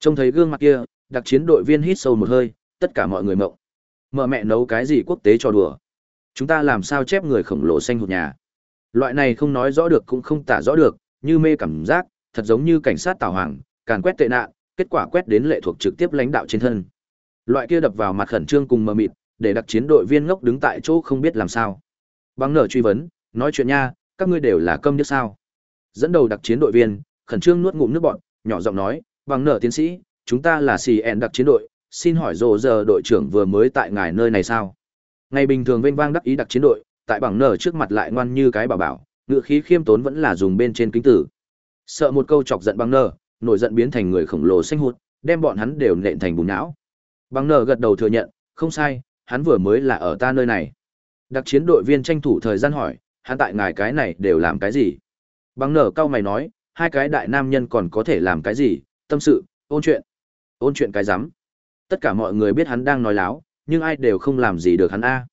Speaker 1: Trông thấy gương mặt kia, đặc chiến đội viên hít sâu một hơi, tất cả mọi người mộng. mợ mẹ nấu cái gì quốc tế cho đùa? Chúng ta làm sao chép người khổng lồ xanh hụt nhà? Loại này không nói rõ được cũng không tả rõ được, như mê cảm giác, thật giống như cảnh sát tào hoàng, càn quét tệ nạn, kết quả quét đến lệ thuộc trực tiếp lãnh đạo trên thân. Loại kia đập vào mặt khẩn trương cùng mờ mịt, để đặc chiến đội viên ngốc đứng tại chỗ không biết làm sao. Bằng nở truy vấn, nói chuyện nha, các ngươi đều là câm điếc sao? Dẫn đầu đặc chiến đội viên, khẩn trương nuốt ngụm nước bọt, nhỏ giọng nói, bằng nở tiến sĩ, chúng ta là CN đặc chiến đội, xin hỏi rồ giờ đội trưởng vừa mới tại ngài nơi này sao? Ngày bình thường vênh vang đắc ý đặc chiến đội, tại bảng nở trước mặt lại ngoan như cái bảo bảo, ngựa khí khiêm tốn vẫn là dùng bên trên kính tử. Sợ một câu chọc giận bằng nở, nổi giận biến thành người khổng lồ xanh hụt, đem bọn hắn đều nện thành bùn não. Bằng nở gật đầu thừa nhận, không sai, hắn vừa mới là ở ta nơi này. Đặc chiến đội viên tranh thủ thời gian hỏi, hắn tại ngài cái này đều làm cái gì? Bằng nở cao mày nói, hai cái đại nam nhân còn có thể làm cái gì, tâm sự, ôn chuyện. Ôn chuyện cái rắm Tất cả mọi người biết hắn đang nói láo, nhưng ai đều không làm gì được hắn a.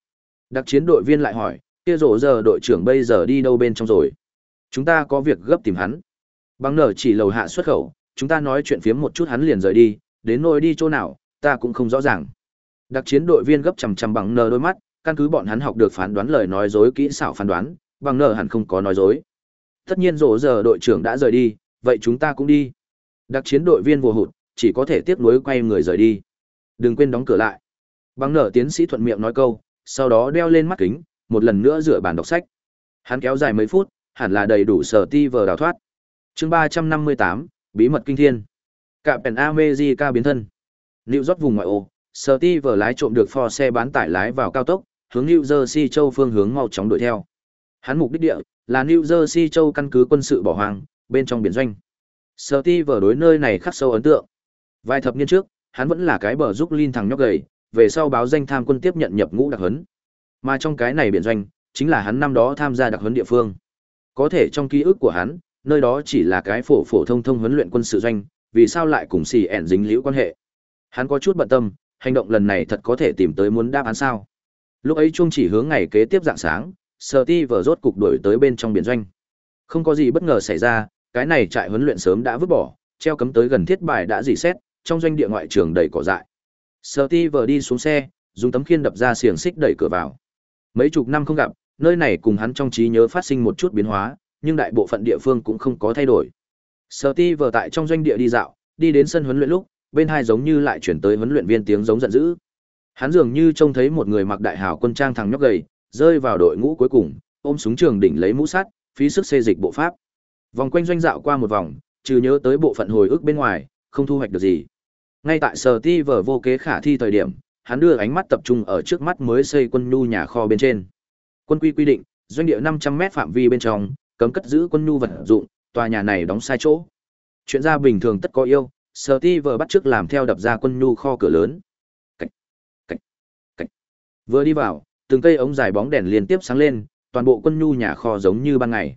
Speaker 1: Đặc chiến đội viên lại hỏi, kia rổ giờ đội trưởng bây giờ đi đâu bên trong rồi? Chúng ta có việc gấp tìm hắn. Bằng nở chỉ lầu hạ xuất khẩu, chúng ta nói chuyện phiếm một chút hắn liền rời đi, đến nôi đi chỗ nào, ta cũng không rõ ràng. Đặc chiến đội viên gấp chằm chằm bằng nở đôi mắt, căn cứ bọn hắn học được phán đoán lời nói dối kỹ xảo phán đoán, bằng nở hẳn không có nói dối. Tất nhiên rổ giờ đội trưởng đã rời đi, vậy chúng ta cũng đi. Đặc chiến đội viên vô hụt, chỉ có thể tiếp nối quay người rời đi. Đừng quên đóng cửa lại. Bằng nở tiến sĩ thuận miệng nói câu, sau đó đeo lên mắt kính, một lần nữa rửa bàn đọc sách. Hắn kéo dài mấy phút, hẳn là đầy đủ sở ti vờ đào thoát. Chương ba trăm năm mươi tám bí mật kinh thiên. Cạm Penn America biến thân. New rót vùng ngoại ô, sở ti vờ lái trộm được Ford xe bán tải lái vào cao tốc, hướng New Jersey châu phương hướng mau chóng đuổi theo. Hắn mục đích địa là New Jersey châu căn cứ quân sự bỏ hoang, bên trong biển doanh. Sở ti vờ đối nơi này khắc sâu ấn tượng. Vài thập niên trước, hắn vẫn là cái bờ giúp Linh thằng nhóc gầy, về sau báo danh tham quân tiếp nhận nhập ngũ đặc huấn. Mà trong cái này biển doanh, chính là hắn năm đó tham gia đặc huấn địa phương. Có thể trong ký ức của hắn, nơi đó chỉ là cái phổ phổ thông thông huấn luyện quân sự doanh, vì sao lại cùng xì ẻn dính liễu quan hệ. Hắn có chút bận tâm, hành động lần này thật có thể tìm tới muốn đáp án sao. Lúc ấy chuông chỉ hướng ngày kế tiếp dạng sáng, Sở Ti vờ rốt cục đuổi tới bên trong biển doanh. Không có gì bất ngờ xảy ra, cái này trại huấn luyện sớm đã vứt bỏ, treo cấm tới gần thiết bài đã dì xét, trong doanh địa ngoại trường đầy cỏ dại. Sở Ti vờ đi xuống xe, dùng tấm khiên đập ra xiềng xích đẩy cửa vào. Mấy chục năm không gặp, nơi này cùng hắn trong trí nhớ phát sinh một chút biến hóa, nhưng đại bộ phận địa phương cũng không có thay đổi. Sở Ti vờ tại trong doanh địa đi dạo, đi đến sân huấn luyện lúc, bên hai giống như lại chuyển tới huấn luyện viên tiếng giống giận dữ. Hắn dường như trông thấy một người mặc đại hào quân trang thằng nhóc gầy, rơi vào đội ngũ cuối cùng, ôm súng trường đỉnh lấy mũ sắt, phí sức xê dịch bộ pháp. Vòng quanh doanh dạo qua một vòng, trừ nhớ tới bộ phận hồi ức bên ngoài, không thu hoạch được gì. Ngay tại Sở Ti vờ vô kế khả thi thời điểm, hắn đưa ánh mắt tập trung ở trước mắt mới xây quân nhu nhà kho bên trên. Quân quy quy định, doanh địa 500m phạm vi bên trong, cấm cất giữ quân nhu vật dụng, tòa nhà này đóng sai chỗ. Chuyện ra bình thường tất có yêu, Sở Ti vờ bắt trước làm theo đập ra quân nhu kho cửa lớn. Cách, cách, cách. Vừa đi vào, từng cây ống dài bóng đèn liên tiếp sáng lên, toàn bộ quân nhu nhà kho giống như ban ngày.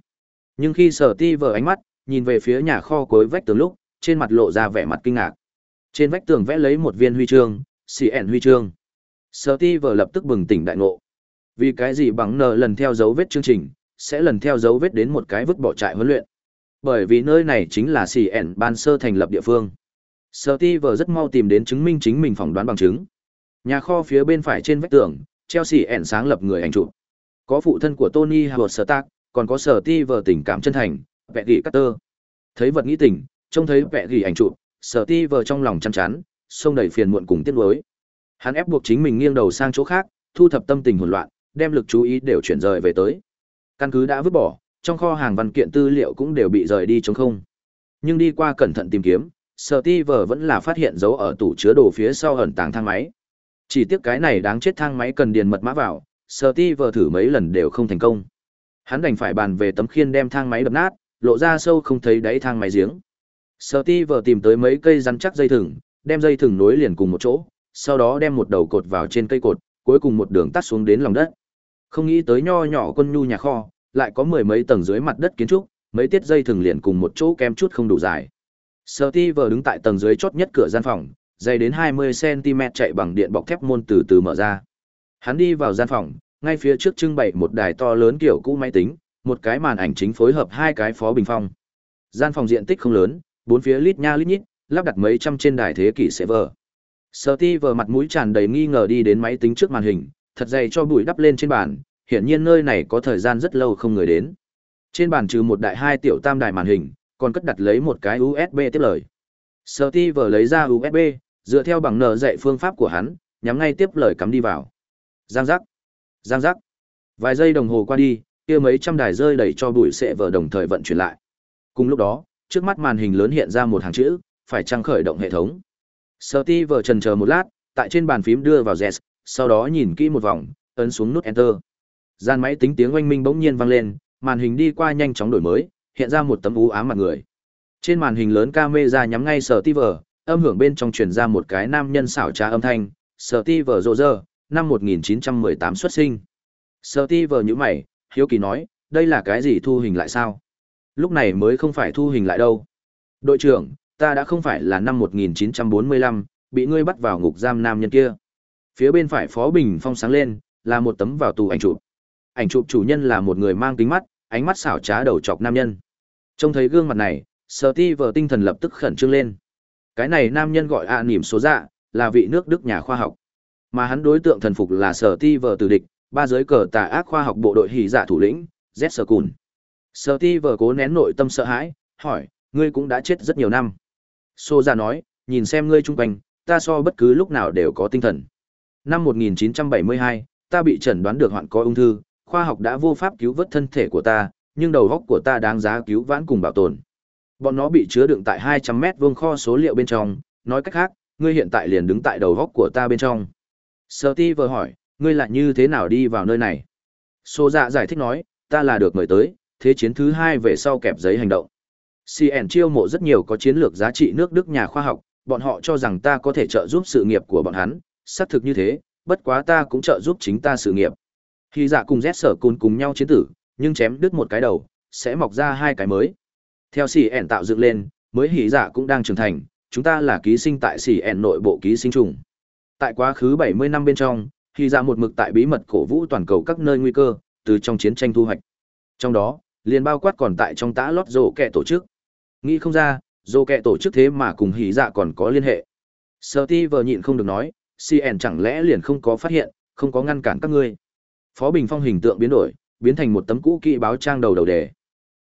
Speaker 1: Nhưng khi Sở Ti vờ ánh mắt nhìn về phía nhà kho cuối vách tường lúc, trên mặt lộ ra vẻ mặt kinh ngạc. Trên vách tường vẽ lấy một viên huy chương, CN huy chương. Sở ti vờ lập tức bừng tỉnh đại ngộ. Vì cái gì bằng nờ lần theo dấu vết chương trình, sẽ lần theo dấu vết đến một cái vứt bỏ trại huấn luyện. Bởi vì nơi này chính là CN ban sơ thành lập địa phương. Sở ti vờ rất mau tìm đến chứng minh chính mình phỏng đoán bằng chứng. Nhà kho phía bên phải trên vách tường, Chelsea ẻn sáng lập người ảnh chụp. Có phụ thân của Tony Howard Stark, còn có sở ti vờ tình cảm chân thành, vẽ gỉ Carter. Thấy vật nghĩ tình, trông thấy vẽ gỉ ảnh chụp, sở ti vờ trong lòng chăn chán, xông đầy phiền muộn cùng tiếc nuối. Hắn ép buộc chính mình nghiêng đầu sang chỗ khác, thu thập tâm tình hỗn loạn, đem lực chú ý đều chuyển rời về tới. Căn cứ đã vứt bỏ, trong kho hàng văn kiện tư liệu cũng đều bị rời đi trống không. Nhưng đi qua cẩn thận tìm kiếm, sở ti vờ vẫn là phát hiện dấu ở tủ chứa đồ phía sau ẩn tàng thang máy. Chỉ tiếc cái này đáng chết thang máy cần điền mật mã vào, sở ti vờ thử mấy lần đều không thành công. Hắn đành phải bàn về tấm khiên đem thang máy đập nát, lộ ra sâu không thấy đáy thang máy giếng. Steve tìm tới mấy cây rắn chắc dây thừng, đem dây thừng nối liền cùng một chỗ, sau đó đem một đầu cột vào trên cây cột, cuối cùng một đường tắt xuống đến lòng đất. Không nghĩ tới nho nhỏ quân nhu nhà kho, lại có mười mấy tầng dưới mặt đất kiến trúc, mấy tiết dây thừng liền cùng một chỗ kém chút không đủ dài. Steve đứng tại tầng dưới chốt nhất cửa gian phòng, dày đến 20cm chạy bằng điện bọc thép môn từ từ mở ra. Hắn đi vào gian phòng, ngay phía trước trưng bày một đài to lớn kiểu cũ máy tính, một cái màn ảnh chính phối hợp hai cái phó bình phong. Gian phòng diện tích không lớn, bốn phía lít nha lít nhít, lắp đặt mấy trăm trên đài thế kỷ server. vờ mặt mũi tràn đầy nghi ngờ đi đến máy tính trước màn hình, thật dày cho bụi đắp lên trên bàn, hiển nhiên nơi này có thời gian rất lâu không người đến. Trên bàn trừ một đại hai tiểu tam đài màn hình, còn cất đặt lấy một cái USB tiếp lời. Steve lấy ra USB, dựa theo bằng nợ dạy phương pháp của hắn, nhắm ngay tiếp lời cắm đi vào. Giang giác. Giang giác. Vài giây đồng hồ qua đi, kia mấy trăm đài rơi đầy cho bụi sẽ vờ đồng thời vận chuyển lại. Cùng lúc đó, trước mắt màn hình lớn hiện ra một hàng chữ, phải trang khởi động hệ thống. Steve trần chờ một lát, tại trên bàn phím đưa vào Yes, sau đó nhìn kỹ một vòng, ấn xuống nút Enter. Gian máy tính tiếng oanh minh bỗng nhiên vang lên, màn hình đi qua nhanh chóng đổi mới, hiện ra một tấm ú ám mặt người. Trên màn hình lớn camera nhắm ngay sở Steve, âm hưởng bên trong truyền ra một cái nam nhân xảo trá âm thanh, sở Steve Roger, năm 1918 xuất sinh. Sở Steve như mày, hiếu kỳ nói, đây là cái gì thu hình lại sao? Lúc này mới không phải thu hình lại đâu. Đội trưởng, ta đã không phải là năm 1945, bị ngươi bắt vào ngục giam nam nhân kia. Phía bên phải Phó Bình Phong sáng lên, là một tấm vào tù ảnh chụp. Ảnh chụp chủ nhân là một người mang kính mắt, ánh mắt xảo trá đầu chọc nam nhân. Trông thấy gương mặt này, Sở Ti vờ tinh thần lập tức khẩn trương lên. Cái này nam nhân gọi ạ à số dạ, là vị nước Đức nhà khoa học. Mà hắn đối tượng thần phục là Sở Ti vờ từ địch, ba giới cờ tà ác khoa học bộ đội hỉ giả thủ lĩnh, Z Serkun. vừa cố nén nội tâm sợ hãi, hỏi, ngươi cũng đã chết rất nhiều năm. Sô ra nói, nhìn xem ngươi trung quanh, ta so bất cứ lúc nào đều có tinh thần. Năm 1972, ta bị chẩn đoán được hoạn có ung thư, khoa học đã vô pháp cứu vớt thân thể của ta, nhưng đầu óc của ta đáng giá cứu vãn cùng bảo tồn. Bọn nó bị chứa đựng tại 200 mét vuông kho số liệu bên trong, nói cách khác, ngươi hiện tại liền đứng tại đầu óc của ta bên trong. Steve hỏi, ngươi lại như thế nào đi vào nơi này? Sô dạ giải thích nói, ta là được mời tới, thế chiến thứ hai về sau kẹp giấy hành động. CN chiêu mộ rất nhiều có chiến lược giá trị nước Đức nhà khoa học, bọn họ cho rằng ta có thể trợ giúp sự nghiệp của bọn hắn, xác thực như thế, bất quá ta cũng trợ giúp chính ta sự nghiệp. Khi dạ cùng Z sở côn cùng nhau chiến tử, nhưng chém đứt một cái đầu, sẽ mọc ra hai cái mới. Theo CN tạo dựng lên, mới hỉ dạ cũng đang trưởng thành, chúng ta là ký sinh tại CN nội bộ ký sinh trùng. Tại quá khứ 70 năm bên trong, khi dạ một mực tại bí mật cổ vũ toàn cầu các nơi nguy cơ, từ trong chiến tranh thu hoạch. Trong đó, liền bao quát còn tại trong tã lót rổ kẹ tổ chức. Nghĩ không ra, rổ kẹ tổ chức thế mà cùng hỉ dạ còn có liên hệ. Steve nhịn không được nói, CN chẳng lẽ liền không có phát hiện, không có ngăn cản các ngươi. Phó Bình Phong hình tượng biến đổi, biến thành một tấm cũ kỹ báo trang đầu đầu đề.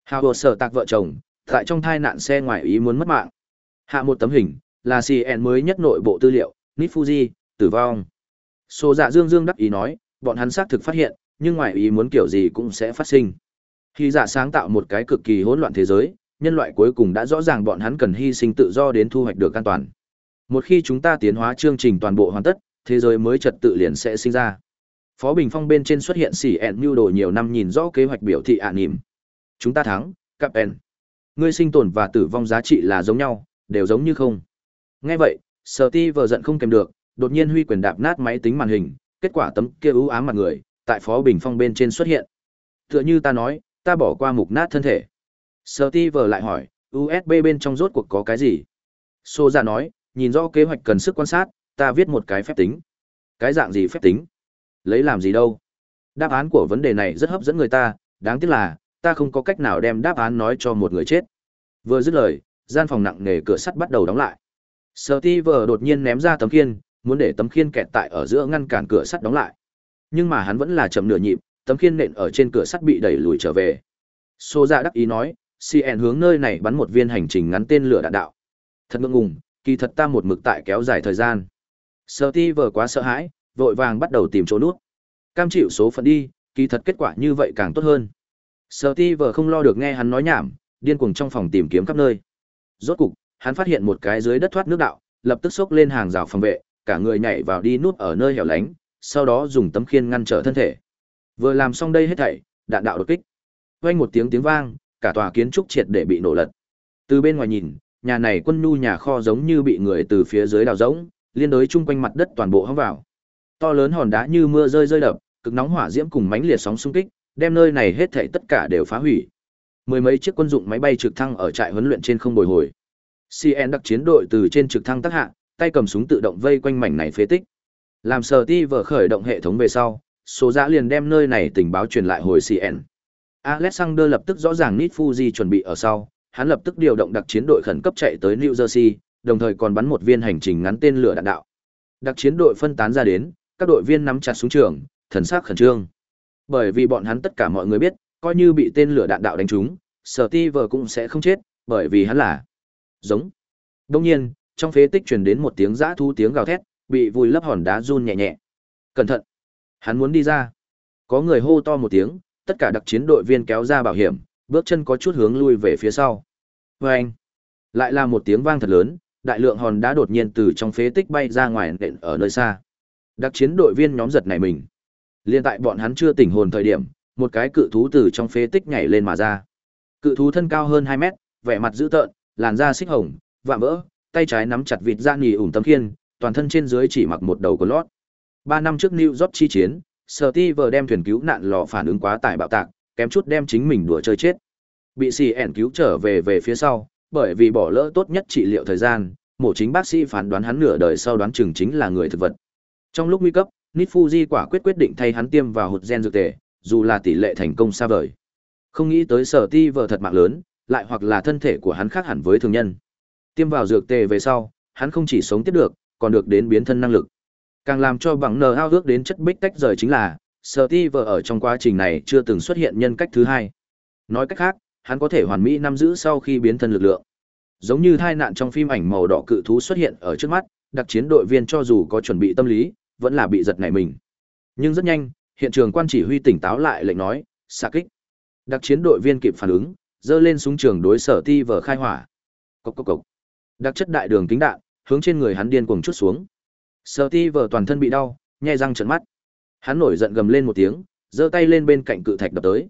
Speaker 1: Hào hồ sợ tạc vợ chồng, tại trong thai nạn xe ngoài ý muốn mất mạng. Hạ một tấm hình, là CN mới nhất nội bộ tư liệu, Nít Fuji, tử vong. Sô dạ dương dương đắc ý nói, bọn hắn xác thực phát hiện, nhưng ngoài ý muốn kiểu gì cũng sẽ phát sinh. Khi giả sáng tạo một cái cực kỳ hỗn loạn thế giới, nhân loại cuối cùng đã rõ ràng bọn hắn cần hy sinh tự do đến thu hoạch được an toàn. Một khi chúng ta tiến hóa chương trình toàn bộ hoàn tất, thế giới mới trật tự liền sẽ sinh ra. Phó Bình Phong bên trên xuất hiện xỉ ẹn như đồ nhiều năm nhìn rõ kế hoạch biểu thị ạ à nỉm. Chúng ta thắng, cặp ẹn. Ngươi sinh tồn và tử vong giá trị là giống nhau, đều giống như không. Nghe vậy, Sở Ti vờ giận không kèm được, đột nhiên huy quyền đạp nát máy tính màn hình, kết quả tấm kia ưu ám mặt người, tại Phó Bình Phong bên trên xuất hiện. Tựa như ta nói, ta bỏ qua mục nát thân thể. sơ Ti vờ lại hỏi, USB bên trong rốt cuộc có cái gì? xô ra dạ nói, nhìn rõ kế hoạch cần sức quan sát, ta viết một cái phép tính. Cái dạng gì phép tính? Lấy làm gì đâu? Đáp án của vấn đề này rất hấp dẫn người ta, đáng tiếc là, ta không có cách nào đem đáp án nói cho một người chết. Vừa dứt lời, gian phòng nặng nề cửa sắt bắt đầu đóng lại. Steve đột nhiên ném ra tấm khiên, muốn để tấm khiên kẹt tại ở giữa ngăn cản cửa sắt đóng lại. Nhưng mà hắn vẫn là chậm nửa nhịp, tấm khiên nện ở trên cửa sắt bị đẩy lùi trở về. Sô dạ đắc ý nói, CN hướng nơi này bắn một viên hành trình ngắn tên lửa đạn đạo. Thật ngượng ngùng, kỳ thật ta một mực tại kéo dài thời gian. Steve quá sợ hãi, vội vàng bắt đầu tìm chỗ nút. Cam chịu số phận đi, kỳ thật kết quả như vậy càng tốt hơn. Steve không lo được nghe hắn nói nhảm, điên cuồng trong phòng tìm kiếm khắp nơi. Rốt cục, hắn phát hiện một cái dưới đất thoát nước đạo, lập tức xốc lên hàng rào phòng vệ, cả người nhảy vào đi nút ở nơi hẻo lánh, sau đó dùng tấm khiên ngăn trở thân thể. Vừa làm xong đây hết thảy, đạn đạo đột kích. Vang một tiếng tiếng vang, cả tòa kiến trúc triệt để bị nổ lật. Từ bên ngoài nhìn, nhà này quân nhu nhà kho giống như bị người từ phía dưới đào rỗng, liên đối chung quanh mặt đất toàn bộ hóng vào. To lớn hòn đá như mưa rơi rơi đập, cực nóng hỏa diễm cùng mãnh liệt sóng xung kích, đem nơi này hết thảy tất cả đều phá hủy. Mười mấy chiếc quân dụng máy bay trực thăng ở trại huấn luyện trên không bồi hồi. CN đặc chiến đội từ trên trực thăng tác hạ, tay cầm súng tự động vây quanh mảnh này phế tích. Làm sờ ti vở khởi động hệ thống về sau, số giã liền đem nơi này tình báo truyền lại hồi CN. Alexander lập tức rõ ràng nít Fuji chuẩn bị ở sau, hắn lập tức điều động đặc chiến đội khẩn cấp chạy tới New Jersey, đồng thời còn bắn một viên hành trình ngắn tên lửa đạn đạo. Đặc chiến đội phân tán ra đến, các đội viên nắm chặt súng trường, thần sắc khẩn trương. Bởi vì bọn hắn tất cả mọi người biết, coi như bị tên lửa đạn đạo đánh trúng, sở ti vờ cũng sẽ không chết, bởi vì hắn là giống. Đương nhiên, trong phế tích truyền đến một tiếng giã thu tiếng gào thét, bị vùi lấp hòn đá run nhẹ nhẹ. Cẩn thận! Hắn muốn đi ra. Có người hô to một tiếng, tất cả đặc chiến đội viên kéo ra bảo hiểm, bước chân có chút hướng lui về phía sau. Vâng! Lại là một tiếng vang thật lớn, đại lượng hòn đá đột nhiên từ trong phế tích bay ra ngoài nện ở nơi xa. Đặc chiến đội viên nhóm giật này mình Liên tại bọn hắn chưa tỉnh hồn thời điểm, một cái cự thú từ trong phế tích nhảy lên mà ra. Cự thú thân cao hơn 2 mét, vẻ mặt dữ tợn, làn da xích hồng, vạm vỡ, tay trái nắm chặt vịt da nhì ủn tấm khiên, toàn thân trên dưới chỉ mặc một đầu có lót. Ba năm trước New York chi chiến, Steve đem thuyền cứu nạn lò phản ứng quá tải bạo tạc, kém chút đem chính mình đùa chơi chết. Bị CN cứu trở về về phía sau, bởi vì bỏ lỡ tốt nhất trị liệu thời gian, mổ chính bác sĩ phán đoán hắn nửa đời sau đoán chừng chính là người thực vật. Trong lúc nguy cấp, Nifuji quả quyết quyết định thay hắn tiêm vào hột gen dược tề, dù là tỷ lệ thành công xa vời. Không nghĩ tới sở ti vợ thật mạng lớn, lại hoặc là thân thể của hắn khác hẳn với thường nhân. Tiêm vào dược tề về sau, hắn không chỉ sống tiếp được, còn được đến biến thân năng lực. Càng làm cho bằng nờ ao ước đến chất bích tách rời chính là, sở ti vợ ở trong quá trình này chưa từng xuất hiện nhân cách thứ hai. Nói cách khác, hắn có thể hoàn mỹ nắm giữ sau khi biến thân lực lượng. Giống như tai nạn trong phim ảnh màu đỏ cự thú xuất hiện ở trước mắt, đặc chiến đội viên cho dù có chuẩn bị tâm lý, vẫn là bị giật nảy mình. Nhưng rất nhanh, hiện trường quan chỉ huy tỉnh táo lại lệnh nói, xạ kích. Đặc chiến đội viên kịp phản ứng, giơ lên súng trường đối sở ti vờ khai hỏa. Cốc cốc cốc. Đặc chất đại đường kính đạn, hướng trên người hắn điên cuồng chút xuống. Sở ti vờ toàn thân bị đau, nhè răng trợn mắt. Hắn nổi giận gầm lên một tiếng, giơ tay lên bên cạnh cự thạch đập tới.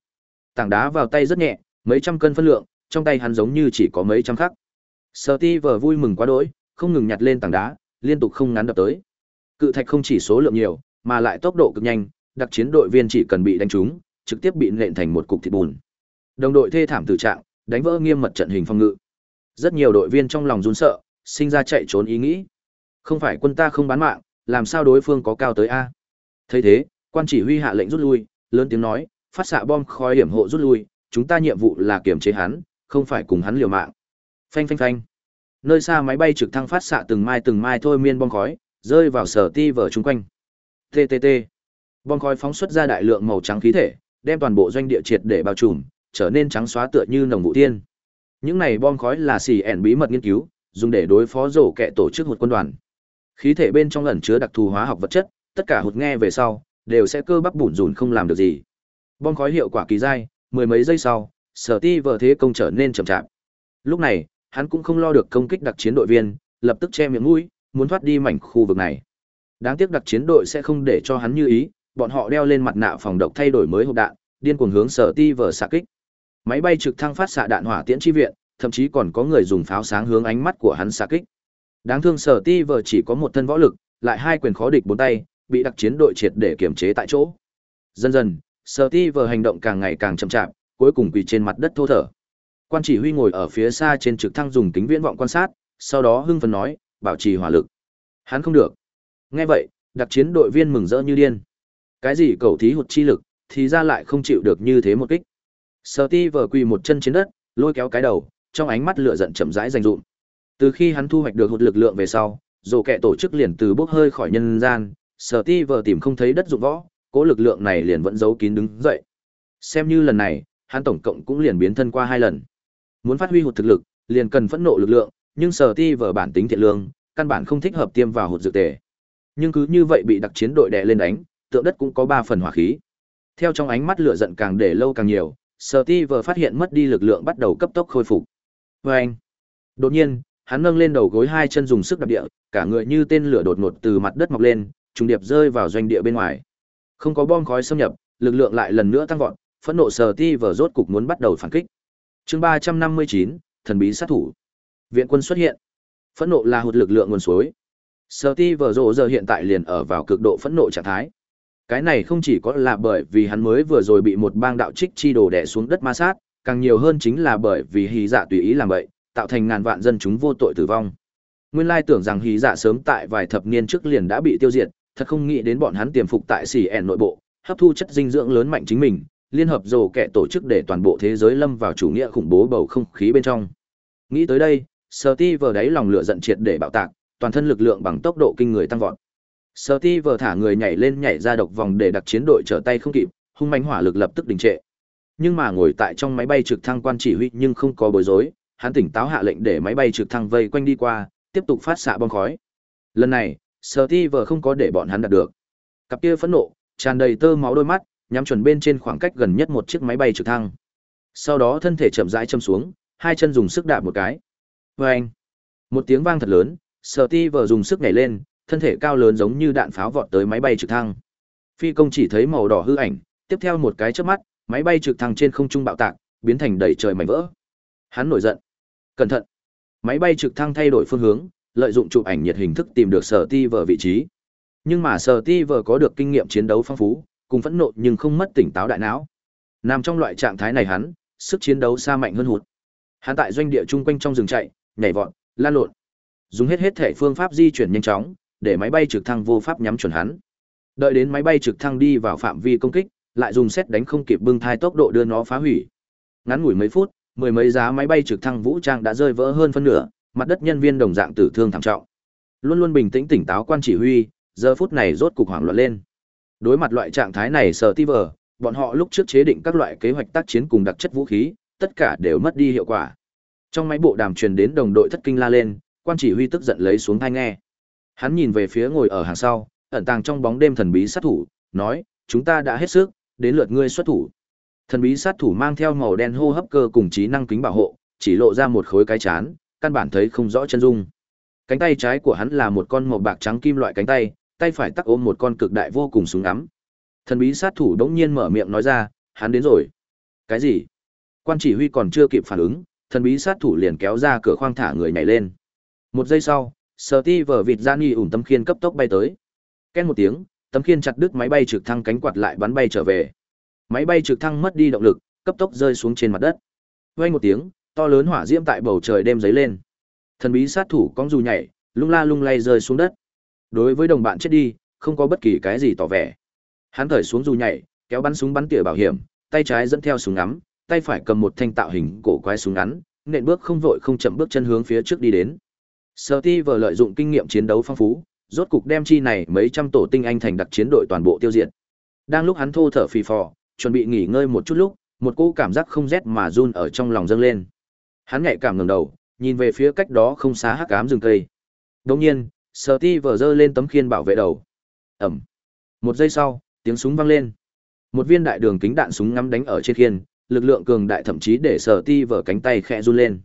Speaker 1: Tảng đá vào tay rất nhẹ, mấy trăm cân phân lượng, trong tay hắn giống như chỉ có mấy trăm khắc. Sở ti vờ vui mừng quá đỗi, không ngừng nhặt lên tảng đá, liên tục không ngắn đập tới. Cự thạch không chỉ số lượng nhiều, mà lại tốc độ cực nhanh, đặc chiến đội viên chỉ cần bị đánh trúng, trực tiếp bị nện thành một cục thịt bùn. Đồng đội thê thảm tử trạng, đánh vỡ nghiêm mật trận hình phòng ngự. Rất nhiều đội viên trong lòng run sợ, sinh ra chạy trốn ý nghĩ. Không phải quân ta không bán mạng, làm sao đối phương có cao tới a? Thấy thế, quan chỉ huy hạ lệnh rút lui, lớn tiếng nói, phát xạ bom khói hiểm hộ rút lui, chúng ta nhiệm vụ là kiểm chế hắn, không phải cùng hắn liều mạng. Phanh phanh phanh. Nơi xa máy bay trực thăng phát xạ từng mai từng mai thôi miên bom khói, rơi vào sở ti vở chung quanh. TTT. Bom khói phóng xuất ra đại lượng màu trắng khí thể, đem toàn bộ doanh địa triệt để bao trùm, trở nên trắng xóa tựa như nồng vụ tiên. Những này bom khói là xì ẻn bí mật nghiên cứu, dùng để đối phó rổ kẻ tổ chức một quân đoàn. Khí thể bên trong ẩn chứa đặc thù hóa học vật chất, tất cả hụt nghe về sau, đều sẽ cơ bắp bủn rủn không làm được gì. Bom khói hiệu quả kỳ dai, mười mấy giây sau, sở ti vợ thế công trở nên chậm chạp. Lúc này, hắn cũng không lo được công kích đặc chiến đội viên, lập tức che miệng mũi, muốn thoát đi mảnh khu vực này. Đáng tiếc đặc chiến đội sẽ không để cho hắn như ý, bọn họ đeo lên mặt nạ phòng độc thay đổi mới hộp đạn, điên cuồng hướng sở ti vờ xạ kích. Máy bay trực thăng phát xạ đạn hỏa tiễn tri viện, thậm chí còn có người dùng pháo sáng hướng ánh mắt của hắn xạ kích. Đáng thương sở ti vờ chỉ có một thân võ lực, lại hai quyền khó địch bốn tay, bị đặc chiến đội triệt để kiểm chế tại chỗ. Dần dần, sở ti vờ hành động càng ngày càng chậm chạp, cuối cùng quỳ trên mặt đất thô thở. Quan chỉ huy ngồi ở phía xa trên trực thăng dùng kính viễn vọng quan sát, sau đó hưng phấn nói, bảo trì hỏa lực. Hắn không được. Nghe vậy, đặc chiến đội viên mừng rỡ như điên. Cái gì cầu thí hụt chi lực, thì ra lại không chịu được như thế một kích. Sở ti vờ quỳ một chân trên đất, lôi kéo cái đầu, trong ánh mắt lửa giận chậm rãi dành dụm. Từ khi hắn thu hoạch được hụt lực lượng về sau, dù kẻ tổ chức liền từ bốc hơi khỏi nhân gian, sở ti vờ tìm không thấy đất dụng võ, cố lực lượng này liền vẫn giấu kín đứng dậy. Xem như lần này, hắn tổng cộng cũng liền biến thân qua hai lần. Muốn phát huy hụt thực lực, liền cần phẫn nộ lực lượng, nhưng sở ti vờ bản tính thiện lương, căn bản không thích hợp tiêm vào hụt dược tề. Nhưng cứ như vậy bị đặc chiến đội đè lên đánh, tượng đất cũng có ba phần hỏa khí. Theo trong ánh mắt lửa giận càng để lâu càng nhiều, Sở Ti vờ phát hiện mất đi lực lượng bắt đầu cấp tốc khôi phục. vê anh, đột nhiên, hắn nâng lên đầu gối hai chân dùng sức đạp địa, cả người như tên lửa đột ngột từ mặt đất mọc lên, trùng điệp rơi vào doanh địa bên ngoài. Không có bom khói xâm nhập, lực lượng lại lần nữa tăng vọt, phẫn nộ Sở Ti vừa rốt cục muốn bắt đầu phản kích. Chương ba trăm năm mươi chín, thần bí sát thủ. Viện quân xuất hiện. Phẫn nộ là hụt lực lượng nguồn suối. Sở Ti vừa rồ giờ hiện tại liền ở vào cực độ phẫn nộ trạng thái. Cái này không chỉ có là bởi vì hắn mới vừa rồi bị một bang đạo trích chi đồ đè xuống đất ma sát, càng nhiều hơn chính là bởi vì hí dạ tùy ý làm vậy, tạo thành ngàn vạn dân chúng vô tội tử vong. Nguyên lai tưởng rằng hí dạ sớm tại vài thập niên trước liền đã bị tiêu diệt, thật không nghĩ đến bọn hắn tiềm phục tại xỉ ẻn nội bộ, hấp thu chất dinh dưỡng lớn mạnh chính mình, liên hợp rồ kẻ tổ chức để toàn bộ thế giới lâm vào chủ nghĩa khủng bố bầu không khí bên trong. Nghĩ tới đây, Sở Ti vừa đáy lòng lửa giận triệt để bạo tạc, toàn thân lực lượng bằng tốc độ kinh người tăng vọt. Sở ti vờ thả người nhảy lên nhảy ra độc vòng để đặc chiến đội trở tay không kịp, hung mãnh hỏa lực lập tức đình trệ. Nhưng mà ngồi tại trong máy bay trực thăng quan chỉ huy nhưng không có bối rối, hắn tỉnh táo hạ lệnh để máy bay trực thăng vây quanh đi qua, tiếp tục phát xạ bom khói. Lần này, Sở không có để bọn hắn đạt được. Cặp kia phẫn nộ, tràn đầy tơ máu đôi mắt, nhắm chuẩn bên trên khoảng cách gần nhất một chiếc máy bay trực thăng. Sau đó thân thể chậm rãi châm xuống, hai chân dùng sức đạp một cái. Oeng! Một tiếng vang thật lớn, Sở dùng sức nhảy lên, thân thể cao lớn giống như đạn pháo vọt tới máy bay trực thăng. Phi công chỉ thấy màu đỏ hư ảnh, tiếp theo một cái chớp mắt, máy bay trực thăng trên không trung bạo tạc, biến thành đầy trời mảnh vỡ. Hắn nổi giận. Cẩn thận. Máy bay trực thăng thay đổi phương hướng, lợi dụng chụp ảnh nhiệt hình thức tìm được Sở Ti vờ vị trí. Nhưng mà Sở Ti vờ có được kinh nghiệm chiến đấu phong phú, cùng phẫn nộ nhưng không mất tỉnh táo đại não. Nằm trong loại trạng thái này hắn, sức chiến đấu xa mạnh hơn hụt. Hắn tại doanh địa chung quanh trong rừng chạy, nhảy vọt, lan lộn. Dùng hết hết thể phương pháp di chuyển nhanh chóng, để máy bay trực thăng vô pháp nhắm chuẩn hắn. Đợi đến máy bay trực thăng đi vào phạm vi công kích, lại dùng xét đánh không kịp bưng thai tốc độ đưa nó phá hủy. Ngắn ngủi mấy phút, mười mấy giá máy bay trực thăng vũ trang đã rơi vỡ hơn phân nửa, mặt đất nhân viên đồng dạng tử thương thảm trọng. Luôn luôn bình tĩnh tỉnh táo quan chỉ huy, giờ phút này rốt cục hoảng loạn lên. Đối mặt loại trạng thái này sở ti vờ, bọn họ lúc trước chế định các loại kế hoạch tác chiến cùng đặc chất vũ khí, tất cả đều mất đi hiệu quả. Trong máy bộ đàm truyền đến đồng đội thất kinh la lên, quan chỉ huy tức giận lấy xuống tai nghe. Hắn nhìn về phía ngồi ở hàng sau, ẩn tàng trong bóng đêm thần bí sát thủ, nói, chúng ta đã hết sức, đến lượt ngươi xuất thủ. Thần bí sát thủ mang theo màu đen hô hấp cơ cùng trí năng kính bảo hộ, chỉ lộ ra một khối cái chán, căn bản thấy không rõ chân dung. Cánh tay trái của hắn là một con màu bạc trắng kim loại cánh tay, tay phải tắc ôm một con cực đại vô cùng súng ngắm. Thần bí sát thủ đống nhiên mở miệng nói ra, hắn đến rồi. Cái gì? Quan chỉ huy còn chưa kịp phản ứng, thần bí sát thủ liền kéo ra cửa khoang thả người nhảy lên. Một giây sau, sờ Ti vở vịt ra nghi ủn tấm khiên cấp tốc bay tới. két một tiếng, tấm khiên chặt đứt máy bay trực thăng cánh quạt lại bắn bay trở về. Máy bay trực thăng mất đi động lực, cấp tốc rơi xuống trên mặt đất. Vang một tiếng, to lớn hỏa diễm tại bầu trời đêm giấy lên. Thần bí sát thủ cong dù nhảy, lung la lung lay rơi xuống đất. Đối với đồng bạn chết đi, không có bất kỳ cái gì tỏ vẻ. Hắn thở xuống dù nhảy, kéo bắn súng bắn tỉa bảo hiểm, tay trái dẫn theo súng ngắm, tay phải cầm một thanh tạo hình cổ quái súng ngắn, nện bước không vội không chậm bước chân hướng phía trước đi đến. Steve lợi dụng kinh nghiệm chiến đấu phong phú, rốt cục đem chi này mấy trăm tổ tinh anh thành đặc chiến đội toàn bộ tiêu diệt. Đang lúc hắn thô thở phì phò, chuẩn bị nghỉ ngơi một chút lúc, một cô cảm giác không rét mà run ở trong lòng dâng lên. Hắn nhạy cảm ngẩng đầu, nhìn về phía cách đó không xa hắc ám rừng cây. Đột nhiên, Steve giơ lên tấm khiên bảo vệ đầu. Ầm. Một giây sau, tiếng súng vang lên. Một viên đại đường kính đạn súng ngắm đánh ở trên khiên, lực lượng cường đại thậm chí để Steve cánh tay khẽ run lên.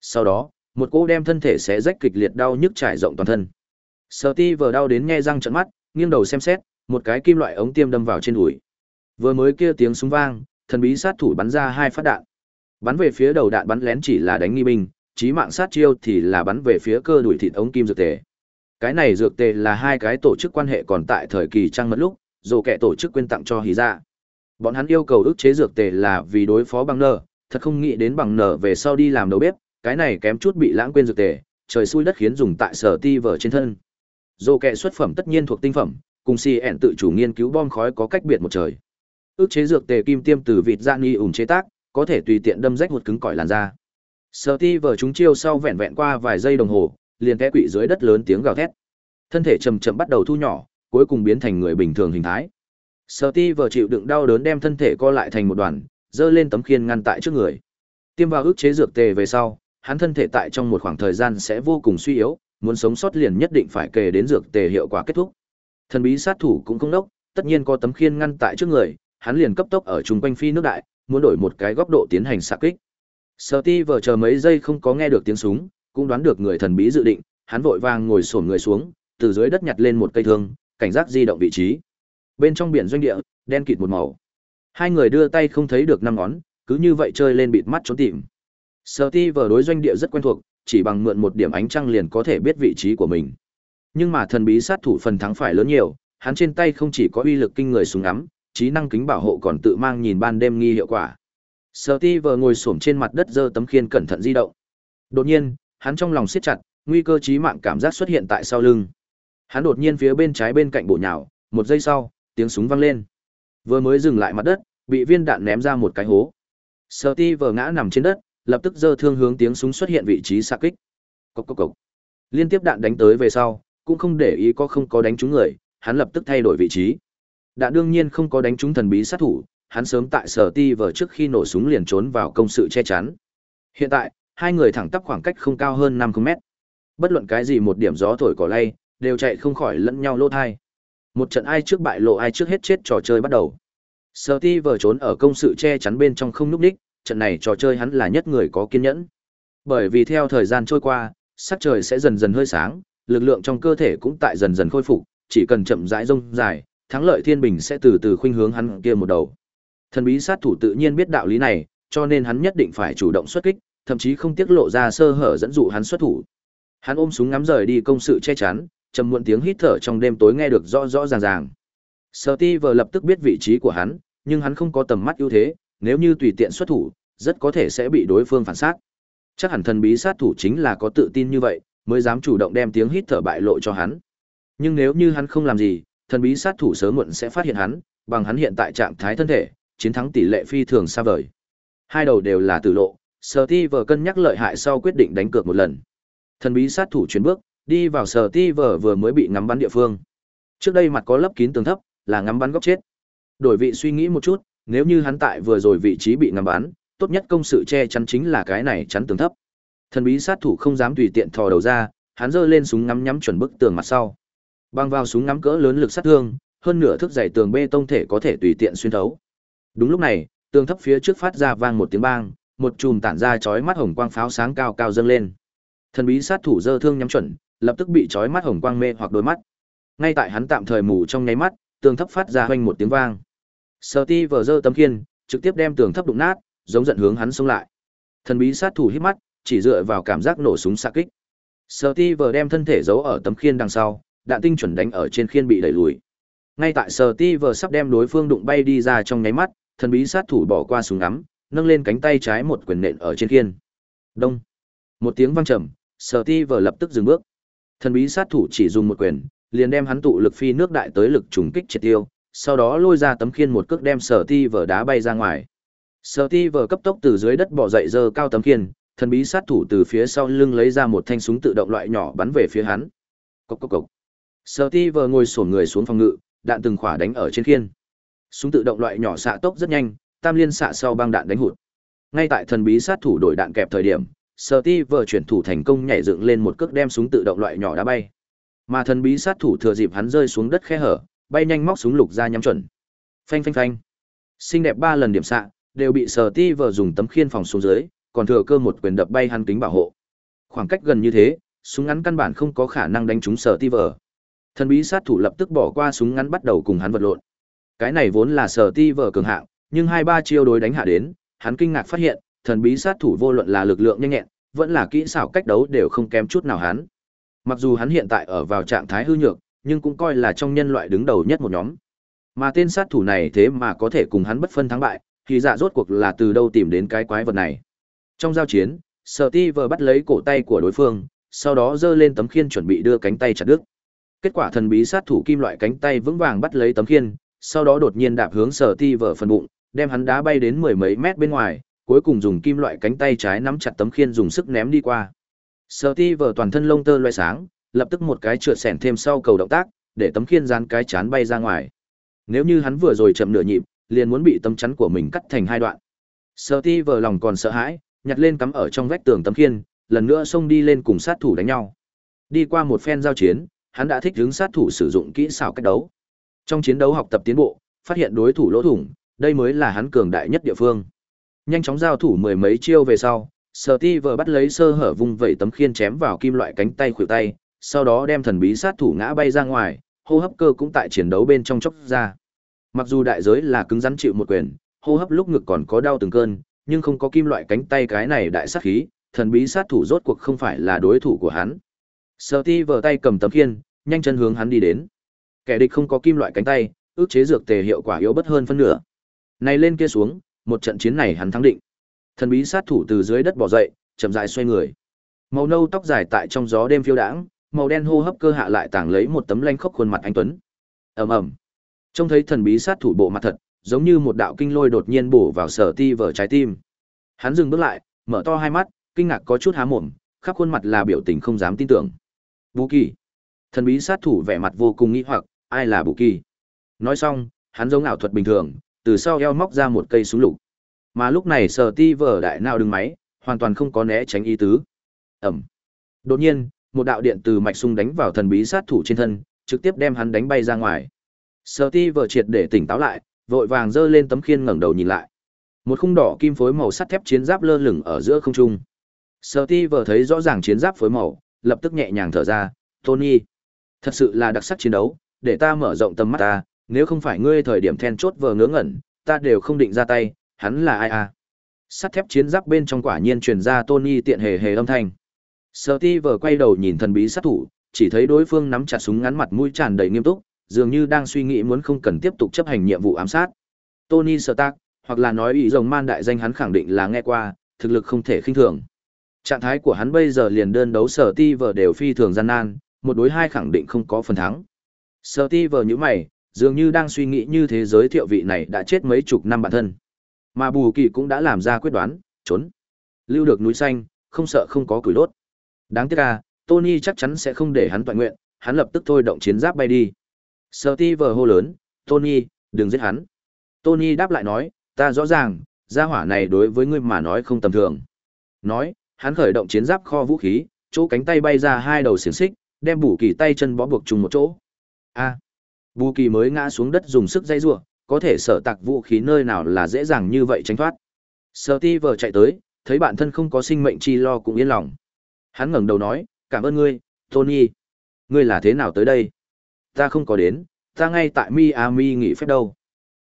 Speaker 1: Sau đó, một cô đem thân thể xé rách kịch liệt đau nhức trải rộng toàn thân. Steve đau đến nghe răng trợn mắt, nghiêng đầu xem xét, một cái kim loại ống tiêm đâm vào trên đùi. Vừa mới kia tiếng súng vang, thần bí sát thủ bắn ra hai phát đạn. Bắn về phía đầu đạn bắn lén chỉ là đánh nghi binh, chí mạng sát chiêu thì là bắn về phía cơ đuổi thịt ống kim dược tề. Cái này dược tề là hai cái tổ chức quan hệ còn tại thời kỳ trăng mất lúc, dù kẻ tổ chức quyên tặng cho hí ra. Dạ. Bọn hắn yêu cầu ức chế dược tề là vì đối phó bằng nở, thật không nghĩ đến bằng nở về sau đi làm đầu bếp, cái này kém chút bị lãng quên dược tề, trời xui đất khiến dùng tại sở ti vở trên thân. Dù kẻ xuất phẩm tất nhiên thuộc tinh phẩm, cùng si ẹn tự chủ nghiên cứu bom khói có cách biệt một trời. Ước chế dược tề kim tiêm từ vịt da ni ủng chế tác, có thể tùy tiện đâm rách một cứng cỏi làn da. sợ ti vờ chúng chiêu sau vẹn vẹn qua vài giây đồng hồ, liền té quỵ dưới đất lớn tiếng gào thét. Thân thể chậm chậm bắt đầu thu nhỏ, cuối cùng biến thành người bình thường hình thái. sợ ti vờ chịu đựng đau đớn đem thân thể co lại thành một đoàn, giơ lên tấm khiên ngăn tại trước người. Tiêm vào ước chế dược tề về sau, hắn thân thể tại trong một khoảng thời gian sẽ vô cùng suy yếu, muốn sống sót liền nhất định phải kề đến dược tề hiệu quả kết thúc. Thần bí sát thủ cũng không đốc, tất nhiên có tấm khiên ngăn tại trước người, hắn liền cấp tốc ở chung quanh phi nước đại, muốn đổi một cái góc độ tiến hành xạ kích. Steve chờ mấy giây không có nghe được tiếng súng, cũng đoán được người thần bí dự định, hắn vội vàng ngồi xổm người xuống, từ dưới đất nhặt lên một cây thương, cảnh giác di động vị trí. Bên trong biển doanh địa, đen kịt một màu. Hai người đưa tay không thấy được năm ngón, cứ như vậy chơi lên bịt mắt trốn tìm. Steve đối doanh địa rất quen thuộc, chỉ bằng mượn một điểm ánh trăng liền có thể biết vị trí của mình. Nhưng mà thần bí sát thủ phần thắng phải lớn nhiều, hắn trên tay không chỉ có uy lực kinh người súng ngắm, trí năng kính bảo hộ còn tự mang nhìn ban đêm nghi hiệu quả. Steve ngồi xổm trên mặt đất giơ tấm khiên cẩn thận di động. Đột nhiên, hắn trong lòng siết chặt, nguy cơ chí mạng cảm giác xuất hiện tại sau lưng. Hắn đột nhiên phía bên trái bên cạnh bộ nhào, một giây sau, tiếng súng vang lên. Vừa mới dừng lại mặt đất, bị viên đạn ném ra một cái hố. Steve ngã nằm trên đất, lập tức giơ thương hướng tiếng súng xuất hiện vị trí xạ kích. Cốc cốc cốc. Liên tiếp đạn đánh tới về sau, cũng không để ý có không có đánh trúng người, hắn lập tức thay đổi vị trí đã đương nhiên không có đánh trúng thần bí sát thủ, hắn sớm tại sở ti vở trước khi nổ súng liền trốn vào công sự che chắn. Hiện tại, hai người thẳng tắp khoảng cách không cao hơn năm km. Bất luận cái gì một điểm gió thổi cỏ lay, đều chạy không khỏi lẫn nhau lỗ thai. Một trận ai trước bại lộ ai trước hết chết trò chơi bắt đầu. Sở ti vở trốn ở công sự che chắn bên trong không núp đích, trận này trò chơi hắn là nhất người có kiên nhẫn. Bởi vì theo thời gian trôi qua, sắc trời sẽ dần dần hơi sáng, lực lượng trong cơ thể cũng tại dần dần khôi phục, chỉ cần chậm rãi rông dài, thắng lợi thiên bình sẽ từ từ khuynh hướng hắn kia một đầu. Thần bí sát thủ tự nhiên biết đạo lý này, cho nên hắn nhất định phải chủ động xuất kích, thậm chí không tiết lộ ra sơ hở dẫn dụ hắn xuất thủ. Hắn ôm súng ngắm rời đi công sự che chắn, trầm muộn tiếng hít thở trong đêm tối nghe được rõ rõ ràng ràng. Steve lập tức biết vị trí của hắn, nhưng hắn không có tầm mắt ưu thế, nếu như tùy tiện xuất thủ, rất có thể sẽ bị đối phương phản sát. Chắc hẳn thần bí sát thủ chính là có tự tin như vậy, mới dám chủ động đem tiếng hít thở bại lộ cho hắn. Nhưng nếu như hắn không làm gì, thần bí sát thủ sớm muộn sẽ phát hiện hắn, bằng hắn hiện tại trạng thái thân thể, chiến thắng tỷ lệ phi thường xa vời. Hai đầu đều là tử lộ, Steve cân nhắc lợi hại sau quyết định đánh cược một lần. Thần bí sát thủ chuyển bước, đi vào Sở Steve vừa mới bị ngắm bắn địa phương. Trước đây mặt có lấp kín tường thấp, là ngắm bắn góc chết. Đổi vị suy nghĩ một chút, nếu như hắn tại vừa rồi vị trí bị ngắm bắn, tốt nhất công sự che chắn chính là cái này chắn tường thấp. Thần bí sát thủ không dám tùy tiện thò đầu ra, hắn giơ lên súng ngắm nhắm chuẩn bức tường mặt sau. Băng vào súng ngắm cỡ lớn lực sát thương, hơn nửa thước dày tường bê tông thể có thể tùy tiện xuyên thấu. Đúng lúc này, tường thấp phía trước phát ra vang một tiếng bang, một chùm tản ra chói mắt hồng quang pháo sáng cao cao dâng lên. Thần bí sát thủ dơ thương nhắm chuẩn, lập tức bị chói mắt hồng quang mê hoặc đôi mắt. Ngay tại hắn tạm thời mù trong nháy mắt, tường thấp phát ra hoành một tiếng vang. Sertie vờ dơ tấm khiên, trực tiếp đem tường thấp đụng nát, giống giận hướng hắn xông lại. Thần bí sát thủ hít mắt, chỉ dựa vào cảm giác nổ súng xạ kích. Steve đem thân thể giấu ở tấm khiên đằng sau, đạn tinh chuẩn đánh ở trên khiên bị đẩy lùi. Ngay tại Steve sắp đem đối phương đụng bay đi ra trong nháy mắt, thần bí sát thủ bỏ qua súng ngắm, nâng lên cánh tay trái một quyền nện ở trên khiên. Đông. Một tiếng vang trầm, Steve lập tức dừng bước. Thần bí sát thủ chỉ dùng một quyền, liền đem hắn tụ lực phi nước đại tới lực trùng kích triệt tiêu, sau đó lôi ra tấm khiên một cước đem Steve đá bay ra ngoài. Steve cấp tốc từ dưới đất bò dậy giơ cao tấm khiên, thần bí sát thủ từ phía sau lưng lấy ra một thanh súng tự động loại nhỏ bắn về phía hắn. Cốc cốc cốc. Steve ngồi sổn người xuống phòng ngự, đạn từng khỏa đánh ở trên khiên. Súng tự động loại nhỏ xạ tốc rất nhanh, tam liên xạ sau băng đạn đánh hụt. Ngay tại thần bí sát thủ đổi đạn kẹp thời điểm, Steve chuyển thủ thành công nhảy dựng lên một cước đem súng tự động loại nhỏ đá bay. Mà thần bí sát thủ thừa dịp hắn rơi xuống đất khe hở, bay nhanh móc súng lục ra nhắm chuẩn. Phanh phanh phanh. Xinh đẹp ba lần điểm xạ, đều bị Steve dùng tấm khiên phòng xuống dưới, còn thừa cơ một quyền đập bay hắn kính bảo hộ. Khoảng cách gần như thế, súng ngắn căn bản không có khả năng đánh trúng Steve. Thần bí sát thủ lập tức bỏ qua súng ngắn bắt đầu cùng hắn vật lộn. Cái này vốn là sở ti vở cường hạng, nhưng hai ba chiêu đối đánh hạ đến, hắn kinh ngạc phát hiện, thần bí sát thủ vô luận là lực lượng nhanh nhẹn, vẫn là kỹ xảo cách đấu đều không kém chút nào hắn. Mặc dù hắn hiện tại ở vào trạng thái hư nhược, nhưng cũng coi là trong nhân loại đứng đầu nhất một nhóm. Mà tên sát thủ này thế mà có thể cùng hắn bất phân thắng bại, thì dạ rốt cuộc là từ đâu tìm đến cái quái vật này. Trong giao chiến, sở ti vờ bắt lấy cổ tay của đối phương, sau đó giơ lên tấm khiên chuẩn bị đưa cánh tay chặt đứt. Kết quả thần bí sát thủ kim loại cánh tay vững vàng bắt lấy tấm khiên, sau đó đột nhiên đạp hướng Steve phần bụng, đem hắn đá bay đến mười mấy mét bên ngoài, cuối cùng dùng kim loại cánh tay trái nắm chặt tấm khiên dùng sức ném đi qua. Steve toàn thân lông tơ loay sáng, lập tức một cái trượt sẻn thêm sau cầu động tác, để tấm khiên dán cái chán bay ra ngoài. Nếu như hắn vừa rồi chậm nửa nhịp, liền muốn bị tấm chắn của mình cắt thành hai đoạn. Steve lòng còn sợ hãi, nhặt lên cắm ở trong vách tường tấm khiên, lần nữa xông đi lên cùng sát thủ đánh nhau. Đi qua một phen giao chiến, hắn đã thích hướng sát thủ sử dụng kỹ xảo cách đấu. Trong chiến đấu học tập tiến bộ, phát hiện đối thủ lỗ thủng, đây mới là hắn cường đại nhất địa phương. Nhanh chóng giao thủ mười mấy chiêu về sau, Steve bắt lấy sơ hở vung vẩy tấm khiên chém vào kim loại cánh tay khuỷu tay, sau đó đem thần bí sát thủ ngã bay ra ngoài, hô hấp cơ cũng tại chiến đấu bên trong chốc ra. Mặc dù đại giới là cứng rắn chịu một quyền, hô hấp lúc ngực còn có đau từng cơn, nhưng không có kim loại cánh tay cái này đại sát khí, thần bí sát thủ rốt cuộc không phải là đối thủ của hắn. Sở Ti vờ tay cầm tấm khiên, nhanh chân hướng hắn đi đến. Kẻ địch không có kim loại cánh tay, ước chế dược tề hiệu quả yếu bất hơn phân nửa. Này lên kia xuống, một trận chiến này hắn thắng định. Thần bí sát thủ từ dưới đất bò dậy, chậm rãi xoay người. Màu nâu tóc dài tại trong gió đêm phiêu đãng, màu đen hô hấp cơ hạ lại tàng lấy một tấm lanh khốc khuôn mặt anh tuấn. Ầm ầm. Trông thấy thần bí sát thủ bộ mặt thật, giống như một đạo kinh lôi đột nhiên bổ vào sở ti vở trái tim. Hắn dừng bước lại, mở to hai mắt, kinh ngạc có chút há mồm, khắp khuôn mặt là biểu tình không dám tin tưởng. Bù kỳ. Thần bí sát thủ vẻ mặt vô cùng nghĩ hoặc, ai là Bù kỳ? Nói xong, hắn giống ảo thuật bình thường, từ sau eo móc ra một cây súng lục. Mà lúc này sờ ti vở đại nào đứng máy, hoàn toàn không có né tránh ý tứ. Ẩm. Đột nhiên, một đạo điện từ mạch sung đánh vào thần bí sát thủ trên thân, trực tiếp đem hắn đánh bay ra ngoài. sờ ti vở triệt để tỉnh táo lại, vội vàng giơ lên tấm khiên ngẩng đầu nhìn lại. Một khung đỏ kim phối màu sắt thép chiến giáp lơ lửng ở giữa không trung. Steve thấy rõ ràng chiến giáp phối màu, lập tức nhẹ nhàng thở ra, "Tony, thật sự là đặc sắc chiến đấu, để ta mở rộng tầm mắt ta, nếu không phải ngươi thời điểm then chốt vờ ngớ ngẩn, ta đều không định ra tay, hắn là ai à? Sắt thép chiến giáp bên trong quả nhiên truyền ra Tony tiện hề hề âm thanh. Steve quay đầu nhìn thần bí sát thủ, chỉ thấy đối phương nắm chặt súng ngắn mặt mũi tràn đầy nghiêm túc, dường như đang suy nghĩ muốn không cần tiếp tục chấp hành nhiệm vụ ám sát. Tony Stark, hoặc là nói ý rồng man đại danh hắn khẳng định là nghe qua, thực lực không thể khinh thường. Trạng thái của hắn bây giờ liền đơn đấu sở ti vờ đều phi thường gian nan, một đối hai khẳng định không có phần thắng. Sở ti vờ như mày, dường như đang suy nghĩ như thế giới thiệu vị này đã chết mấy chục năm bản thân. Mà bù kỳ cũng đã làm ra quyết đoán, trốn. Lưu được núi xanh, không sợ không có củi đốt. Đáng tiếc là Tony chắc chắn sẽ không để hắn toàn nguyện, hắn lập tức thôi động chiến giáp bay đi. Sở ti vờ hô lớn, Tony, đừng giết hắn. Tony đáp lại nói, ta rõ ràng, gia hỏa này đối với ngươi mà nói không tầm thường. Nói, hắn khởi động chiến giáp kho vũ khí, chỗ cánh tay bay ra hai đầu xiềng xích, đem bù kỳ tay chân bó buộc chung một chỗ. A. bù kỳ mới ngã xuống đất dùng sức dây rủa, có thể sở tạc vũ khí nơi nào là dễ dàng như vậy tránh thoát. Sở ti vờ chạy tới, thấy bản thân không có sinh mệnh chi lo cũng yên lòng. Hắn ngẩng đầu nói, cảm ơn ngươi, Tony. Ngươi là thế nào tới đây? Ta không có đến, ta ngay tại Miami nghỉ phép đâu.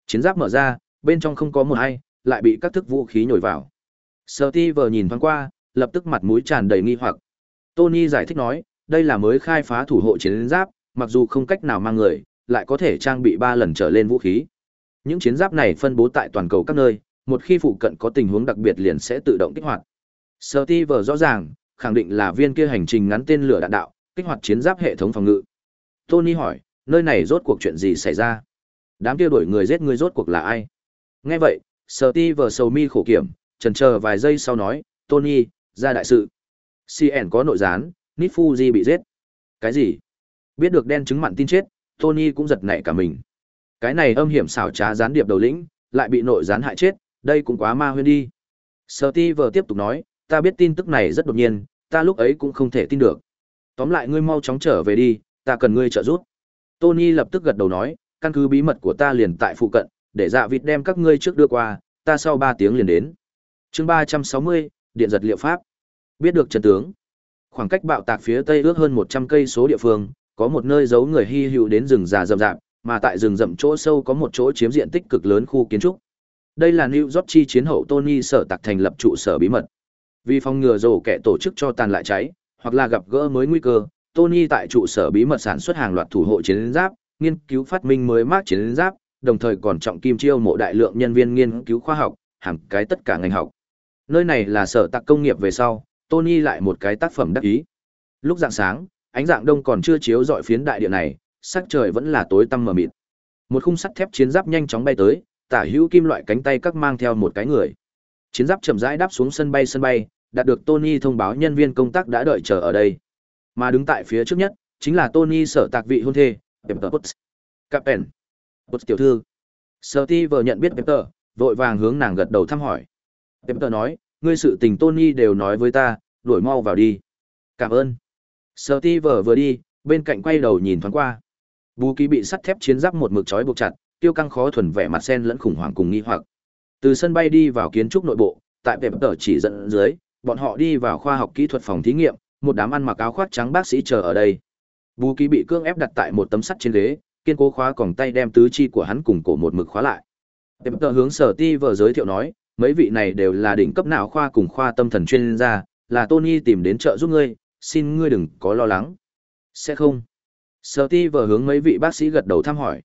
Speaker 1: Chiến giáp mở ra, bên trong không có một ai, lại bị các thức vũ khí nhồi vào. Steve nhìn thoáng qua, lập tức mặt mũi tràn đầy nghi hoặc. Tony giải thích nói, đây là mới khai phá thủ hộ chiến giáp, mặc dù không cách nào mang người, lại có thể trang bị 3 lần trở lên vũ khí. Những chiến giáp này phân bố tại toàn cầu các nơi, một khi phụ cận có tình huống đặc biệt liền sẽ tự động kích hoạt. Steve rõ ràng, khẳng định là viên kia hành trình ngắn tên lửa đạn đạo, kích hoạt chiến giáp hệ thống phòng ngự. Tony hỏi, nơi này rốt cuộc chuyện gì xảy ra? Đám kia đuổi người giết người rốt cuộc là ai? Nghe vậy, Steve sầu mi khổ kiểm, chần chờ vài giây sau nói, Tony, ra đại sự. CN có nội gián, Nít Fuji bị giết. Cái gì? Biết được đen chứng mặn tin chết, Tony cũng giật nảy cả mình. Cái này âm hiểm xảo trá gián điệp đầu lĩnh, lại bị nội gián hại chết, đây cũng quá ma huyên đi. Steve tiếp tục nói, ta biết tin tức này rất đột nhiên, ta lúc ấy cũng không thể tin được. Tóm lại ngươi mau chóng trở về đi, ta cần ngươi trợ giúp. Tony lập tức gật đầu nói, căn cứ bí mật của ta liền tại phụ cận, để dạ vịt đem các ngươi trước đưa qua, ta sau 3 tiếng liền đến. chương 360, điện giật liệu pháp. Biết được trận tướng. Khoảng cách bạo tạc phía tây ước hơn 100 cây số địa phương, có một nơi giấu người hy hữu đến rừng già rậm rạp, mà tại rừng rậm chỗ sâu có một chỗ chiếm diện tích cực lớn khu kiến trúc. Đây là New York chi chiến hậu Tony sở tạc thành lập trụ sở bí mật. Vì phòng ngừa rổ kẻ tổ chức cho tàn lại cháy, hoặc là gặp gỡ mới nguy cơ, Tony tại trụ sở bí mật sản xuất hàng loạt thủ hộ chiến giáp, nghiên cứu phát minh mới mác chiến giáp, đồng thời còn trọng kim chiêu mộ đại lượng nhân viên nghiên cứu khoa học, hàng cái tất cả ngành học. Nơi này là sở tạc công nghiệp về sau, Tony lại một cái tác phẩm đắc ý. Lúc dạng sáng, ánh dạng đông còn chưa chiếu dọi phiến đại địa này, sắc trời vẫn là tối tăm mờ mịt. Một khung sắt thép chiến giáp nhanh chóng bay tới, tả hữu kim loại cánh tay các mang theo một cái người. Chiến giáp chậm rãi đáp xuống sân bay sân bay, đạt được Tony thông báo nhân viên công tác đã đợi chờ ở đây. Mà đứng tại phía trước nhất, chính là Tony sở tạc vị hôn thê, Pepper Potts. Captain. Potts tiểu thư. Steve nhận biết Pepper, vội vàng hướng nàng gật đầu thăm hỏi. Pepper nói, ngươi sự tình Tony đều nói với ta, đuổi mau vào đi. Cảm ơn. Steve vừa đi, bên cạnh quay đầu nhìn thoáng qua. Bù ký bị sắt thép chiến giáp một mực trói buộc chặt, tiêu căng khó thuần vẻ mặt sen lẫn khủng hoảng cùng nghi hoặc. Từ sân bay đi vào kiến trúc nội bộ, tại Pepper chỉ dẫn dưới, bọn họ đi vào khoa học kỹ thuật phòng thí nghiệm, một đám ăn mặc áo khoác trắng bác sĩ chờ ở đây. Bù ký bị cương ép đặt tại một tấm sắt trên ghế, kiên cố khóa còng tay đem tứ chi của hắn cùng cổ một mực khóa lại. Pepper hướng sở ti vừa giới thiệu nói, mấy vị này đều là đỉnh cấp não khoa cùng khoa tâm thần chuyên gia, là Tony tìm đến trợ giúp ngươi, xin ngươi đừng có lo lắng. Sẽ không. Sở ti vừa hướng mấy vị bác sĩ gật đầu thăm hỏi.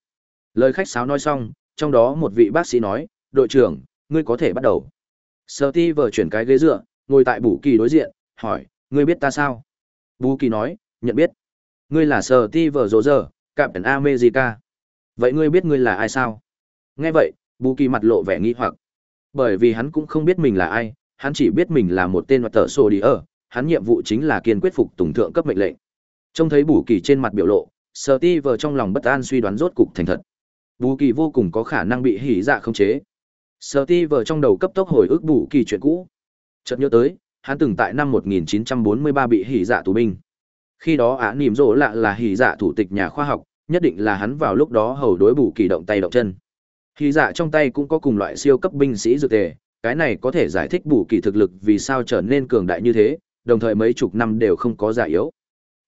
Speaker 1: Lời khách sáo nói xong, trong đó một vị bác sĩ nói, đội trưởng, ngươi có thể bắt đầu. Sở ti vừa chuyển cái ghế dựa, ngồi tại bù kỳ đối diện, hỏi, ngươi biết ta sao? Bù kỳ nói, nhận biết. Ngươi là sở ti vừa rồ giờ, cạm ẩn America. Vậy ngươi biết ngươi là ai sao? Nghe vậy, bù kỳ mặt lộ vẻ nghi hoặc. Bởi vì hắn cũng không biết mình là ai, hắn chỉ biết mình là một tên mặt tờ sổ đi ở, hắn nhiệm vụ chính là kiên quyết phục tùng thượng cấp mệnh lệnh. Trông thấy bù kỳ trên mặt biểu lộ, sở ti vờ trong lòng bất an suy đoán rốt cục thành thật. Bù kỳ vô cùng có khả năng bị hỉ dạ không chế. Sở ti vờ trong đầu cấp tốc hồi ức bù kỳ chuyện cũ. Chợt nhớ tới, hắn từng tại năm 1943 bị hỉ dạ tù binh. Khi đó á nỉm rỗ lạ là hỉ dạ thủ tịch nhà khoa học, nhất định là hắn vào lúc đó hầu đối bù kỳ động tay động chân. Khi dạ trong tay cũng có cùng loại siêu cấp binh sĩ dược tề, cái này có thể giải thích bù kỳ thực lực vì sao trở nên cường đại như thế, đồng thời mấy chục năm đều không có giả yếu.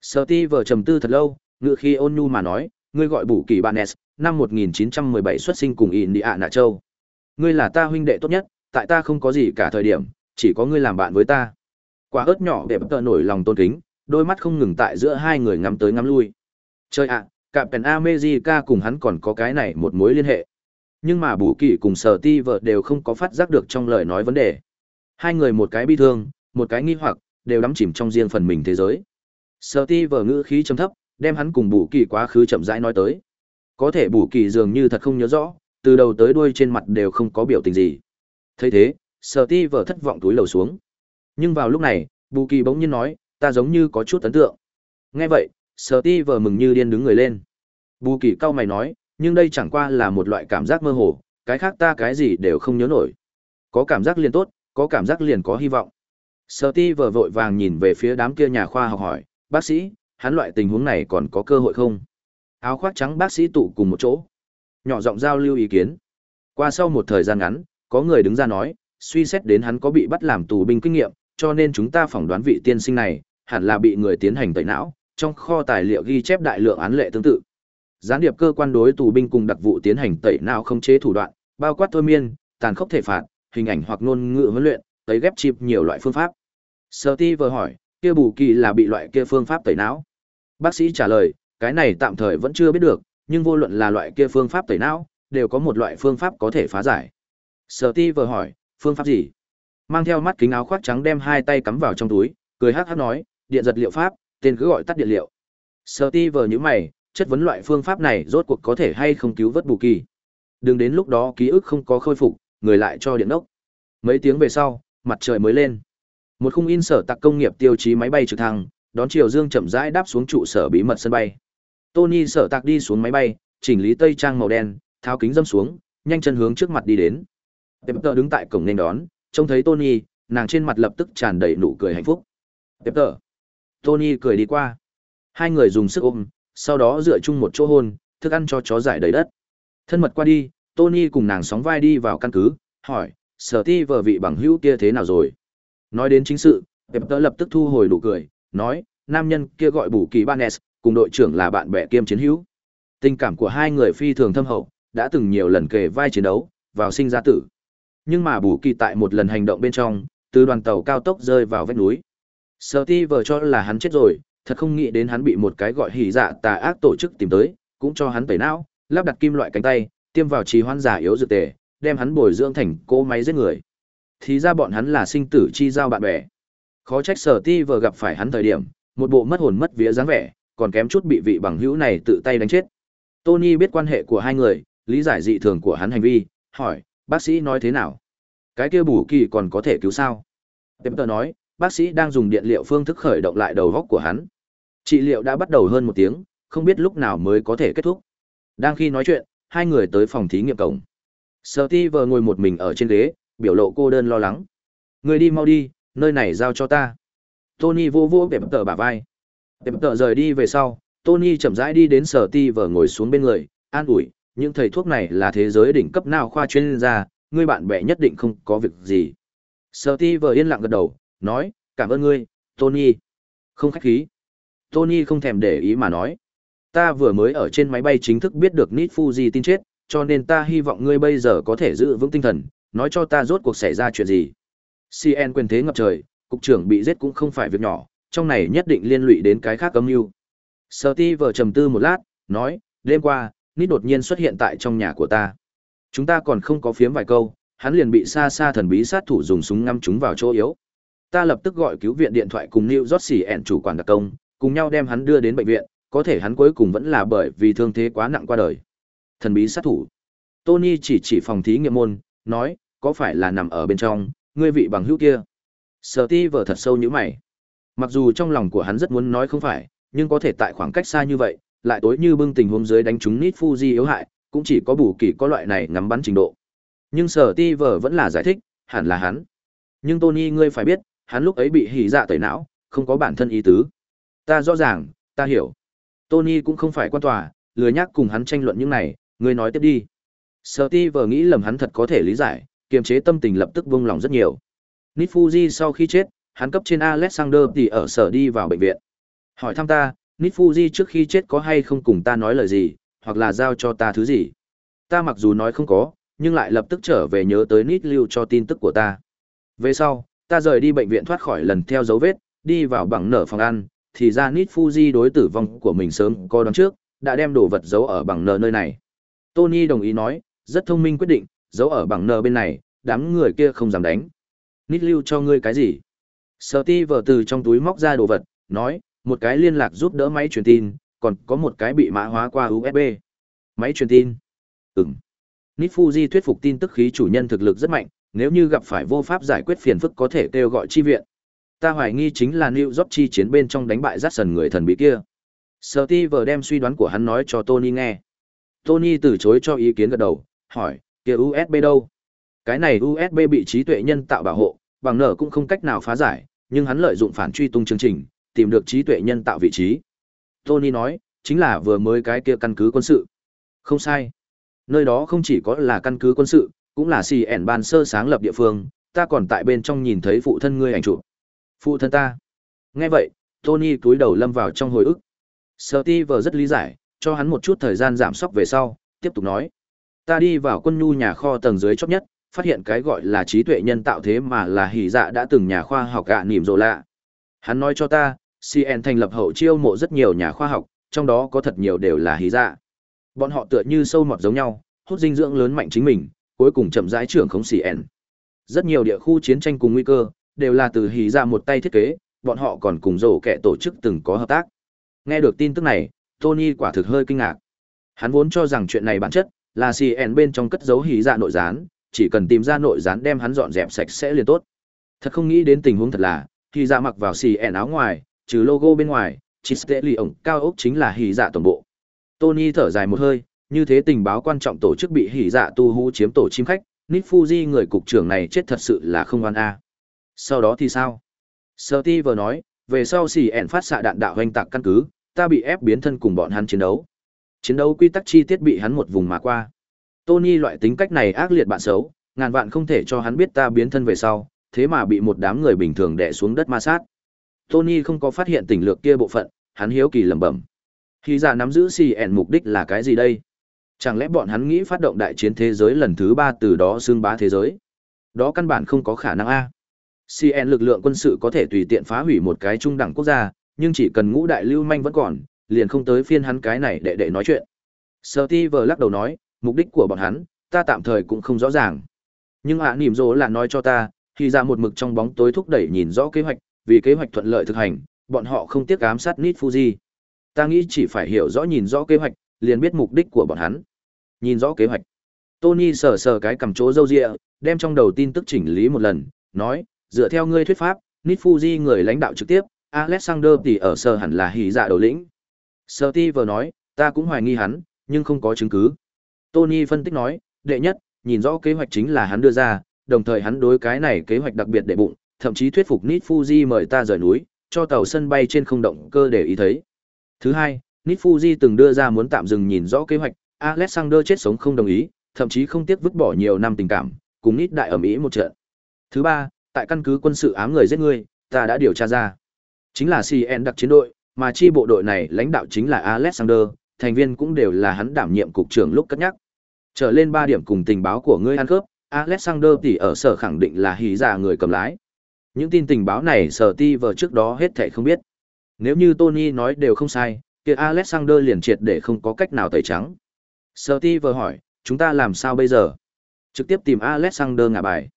Speaker 1: Sở ti vờ trầm tư thật lâu, ngựa khi ôn nhu mà nói, ngươi gọi bù kỳ Banes, năm 1917 xuất sinh cùng Indiana Châu. Ngươi là ta huynh đệ tốt nhất, tại ta không có gì cả thời điểm, chỉ có ngươi làm bạn với ta. Quả ớt nhỏ đẹp tờ nổi lòng tôn kính, đôi mắt không ngừng tại giữa hai người ngắm tới ngắm lui. Chơi ạ, à, cả Pen America cùng hắn còn có cái này một mối liên hệ. Nhưng mà Bù Kỳ cùng Sở Ti vợ đều không có phát giác được trong lời nói vấn đề. Hai người một cái bi thương, một cái nghi hoặc, đều đắm chìm trong riêng phần mình thế giới. Sở Ti vợ ngữ khí trầm thấp, đem hắn cùng Bù Kỳ quá khứ chậm rãi nói tới. Có thể Bù Kỳ dường như thật không nhớ rõ, từ đầu tới đuôi trên mặt đều không có biểu tình gì. thấy thế, Sở Ti vợ thất vọng túi lầu xuống. Nhưng vào lúc này, Bù Kỳ bỗng nhiên nói, ta giống như có chút ấn tượng. Nghe vậy, Sở Ti vợ mừng như điên đứng người lên. Bù Kỳ cau mày nói, nhưng đây chẳng qua là một loại cảm giác mơ hồ, cái khác ta cái gì đều không nhớ nổi. Có cảm giác liền tốt, có cảm giác liền có hy vọng. Sở Ti vội vàng nhìn về phía đám kia nhà khoa học hỏi, bác sĩ, hắn loại tình huống này còn có cơ hội không? Áo khoác trắng bác sĩ tụ cùng một chỗ. Nhỏ giọng giao lưu ý kiến. Qua sau một thời gian ngắn, có người đứng ra nói, suy xét đến hắn có bị bắt làm tù binh kinh nghiệm, cho nên chúng ta phỏng đoán vị tiên sinh này, hẳn là bị người tiến hành tẩy não, trong kho tài liệu ghi chép đại lượng án lệ tương tự. Gián điệp cơ quan đối tù binh cùng đặc vụ tiến hành tẩy não không chế thủ đoạn, bao quát thôi miên, tàn khốc thể phạt, hình ảnh hoặc ngôn ngữ huấn luyện, tẩy ghép chip nhiều loại phương pháp. sơ Ti vừa hỏi, kia bù kỳ là bị loại kia phương pháp tẩy não. Bác sĩ trả lời, cái này tạm thời vẫn chưa biết được, nhưng vô luận là loại kia phương pháp tẩy não, đều có một loại phương pháp có thể phá giải. sơ Ti vừa hỏi, phương pháp gì? Mang theo mắt kính áo khoác trắng đem hai tay cắm vào trong túi, cười hắc hắc nói, điện giật liệu pháp, tên cứ gọi tắt điện liệu. sơ Ti vừa nhíu mày, chất vấn loại phương pháp này rốt cuộc có thể hay không cứu vớt bù kỳ. Đừng đến lúc đó ký ức không có khôi phục, người lại cho điện ốc Mấy tiếng về sau, mặt trời mới lên. Một khung in sở tạc công nghiệp tiêu chí máy bay trực thăng, đón chiều dương chậm rãi đáp xuống trụ sở bí mật sân bay. Tony sở tạc đi xuống máy bay, chỉnh lý tây trang màu đen, tháo kính dâm xuống, nhanh chân hướng trước mặt đi đến. Pepper đứng tại cổng nên đón, trông thấy Tony, nàng trên mặt lập tức tràn đầy nụ cười hạnh phúc. Pepper. Tony cười đi qua. Hai người dùng sức ôm, sau đó dựa chung một chỗ hôn, thức ăn cho chó giải đầy đất. Thân mật qua đi, Tony cùng nàng sóng vai đi vào căn cứ, hỏi, sở ti vợ vị bằng hữu kia thế nào rồi? Nói đến chính sự, Pepper lập tức thu hồi đủ cười, nói, nam nhân kia gọi bù kỳ Banes, cùng đội trưởng là bạn bè kiêm chiến hữu. Tình cảm của hai người phi thường thâm hậu, đã từng nhiều lần kề vai chiến đấu, vào sinh ra tử. Nhưng mà bù kỳ tại một lần hành động bên trong, từ đoàn tàu cao tốc rơi vào vách núi. Sở ti vợ cho là hắn chết rồi, thật không nghĩ đến hắn bị một cái gọi hỉ dạ tà ác tổ chức tìm tới, cũng cho hắn tẩy não, lắp đặt kim loại cánh tay, tiêm vào trì hoãn giả yếu dược tề, đem hắn bồi dưỡng thành cô máy giết người. Thì ra bọn hắn là sinh tử chi giao bạn bè. Khó trách Sở Ti vừa gặp phải hắn thời điểm, một bộ mất hồn mất vía dáng vẻ, còn kém chút bị vị bằng hữu này tự tay đánh chết. Tony biết quan hệ của hai người, lý giải dị thường của hắn hành vi, hỏi, bác sĩ nói thế nào? Cái kia bù kỳ còn có thể cứu sao? Tiệm tờ nói, bác sĩ đang dùng điện liệu phương thức khởi động lại đầu góc của hắn. Trị liệu đã bắt đầu hơn một tiếng, không biết lúc nào mới có thể kết thúc. Đang khi nói chuyện, hai người tới phòng thí nghiệm cổng. Sở ti vờ ngồi một mình ở trên ghế, biểu lộ cô đơn lo lắng. Người đi mau đi, nơi này giao cho ta. Tony vô vô đẹp tờ bả vai. Đẹp tờ rời đi về sau, Tony chậm rãi đi đến sở ti vờ ngồi xuống bên người, an ủi, những thầy thuốc này là thế giới đỉnh cấp nào khoa chuyên gia, ngươi bạn bè nhất định không có việc gì. Sở ti vờ yên lặng gật đầu, nói, cảm ơn ngươi, Tony. Không khách khí. Tony không thèm để ý mà nói. Ta vừa mới ở trên máy bay chính thức biết được Nít Fuji tin chết, cho nên ta hy vọng ngươi bây giờ có thể giữ vững tinh thần, nói cho ta rốt cuộc xảy ra chuyện gì. CN quyền thế ngập trời, cục trưởng bị giết cũng không phải việc nhỏ, trong này nhất định liên lụy đến cái khác âm mưu. Steve trầm tư một lát, nói, đêm qua, Nít đột nhiên xuất hiện tại trong nhà của ta. Chúng ta còn không có phiếm vài câu, hắn liền bị xa xa thần bí sát thủ dùng súng ngắm chúng vào chỗ yếu. Ta lập tức gọi cứu viện điện thoại cùng New York CN chủ quản đặc công, cùng nhau đem hắn đưa đến bệnh viện, có thể hắn cuối cùng vẫn là bởi vì thương thế quá nặng qua đời. Thần bí sát thủ. Tony chỉ chỉ phòng thí nghiệm môn, nói, có phải là nằm ở bên trong, ngươi vị bằng hữu kia. Sở ti vở thật sâu như mày. Mặc dù trong lòng của hắn rất muốn nói không phải, nhưng có thể tại khoảng cách xa như vậy, lại tối như bưng tình huống dưới đánh trúng nít Fuji yếu hại, cũng chỉ có bù kỳ có loại này ngắm bắn trình độ. Nhưng sở ti vở vẫn là giải thích, hẳn là hắn. Nhưng Tony ngươi phải biết, hắn lúc ấy bị hỉ dạ tẩy não, không có bản thân ý tứ. Ta rõ ràng, ta hiểu. Tony cũng không phải quan tòa, lừa nhắc cùng hắn tranh luận những này, ngươi nói tiếp đi. Sở ti vờ nghĩ lầm hắn thật có thể lý giải, kiềm chế tâm tình lập tức vung lòng rất nhiều. Nifuji sau khi chết, hắn cấp trên Alexander thì ở sở đi vào bệnh viện. Hỏi thăm ta, Nifuji trước khi chết có hay không cùng ta nói lời gì, hoặc là giao cho ta thứ gì. Ta mặc dù nói không có, nhưng lại lập tức trở về nhớ tới nít lưu cho tin tức của ta. Về sau, ta rời đi bệnh viện thoát khỏi lần theo dấu vết, đi vào bằng nở phòng ăn, thì ra nít Fuji đối tử vong của mình sớm có đoán trước, đã đem đồ vật giấu ở bằng nở nơi này. Tony đồng ý nói, rất thông minh quyết định, giấu ở bằng nở bên này, đám người kia không dám đánh. Nít lưu cho ngươi cái gì? Steve từ trong túi móc ra đồ vật, nói, một cái liên lạc giúp đỡ máy truyền tin, còn có một cái bị mã hóa qua USB. Máy truyền tin. Ừm. Nifuji thuyết phục tin tức khí chủ nhân thực lực rất mạnh, nếu như gặp phải vô pháp giải quyết phiền phức có thể kêu gọi chi viện. Ta hoài nghi chính là New York chi chiến bên trong đánh bại Jackson người thần bí kia. Steve đem suy đoán của hắn nói cho Tony nghe. Tony từ chối cho ý kiến gật đầu, hỏi, kia USB đâu? Cái này USB bị trí tuệ nhân tạo bảo hộ, bằng nở cũng không cách nào phá giải, nhưng hắn lợi dụng phản truy tung chương trình, tìm được trí tuệ nhân tạo vị trí. Tony nói, chính là vừa mới cái kia căn cứ quân sự. Không sai. Nơi đó không chỉ có là căn cứ quân sự, cũng là CN ban sơ sáng lập địa phương, ta còn tại bên trong nhìn thấy phụ thân ngươi ảnh chụp. Phụ thân ta. Nghe vậy, Tony cúi đầu lâm vào trong hồi ức. Steve rất lý giải, cho hắn một chút thời gian giảm sốc về sau, tiếp tục nói. Ta đi vào quân nhu nhà kho tầng dưới chót nhất, phát hiện cái gọi là trí tuệ nhân tạo thế mà là hỉ dạ đã từng nhà khoa học gạ nỉm rộ lạ. Hắn nói cho ta, CN thành lập hậu chiêu mộ rất nhiều nhà khoa học, trong đó có thật nhiều đều là hỉ dạ. Bọn họ tựa như sâu mọt giống nhau, hút dinh dưỡng lớn mạnh chính mình, cuối cùng chậm rãi trưởng khống CN. Rất nhiều địa khu chiến tranh cùng nguy cơ, đều là từ hỉ dạ một tay thiết kế, bọn họ còn cùng rổ kẻ tổ chức từng có hợp tác. Nghe được tin tức này, Tony quả thực hơi kinh ngạc. Hắn vốn cho rằng chuyện này bản chất là CN bên trong cất giấu hỉ dạ nội gián, chỉ cần tìm ra nội gián đem hắn dọn dẹp sạch sẽ liền tốt. Thật không nghĩ đến tình huống thật là, hỉ dạ mặc vào CN áo ngoài, trừ logo bên ngoài, Chisteli ổng cao ốc chính là hỉ dạ toàn bộ. Tony thở dài một hơi, như thế tình báo quan trọng tổ chức bị hỉ dạ tu hú chiếm tổ chim khách, Nít Fuji người cục trưởng này chết thật sự là không oan a. Sau đó thì sao? Steve nói, về sau xì ẻn phát xạ đạn đạo hoành tạc căn cứ, ta bị ép biến thân cùng bọn hắn chiến đấu. Chiến đấu quy tắc chi tiết bị hắn một vùng mà qua. Tony loại tính cách này ác liệt bạn xấu, ngàn vạn không thể cho hắn biết ta biến thân về sau, thế mà bị một đám người bình thường đè xuống đất ma sát. Tony không có phát hiện tình lược kia bộ phận, hắn hiếu kỳ lẩm bẩm. Khi giả nắm giữ CN mục đích là cái gì đây? Chẳng lẽ bọn hắn nghĩ phát động đại chiến thế giới lần thứ ba từ đó xương bá thế giới? Đó căn bản không có khả năng a. CN lực lượng quân sự có thể tùy tiện phá hủy một cái trung đẳng quốc gia, nhưng chỉ cần ngũ đại lưu manh vẫn còn, liền không tới phiên hắn cái này để để nói chuyện. Steve lắc đầu nói, mục đích của bọn hắn, ta tạm thời cũng không rõ ràng. Nhưng ạ à, nỉm rồ là nói cho ta, khi ra một mực trong bóng tối thúc đẩy nhìn rõ kế hoạch, vì kế hoạch thuận lợi thực hành, bọn họ không tiếc ám sát Nit Fuji. Ta nghĩ chỉ phải hiểu rõ nhìn rõ kế hoạch, liền biết mục đích của bọn hắn. Nhìn rõ kế hoạch. Tony sờ sờ cái cầm chỗ râu ria, đem trong đầu tin tức chỉnh lý một lần, nói, dựa theo ngươi thuyết pháp, Nitfuji người lãnh đạo trực tiếp, Alexander thì ở sở hẳn là hỉ dạ đầu lĩnh. Steve nói, ta cũng hoài nghi hắn, nhưng không có chứng cứ. Tony phân tích nói, đệ nhất, nhìn rõ kế hoạch chính là hắn đưa ra, đồng thời hắn đối cái này kế hoạch đặc biệt để bụng, thậm chí thuyết phục Nitfuji mời ta rời núi, cho tàu sân bay trên không động cơ để ý thấy. Thứ hai, Nitfuji từng đưa ra muốn tạm dừng nhìn rõ kế hoạch, Alexander chết sống không đồng ý, thậm chí không tiếc vứt bỏ nhiều năm tình cảm, cùng Nit đại ở Mỹ một trận. Thứ ba, tại căn cứ quân sự ám người giết người, ta đã điều tra ra. Chính là CN đặc chiến đội, mà chi bộ đội này lãnh đạo chính là Alexander, thành viên cũng đều là hắn đảm nhiệm cục trưởng lúc cất nhắc. Trở lên 3 điểm cùng tình báo của ngươi ăn khớp, Alexander tỷ ở sở khẳng định là hí giả người cầm lái. Những tin tình báo này sở ti vờ trước đó hết thảy không biết. Nếu như Tony nói đều không sai, kia Alexander liền triệt để không có cách nào tẩy trắng. Sở ti vờ hỏi, chúng ta làm sao bây giờ? Trực tiếp tìm Alexander ngả bài.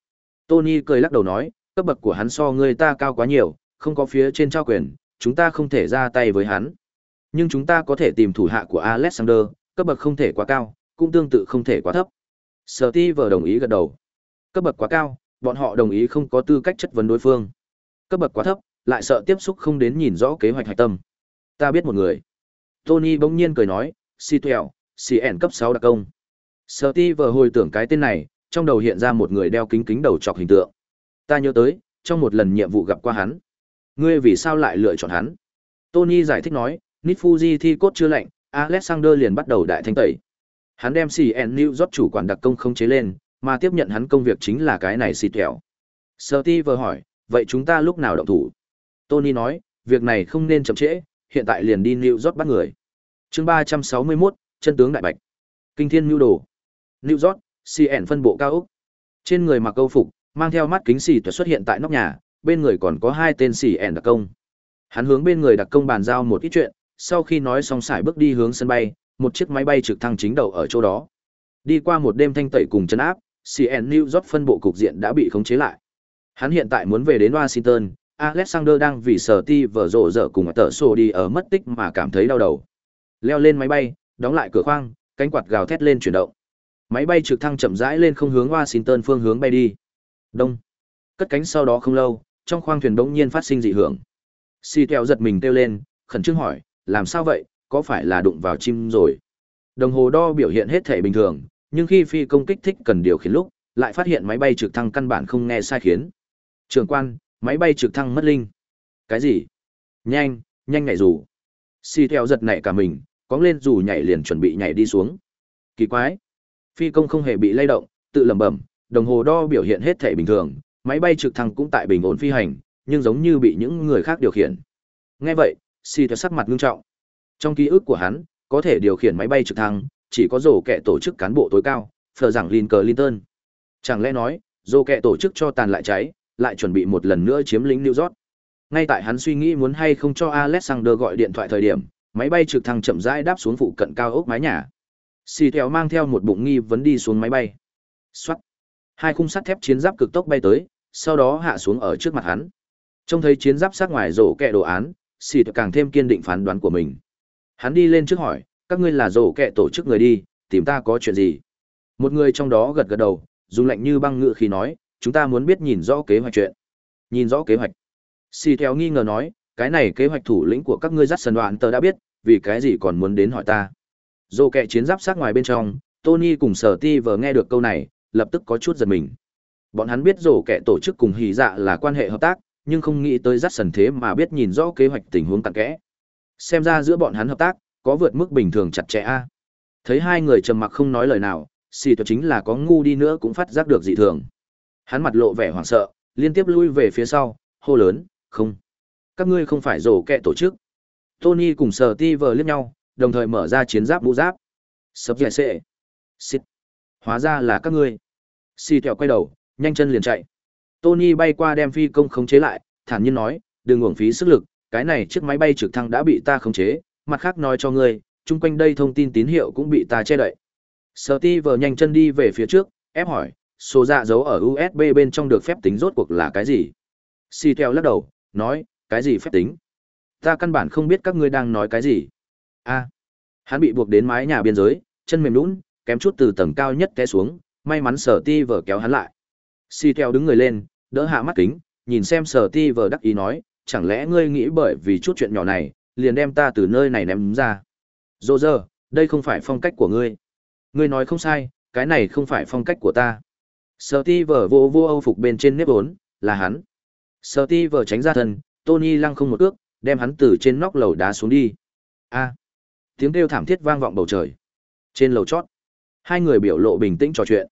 Speaker 1: Tony cười lắc đầu nói, cấp bậc của hắn so người ta cao quá nhiều, không có phía trên trao quyền, chúng ta không thể ra tay với hắn. Nhưng chúng ta có thể tìm thủ hạ của Alexander, cấp bậc không thể quá cao, cũng tương tự không thể quá thấp. Steve đồng ý gật đầu. Cấp bậc quá cao, bọn họ đồng ý không có tư cách chất vấn đối phương. Cấp bậc quá thấp, lại sợ tiếp xúc không đến nhìn rõ kế hoạch hạch tâm. Ta biết một người. Tony bỗng nhiên cười nói, Si Tẻo, Si CN cấp 6 đặc công. Steve hồi tưởng cái tên này, trong đầu hiện ra một người đeo kính kính đầu chọc hình tượng. Ta nhớ tới, trong một lần nhiệm vụ gặp qua hắn. Ngươi vì sao lại lựa chọn hắn? Tony giải thích nói, Nifuji thi cốt chưa lạnh, Alexander liền bắt đầu đại thanh tẩy. Hắn đem CN New York chủ quản đặc công không chế lên, mà tiếp nhận hắn công việc chính là cái này xịt kẹo. Steve hỏi, vậy chúng ta lúc nào động thủ? Tony nói, việc này không nên chậm trễ, hiện tại liền đi New York bắt người. chương 361, chân tướng đại bạch. Kinh thiên nhu đồ. New York, CN phân bộ cao ốc. Trên người mặc câu phục, mang theo mắt kính xì tuyệt xuất hiện tại nóc nhà, bên người còn có hai tên CN đặc công. Hắn hướng bên người đặc công bàn giao một ít chuyện, sau khi nói xong xài bước đi hướng sân bay, một chiếc máy bay trực thăng chính đầu ở chỗ đó. Đi qua một đêm thanh tẩy cùng chân áp, CN New York phân bộ cục diện đã bị khống chế lại. Hắn hiện tại muốn về đến Washington, Alexander đang vì sở ti vở rộ rỡ cùng tờ sổ đi ở mất tích mà cảm thấy đau đầu. Leo lên máy bay, đóng lại cửa khoang, cánh quạt gào thét lên chuyển động. Máy bay trực thăng chậm rãi lên không hướng Washington phương hướng bay đi. Đông. Cất cánh sau đó không lâu, trong khoang thuyền đột nhiên phát sinh dị hưởng. Si Tèo giật mình kêu lên, khẩn trương hỏi, làm sao vậy, có phải là đụng vào chim rồi? Đồng hồ đo biểu hiện hết thể bình thường, nhưng khi phi công kích thích cần điều khiển lúc, lại phát hiện máy bay trực thăng căn bản không nghe sai khiến. Trường quan, máy bay trực thăng mất linh. Cái gì? Nhanh, nhanh nhảy dù. Si theo giật nảy cả mình, cóng lên dù nhảy liền chuẩn bị nhảy đi xuống. Kỳ quái. Phi công không hề bị lay động, tự lẩm bẩm, đồng hồ đo biểu hiện hết thể bình thường, máy bay trực thăng cũng tại bình ổn phi hành, nhưng giống như bị những người khác điều khiển. Nghe vậy, Si theo sắc mặt nghiêm trọng. Trong ký ức của hắn, có thể điều khiển máy bay trực thăng, chỉ có rổ kẻ tổ chức cán bộ tối cao, Phờ rằng Lincoln. Chẳng lẽ nói, rổ kẻ tổ chức cho tàn lại cháy, lại chuẩn bị một lần nữa chiếm lĩnh New York. Ngay tại hắn suy nghĩ muốn hay không cho Alexander gọi điện thoại thời điểm, máy bay trực thăng chậm rãi đáp xuống phụ cận cao ốc mái nhà. Xì theo mang theo một bụng nghi vấn đi xuống máy bay. Xoát. Hai khung sắt thép chiến giáp cực tốc bay tới, sau đó hạ xuống ở trước mặt hắn. Trông thấy chiến giáp sát ngoài rổ kẹ đồ án, xì càng thêm kiên định phán đoán của mình. Hắn đi lên trước hỏi, các ngươi là rổ kẹ tổ chức người đi, tìm ta có chuyện gì? Một người trong đó gật gật đầu, dùng lạnh như băng ngựa khi nói, chúng ta muốn biết nhìn rõ kế hoạch chuyện. Nhìn rõ kế hoạch. Si theo nghi ngờ nói, cái này kế hoạch thủ lĩnh của các ngươi dắt sần đoạn tờ đã biết, vì cái gì còn muốn đến hỏi ta. Dô kẹ chiến giáp sát ngoài bên trong, Tony cùng sở ti vừa nghe được câu này, lập tức có chút giật mình. Bọn hắn biết rổ kẹ tổ chức cùng hỉ dạ là quan hệ hợp tác, nhưng không nghĩ tới dắt sần thế mà biết nhìn rõ kế hoạch tình huống cặn kẽ. Xem ra giữa bọn hắn hợp tác, có vượt mức bình thường chặt chẽ a. Thấy hai người trầm mặc không nói lời nào, xì tuyệt chính là có ngu đi nữa cũng phát giác được dị thường. Hắn mặt lộ vẻ hoảng sợ, liên tiếp lui về phía sau, hô lớn, không. Các ngươi không phải rổ kẹ tổ chức. Tony cùng sở ti vờ liếc nhau, đồng thời mở ra chiến giáp mũ giáp. Sập dẻ sệ Xịt. Hóa ra là các ngươi. Xì tẹo quay đầu, nhanh chân liền chạy. Tony bay qua đem phi công khống chế lại, thản nhiên nói, đừng uổng phí sức lực, cái này chiếc máy bay trực thăng đã bị ta khống chế, mặt khác nói cho ngươi, chung quanh đây thông tin tín hiệu cũng bị ta che đậy. sợ ti vờ nhanh chân đi về phía trước, ép hỏi, số dạ giấu ở USB bên trong được phép tính rốt cuộc là cái gì? Si theo lắc đầu, nói, cái gì phép tính? Ta căn bản không biết các ngươi đang nói cái gì. A, hắn bị buộc đến mái nhà biên giới, chân mềm lún kém chút từ tầng cao nhất té xuống, may mắn sở ti vờ kéo hắn lại. Si theo đứng người lên, đỡ hạ mắt kính, nhìn xem sở ti vờ đắc ý nói, chẳng lẽ ngươi nghĩ bởi vì chút chuyện nhỏ này, liền đem ta từ nơi này ném ra. Dô dơ, đây không phải phong cách của ngươi. Ngươi nói không sai, cái này không phải phong cách của ta. Sở ti vờ vô vô âu phục bên trên nếp vốn, là hắn. Sở ti vờ tránh ra thân, Tony lăng không một ước, đem hắn từ trên nóc lầu đá xuống đi. A. Tiếng kêu thảm thiết vang vọng bầu trời. Trên lầu chót, hai người biểu lộ bình tĩnh trò chuyện.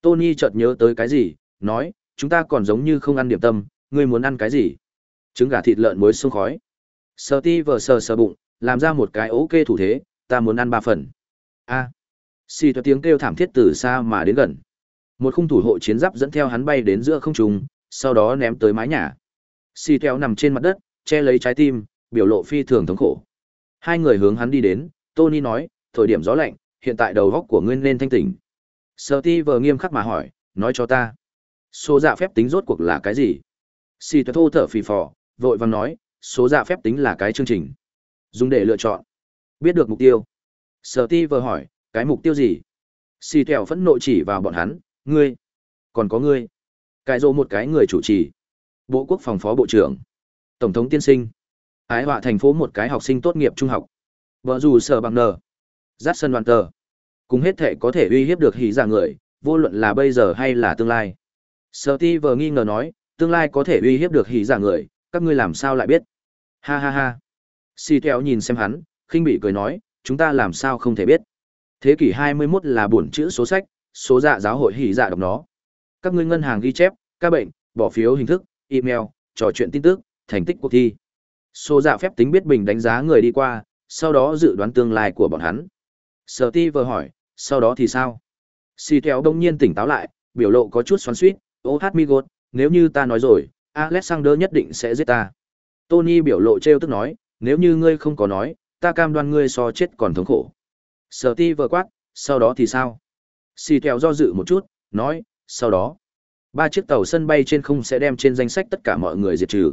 Speaker 1: Tony chợt nhớ tới cái gì, nói, chúng ta còn giống như không ăn điểm tâm, ngươi muốn ăn cái gì? Trứng gà thịt lợn muối sông khói. sờ ti vờ sờ sờ bụng, làm ra một cái ok thủ thế, ta muốn ăn ba phần. A. Xì cho tiếng kêu thảm thiết từ xa mà đến gần. Một khung thủ hộ chiến giáp dẫn theo hắn bay đến giữa không trung, sau đó ném tới mái nhà. Xì theo nằm trên mặt đất, che lấy trái tim, biểu lộ phi thường thống khổ. Hai người hướng hắn đi đến, Tony nói, thời điểm gió lạnh, hiện tại đầu góc của ngươi nên thanh tỉnh. Sở ti vờ nghiêm khắc mà hỏi, nói cho ta. Số dạ phép tính rốt cuộc là cái gì? Xì thô thở phì phò, vội vàng nói, số dạ phép tính là cái chương trình. Dùng để lựa chọn. Biết được mục tiêu. Sở ti vờ hỏi, cái mục tiêu gì? Xì theo phẫn nộ chỉ vào bọn hắn, ngươi. Còn có ngươi. Cái rô một cái người chủ trì. Bộ quốc phòng phó bộ trưởng. Tổng thống tiên sinh. Ái họa thành phố một cái học sinh tốt nghiệp trung học. Vợ dù sở bằng nờ. Dắt sân đoàn tờ. Cùng hết thệ có thể uy hiếp được hỉ giả người, vô luận là bây giờ hay là tương lai. sợ ti vờ nghi ngờ nói, tương lai có thể uy hiếp được hỉ giả người, các ngươi làm sao lại biết? Ha ha ha. Si theo nhìn xem hắn, khinh bị cười nói, chúng ta làm sao không thể biết. Thế kỷ 21 là buồn chữ số sách, số dạ giáo hội hỉ dạ đọc nó. Các ngươi ngân hàng ghi chép, các bệnh, bỏ phiếu hình thức, email, trò chuyện tin tức, thành tích cuộc thi. Số dạ phép tính biết bình đánh giá người đi qua, sau đó dự đoán tương lai của bọn hắn. Sở ti vừa hỏi, sau đó thì sao? Xì theo đông nhiên tỉnh táo lại, biểu lộ có chút xoắn suýt, ô hát mi gột, nếu như ta nói rồi, Alexander nhất định sẽ giết ta. Tony biểu lộ trêu tức nói, nếu như ngươi không có nói, ta cam đoan ngươi so chết còn thống khổ. Sở ti vừa quát, sau đó thì sao? Xì theo do dự một chút, nói, sau đó, ba chiếc tàu sân bay trên không sẽ đem trên danh sách tất cả mọi người diệt trừ.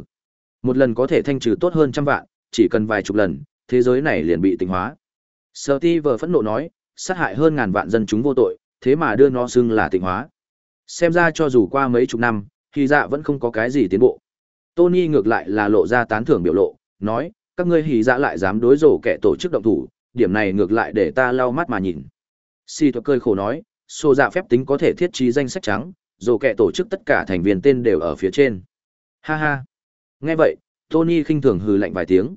Speaker 1: Một lần có thể thanh trừ tốt hơn trăm vạn, chỉ cần vài chục lần, thế giới này liền bị tinh hóa. Sở ti vừa phẫn nộ nói, sát hại hơn ngàn vạn dân chúng vô tội, thế mà đưa nó xưng là tinh hóa. Xem ra cho dù qua mấy chục năm, thì dạ vẫn không có cái gì tiến bộ. Tony ngược lại là lộ ra tán thưởng biểu lộ, nói, các ngươi hỉ dạ lại dám đối rổ kẻ tổ chức động thủ, điểm này ngược lại để ta lau mắt mà nhìn. Si thuật cơi khổ nói, xô dạ phép tính có thể thiết trí danh sách trắng, rổ kẻ tổ chức tất cả thành viên tên đều ở phía trên. Ha ha. Nghe vậy, Tony khinh thường hừ lạnh vài tiếng.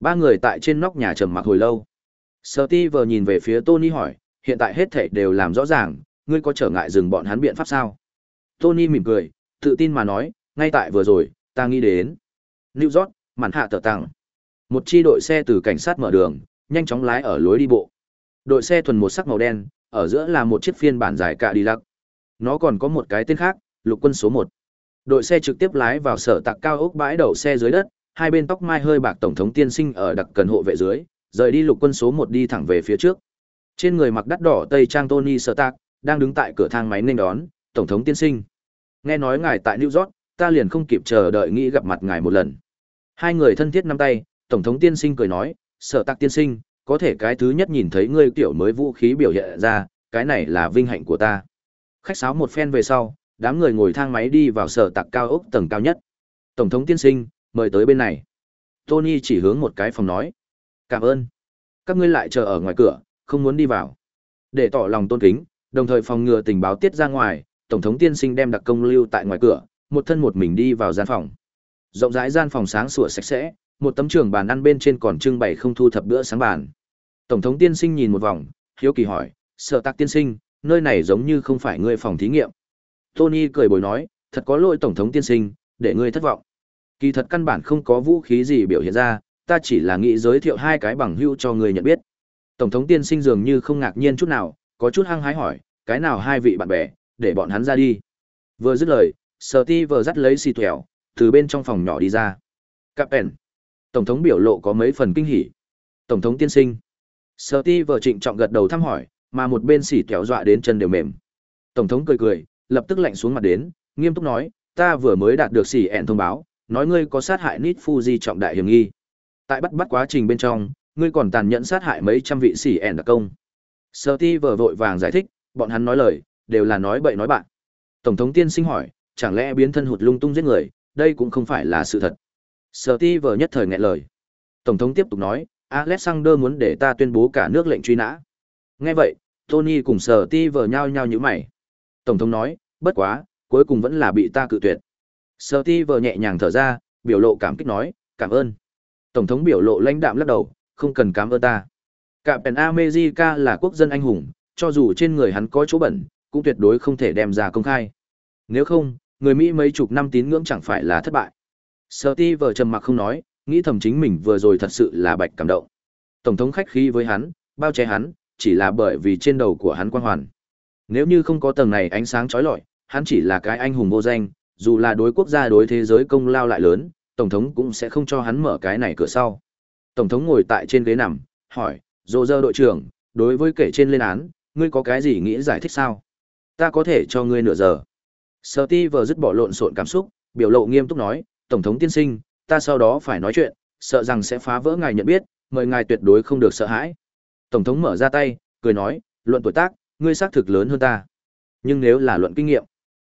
Speaker 1: Ba người tại trên nóc nhà trầm mặc hồi lâu. Steve nhìn về phía Tony hỏi, hiện tại hết thảy đều làm rõ ràng, ngươi có trở ngại dừng bọn hắn biện pháp sao? Tony mỉm cười, tự tin mà nói, ngay tại vừa rồi, ta nghĩ đến. New York, màn hạ tờ tặng. Một chi đội xe từ cảnh sát mở đường, nhanh chóng lái ở lối đi bộ. Đội xe thuần một sắc màu đen, ở giữa là một chiếc phiên bản dài cạ đi lắc. Nó còn có một cái tên khác, lục quân số 1. Đội xe trực tiếp lái vào sở tạc cao ốc bãi đậu xe dưới đất, hai bên tóc mai hơi bạc tổng thống tiên sinh ở đặc cần hộ vệ dưới, rời đi lục quân số một đi thẳng về phía trước. Trên người mặc đắt đỏ tây trang Tony Stark đang đứng tại cửa thang máy nên đón, tổng thống tiên sinh. Nghe nói ngài tại New York, ta liền không kịp chờ đợi nghĩ gặp mặt ngài một lần. Hai người thân thiết nắm tay, tổng thống tiên sinh cười nói, Stark tiên sinh, có thể cái thứ nhất nhìn thấy ngươi tiểu mới vũ khí biểu hiện ra, cái này là vinh hạnh của ta. Khách sáo một phen về sau, đám người ngồi thang máy đi vào sở tạc cao ốc tầng cao nhất. Tổng thống tiên sinh, mời tới bên này. Tony chỉ hướng một cái phòng nói. Cảm ơn. Các ngươi lại chờ ở ngoài cửa, không muốn đi vào. Để tỏ lòng tôn kính, đồng thời phòng ngừa tình báo tiết ra ngoài, Tổng thống tiên sinh đem đặc công lưu tại ngoài cửa, một thân một mình đi vào gian phòng. Rộng rãi gian phòng sáng sủa sạch sẽ, một tấm trường bàn ăn bên trên còn trưng bày không thu thập bữa sáng bàn. Tổng thống tiên sinh nhìn một vòng, hiếu kỳ hỏi, sợ tạc tiên sinh, nơi này giống như không phải ngươi phòng thí nghiệm. Tony cười bồi nói, thật có lỗi tổng thống tiên sinh, để ngươi thất vọng. Kỳ thật căn bản không có vũ khí gì biểu hiện ra, ta chỉ là nghĩ giới thiệu hai cái bằng hữu cho người nhận biết. Tổng thống tiên sinh dường như không ngạc nhiên chút nào, có chút hăng hái hỏi, cái nào hai vị bạn bè, để bọn hắn ra đi. Vừa dứt lời, Steve vừa dắt lấy xì tuèo, từ bên trong phòng nhỏ đi ra. Captain. Tổng thống biểu lộ có mấy phần kinh hỉ. Tổng thống tiên sinh. Steve vừa trịnh trọng gật đầu thăm hỏi, mà một bên xì tuèo dọa đến chân đều mềm. Tổng thống cười cười, lập tức lạnh xuống mặt đến, nghiêm túc nói, ta vừa mới đạt được sỉ ẹn thông báo, nói ngươi có sát hại Nít Fuji trọng đại hiểm nghi. Tại bắt bắt quá trình bên trong, ngươi còn tàn nhẫn sát hại mấy trăm vị sỉ ẹn đặc công. Steve vội vàng giải thích, bọn hắn nói lời, đều là nói bậy nói bạn. Tổng thống tiên sinh hỏi, chẳng lẽ biến thân hụt lung tung giết người, đây cũng không phải là sự thật. Steve nhất thời nghẹn lời. Tổng thống tiếp tục nói, Alexander muốn để ta tuyên bố cả nước lệnh truy nã. Nghe vậy, Tony cùng Steve nhao nhao như mày. Tổng thống nói, bất quá, cuối cùng vẫn là bị ta cự tuyệt. Steve nhẹ nhàng thở ra, biểu lộ cảm kích nói, cảm ơn. Tổng thống biểu lộ lãnh đạm lắc đầu, không cần cảm ơn ta. Cả Pen America là quốc dân anh hùng, cho dù trên người hắn có chỗ bẩn, cũng tuyệt đối không thể đem ra công khai. Nếu không, người Mỹ mấy chục năm tín ngưỡng chẳng phải là thất bại. Steve trầm mặc không nói, nghĩ thầm chính mình vừa rồi thật sự là bạch cảm động. Tổng thống khách khí với hắn, bao che hắn, chỉ là bởi vì trên đầu của hắn quang hoàn. Nếu như không có tầng này ánh sáng chói lọi, hắn chỉ là cái anh hùng vô danh, dù là đối quốc gia đối thế giới công lao lại lớn, tổng thống cũng sẽ không cho hắn mở cái này cửa sau. Tổng thống ngồi tại trên ghế nằm, hỏi, "Dỗ dơ đội trưởng, đối với kể trên lên án, ngươi có cái gì nghĩ giải thích sao? Ta có thể cho ngươi nửa giờ. Sở ti vừa dứt bỏ lộn xộn cảm xúc, biểu lộ nghiêm túc nói, Tổng thống tiên sinh, ta sau đó phải nói chuyện, sợ rằng sẽ phá vỡ ngài nhận biết, mời ngài tuyệt đối không được sợ hãi. Tổng thống mở ra tay, cười nói, luận tuổi tác, ngươi xác thực lớn hơn ta. Nhưng nếu là luận kinh nghiệm,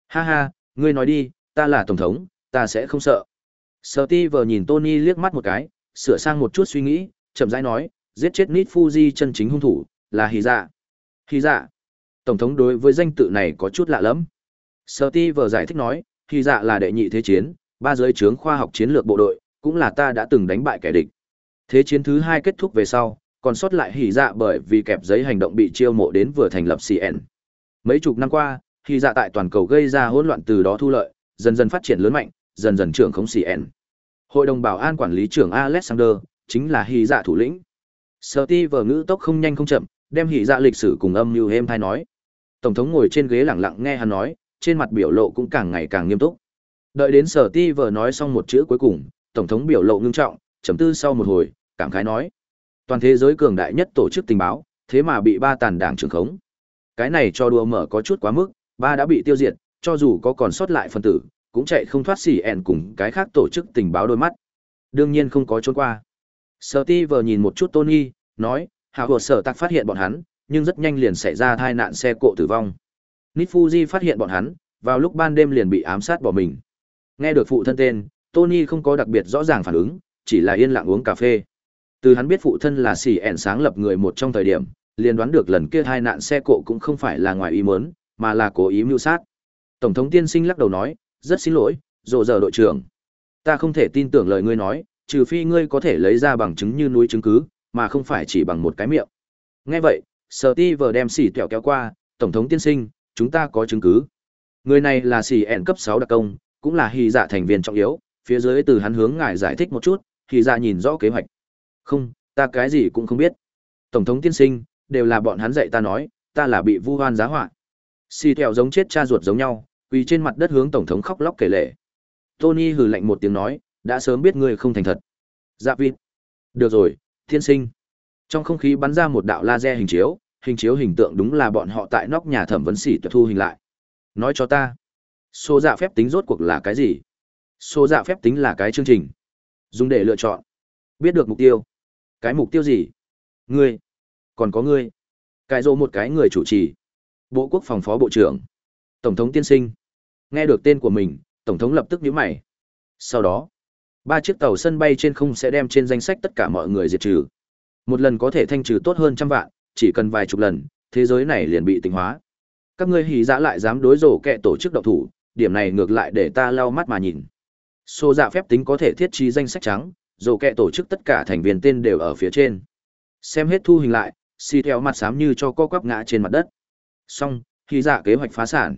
Speaker 1: ha ha, ngươi nói đi, ta là Tổng thống, ta sẽ không sợ. Steve nhìn Tony liếc mắt một cái, sửa sang một chút suy nghĩ, chậm rãi nói, giết chết Nit Fuji chân chính hung thủ, là Hỉ Dạ. Hỉ Dạ. Tổng thống đối với danh tự này có chút lạ lắm. Steve giải thích nói, Hỉ Dạ là đệ nhị thế chiến, ba giới trướng khoa học chiến lược bộ đội, cũng là ta đã từng đánh bại kẻ địch. Thế chiến thứ hai kết thúc về sau, còn sót lại Hỉ Dạ bởi vì kẹp giấy hành động bị chiêu mộ đến vừa thành lập CN. Mấy chục năm qua, Hỉ Dạ tại toàn cầu gây ra hỗn loạn từ đó thu lợi, dần dần phát triển lớn mạnh, dần dần trưởng khống CN. Hội đồng bảo an quản lý trưởng Alexander, chính là hỉ dạ thủ lĩnh. Steve ngữ tốc không nhanh không chậm, đem hỉ dạ lịch sử cùng âm mưu êm thai nói tổng thống ngồi trên ghế lẳng lặng nghe hắn nói trên mặt biểu lộ cũng càng ngày càng nghiêm túc đợi đến sở ti vờ nói xong một chữ cuối cùng tổng thống biểu lộ ngưng trọng chấm tư sau một hồi cảm khái nói toàn thế giới cường đại nhất tổ chức tình báo, thế mà bị ba tàn đảng trưởng khống. Cái này cho đùa mở có chút quá mức, ba đã bị tiêu diệt, cho dù có còn sót lại phân tử, cũng chạy không thoát xỉ ẹn cùng cái khác tổ chức tình báo đôi mắt. Đương nhiên không có trốn qua. Sợ ti vờ nhìn một chút tony, nói, hạ hồ sở tặc phát hiện bọn hắn, nhưng rất nhanh liền xảy ra tai nạn xe cộ tử vong. Nít fuji phát hiện bọn hắn, vào lúc ban đêm liền bị ám sát bỏ mình. Nghe được phụ thân tên, tony không có đặc biệt rõ ràng phản ứng, chỉ là yên lặng uống cà phê từ hắn biết phụ thân là xỉ ẻn sáng lập người một trong thời điểm, liền đoán được lần kia hai nạn xe cộ cũng không phải là ngoài ý muốn, mà là cố ý mưu sát. Tổng thống tiên sinh lắc đầu nói, rất xin lỗi rộ giờ đội trưởng. Ta không thể tin tưởng lời ngươi nói, trừ phi ngươi có thể lấy ra bằng chứng như núi chứng cứ, mà không phải chỉ bằng một cái miệng. Nghe vậy sở ti vờ đem xỉ tẹo kéo qua, tổng thống tiên sinh, chúng ta có chứng cứ. Người này là xỉ ẹn cấp sáu đặc công, cũng là hy dạ thành viên trọng yếu, phía dưới từ hắn hướng ngài giải thích một chút, hy dạ nhìn rõ kế hoạch không, ta cái gì cũng không biết. Tổng thống tiên sinh, đều là bọn hắn dạy ta nói, ta là bị vu hoan giá họa. Xì theo giống chết cha ruột giống nhau, quỳ trên mặt đất hướng tổng thống khóc lóc kể lể. Tony hừ lạnh một tiếng nói, đã sớm biết ngươi không thành thật. Dạ vịt. Được rồi thiên sinh. Trong không khí bắn ra một đạo laser hình chiếu hình chiếu hình tượng đúng là bọn họ tại nóc nhà thẩm vấn xỉ tuyệt thu hình lại. Nói cho ta, số dạ phép tính rốt cuộc là cái gì? Số dạ phép tính là cái chương trình. Dùng để lựa chọn. Biết được mục tiêu cái mục tiêu gì? Ngươi. Còn có ngươi. Cải rộ một cái người chủ trì. Bộ quốc phòng phó bộ trưởng. Tổng thống tiên sinh. Nghe được tên của mình, tổng thống lập tức nhíu mày. Sau đó, ba chiếc tàu sân bay trên không sẽ đem trên danh sách tất cả mọi người diệt trừ. Một lần có thể thanh trừ tốt hơn trăm vạn, chỉ cần vài chục lần, thế giới này liền bị tinh hóa. Các ngươi hì dã lại dám đối rổ kẹ tổ chức độc thủ, điểm này ngược lại để ta lau mắt mà nhìn. Xô dạ phép tính có thể thiết trí danh sách trắng rổ kẹ tổ chức tất cả thành viên tên đều ở phía trên. Xem hết thu hình lại, xì theo mặt xám như cho co quắp ngã trên mặt đất. Xong, khi dạ kế hoạch phá sản.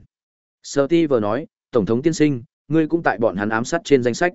Speaker 1: Sợ ti vừa nói, tổng thống tiên sinh, ngươi cũng tại bọn hắn ám sát trên danh sách.